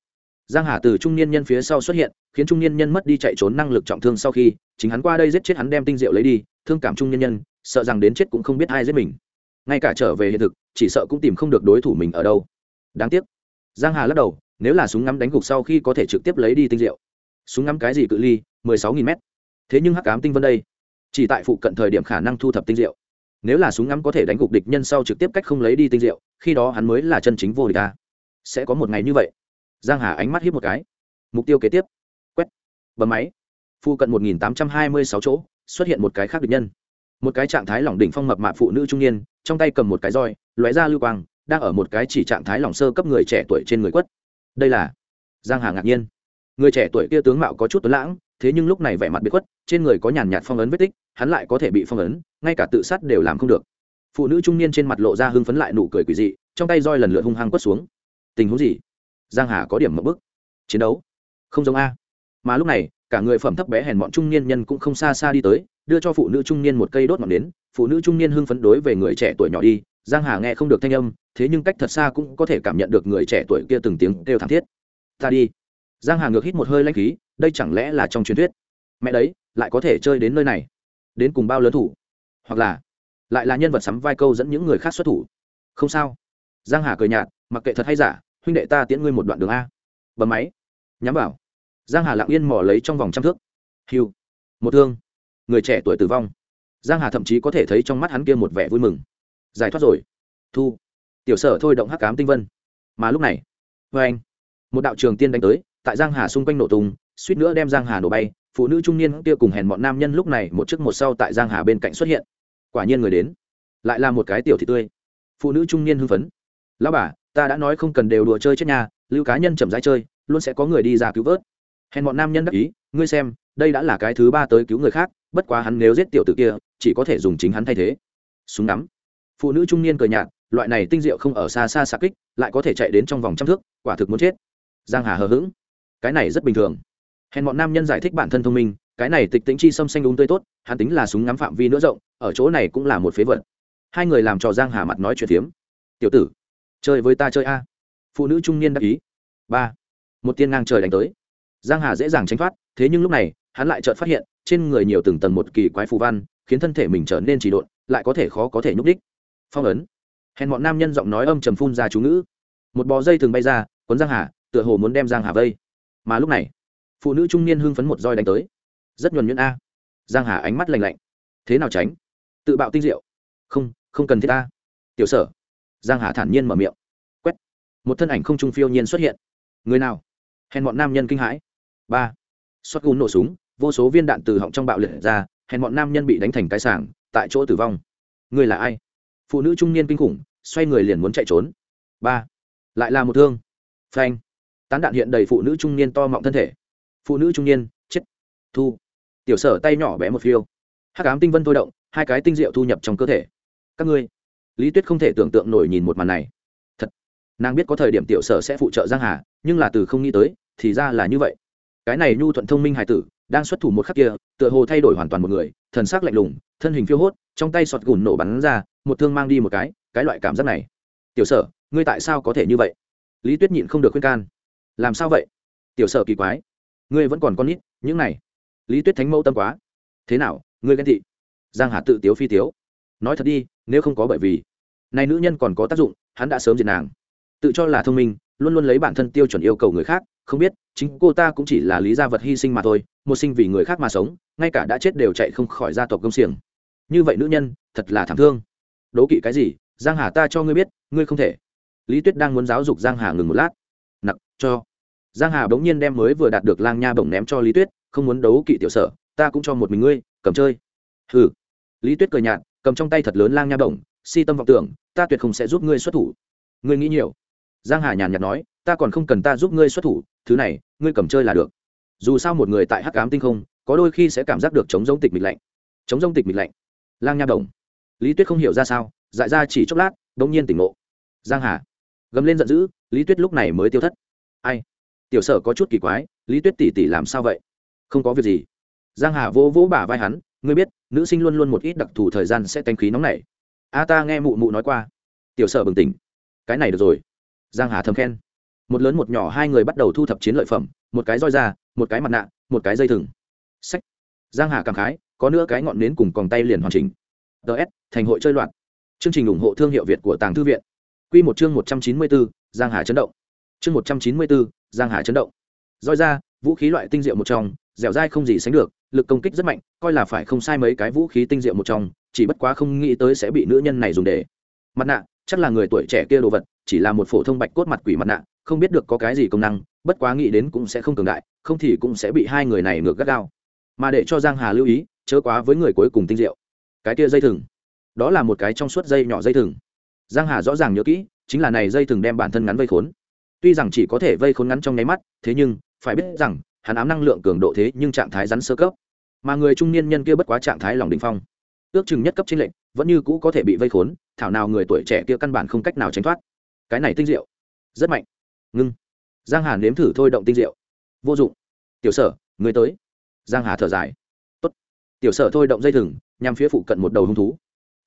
Giang hà từ trung niên nhân phía sau xuất hiện khiến trung niên nhân mất đi chạy trốn năng lực trọng thương sau khi chính hắn qua đây giết chết hắn đem tinh diệu lấy đi thương cảm trung niên nhân sợ rằng đến chết cũng không biết ai giết mình. Ngay cả trở về hiện thực chỉ sợ cũng tìm không được đối thủ mình ở đâu. Đáng tiếc. Giang hà lắc đầu nếu là súng ngắm đánh gục sau khi có thể trực tiếp lấy đi tinh diệu. Súng ngắm cái gì cự ly? 16.000 m thế nhưng hắc ám tinh vân đây chỉ tại phụ cận thời điểm khả năng thu thập tinh diệu nếu là súng ngắm có thể đánh gục địch nhân sau trực tiếp cách không lấy đi tinh diệu, khi đó hắn mới là chân chính vô địch ta sẽ có một ngày như vậy. Giang hà ánh mắt hiếp một cái. Mục tiêu kế tiếp. Quét. Bấm máy. Phụ cận 1826 chỗ, xuất hiện một cái khác địch nhân. Một cái trạng thái lỏng đỉnh phong mập mạp phụ nữ trung niên, trong tay cầm một cái roi, lóe ra lưu quang, đang ở một cái chỉ trạng thái lỏng sơ cấp người trẻ tuổi trên người quất. Đây là giang hà ngạc nhiên. Người trẻ tuổi kia tướng mạo có chút tuấn lãng, thế nhưng lúc này vẻ mặt bị khuất, trên người có nhàn nhạt phong ấn vết tích hắn lại có thể bị phong ấn, ngay cả tự sát đều làm không được. Phụ nữ trung niên trên mặt lộ ra hưng phấn lại nụ cười quỷ dị, trong tay roi lần lượt hung hăng quất xuống. Tình huống gì? Giang hà có điểm mập bức chiến đấu? Không giống a. Mà lúc này, cả người phẩm thấp bé hèn bọn trung niên nhân cũng không xa xa đi tới, đưa cho phụ nữ trung niên một cây đốt ngọn nến. Phụ nữ trung niên hưng phấn đối về người trẻ tuổi nhỏ đi. Giang hà nghe không được thanh âm, thế nhưng cách thật xa cũng có thể cảm nhận được người trẻ tuổi kia từng tiếng kêu thảm thiết. Ta đi. Giang hà ngược hít một hơi lanh khí, đây chẳng lẽ là trong truyền thuyết? Mẹ đấy, lại có thể chơi đến nơi này? Đến cùng bao lớn thủ? Hoặc là lại là nhân vật sắm vai câu dẫn những người khác xuất thủ? Không sao. Giang hà cười nhạt, mặc kệ thật hay giả, huynh đệ ta tiễn ngươi một đoạn đường a. Bấm máy. Nhắm vào. Giang hà lặng yên mò lấy trong vòng trăm thước. Hiu. Một thương. Người trẻ tuổi tử vong. Giang hà thậm chí có thể thấy trong mắt hắn kia một vẻ vui mừng. Giải thoát rồi. Thu. Tiểu sở thôi động hắc cám tinh vân. Mà lúc này vê anh, một đạo trường tiên đánh tới, tại giang hà xung quanh nổ tung, suýt nữa đem giang hà nổ bay phụ nữ trung niên kia cùng hèn bọn nam nhân lúc này một trước một sau tại giang hà bên cạnh xuất hiện. Quả nhiên người đến. Lại là một cái tiểu thị tươi. Phụ nữ trung niên hưng phấn. Lão bà, ta đã nói không cần đều đùa chơi chết nhà lưu cá nhân chậm rãi chơi, luôn sẽ có người đi ra cứu vớt. Hèn bọn nam nhân đắc ý, ngươi xem, đây đã là cái thứ ba tới cứu người khác, bất quá hắn nếu giết tiểu tử kia, chỉ có thể dùng chính hắn thay thế. Súng nắm phụ nữ trung niên cười nhạt, loại này tinh diệu không ở xa xa xa kích, lại có thể chạy đến trong vòng trăm thước, quả thực muốn chết. Giang hà hờ hững. Cái này rất bình thường hèn bọn nam nhân giải thích bản thân thông minh, cái này tịch tính chi xâm xanh đúng tươi tốt, hắn tính là súng ngắm phạm vi nữa rộng, ở chỗ này cũng là một phế vật. Hai người làm trò giang hà mặt nói chuyện phiếm. Tiểu tử, chơi với ta chơi a. Phụ nữ trung niên đắc ý. Ba. Một tiên ngang trời đánh tới. Giang hà dễ dàng tránh thoát, thế nhưng lúc này, hắn lại chợt phát hiện, trên người nhiều từng tầng một kỳ quái phù văn, khiến thân thể mình trở nên trì độn, lại có thể khó có thể nhúc đích phong ấn. Hèn bọn nam nhân giọng nói âm trầm phun ra chú ngữ. Một bò dây thường bay ra quấn giang hà, tựa hồ muốn đem giang hà vây. Mà lúc này phụ nữ trung niên hưng phấn một roi đánh tới. Rất nhuần nhuyễn a. Giang hà ánh mắt lạnh lạnh. Thế nào tránh? Tự bạo tinh diệu. Không không cần thiết ta tiểu sở. Giang hà thản nhiên mở miệng. Quét. Một thân ảnh không trung phiêu nhiên xuất hiện. Người nào? Hèn bọn nam nhân kinh hãi. Ba. Xoát gún nổ súng, vô số viên đạn từ họng trong bạo liệt ra, hèn bọn nam nhân bị đánh thành cái sảng, tại chỗ tử vong. Người là ai? Phụ nữ trung niên kinh khủng, xoay người liền muốn chạy trốn. Ba. Lại là một thương. Phanh. Tán đạn hiện đầy phụ nữ trung niên to mọng thân thể phụ nữ trung niên, chết. Thu. Tiểu sở tay nhỏ bé một phiêu. Hát cám tinh vân thôi động, hai cái tinh diệu thu nhập trong cơ thể. Các ngươi. Lý tuyết không thể tưởng tượng nổi nhìn một màn này. Thật. Nàng biết có thời điểm tiểu sở sẽ phụ trợ giang hà, nhưng là từ không nghĩ tới, thì ra là như vậy. Cái này nhu thuận thông minh hài tử, đang xuất thủ một khắc kia, tựa hồ thay đổi hoàn toàn một người, thần sắc lạnh lùng, thân hình phiêu hốt, trong tay sọt gùn nổ bắn ra, một thương mang đi một cái cái loại cảm giác này. Tiểu sở, ngươi tại sao có thể như vậy? Lý tuyết nhịn không được khuyên can. Làm sao vậy? Tiểu sở kỳ quái ngươi vẫn còn con nít, những này. Lý tuyết thánh mẫu tâm quá. Thế nào, ngươi ghen thị giang hà tự tiếu phi tiếu. Nói thật đi, nếu không có bởi vì. Này nữ nhân còn có tác dụng, hắn đã sớm diệt nàng. Tự cho là thông minh, luôn luôn lấy bản thân tiêu chuẩn yêu cầu người khác, không biết, chính cô ta cũng chỉ là lý gia vật hy sinh mà thôi, một sinh vì người khác mà sống, ngay cả đã chết đều chạy không khỏi gia tộc công xiềng. Như vậy nữ nhân, thật là thảm thương. Đố kỵ cái gì, giang hà ta cho ngươi biết, ngươi không thể. Lý tuyết đang muốn giáo dục giang hà ngừng một lát. Nặc, cho giang hà bỗng nhiên đem mới vừa đạt được lang nha bổng ném cho lý tuyết, không muốn đấu kỵ tiểu sở, ta cũng cho một mình ngươi, cầm chơi. Hừ. Lý tuyết cười nhạt, cầm trong tay thật lớn lang nha bổng, si tâm vọng tưởng, ta tuyệt không sẽ giúp ngươi xuất thủ. Ngươi nghĩ nhiều. Giang hà nhàn nhạt nói, ta còn không cần ta giúp ngươi xuất thủ, thứ này, ngươi cầm chơi là được. Dù sao một người tại hắc ám tinh không, có đôi khi sẽ cảm giác được chống giống tịch mịch lạnh. Chống giống tịch mịch lạnh. Lang nha bổng. Lý tuyết không hiểu ra sao, dại ra chỉ chốc lát đống nhiên tỉnh ngộ. Giang hà. Gầm lên giận dữ, lý tuyết lúc này mới tiêu thất. Ai? Tiểu sở có chút kỳ quái lý tuyết tỷ tỷ làm sao vậy? Không có việc gì. Giang hà vỗ vỗ bả vai hắn ngươi biết nữ sinh luôn luôn một ít đặc thù thời gian sẽ tanh khí nóng nảy. A ta nghe mụ mụ nói qua. Tiểu sở bừng tỉnh. Cái này được rồi. Giang hà thầm khen. Một lớn một nhỏ hai người bắt đầu thu thập chiến lợi phẩm một cái roi ra một cái mặt nạ một cái dây thừng. Sách giang hà cảm khái có nữa cái ngọn nến cùng còng tay liền hoàn chỉnh. Ts thành hội chơi loạn. Chương trình ủng hộ thương hiệu việt của tàng thư viện. Quy một chương một trăm chín mươi 194, giang hà chấn động. Chương một trăm chín mươi 194, giang hà chấn động. Roi ra, vũ khí loại tinh diệu một trong, dẻo dai không gì sánh được, lực công kích rất mạnh, coi là phải không sai mấy cái vũ khí tinh diệu một trong, chỉ bất quá không nghĩ tới sẽ bị nữ nhân này dùng để. Mặt nạ, chắc là người tuổi trẻ kia đồ vật, chỉ là một phổ thông bạch cốt mặt quỷ mặt nạ, không biết được có cái gì công năng, bất quá nghĩ đến cũng sẽ không cường đại, không thì cũng sẽ bị hai người này ngược gắt gao. Mà để cho giang hà lưu ý, chớ quá với người cuối cùng tinh diệu. Cái kia dây thừng. Đó là một cái trong suốt dây nhỏ dây thừng. Giang hà rõ ràng nhớ kỹ, chính là này dây thừng đem bản thân ngắn vây khốn tuy rằng chỉ có thể vây khốn ngắn trong nháy mắt, thế nhưng, phải biết rằng, hắn ám năng lượng cường độ thế nhưng trạng thái rắn sơ cấp. Mà người trung niên nhân kia bất quá trạng thái lòng đình phong. Ước chừng nhất cấp trên lệnh, vẫn như cũ có thể bị vây khốn, thảo nào người tuổi trẻ kia căn bản không cách nào tránh thoát. Cái này tinh diệu. Rất mạnh. Ngưng. Giang hà nếm thử thôi động tinh diệu. Vô dụng. Tiểu sở, người tới. Giang hà thở dài. Tốt. tiểu sở thôi động dây thừng, nhằm phía phụ cận một đầu hung thú.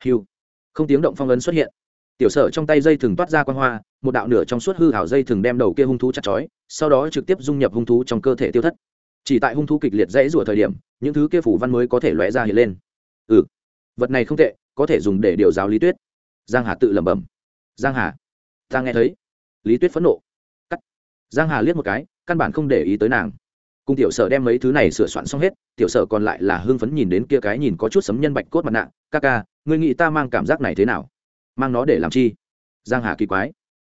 Hiu. Không tiếng động phong ấn xuất hiện. Tiểu sở trong tay dây thừng toát ra quan hoa một đạo nửa trong suốt hư hảo dây thường đem đầu kia hung thú chặt chói, sau đó trực tiếp dung nhập hung thú trong cơ thể tiêu thất. Chỉ tại hung thú kịch liệt dãy rủa thời điểm, những thứ kia phủ văn mới có thể lóe ra hiện lên. Ừ vật này không tệ, có thể dùng để điều giáo lý tuyết. Giang hà tự lẩm bẩm. Giang hà, ta nghe thấy. Lý tuyết phẫn nộ. Cắt. Giang hà liếc một cái, căn bản không để ý tới nàng. Cùng tiểu sở đem mấy thứ này sửa soạn xong hết, tiểu sở còn lại là hưng phấn nhìn đến kia cái nhìn có chút sấm nhân bạch cốt mặt nạ. Ca ca, ngươi nghĩ ta mang cảm giác này thế nào? Mang nó để làm chi? Giang hà kỳ quái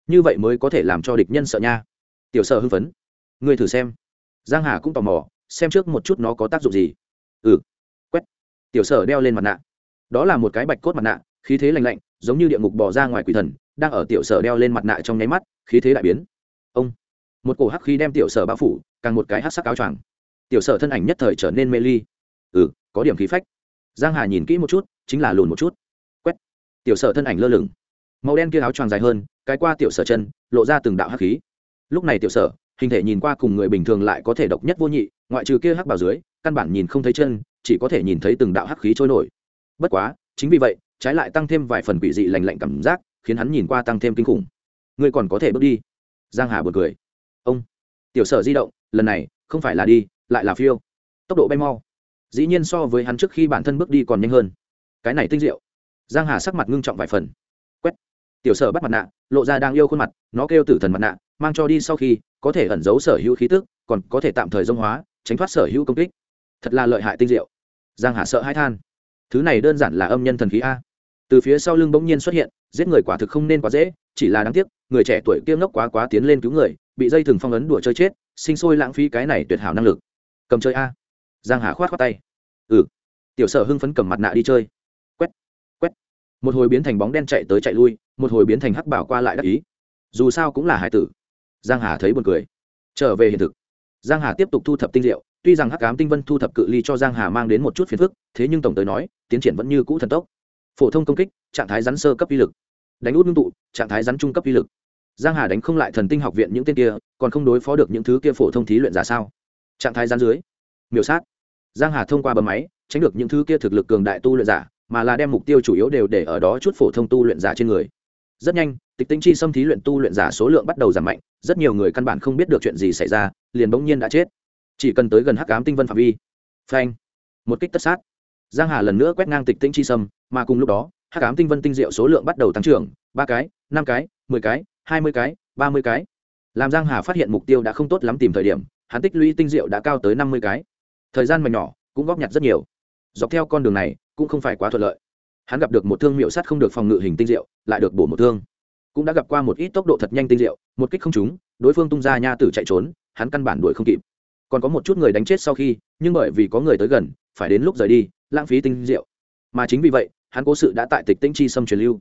như vậy mới có thể làm cho địch nhân sợ nha. Tiểu sở hưng phấn. Ngươi thử xem. Giang hà cũng tò mò, xem trước một chút nó có tác dụng gì. Ừ. Quét. Tiểu sở đeo lên mặt nạ. Đó là một cái bạch cốt mặt nạ, khí thế lạnh lạnh, giống như địa ngục bỏ ra ngoài quỷ thần, đang ở tiểu sở đeo lên mặt nạ trong nháy mắt, khí thế đại biến. Ông. Một cổ hắc khí đem tiểu sở bao phủ, càng một cái hắc sắc áo choàng. Tiểu sở thân ảnh nhất thời trở nên mê ly. Ừ có điểm khí phách. Giang hà nhìn kỹ một chút, chính là lùn một chút. Quét. Tiểu sở thân ảnh lơ lửng màu đen kia áo choàng dài hơn, cái qua tiểu sở chân, lộ ra từng đạo hắc khí. Lúc này tiểu sở, hình thể nhìn qua cùng người bình thường lại có thể độc nhất vô nhị, ngoại trừ kia hắc bảo dưới, căn bản nhìn không thấy chân, chỉ có thể nhìn thấy từng đạo hắc khí trôi nổi. Bất quá, chính vì vậy, trái lại tăng thêm vài phần quỷ dị lành lạnh cảm giác, khiến hắn nhìn qua tăng thêm kinh khủng. Ngươi còn có thể bước đi. Giang hà bật cười. Ông, tiểu sở di động, lần này, không phải là đi, lại là phiêu. Tốc độ bay mau. Dĩ nhiên so với hắn trước khi bản thân bước đi còn nhanh hơn. Cái này tinh diệu. Giang hà sắc mặt ngưng trọng vài phần tiểu sở bắt mặt nạ, lộ ra đang yêu khuôn mặt, nó kêu tử thần mặt nạ, mang cho đi sau khi, có thể ẩn giấu sở hữu khí tức, còn có thể tạm thời dông hóa, tránh thoát sở hữu công kích. Thật là lợi hại tinh diệu. Giang hà sợ hãi than. Thứ này đơn giản là âm nhân thần khí a. Từ phía sau lưng bỗng nhiên xuất hiện, giết người quả thực không nên quá dễ, chỉ là đáng tiếc, người trẻ tuổi kia ngốc quá quá tiến lên cứu người, bị dây thừng phong ấn đùa chơi chết, sinh sôi lãng phí cái này tuyệt hảo năng lực. Cầm chơi a. Giang hà khoát khoát tay. Ừ. Tiểu sở hưng phấn cầm mặt nạ đi chơi một hồi biến thành bóng đen chạy tới chạy lui, một hồi biến thành hắc bảo qua lại đắc ý. Dù sao cũng là hải tử. Giang hà thấy buồn cười. Trở về hiện thực. Giang hà tiếp tục thu thập tinh diệu tuy rằng hắc ám tinh vân thu thập cự ly cho giang hà mang đến một chút phiền phức, thế nhưng tổng tới nói, tiến triển vẫn như cũ thần tốc. Phổ thông công kích, trạng thái rắn sơ cấp vi lực. Đánh út ngưng tụ, trạng thái rắn trung cấp vi lực. Giang hà đánh không lại thần tinh học viện những tên kia, còn không đối phó được những thứ kia phổ thông thí luyện giả sao? Trạng thái rắn dưới. Miểu sát. Giang hà thông qua bấm máy, tránh được những thứ kia thực lực cường đại tu luyện giả mà là đem mục tiêu chủ yếu đều để ở đó chút phổ thông tu luyện giả trên người. Rất nhanh, tịch tinh chi xâm thí luyện tu luyện giả số lượng bắt đầu giảm mạnh, rất nhiều người căn bản không biết được chuyện gì xảy ra, liền bỗng nhiên đã chết. Chỉ cần tới gần hắc cám tinh vân phạm vi. Phanh! Một kích tất sát. Giang hà lần nữa quét ngang tịch tinh chi sâm mà cùng lúc đó, hắc cám tinh vân tinh diệu số lượng bắt đầu tăng trưởng, ba cái, năm cái, mười cái, hai mươi cái, ba mươi cái. Làm giang hà phát hiện mục tiêu đã không tốt lắm tìm thời điểm, hắn tích lũy tinh diệu đã cao tới năm mươi cái. Thời gian mà nhỏ, cũng góp nhặt rất nhiều. Dọc theo con đường này cũng không phải quá thuận lợi. Hắn gặp được một thương miệu sắt không được phòng ngự hình tinh diệu, lại được bổ một thương. Cũng đã gặp qua một ít tốc độ thật nhanh tinh diệu, một kích không trúng, đối phương tung ra nha tử chạy trốn, hắn căn bản đuổi không kịp. Còn có một chút người đánh chết sau khi, nhưng bởi vì có người tới gần, phải đến lúc rời đi, lãng phí tinh diệu. Mà chính vì vậy, hắn cố sự đã tại tịch tĩnh chi xâm truyền lưu.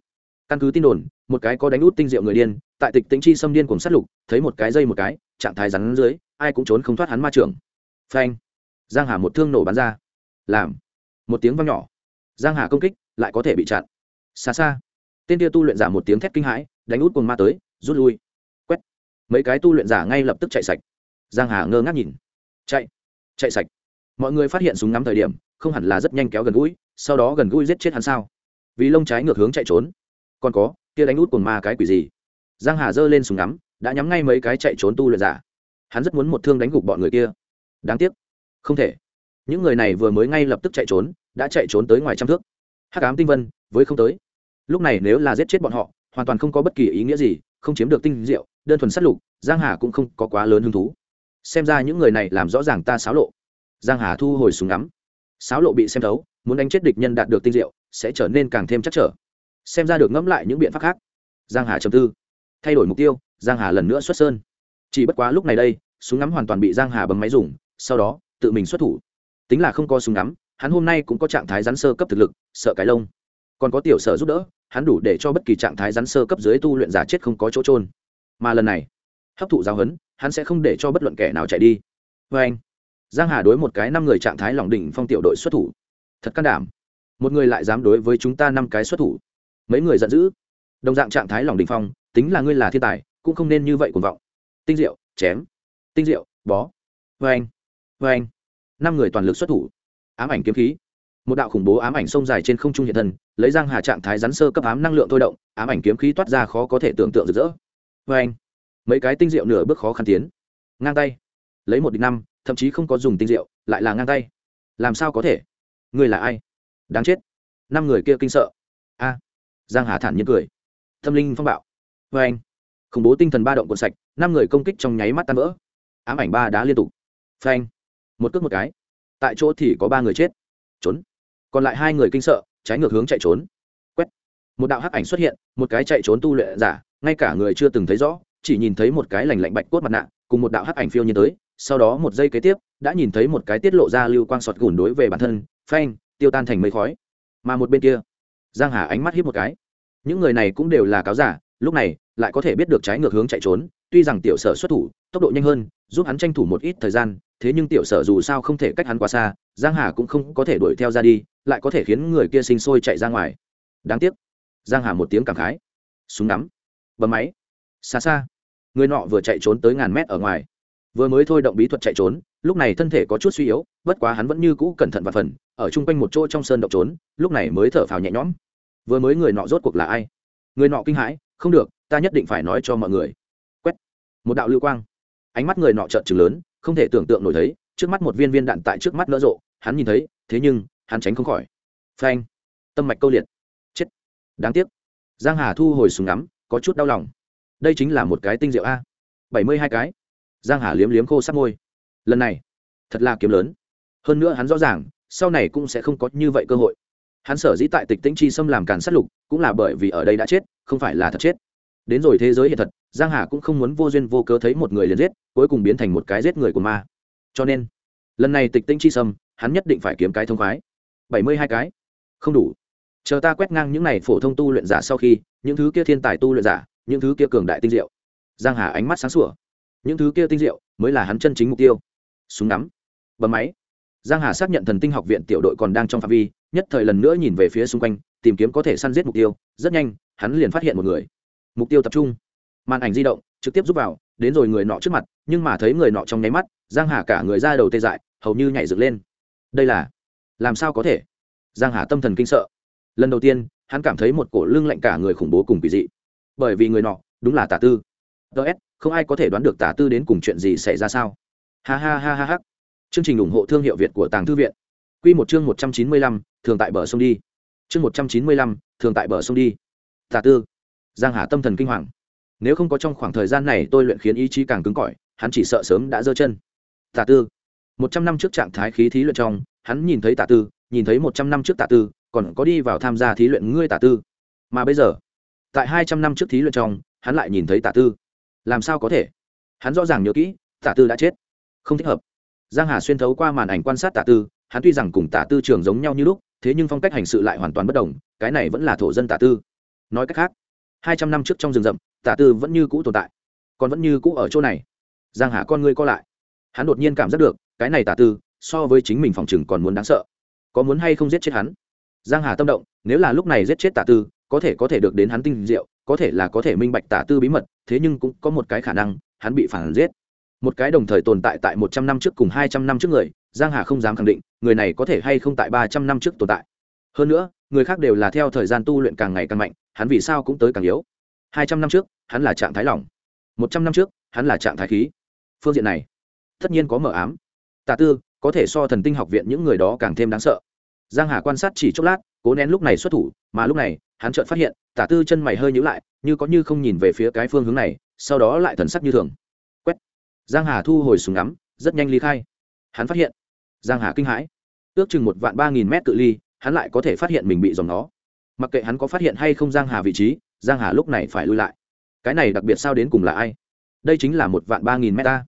Căn cứ tin đồn, một cái có đánh út tinh diệu người điên, tại tịch tĩnh chi xâm điên cùng sát lục, thấy một cái dây một cái, trạng thái rắn dưới, ai cũng trốn không thoát hắn ma trưởng. Phanh. Giang hà một thương nổ bắn ra. Làm. Một tiếng vang nhỏ giang hà công kích lại có thể bị chặn. Xa xa, tên kia tu luyện giả một tiếng thét kinh hãi, đánh út cùng ma tới, rút lui. Quét. Mấy cái tu luyện giả ngay lập tức chạy sạch. Giang hà ngơ ngác nhìn. Chạy. Chạy sạch. Mọi người phát hiện súng ngắm thời điểm, không hẳn là rất nhanh kéo gần gũi, sau đó gần gũi giết chết hắn sao? Vì lông trái ngược hướng chạy trốn. Còn có, kia đánh út cùng ma cái quỷ gì? Giang hà giơ lên súng ngắm, đã nhắm ngay mấy cái chạy trốn tu luyện giả. Hắn rất muốn một thương đánh gục bọn người kia. Đáng tiếc. Không thể. Những người này vừa mới ngay lập tức chạy trốn đã chạy trốn tới ngoài trăm thước. Hắc ám tinh vân, với không tới. Lúc này nếu là giết chết bọn họ, hoàn toàn không có bất kỳ ý nghĩa gì, không chiếm được tinh diệu, đơn thuần sát lục, giang hà cũng không có quá lớn hứng thú. Xem ra những người này làm rõ ràng ta xáo lộ. Giang hà thu hồi súng ngắm. Xáo lộ bị xem thấu, muốn đánh chết địch nhân đạt được tinh diệu, sẽ trở nên càng thêm chắc trở. Xem ra được ngẫm lại những biện pháp khác. Giang hà chầm tư. Thay đổi mục tiêu, giang hà lần nữa xuất sơn. Chỉ bất quá lúc này đây, súng ngắm hoàn toàn bị giang hà bấm máy dùng, sau đó, tự mình xuất thủ. Tính là không có súng ngắm hắn hôm nay cũng có trạng thái rắn sơ cấp thực lực sợ cái lông. Còn có tiểu sở giúp đỡ hắn đủ để cho bất kỳ trạng thái rắn sơ cấp dưới tu luyện giả chết không có chỗ trôn mà lần này hấp thụ giáo hấn, hắn sẽ không để cho bất luận kẻ nào chạy đi. Vê anh giang hà đối một cái năm người trạng thái lỏng đỉnh phong tiểu đội xuất thủ. Thật can đảm. Một người lại dám đối với chúng ta năm cái xuất thủ. Mấy người giận dữ. Đồng dạng trạng thái lỏng đỉnh phong tính là ngươi là thiên tài cũng không nên như vậy cuồng vọng. Tinh diệu chém. Tinh diệu bó. Vê anh vê anh. Năm người toàn lực xuất thủ ám ảnh kiếm khí. Một đạo khủng bố ám ảnh sông dài trên không trung hiện thân, lấy giang hà trạng thái rắn sơ cấp ám năng lượng thôi động, ám ảnh kiếm khí toát ra khó có thể tưởng tượng rực rỡ. Vê anh, mấy cái tinh diệu nửa bước khó khăn tiến. Ngang tay. Lấy một địch năm, thậm chí không có dùng tinh diệu, lại là ngang tay. Làm sao có thể? Người là ai? Đáng chết. Năm người kia kinh sợ. A. Giang hà thản nhiên cười. Tâm linh phong bạo. Vê anh, khủng bố tinh thần ba động cuộn sạch, năm người công kích trong nháy mắt tan vỡ. Ám ảnh ba đá liên tục. Phanh. Một cước một cái tại chỗ thì có ba người chết. Trốn. Còn lại hai người kinh sợ, trái ngược hướng chạy trốn. Quét. Một đạo hắc ảnh xuất hiện, một cái chạy trốn tu luyện giả, ngay cả người chưa từng thấy rõ, chỉ nhìn thấy một cái lành lạnh bạch cốt mặt nạ, cùng một đạo hắc ảnh phiêu nhiên tới, sau đó một giây kế tiếp, đã nhìn thấy một cái tiết lộ ra lưu quang sọt gùn đối về bản thân, phanh, tiêu tan thành mây khói. Mà một bên kia, giang hà ánh mắt hiếp một cái. Những người này cũng đều là cáo giả, lúc này lại có thể biết được trái ngược hướng chạy trốn, tuy rằng tiểu sở xuất thủ, tốc độ nhanh hơn, giúp hắn tranh thủ một ít thời gian, thế nhưng tiểu sở dù sao không thể cách hắn quá xa, giang hà cũng không có thể đuổi theo ra đi, lại có thể khiến người kia sinh sôi chạy ra ngoài. Đáng tiếc. Giang hà một tiếng cảm khái. Súng nắm bấm máy. Xa xa. Người nọ vừa chạy trốn tới ngàn mét ở ngoài. Vừa mới thôi động bí thuật chạy trốn, lúc này thân thể có chút suy yếu, bất quá hắn vẫn như cũ cẩn thận và phần, ở chung quanh một chỗ trong sơn động trốn, lúc này mới thở phào nhẹ nhõm. Vừa mới người nọ rốt cuộc là ai? Người nọ kinh hãi, không được ta nhất định phải nói cho mọi người. Quét. Một đạo lưu quang. Ánh mắt người nọ trợn trừng lớn, không thể tưởng tượng nổi thấy, trước mắt một viên viên đạn tại trước mắt nở rộ, hắn nhìn thấy, thế nhưng, hắn tránh không khỏi. Phanh. Tâm mạch câu liệt. Chết. Đáng tiếc. Giang hà thu hồi súng ngắm, có chút đau lòng. Đây chính là một cái tinh diệu a. Bảy mươi hai cái. Giang hà liếm liếm khô sắc môi. Lần này, thật là kiếm lớn. Hơn nữa hắn rõ ràng, sau này cũng sẽ không có như vậy cơ hội. Hắn sở dĩ tại tịch tĩnh chi xâm làm càn sát lục, cũng là bởi vì ở đây đã chết, không phải là thật chết đến rồi thế giới hiện thật giang hà cũng không muốn vô duyên vô cớ thấy một người liền giết cuối cùng biến thành một cái giết người của ma. Cho nên lần này tịch tĩnh chi sâm, hắn nhất định phải kiếm cái thông khoái. Bảy mươi hai cái. Không đủ. Chờ ta quét ngang những này phổ thông tu luyện giả sau khi những thứ kia thiên tài tu luyện giả những thứ kia cường đại tinh diệu. Giang hà ánh mắt sáng sủa. Những thứ kia tinh diệu mới là hắn chân chính mục tiêu. Súng nắm bấm máy. Giang hà xác nhận thần tinh học viện tiểu đội còn đang trong phạm vi nhất thời lần nữa nhìn về phía xung quanh tìm kiếm có thể săn giết mục tiêu. Rất nhanh hắn liền phát hiện một người mục tiêu tập trung. Màn ảnh di động trực tiếp giúp vào, đến rồi người nọ trước mặt, nhưng mà thấy người nọ trong nháy mắt, giang hà cả người ra đầu tê dại, hầu như nhảy dựng lên. Đây là, làm sao có thể? Giang hà tâm thần kinh sợ. Lần đầu tiên, hắn cảm thấy một cổ lưng lạnh cả người khủng bố cùng kỳ dị. Bởi vì người nọ, đúng là tả tư. Ts không ai có thể đoán được tả tư đến cùng chuyện gì xảy ra sao. Ha ha ha ha ha. Chương trình ủng hộ thương hiệu việt của tàng thư viện. Quy một chương một trăm chín mươi lăm, thường tại bờ sông đi. Chương một trăm chín mươi lăm, thường tại bờ sông đi. Tả tư giang hà tâm thần kinh hoàng. Nếu không có trong khoảng thời gian này tôi luyện khiến ý chí càng cứng cỏi, hắn chỉ sợ sớm đã giơ chân. Tả tư. Một trăm năm trước trạng thái khí thí luyện trong, hắn nhìn thấy tả tư, nhìn thấy một trăm năm trước tả tư, còn có đi vào tham gia thí luyện ngươi tả tư. Mà bây giờ, tại hai trăm năm trước thí luyện trong, hắn lại nhìn thấy tả tư. Làm sao có thể? Hắn rõ ràng nhớ kỹ, tả tư đã chết. Không thích hợp. Giang hà xuyên thấu qua màn ảnh quan sát tả tư, hắn tuy rằng cùng tả tư trường giống nhau như lúc, thế nhưng phong cách hành sự lại hoàn toàn bất đồng, cái này vẫn là thổ dân tả tư. Nói cách khác hai trăm năm trước trong rừng rậm, tả tư vẫn như cũ tồn tại. Còn vẫn như cũ ở chỗ này. Giang hà con ngươi co lại. Hắn đột nhiên cảm giác được, cái này tả tư, so với chính mình phòng chừng còn muốn đáng sợ. Có muốn hay không giết chết hắn? Giang hà tâm động, nếu là lúc này giết chết tả tư, có thể có thể được đến hắn tinh diệu, có thể là có thể minh bạch tả tư bí mật, thế nhưng cũng có một cái khả năng, hắn bị phản giết. Một cái đồng thời tồn tại tại một trăm năm trước cùng hai trăm năm trước người, giang hà không dám khẳng định, người này có thể hay không tại ba trăm năm trước tồn tại. Hơn nữa người khác đều là theo thời gian tu luyện càng ngày càng mạnh, hắn vì sao cũng tới càng yếu. Hai trăm năm trước, hắn là trạng thái lỏng. Một trăm năm trước, hắn là trạng thái khí. Phương diện này, tất nhiên có mở ám. Tạ tư, có thể so thần tinh học viện những người đó càng thêm đáng sợ. Giang hà quan sát chỉ chốc lát, cố nén lúc này xuất thủ, mà lúc này, hắn chợt phát hiện tả tư chân mày hơi nhíu lại, như có như không nhìn về phía cái phương hướng này, sau đó lại thần sắc như thường. Quét. Giang hà thu hồi súng ngắm, rất nhanh ly khai. Hắn phát hiện, giang hà kinh hãi. Ước chừng một vạn ba nghìn mét cự ly hắn lại có thể phát hiện mình bị dòng nó. Mặc kệ hắn có phát hiện hay không giang hà vị trí, giang hà lúc này phải lui lại. Cái này đặc biệt sao đến cùng là ai? Đây chính là một vạn ba nghìn mét ta.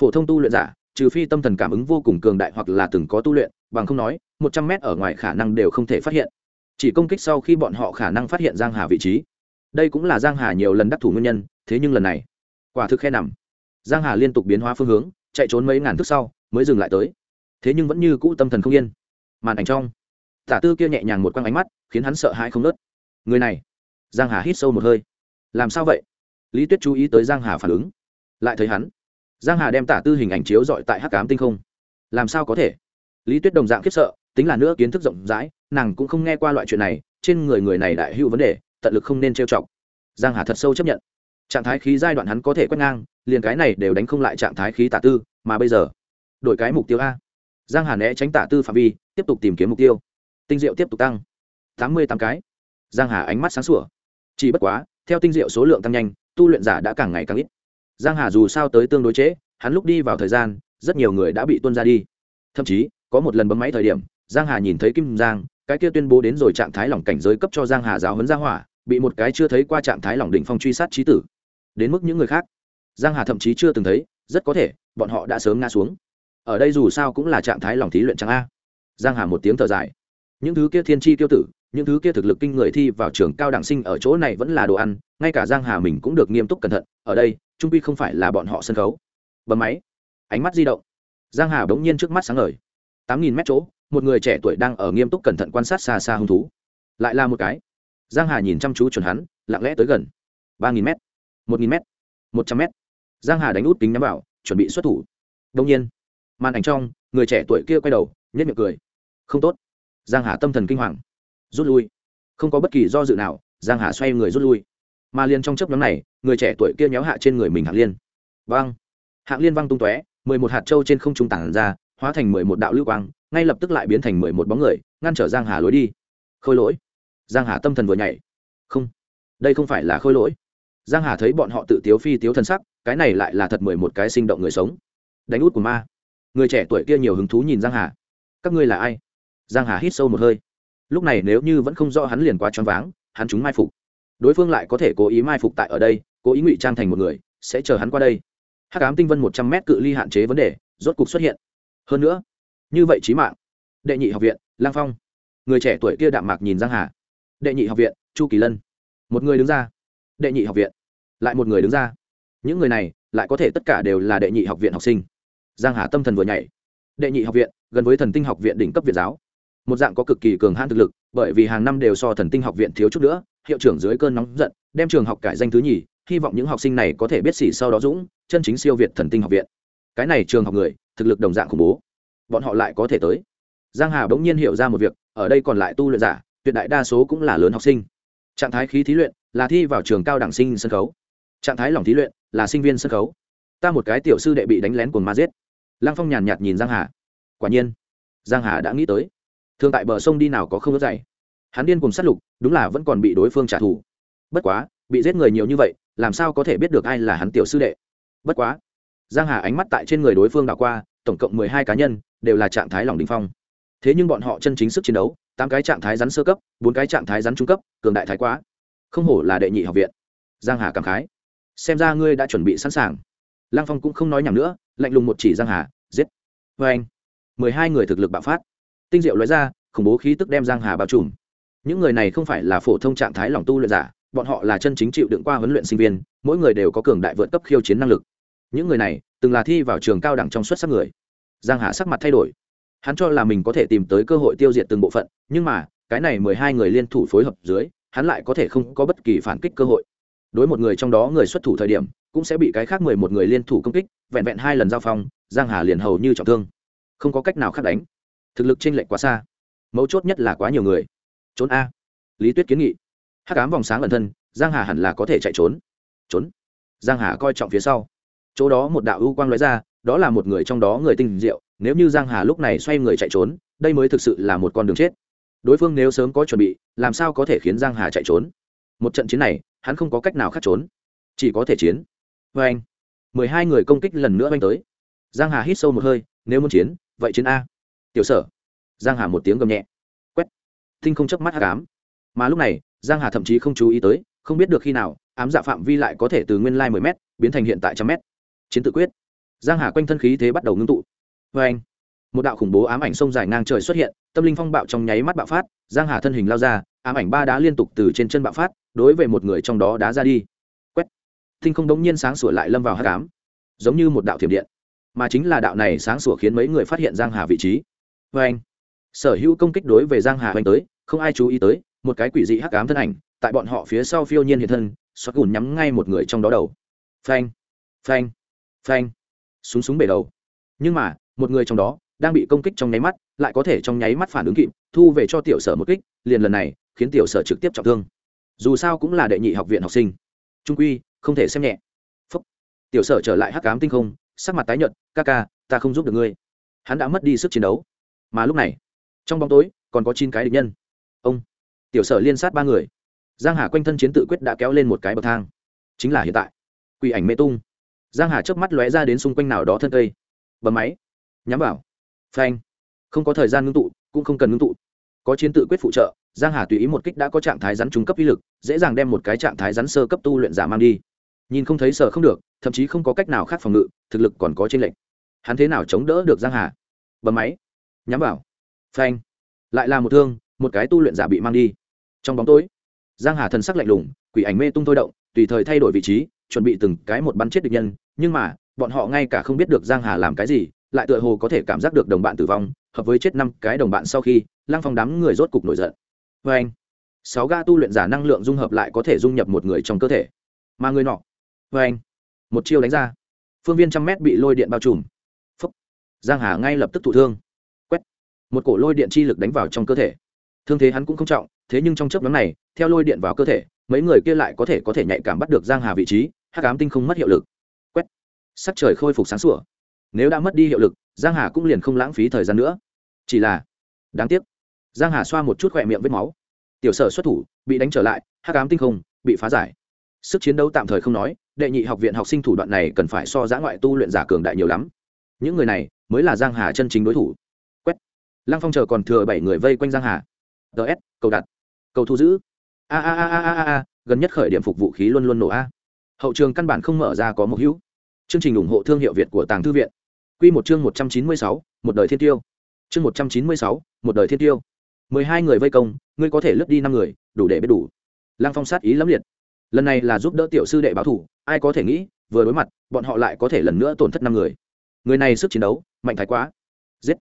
Phổ thông tu luyện giả, trừ phi tâm thần cảm ứng vô cùng cường đại hoặc là từng có tu luyện, bằng không nói, một trăm mét ở ngoài khả năng đều không thể phát hiện. Chỉ công kích sau khi bọn họ khả năng phát hiện giang hà vị trí. Đây cũng là giang hà nhiều lần đắc thủ nguyên nhân, thế nhưng lần này, quả thực khe nằm. Giang hà liên tục biến hóa phương hướng, chạy trốn mấy ngàn thước sau, mới dừng lại tới. Thế nhưng vẫn như cũ tâm thần không yên. Màn ảnh trong tả tư kia nhẹ nhàng một quăng ánh mắt, khiến hắn sợ hãi không nớt. Người này, giang hà hít sâu một hơi. Làm sao vậy? Lý tuyết chú ý tới giang hà phản ứng. Lại thấy hắn. Giang hà đem tả tư hình ảnh chiếu dọi tại hắc cám tinh không. Làm sao có thể? Lý tuyết đồng dạng khiếp sợ, tính là nữa kiến thức rộng rãi, nàng cũng không nghe qua loại chuyện này, trên người người này đại hữu vấn đề, tận lực không nên trêu chọc. Giang hà thật sâu chấp nhận. Trạng thái khí giai đoạn hắn có thể quét ngang, liền cái này đều đánh không lại trạng thái khí tả tư, mà bây giờ, đổi cái mục tiêu a. Giang hà né tránh tả tư phạm vi, tiếp tục tìm kiếm mục tiêu tinh diệu tiếp tục tăng. Tám mươi tám cái. Giang hà ánh mắt sáng sủa. Chỉ bất quá theo tinh diệu số lượng tăng nhanh tu luyện giả đã càng ngày càng ít. Giang hà dù sao tới tương đối chế, hắn lúc đi vào thời gian rất nhiều người đã bị tuân ra đi. Thậm chí có một lần bấm máy thời điểm giang hà nhìn thấy kim giang cái kia tuyên bố đến rồi trạng thái lỏng cảnh giới cấp cho giang hà giáo huấn giang hỏa bị một cái chưa thấy qua trạng thái lỏng đỉnh phong truy sát trí tử. Đến mức những người khác giang hà thậm chí chưa từng thấy rất có thể bọn họ đã sớm ngã xuống. Ở đây dù sao cũng là trạng thái lỏng thí luyện chẳng a. Giang hà một tiếng thở dài những thứ kia thiên chi tiêu tử, những thứ kia thực lực kinh người thi vào trường cao đẳng sinh ở chỗ này vẫn là đồ ăn, ngay cả giang hà mình cũng được nghiêm túc cẩn thận, ở đây, trung quy không phải là bọn họ sân khấu. Bấm máy. Ánh mắt di động. Giang hà bỗng nhiên trước mắt sáng ngời. Tám nghìn mét chỗ, một người trẻ tuổi đang ở nghiêm túc cẩn thận quan sát xa xa hung thú. Lại là một cái. Giang hà nhìn chăm chú chuẩn hắn, lặng lẽ tới gần. Ba nghìn m một nghìn m một trăm m giang hà đánh út kính nhắm vào, chuẩn bị xuất thủ. Đông nhiên, màn ảnh trong, người trẻ tuổi kia quay đầu nhất miệng cười. Không tốt giang hà tâm thần kinh hoàng, rút lui. Không có bất kỳ do dự nào, giang hà xoay người rút lui. Mà liền trong chớp nhóm này, người trẻ tuổi kia nhéo hạ trên người mình hạng liên. Vang! Hạng liên văng tung tóe, mười một hạt trâu trên không trung tản ra, hóa thành mười một đạo lưu quang, ngay lập tức lại biến thành mười một bóng người, ngăn trở giang hà lối đi. Khôi lỗi! Giang hà tâm thần vừa nhảy. Không! Đây không phải là khôi lỗi. Giang hà thấy bọn họ tự tiếu phi tiếu thân sắc, cái này lại là thật mười một cái sinh động người sống. Đánh út của ma. Người trẻ tuổi kia nhiều hứng thú nhìn giang hà. Các ngươi là ai? Giang hà hít sâu một hơi. Lúc này nếu như vẫn không rõ hắn liền quá choáng váng, hắn chúng mai phục. Đối phương lại có thể cố ý mai phục tại ở đây, cố ý ngụy trang thành một người, sẽ chờ hắn qua đây. Hắc ám tinh vân một trăm mét cự ly hạn chế vấn đề, rốt cục xuất hiện. Hơn nữa, như vậy trí mạng. Đệ nhị học viện, lang phong. Người trẻ tuổi kia đạm mạc nhìn giang hà. Đệ nhị học viện, chu kỳ lân. Một người đứng ra. Đệ nhị học viện. Lại một người đứng ra. Những người này, lại có thể tất cả đều là đệ nhị học viện học sinh. Giang hà tâm thần vừa nhảy. Đệ nhị học viện, gần với thần tinh học viện đỉnh cấp việt giáo một dạng có cực kỳ cường hãn thực lực, bởi vì hàng năm đều so thần tinh học viện thiếu chút nữa, hiệu trưởng dưới cơn nóng giận, đem trường học cải danh thứ nhì, hy vọng những học sinh này có thể biết xỉ sau đó dũng, chân chính siêu việt thần tinh học viện. Cái này trường học người, thực lực đồng dạng khủng bố. Bọn họ lại có thể tới. Giang hà bỗng nhiên hiểu ra một việc, ở đây còn lại tu luyện giả, tuyệt đại đa số cũng là lớn học sinh. Trạng thái khí thí luyện là thi vào trường cao đẳng sinh sân khấu. Trạng thái lòng thí luyện là sinh viên sân khấu. Ta một cái tiểu sư đệ bị đánh lén cuồng ma giết. Lăng phong nhàn nhạt nhìn giang hà. Quả nhiên, giang hà đã nghĩ tới thường tại bờ sông đi nào có không ướt dày. Hắn điên cùng sát lục, đúng là vẫn còn bị đối phương trả thù. Bất quá, bị giết người nhiều như vậy, làm sao có thể biết được ai là hắn tiểu sư đệ? Bất quá, giang hà ánh mắt tại trên người đối phương đảo qua, tổng cộng mười hai cá nhân, đều là trạng thái lỏng đình phong. Thế nhưng bọn họ chân chính sức chiến đấu, tám cái trạng thái rắn sơ cấp, bốn cái trạng thái rắn trung cấp, cường đại thái quá. Không hổ là đệ nhị học viện. Giang hà cảm khái. Xem ra ngươi đã chuẩn bị sẵn sàng. Lăng phong cũng không nói nhầm nữa, lạnh lùng một chỉ giang hà, giết. Vê anh mười hai người thực lực bạo phát tinh diệu nói ra, khủng bố khí tức đem giang hà bao trùm. Những người này không phải là phổ thông trạng thái lòng tu luyện giả, bọn họ là chân chính chịu đựng qua huấn luyện sinh viên, mỗi người đều có cường đại vượt cấp khiêu chiến năng lực. Những người này từng là thi vào trường cao đẳng trong xuất sắc người. Giang hà sắc mặt thay đổi. Hắn cho là mình có thể tìm tới cơ hội tiêu diệt từng bộ phận, nhưng mà, cái này mười hai người liên thủ phối hợp dưới, hắn lại có thể không có bất kỳ phản kích cơ hội. Đối một người trong đó người xuất thủ thời điểm, cũng sẽ bị cái khác mười một người liên thủ công kích, vẹn vẹn hai lần giao phong, giang hà liền hầu như trọng thương. Không có cách nào khác đánh thực lực chênh lệch quá xa. Mấu chốt nhất là quá nhiều người. Trốn a. Lý tuyết kiến nghị. Hắc ám vòng sáng ẩn thân, giang hà hẳn là có thể chạy trốn. Trốn. Giang hà coi trọng phía sau. Chỗ đó một đạo ưu quang nói ra, đó là một người trong đó người tinh diệu, nếu như giang hà lúc này xoay người chạy trốn, đây mới thực sự là một con đường chết. Đối phương nếu sớm có chuẩn bị, làm sao có thể khiến giang hà chạy trốn? Một trận chiến này, hắn không có cách nào khác trốn. Chỉ có thể chiến. Vê anh, mười hai người công kích lần nữa oanh tới. Giang hà hít sâu một hơi, nếu muốn chiến, vậy chiến a tiểu sở. Giang hà một tiếng gầm nhẹ. Quét. Thinh không chớp mắt hắc cám mà lúc này, giang hà thậm chí không chú ý tới, không biết được khi nào, ám dạ phạm vi lại có thể từ nguyên lai mười m biến thành hiện tại trăm m chiến tự quyết. Giang hà quanh thân khí thế bắt đầu ngưng tụ. Vê anh, một đạo khủng bố ám ảnh sông dài ngang trời xuất hiện, tâm linh phong bạo trong nháy mắt bạo phát, giang hà thân hình lao ra, ám ảnh ba đá liên tục từ trên chân bạo phát, đối với một người trong đó đá ra đi. Quét. Thinh không đống nhiên sáng sủa lại lâm vào hát cám giống như một đạo thiểm điện. Mà chính là đạo này sáng sủa khiến mấy người phát hiện giang hà vị trí vê anh, sở hữu công kích đối về giang hà oanh tới, không ai chú ý tới, một cái quỷ dị hắc ám thân ảnh, tại bọn họ phía sau phiêu nhiên hiện thân, xoát gùn nhắm ngay một người trong đó đầu. Phanh phanh phanh, súng súng bể đầu. Nhưng mà, một người trong đó, đang bị công kích trong nháy mắt, lại có thể trong nháy mắt phản ứng kịp, thu về cho tiểu sở một kích, liền lần này, khiến tiểu sở trực tiếp trọng thương. Dù sao cũng là đệ nhị học viện học sinh. Trung quy, không thể xem nhẹ. Phúc. tiểu sở trở lại hắc ám tinh không, sắc mặt tái nhợt, ca ca, ta không giúp được ngươi. Hắn đã mất đi sức chiến đấu mà lúc này, trong bóng tối, còn có chín cái địch nhân. Ông, tiểu sở liên sát ba người. Giang hà quanh thân chiến tự quyết đã kéo lên một cái bậc thang. Chính là hiện tại. Quỷ ảnh mê tung. Giang hà chớp mắt lóe ra đến xung quanh nào đó thân cây. Bấm máy. Nhắm vào. Phanh. Không có thời gian ngưng tụ, cũng không cần ngưng tụ. Có chiến tự quyết phụ trợ, giang hà tùy ý một kích đã có trạng thái rắn trung cấp uy lực, dễ dàng đem một cái trạng thái rắn sơ cấp tu luyện giả mang đi. Nhìn không thấy sở không được, thậm chí không có cách nào khác phòng ngự, thực lực còn có trên lệnh hắn thế nào chống đỡ được giang hà? Bấm máy nhắm vào. Phanh. Lại là một thương, một cái tu luyện giả bị mang đi. Trong bóng tối, giang hà thần sắc lạnh lùng, quỷ ảnh mê tung thôi động, tùy thời thay đổi vị trí, chuẩn bị từng cái một bắn chết địch nhân, nhưng mà, bọn họ ngay cả không biết được giang hà làm cái gì, lại tựa hồ có thể cảm giác được đồng bạn tử vong, hợp với chết năm cái đồng bạn sau khi, lăng phong đám người rốt cục nổi giận. Vê anh sáu ga tu luyện giả năng lượng dung hợp lại có thể dung nhập một người trong cơ thể. Mà người nọ. Vê anh một chiêu đánh ra. Phương viên trăm mét bị lôi điện bao trùm. Phúc. giang hà ngay lập tức thụ thương một cổ lôi điện chi lực đánh vào trong cơ thể. Thương thế hắn cũng không trọng, thế nhưng trong chớp nhóm này, theo lôi điện vào cơ thể, mấy người kia lại có thể có thể nhạy cảm bắt được giang hà vị trí, hắc ám tinh không mất hiệu lực. Quét. Sắc trời khôi phục sáng sủa. Nếu đã mất đi hiệu lực, giang hà cũng liền không lãng phí thời gian nữa. Chỉ là, đáng tiếc, giang hà xoa một chút khỏe miệng vết máu. Tiểu sở xuất thủ, bị đánh trở lại, hắc ám tinh không bị phá giải. Sức chiến đấu tạm thời không nói, đệ nhị học viện học sinh thủ đoạn này cần phải so giã ngoại tu luyện giả cường đại nhiều lắm. Những người này mới là giang hà chân chính đối thủ lăng phong chờ còn thừa bảy người vây quanh giang hà. Ts cầu đặt. Cầu thu giữ. A a a a a a gần nhất khởi điểm phục vũ khí luôn luôn nổ a. Hậu trường căn bản không mở ra có một hữu. Chương trình ủng hộ thương hiệu việt của tàng thư viện. Quy một chương một trăm chín mươi sáu, một đời thiên tiêu. Chương một trăm chín mươi sáu, một đời thiên tiêu. mười hai người vây công, ngươi có thể lướt đi năm người, đủ để biết đủ. Lăng phong sát ý lắm liệt. Lần này là giúp đỡ tiểu sư đệ báo thủ, ai có thể nghĩ, vừa đối mặt, bọn họ lại có thể lần nữa tổn thất năm người. Người này sức chiến đấu, mạnh thái quá. Giết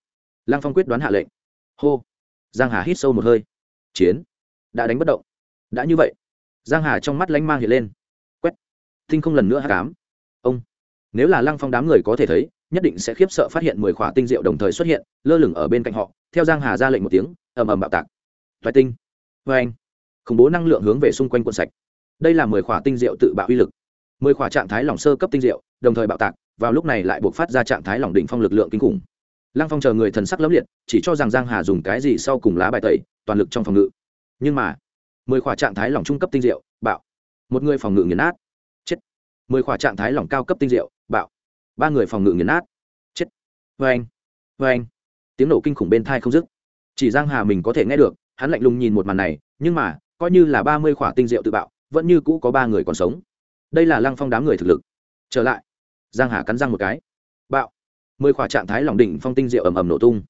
lăng phong quyết đoán hạ lệnh. Hô. Giang hà hít sâu một hơi. Chiến. Đã đánh bất động. Đã như vậy. Giang hà trong mắt lánh mang hiện lên. Quét. Tinh không lần nữa hạ cám ông. Nếu là lăng phong đám người có thể thấy, nhất định sẽ khiếp sợ phát hiện mười khỏa tinh diệu đồng thời xuất hiện, lơ lửng ở bên cạnh họ, theo giang hà ra lệnh một tiếng, ầm ầm bạo tạc. Toái tinh. Vê anh khủng bố năng lượng hướng về xung quanh quần sạch. Đây là mười khỏa tinh diệu tự bạo uy lực. Mười khỏa trạng thái lỏng sơ cấp tinh diệu, đồng thời bạo tạc, vào lúc này lại buộc phát ra trạng thái lỏng đỉnh phong lực lượng kinh khủng lăng phong chờ người thần sắc lẫm liệt, chỉ cho rằng giang hà dùng cái gì sau cùng lá bài tẩy, toàn lực trong phòng ngự. Nhưng mà, mười khỏa trạng thái lỏng trung cấp tinh diệu, bạo. Một người phòng ngự nghiền nát. Chết. Mười khỏa trạng thái lỏng cao cấp tinh diệu, bạo. Ba người phòng ngự nghiền nát. Chết. Vê anh vê anh tiếng nổ kinh khủng bên thai không dứt. Chỉ giang hà mình có thể nghe được, hắn lạnh lùng nhìn một màn này, nhưng mà, coi như là ba mươi khỏa tinh diệu tự bạo, vẫn như cũ có ba người còn sống. Đây là lăng phong đám người thực lực. Trở lại. Giang hà cắn răng một cái. Bạo mười khỏa trạng thái lỏng đỉnh phong tinh rượu ầm ầm nổ tung.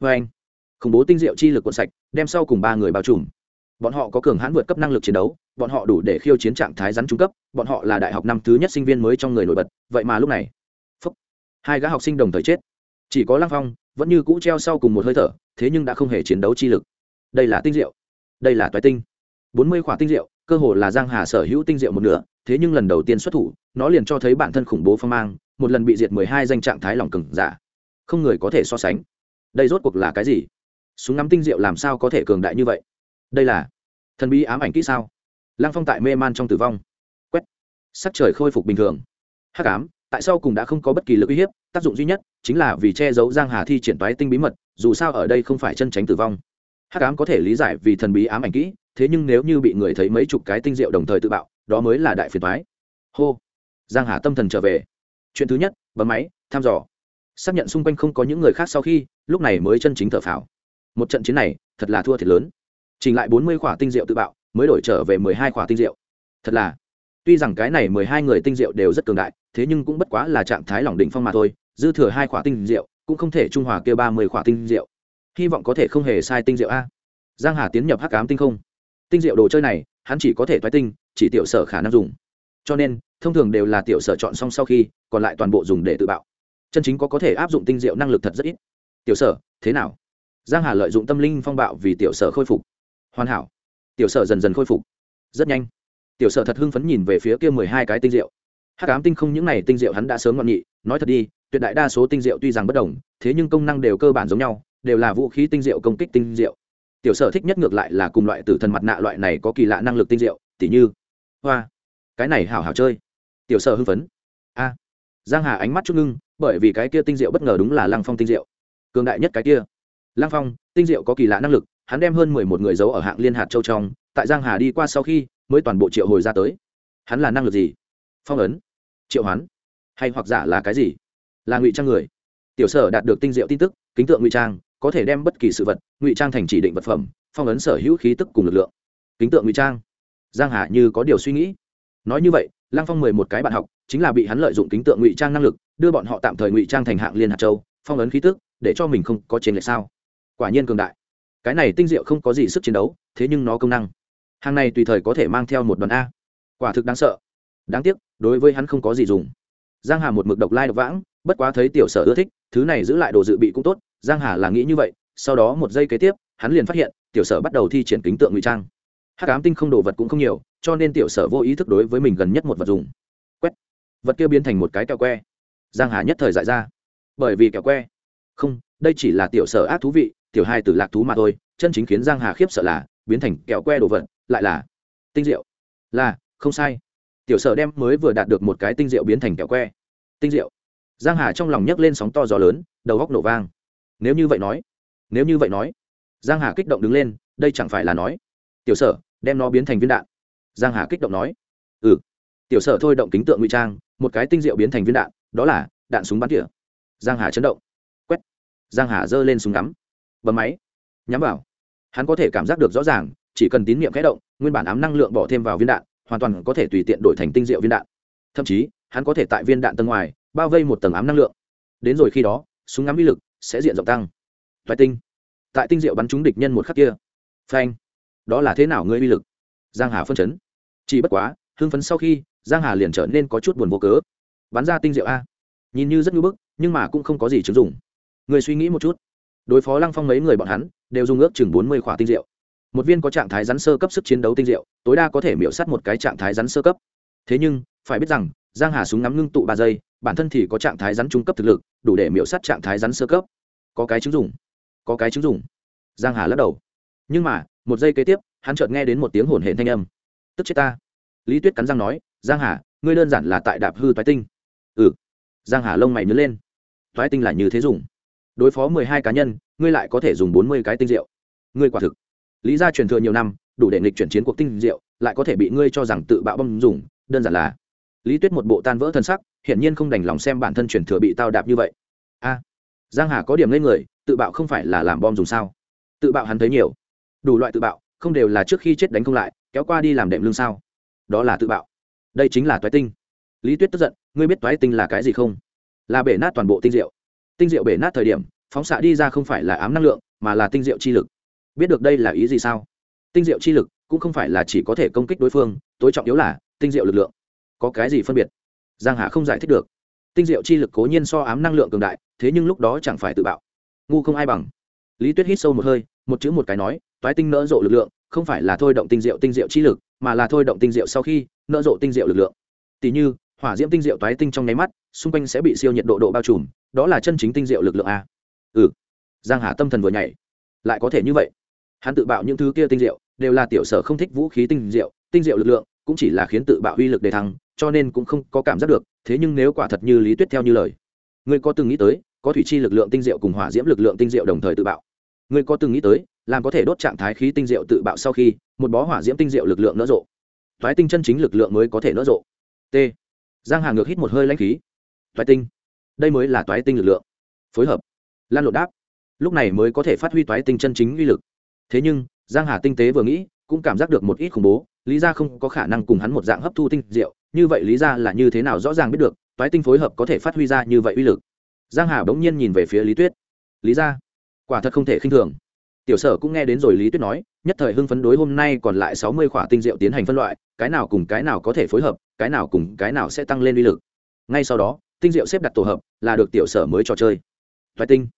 Vê anh khủng bố tinh rượu chi lực cuộn sạch đem sau cùng ba người bao trùm. Bọn họ có cường hãn vượt cấp năng lực chiến đấu bọn họ đủ để khiêu chiến trạng thái rắn trung cấp bọn họ là đại học năm thứ nhất sinh viên mới trong người nổi bật vậy mà lúc này phúc, hai gã học sinh đồng thời chết. Chỉ có lăng phong vẫn như cũ treo sau cùng một hơi thở thế nhưng đã không hề chiến đấu chi lực. Đây là tinh diệu đây là toái tinh. Bốn mươi khỏa tinh diệu cơ hồ là giang hà sở hữu tinh diệu một nửa, thế nhưng lần đầu tiên xuất thủ, nó liền cho thấy bản thân khủng bố phong mang, một lần bị diệt mười hai danh trạng thái lòng cừng giả. Không người có thể so sánh. Đây rốt cuộc là cái gì? Súng ngắm tinh diệu làm sao có thể cường đại như vậy? Đây là thần bí ám ảnh kỹ sao? Lăng phong tại mê man trong tử vong. Quét. Sắc trời khôi phục bình thường. Hắc ám, tại sao cùng đã không có bất kỳ lực uy hiếp, tác dụng duy nhất chính là vì che giấu giang hà thi triển toái tinh bí mật, dù sao ở đây không phải chân tránh tử vong. Hắc ám có thể lý giải vì thần bí ám ảnh kỹ thế nhưng nếu như bị người thấy mấy chục cái tinh diệu đồng thời tự bạo, đó mới là đại phiền thoái hô. Giang hà tâm thần trở về. Chuyện thứ nhất, bấm máy, thăm dò. Xác nhận xung quanh không có những người khác sau khi, lúc này mới chân chính thở phào. Một trận chiến này, thật là thua thiệt lớn. Chỉnh lại bốn mươi khỏa tinh diệu tự bạo, mới đổi trở về mười hai khỏa tinh diệu. Thật là, tuy rằng cái này mười hai người tinh diệu đều rất cường đại, thế nhưng cũng bất quá là trạng thái lỏng đỉnh phong mà thôi, dư thừa hai khỏa tinh diệu, cũng không thể trung hòa kêu ba mươi khỏa tinh diệu. Hy vọng có thể không hề sai tinh diệu a. Giang hà tiến nhập hắc ám tinh không tinh diệu đồ chơi này, hắn chỉ có thể thoái tinh, chỉ tiểu sở khả năng dùng. Cho nên, thông thường đều là tiểu sở chọn xong sau khi, còn lại toàn bộ dùng để tự bạo. Chân chính có có thể áp dụng tinh diệu năng lực thật rất ít. Tiểu sở, thế nào? Giang hà lợi dụng tâm linh phong bạo vì tiểu sở khôi phục. Hoàn hảo. Tiểu sở dần dần khôi phục. Rất nhanh. Tiểu sở thật hưng phấn nhìn về phía kia mười hai cái tinh diệu. Hát cám tinh không những này tinh diệu hắn đã sớm ngọn nhị, nói thật đi, tuyệt đại đa số tinh diệu tuy rằng bất đồng, thế nhưng công năng đều cơ bản giống nhau, đều là vũ khí tinh diệu công kích tinh diệu tiểu sở thích nhất ngược lại là cùng loại tử thần mặt nạ loại này có kỳ lạ năng lực tinh diệu, tỉ như, hoa, cái này hảo hảo chơi. Tiểu sở hưng phấn. A. Giang hà ánh mắt chút ngưng, bởi vì cái kia tinh diệu bất ngờ đúng là lăng phong tinh diệu. Cường đại nhất cái kia. Lăng phong, tinh diệu có kỳ lạ năng lực, hắn đem hơn mười một người giấu ở hạng liên hạt châu trong, tại giang hà đi qua sau khi, mới toàn bộ triệu hồi ra tới. Hắn là năng lực gì? Phong ấn. Triệu hoán. Hay hoặc giả là cái gì? Là ngụy trang người. Tiểu sở đạt được tinh diệu tin tức, kính tượng ngụy trang có thể đem bất kỳ sự vật, ngụy trang thành chỉ định vật phẩm, phong ấn sở hữu khí tức cùng lực lượng. Kính tượng ngụy trang. Giang hà như có điều suy nghĩ. Nói như vậy, lăng phong mười một cái bạn học, chính là bị hắn lợi dụng kính tượng ngụy trang năng lực, đưa bọn họ tạm thời ngụy trang thành hạng liên hạt châu, phong ấn khí tức, để cho mình không có chiến lệch sao? Quả nhiên cường đại. Cái này tinh diệu không có gì sức chiến đấu, thế nhưng nó công năng. Hàng này tùy thời có thể mang theo một đoàn a. Quả thực đáng sợ. Đáng tiếc, đối với hắn không có gì dùng. Giang hà một mực độc lai độc vãng bất quá thấy tiểu sở ưa thích, thứ này giữ lại đồ dự bị cũng tốt, giang hà là nghĩ như vậy, sau đó một giây kế tiếp, hắn liền phát hiện, tiểu sở bắt đầu thi triển kính tượng ngụy trang. Hát cám tinh không đồ vật cũng không nhiều, cho nên tiểu sở vô ý thức đối với mình gần nhất một vật dùng. Quét. Vật kia biến thành một cái kẹo que. Giang hà nhất thời dại ra. Bởi vì kẹo que. Không, đây chỉ là tiểu sở ác thú vị, tiểu hai từ lạc thú mà thôi, chân chính khiến giang hà khiếp sợ là, biến thành kẹo que đồ vật, lại là tinh diệu. Là, không sai. Tiểu sở đem mới vừa đạt được một cái tinh diệu biến thành kẹo que. Tinh diệu giang hà trong lòng nhấc lên sóng to gió lớn, đầu góc nổ vang. Nếu như vậy nói, nếu như vậy nói, giang hà kích động đứng lên, đây chẳng phải là nói, tiểu sở, đem nó biến thành viên đạn. Giang hà kích động nói ừ. Tiểu sở thôi động kính tượng ngụy trang, một cái tinh diệu biến thành viên đạn, đó là đạn súng bắn tỉa. Giang hà chấn động. Quét. Giang hà giơ lên súng ngắm. Bấm máy. Nhắm vào. Hắn có thể cảm giác được rõ ràng, chỉ cần tín niệm khẽ động, nguyên bản ám năng lượng bỏ thêm vào viên đạn, hoàn toàn có thể tùy tiện đổi thành tinh diệu viên đạn. Thậm chí, hắn có thể tại viên đạn tầng ngoài bao vây một tầng ám năng lượng. Đến rồi khi đó, súng ngắm uy lực sẽ diện rộng tăng. Toại tinh. Tại tinh diệu bắn trúng địch nhân một khắc kia. Phanh. Đó là thế nào ngươi uy lực? Giang hà phân chấn. Chỉ bất quá, hưng phấn sau khi, giang hà liền trở nên có chút buồn vô cớ. Bắn ra tinh diệu a. Nhìn như rất ngưỡng bức, nhưng mà cũng không có gì chứng dụng. Người suy nghĩ một chút. Đối phó lăng phong mấy người bọn hắn, đều dùng ước chừng bốn mươi khỏa tinh diệu. Một viên có trạng thái rắn sơ cấp sức chiến đấu tinh diệu, tối đa có thể miễu sát một cái trạng thái rắn sơ cấp. Thế nhưng, phải biết rằng, giang hà súng ngắm ngưng tụ ba giây bản thân thì có trạng thái rắn trung cấp thực lực, đủ để miễu sát trạng thái rắn sơ cấp. Có cái chứng dùng, có cái chứng dùng. Giang hà lắc đầu. Nhưng mà, một giây kế tiếp, hắn chợt nghe đến một tiếng hồn hển thanh âm. Tức chết ta. Lý tuyết cắn răng nói, giang hà, ngươi đơn giản là tại đạp hư toái tinh. Ừ. Giang hà lông mày nhớ lên. Toái tinh là như thế dùng. Đối phó mười hai cá nhân, ngươi lại có thể dùng bốn mươi cái tinh rượu ngươi quả thực. Lý gia truyền thừa nhiều năm, đủ để nghịch chuyển chiến cuộc tinh rượu lại có thể bị ngươi cho rằng tự bạo bom dùng, đơn giản là. Lý tuyết một bộ tan vỡ thân sắc hiển nhiên không đành lòng xem bản thân truyền thừa bị tao đạp như vậy. A, giang hà có điểm lên người, tự bạo không phải là làm bom dùng sao? Tự bạo hắn thấy nhiều. Đủ loại tự bạo, không đều là trước khi chết đánh không lại, kéo qua đi làm đệm lương sao? Đó là tự bạo. Đây chính là toái tinh. Lý tuyết tức giận, ngươi biết toái tinh là cái gì không? Là bể nát toàn bộ tinh diệu. Tinh diệu bể nát thời điểm, phóng xạ đi ra không phải là ám năng lượng, mà là tinh diệu chi lực. Biết được đây là ý gì sao? Tinh diệu chi lực cũng không phải là chỉ có thể công kích đối phương, tối trọng yếu là tinh diệu lực lượng. Có cái gì phân biệt? Giang hà không giải thích được. Tinh diệu chi lực cố nhiên so ám năng lượng cường đại, thế nhưng lúc đó chẳng phải tự bạo. Ngu không ai bằng. Lý tuyết hít sâu một hơi, một chữ một cái nói, toái tinh nỡ rộ lực lượng, không phải là thôi động tinh diệu tinh diệu chi lực, mà là thôi động tinh diệu sau khi nỡ rộ tinh diệu lực lượng. Tỷ như, hỏa diễm tinh diệu toái tinh trong nháy mắt, xung quanh sẽ bị siêu nhiệt độ độ bao trùm, đó là chân chính tinh diệu lực lượng a. Ừ. Giang hà tâm thần vừa nhảy. Lại có thể như vậy. Hắn tự bạo những thứ kia tinh diệu, đều là tiểu sở không thích vũ khí tinh diệu tinh diệu lực lượng, cũng chỉ là khiến tự bạo uy lực đề thăng cho nên cũng không có cảm giác được, thế nhưng nếu quả thật như lý tuyết theo như lời, ngươi có từng nghĩ tới, có thủy chi lực lượng tinh diệu cùng hỏa diễm lực lượng tinh diệu đồng thời tự bạo? Ngươi có từng nghĩ tới, làm có thể đốt trạng thái khí tinh diệu tự bạo sau khi, một bó hỏa diễm tinh diệu lực lượng nỡ rộ? Thoái tinh chân chính lực lượng mới có thể nỡ rộ. T. Giang hà ngược hít một hơi lãnh khí. Thoái tinh. Đây mới là toái tinh lực lượng. Phối hợp. Lan lộn đáp. Lúc này mới có thể phát huy toái tinh chân chính uy lực. Thế nhưng, giang hà tinh tế vừa nghĩ, cũng cảm giác được một ít khủng bố, lý ra không có khả năng cùng hắn một dạng hấp thu tinh diệu như vậy lý ra là như thế nào rõ ràng biết được, toái tinh phối hợp có thể phát huy ra như vậy uy lực. Giang hà bỗng nhiên nhìn về phía lý tuyết. Lý ra, quả thật không thể khinh thường. Tiểu sở cũng nghe đến rồi lý tuyết nói, nhất thời hưng phấn đối hôm nay còn lại sáu mươi khỏa tinh diệu tiến hành phân loại, cái nào cùng cái nào có thể phối hợp, cái nào cùng cái nào sẽ tăng lên uy lực. Ngay sau đó, tinh diệu xếp đặt tổ hợp là được tiểu sở mới trò chơi. Toái tinh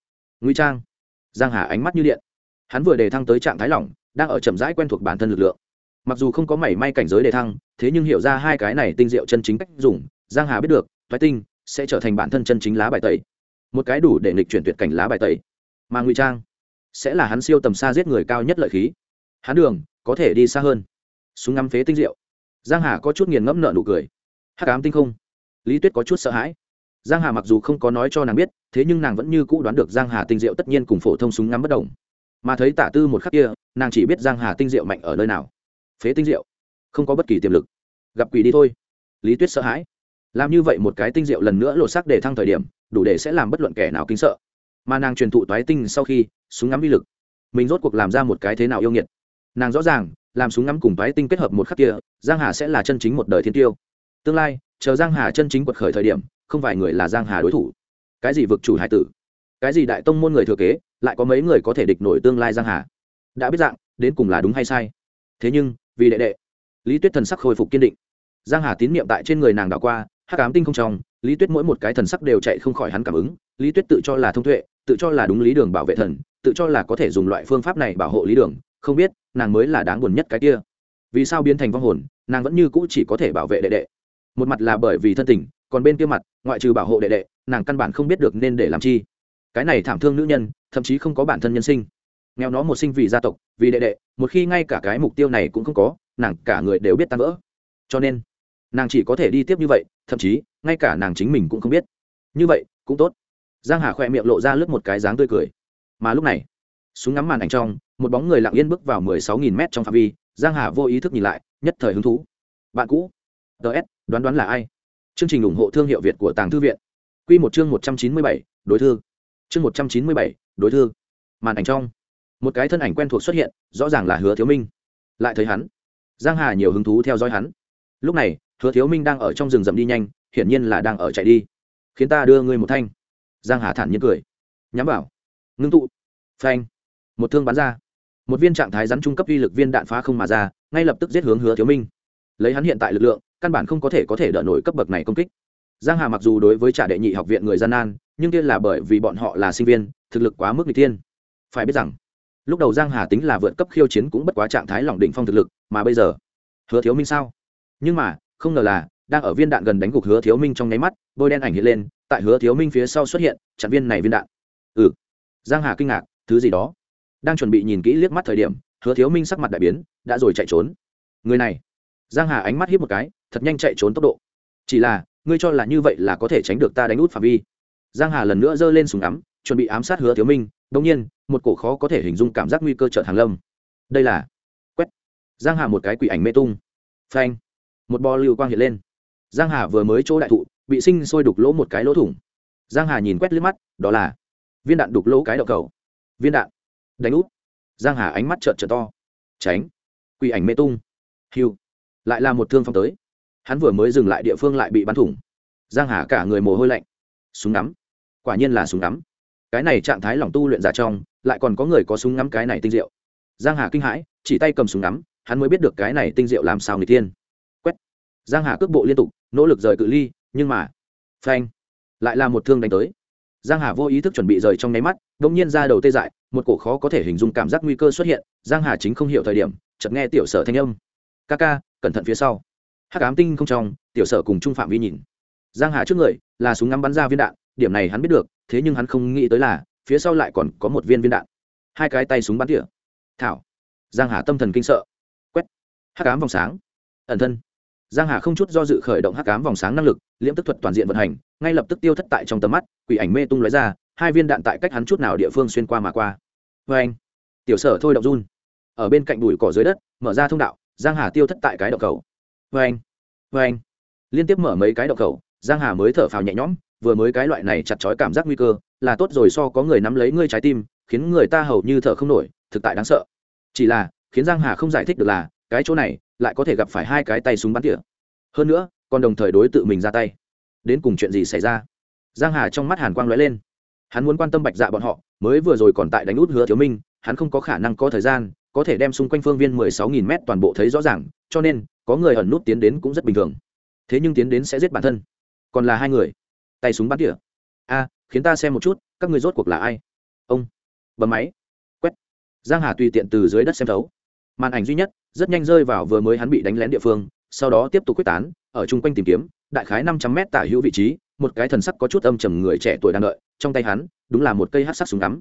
nguy trang. Giang hà ánh mắt như điện. Hắn vừa đề thăng tới trạng thái lỏng, đang ở chậm rãi quen thuộc bản thân lực lượng mặc dù không có mảy may cảnh giới đề thăng, thế nhưng hiểu ra hai cái này tinh diệu chân chính cách dùng, giang hà biết được thoái tinh sẽ trở thành bản thân chân chính lá bài tẩy. Một cái đủ để nghịch chuyển tuyệt cảnh lá bài tẩy. Mà ngụy trang sẽ là hắn siêu tầm xa giết người cao nhất lợi khí. Hắn đường có thể đi xa hơn. Súng ngắm phế tinh diệu. Giang hà có chút nghiền ngẫm nợ nụ cười. Hắc ám tinh không. Lý tuyết có chút sợ hãi. Giang hà mặc dù không có nói cho nàng biết, thế nhưng nàng vẫn như cũ đoán được giang hà tinh diệu tất nhiên cùng phổ thông súng ngắm bất đồng. Mà thấy tả tư một khắc kia, nàng chỉ biết giang hà tinh diệu mạnh ở nơi nào phế tinh diệu. Không có bất kỳ tiềm lực. Gặp quỷ đi thôi. Lý tuyết sợ hãi. Làm như vậy một cái tinh diệu lần nữa lộ sắc để thăng thời điểm, đủ để sẽ làm bất luận kẻ nào kinh sợ. Mà nàng truyền thụ toái tinh sau khi, súng ngắm vi lực. Mình rốt cuộc làm ra một cái thế nào yêu nghiệt. Nàng rõ ràng, làm súng ngắm cùng toái tinh kết hợp một khắc kia, giang hà sẽ là chân chính một đời thiên tiêu. Tương lai, chờ giang hà chân chính quật khởi thời điểm, không vài người là giang hà đối thủ. Cái gì vực chủ hải tử? Cái gì đại tông môn người thừa kế, lại có mấy người có thể địch nổi tương lai giang hà? Đã biết dạng, đến cùng là đúng hay sai. Thế nhưng vì đệ đệ. Lý tuyết thần sắc khôi phục kiên định. Giang hà tín niệm tại trên người nàng đảo qua, hắc ám tinh không trong, lý tuyết mỗi một cái thần sắc đều chạy không khỏi hắn cảm ứng. Lý tuyết tự cho là thông tuệ, tự cho là đúng lý đường bảo vệ thần, tự cho là có thể dùng loại phương pháp này bảo hộ lý đường, không biết nàng mới là đáng buồn nhất cái kia. Vì sao biến thành vong hồn, nàng vẫn như cũ chỉ có thể bảo vệ đệ đệ. Một mặt là bởi vì thân tình, còn bên kia mặt, ngoại trừ bảo hộ đệ đệ, nàng căn bản không biết được nên để làm chi. Cái này thảm thương nữ nhân, thậm chí không có bản thân nhân sinh nghèo nó một sinh vì gia tộc, vì đệ đệ, một khi ngay cả cái mục tiêu này cũng không có, nàng cả người đều biết tan vỡ. Cho nên, nàng chỉ có thể đi tiếp như vậy, thậm chí, ngay cả nàng chính mình cũng không biết. Như vậy, cũng tốt. Giang hà khỏe miệng lộ ra lướt một cái dáng tươi cười. Mà lúc này, súng ngắm màn ảnh trong, một bóng người lặng yên bước vào mười sáu nghìn trong phạm vi, giang hà vô ý thức nhìn lại, nhất thời hứng thú. Bạn cũ. Ts đoán đoán là ai? Chương trình ủng hộ thương hiệu việt của tàng thư viện. Quy một chương một trăm chín mươi bảy, đối thư. Chương một trăm chín mươi bảy, đối thư. Màn ảnh trong một cái thân ảnh quen thuộc xuất hiện, rõ ràng là hứa thiếu minh. Lại thấy hắn. Giang hà nhiều hứng thú theo dõi hắn. Lúc này, hứa thiếu minh đang ở trong rừng rậm đi nhanh, hiển nhiên là đang ở chạy đi. Khiến ta đưa ngươi một thanh. Giang hà thản nhiên cười. Nhắm vào. Ngưng tụ. Phanh. Một thương bắn ra. Một viên trạng thái rắn trung cấp uy lực viên đạn phá không mà ra, ngay lập tức giết hướng hứa thiếu minh. Lấy hắn hiện tại lực lượng, căn bản không có thể có thể đỡ nổi cấp bậc này công kích. Giang hà mặc dù đối với trả đệ nhị học viện người gian nan, nhưng kia là bởi vì bọn họ là sinh viên, thực lực quá mức n tiên phải biết rằng lúc đầu giang hà tính là vượt cấp khiêu chiến cũng bất quá trạng thái lỏng định phong thực lực, mà bây giờ, hứa thiếu minh sao? Nhưng mà, không ngờ là, đang ở viên đạn gần đánh gục hứa thiếu minh trong nháy mắt, bôi đen ảnh hiện lên, tại hứa thiếu minh phía sau xuất hiện, chặn viên này viên đạn. Ừ. Giang hà kinh ngạc, thứ gì đó? Đang chuẩn bị nhìn kỹ liếc mắt thời điểm, hứa thiếu minh sắc mặt đại biến, đã rồi chạy trốn. Người này. Giang hà ánh mắt hiếp một cái, thật nhanh chạy trốn tốc độ. Chỉ là, ngươi cho là như vậy là có thể tránh được ta đánh út phạm vi. Giang hà lần nữa giơ lên súng ngắm chuẩn bị ám sát hứa thiếu minh đông nhiên, một cổ khó có thể hình dung cảm giác nguy cơ chợt hàng lâm. Đây là, quét, giang hà một cái quỷ ảnh mê tung. Phanh, một bò lưu quang hiện lên. Giang hà vừa mới chỗ đại thụ, bị sinh sôi đục lỗ một cái lỗ thủng. Giang hà nhìn quét liếc mắt, đó là viên đạn đục lỗ cái đậu cầu. Viên đạn, đánh úp. Giang hà ánh mắt trợn trợn to. Tránh, quỷ ảnh mê tung. Hiu lại là một thương phong tới. Hắn vừa mới dừng lại địa phương lại bị bắn thủng. Giang hà cả người mồ hôi lạnh. Súng ngắm, quả nhiên là súng ngắm cái này trạng thái lòng tu luyện giả trong, lại còn có người có súng ngắm cái này tinh diệu. Giang hà kinh hãi, chỉ tay cầm súng ngắm, hắn mới biết được cái này tinh diệu làm sao người tiên. Quét. Giang hà cước bộ liên tục, nỗ lực rời cự ly, nhưng mà, phanh, lại là một thương đánh tới. Giang hà vô ý thức chuẩn bị rời trong nháy mắt bỗng nhiên ra đầu tê dại, một cổ khó có thể hình dung cảm giác nguy cơ xuất hiện, giang hà chính không hiểu thời điểm, chợt nghe tiểu sở thanh âm. Ca ca, cẩn thận phía sau. Hắc ám tinh không trong, tiểu sở cùng trung phạm vi nhìn. Giang hà trước người, là súng ngắm bắn ra viên đạn, điểm này hắn biết được thế nhưng hắn không nghĩ tới là, phía sau lại còn có một viên viên đạn. Hai cái tay súng bắn tỉa. Thảo. Giang hà tâm thần kinh sợ. Quét. Hắc ám vòng sáng. Ẩn thân. Giang hà không chút do dự khởi động hắc ám vòng sáng năng lực, liễm tức thuật toàn diện vận hành, ngay lập tức tiêu thất tại trong tầm mắt, quỷ ảnh mê tung lóe ra, hai viên đạn tại cách hắn chút nào địa phương xuyên qua mà qua. Vê anh. Tiểu sở thôi động run. Ở bên cạnh bụi cỏ dưới đất, mở ra thông đạo, giang hà tiêu thất tại cái động cầu. Vê anh. Vê anh. Liên tiếp mở mấy cái động cầu, giang hà mới thở phào nhẹ nhõm vừa mới cái loại này chặt chói cảm giác nguy cơ, là tốt rồi so có người nắm lấy ngươi trái tim, khiến người ta hầu như thở không nổi, thực tại đáng sợ. Chỉ là, khiến giang hà không giải thích được là, cái chỗ này, lại có thể gặp phải hai cái tay súng bắn tỉa. Hơn nữa, còn đồng thời đối tự mình ra tay. Đến cùng chuyện gì xảy ra? Giang hà trong mắt hàn quang lóe lên. Hắn muốn quan tâm bạch dạ bọn họ, mới vừa rồi còn tại đánh út hứa thiếu minh, hắn không có khả năng có thời gian, có thể đem xung quanh phương viên mười sáu nghìn mét toàn bộ thấy rõ ràng, cho nên, có người ẩn nút tiến đến cũng rất bình thường. Thế nhưng tiến đến sẽ giết bản thân. Còn là hai người tay súng bắn tỉa. A, khiến ta xem một chút, các người rốt cuộc là ai? Ông, bấm máy. Quét. Giang hà tùy tiện từ dưới đất xem thấu. Màn ảnh duy nhất, rất nhanh rơi vào vừa mới hắn bị đánh lén địa phương, sau đó tiếp tục quyết tán, ở chung quanh tìm kiếm, đại khái năm trăm mét tả hữu vị trí, một cái thần sắc có chút âm trầm người trẻ tuổi đang đợi, trong tay hắn, đúng là một cây hát sắc súng ngắm.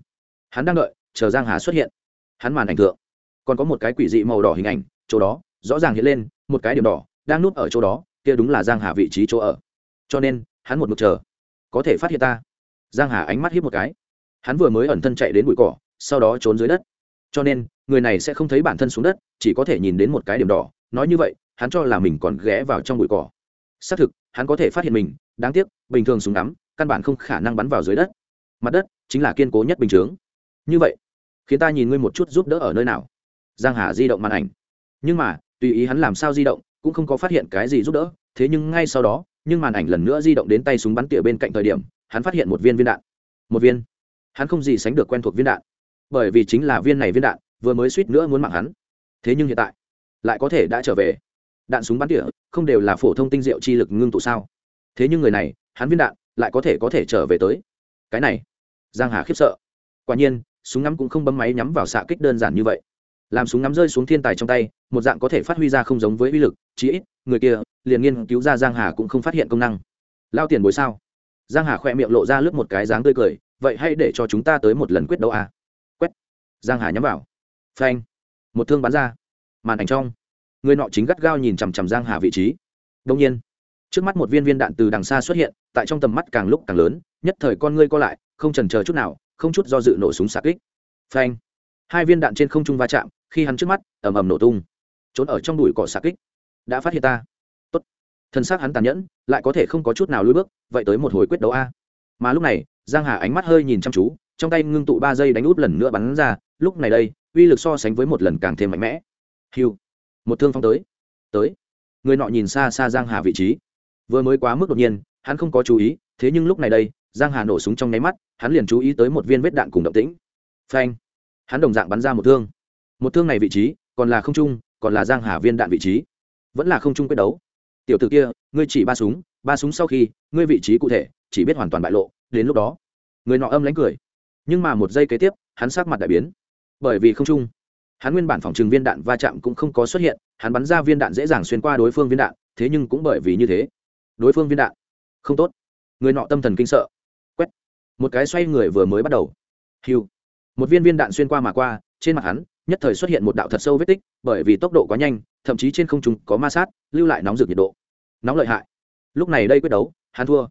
Hắn đang đợi, chờ giang hà xuất hiện. Hắn màn ảnh thượng, còn có một cái quỷ dị màu đỏ hình ảnh, chỗ đó, rõ ràng hiện lên, một cái điểm đỏ, đang núp ở chỗ đó, kia đúng là giang hà vị trí chỗ ở. Cho nên, hắn một mực chờ có thể phát hiện ta. Giang hà ánh mắt hiếp một cái. Hắn vừa mới ẩn thân chạy đến bụi cỏ, sau đó trốn dưới đất. Cho nên, người này sẽ không thấy bản thân xuống đất, chỉ có thể nhìn đến một cái điểm đỏ. Nói như vậy, hắn cho là mình còn ghé vào trong bụi cỏ. Xác thực, hắn có thể phát hiện mình, đáng tiếc, bình thường súng đắm căn bản không khả năng bắn vào dưới đất. Mặt đất chính là kiên cố nhất bình chướng. Như vậy, khiến ta nhìn ngươi một chút giúp đỡ ở nơi nào? Giang hà di động màn ảnh. Nhưng mà, tùy ý hắn làm sao di động, cũng không có phát hiện cái gì giúp đỡ thế nhưng ngay sau đó, nhưng màn ảnh lần nữa di động đến tay súng bắn tỉa bên cạnh thời điểm, hắn phát hiện một viên viên đạn. Một viên? Hắn không gì sánh được quen thuộc viên đạn. Bởi vì chính là viên này viên đạn, vừa mới suýt nữa muốn mạng hắn. Thế nhưng hiện tại, lại có thể đã trở về. Đạn súng bắn tỉa, không đều là phổ thông tinh diệu chi lực ngưng tụ sao? Thế nhưng người này, hắn viên đạn, lại có thể có thể trở về tới. Cái này, giang hà khiếp sợ. Quả nhiên, súng ngắm cũng không bấm máy nhắm vào xạ kích đơn giản như vậy. Làm súng ngắm rơi xuống thiên tài trong tay, một dạng có thể phát huy ra không giống với uy lực, chí ít, người kia liền nghiên cứu ra giang hà cũng không phát hiện công năng. Lao tiền bối sao? Giang hà khoe miệng lộ ra lướt một cái dáng tươi cười, vậy hãy để cho chúng ta tới một lần quyết đấu à? quét. Giang hà nhắm vào. Phanh. Một thương bắn ra. Màn ảnh trong. Người nọ chính gắt gao nhìn chằm chằm giang hà vị trí. Đông nhiên, trước mắt một viên viên đạn từ đằng xa xuất hiện, tại trong tầm mắt càng lúc càng lớn, nhất thời con ngươi co lại, không chần chờ chút nào, không chút do dự nổ súng xạ kích. Phanh. Hai viên đạn trên không trung va chạm, khi hắn trước mắt, ầm ầm nổ tung. Trốn ở trong đùi cỏ xạ kích. Đã phát hiện ta thân xác hắn tàn nhẫn, lại có thể không có chút nào lùi bước, vậy tới một hồi quyết đấu a. Mà lúc này, giang hà ánh mắt hơi nhìn chăm chú, trong tay ngưng tụ ba giây đánh út lần nữa bắn ra, lúc này đây, uy lực so sánh với một lần càng thêm mạnh mẽ. Hiu, một thương phong tới tới. Người nọ nhìn xa xa giang hà vị trí, vừa mới quá mức đột nhiên, hắn không có chú ý, thế nhưng lúc này đây, giang hà nổ súng trong nháy mắt, hắn liền chú ý tới một viên vết đạn cùng động tĩnh. Phanh, hắn đồng dạng bắn ra một thương. Một thương này vị trí, còn là không trung, còn là giang hà viên đạn vị trí. Vẫn là không trung quyết đấu tiểu tử kia, ngươi chỉ ba súng ba súng sau khi, ngươi vị trí cụ thể, chỉ biết hoàn toàn bại lộ, đến lúc đó, người nọ âm lánh cười. Nhưng mà một giây kế tiếp, hắn sắc mặt đại biến. Bởi vì không trung hắn nguyên bản phòng trừng viên đạn va chạm cũng không có xuất hiện, hắn bắn ra viên đạn dễ dàng xuyên qua đối phương viên đạn, thế nhưng cũng bởi vì như thế, đối phương viên đạn, không tốt. Người nọ tâm thần kinh sợ, quét. Một cái xoay người vừa mới bắt đầu. Hiu. Một viên viên đạn xuyên qua mà qua, trên mặt hắn, nhất thời xuất hiện một đạo thật sâu vết tích, bởi vì tốc độ quá nhanh, thậm chí trên không trung có ma sát, lưu lại nóng rực nhiệt độ nóng lợi hại. Lúc này đây quyết đấu, hắn thua.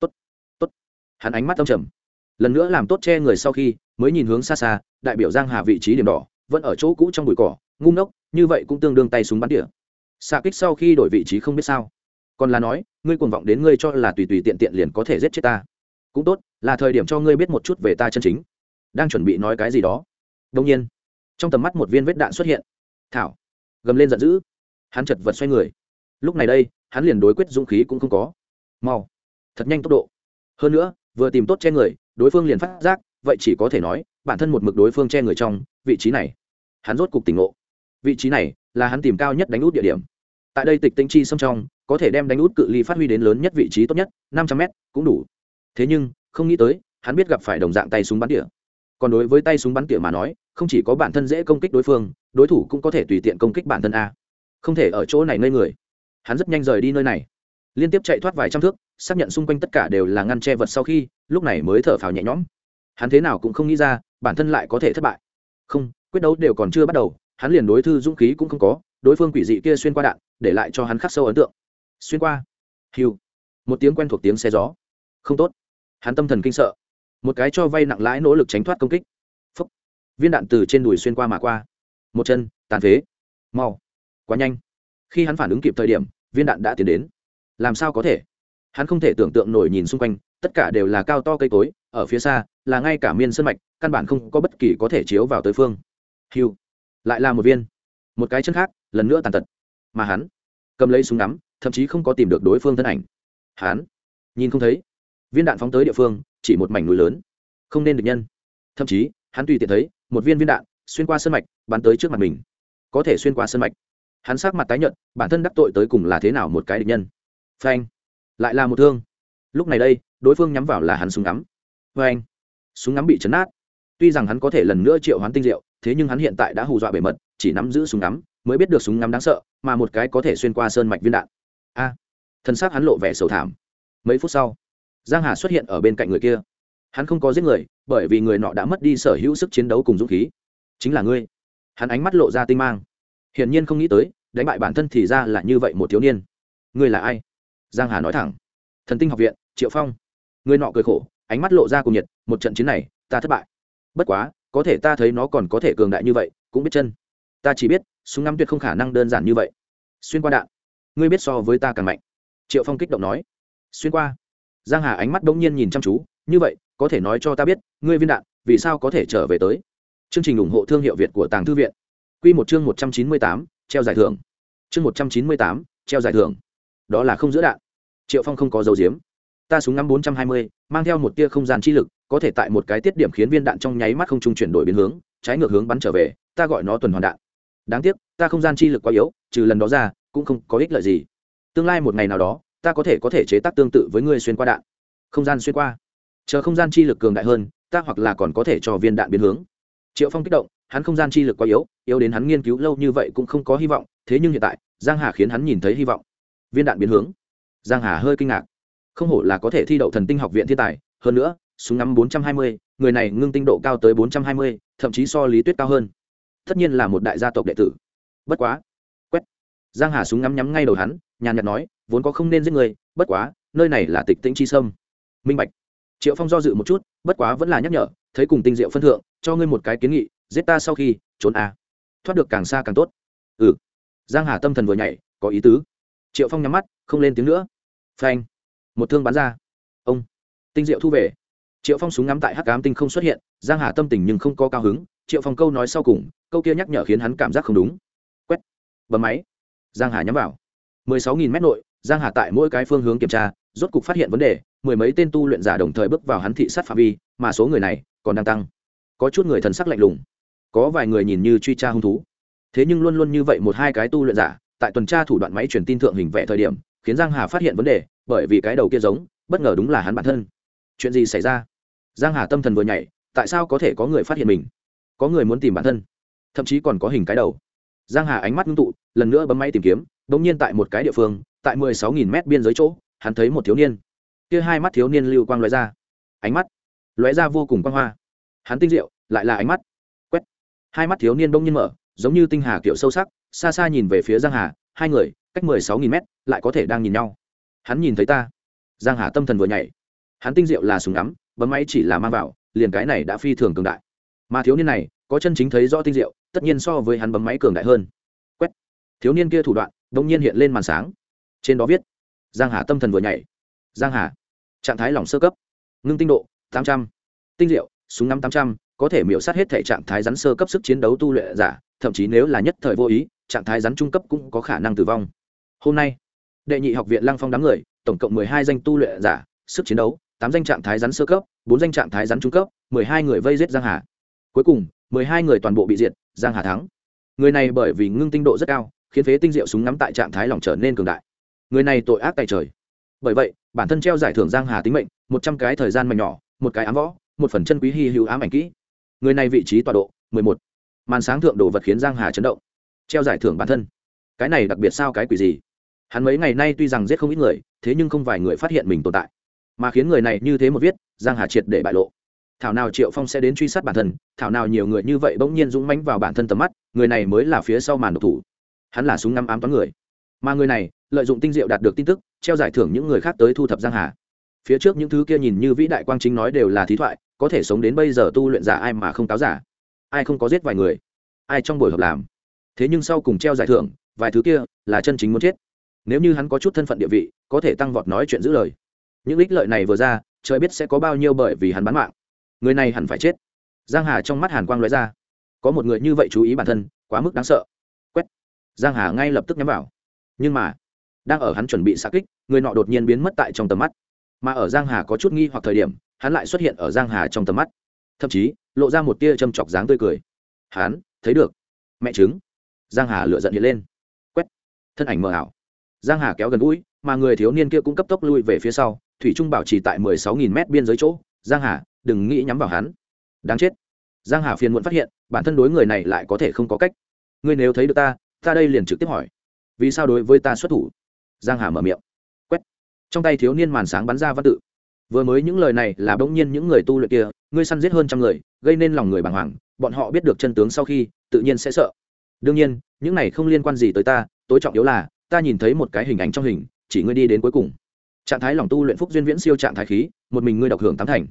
Tốt tốt. Hắn ánh mắt âm trầm. Lần nữa làm tốt che người sau khi, mới nhìn hướng xa xa, đại biểu giang hà vị trí điểm đỏ, vẫn ở chỗ cũ trong bụi cỏ, ngu ngốc, như vậy cũng tương đương tay súng bắn tỉa. Xạ kích sau khi đổi vị trí không biết sao. Còn là nói, ngươi cuồng vọng đến ngươi cho là tùy tùy tiện tiện liền có thể giết chết ta. Cũng tốt, là thời điểm cho ngươi biết một chút về ta chân chính. Đang chuẩn bị nói cái gì đó. Đông nhiên, trong tầm mắt một viên vết đạn xuất hiện. Thảo, gầm lên giận dữ. Hắn chật vật xoay người. Lúc này đây hắn liền đối quyết dũng khí cũng không có. Mau, thật nhanh tốc độ. Hơn nữa, vừa tìm tốt che người, đối phương liền phát giác, vậy chỉ có thể nói, bản thân một mực đối phương che người trong vị trí này. Hắn rốt cục tỉnh ngộ. Vị trí này là hắn tìm cao nhất đánh út địa điểm. Tại đây tịch tinh chi sông trong, có thể đem đánh út cự ly phát huy đến lớn nhất vị trí tốt nhất, năm trăm m cũng đủ. Thế nhưng, không nghĩ tới, hắn biết gặp phải đồng dạng tay súng bắn tỉa. Còn đối với tay súng bắn tỉa mà nói, không chỉ có bản thân dễ công kích đối phương, đối thủ cũng có thể tùy tiện công kích bản thân a. Không thể ở chỗ này ngây người hắn rất nhanh rời đi nơi này. Liên tiếp chạy thoát vài trăm thước, xác nhận xung quanh tất cả đều là ngăn che vật sau khi, lúc này mới thở phào nhẹ nhõm. Hắn thế nào cũng không nghĩ ra, bản thân lại có thể thất bại. Không, quyết đấu đều còn chưa bắt đầu, hắn liền đối thư dũng khí cũng không có, đối phương quỷ dị kia xuyên qua đạn, để lại cho hắn khắc sâu ấn tượng. Xuyên qua. Hiu. Một tiếng quen thuộc tiếng xe gió. Không tốt. Hắn tâm thần kinh sợ. Một cái cho vay nặng lãi nỗ lực tránh thoát công kích. Phúc. viên đạn từ trên đùi xuyên qua mà qua. Một chân, tàn phế. Mau. Quá nhanh khi hắn phản ứng kịp thời điểm, viên đạn đã tiến đến. Làm sao có thể? Hắn không thể tưởng tượng nổi nhìn xung quanh, tất cả đều là cao to cây cối, ở phía xa, là ngay cả miên sân mạch, căn bản không có bất kỳ có thể chiếu vào tới phương. Hiu lại là một viên. Một cái chân khác, lần nữa tàn tật. Mà hắn, cầm lấy súng ngắm, thậm chí không có tìm được đối phương thân ảnh. Hắn, nhìn không thấy. Viên đạn phóng tới địa phương, chỉ một mảnh núi lớn. Không nên được nhân. Thậm chí, hắn tùy tiện thấy, một viên viên đạn xuyên qua sân mạch, bắn tới trước mặt mình. Có thể xuyên qua sân mạch hắn sát mặt tái nhợt, bản thân đắc tội tới cùng là thế nào một cái địch nhân. Phanh. Lại là một thương. Lúc này đây, đối phương nhắm vào là hắn súng ngắm. Phanh. Súng ngắm bị chấn nát. Tuy rằng hắn có thể lần nữa triệu hoán tinh diệu, thế nhưng hắn hiện tại đã hù dọa bề mật, chỉ nắm giữ súng ngắm, mới biết được súng ngắm đáng sợ, mà một cái có thể xuyên qua sơn mạch viên đạn. A. À. Thân xác hắn lộ vẻ sầu thảm. Mấy phút sau, giang hà xuất hiện ở bên cạnh người kia. Hắn không có giết người, bởi vì người nọ đã mất đi sở hữu sức chiến đấu cùng dũng khí. Chính là ngươi. Hắn ánh mắt lộ ra tinh mang hiển nhiên không nghĩ tới, đánh bại bản thân thì ra là như vậy một thiếu niên. Ngươi là ai? Giang hà nói thẳng. Thần tinh học viện, triệu phong. Người nọ cười khổ, ánh mắt lộ ra cùng nhiệt, một trận chiến này, ta thất bại. Bất quá, có thể ta thấy nó còn có thể cường đại như vậy, cũng biết chân. Ta chỉ biết, súng ngắm tuyệt không khả năng đơn giản như vậy. Xuyên qua đạn. Ngươi biết so với ta càng mạnh. Triệu phong kích động nói. Xuyên qua. Giang hà ánh mắt đông nhiên nhìn chăm chú. Như vậy, có thể nói cho ta biết, ngươi viên đạn, vì sao có thể trở về tới? Chương trình ủng hộ thương hiệu việt của tàng thư viện quy một chương một trăm chín mươi tám, treo giải thưởng. Chương một trăm chín mươi tám, treo giải thưởng. Đó là không giữa đạn. Triệu phong không có dấu diếm ta súng ngắm bốn trăm hai mươi mang theo một tia không gian chi lực có thể tại một cái tiết điểm khiến viên đạn trong nháy mắt không trung chuyển đổi biến hướng trái ngược hướng bắn trở về ta gọi nó tuần hoàn đạn. Đáng tiếc ta không gian chi lực quá yếu trừ lần đó ra cũng không có ích lợi gì. Tương lai một ngày nào đó ta có thể có thể chế tác tương tự với ngươi xuyên qua đạn. Không gian xuyên qua. Chờ không gian chi lực cường đại hơn ta hoặc là còn có thể cho viên đạn biến hướng. Triệu phong kích động hắn không gian chi lực quá yếu yếu đến hắn nghiên cứu lâu như vậy cũng không có hy vọng thế nhưng hiện tại giang hà khiến hắn nhìn thấy hy vọng. Viên đạn biến hướng. Giang hà hơi kinh ngạc. Không hổ là có thể thi đậu thần tinh học viện thiên tài hơn nữa súng ngắm 420, người này ngưng tinh độ cao tới 420, thậm chí so lý tuyết cao hơn. Tất nhiên là một đại gia tộc đệ tử. Bất quá. Quét. Giang hà súng ngắm nhắm ngay đầu hắn nhàn nhạt nói vốn có không nên giết người bất quá nơi này là tịch tĩnh chi sâm. Minh bạch. Triệu phong do dự một chút bất quá vẫn là nhắc nhở thấy cùng tinh diệu phân thượng cho ngươi một cái kiến nghị giết ta sau khi, trốn à. thoát được càng xa càng tốt. Ừ. Giang hà tâm thần vừa nhảy, có ý tứ. Triệu phong nhắm mắt, không lên tiếng nữa. Phanh. Một thương bắn ra. Ông. Tinh diệu thu về. Triệu phong súng ngắm tại hắc cám tinh không xuất hiện, giang hà tâm tình nhưng không có cao hứng. Triệu phong câu nói sau cùng, câu kia nhắc nhở khiến hắn cảm giác không đúng. Quét. Bấm máy. Giang hà nhắm vào. mười sáu nghìn mét nội, giang hà tại mỗi cái phương hướng kiểm tra, rốt cục phát hiện vấn đề, mười mấy tên tu luyện giả đồng thời bước vào hắn thị sát phạm vi, mà số người này còn đang tăng. Có chút người thần sắc lạnh lùng có vài người nhìn như truy tra hung thú. Thế nhưng luôn luôn như vậy một hai cái tu luyện giả, tại tuần tra thủ đoạn máy truyền tin thượng hình vẽ thời điểm, khiến giang hà phát hiện vấn đề, bởi vì cái đầu kia giống, bất ngờ đúng là hắn bản thân. Chuyện gì xảy ra? Giang hà tâm thần vừa nhảy, tại sao có thể có người phát hiện mình? Có người muốn tìm bản thân, thậm chí còn có hình cái đầu. Giang hà ánh mắt ngưng tụ, lần nữa bấm máy tìm kiếm bỗng nhiên tại một cái địa phương, tại mười sáu nghìn mét biên giới chỗ, hắn thấy một thiếu niên. Kia hai mắt thiếu niên lưu quang lóe ra. Ánh mắt lóe ra vô cùng quang hoa. Hắn tinh diệu, lại là ánh mắt hai mắt thiếu niên bỗng nhiên mở, giống như tinh hà kiểu sâu sắc, xa xa nhìn về phía giang hà, hai người, cách mười sáu nghìn mét, lại có thể đang nhìn nhau. Hắn nhìn thấy ta. Giang hà tâm thần vừa nhảy. Hắn tinh diệu là súng ngắm, bấm máy chỉ là mang vào, liền cái này đã phi thường cường đại. Mà thiếu niên này, có chân chính thấy rõ tinh diệu, tất nhiên so với hắn bấm máy cường đại hơn. Quét. Thiếu niên kia thủ đoạn đông nhiên hiện lên màn sáng. Trên đó viết, giang hà tâm thần vừa nhảy. Giang hà. Trạng thái lỏng sơ cấp. Ngưng tinh độ, tám trăm. Tinh diệu, súng năm tám trăm có thể miểu sát hết thể trạng thái rắn sơ cấp sức chiến đấu tu luyện giả, thậm chí nếu là nhất thời vô ý, trạng thái rắn trung cấp cũng có khả năng tử vong. Hôm nay, đệ nhị học viện lăng phong đám người, tổng cộng mười hai danh tu luyện giả, sức chiến đấu, tám danh trạng thái rắn sơ cấp, bốn danh trạng thái rắn trung cấp, mười hai người vây giết giang hà. Cuối cùng, mười hai người toàn bộ bị diệt, giang hà thắng. Người này bởi vì ngưng tinh độ rất cao, khiến phế tinh diệu súng ngắm tại trạng thái lỏng trở nên cường đại. Người này tội ác tại trời. Bởi vậy, bản thân treo giải thưởng giang hà tính mệnh, một trăm cái thời gian mạnh nhỏ, một cái ám võ, một phần chân quý hy hữu ám ảnh kỹ người này vị trí tọa độ, mười một. Màn sáng thượng đồ vật khiến giang hà chấn động. Treo giải thưởng bản thân. Cái này đặc biệt sao cái quỷ gì? Hắn mấy ngày nay tuy rằng giết không ít người, thế nhưng không vài người phát hiện mình tồn tại. Mà khiến người này như thế một viết, giang hà triệt để bại lộ. Thảo nào triệu phong sẽ đến truy sát bản thân, thảo nào nhiều người như vậy bỗng nhiên dũng mãnh vào bản thân tầm mắt, người này mới là phía sau màn độc thủ. Hắn là súng ngắm ám toán người. Mà người này, lợi dụng tinh diệu đạt được tin tức, treo giải thưởng những người khác tới thu thập giang hà. Phía trước những thứ kia nhìn như vĩ đại quang chính nói đều là thí thoại có thể sống đến bây giờ tu luyện giả ai mà không cáo giả? Ai không có giết vài người? Ai trong buổi họp làm? Thế nhưng sau cùng treo giải thưởng, vài thứ kia là chân chính muốn chết. Nếu như hắn có chút thân phận địa vị, có thể tăng vọt nói chuyện giữ lời. Những ích lợi này vừa ra, trời biết sẽ có bao nhiêu bởi vì hắn bán mạng. Người này hẳn phải chết. Giang hà trong mắt hàn quang lóe ra. Có một người như vậy chú ý bản thân, quá mức đáng sợ. Quét. Giang hà ngay lập tức nhắm vào. Nhưng mà, đang ở hắn chuẩn bị xa kích, người nọ đột nhiên biến mất tại trong tầm mắt. Mà ở giang hà có chút nghi hoặc thời điểm hắn lại xuất hiện ở giang hà trong tầm mắt. Thậm chí, lộ ra một tia châm chọc dáng tươi cười. Hắn, thấy được. Mẹ chứng giang hà lựa giận hiện lên. Quét. Thân ảnh mờ ảo. Giang hà kéo gần gũi, mà người thiếu niên kia cũng cấp tốc lui về phía sau, thủy trung bảo trì tại mười sáu nghìn mét biên giới chỗ. Giang hà, đừng nghĩ nhắm vào hắn. Đáng chết. Giang hà phiền muộn phát hiện, bản thân đối người này lại có thể không có cách. Ngươi nếu thấy được ta ta đây liền trực tiếp hỏi. Vì sao đối với ta xuất thủ? Giang hà mở miệng. Quét. Trong tay thiếu niên màn sáng bắn ra văn tự vừa mới những lời này là bỗng nhiên những người tu luyện kia, ngươi săn giết hơn trăm người, gây nên lòng người bàng hoàng, bọn họ biết được chân tướng sau khi, tự nhiên sẽ sợ. Đương nhiên, những này không liên quan gì tới ta, tối trọng yếu là, ta nhìn thấy một cái hình ảnh trong hình, chỉ ngươi đi đến cuối cùng. Trạng thái lòng tu luyện phúc duyên viễn siêu trạng thái khí, một mình ngươi độc hưởng tám thành.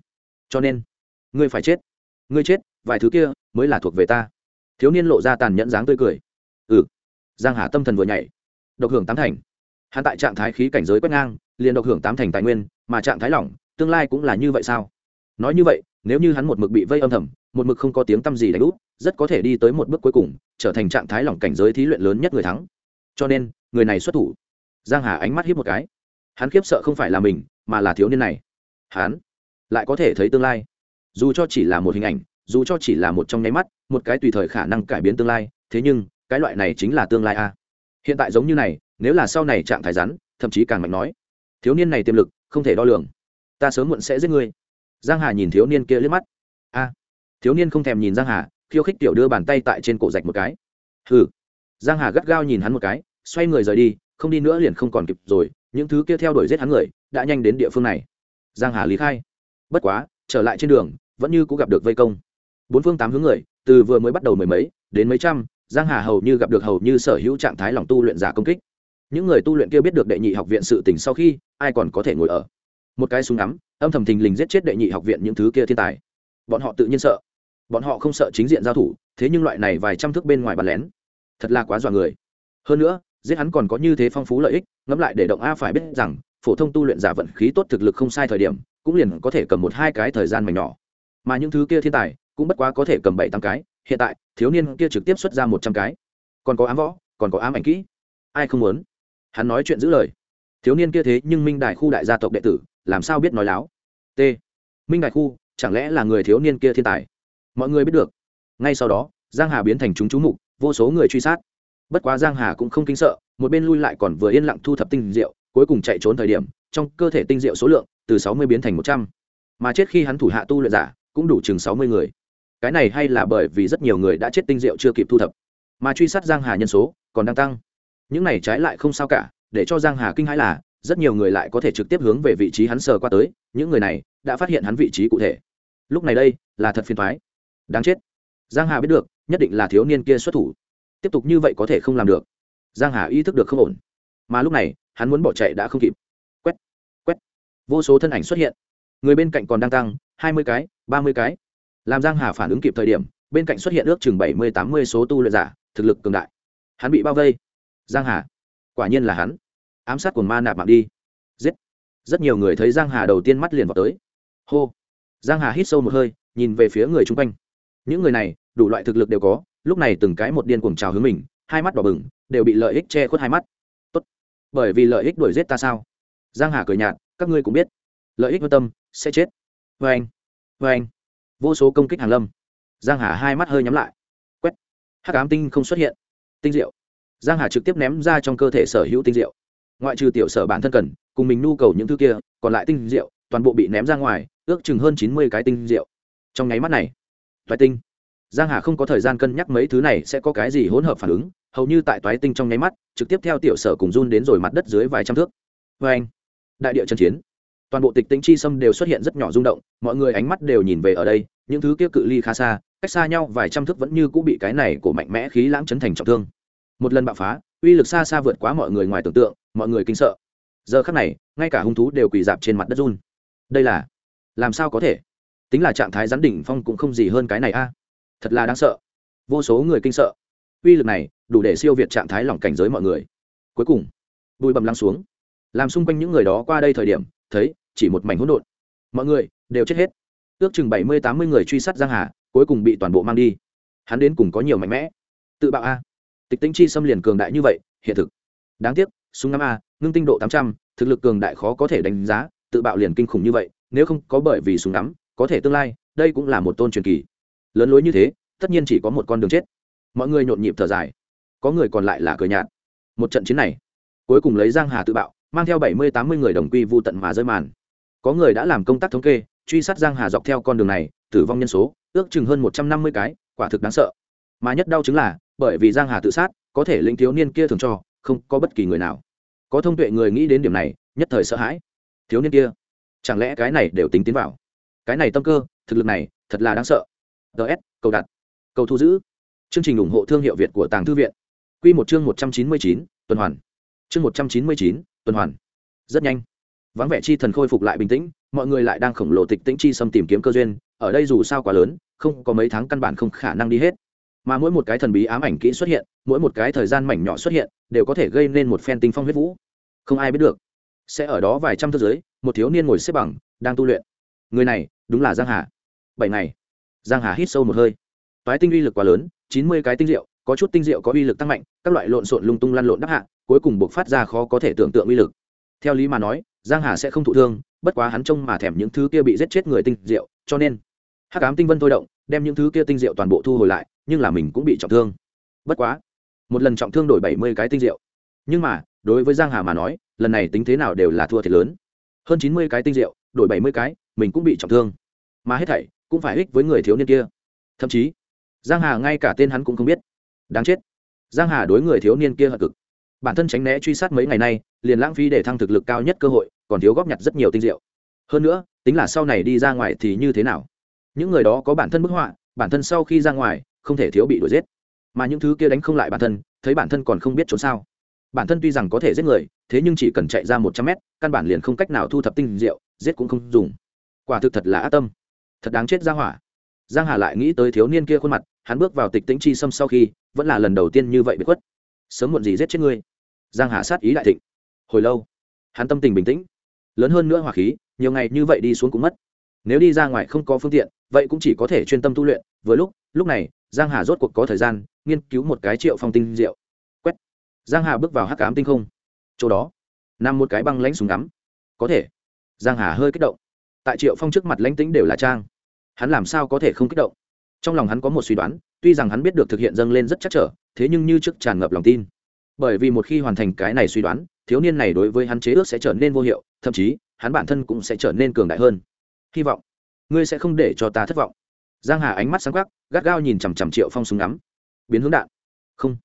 Cho nên, ngươi phải chết. Ngươi chết, vài thứ kia mới là thuộc về ta. Thiếu niên lộ ra tàn nhẫn dáng tươi cười. Ừ. Giang hà tâm thần vừa nhảy. Độc hưởng tám thành. Hắn tại trạng thái khí cảnh giới quét ngang, liền độc hưởng tám thành tài nguyên, mà trạng thái lỏng tương lai cũng là như vậy sao? Nói như vậy, nếu như hắn một mực bị vây âm thầm, một mực không có tiếng tăm gì đánh úp, rất có thể đi tới một bước cuối cùng, trở thành trạng thái lỏng cảnh giới thí luyện lớn nhất người thắng. Cho nên, người này xuất thủ. Giang hà ánh mắt hiếp một cái. Hắn khiếp sợ không phải là mình, mà là thiếu niên này. Hắn lại có thể thấy tương lai. Dù cho chỉ là một hình ảnh, dù cho chỉ là một trong nháy mắt, một cái tùy thời khả năng cải biến tương lai, thế nhưng, cái loại này chính là tương lai a. Hiện tại giống như này, nếu là sau này trạng thái rắn, thậm chí càng mạnh nói. Thiếu niên này tiềm lực, không thể đo lường ta sớm muộn sẽ giết ngươi. Giang hà nhìn thiếu niên kia liếc mắt. A, thiếu niên không thèm nhìn giang hà, khiêu khích tiểu đưa bàn tay tại trên cổ rạch một cái. Hừ. Giang hà gắt gao nhìn hắn một cái, xoay người rời đi, không đi nữa liền không còn kịp rồi, những thứ kia theo đuổi giết hắn người, đã nhanh đến địa phương này. Giang hà lý khai. Bất quá, trở lại trên đường, vẫn như cũng gặp được vây công. Bốn phương tám hướng người, từ vừa mới bắt đầu mười mấy, đến mấy trăm, giang hà hầu như gặp được hầu như sở hữu trạng thái lòng tu luyện giả công kích. Những người tu luyện kia biết được đệ nhị học viện sự tình sau khi, ai còn có thể ngồi ở? Một cái súng ngắm, âm thầm thình lình giết chết đệ nhị học viện những thứ kia thiên tài. Bọn họ tự nhiên sợ. Bọn họ không sợ chính diện giao thủ, thế nhưng loại này vài trăm thước bên ngoài bàn lén, thật là quá dọa người. Hơn nữa, giết hắn còn có như thế phong phú lợi ích, ngẫm lại để động a phải biết rằng, phổ thông tu luyện giả vận khí tốt thực lực không sai thời điểm, cũng liền có thể cầm một hai cái thời gian mảnh nhỏ. Mà những thứ kia thiên tài, cũng bất quá có thể cầm bảy tám cái, hiện tại, thiếu niên kia trực tiếp xuất ra một trăm cái. Còn có ám võ, còn có ám ảnh kỹ. Ai không muốn? Hắn nói chuyện giữ lời. Thiếu niên kia thế nhưng minh đại khu đại gia tộc đệ tử làm sao biết nói láo? T. Minh đại khu, chẳng lẽ là người thiếu niên kia thiên tài? Mọi người biết được. Ngay sau đó, giang hà biến thành chúng chú mục, vô số người truy sát. Bất quá giang hà cũng không kinh sợ, một bên lui lại còn vừa yên lặng thu thập tinh rượu cuối cùng chạy trốn thời điểm, trong cơ thể tinh rượu số lượng từ sáu mươi biến thành một trăm. Mà chết khi hắn thủ hạ tu luyện giả cũng đủ chừng sáu mươi người. Cái này hay là bởi vì rất nhiều người đã chết tinh rượu chưa kịp thu thập. Mà truy sát giang hà nhân số còn đang tăng. Những này trái lại không sao cả, để cho giang hà kinh hãi là rất nhiều người lại có thể trực tiếp hướng về vị trí hắn sờ qua tới, những người này đã phát hiện hắn vị trí cụ thể. Lúc này đây, là thật phiền thoái đáng chết. Giang hà biết được, nhất định là thiếu niên kia xuất thủ. Tiếp tục như vậy có thể không làm được. Giang hà ý thức được không ổn. Mà lúc này, hắn muốn bỏ chạy đã không kịp. Quét quét. Vô số thân ảnh xuất hiện. Người bên cạnh còn đang tăng, hai mươi cái, ba mươi cái. Làm giang hà phản ứng kịp thời điểm, bên cạnh xuất hiện ước chừng bảy mươi, tám mươi số tu luyện giả, thực lực cường đại. Hắn bị bao vây. Giang hà, quả nhiên là hắn ám sát của ma nạp mạng đi. Giết. Rất nhiều người thấy giang hà đầu tiên mắt liền vào tới. Hô. Giang hà hít sâu một hơi, nhìn về phía người chung quanh. Những người này, đủ loại thực lực đều có, lúc này từng cái một điên cuồng trào hướng mình, hai mắt đỏ bừng, đều bị lợi ích che khuất hai mắt. Tốt. bởi vì lợi ích đuổi giết ta sao? Giang hà cười nhạt, các ngươi cũng biết. Lợi ích vô tâm, sẽ chết. Vê anh. Vê anh. Vô số công kích hàng lâm. Giang hà hai mắt hơi nhắm lại. Quét. Hắc ám tinh không xuất hiện. Tinh diệu. Giang hà trực tiếp ném ra trong cơ thể sở hữu tinh diệu ngoại trừ tiểu sở bản thân cần, cùng mình nhu cầu những thứ kia, còn lại tinh rượu, toàn bộ bị ném ra ngoài, ước chừng hơn chín mươi cái tinh rượu. Trong nháy mắt này, toái tinh. Giang hà không có thời gian cân nhắc mấy thứ này sẽ có cái gì hỗn hợp phản ứng, hầu như tại toái tinh trong nháy mắt, trực tiếp theo tiểu sở cùng run đến rồi mặt đất dưới vài trăm thước. Vê anh, đại địa chân chiến. Toàn bộ tịch tĩnh chi sâm đều xuất hiện rất nhỏ rung động, mọi người ánh mắt đều nhìn về ở đây, những thứ kia cự ly khá xa, cách xa nhau vài trăm thước vẫn như cũng bị cái này của mạnh mẽ khí lãng chấn thành trọng thương. Một lần bạo phá, uy lực xa xa vượt quá mọi người ngoài tưởng tượng mọi người kinh sợ. Giờ khắc này, ngay cả hung thú đều quỳ dạp trên mặt đất run. Đây là, làm sao có thể? Tính là trạng thái gián đỉnh phong cũng không gì hơn cái này a. Thật là đáng sợ. Vô số người kinh sợ. Uy lực này đủ để siêu việt trạng thái lỏng cảnh giới mọi người. Cuối cùng, bụi bầm lắng xuống. Làm xung quanh những người đó qua đây thời điểm, thấy chỉ một mảnh hỗn độn. Mọi người đều chết hết. Ước chừng bảy mươi, tám mươi người truy sát giang hà, cuối cùng bị toàn bộ mang đi. Hắn đến cùng có nhiều mạnh mẽ. Tự bạo a. Tịch tính chi xâm liền cường đại như vậy, hiện thực. Đáng tiếc súng năm a, ngưng tinh độ tám trăm, thực lực cường đại khó có thể đánh giá, tự bạo liền kinh khủng như vậy, nếu không có bởi vì súng ngắm, có thể tương lai, đây cũng là một tôn truyền kỳ. Lớn lối như thế, tất nhiên chỉ có một con đường chết. Mọi người nhộn nhịp thở dài. Có người còn lại là cười nhạt. Một trận chiến này, cuối cùng lấy giang hà tự bạo, mang theo bảy mươi tám mươi người đồng quy vô tận mà rơi màn. Có người đã làm công tác thống kê, truy sát giang hà dọc theo con đường này, tử vong nhân số, ước chừng hơn một trăm năm mươi cái, quả thực đáng sợ. Mà nhất đau chứng là, bởi vì giang hà tự sát, có thể lĩnh thiếu niên kia thường cho không có bất kỳ người nào. Có thông tuệ người nghĩ đến điểm này, nhất thời sợ hãi. Thiếu niên kia, chẳng lẽ cái này đều tính tiến vào? Cái này tâm cơ, thực lực này, thật là đáng sợ. Ts cầu đặt, cầu thu giữ. Chương trình ủng hộ thương hiệu việt của tàng thư viện. Q một chương một trăm chín mươi chín, tuần hoàn. Chương một trăm chín mươi chín, tuần hoàn. Rất nhanh. Vắng vẻ chi thần khôi phục lại bình tĩnh, mọi người lại đang khổng lồ tịch tĩnh chi xâm tìm kiếm cơ duyên, ở đây dù sao quá lớn, không có mấy tháng căn bản không khả năng đi hết mà mỗi một cái thần bí ám ảnh kỹ xuất hiện, mỗi một cái thời gian mảnh nhỏ xuất hiện, đều có thể gây nên một phen tinh phong huyết vũ. Không ai biết được. Sẽ ở đó vài trăm thước giới một thiếu niên ngồi xếp bằng, đang tu luyện. Người này, đúng là giang hà. Bảy ngày. Giang hà hít sâu một hơi. Toái tinh uy lực quá lớn, chín mươi cái tinh diệu, có chút tinh diệu có uy lực tăng mạnh, các loại lộn xộn lung tung lăn lộn đắp hạ, cuối cùng buộc phát ra khó có thể tưởng tượng uy lực. Theo lý mà nói, giang hà sẽ không thụ thương, bất quá hắn trông mà thèm những thứ kia bị giết chết người tinh diệu, cho nên hắc ám tinh vân thôi động, đem những thứ kia tinh diệu toàn bộ thu hồi lại nhưng là mình cũng bị trọng thương. Bất quá, một lần trọng thương đổi bảy mươi cái tinh diệu. Nhưng mà, đối với giang hà mà nói, lần này tính thế nào đều là thua thiệt lớn. Hơn chín mươi cái tinh diệu, đổi bảy mươi cái, mình cũng bị trọng thương. Mà hết thảy cũng phải ích với người thiếu niên kia. Thậm chí, giang hà ngay cả tên hắn cũng không biết. Đáng chết. Giang hà đối người thiếu niên kia hận cực. Bản thân tránh né truy sát mấy ngày nay, liền lãng phí để thăng thực lực cao nhất cơ hội, còn thiếu góp nhặt rất nhiều tinh diệu. Hơn nữa, tính là sau này đi ra ngoài thì như thế nào? Những người đó có bản thân bức họa, bản thân sau khi ra ngoài không thể thiếu bị đuổi giết. Mà những thứ kia đánh không lại bản thân, thấy bản thân còn không biết trốn sao. Bản thân tuy rằng có thể giết người, thế nhưng chỉ cần chạy ra một trăm mét, căn bản liền không cách nào thu thập tinh diệu, giết cũng không dùng. Quả thực thật là ác tâm. Thật đáng chết ra hỏa giang hà lại nghĩ tới thiếu niên kia khuôn mặt, hắn bước vào tịch tĩnh chi xâm sau khi, vẫn là lần đầu tiên như vậy bị khuất. Sớm muộn gì giết chết ngươi. Giang hà sát ý đại thịnh. Hồi lâu, hắn tâm tình bình tĩnh. Lớn hơn nữa hỏa khí, nhiều ngày như vậy đi xuống cũng mất. Nếu đi ra ngoài không có phương tiện vậy cũng chỉ có thể chuyên tâm tu luyện, vừa lúc lúc này, giang hà rốt cuộc có thời gian, nghiên cứu một cái triệu phong tinh diệu. Quét. Giang hà bước vào hắc ám tinh không. Chỗ đó, nằm một cái băng lãnh súng ngắm. Có thể. Giang hà hơi kích động. Tại triệu phong trước mặt lãnh tĩnh đều là trang. Hắn làm sao có thể không kích động? Trong lòng hắn có một suy đoán, tuy rằng hắn biết được thực hiện dâng lên rất chắc trở, thế nhưng như trước tràn ngập lòng tin. Bởi vì một khi hoàn thành cái này suy đoán, thiếu niên này đối với hắn chế ước sẽ trở nên vô hiệu, thậm chí, hắn bản thân cũng sẽ trở nên cường đại hơn. Hy vọng ngươi sẽ không để cho ta thất vọng. Giang hà ánh mắt sáng khắc gắt gao nhìn chằm chằm triệu phong súng ngắm. Biến hướng đạn. Không.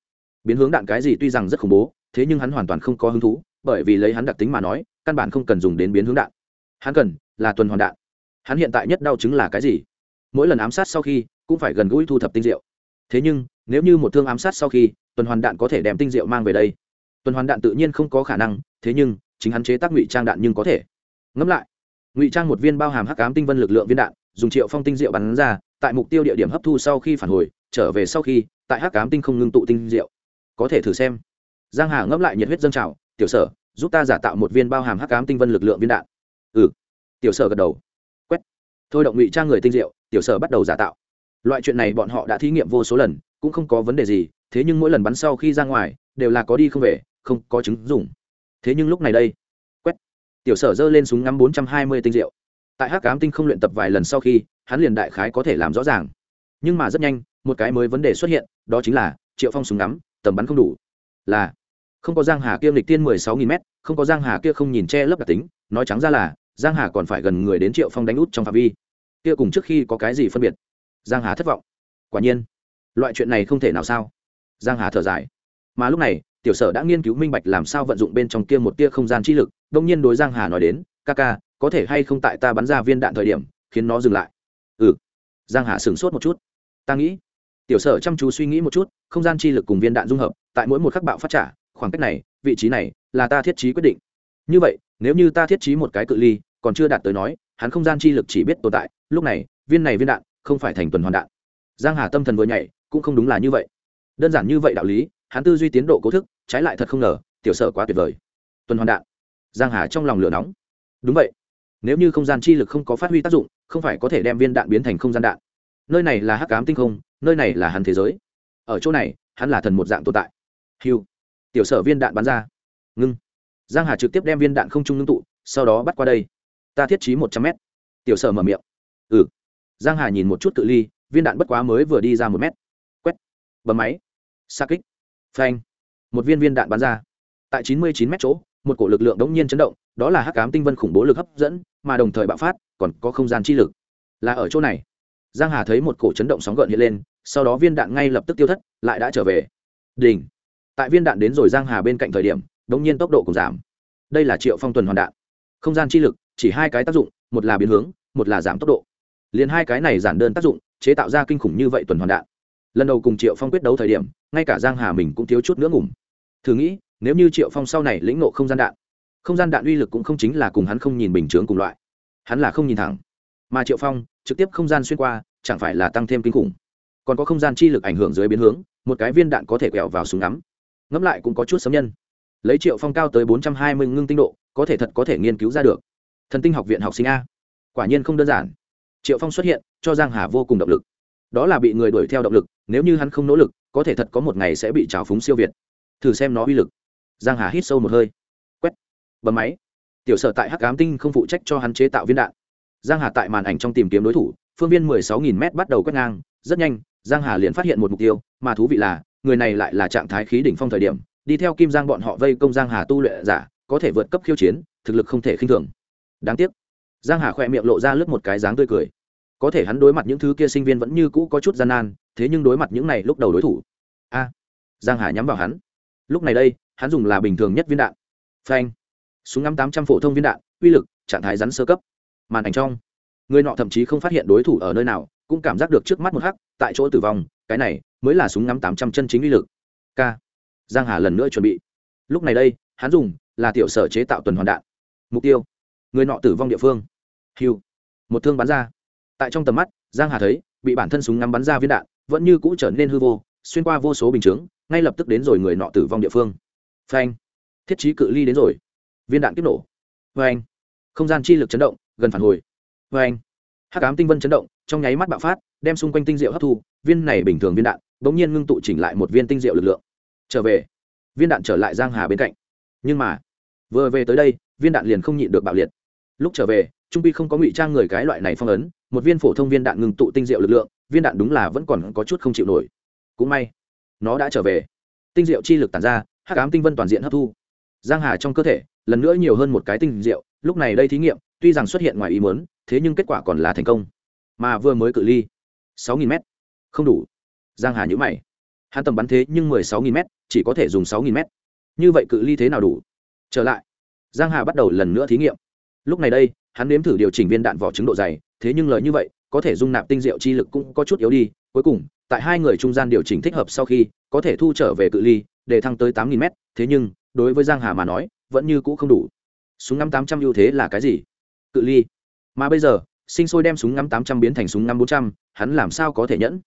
Biến hướng đạn cái gì tuy rằng rất khủng bố, thế nhưng hắn hoàn toàn không có hứng thú, bởi vì lấy hắn đặc tính mà nói, căn bản không cần dùng đến biến hướng đạn. Hắn cần là tuần hoàn đạn. Hắn hiện tại nhất đau chứng là cái gì? Mỗi lần ám sát sau khi, cũng phải gần gũi thu thập tinh diệu. Thế nhưng, nếu như một thương ám sát sau khi, tuần hoàn đạn có thể đem tinh diệu mang về đây. Tuần hoàn đạn tự nhiên không có khả năng, thế nhưng, chính hắn chế tác ngụy trang đạn nhưng có thể. Ngẫm lại ngụy trang một viên bao hàm hắc ám tinh vân lực lượng viên đạn, dùng triệu phong tinh diệu bắn ra, tại mục tiêu địa điểm hấp thu sau khi phản hồi, trở về sau khi, tại hắc ám tinh không ngưng tụ tinh diệu. Có thể thử xem. Giang hà ngẫm lại nhiệt huyết dâng trào, tiểu sở, giúp ta giả tạo một viên bao hàm hắc ám tinh vân lực lượng viên đạn. Ừ. Tiểu sở gật đầu. Quét. Thôi động ngụy trang người tinh diệu, tiểu sở bắt đầu giả tạo. Loại chuyện này bọn họ đã thí nghiệm vô số lần, cũng không có vấn đề gì, thế nhưng mỗi lần bắn sau khi ra ngoài, đều là có đi không về, không có chứng dùng thế nhưng lúc này đây tiểu sở giơ lên súng ngắm bốn trăm hai mươi tinh rượu. tại hắc cám tinh không luyện tập vài lần sau khi, hắn liền đại khái có thể làm rõ ràng. Nhưng mà rất nhanh, một cái mới vấn đề xuất hiện, đó chính là triệu phong súng ngắm, tầm bắn không đủ. Là, không có giang hà kia lịch tiên mười sáu nghìn m không có giang hà kia không nhìn che lấp đặc tính, nói trắng ra là, giang hà còn phải gần người đến triệu phong đánh út trong phạm vi. Kia cùng trước khi có cái gì phân biệt? Giang hà thất vọng. Quả nhiên, loại chuyện này không thể nào sao. Giang hà thở dài. Mà lúc này, tiểu sở đã nghiên cứu minh bạch làm sao vận dụng bên trong kia một tia không gian chi lực đông nhiên đối giang hà nói đến, ca ca, có thể hay không tại ta bắn ra viên đạn thời điểm, khiến nó dừng lại? Ừ. Giang hà sửng sốt một chút. Ta nghĩ. Tiểu sở chăm chú suy nghĩ một chút, không gian chi lực cùng viên đạn dung hợp, tại mỗi một khắc bạo phát trả, khoảng cách này, vị trí này, là ta thiết trí quyết định. Như vậy, nếu như ta thiết trí một cái cự ly, còn chưa đạt tới nói, hắn không gian chi lực chỉ biết tồn tại, lúc này, viên này viên đạn không phải thành tuần hoàn đạn. Giang hà tâm thần vừa nhảy, cũng không đúng là như vậy. Đơn giản như vậy đạo lý, hắn tư duy tiến độ cố thức, trái lại thật không ngờ, tiểu sở quá tuyệt vời. Tuần hoàn đạn giang hà trong lòng lửa nóng. Đúng vậy. Nếu như không gian chi lực không có phát huy tác dụng, không phải có thể đem viên đạn biến thành không gian đạn. Nơi này là hắc ám tinh không, nơi này là hắn thế giới. Ở chỗ này, hắn là thần một dạng tồn tại. Hiu tiểu sở viên đạn bắn ra. Ngưng. Giang hà trực tiếp đem viên đạn không trung ngưng tụ, sau đó bắt qua đây. Ta thiết trí một trăm mét. Tiểu sở mở miệng. Ừ. Giang hà nhìn một chút cự ly, viên đạn bất quá mới vừa đi ra một mét. Quét. Bấm máy. Xa kích. Phanh. Một viên viên đạn bắn ra. Tại chín mươi chín mét chỗ một cổ lực lượng đống nhiên chấn động, đó là hắc cám tinh vân khủng bố lực hấp dẫn, mà đồng thời bạo phát, còn có không gian chi lực. Là ở chỗ này. Giang hà thấy một cổ chấn động sóng gợn hiện lên, sau đó viên đạn ngay lập tức tiêu thất, lại đã trở về. Đỉnh. Tại viên đạn đến rồi giang hà bên cạnh thời điểm, đống nhiên tốc độ cũng giảm. Đây là triệu phong tuần hoàn đạn. Không gian chi lực, chỉ hai cái tác dụng, một là biến hướng, một là giảm tốc độ. Liền hai cái này giản đơn tác dụng, chế tạo ra kinh khủng như vậy tuần hoàn đạn. Lần đầu cùng triệu phong quyết đấu thời điểm, ngay cả giang hà mình cũng thiếu chút nữa ngủm. Thử nghĩ nếu như triệu phong sau này lĩnh nộ không gian đạn, không gian đạn uy lực cũng không chính là cùng hắn không nhìn bình chướng cùng loại. Hắn là không nhìn thẳng. Mà triệu phong, trực tiếp không gian xuyên qua, chẳng phải là tăng thêm kinh khủng. Còn có không gian chi lực ảnh hưởng dưới biến hướng, một cái viên đạn có thể quẹo vào súng ngắm. Ngẫm lại cũng có chút sấm nhân. Lấy triệu phong cao tới bốn trăm hai mươi ngưng tinh độ, có thể thật có thể nghiên cứu ra được. Thần tinh học viện học sinh a. Quả nhiên không đơn giản. Triệu phong xuất hiện, cho giang hà vô cùng động lực. Đó là bị người đuổi theo động lực, nếu như hắn không nỗ lực, có thể thật có một ngày sẽ bị trào phúng siêu việt. Thử xem nó uy lực giang hà hít sâu một hơi. Quét. Bấm máy. Tiểu sở tại hắc ám tinh không phụ trách cho hắn chế tạo viên đạn. Giang hà tại màn ảnh trong tìm kiếm đối thủ, phương viên mười sáu nghìn m bắt đầu quét ngang. Rất nhanh, giang hà liền phát hiện một mục tiêu, mà thú vị là, người này lại là trạng thái khí đỉnh phong thời điểm, đi theo kim giang bọn họ vây công giang hà tu luyện giả, có thể vượt cấp khiêu chiến, thực lực không thể khinh thường. Đáng tiếc, giang hà khỏe miệng lộ ra lướt một cái dáng tươi cười. Có thể hắn đối mặt những thứ kia sinh viên vẫn như cũ có chút gian nan, thế nhưng đối mặt những này lúc đầu đối thủ. A, giang hà nhắm vào hắn lúc này đây, hắn dùng là bình thường nhất viên đạn. Phanh. Súng ngắm tám trăm phổ thông viên đạn, uy lực, trạng thái rắn sơ cấp. Màn ảnh trong. Người nọ thậm chí không phát hiện đối thủ ở nơi nào, cũng cảm giác được trước mắt một hắc, tại chỗ tử vong, cái này mới là súng ngắm tám trăm chân chính uy lực. K giang hà lần nữa chuẩn bị. Lúc này đây, hắn dùng là tiểu sở chế tạo tuần hoàn đạn. Mục tiêu. Người nọ tử vong địa phương. Hiu một thương bắn ra. Tại trong tầm mắt, giang hà thấy, bị bản thân súng ngắm bắn ra viên đạn, vẫn như cũ trở nên hư vô, xuyên qua vô số bình chướng ngay lập tức đến rồi người nọ tử vong địa phương. Phanh. Thiết trí cự ly đến rồi. Viên đạn kích nổ. Phanh. Không gian chi lực chấn động, gần phản hồi. Phanh. Hắc ám tinh vân chấn động, trong nháy mắt bạo phát, đem xung quanh tinh diệu hấp thu, viên này bình thường viên đạn bỗng nhiên ngưng tụ chỉnh lại một viên tinh diệu lực lượng. Trở về. Viên đạn trở lại giang hà bên cạnh. Nhưng mà, vừa về tới đây, viên đạn liền không nhịn được bạo liệt. Lúc trở về, trung pi không có ngụy trang người cái loại này phong ấn, một viên phổ thông viên đạn ngừng tụ tinh diệu lực lượng, viên đạn đúng là vẫn còn có chút không chịu nổi. Cũng may nó đã trở về. Tinh diệu chi lực tàn ra, hắc ám tinh vân toàn diện hấp thu. Giang hà trong cơ thể, lần nữa nhiều hơn một cái tinh diệu, lúc này đây thí nghiệm, tuy rằng xuất hiện ngoài ý muốn, thế nhưng kết quả còn là thành công. Mà vừa mới cự ly, sáu nghìn m không đủ. Giang hà nhữ mày. Hắn tầm bắn thế nhưng mười sáu nghìn m chỉ có thể dùng sáu nghìn m như vậy cự ly thế nào đủ? Trở lại. Giang hà bắt đầu lần nữa thí nghiệm. Lúc này đây, hắn nếm thử điều chỉnh viên đạn vỏ trứng độ dày, thế nhưng lời như vậy, có thể dung nạp tinh diệu chi lực cũng có chút yếu đi, cuối cùng tại hai người trung gian điều chỉnh thích hợp sau khi, có thể thu trở về cự ly, để thăng tới tám nghìn m thế nhưng, đối với giang hà mà nói, vẫn như cũ không đủ. Súng ngắm tám trăm ưu thế là cái gì? Cự ly. Mà bây giờ, sinh sôi đem súng ngắm tám trăm biến thành súng ngắm bốn trăm, hắn làm sao có thể nhẫn?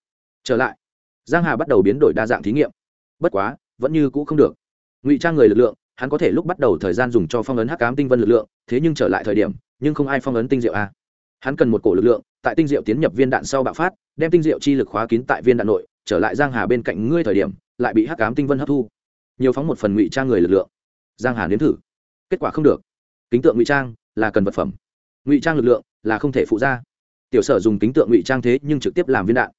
Trở lại, giang hà bắt đầu biến đổi đa dạng thí nghiệm. Bất quá, vẫn như cũ không được. Ngụy trang người lực lượng, hắn có thể lúc bắt đầu thời gian dùng cho phong ấn hắc cám tinh vân lực lượng, thế nhưng trở lại thời điểm, nhưng không ai phong ấn tinh diệu a hắn cần một cổ lực lượng, tại tinh diệu tiến nhập viên đạn sau bạo phát, đem tinh diệu chi lực khóa kín tại viên đạn nội, trở lại giang hà bên cạnh ngươi thời điểm, lại bị hắc cám tinh vân hấp thu. Nhiều phóng một phần ngụy trang người lực lượng. Giang hà nếm thử. Kết quả không được. Kính tượng ngụy trang là cần vật phẩm. Ngụy trang lực lượng là không thể phụ ra. Tiểu sở dùng kính tượng ngụy trang thế nhưng trực tiếp làm viên đạn.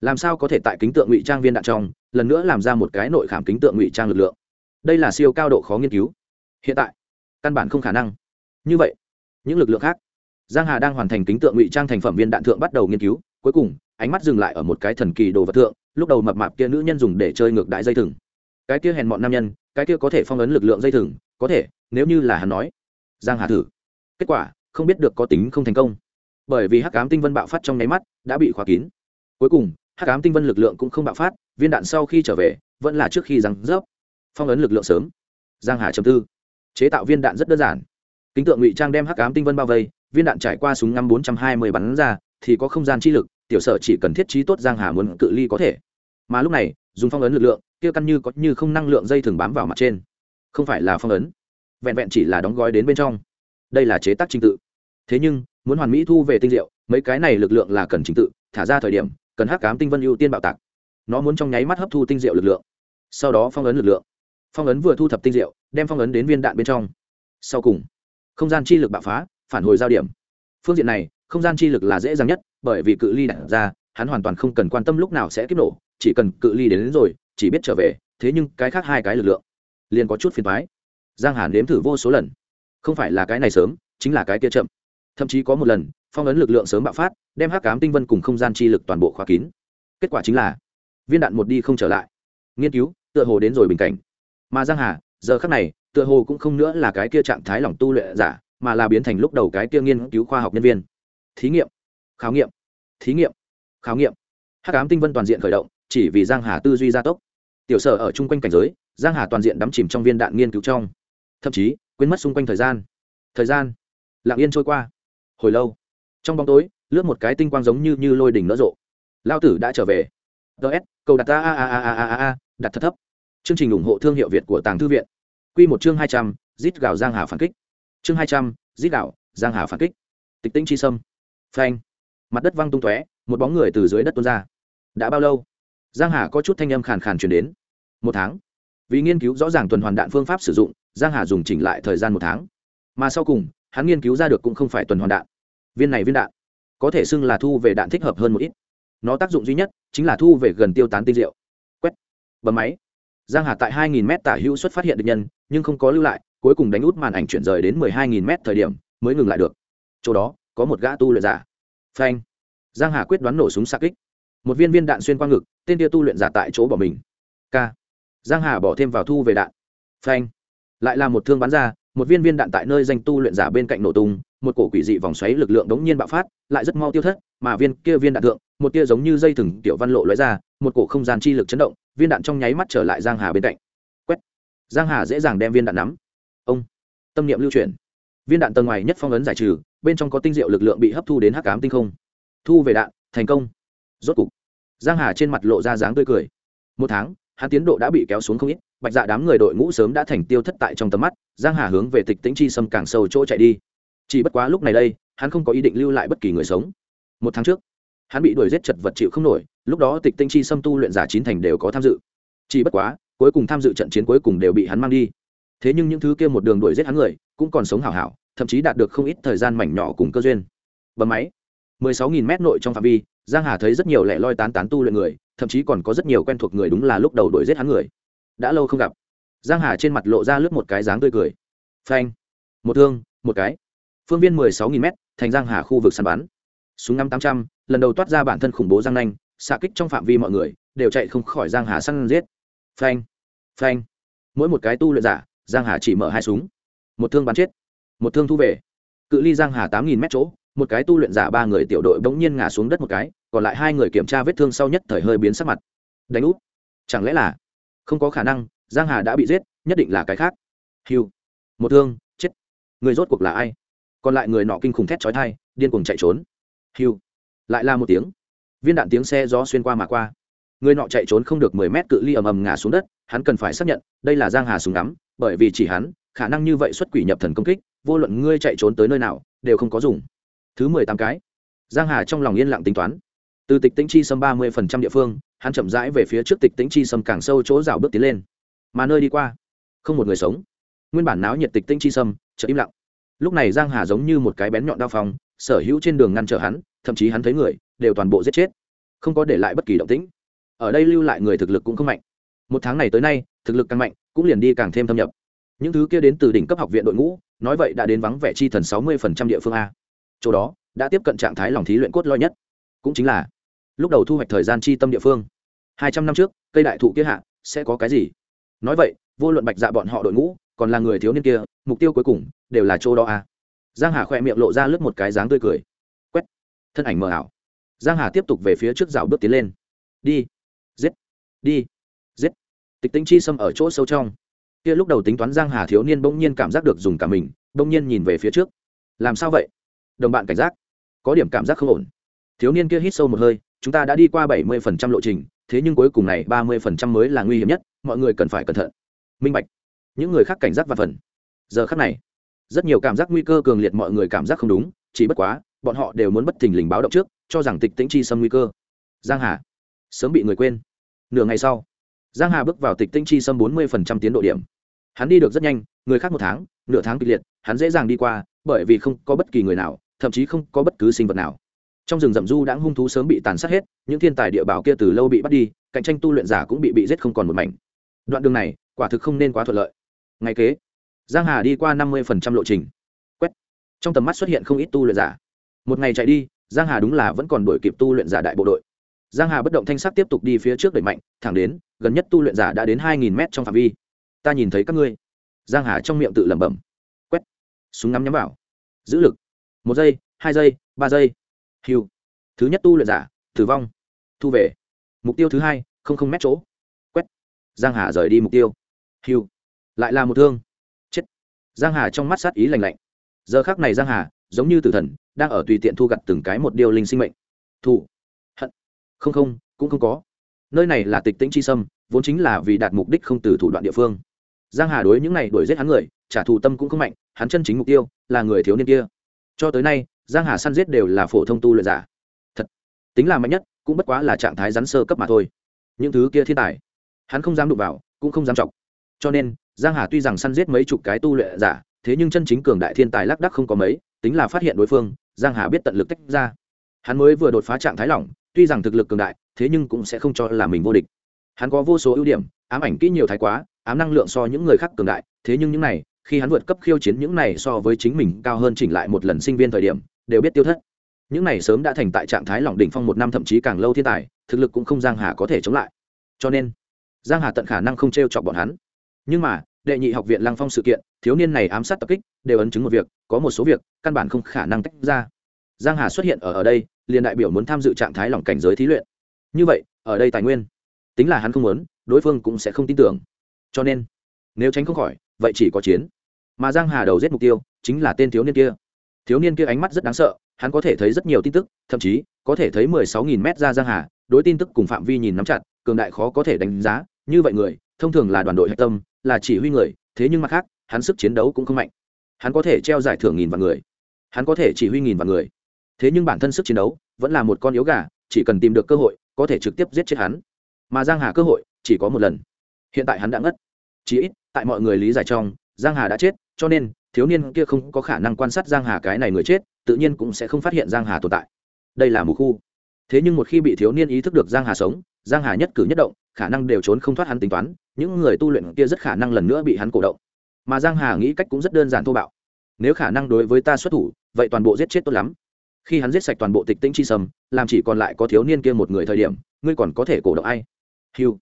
Làm sao có thể tại kính tượng ngụy trang viên đạn trong, lần nữa làm ra một cái nội khảm kính tượng ngụy trang lực lượng? Đây là siêu cao độ khó nghiên cứu. Hiện tại, căn bản không khả năng. Như vậy, những lực lượng khác giang hà đang hoàn thành kính tượng ngụy trang thành phẩm viên đạn thượng bắt đầu nghiên cứu, cuối cùng, ánh mắt dừng lại ở một cái thần kỳ đồ vật thượng, lúc đầu mập mạp kia nữ nhân dùng để chơi ngược đại dây thừng. Cái kia hèn mọn nam nhân, cái kia có thể phong ấn lực lượng dây thừng, có thể, nếu như là hắn nói. Giang hà thử. Kết quả, không biết được có tính không thành công. Bởi vì hắc ám tinh vân bạo phát trong nháy mắt, đã bị khóa kín. Cuối cùng, hắc ám tinh vân lực lượng cũng không bạo phát, viên đạn sau khi trở về, vẫn là trước khi răng rớp. Phong ấn lực lượng sớm. Giang hà chấm tư. Chế tạo viên đạn rất đơn giản. Kính tượng ngụy trang đem hắc ám tinh vân bao vây viên đạn trải qua súng ngắm bốn trăm hai mươi bắn ra, thì có không gian chi lực, tiểu sở chỉ cần thiết trí tốt giang hà muốn cự ly có thể. Mà lúc này, dùng phong ấn lực lượng, kia căn như có như không năng lượng dây thường bám vào mặt trên. Không phải là phong ấn, vẹn vẹn chỉ là đóng gói đến bên trong. Đây là chế tác trình tự. Thế nhưng, muốn hoàn mỹ thu về tinh diệu, mấy cái này lực lượng là cần trình tự, thả ra thời điểm, cần hắc cám tinh vân ưu tiên bạo tạc. Nó muốn trong nháy mắt hấp thu tinh diệu lực lượng. Sau đó phong ấn lực lượng. Phong ấn vừa thu thập tinh diệu, đem phong ấn đến viên đạn bên trong. Sau cùng, không gian chi lực bạo phá phản hồi giao điểm. Phương diện này không gian chi lực là dễ dàng nhất bởi vì cự ly đặt ra hắn hoàn toàn không cần quan tâm lúc nào sẽ kích nổ chỉ cần cự ly đến, đến rồi chỉ biết trở về thế nhưng cái khác hai cái lực lượng liền có chút phiền thoái giang hàn đếm thử vô số lần. Không phải là cái này sớm chính là cái kia chậm. Thậm chí có một lần phong ấn lực lượng sớm bạo phát đem hắc cám tinh vân cùng không gian chi lực toàn bộ khóa kín. Kết quả chính là viên đạn một đi không trở lại. Nghiên cứu tựa hồ đến rồi bình cảnh. Mà giang hà giờ khắc này tựa hồ cũng không nữa là cái kia trạng thái lỏng tu luyện giả mà là biến thành lúc đầu cái kia nghiên cứu khoa học nhân viên. Thí nghiệm, khảo nghiệm, thí nghiệm, khảo nghiệm. Hắc ám tinh vân toàn diện khởi động, chỉ vì giang hà tư duy gia tốc. Tiểu sở ở chung quanh cảnh giới, giang hà toàn diện đắm chìm trong viên đạn nghiên cứu trong. Thậm chí, quên mất xung quanh thời gian. Thời gian, lặng yên trôi qua. Hồi lâu, trong bóng tối, lướt một cái tinh quang giống như như lôi đỉnh nở rộ. Lao tử đã trở về. Ts cầu đặt ta, a a a a a a đặt thật thấp. Chương trình ủng hộ thương hiệu việt của tàng thư viện. Quy một chương hai trăm zit gào giang hà phản kích chương hai trăm, dít đạo, giang hà phản kích. Tịch tĩnh chi sâm. Phanh. Mặt đất văng tung tóe, một bóng người từ dưới đất tuôn ra. Đã bao lâu? Giang hà có chút thanh âm khàn khàn chuyển đến. Một tháng. Vì nghiên cứu rõ ràng tuần hoàn đạn phương pháp sử dụng, giang hà dùng chỉnh lại thời gian một tháng. Mà sau cùng, hắn nghiên cứu ra được cũng không phải tuần hoàn đạn. Viên này viên đạn, có thể xưng là thu về đạn thích hợp hơn một ít. Nó tác dụng duy nhất chính là thu về gần tiêu tán tinh diệu quét. Bấm máy. Giang hà tại 2.000 m tả hữu xuất phát hiện được nhân, nhưng không có lưu lại cuối cùng đánh út màn ảnh chuyển rời đến 12.000 m thời điểm, mới ngừng lại được. Chỗ đó, có một gã tu luyện giả. Phanh. Giang hà quyết đoán nổ súng xa kích. Một viên viên đạn xuyên qua ngực, tên kia tu luyện giả tại chỗ bỏ mình. K. Giang hà bỏ thêm vào thu về đạn. Phanh. Lại là một thương bắn ra, một viên viên đạn tại nơi danh tu luyện giả bên cạnh nổ tung, một cổ quỷ dị vòng xoáy lực lượng đống nhiên bạo phát, lại rất mau tiêu thất, mà viên kia viên đạn thượng, một tia giống như dây thừng tiểu văn lộ lóe ra, một cổ không gian chi lực chấn động, viên đạn trong nháy mắt trở lại giang hà bên cạnh. Quét. Giang hà dễ dàng đem viên đạn nắm ông. Tâm niệm lưu chuyển. Viên đạn tầng ngoài nhất phong ấn giải trừ, bên trong có tinh diệu lực lượng bị hấp thu đến hắc ám tinh không. Thu về đạn, thành công. Rốt cục, giang hà trên mặt lộ ra dáng tươi cười. Một tháng, hắn tiến độ đã bị kéo xuống không ít, bạch dạ đám người đội ngũ sớm đã thành tiêu thất tại trong tầm mắt, giang hà hướng về tịch tĩnh chi xâm càng sâu chỗ chạy đi. Chỉ bất quá lúc này đây, hắn không có ý định lưu lại bất kỳ người sống. Một tháng trước, hắn bị đuổi giết chật vật chịu không nổi, lúc đó tịch tinh chi xâm tu luyện giả chín thành đều có tham dự. Chỉ bất quá, cuối cùng tham dự trận chiến cuối cùng đều bị hắn mang đi thế nhưng những thứ kia một đường đuổi giết hắn người, cũng còn sống hảo hảo, thậm chí đạt được không ít thời gian mảnh nhỏ cùng cơ duyên. Bấm máy. 16.000 mét nội trong phạm vi, giang hà thấy rất nhiều lẻ loi tán tán tu luyện người, thậm chí còn có rất nhiều quen thuộc người đúng là lúc đầu đuổi giết hắn người. Đã lâu không gặp. Giang hà trên mặt lộ ra lướt một cái dáng tươi cười. Phanh. Một thương, một cái. Phương viên 16.000 m thành giang hà khu vực săn bắn. Súng năm tám trăm, lần đầu toát ra bản thân khủng bố giang nanh, xạ kích trong phạm vi mọi người, đều chạy không khỏi giang hà săn giết. Phanh. Phanh. Mỗi một cái tu luyện giả giang hà chỉ mở hai súng. Một thương bắn chết. Một thương thu về. Cự ly giang hà tám nghìn mét chỗ, một cái tu luyện giả ba người tiểu đội bỗng nhiên ngã xuống đất một cái, còn lại hai người kiểm tra vết thương sau nhất thời hơi biến sắc mặt. Đánh úp. Chẳng lẽ là không có khả năng, giang hà đã bị giết, nhất định là cái khác. Hiu một thương, chết. Người rốt cuộc là ai? Còn lại người nọ kinh khủng thét chói thai điên cuồng chạy trốn. Hiu lại là một tiếng. Viên đạn tiếng xe gió xuyên qua mà qua. Người nọ chạy trốn không được mười mét, cự ly ầm ầm ngã xuống đất, hắn cần phải xác nhận, đây là giang hà súng ngắm bởi vì chỉ hắn, khả năng như vậy xuất quỷ nhập thần công kích, vô luận ngươi chạy trốn tới nơi nào, đều không có dùng. Thứ mười tám cái. Giang hà trong lòng yên lặng tính toán. Từ tịch tĩnh chi xâm ba mươi phần trăm địa phương, hắn chậm rãi về phía trước tịch tĩnh chi xâm càng sâu chỗ rào bước tiến lên. Mà nơi đi qua, không một người sống. Nguyên bản náo nhiệt tịch tĩnh chi xâm chợt im lặng. Lúc này giang hà giống như một cái bén nhọn đao phong, sở hữu trên đường ngăn trở hắn, thậm chí hắn thấy người, đều toàn bộ giết chết. Không có để lại bất kỳ động tĩnh. Ở đây lưu lại người thực lực cũng không mạnh. Một tháng này tới nay thực lực càng mạnh, cũng liền đi càng thêm thâm nhập. Những thứ kia đến từ đỉnh cấp học viện đội ngũ, nói vậy đã đến vắng vẻ chi thần sáu mươi phần trăm địa phương a. Chỗ đó, đã tiếp cận trạng thái lòng thí luyện cốt lõi nhất. Cũng chính là, lúc đầu thu hoạch thời gian chi tâm địa phương. Hai trăm năm trước, cây đại thụ kia hạ, sẽ có cái gì? Nói vậy, vô luận bạch dạ bọn họ đội ngũ, còn là người thiếu niên kia, mục tiêu cuối cùng, đều là chỗ đó a. Giang hà khoe miệng lộ ra lướt một cái dáng tươi cười. Quét, thân ảnh mờ ảo. Giang hà tiếp tục về phía trước rào bước tiến lên. Đi, giết, đi tịch tính chi xâm ở chỗ sâu trong. Kia lúc đầu tính toán giang hà thiếu niên bỗng nhiên cảm giác được dùng cả mình, bỗng nhiên nhìn về phía trước. Làm sao vậy? Đồng bạn cảnh giác. Có điểm cảm giác không ổn. Thiếu niên kia hít sâu một hơi, chúng ta đã đi qua bảy mươi phần trăm lộ trình, thế nhưng cuối cùng này ba mươi phần trăm mới là nguy hiểm nhất, mọi người cần phải cẩn thận. Minh bạch. Những người khác cảnh giác và phần. Giờ khắc này, rất nhiều cảm giác nguy cơ cường liệt mọi người cảm giác không đúng, chỉ bất quá, bọn họ đều muốn bất thình lình báo động trước, cho rằng tịch tĩnh chi xâm nguy cơ. Giang hà, sớm bị người quên. Nửa ngày sau giang hà bước vào tịch tinh chi xâm bốn mươi tiến độ điểm. Hắn đi được rất nhanh, người khác một tháng, nửa tháng kịch liệt, hắn dễ dàng đi qua, bởi vì không có bất kỳ người nào, thậm chí không có bất cứ sinh vật nào. Trong rừng rậm du đã hung thú sớm bị tàn sát hết, những thiên tài địa bảo kia từ lâu bị bắt đi, cạnh tranh tu luyện giả cũng bị bị giết không còn một mảnh. Đoạn đường này, quả thực không nên quá thuận lợi. Ngày kế, giang hà đi qua năm mươi lộ trình. Quét. Trong tầm mắt xuất hiện không ít tu luyện giả. Một ngày chạy đi, giang hà đúng là vẫn còn đuổi kịp tu luyện giả đại bộ đội giang hà bất động thanh sắc tiếp tục đi phía trước đẩy mạnh, thẳng đến, gần nhất tu luyện giả đã đến hai nghìn mét trong phạm vi. Ta nhìn thấy các ngươi. Giang hà trong miệng tự lẩm bẩm. Quét. Súng ngắm nhắm vào. Giữ lực. Một giây, hai giây, ba giây. Hiu thứ nhất tu luyện giả, tử vong. Thu về. Mục tiêu thứ hai, không không mét chỗ. Quét. Giang hà rời đi mục tiêu. Hiu lại là một thương. Chết. Giang hà trong mắt sát ý lạnh lạnh. Giờ khác này giang hà, giống như tử thần, đang ở tùy tiện thu gặt từng cái một điều linh sinh mệnh. Thủ không không, cũng không có. Nơi này là tịch tĩnh chi sâm, vốn chính là vì đạt mục đích không từ thủ đoạn địa phương. Giang hà đối những này đuổi giết hắn người, trả thù tâm cũng không mạnh, hắn chân chính mục tiêu là người thiếu niên kia. Cho tới nay, giang hà săn giết đều là phổ thông tu luyện giả. Thật, tính là mạnh nhất, cũng bất quá là trạng thái rắn sơ cấp mà thôi. Những thứ kia thiên tài, hắn không dám đụng vào, cũng không dám chọc. Cho nên, giang hà tuy rằng săn giết mấy chục cái tu luyện giả, thế nhưng chân chính cường đại thiên tài lác đắc không có mấy, tính là phát hiện đối phương, giang hà biết tận lực tách ra. Hắn mới vừa đột phá trạng thái lỏng tuy rằng thực lực cường đại, thế nhưng cũng sẽ không cho là mình vô địch. Hắn có vô số ưu điểm, ám ảnh kỹ nhiều thái quá, ám năng lượng so những người khác cường đại, thế nhưng những này, khi hắn vượt cấp khiêu chiến những này so với chính mình cao hơn chỉnh lại một lần sinh viên thời điểm, đều biết tiêu thất. Những này sớm đã thành tại trạng thái lỏng đỉnh phong một năm thậm chí càng lâu thiên tài, thực lực cũng không giang hà có thể chống lại. Cho nên, giang hà tận khả năng không t chọc bọn hắn. Nhưng mà, đệ nhị học viện lăng phong sự kiện, thiếu niên này ám sát tập kích, đều ấn chứng một việc, có một số việc, căn bản không khả năng tách ra. Giang hà xuất hiện ở ở đây liền đại biểu muốn tham dự trạng thái lỏng cảnh giới thí luyện. Như vậy, ở đây tài nguyên, tính là hắn không muốn, đối phương cũng sẽ không tin tưởng. Cho nên, nếu tránh không khỏi, vậy chỉ có chiến. Mà giang hà đầu giết mục tiêu, chính là tên thiếu niên kia. Thiếu niên kia ánh mắt rất đáng sợ, hắn có thể thấy rất nhiều tin tức, thậm chí, có thể thấy mười sáu nghìn mét ra giang hà, đối tin tức cùng phạm vi nhìn nắm chặt, cường đại khó có thể đánh giá. Như vậy người, thông thường là đoàn đội hạch tâm, là chỉ huy người, thế nhưng mặt khác, hắn sức chiến đấu cũng không mạnh. Hắn có thể treo giải thưởng nghìn vạn người. Hắn có thể chỉ huy nghìn vạn người thế nhưng bản thân sức chiến đấu vẫn là một con yếu gà, chỉ cần tìm được cơ hội, có thể trực tiếp giết chết hắn. Mà giang hà cơ hội chỉ có một lần. Hiện tại hắn đã ngất. Chỉ ít, tại mọi người lý giải trong, giang hà đã chết, cho nên, thiếu niên kia không có khả năng quan sát giang hà cái này người chết, tự nhiên cũng sẽ không phát hiện giang hà tồn tại. Đây là mù khu. Thế nhưng một khi bị thiếu niên ý thức được giang hà sống, giang hà nhất cử nhất động, khả năng đều trốn không thoát hắn tính toán, những người tu luyện kia rất khả năng lần nữa bị hắn cổ động. Mà giang hà nghĩ cách cũng rất đơn giản thô bạo. Nếu khả năng đối với ta xuất thủ, vậy toàn bộ giết chết tốt lắm khi hắn giết sạch toàn bộ tịch tĩnh chi sầm làm chỉ còn lại có thiếu niên kia một người thời điểm, ngươi còn có thể cổ động ai? Hiu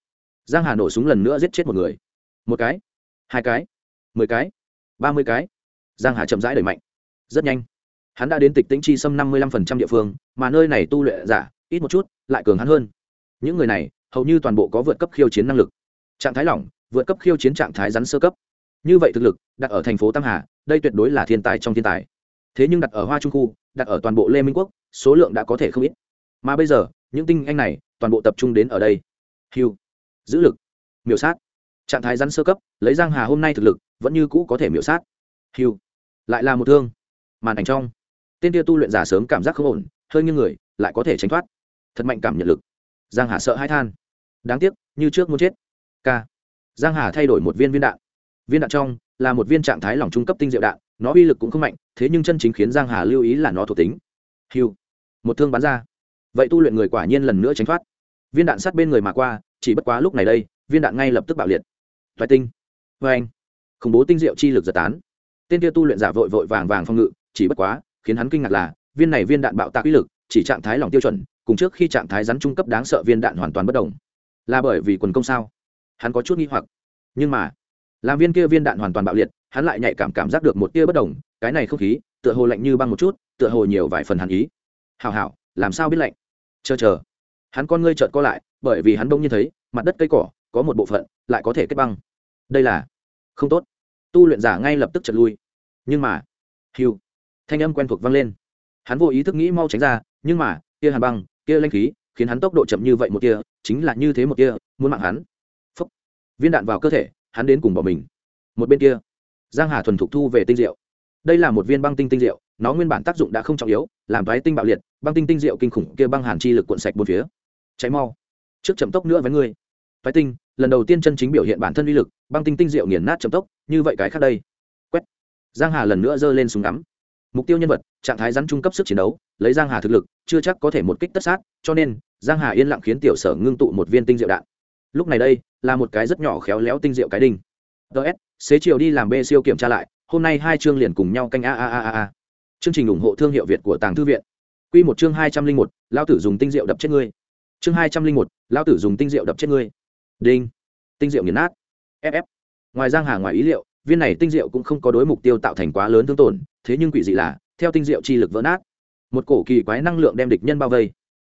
giang hà nổ súng lần nữa giết chết một người. Một cái, hai cái, mười cái, ba mươi cái. Giang hà chậm rãi đẩy mạnh. Rất nhanh. Hắn đã đến tịch tĩnh chi xâm năm mươi lăm phần trăm địa phương, mà nơi này tu luyện giả, ít một chút, lại cường hắn hơn. Những người này, hầu như toàn bộ có vượt cấp khiêu chiến năng lực. Trạng thái lỏng, vượt cấp khiêu chiến trạng thái rắn sơ cấp. Như vậy thực lực, đặt ở thành phố tam hà, đây tuyệt đối là thiên tài trong thiên tài thế nhưng đặt ở hoa trung khu, đặt ở toàn bộ lê minh quốc, số lượng đã có thể không ít. Mà bây giờ, những tinh anh này, toàn bộ tập trung đến ở đây. Hiu giữ lực. Miểu sát. Trạng thái rắn sơ cấp, lấy giang hà hôm nay thực lực, vẫn như cũ có thể miểu sát. Hiu lại là một thương. Màn ảnh trong. Tên kia tu luyện giả sớm cảm giác không ổn, hơi như người, lại có thể tránh thoát. Thật mạnh cảm nhận lực. Giang hà sợ hãi than. Đáng tiếc, như trước muốn chết. K giang hà thay đổi một viên viên đạn. Viên đạn trong là một viên trạng thái lỏng trung cấp tinh diệu đạn nó uy lực cũng không mạnh, thế nhưng chân chính khiến giang hà lưu ý là nó thuộc tính. Hiu một thương bắn ra. Vậy tu luyện người quả nhiên lần nữa tránh thoát. Viên đạn sát bên người mà qua, chỉ bất quá lúc này đây, viên đạn ngay lập tức bạo liệt. Toái tinh. Vê anh. Khủng bố tinh diệu chi lực giật tán. Tên kia tu luyện giả vội vội vàng vàng phong ngự, chỉ bất quá, khiến hắn kinh ngạc là, viên này viên đạn bạo tạc uy lực, chỉ trạng thái lỏng tiêu chuẩn, cùng trước khi trạng thái rắn trung cấp đáng sợ viên đạn hoàn toàn bất đồng. Là bởi vì quần công sao? Hắn có chút nghi hoặc. Nhưng mà làm viên kia viên đạn hoàn toàn bạo liệt, hắn lại nhạy cảm cảm giác được một tia bất đồng, cái này không khí, tựa hồ lạnh như băng một chút, tựa hồ nhiều vài phần hàn ý. Hào hào làm sao biết lạnh? Chờ chờ. Hắn con ngươi trợt co lại, bởi vì hắn đông như thấy, mặt đất cây cỏ, có một bộ phận lại có thể kết băng. Đây là không tốt. Tu luyện giả ngay lập tức trật lui. Nhưng mà, hiu, thanh âm quen thuộc vang lên. Hắn vô ý thức nghĩ mau tránh ra, nhưng mà, kia hàn băng, kia lanh khí, khiến hắn tốc độ chậm như vậy một kia chính là như thế một kia muốn mạng hắn. Phúc. viên đạn vào cơ thể hắn đến cùng bỏ mình. Một bên kia, giang hà thuần thục thu về tinh diệu. Đây là một viên băng tinh tinh diệu, nó nguyên bản tác dụng đã không trọng yếu, làm thoái tinh bạo liệt, băng tinh tinh diệu kinh khủng kia băng hàn chi lực cuộn sạch bốn phía. Cháy mau. Trước chậm tốc nữa với ngươi. Thoái tinh, lần đầu tiên chân chính biểu hiện bản thân uy lực, băng tinh tinh diệu nghiền nát chậm tốc, như vậy cái khác đây. Quét. Giang hà lần nữa giơ lên súng ngắm. Mục tiêu nhân vật, trạng thái rắn trung cấp sức chiến đấu, lấy giang hà thực lực, chưa chắc có thể một kích tất sát, cho nên giang hà yên lặng khiến tiểu sở ngưng tụ một viên tinh diệu đạn. Lúc này đây là một cái rất nhỏ khéo léo tinh diệu cái đinh. Ts xế chiều đi làm b siêu kiểm tra lại, hôm nay hai chương liền cùng nhau canh a a a a a. Chương trình ủng hộ thương hiệu việt của tàng thư viện. Quy một chương hai trăm linh một lao tử dùng tinh diệu đập chết ngươi. Chương hai trăm linh một lao tử dùng tinh diệu đập chết ngươi. Đinh. Tinh diệu nghiền nát. Ff ngoài giang hà ngoài ý liệu, viên này tinh diệu cũng không có đối mục tiêu tạo thành quá lớn thương tổn, thế nhưng quỷ dị là, theo tinh diệu chi lực vỡ nát, một cổ kỳ quái năng lượng đem địch nhân bao vây.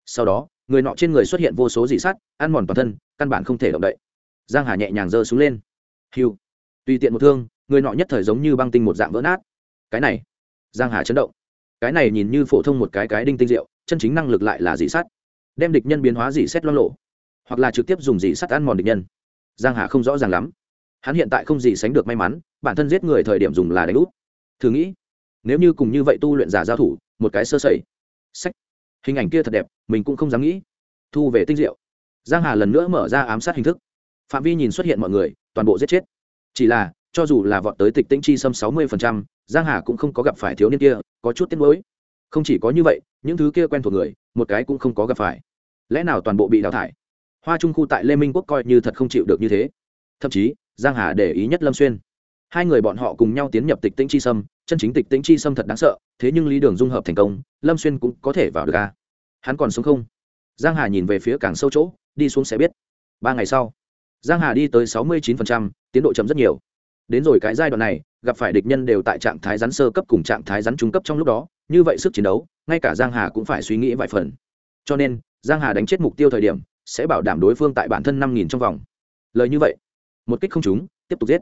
Sau đó, người nọ trên người xuất hiện vô số dị sắt, ăn mòn toàn thân, căn bản không thể động đậy giang hà nhẹ nhàng giơ xuống lên. Hiu. Tùy tiện một thương người nọ nhất thời giống như băng tinh một dạng vỡ nát. Cái này. Giang hà chấn động. Cái này nhìn như phổ thông một cái cái đinh tinh rượu, chân chính năng lực lại là dị sắt. Đem địch nhân biến hóa dị xét lo lộ hoặc là trực tiếp dùng dị sắt ăn mòn địch nhân. Giang hà không rõ ràng lắm. Hắn hiện tại không gì sánh được may mắn bản thân giết người thời điểm dùng là đánh úp thử nghĩ nếu như cùng như vậy tu luyện giả giao thủ một cái sơ sẩy. Sách. Hình ảnh kia thật đẹp mình cũng không dám nghĩ. Thu về tinh diệu giang hà lần nữa mở ra ám sát hình thức phạm vi nhìn xuất hiện mọi người, toàn bộ giết chết. Chỉ là, cho dù là vọt tới tịch tĩnh chi xâm sáu mươi giang hà cũng không có gặp phải thiếu niên kia, có chút tiếc nuối. Không chỉ có như vậy, những thứ kia quen thuộc người, một cái cũng không có gặp phải. Lẽ nào toàn bộ bị đào thải? Hoa trung khu tại lê minh quốc coi như thật không chịu được như thế. Thậm chí, giang hà để ý nhất lâm xuyên. Hai người bọn họ cùng nhau tiến nhập tịch tĩnh chi sâm chân chính tịch tĩnh chi sâm thật đáng sợ, thế nhưng lý đường dung hợp thành công, lâm xuyên cũng có thể vào được a hắn còn sống không? Giang hà nhìn về phía càng sâu chỗ, đi xuống sẽ biết. Ba ngày sau giang hà đi tới sáu mươi 69%, tiến độ chậm rất nhiều. Đến rồi cái giai đoạn này gặp phải địch nhân đều tại trạng thái rắn sơ cấp cùng trạng thái rắn trung cấp trong lúc đó như vậy sức chiến đấu ngay cả giang hà cũng phải suy nghĩ vài phần. Cho nên giang hà đánh chết mục tiêu thời điểm sẽ bảo đảm đối phương tại bản thân năm nghìn trong vòng. Lời như vậy một kích không trúng tiếp tục giết.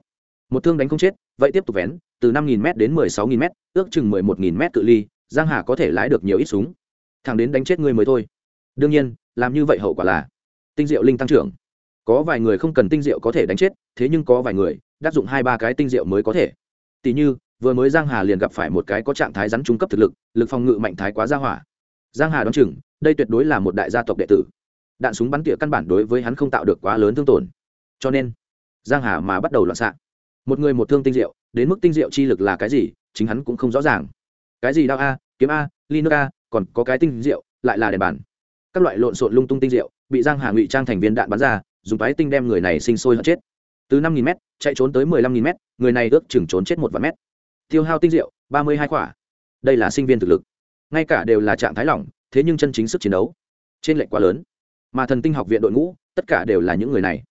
Một thương đánh không chết vậy tiếp tục vén từ năm nghìn m đến mười sáu nghìn m ước chừng mười một nghìn m cự ly giang hà có thể lái được nhiều ít súng. Thẳng đến đánh chết người mới thôi. Đương nhiên làm như vậy hậu quả là tinh diệu linh tăng trưởng có vài người không cần tinh diệu có thể đánh chết, thế nhưng có vài người đáp dụng hai ba cái tinh diệu mới có thể. Tỷ như, vừa mới giang hà liền gặp phải một cái có trạng thái rắn trung cấp thực lực lực phòng ngự mạnh thái quá gia hỏa. Giang hà đoán chừng, đây tuyệt đối là một đại gia tộc đệ tử. Đạn súng bắn tỉa căn bản đối với hắn không tạo được quá lớn thương tổn. Cho nên, giang hà mà bắt đầu loạn xạ. Một người một thương tinh diệu đến mức tinh diệu chi lực là cái gì, chính hắn cũng không rõ ràng. Cái gì đao a, kiếm a Linh a, còn có cái tinh diệu lại là đèn bản các loại lộn xộn lung tung tinh diệu bị giang hà ngụy trang thành viên đạn bắn ra dùng toái tinh đem người này sinh sôi hận chết. Từ năm nghìn m chạy trốn tới mười lăm nghìn m người này ước chừng trốn chết một vạn mét. Tiêu hao tinh diệu, ba mươi hai quả. Đây là sinh viên thực lực. Ngay cả đều là trạng thái lỏng, thế nhưng chân chính sức chiến đấu trên lệnh quá lớn. Mà thần tinh học viện đội ngũ, tất cả đều là những người này.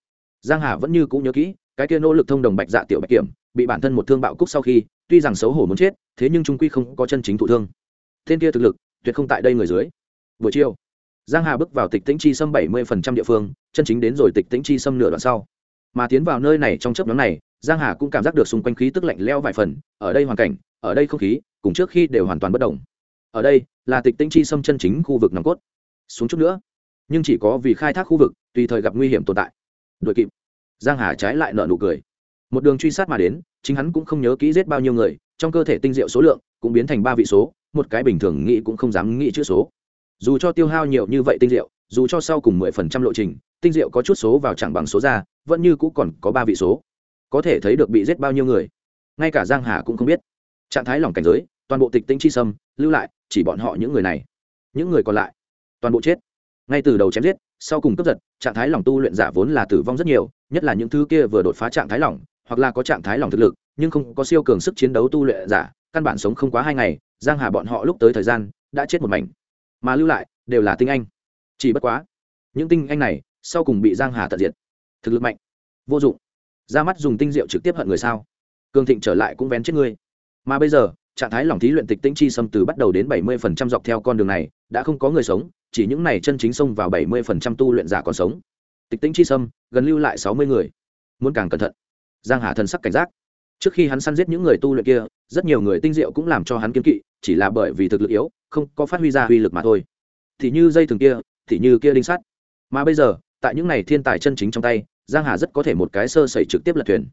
Giang hà vẫn như cũ nhớ kỹ, cái kia nỗ lực thông đồng bạch dạ tiểu bạch kiểm, bị bản thân một thương bạo cúc sau khi, tuy rằng xấu hổ muốn chết, thế nhưng trung quy không có chân chính thụ thương. Tên kia thực lực, tuyệt không tại đây người dưới. Buổi chiều giang hà bước vào tịch tĩnh chi xâm bảy mươi địa phương, chân chính đến rồi tịch tĩnh chi xâm nửa đoạn sau. Mà tiến vào nơi này trong chớp nhóm này, giang hà cũng cảm giác được xung quanh khí tức lạnh leo vài phần, ở đây hoàn cảnh, ở đây không khí, cùng trước khi đều hoàn toàn bất động ở đây là tịch tĩnh chi xâm chân chính khu vực nòng cốt. Xuống chút nữa, nhưng chỉ có vì khai thác khu vực, tùy thời gặp nguy hiểm tồn tại. Đội kịp. Giang hà trái lại nợ nụ cười. Một đường truy sát mà đến, chính hắn cũng không nhớ kỹ giết bao nhiêu người, trong cơ thể tinh diệu số lượng cũng biến thành ba vị số, một cái bình thường nghĩ cũng không dám nghĩ chữ số dù cho tiêu hao nhiều như vậy tinh diệu dù cho sau cùng mười phần trăm lộ trình tinh diệu có chút số vào chẳng bằng số ra vẫn như cũ còn có ba vị số. Có thể thấy được bị giết bao nhiêu người. Ngay cả giang hà cũng không biết. Trạng thái lòng cảnh giới toàn bộ tịch tinh chi sâm lưu lại chỉ bọn họ những người này. Những người còn lại toàn bộ chết. Ngay từ đầu chém giết sau cùng cấp giật trạng thái lòng tu luyện giả vốn là tử vong rất nhiều nhất là những thứ kia vừa đột phá trạng thái lòng, hoặc là có trạng thái lòng thực lực nhưng không có siêu cường sức chiến đấu tu luyện giả căn bản sống không quá hai ngày giang hà bọn họ lúc tới thời gian đã chết một mảnh mà lưu lại đều là tinh anh. Chỉ bất quá, những tinh anh này sau cùng bị giang hà tận diệt. Thực lực mạnh, vô dụng. Ra mắt dùng tinh diệu trực tiếp hận người sao? Cường thịnh trở lại cũng vén chết ngươi. Mà bây giờ, trạng thái lỏng thí luyện tịch tĩnh chi xâm từ bắt đầu đến bảy mươi phần trăm dọc theo con đường này, đã không có người sống, chỉ những này chân chính xông vào bảy mươi phần trăm tu luyện giả còn sống. Tịch tĩnh chi xâm, gần lưu lại sáu mươi người. Muốn càng cẩn thận. Giang hà thần sắc cảnh giác trước khi hắn săn giết những người tu luyện kia, rất nhiều người tinh diệu cũng làm cho hắn kiên kỵ, chỉ là bởi vì thực lực yếu, không có phát huy ra uy lực mà thôi. Thì như dây thừng kia, thì như kia đinh sắt. Mà bây giờ, tại những này thiên tài chân chính trong tay, giang hà rất có thể một cái sơ sẩy trực tiếp lật thuyền.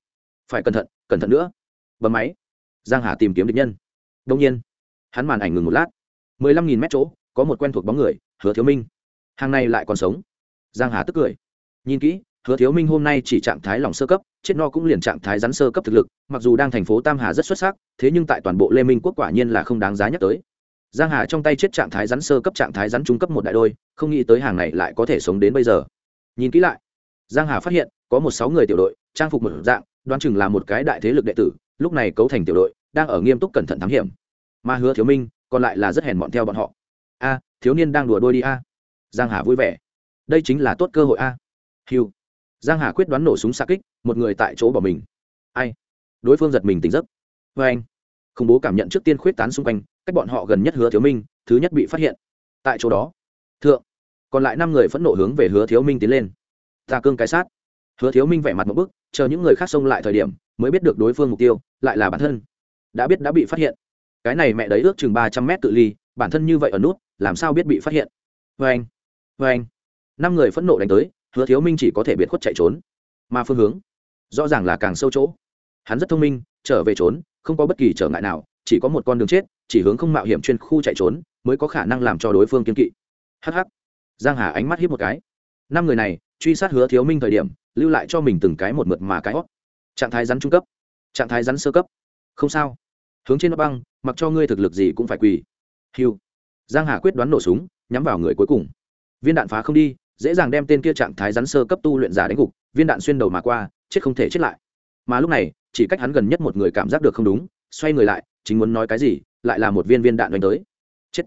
Phải cẩn thận cẩn thận nữa. Bấm máy. Giang hà tìm kiếm địch nhân. Đông nhiên, hắn màn ảnh ngừng một lát. mười lăm nghìn mét chỗ, có một quen thuộc bóng người, hứa thiếu minh. Hàng này lại còn sống. Giang hà tức cười. Nhìn kỹ hứa thiếu minh hôm nay chỉ trạng thái lòng sơ cấp, chết no cũng liền trạng thái rắn sơ cấp thực lực, mặc dù đang thành phố tam hà rất xuất sắc, thế nhưng tại toàn bộ lê minh quốc quả nhiên là không đáng giá nhắc tới. Giang hà trong tay chết trạng thái rắn sơ cấp, trạng thái rắn trung cấp một đại đôi, không nghĩ tới hàng này lại có thể sống đến bây giờ. Nhìn kỹ lại, giang hà phát hiện, có một sáu người tiểu đội, trang phục một dạng, đoán chừng là một cái đại thế lực đệ tử, lúc này cấu thành tiểu đội, đang ở nghiêm túc cẩn thận thám hiểm. Mà hứa thiếu minh, còn lại là rất hèn mọn theo bọn họ. A, thiếu niên đang đùa đôi đi a. Giang hà vui vẻ. Đây chính là tốt cơ hội a. Hiu giang hà quyết đoán nổ súng xa kích, một người tại chỗ bỏ mình. Ai? Đối phương giật mình tỉnh giấc. Vê anh, khủng bố cảm nhận trước tiên khuyết tán xung quanh, cách bọn họ gần nhất hứa thiếu minh, thứ nhất bị phát hiện. Tại chỗ đó. Thượng. Còn lại năm người phẫn nộ hướng về hứa thiếu minh tiến lên. Ta cương cái sát. Hứa thiếu minh vẻ mặt một bức, chờ những người khác xông lại thời điểm, mới biết được đối phương mục tiêu, lại là bản thân. Đã biết đã bị phát hiện. Cái này mẹ đấy ước chừng ba trăm mét tự ly, bản thân như vậy ở nút, làm sao biết bị phát hiện? Vê anh vê anh. Năm người phẫn nộ đánh tới hứa thiếu minh chỉ có thể biệt khuất chạy trốn, mà phương hướng rõ ràng là càng sâu chỗ. Hắn rất thông minh, trở về trốn, không có bất kỳ trở ngại nào, chỉ có một con đường chết, chỉ hướng không mạo hiểm chuyên khu chạy trốn, mới có khả năng làm cho đối phương kiên kỵ. Hh giang hà ánh mắt hiếp một cái. Năm người này, truy sát hứa thiếu minh thời điểm, lưu lại cho mình từng cái một mượt mà cái hót trạng thái rắn trung cấp. Trạng thái rắn sơ cấp. Không sao. Hướng trên nó băng, mặc cho ngươi thực lực gì cũng phải quỳ. Hiu giang hà quyết đoán nổ súng, nhắm vào người cuối cùng. Viên đạn phá không đi dễ dàng đem tên kia trạng thái rắn sơ cấp tu luyện giả đánh gục, viên đạn xuyên đầu mà qua, chết không thể chết lại. Mà lúc này, chỉ cách hắn gần nhất một người cảm giác được không đúng, xoay người lại, chính muốn nói cái gì, lại là một viên viên đạn đánh tới. Chết.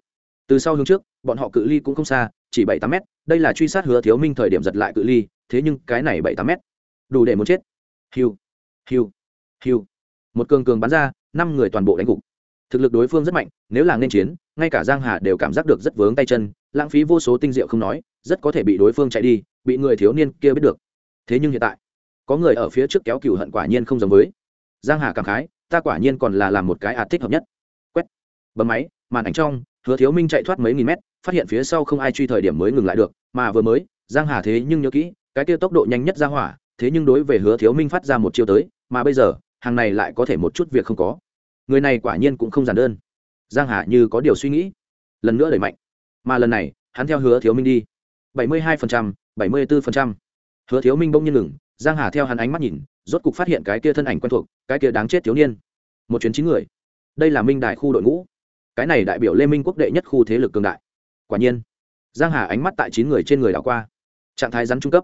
Từ sau hướng trước, bọn họ cự ly cũng không xa, chỉ bảy tám mét, đây là truy sát hứa thiếu minh thời điểm giật lại cự ly, thế nhưng cái này bảy tám mét, đủ để muốn chết. Hiu hiu hiu. Một cường cường bắn ra, năm người toàn bộ đánh gục. Thực lực đối phương rất mạnh, nếu là nên chiến, ngay cả giang hà đều cảm giác được rất vướng tay chân lãng phí vô số tinh diệu không nói, rất có thể bị đối phương chạy đi, bị người thiếu niên kia biết được. Thế nhưng hiện tại, có người ở phía trước kéo cựu hận quả nhiên không giống với. Giang hà cảm khái, ta quả nhiên còn là làm một cái ạt thích hợp nhất. Quét. Bấm máy, màn ảnh trong, hứa thiếu minh chạy thoát mấy nghìn mét, phát hiện phía sau không ai truy thời điểm mới ngừng lại được, mà vừa mới, giang hà thế nhưng nhớ kỹ, cái kia tốc độ nhanh nhất ra hỏa, thế nhưng đối về hứa thiếu minh phát ra một chiêu tới, mà bây giờ, hàng này lại có thể một chút việc không có. Người này quả nhiên cũng không giản đơn. Giang hà như có điều suy nghĩ, lần nữa đẩy mạnh mà lần này hắn theo hứa thiếu minh đi. 72%, 74%. hứa thiếu minh bỗng nhiên ngừng giang hà theo hắn ánh mắt nhìn rốt cục phát hiện cái kia thân ảnh quen thuộc cái kia đáng chết thiếu niên. Một chuyến chín người. Đây là minh đại khu đội ngũ. Cái này đại biểu lê minh quốc đệ nhất khu thế lực cường đại. Quả nhiên giang hà ánh mắt tại chín người trên người đảo qua. Trạng thái rắn trung cấp.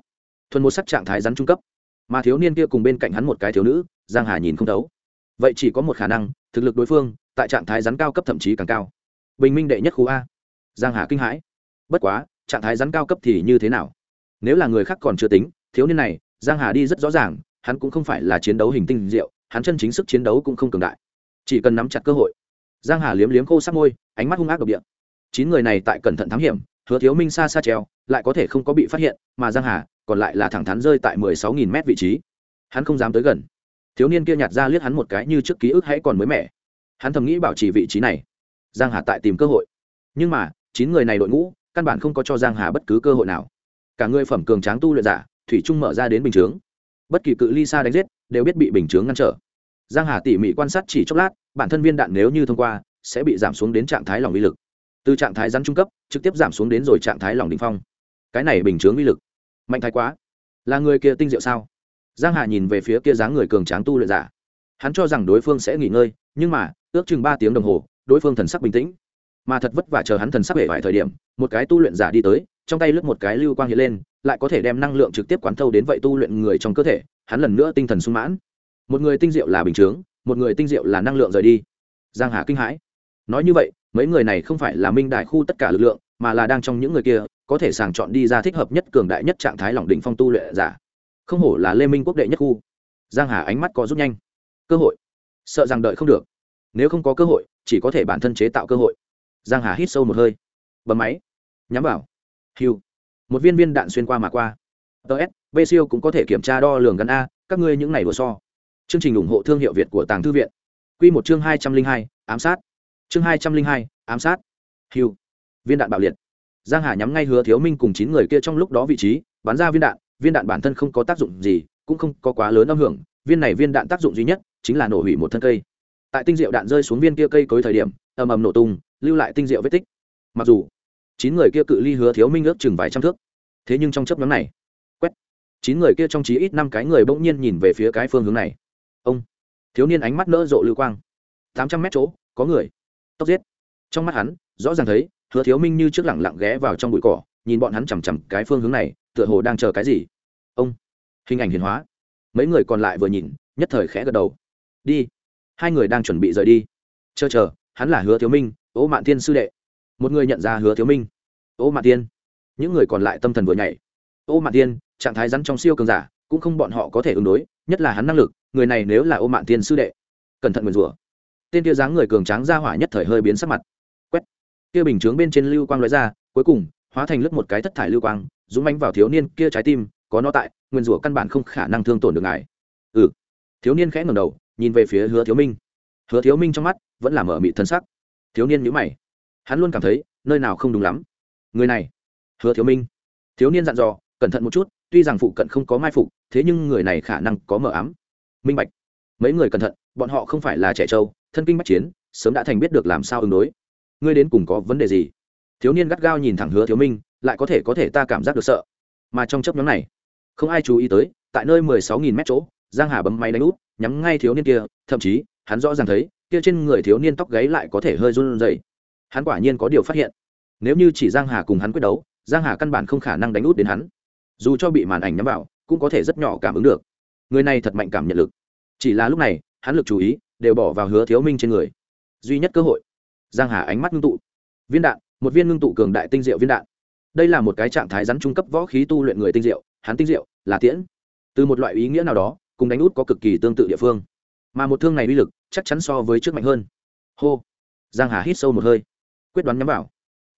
Thuần một sắc trạng thái rắn trung cấp. Mà thiếu niên kia cùng bên cạnh hắn một cái thiếu nữ giang hà nhìn không thấu. Vậy chỉ có một khả năng thực lực đối phương tại trạng thái rắn cao cấp thậm chí càng cao. Bình minh đệ nhất khu a giang hà kinh hãi. Bất quá, trạng thái rắn cao cấp thì như thế nào? Nếu là người khác còn chưa tính, thiếu niên này, giang hà đi rất rõ ràng, hắn cũng không phải là chiến đấu hình tinh diệu, hắn chân chính sức chiến đấu cũng không cường đại. Chỉ cần nắm chặt cơ hội. Giang hà liếm liếm khô sắc môi, ánh mắt hung ác độc địa. Chín người này tại cẩn thận thám hiểm, hứa thiếu minh xa xa treo lại có thể không có bị phát hiện, mà giang hà còn lại là thẳng thắn rơi tại mười sáu nghìn mét vị trí. Hắn không dám tới gần. Thiếu niên kia nhạt ra liếc hắn một cái như trước ký ức hãy còn mới mẻ. Hắn thầm nghĩ bảo trì vị trí này. Giang hà tại tìm cơ hội. Nhưng mà chín người này đội ngũ, căn bản không có cho giang hà bất cứ cơ hội nào. Cả người phẩm cường tráng tu luyện giả, thủy trung mở ra đến bình chướng. Bất kỳ cự ly xa đánh giết, đều biết bị bình chướng ngăn trở. Giang hà tỉ mỉ quan sát chỉ chốc lát, bản thân viên đạn nếu như thông qua, sẽ bị giảm xuống đến trạng thái lòng uy lực. Từ trạng thái rắn trung cấp, trực tiếp giảm xuống đến rồi trạng thái lòng đỉnh phong. Cái này bình chướng uy lực, mạnh thái quá. Là người kia tinh diệu sao? Giang hà nhìn về phía kia dáng người cường tráng tu luyện giả. Hắn cho rằng đối phương sẽ nghỉ ngơi, nhưng mà, ước chừng ba tiếng đồng hồ, đối phương thần sắc bình tĩnh mà thật vất vả chờ hắn thần sắc hệ vài thời điểm, một cái tu luyện giả đi tới, trong tay lướt một cái lưu quang hiện lên, lại có thể đem năng lượng trực tiếp quán thâu đến vậy tu luyện người trong cơ thể, hắn lần nữa tinh thần sung mãn. Một người tinh diệu là bình chướng, một người tinh diệu là năng lượng rời đi. Giang hà kinh hãi. Nói như vậy, mấy người này không phải là minh đại khu tất cả lực lượng, mà là đang trong những người kia, có thể sàng chọn đi ra thích hợp nhất cường đại nhất trạng thái lỏng đỉnh phong tu luyện giả. Không hổ là lê minh quốc đệ nhất khu. Giang hà ánh mắt có rút nhanh. Cơ hội. Sợ rằng đợi không được. Nếu không có cơ hội, chỉ có thể bản thân chế tạo cơ hội giang hà hít sâu một hơi. Bấm máy. Nhắm vào. Hiu một viên viên đạn xuyên qua mà qua. Ts v siêu cũng có thể kiểm tra đo lường gắn a, các ngươi những này đùa so. Chương trình ủng hộ thương hiệu việt của tàng thư viện. Quy một chương hai trăm linh hai, ám sát. Chương hai trăm linh hai, ám sát. Hiu viên đạn bạo liệt. Giang hà nhắm ngay hứa thiếu minh cùng chín người kia trong lúc đó vị trí, bắn ra viên đạn viên đạn bản thân không có tác dụng gì, cũng không có quá lớn âm hưởng, viên này viên đạn tác dụng duy nhất chính là nổ hủy một thân cây. Tại tinh diệu đạn rơi xuống viên kia cây cối thời điểm, ầm ầm nổ tung lưu lại tinh diệu vết tích. Mặc dù, chín người kia cự ly hứa thiếu minh ước chừng vài trăm thước. Thế nhưng trong chấp nhóm này, quét, chín người kia trong chí ít năm cái người bỗng nhiên nhìn về phía cái phương hướng này. Ông, thiếu niên ánh mắt nỡ rộ lưu quang. Tám trăm mét chỗ, có người. Tốc giết. Trong mắt hắn, rõ ràng thấy, hứa thiếu minh như trước lẳng lặng ghé vào trong bụi cỏ, nhìn bọn hắn chằm chằm cái phương hướng này, tựa hồ đang chờ cái gì. Ông, hình ảnh hiền hóa. Mấy người còn lại vừa nhìn, nhất thời khẽ gật đầu. Đi. Hai người đang chuẩn bị rời đi. Chờ chờ, hắn là hứa thiếu minh ô mạn thiên sư đệ. Một người nhận ra hứa thiếu minh. Ô mạn thiên. Những người còn lại tâm thần vừa nhảy. Ô mạn thiên, trạng thái rắn trong siêu cường giả, cũng không bọn họ có thể ứng đối, nhất là hắn năng lực, người này nếu là ô mạn thiên sư đệ, cẩn thận nguyền rủa. Tên kia dáng người cường tráng ra hỏa nhất thời hơi biến sắc mặt. Quét. Kia bình chướng bên trên lưu quang lóe ra, cuối cùng, hóa thành lướt một cái thất thải lưu quang, dũng mánh vào thiếu niên kia trái tim, có nó tại nguyên rủa căn bản không khả năng thương tổn được ngài. Ừ. Thiếu niên khẽ ngầm đầu, nhìn về phía hứa thiếu minh. Hứa thiếu minh trong mắt vẫn là mở mị thân sắc thiếu niên nhữ mày. Hắn luôn cảm thấy, nơi nào không đúng lắm. Người này, hứa thiếu minh. Thiếu niên dặn dò, cẩn thận một chút, tuy rằng phụ cận không có mai phục, thế nhưng người này khả năng có mờ ám. Minh bạch. Mấy người cẩn thận, bọn họ không phải là trẻ trâu, thân kinh bách chiến, sớm đã thành biết được làm sao ứng đối. Ngươi đến cùng có vấn đề gì? Thiếu niên gắt gao nhìn thẳng hứa thiếu minh, lại có thể có thể ta cảm giác được sợ. Mà trong chấp nhóm này, không ai chú ý tới, tại nơi mười sáu nghìn mét chỗ, giang hà bấm máy đánh út nhắm ngay thiếu niên kia, thậm chí, hắn rõ ràng thấy kia trên người thiếu niên tóc gáy lại có thể hơi run rẩy. Hắn quả nhiên có điều phát hiện. Nếu như chỉ giang hà cùng hắn quyết đấu, giang hà căn bản không khả năng đánh út đến hắn. Dù cho bị màn ảnh nhắm vào, cũng có thể rất nhỏ cảm ứng được. Người này thật mạnh cảm nhận lực. Chỉ là lúc này, hắn lực chú ý đều bỏ vào hứa thiếu minh trên người. Duy nhất cơ hội. Giang hà ánh mắt ngưng tụ. Viên đạn, một viên ngưng tụ cường đại tinh diệu viên đạn. Đây là một cái trạng thái rắn trung cấp võ khí tu luyện người tinh diệu, hắn tinh diệu, là tiễn. Từ một loại ý nghĩa nào đó, cùng đánh út có cực kỳ tương tự địa phương. Mà một thương này uy lực chắc chắn so với trước mạnh hơn. Hô. Giang hà hít sâu một hơi. Quyết đoán nhắm vào.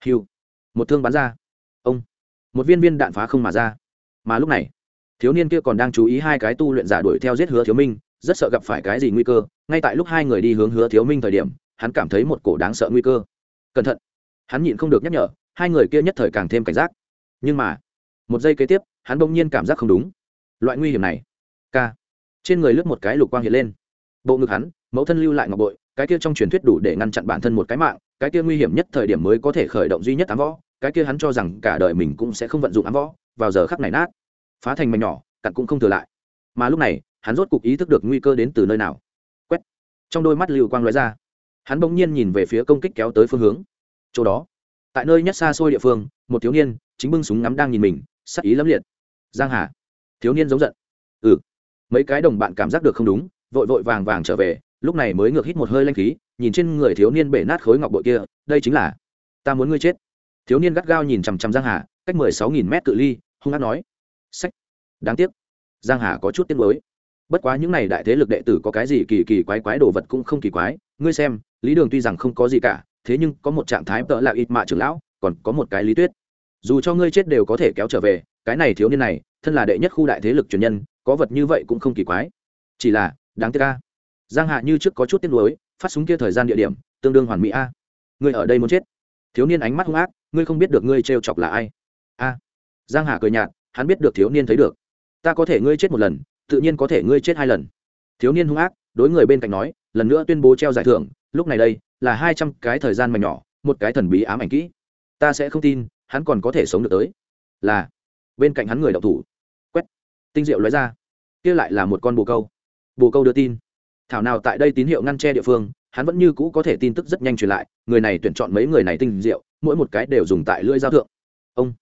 Hiu một thương bắn ra. Ông. Một viên viên đạn phá không mà ra. Mà lúc này, thiếu niên kia còn đang chú ý hai cái tu luyện giả đuổi theo giết hứa thiếu minh, rất sợ gặp phải cái gì nguy cơ. Ngay tại lúc hai người đi hướng hứa thiếu minh thời điểm, hắn cảm thấy một cổ đáng sợ nguy cơ. Cẩn thận. Hắn nhịn không được nhắc nhở, hai người kia nhất thời càng thêm cảnh giác. Nhưng mà, một giây kế tiếp, hắn bỗng nhiên cảm giác không đúng. Loại nguy hiểm này k trên người lướt một cái lục quang hiện lên. Bộ ngực hắn mẫu thân lưu lại ngọc bội, cái kia trong truyền thuyết đủ để ngăn chặn bản thân một cái mạng, cái kia nguy hiểm nhất thời điểm mới có thể khởi động duy nhất ám võ, cái kia hắn cho rằng cả đời mình cũng sẽ không vận dụng ám võ, vào giờ khắc này nát. Phá thành mảnh nhỏ, cặn cũng không thừa lại. Mà lúc này, hắn rốt cục ý thức được nguy cơ đến từ nơi nào. Quét. Trong đôi mắt lưu quang lóe ra. Hắn bỗng nhiên nhìn về phía công kích kéo tới phương hướng. Chỗ đó, tại nơi nhất xa xôi địa phương, một thiếu niên, chính bưng súng ngắm đang nhìn mình, sắc ý lẫm liệt. Giang hà. Thiếu niên giống giận. Ừ. Mấy cái đồng bạn cảm giác được không đúng, vội vội vàng vàng trở về lúc này mới ngược hít một hơi lanh khí, nhìn trên người thiếu niên bể nát khối ngọc bội kia, đây chính là, ta muốn ngươi chết. Thiếu niên gắt gao nhìn chằm chằm giang hà, cách mười sáu nghìn mét cự ly, hung hát nói, sách, đáng tiếc. Giang hà có chút tiếc nuối. Bất quá những này đại thế lực đệ tử có cái gì kỳ kỳ quái quái đồ vật cũng không kỳ quái, ngươi xem, lý đường tuy rằng không có gì cả, thế nhưng có một trạng thái tợ là ít mạ trưởng lão, còn có một cái lý tuyết dù cho ngươi chết đều có thể kéo trở về, cái này thiếu niên này, thân là đệ nhất khu đại thế lực truyền nhân, có vật như vậy cũng không kỳ quái. Chỉ là, đáng tiếc a giang hạ như trước có chút tiếc nuối, phát súng kia thời gian địa điểm, tương đương hoàn mỹ a. Ngươi ở đây muốn chết. Thiếu niên ánh mắt hung ác, ngươi không biết được ngươi trêu chọc là ai. A. Giang hà cười nhạt, hắn biết được thiếu niên thấy được. Ta có thể ngươi chết một lần, tự nhiên có thể ngươi chết hai lần. Thiếu niên hung ác, đối người bên cạnh nói, lần nữa tuyên bố treo giải thưởng, lúc này đây, là hai trăm cái thời gian mảnh nhỏ, một cái thần bí ám ảnh kỹ. Ta sẽ không tin, hắn còn có thể sống được tới. Là, bên cạnh hắn người đậu thủ. Quét. Tinh diệu nói ra. Kia lại là một con bồ câu. Bồ câu đưa tin thảo nào tại đây tín hiệu ngăn che địa phương, hắn vẫn như cũ có thể tin tức rất nhanh truyền lại, người này tuyển chọn mấy người này tinh diệu, mỗi một cái đều dùng tại lưỡi giao thượng. Ông,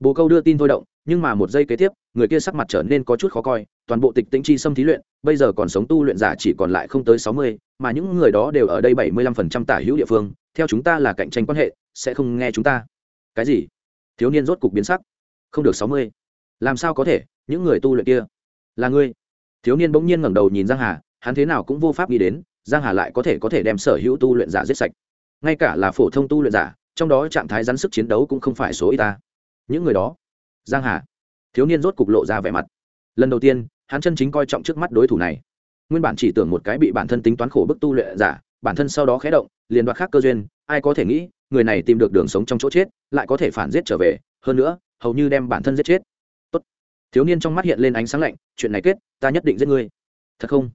bồ câu đưa tin thôi động, nhưng mà một giây kế tiếp, người kia sắc mặt trở nên có chút khó coi, toàn bộ tịch tĩnh chi xâm thí luyện, bây giờ còn sống tu luyện giả chỉ còn lại không tới sáu mươi, mà những người đó đều ở đây bảy mươi lăm phần trăm tả hữu địa phương, theo chúng ta là cạnh tranh quan hệ, sẽ không nghe chúng ta. Cái gì? Thiếu niên rốt cục biến sắc. Không được sáu mươi. Làm sao có thể? Những người tu luyện kia. Là ngươi. Thiếu niên bỗng nhiên ngẩng đầu nhìn giang hà hắn thế nào cũng vô pháp nghĩ đến, giang hà lại có thể có thể đem sở hữu tu luyện giả giết sạch. Ngay cả là phổ thông tu luyện giả, trong đó trạng thái rắn sức chiến đấu cũng không phải số ít ta. Những người đó, giang hà, thiếu niên rốt cục lộ ra vẻ mặt. Lần đầu tiên, hắn chân chính coi trọng trước mắt đối thủ này. Nguyên bản chỉ tưởng một cái bị bản thân tính toán khổ bức tu luyện giả, bản thân sau đó khé động, liền đoạt khác cơ duyên, ai có thể nghĩ, người này tìm được đường sống trong chỗ chết, lại có thể phản giết trở về, hơn nữa, hầu như đem bản thân giết chết. Tốt. thiếu niên trong mắt hiện lên ánh sáng lạnh, chuyện này kết, ta nhất định giết ngươi. Thật không?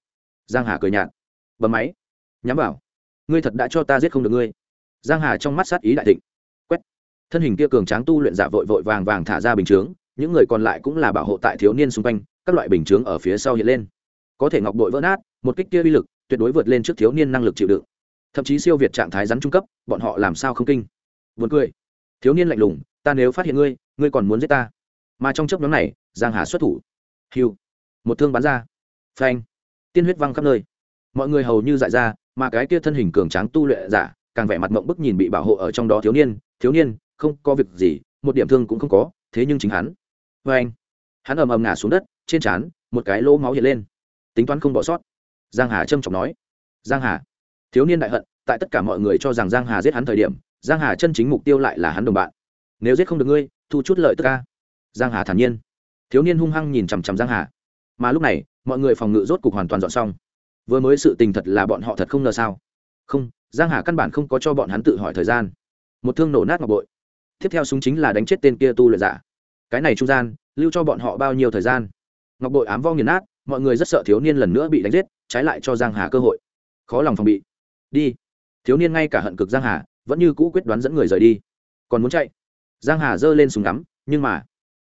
Giang hà cười nhạt. Bấm máy. Nhắm vào. Ngươi thật đã cho ta giết không được ngươi. Giang hà trong mắt sát ý đại thịnh. Quét. Thân hình kia cường tráng tu luyện giả vội vội vàng vàng thả ra bình chướng, những người còn lại cũng là bảo hộ tại thiếu niên xung quanh, các loại bình chướng ở phía sau hiện lên. Có thể ngọc bội vỡ nát, một kích kia uy lực, tuyệt đối vượt lên trước thiếu niên năng lực chịu đựng. Thậm chí siêu việt trạng thái rắn trung cấp, bọn họ làm sao không kinh? Buồn cười. Thiếu niên lạnh lùng, ta nếu phát hiện ngươi ngươi còn muốn giết ta? Mà trong chấp nhóm này, giang hà xuất thủ. Hiu một thương bắn ra. Phanh tiên huyết văng khắp nơi. Mọi người hầu như dại ra, mà cái kia thân hình cường tráng tu luyện giả, càng vẻ mặt mộng bức nhìn bị bảo hộ ở trong đó thiếu niên thiếu niên, không có việc gì, một điểm thương cũng không có, thế nhưng chính hắn. Vê anh, hắn ầm ầm ngả xuống đất, trên trán, một cái lỗ máu hiện lên. Tính toán không bỏ sót. Giang hà trâm trọng nói. Giang hà, thiếu niên đại hận, tại tất cả mọi người cho rằng giang hà giết hắn thời điểm, giang hà chân chính mục tiêu lại là hắn đồng bạn. Nếu giết không được ngươi, thu chút lợi tức ca giang hà thản nhiên. Thiếu niên hung hăng nhìn chằm chằm giang hà mà lúc này, mọi người phòng ngự rốt cục hoàn toàn dọn xong. Vừa mới sự tình thật là bọn họ thật không ngờ sao? Không, giang hà căn bản không có cho bọn hắn tự hỏi thời gian. Một thương nổ nát ngọc bội. Tiếp theo súng chính là đánh chết tên kia tu luyện giả. Cái này trung gian, lưu cho bọn họ bao nhiêu thời gian? Ngọc bội ám vong nghiền nát, mọi người rất sợ thiếu niên lần nữa bị đánh giết, trái lại cho giang hà cơ hội. Khó lòng phòng bị. Đi. Thiếu niên ngay cả hận cực giang hà, vẫn như cũ quyết đoán dẫn người rời đi. Còn muốn chạy? Giang hà giơ lên súng ngắm, nhưng mà,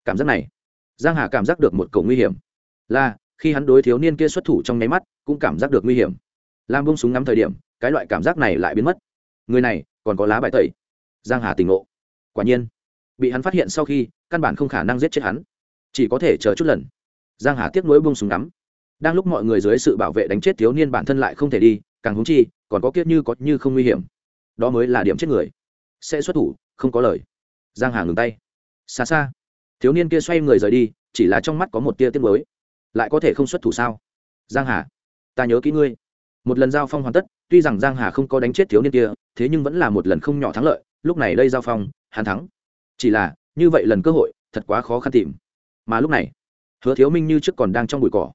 cảm giác này, giang hà cảm giác được một cầu nguy hiểm là, khi hắn đối thiếu niên kia xuất thủ trong nháy mắt, cũng cảm giác được nguy hiểm. Làm bông súng ngắm thời điểm, cái loại cảm giác này lại biến mất. Người này, còn có lá bài tẩy. Giang hà tỉnh ngộ. Quả nhiên, bị hắn phát hiện sau khi, căn bản không khả năng giết chết hắn. Chỉ có thể chờ chút lần. Giang hà tiếc nuối bông súng ngắm. Đang lúc mọi người dưới sự bảo vệ đánh chết thiếu niên bản thân lại không thể đi, càng húng chi, còn có kiếp như có như không nguy hiểm. Đó mới là điểm chết người. Sẽ xuất thủ, không có lời. Giang hà ngừng tay. Xa xa, thiếu niên kia xoay người rời đi, chỉ là trong mắt có một tia tiếc mới lại có thể không xuất thủ sao? Giang hà, ta nhớ kỹ ngươi. Một lần giao phong hoàn tất, tuy rằng giang hà không có đánh chết thiếu niên kia, thế nhưng vẫn là một lần không nhỏ thắng lợi, lúc này đây giao phong, hắn thắng. Chỉ là, như vậy lần cơ hội, thật quá khó khăn tìm. Mà lúc này, hứa thiếu minh như trước còn đang trong bụi cỏ.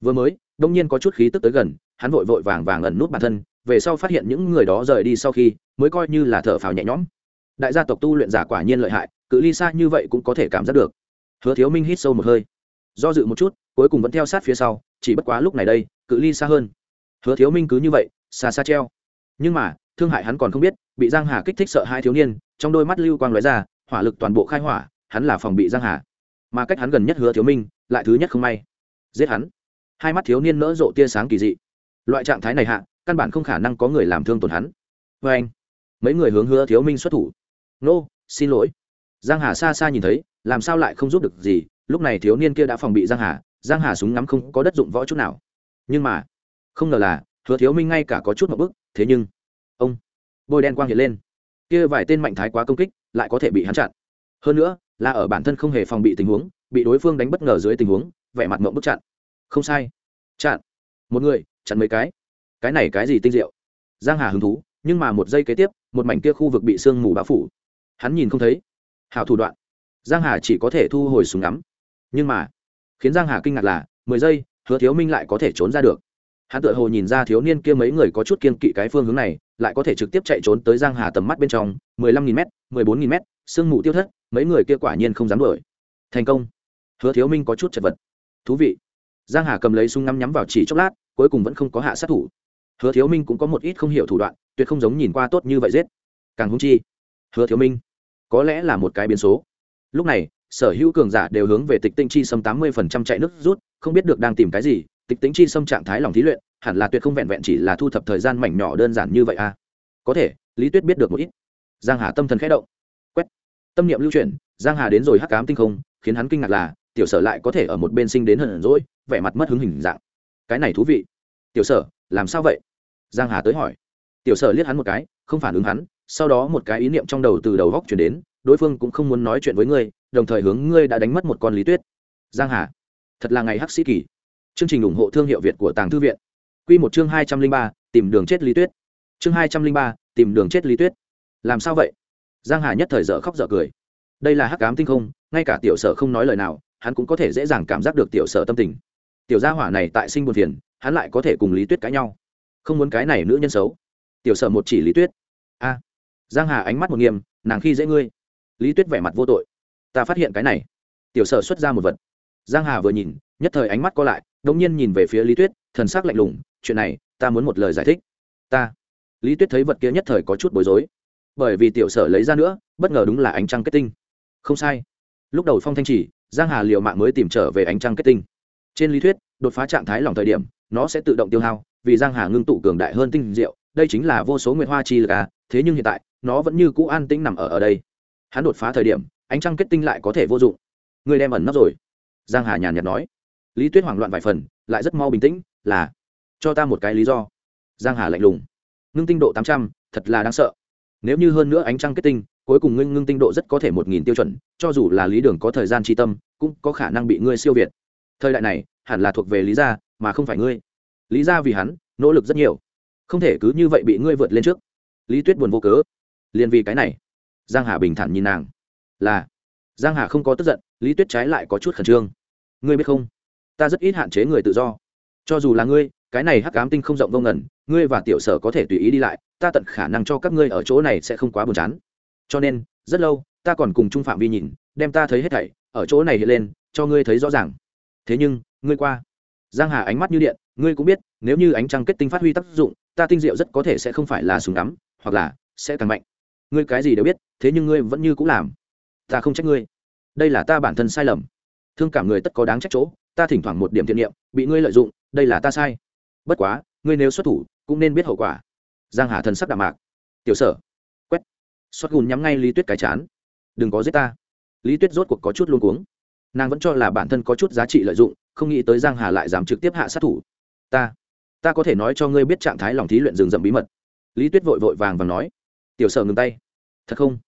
Vừa mới, đông nhiên có chút khí tức tới gần, hắn vội vội vàng vàng ẩn nút bản thân, về sau phát hiện những người đó rời đi sau khi, mới coi như là thở phào nhẹ nhõm. Đại gia tộc tu luyện giả quả nhiên lợi hại, cự ly xa như vậy cũng có thể cảm giác được. Hứa thiếu minh hít sâu một hơi, do dự một chút cuối cùng vẫn theo sát phía sau, chỉ bất quá lúc này đây, cự ly xa hơn. Hứa thiếu minh cứ như vậy, xa xa treo. Nhưng mà, thương hại hắn còn không biết, bị giang hà kích thích sợ hai thiếu niên, trong đôi mắt lưu quang lóe ra, hỏa lực toàn bộ khai hỏa, hắn là phòng bị giang hà. Mà cách hắn gần nhất hứa thiếu minh, lại thứ nhất không may. Giết hắn. Hai mắt thiếu niên nỡ rộ tia sáng kỳ dị. Loại trạng thái này hạ, căn bản không khả năng có người làm thương tổn hắn. Vê anh, mấy người hướng hứa thiếu minh xuất thủ. Nô, xin lỗi. Giang hà xa xa nhìn thấy, làm sao lại không giúp được gì, lúc này thiếu niên kia đã phòng bị giang hà giang hà súng ngắm không có đất dụng võ chút nào. Nhưng mà, không ngờ là, hứa thiếu minh ngay cả có chút một bức, thế nhưng, ông, bôi đen quang hiện lên. Kia vài tên mạnh thái quá công kích, lại có thể bị hắn chặn. Hơn nữa, là ở bản thân không hề phòng bị tình huống, bị đối phương đánh bất ngờ dưới tình huống, vẻ mặt mộng bức chặn. Không sai. Chặn. Một người, chặn mấy cái. Cái này cái gì tinh diệu? Giang hà hứng thú, nhưng mà một giây kế tiếp, một mảnh kia khu vực bị sương mù bao phủ. Hắn nhìn không thấy. Hảo thủ đoạn. Giang hà chỉ có thể thu hồi súng ngắm. Nhưng mà khiến giang hà kinh ngạc là, mười giây, hứa thiếu minh lại có thể trốn ra được. Hắn tự hồ nhìn ra thiếu niên kia mấy người có chút kiên kỵ cái phương hướng này, lại có thể trực tiếp chạy trốn tới giang hà tầm mắt bên trong, mười lăm nghìn m mười bốn nghìn m sương mù tiêu thất, mấy người kia quả nhiên không dám đuổi. Thành công. Hứa thiếu minh có chút chật vật. Thú vị. Giang hà cầm lấy súng ngắm nhắm vào chỉ chốc lát, cuối cùng vẫn không có hạ sát thủ. Hứa thiếu minh cũng có một ít không hiểu thủ đoạn, tuyệt không giống nhìn qua tốt như vậy giết. Càng hung chi. Hứa thiếu minh. Có lẽ là một cái biến số. Lúc này sở hữu cường giả đều hướng về tịch tinh chi sâm tám mươi phần trăm chạy nước rút, không biết được đang tìm cái gì, tịch tính chi xâm trạng thái lòng thí luyện, hẳn là tuyệt không vẹn vẹn chỉ là thu thập thời gian mảnh nhỏ đơn giản như vậy à. Có thể, lý tuyết biết được một ít. Giang hà tâm thần khẽ động. Quét. Tâm niệm lưu chuyển, giang hà đến rồi hắc cám tinh không, khiến hắn kinh ngạc là, tiểu sở lại có thể ở một bên sinh đến hận rỗi vẻ mặt mất hứng hình dạng. Cái này thú vị. Tiểu sở, làm sao vậy? Giang hà tới hỏi. Tiểu sở liếc hắn một cái, không phản ứng hắn, sau đó một cái ý niệm trong đầu từ đầu góc chuyển đến, đối phương cũng không muốn nói chuyện với ngươi đồng thời hướng ngươi đã đánh mất một con lý tuyết. Giang hà, thật là ngày hắc sĩ kỳ. Chương trình ủng hộ thương hiệu việt của tàng thư viện. Quy một chương hai trăm linh ba, tìm đường chết lý tuyết. Chương hai trăm linh ba, tìm đường chết lý tuyết. Làm sao vậy? Giang hà nhất thời dở khóc dở cười. Đây là hắc ám tinh không, ngay cả tiểu sở không nói lời nào, hắn cũng có thể dễ dàng cảm giác được tiểu sở tâm tình. Tiểu gia hỏa này tại sinh buồn phiền, hắn lại có thể cùng lý tuyết cãi nhau. Không muốn cái này nữ nhân xấu. Tiểu sở một chỉ lý tuyết. A. Giang hà ánh mắt một nghiêm, nàng khi dễ ngươi. Lý tuyết vẻ mặt vô tội ta phát hiện cái này. Tiểu sở xuất ra một vật. Giang hà vừa nhìn, nhất thời ánh mắt co lại đống nhiên nhìn về phía lý tuyết, thần sắc lạnh lùng, chuyện này, ta muốn một lời giải thích. Ta? Lý tuyết thấy vật kia nhất thời có chút bối rối. Bởi vì tiểu sở lấy ra nữa, bất ngờ đúng là ánh trăng kết tinh. Không sai. Lúc đầu phong thanh chỉ, giang hà liều mạng mới tìm trở về ánh trăng kết tinh. Trên lý thuyết, đột phá trạng thái lòng thời điểm, nó sẽ tự động tiêu hao, vì giang hà ngưng tụ cường đại hơn tinh diệu, đây chính là vô số nguyệt hoa chi lực à thế nhưng hiện tại, nó vẫn như cũ an tĩnh nằm ở ở đây. Hắn đột phá thời điểm ánh trăng kết tinh lại có thể vô dụng. Người đem ẩn nấp rồi. Giang hà nhàn nhạt nói. Lý tuyết hoảng loạn vài phần, lại rất mau bình tĩnh, là, cho ta một cái lý do. Giang hà lạnh lùng. Ngưng tinh độ tám trăm, thật là đáng sợ. Nếu như hơn nữa ánh trăng kết tinh, cuối cùng ngưng ngưng tinh độ rất có thể một nghìn tiêu chuẩn, cho dù là lý đường có thời gian tri tâm, cũng có khả năng bị ngươi siêu việt. Thời đại này, hẳn là thuộc về lý gia, mà không phải ngươi. Lý gia vì hắn, nỗ lực rất nhiều. Không thể cứ như vậy bị ngươi vượt lên trước. Lý tuyết buồn vô cớ. Liền vì cái này. Giang hà bình thản nhìn nàng là, giang hà không có tức giận, lý tuyết trái lại có chút khẩn trương. Ngươi biết không? Ta rất ít hạn chế người tự do. Cho dù là ngươi, cái này hắc cám tinh không rộng vô ngần, ngươi và tiểu sở có thể tùy ý đi lại, ta tận khả năng cho các ngươi ở chỗ này sẽ không quá buồn chán. Cho nên, rất lâu, ta còn cùng trung phạm vi nhìn, đem ta thấy hết thảy, ở chỗ này hiện lên, cho ngươi thấy rõ ràng. Thế nhưng, ngươi qua. Giang hà ánh mắt như điện, ngươi cũng biết, nếu như ánh trăng kết tinh phát huy tác dụng, ta tinh diệu rất có thể sẽ không phải là súng đắm hoặc là sẽ càng mạnh. Ngươi cái gì đều biết, thế nhưng ngươi vẫn như cũng làm ta không trách ngươi. Đây là ta bản thân sai lầm. Thương cảm người tất có đáng trách chỗ, ta thỉnh thoảng một điểm thiện niệm, bị ngươi lợi dụng, đây là ta sai. Bất quá, ngươi nếu xuất thủ, cũng nên biết hậu quả. Giang hà thần sắc đạm mạc. Tiểu sở. Quét. Xuất gùn nhắm ngay lý tuyết cái chán. Đừng có giết ta. Lý tuyết rốt cuộc có chút luôn cuống. Nàng vẫn cho là bản thân có chút giá trị lợi dụng, không nghĩ tới giang hà lại dám trực tiếp hạ sát thủ. Ta. Ta có thể nói cho ngươi biết trạng thái lòng thí luyện rừng rậm bí mật. Lý tuyết vội vội vàng và nói. Tiểu sở ngừng tay. Thật không?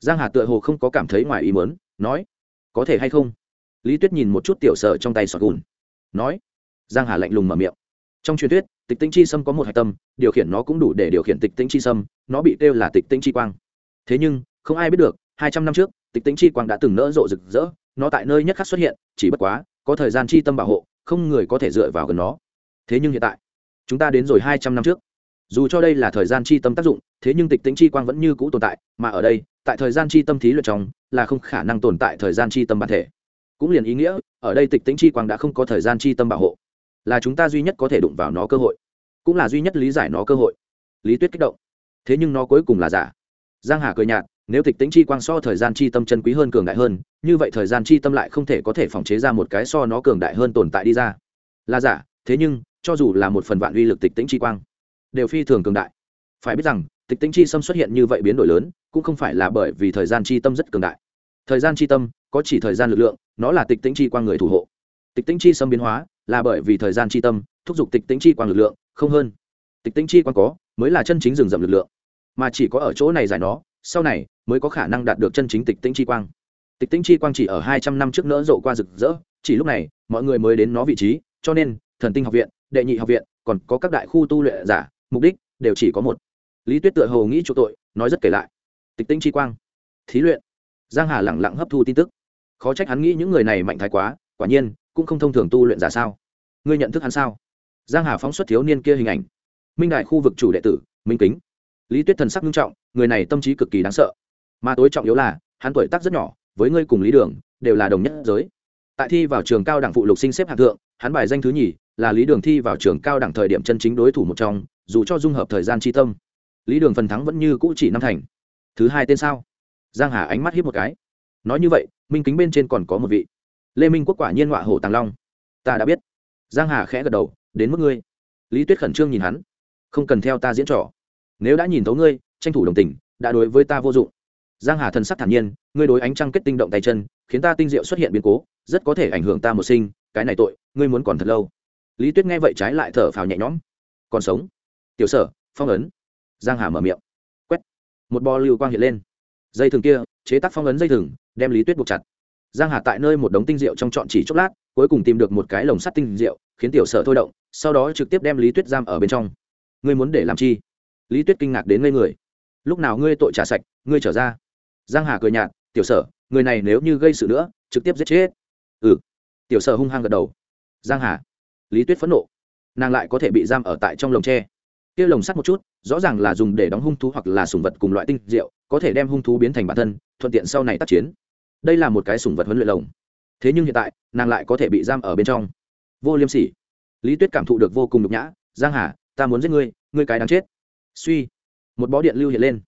Giang hà tựa hồ không có cảm thấy ngoài ý muốn, nói, có thể hay không? Lý tuyết nhìn một chút tiểu sở trong tay sọt gùn, nói, giang hà lạnh lùng mở miệng. Trong truyền thuyết, tịch tĩnh chi sâm có một hạch tâm, điều khiển nó cũng đủ để điều khiển tịch tĩnh chi sâm, nó bị kêu là tịch tĩnh chi quang. Thế nhưng, không ai biết được, hai trăm năm trước, tịch tĩnh chi quang đã từng nỡ rộ rực rỡ, nó tại nơi nhất khắc xuất hiện, chỉ bất quá, có thời gian chi tâm bảo hộ, không người có thể dựa vào gần nó. Thế nhưng hiện tại, chúng ta đến rồi hai trăm năm trước dù cho đây là thời gian chi tâm tác dụng, thế nhưng tịch tĩnh chi quang vẫn như cũ tồn tại, mà ở đây, tại thời gian chi tâm thí luyện trong, là không khả năng tồn tại thời gian chi tâm bản thể. Cũng liền ý nghĩa, ở đây tịch tĩnh chi quang đã không có thời gian chi tâm bảo hộ. Là chúng ta duy nhất có thể đụng vào nó cơ hội. Cũng là duy nhất lý giải nó cơ hội. Lý tuyết kích động. Thế nhưng nó cuối cùng là giả. Giang hà cười nhạt, nếu tịch tĩnh chi quang so thời gian chi tâm chân quý hơn cường đại hơn, như vậy thời gian chi tâm lại không thể có thể phòng chế ra một cái so nó cường đại hơn tồn tại đi ra. Là giả, thế nhưng, cho dù là một phần vạn uy lực tịch tĩnh chi quang đều phi thường cường đại. Phải biết rằng, tịch tĩnh chi tâm xuất hiện như vậy biến đổi lớn, cũng không phải là bởi vì thời gian chi tâm rất cường đại. Thời gian chi tâm, có chỉ thời gian lực lượng, nó là tịch tĩnh chi quang người thủ hộ. Tịch tĩnh chi xâm biến hóa, là bởi vì thời gian chi tâm, thúc giục tịch tĩnh chi quang lực lượng, không hơn. Tịch tĩnh chi quang có, mới là chân chính rừng rậm lực lượng. Mà chỉ có ở chỗ này giải nó, sau này, mới có khả năng đạt được chân chính tịch tĩnh chi quang. Tịch tĩnh chi quang chỉ ở hai trăm năm trước nỡ rộ qua rực rỡ, chỉ lúc này, mọi người mới đến nó vị trí, cho nên, thần tinh học viện, đệ nhị học viện, còn có các đại khu tu luyện giả mục đích đều chỉ có một. Lý tuyết tựa hồ nghĩ chỗ tội, nói rất kể lại. Tịch tĩnh chi quang, thí luyện. Giang hà lẳng lặng hấp thu tin tức. Khó trách hắn nghĩ những người này mạnh thái quá, quả nhiên, cũng không thông thường tu luyện giả sao. Ngươi nhận thức hắn sao? Giang hà phóng xuất thiếu niên kia hình ảnh. Minh đại khu vực chủ đệ tử, minh kính. Lý tuyết thần sắc nghiêm trọng, người này tâm trí cực kỳ đáng sợ. Mà tối trọng yếu là, hắn tuổi tác rất nhỏ, với ngươi cùng lý đường, đều là đồng nhất giới. Tại thi vào trường cao đẳng phụ lục sinh xếp hạng thượng, hắn bài danh thứ nhì là lý đường thi vào trường cao đẳng thời điểm chân chính đối thủ một trong dù cho dung hợp thời gian tri tâm, lý đường phần thắng vẫn như cũ chỉ năm thành. Thứ hai tên sao? Giang hà ánh mắt hiếp một cái. Nói như vậy, minh kính bên trên còn có một vị. Lê minh quốc quả nhiên họa hổ tàng long. Ta đã biết. Giang hà khẽ gật đầu, đến mức ngươi. Lý tuyết khẩn trương nhìn hắn. Không cần theo ta diễn trò. Nếu đã nhìn thấu ngươi, tranh thủ đồng tình, đã đối với ta vô dụng. Giang hà thần sắc thản nhiên, ngươi đối ánh trăng kết tinh động tay chân, khiến ta tinh diệu xuất hiện biến cố, rất có thể ảnh hưởng ta một sinh, cái này tội, ngươi muốn còn thật lâu. Lý tuyết nghe vậy trái lại thở phào nhẹ nhõm. Còn sống tiểu sở, phong ấn. Giang hà mở miệng. Quét. Một bo lưu quang hiện lên. Dây thừng kia, chế tác phong ấn dây thừng, đem lý tuyết buộc chặt. Giang hà tại nơi một đống tinh rượu trong trọn chỉ chốc lát, cuối cùng tìm được một cái lồng sắt tinh rượu, khiến tiểu sở thôi động, sau đó trực tiếp đem lý tuyết giam ở bên trong. Ngươi muốn để làm chi? Lý tuyết kinh ngạc đến ngây người. Lúc nào ngươi tội trả sạch, ngươi trở ra. Giang hà cười nhạt, tiểu sở, người này nếu như gây sự nữa, trực tiếp giết chết. Ừ. Tiểu sở hung hăng gật đầu. Giang hà. Lý tuyết phẫn nộ. Nàng lại có thể bị giam ở tại trong lồng tre kia lồng sắt một chút rõ ràng là dùng để đóng hung thú hoặc là sùng vật cùng loại tinh diệu, có thể đem hung thú biến thành bản thân thuận tiện sau này tác chiến. Đây là một cái sùng vật huấn luyện lồng. Thế nhưng hiện tại nàng lại có thể bị giam ở bên trong. Vô liêm sỉ. Lý tuyết cảm thụ được vô cùng nhục nhã giang hà ta muốn giết ngươi ngươi cái đáng chết. Suy. Một bó điện lưu hiện lên.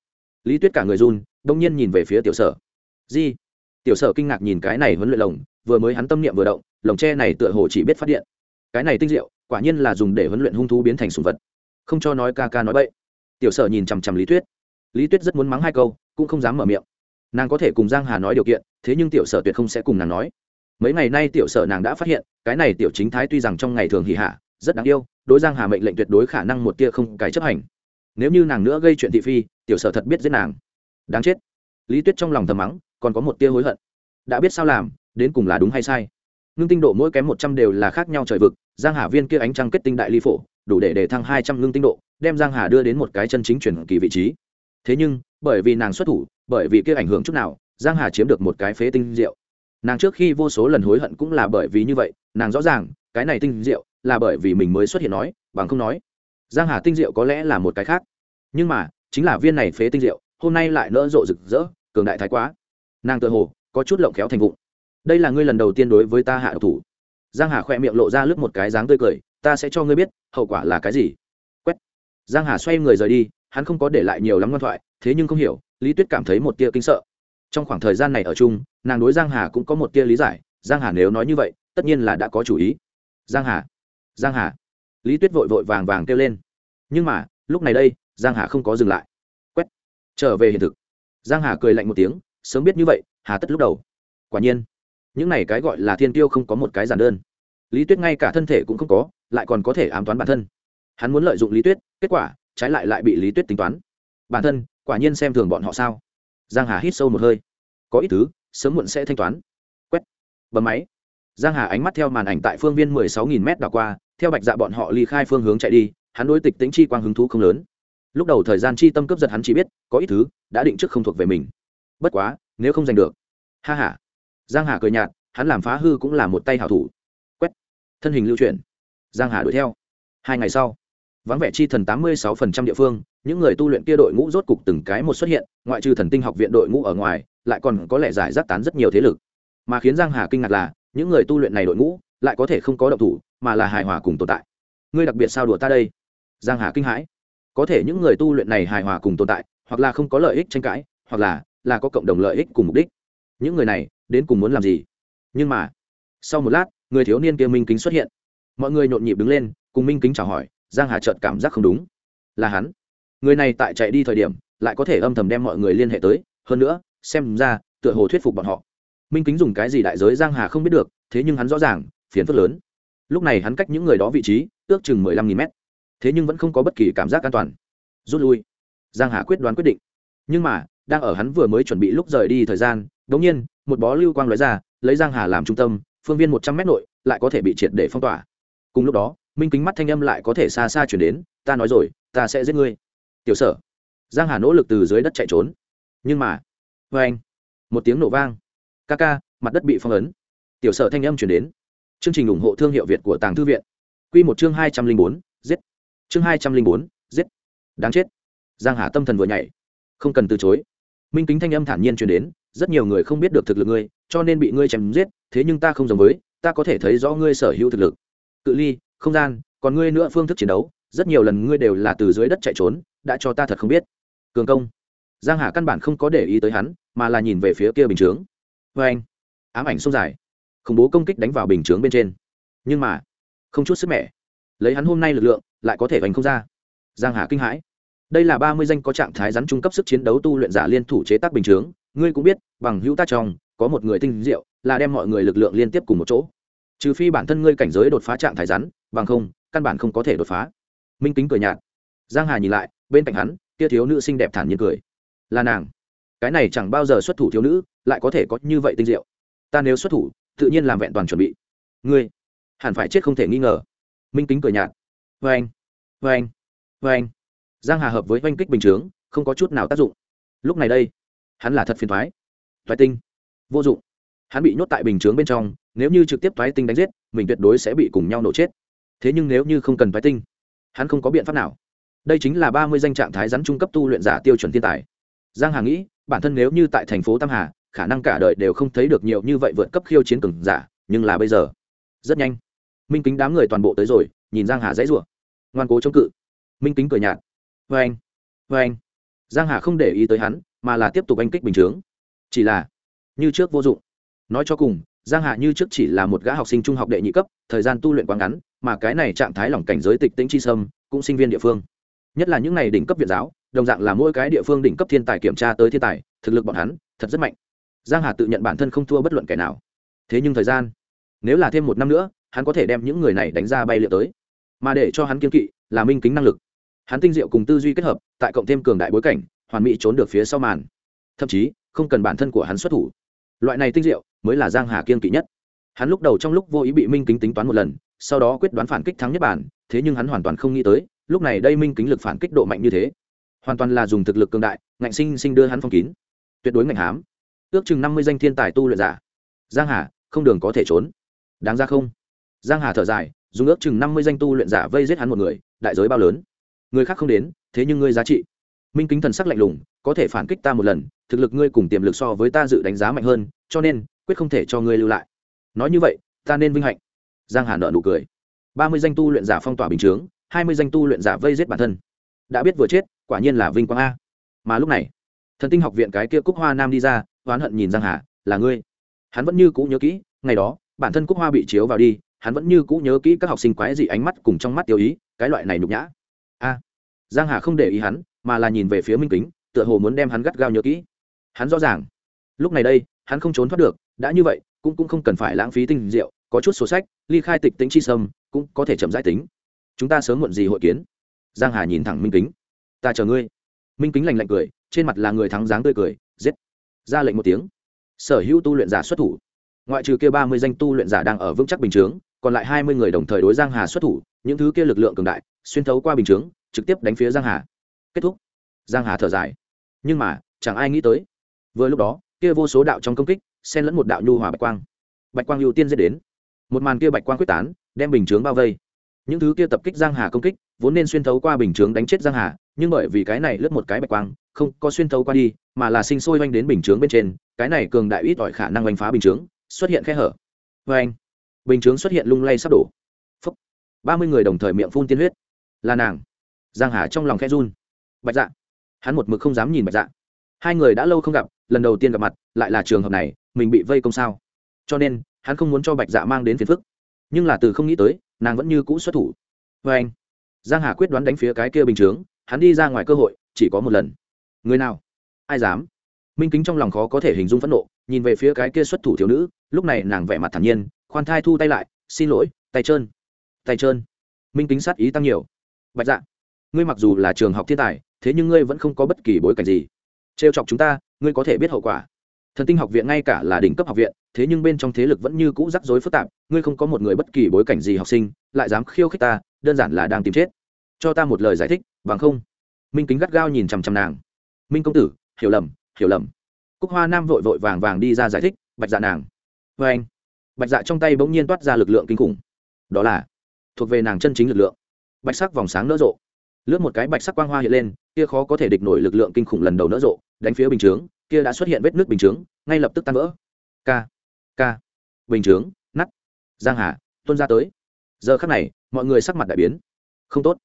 Lý tuyết cả người run đông nhiên nhìn về phía tiểu sở. Di. Tiểu sở kinh ngạc nhìn cái này huấn luyện lồng vừa mới hắn tâm niệm vừa động lồng tre này tựa hồ chỉ biết phát điện. Cái này tinh diệu quả nhiên là dùng để huấn luyện hung thú biến thành sùng vật không cho nói ca ca nói bậy. Tiểu sở nhìn chằm chằm lý tuyết. Lý tuyết rất muốn mắng hai câu, cũng không dám mở miệng. Nàng có thể cùng giang hà nói điều kiện, thế nhưng tiểu sở tuyệt không sẽ cùng nàng nói. Mấy ngày nay tiểu sở nàng đã phát hiện, cái này tiểu chính thái tuy rằng trong ngày thường hỉ hạ, rất đáng yêu, đối giang hà mệnh lệnh tuyệt đối khả năng một tia không cái chấp hành. Nếu như nàng nữa gây chuyện thị phi, tiểu sở thật biết giết nàng. Đáng chết. Lý tuyết trong lòng thầm mắng, còn có một tia hối hận. Đã biết sao làm, đến cùng là đúng hay sai. Ngưng tinh độ mỗi kém một trăm đều là khác nhau trời vực, giang hà viên kia ánh trăng kết tinh đại ly phổ đủ để để thăng hai trăm ngưng tinh độ đem giang hà đưa đến một cái chân chính chuyển kỳ vị trí. Thế nhưng bởi vì nàng xuất thủ bởi vì kia ảnh hưởng chút nào giang hà chiếm được một cái phế tinh diệu. nàng trước khi vô số lần hối hận cũng là bởi vì như vậy nàng rõ ràng cái này tinh diệu là bởi vì mình mới xuất hiện nói bằng không nói giang hà tinh diệu có lẽ là một cái khác. Nhưng mà chính là viên này phế tinh diệu, hôm nay lại nỡ rộ rực rỡ cường đại thái quá. Nàng tự hồ có chút lộng khéo thành vụng. Đây là ngươi lần đầu tiên đối với ta hạ độc thủ. Giang hà khoe miệng lộ ra lướt một cái dáng tươi cười ta sẽ cho ngươi biết, hậu quả là cái gì. Quét. Giang hà xoay người rời đi, hắn không có để lại nhiều lắm ngoan thoại, thế nhưng không hiểu, lý tuyết cảm thấy một tia kinh sợ. Trong khoảng thời gian này ở chung, nàng đối giang hà cũng có một tia lý giải, giang hà nếu nói như vậy, tất nhiên là đã có chủ ý. Giang hà giang hà. Lý tuyết vội vội vàng vàng kêu lên. Nhưng mà, lúc này đây, giang hà không có dừng lại. Quét. Trở về hiện thực. Giang hà cười lạnh một tiếng, sớm biết như vậy, hà tất lúc đầu. Quả nhiên, những này cái gọi là thiên tiêu không có một cái giản đơn lý tuyết ngay cả thân thể cũng không có, lại còn có thể ám toán bản thân. Hắn muốn lợi dụng lý tuyết, kết quả, trái lại lại bị lý tuyết tính toán. Bản thân, quả nhiên xem thường bọn họ sao? Giang hà hít sâu một hơi. Có ít thứ, sớm muộn sẽ thanh toán. Quét. Bấm máy. Giang hà ánh mắt theo màn ảnh tại phương viên mười sáu nghìn m đảo qua, theo bạch dạ bọn họ ly khai phương hướng chạy đi, hắn đối tịch tính chi quang hứng thú không lớn. Lúc đầu thời gian chi tâm cấp giật hắn chỉ biết, có ít thứ, đã định trước không thuộc về mình. Bất quá, nếu không giành được. Ha ha. Giang hà cười nhạt, hắn làm phá hư cũng là một tay hảo thủ thân hình lưu chuyển. Giang hà đuổi theo. Hai ngày sau, vắng vẻ chi thần tám mươi sáu phần trăm địa phương, những người tu luyện kia đội ngũ rốt cục từng cái một xuất hiện, ngoại trừ thần tinh học viện đội ngũ ở ngoài, lại còn có lẽ giải rác tán rất nhiều thế lực. Mà khiến giang hà kinh ngạc là, những người tu luyện này đội ngũ lại có thể không có động thủ, mà là hài hòa cùng tồn tại. Ngươi đặc biệt sao đùa ta đây? Giang hà kinh hãi. Có thể những người tu luyện này hài hòa cùng tồn tại, hoặc là không có lợi ích tranh cãi, hoặc là là có cộng đồng lợi ích cùng mục đích. Những người này đến cùng muốn làm gì? Nhưng mà sau một lát, người thiếu niên kia minh kính xuất hiện. Mọi người nhộn nhịp đứng lên, cùng minh kính chào hỏi, giang hà chợt cảm giác không đúng. Là hắn. Người này tại chạy đi thời điểm, lại có thể âm thầm đem mọi người liên hệ tới. Hơn nữa, xem ra, tựa hồ thuyết phục bọn họ. Minh kính dùng cái gì đại giới giang hà không biết được, thế nhưng hắn rõ ràng, phiền phức lớn. Lúc này hắn cách những người đó vị trí, ước chừng mười lăm nghìn mét. Thế nhưng vẫn không có bất kỳ cảm giác an toàn. Rút lui. Giang hà quyết đoán quyết định. Nhưng mà, đang ở hắn vừa mới chuẩn bị lúc rời đi thời gian đống nhiên, một bó lưu quang lóe ra, lấy giang hà làm trung tâm phương viên một trăm mét nội, lại có thể bị triệt để phong tỏa. Cùng lúc đó, minh kính mắt thanh âm lại có thể xa xa chuyển đến, ta nói rồi, ta sẽ giết ngươi. Tiểu sở. Giang hà nỗ lực từ dưới đất chạy trốn. Nhưng mà vê anh. Một tiếng nổ vang. Ca ca, mặt đất bị phong ấn. Tiểu sở thanh âm chuyển đến. Chương trình ủng hộ thương hiệu việt của tàng thư viện. Q một chương hai trăm linh bốn, giết. Chương hai trăm linh bốn, giết. Đáng chết. Giang hà tâm thần vừa nhảy. Không cần từ chối. Minh kính thanh âm thản nhiên chuyển đến rất nhiều người không biết được thực lực ngươi, cho nên bị ngươi chém giết, thế nhưng ta không giống với, ta có thể thấy rõ ngươi sở hữu thực lực. Cự ly, không gian, còn ngươi nữa phương thức chiến đấu, rất nhiều lần ngươi đều là từ dưới đất chạy trốn, đã cho ta thật không biết. Cường công. Giang hà căn bản không có để ý tới hắn, mà là nhìn về phía kia bình chướng. Vê anh, ám ảnh sông dài. Khủng bố công kích đánh vào bình chướng bên trên. Nhưng mà, không chút sức mẻ. Lấy hắn hôm nay lực lượng, lại có thể vành không ra. Giang hà kinh hãi. Đây là ba mươi danh có trạng thái rắn trung cấp sức chiến đấu tu luyện giả liên thủ chế tác bình chướng ngươi cũng biết, bằng hữu ta trong, có một người tinh diệu, là đem mọi người lực lượng liên tiếp cùng một chỗ. Trừ phi bản thân ngươi cảnh giới đột phá trạng thái rắn, bằng không, căn bản không có thể đột phá. Minh kính cười nhạt. Giang hà nhìn lại, bên cạnh hắn, kia thiếu nữ xinh đẹp thản nhiên cười. Là nàng. Cái này chẳng bao giờ xuất thủ thiếu nữ, lại có thể có như vậy tinh diệu. Ta nếu xuất thủ, tự nhiên làm vẹn toàn chuẩn bị. Ngươi, hẳn phải chết không thể nghi ngờ. Minh kính cười nhạt. Vê anh vê anh vê anh. Giang hà hợp với oanh kích bình chướng, không có chút nào tác dụng. Lúc này đây hắn là thật phiền thoái. Thoái tinh. Vô dụng. Hắn bị nhốt tại bình chướng bên trong, nếu như trực tiếp thoái tinh đánh giết, mình tuyệt đối sẽ bị cùng nhau nổ chết. Thế nhưng nếu như không cần thoái tinh, hắn không có biện pháp nào. Đây chính là ba mươi danh trạng thái rắn trung cấp tu luyện giả tiêu chuẩn thiên tài. Giang hà nghĩ, bản thân nếu như tại thành phố tam hà, khả năng cả đời đều không thấy được nhiều như vậy vượt cấp khiêu chiến cường giả, nhưng là bây giờ, rất nhanh, minh kính đám người toàn bộ tới rồi, nhìn giang hà dãy rủa. Ngoan cố chống cự. Minh kính cười nhạt. Vê anh vê anh giang hà không để ý tới hắn mà là tiếp tục anh kích bình chướng. Chỉ là, như trước vô dụng. Nói cho cùng, giang Hạ như trước chỉ là một gã học sinh trung học đệ nhị cấp, thời gian tu luyện quá ngắn, mà cái này trạng thái lỏng cảnh giới tịch tĩnh chi sâm, cũng sinh viên địa phương. Nhất là những này đỉnh cấp viện giáo, đồng dạng là mỗi cái địa phương đỉnh cấp thiên tài kiểm tra tới thiên tài, thực lực bọn hắn, thật rất mạnh. Giang hà tự nhận bản thân không thua bất luận kẻ nào. Thế nhưng thời gian, nếu là thêm một năm nữa, hắn có thể đem những người này đánh ra bay liệu tới. Mà để cho hắn kiên kỵ là minh kính năng lực. Hắn tinh diệu cùng tư duy kết hợp, tại cộng thêm cường đại bối cảnh hoàn mỹ trốn được phía sau màn. Thậm chí, không cần bản thân của hắn xuất thủ. Loại này tinh diệu mới là giang hà kiên kỵ nhất. Hắn lúc đầu trong lúc vô ý bị minh kính tính toán một lần, sau đó quyết đoán phản kích thắng nhất bản, thế nhưng hắn hoàn toàn không nghĩ tới, lúc này đây minh kính lực phản kích độ mạnh như thế. Hoàn toàn là dùng thực lực cường đại, ngạnh sinh sinh đưa hắn phong kín. Tuyệt đối ngạnh hám. Ước chừng năm mươi danh thiên tài tu luyện giả. Giang hà, không đường có thể trốn. Đáng ra không? Giang hà thở dài, dùng ước chừng năm mươi danh tu luyện giả vây giết hắn một người, đại giới bao lớn. Người khác không đến, thế nhưng ngươi giá trị minh kính thần sắc lạnh lùng, có thể phản kích ta một lần, thực lực ngươi cùng tiềm lực so với ta dự đánh giá mạnh hơn, cho nên, quyết không thể cho ngươi lưu lại. Nói như vậy, ta nên vinh hạnh. Giang hà nợ nụ cười. Ba mươi danh tu luyện giả phong tỏa bình chướng, hai mươi danh tu luyện giả vây giết bản thân. Đã biết vừa chết, quả nhiên là vinh quang a. Mà lúc này, thần tinh học viện cái kia cúc hoa nam đi ra, oán hận nhìn giang hà, là ngươi. Hắn vẫn như cũ nhớ kỹ, ngày đó, bản thân cúc hoa bị chiếu vào đi, hắn vẫn như cũ nhớ kỹ các học sinh quái dị ánh mắt cùng trong mắt tiêu ý, cái loại này nhục nhã. A. Giang hà không để ý hắn mà là nhìn về phía minh kính, tựa hồ muốn đem hắn gắt gao nhớ kỹ. Hắn rõ ràng. Lúc này đây, hắn không trốn thoát được, đã như vậy, cũng cũng không cần phải lãng phí tinh rượu có chút sổ sách, ly khai tịch tính chi sâm, cũng có thể chậm giải tính. Chúng ta sớm muộn gì hội kiến? Giang hà nhìn thẳng minh kính. Ta chờ ngươi. Minh kính lạnh lạnh cười, trên mặt là người thắng dáng tươi cười, giết. Ra lệnh một tiếng. Sở hữu tu luyện giả xuất thủ. Ngoại trừ kia ba mươi danh tu luyện giả đang ở vững chắc bình chướng, còn lại hai mươi người đồng thời đối giang hà xuất thủ, những thứ kia lực lượng cường đại, xuyên thấu qua bình chướng, trực tiếp đánh phía giang hà kết thúc. Giang hà thở dài. Nhưng mà, chẳng ai nghĩ tới. Vừa lúc đó, kia vô số đạo trong công kích, xen lẫn một đạo nhu hòa bạch quang. Bạch quang ưu tiên dễ đến. Một màn kia bạch quang quyết tán, đem bình chướng bao vây. Những thứ kia tập kích giang hà công kích, vốn nên xuyên thấu qua bình chướng đánh chết giang hà, nhưng bởi vì cái này lướt một cái bạch quang, không có xuyên thấu qua đi, mà là sinh sôi oanh đến bình chướng bên trên, cái này cường đại ít ỏi khả năng oanh phá bình chướng, xuất hiện khe hở. Vê anh bình chướng xuất hiện lung lay sắp đổ. Ba mươi người đồng thời miệng phun tiên huyết. Là nàng. Giang hà trong lòng khe run bạch dạ. Hắn một mực không dám nhìn bạch dạ. Hai người đã lâu không gặp, lần đầu tiên gặp mặt, lại là trường hợp này, mình bị vây công sao? Cho nên, hắn không muốn cho bạch dạ mang đến phiền phức. Nhưng là từ không nghĩ tới, nàng vẫn như cũ xuất thủ. Vê anh, giang hà quyết đoán đánh phía cái kia bình chướng, hắn đi ra ngoài cơ hội, chỉ có một lần. Người nào? Ai dám? Minh kính trong lòng khó có thể hình dung phẫn nộ, nhìn về phía cái kia xuất thủ thiếu nữ, lúc này nàng vẻ mặt thản nhiên, khoan thai thu tay lại, xin lỗi, tay trơn tay trơn. Minh kính sát ý tăng nhiều. Bạch dạ ngươi mặc dù là trường học thiên tài, thế nhưng ngươi vẫn không có bất kỳ bối cảnh gì. Trêu chọc chúng ta, ngươi có thể biết hậu quả. Thần tinh học viện ngay cả là đỉnh cấp học viện, thế nhưng bên trong thế lực vẫn như cũ rắc rối phức tạp, ngươi không có một người bất kỳ bối cảnh gì học sinh, lại dám khiêu khích ta, đơn giản là đang tìm chết. Cho ta một lời giải thích, bằng không. Minh kính gắt gao nhìn chằm chằm nàng. Minh công tử, hiểu lầm hiểu lầm. Cúc hoa nam vội vội vàng vàng đi ra giải thích, bạch dạ nàng. Vê anh. Bạch dạ trong tay bỗng nhiên toát ra lực lượng kinh khủng. Đó là thuộc về nàng chân chính lực lượng. Bạch sắc vòng sáng nở rộ lướt một cái bạch sắc quang hoa hiện lên, kia khó có thể địch nổi lực lượng kinh khủng lần đầu nở rộ, đánh phía bình chướng, kia đã xuất hiện vết nước bình chướng, ngay lập tức tan vỡ. K k bình chướng nắt giang hà tuân ra tới. Giờ khắc này, mọi người sắc mặt đại biến. Không tốt.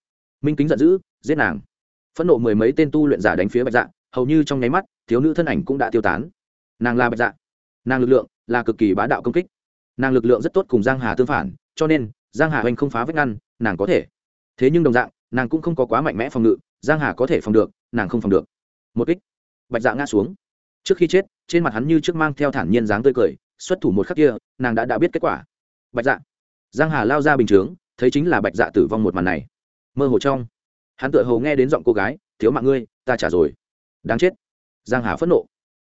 Minh kính giận dữ, giết nàng. Phẫn nộ mười mấy tên tu luyện giả đánh phía bạch dạ hầu như trong nháy mắt, thiếu nữ thân ảnh cũng đã tiêu tán. Nàng là bạch dạ. Nàng lực lượng là cực kỳ bá đạo công kích. Nàng lực lượng rất tốt cùng giang hà tương phản, cho nên giang hà oanh không phá vách ngăn, nàng có thể. Thế nhưng đồng dạng nàng cũng không có quá mạnh mẽ phòng ngự, giang hà có thể phòng được, nàng không phòng được. Một kích, bạch dạ ngã xuống. Trước khi chết, trên mặt hắn như trước mang theo thản nhiên dáng tươi cười, xuất thủ một khắc kia, nàng đã đã biết kết quả. Bạch dạ. Giang hà lao ra bình chướng, thấy chính là bạch dạ tử vong một màn này. Mơ hồ trong, hắn tựa hồ nghe đến giọng cô gái, thiếu mạng ngươi, ta trả rồi. Đáng chết. Giang hà phẫn nộ.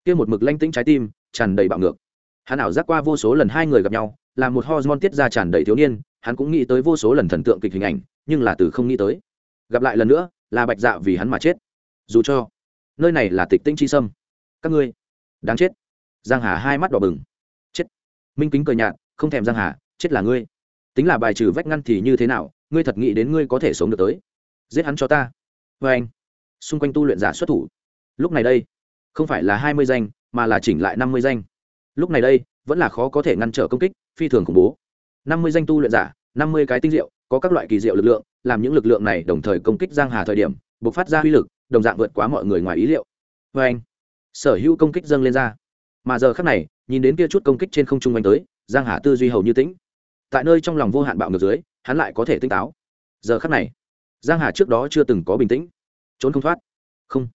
Kia một mực lanh tĩnh trái tim, tràn đầy bạo ngược. Hắn ảo giác qua vô số lần hai người gặp nhau, là một hormone tiết ra tràn đầy thiếu niên, hắn cũng nghĩ tới vô số lần thần tượng kịch hình ảnh, nhưng là từ không nghĩ tới gặp lại lần nữa là bạch dạ vì hắn mà chết. Dù cho nơi này là tịch tĩnh chi sâm, các ngươi, đáng chết. Giang hà hai mắt đỏ bừng. Chết. Minh kính cười nhạt, không thèm giang hà, chết là ngươi. Tính là bài trừ vách ngăn thì như thế nào, ngươi thật nghĩ đến ngươi có thể sống được tới. Giết hắn cho ta. Vê anh, xung quanh tu luyện giả xuất thủ. Lúc này đây, không phải là hai mươi danh, mà là chỉnh lại năm mươi danh. Lúc này đây, vẫn là khó có thể ngăn trở công kích, phi thường khủng bố. năm mươi danh tu luyện giả, năm mươi cái tinh diệu, có các loại kỳ diệu lực lượng làm những lực lượng này đồng thời công kích giang hà thời điểm buộc phát ra uy lực, đồng dạng vượt quá mọi người ngoài ý liệu. Vê anh, sở hữu công kích dâng lên ra. Mà giờ khác này, nhìn đến kia chút công kích trên không trung quanh tới, giang hà tư duy hầu như tĩnh. Tại nơi trong lòng vô hạn bạo ngược dưới, hắn lại có thể tinh táo. Giờ khắc này, giang hà trước đó chưa từng có bình tĩnh. Trốn không thoát. Không.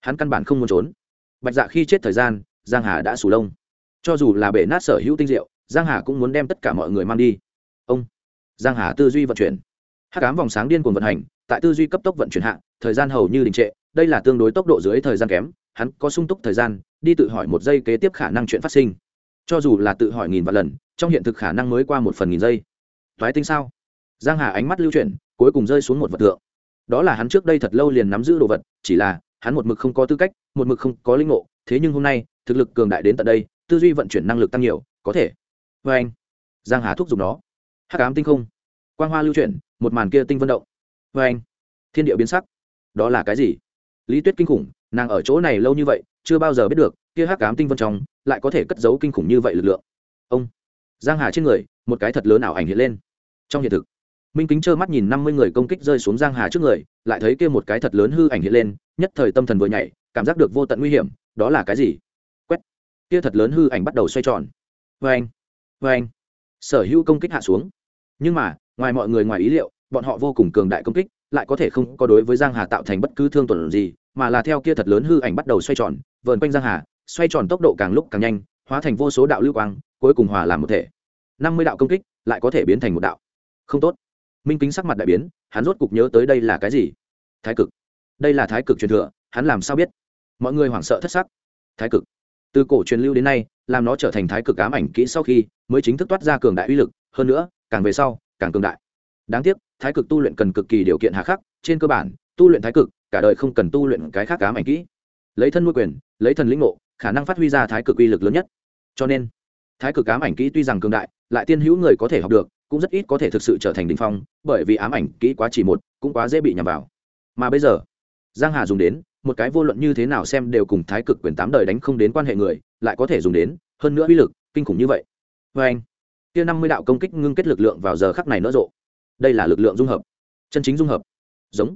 Hắn căn bản không muốn trốn. Bạch dạ khi chết thời gian, giang hà đã sù lông. Cho dù là bể nát sở hữu tinh diệu, giang hà cũng muốn đem tất cả mọi người mang đi. Ông. Giang hà tư duy vận chuyển hát cám vòng sáng điên cuồng vận hành, tại tư duy cấp tốc vận chuyển hạ, thời gian hầu như đình trệ, đây là tương đối tốc độ dưới thời gian kém, hắn có sung túc thời gian, đi tự hỏi một giây kế tiếp khả năng chuyện phát sinh. Cho dù là tự hỏi nghìn vạn lần, trong hiện thực khả năng mới qua một phần nghìn giây. Toái tinh sao? Giang hà ánh mắt lưu chuyển, cuối cùng rơi xuống một vật tượng đó là hắn trước đây thật lâu liền nắm giữ đồ vật, chỉ là, hắn một mực không có tư cách, một mực không có linh ngộ, thế nhưng hôm nay, thực lực cường đại đến tận đây, tư duy vận chuyển năng lực tăng nhiều, có thể. Vê anh. Giang hà thúc giục nó. Hắc ám tinh không. Quang hoa lưu chuyển một màn kia tinh vân động. Vê anh. Thiên địa biến sắc. Đó là cái gì? Lý tuyết kinh khủng, nàng ở chỗ này lâu như vậy, chưa bao giờ biết được, kia hắc ám tinh vân trong lại có thể cất giấu kinh khủng như vậy lực lượng. Ông. Giang hà trên người, một cái thật lớn ảo ảnh hiện lên. Trong hiện thực, minh kính trơ mắt nhìn năm mươi người công kích rơi xuống giang hà trước người, lại thấy kia một cái thật lớn hư ảnh hiện lên, nhất thời tâm thần vừa nhảy, cảm giác được vô tận nguy hiểm, đó là cái gì? Quét. Kia thật lớn hư ảnh bắt đầu xoay tròn. Vê anh. Vê anh. Sở hữu công kích hạ xuống. Nhưng mà ngoài mọi người ngoài ý liệu, bọn họ vô cùng cường đại công kích, lại có thể không có đối với giang hà tạo thành bất cứ thương tổn gì, mà là theo kia thật lớn hư ảnh bắt đầu xoay tròn, vờn quanh giang hà, xoay tròn tốc độ càng lúc càng nhanh, hóa thành vô số đạo lưu quang, cuối cùng hòa làm một thể. Năm mươi đạo công kích, lại có thể biến thành một đạo. Không tốt. Minh kính sắc mặt đại biến, hắn rốt cục nhớ tới đây là cái gì? Thái cực. Đây là thái cực truyền thừa, hắn làm sao biết? Mọi người hoảng sợ thất sắc. Thái cực. Từ cổ truyền lưu đến nay, làm nó trở thành thái cực ám ảnh kỹ sau khi, mới chính thức toát ra cường đại uy lực, hơn nữa, càng về sau càng cường đại. Đáng tiếc, thái cực tu luyện cần cực kỳ điều kiện hà khắc, trên cơ bản, tu luyện thái cực, cả đời không cần tu luyện cái khác ám ảnh kỹ. Lấy thân nuôi quyền, lấy thần lĩnh ngộ, khả năng phát huy ra thái cực uy lực lớn nhất. Cho nên, thái cực ám ảnh kỹ tuy rằng cường đại, lại tiên hữu người có thể học được, cũng rất ít có thể thực sự trở thành đỉnh phong, bởi vì ám ảnh kỹ quá chỉ một, cũng quá dễ bị nhằm vào. Mà bây giờ, giang hà dùng đến, một cái vô luận như thế nào xem đều cùng thái cực quyền tám đời đánh không đến quan hệ người, lại có thể dùng đến, hơn nữa uy lực, kinh khủng như vậy. Vê anh kia năm mươi đạo công kích ngưng kết lực lượng vào giờ khắc này nỡ rộ. Đây là lực lượng dung hợp. Chân chính dung hợp. Giống.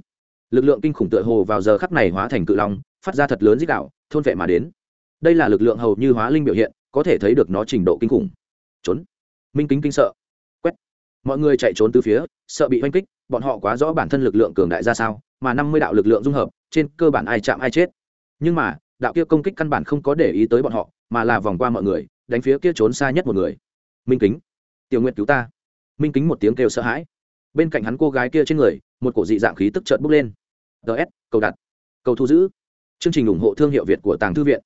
Lực lượng kinh khủng tựa hồ vào giờ khắc này hóa thành cự long, phát ra thật lớn dích đạo, thôn vệ mà đến. Đây là lực lượng hầu như hóa linh biểu hiện, có thể thấy được nó trình độ kinh khủng. Trốn. Minh kính kinh sợ. Quét. Mọi người chạy trốn từ phía, sợ bị oanh kích, bọn họ quá rõ bản thân lực lượng cường đại ra sao, mà năm mươi đạo lực lượng dung hợp, trên cơ bản ai chạm ai chết. Nhưng mà, đạo kia công kích căn bản không có để ý tới bọn họ, mà là vòng qua mọi người, đánh phía kia trốn xa nhất một người. Minh kính tiểu nguyện cứu ta. Minh kính một tiếng kêu sợ hãi. Bên cạnh hắn cô gái kia trên người, một cổ dị dạng khí tức trợn bốc lên. Ts cầu đặt, cầu thu giữ. Chương trình ủng hộ thương hiệu việt của tàng thư viện.